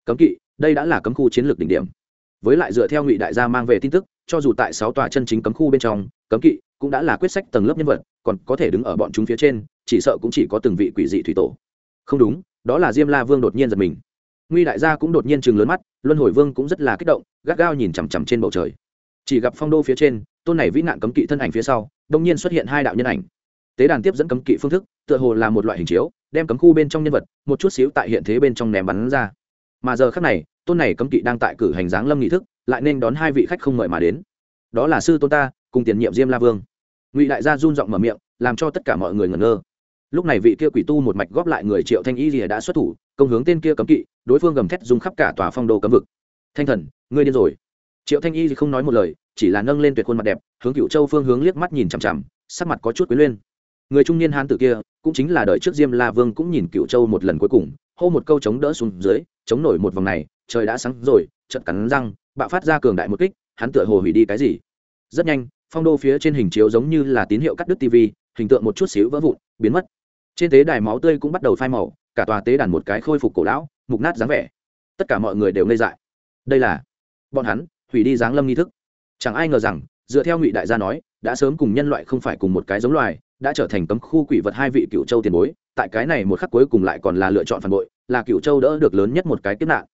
Cấm kỵ, đây đã là cấm khu chiến lược đỉnh điểm. Với lại dựa theo ngụy đại gia mang về tin tức, cho dù tại sáu tòa chân chính cấm khu bên trong, cấm kỵ cũng đã là quyết sách tầng lớp nhân vật, còn có thể đứng ở bọn chúng phía trên, chỉ sợ cũng chỉ có từng vị quỷ dị thủy tổ. Không đúng, đó là diêm la vương đột nhiên giật mình. Nguy đại gia cũng đột nhiên chừng lớn mắt, luân hồi vương cũng rất là kích động, gắt gao nhìn chằm chằm trên bầu trời. Chỉ gặp phong đô phía trên tôn này vĩ nạn cấm kỵ thân ảnh phía sau, đông nhiên xuất hiện hai đạo nhân ảnh. Tế đàn tiếp dẫn cấm kỵ phương thức, tựa hồ là một loại hình chiếu, đem cấm khu bên trong nhân vật, một chút xíu tại hiện thế bên trong ném bắn ra. Mà giờ khác này, tôn này cấm kỵ đang tại cử hành dáng lâm nghị thức, lại nên đón hai vị khách không mời mà đến. Đó là sư tôn ta, cùng tiền nhiệm diêm la vương. Ngụy đại gia run giọng mở miệng, làm cho tất cả mọi người ngẩn ngơ. Lúc này vị kia quỷ tu một mạch góp lại người triệu thanh y rìa đã xuất thủ, công hướng tên kia cấm kỵ, đối phương gầm thét dùng khắp cả tòa phong đô cấm vực. Thanh thần, ngươi điên rồi triệu thanh y thì không nói một lời, chỉ là nâng lên tuyệt khuôn mặt đẹp, hướng cựu châu phương hướng liếc mắt nhìn chằm chằm, sắc mặt có chút quyến lên người trung niên hán tử kia, cũng chính là đợi trước diêm la vương cũng nhìn cựu châu một lần cuối cùng, hô một câu chống đỡ xuống dưới, chống nổi một vòng này, trời đã sáng rồi trận cắn răng, bạo phát ra cường đại một kích, hắn tựa hồ hủy đi cái gì. Rất nhanh, phong đô phía trên hình chiếu giống như là tín hiệu cắt đứt tv hình tượng một chút xíu vỡ vụn, biến mất. Trên tế đài máu tươi cũng bắt đầu phai màu, cả tòa tế đàn một cái khôi phục cổ lão, mục nát dáng vẻ. Tất cả mọi người đều ngây dại. Đây là bọn hắn hủy đi giáng lâm nghi thức. Chẳng ai ngờ rằng, dựa theo ngụy đại gia nói, đã sớm cùng nhân loại không phải cùng một cái giống loài, đã trở thành cấm khu quỷ vật hai vị cựu châu tiền bối, tại cái này một khắc cuối cùng lại còn là lựa chọn phản bội, là cựu châu đỡ được lớn nhất một cái kiếp nạn.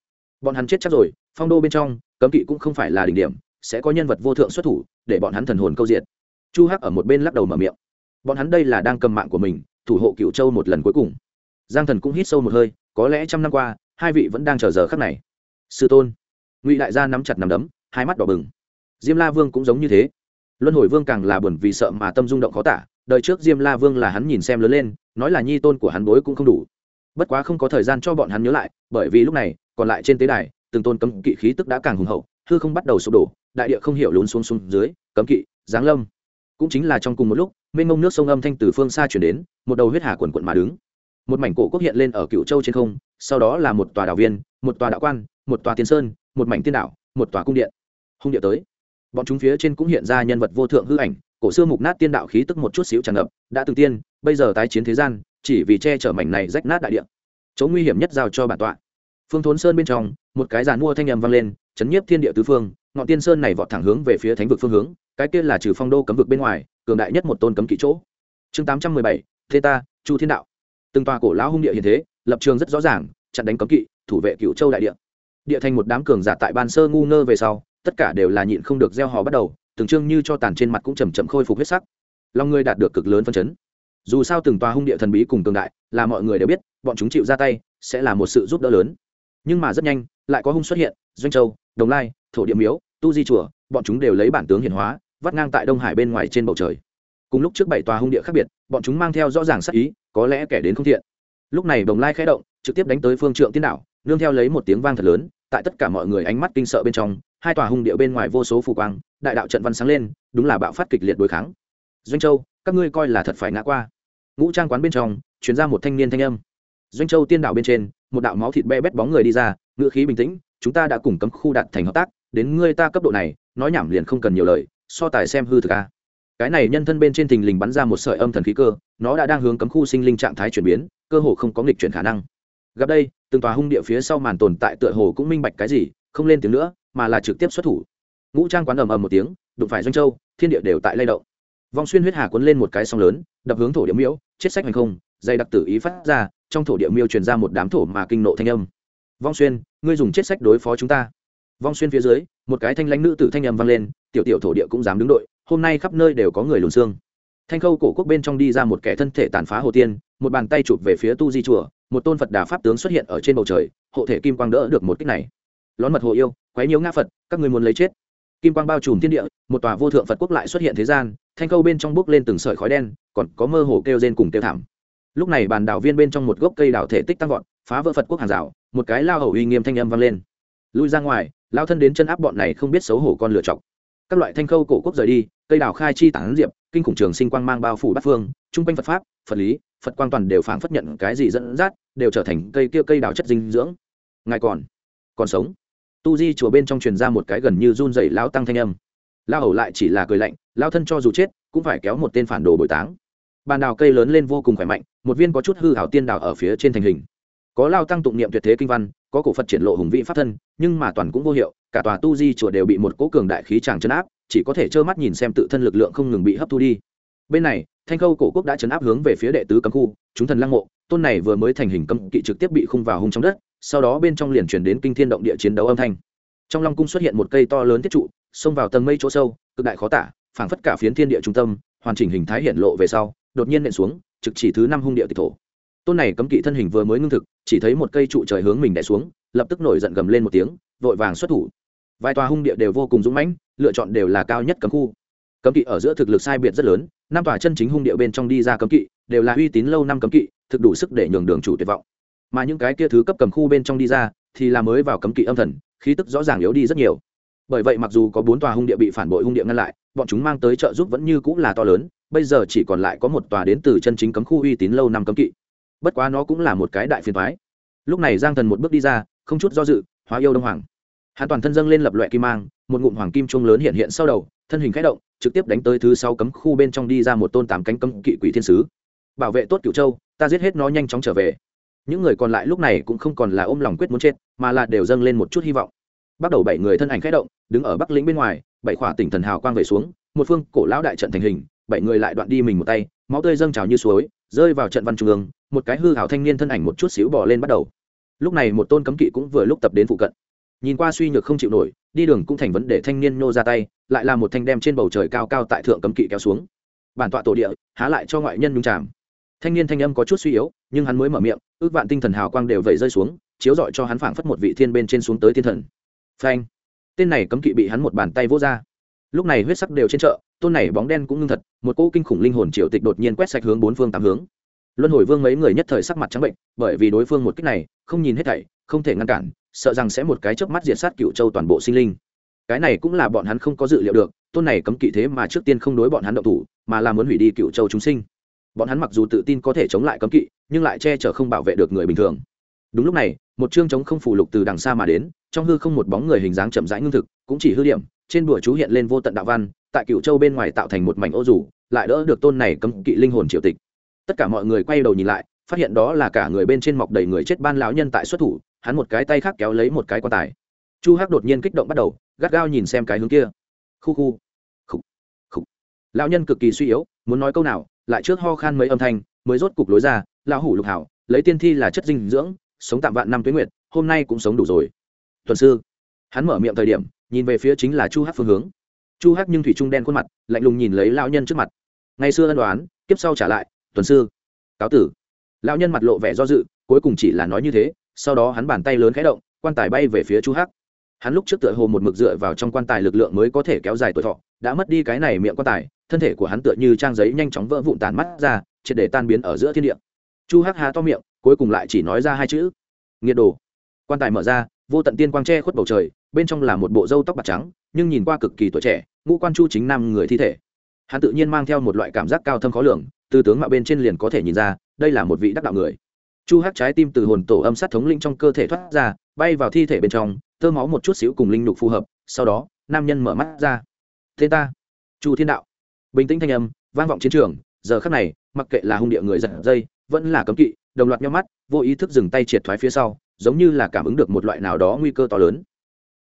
Bọn hắn chết chắc rồi, phong đô bên trong, cấm kỵ cũng không phải là đỉnh điểm, sẽ có nhân vật vô thượng xuất thủ, để bọn hắn thần hồn câu diệt. Chu hắc ở một bên lắc đầu mở miệng. Bọn hắn đây là đang cầm mạng của mình, thủ hộ cựu châu một lần cuối cùng. Giang thần cũng hít sâu một hơi, có lẽ trăm năm qua, hai vị vẫn đang chờ giờ khắc này. Sư tôn. Ngụy đại gia nắm chặt nắm đấm hai mắt đỏ bừng. Diêm la vương cũng giống như thế. Luân hồi vương càng là buồn vì sợ mà tâm rung động khó tả, đời trước diêm la vương là hắn nhìn xem lớn lên, nói là nhi tôn của hắn bối cũng không đủ. Bất quá không có thời gian cho bọn hắn nhớ lại, bởi vì lúc này, còn lại trên tế đài, từng tôn cấm kỵ khí tức đã càng hùng hậu, hư không bắt đầu sụp đổ, đại địa không hiểu lún xuống xuống dưới, cấm kỵ, giáng lâm. Cũng chính là trong cùng một lúc, mênh mông nước sông âm thanh từ phương xa chuyển đến, một đầu huyết hà quần quận mà đứng. Một mảnh cổ quốc hiện lên ở cựu châu trên không, sau đó là một tòa đạo viên, một tòa đạo quan, một tòa tiên sơn, một mảnh tiên đạo một tòa cung điện hung địa tới. Bọn chúng phía trên cũng hiện ra nhân vật vô thượng hư ảnh, cổ xưa mục nát tiên đạo khí tức một chút xíu tràn ngập, đã từng tiên, bây giờ tái chiến thế gian, chỉ vì che chở mảnh này rách nát đại địa. Chỗ nguy hiểm nhất giao cho bản tọa. Phương thốn sơn bên trong, một cái giàn mua thanh nhầm vang lên, chấn nhiếp thiên địa tứ phương, ngọn tiên sơn này vọt thẳng hướng về phía thánh vực phương hướng, cái kia là trừ phong đô cấm vực bên ngoài, cường đại nhất một tôn cấm kỵ chỗ. Chương tám trăm mười bảy, thế ta, chu thiên đạo. Từng tòa cổ lão hung địa hiện thế, lập trường rất rõ ràng, chặn đánh cấm kỵ, thủ vệ cựu châu đại địa. Địa thành một đám cường giả tại ban sơ ngu ngơ về sau tất cả đều là nhịn không được gieo hò bắt đầu, từng trương như cho tàn trên mặt cũng chầm chậm khôi phục huyết sắc. Lòng người đạt được cực lớn phân chấn. Dù sao từng tòa hung địa thần bí cùng cường đại, là mọi người đều biết, bọn chúng chịu ra tay, sẽ là một sự giúp đỡ lớn. Nhưng mà rất nhanh, lại có hung xuất hiện, doanh châu, đồng lai, thổ địa miếu, tu di chùa, bọn chúng đều lấy bản tướng hiển hóa, vắt ngang tại đông hải bên ngoài trên bầu trời. Cùng lúc trước bảy tòa hung địa khác biệt, bọn chúng mang theo rõ ràng sắc ý, có lẽ kẻ đến không thiện. Lúc này đồng lai khẽ động, trực tiếp đánh tới phương trượng tiên đảo nương theo lấy một tiếng vang thật lớn tại tất cả mọi người ánh mắt kinh sợ bên trong, hai tòa hung địa bên ngoài vô số phù quang, đại đạo trận văn sáng lên, đúng là bạo phát kịch liệt đối kháng. Doanh châu, các ngươi coi là thật phải ngã qua. Ngũ trang quán bên trong chuyển ra một thanh niên thanh âm. Doanh châu tiên đảo bên trên, một đạo máu thịt be bét bóng người đi ra, ngựa khí bình tĩnh, chúng ta đã cùng cấm khu đạt thành hợp tác, đến ngươi ta cấp độ này, nói nhảm liền không cần nhiều lời, so tài xem hư thực a. Cái này nhân thân bên trên thình lình bắn ra một sợi âm thần khí cơ, nó đã đang hướng cấm khu sinh linh trạng thái chuyển biến, cơ hồ không có nghịch chuyển khả năng gặp đây, từng tòa hung địa phía sau màn tồn tại tựa hồ cũng minh bạch cái gì, không lên tiếng nữa, mà là trực tiếp xuất thủ. Ngũ trang quán ầm ầm một tiếng, đụng phải doanh châu, thiên địa đều tại lay động. Vong xuyên huyết hà cuốn lên một cái sóng lớn, đập hướng thổ địa miễu, chết sách hành không, dây đặc tử ý phát ra, trong thổ địa miêu truyền ra một đám thổ mà kinh nộ thanh âm. Vong xuyên, ngươi dùng chết sách đối phó chúng ta. Vong xuyên phía dưới, một cái thanh lãnh nữ tử thanh âm vang lên, tiểu tiểu thổ địa cũng dám đứng đội, hôm nay khắp nơi đều có người lùn xương. Thanh khâu cổ quốc bên trong đi ra một kẻ thân thể tàn phá hồ tiên, một bàn tay chụp về phía tu di chùa một tôn phật đà pháp tướng xuất hiện ở trên bầu trời, hộ thể kim quang đỡ được một kích này. Lón mật hồ yêu, quấy nhiễu ngã phật, các người muốn lấy chết. Kim quang bao trùm thiên địa, một tòa vô thượng phật quốc lại xuất hiện thế gian, thanh câu bên trong bước lên từng sợi khói đen, còn có mơ hồ kêu rên cùng kêu thảm. Lúc này bàn đảo viên bên trong một gốc cây đảo thể tích tăng vọt, phá vỡ phật quốc hàng rào, một cái lao hầu uy nghiêm thanh âm vang lên. Lui ra ngoài, lao thân đến chân áp bọn này không biết xấu hổ con lựa chọc. Các loại thanh khâu cổ quốc rời đi, cây đảo khai chi tản diệp, kinh khủng trường sinh quang mang bao phủ bát phương trung quanh phật pháp, phật lý phật quang toàn đều phảng phất nhận cái gì dẫn dắt, đều trở thành cây kia cây đào chất dinh dưỡng. Ngài còn còn sống. Tu di chùa bên trong truyền ra một cái gần như run rẩy lao tăng thanh âm. Lao hầu lại chỉ là cười lạnh lao thân cho dù chết, cũng phải kéo một tên phản đồ bồi táng. Bàn đào cây lớn lên vô cùng khỏe mạnh, một viên có chút hư hảo tiên đào ở phía trên thành hình. Có lao tăng tụng niệm tuyệt thế kinh văn, có cổ phật triển lộ hùng vị pháp thân, nhưng mà toàn cũng vô hiệu, cả tòa tu di chùa đều bị một cố cường đại khí tràng chấn áp, chỉ có thể trơ mắt nhìn xem tự thân lực lượng không ngừng bị hấp thu đi. Bên này thanh khâu cổ quốc đã chấn áp hướng về phía đệ tứ cấm khu, chúng thần lăng mộ, tôn này vừa mới thành hình cấm kỵ trực tiếp bị khung vào hung trong đất, sau đó bên trong liền chuyển đến kinh thiên động địa chiến đấu âm thanh. Trong long cung xuất hiện một cây to lớn thiết trụ, xông vào tầng mây chỗ sâu, cực đại khó tả, phảng phất cả phiến thiên địa trung tâm, hoàn chỉnh hình thái hiện lộ về sau, đột nhiên nện xuống, trực chỉ thứ năm hung địa tịch thổ. Tôn này cấm kỵ thân hình vừa mới ngưng thực, chỉ thấy một cây trụ trời hướng mình đè xuống, lập tức nổi giận gầm lên một tiếng, vội vàng xuất thủ. Vài tòa hung địa đều vô cùng dũng mãnh, lựa chọn đều là cao nhất cấm khu cấm kỵ ở giữa thực lực sai biệt rất lớn, năm tòa chân chính hung địa bên trong đi ra cấm kỵ, đều là uy tín lâu năm cấm kỵ, thực đủ sức để nhường đường chủ tuyệt vọng. Mà những cái kia thứ cấp cầm khu bên trong đi ra, thì là mới vào cấm kỵ âm thần, khí tức rõ ràng yếu đi rất nhiều. Bởi vậy mặc dù có bốn tòa hung địa bị phản bội hung địa ngăn lại, bọn chúng mang tới trợ giúp vẫn như cũng là to lớn, bây giờ chỉ còn lại có một tòa đến từ chân chính cấm khu uy tín lâu năm cấm kỵ. Bất quá nó cũng là một cái đại phiền thoái lúc này giang thần một bước đi ra, không chút do dự, hóa yêu đông hoàng. Hắn toàn thân dâng lên lập loại kim mang, một ngụm hoàng kim trung lớn hiện hiện sau đầu thân hình khẽ động, trực tiếp đánh tới thứ sáu cấm khu bên trong đi ra một tôn tám cánh cấm kỵ quỷ thiên sứ. Bảo vệ tốt cửu châu, ta giết hết nó nhanh chóng trở về. Những người còn lại lúc này cũng không còn là ôm lòng quyết muốn chết, mà là đều dâng lên một chút hy vọng. Bắt đầu bảy người thân ảnh khẽ động, đứng ở bắc lĩnh bên ngoài, bảy khỏa tỉnh thần hào quang về xuống, một phương cổ lão đại trận thành hình, bảy người lại đoạn đi mình một tay, máu tươi dâng trào như suối, rơi vào trận văn trung ương, một cái hư hảo thanh niên thân ảnh một chút xíu bỏ lên bắt đầu. Lúc này một tôn cấm kỵ cũng vừa lúc tập đến phụ cận nhìn qua suy nhược không chịu nổi, đi đường cũng thành vấn đề thanh niên nô ra tay, lại là một thanh đem trên bầu trời cao cao tại thượng cấm kỵ kéo xuống. Bản tọa tổ địa, há lại cho ngoại nhân nhung tràm thanh niên thanh âm có chút suy yếu, nhưng hắn mới mở miệng, ước vạn tinh thần hào quang đều vẩy rơi xuống, chiếu dọi cho hắn phảng phất một vị thiên bên trên xuống tới thiên thần. Phanh! Tên này cấm kỵ bị hắn một bàn tay vỗ ra. Lúc này huyết sắc đều trên chợ, tôn này bóng đen cũng ngưng thật, một cỗ kinh khủng linh hồn triều tịch đột nhiên quét sạch hướng bốn phương tám hướng. Luân hồi vương mấy người nhất thời sắc mặt trắng bệnh, bởi vì đối phương một cách này, không nhìn hết thảy, không thể ngăn cản sợ rằng sẽ một cái chớp mắt diệt sát cựu châu toàn bộ sinh linh. Cái này cũng là bọn hắn không có dự liệu được, tôn này cấm kỵ thế mà trước tiên không đối bọn hắn động thủ, mà là muốn hủy đi cựu châu chúng sinh. Bọn hắn mặc dù tự tin có thể chống lại cấm kỵ, nhưng lại che chở không bảo vệ được người bình thường. Đúng lúc này, một chương chống không phủ lục từ đằng xa mà đến, trong hư không một bóng người hình dáng chậm rãi ngưng thực, cũng chỉ hư điểm, trên bụa chú hiện lên vô tận đạo văn, tại cựu châu bên ngoài tạo thành một mảnh ô rủ lại đỡ được tôn này cấm kỵ linh hồn triều tịch. Tất cả mọi người quay đầu nhìn lại, phát hiện đó là cả người bên trên mọc đầy người chết ban lão nhân tại xuất thủ hắn một cái tay khác kéo lấy một cái quan tài. Chu hắc đột nhiên kích động bắt đầu gắt gao nhìn xem cái hướng kia. Khu khu. Khu khu, lão nhân cực kỳ suy yếu muốn nói câu nào lại trước ho khan mấy âm thanh mới rốt cục lối ra lão hủ lục hảo lấy tiên thi là chất dinh dưỡng sống tạm vạn năm tuế nguyệt hôm nay cũng sống đủ rồi. Tuần sư hắn mở miệng thời điểm nhìn về phía chính là chu hắc phương hướng. Chu hắc nhưng thủy trung đen khuôn mặt lạnh lùng nhìn lấy lão nhân trước mặt. Ngày xưa ân đoán kiếp sau trả lại tuần sư cáo tử. Lão nhân mặt lộ vẻ do dự cuối cùng chỉ là nói như thế sau đó hắn bàn tay lớn khẽ động, quan tài bay về phía chu hắc. Hắn lúc trước tựa hồ một mực dựa vào trong quan tài lực lượng mới có thể kéo dài tuổi thọ, đã mất đi cái này miệng quan tài, thân thể của hắn tựa như trang giấy nhanh chóng vỡ vụn tàn mắt ra, triệt để tan biến ở giữa thiên địa. Chu hắc há to miệng, cuối cùng lại chỉ nói ra hai chữ. Nghiệt đồ. Quan tài mở ra, vô tận tiên quang tre khuất bầu trời, bên trong là một bộ râu tóc bạc trắng, nhưng nhìn qua cực kỳ tuổi trẻ, ngũ quan chu chính nam người thi thể. Hắn tự nhiên mang theo một loại cảm giác cao thâm khó lường, từ tướng mạo bên trên liền có thể nhìn ra, đây là một vị đắc đạo người chu hắc trái tim từ hồn tổ âm sát thống linh trong cơ thể thoát ra, bay vào thi thể bên trong, tơ máu một chút xíu cùng linh nhục phù hợp, sau đó, nam nhân mở mắt ra. Thế ta. Chu thiên đạo. Bình tĩnh thanh âm, vang vọng chiến trường, giờ khắc này, mặc kệ là hung địa người giật dây, vẫn là cấm kỵ, đồng loạt nhau mắt, vô ý thức dừng tay triệt thoái phía sau, giống như là cảm ứng được một loại nào đó nguy cơ to lớn.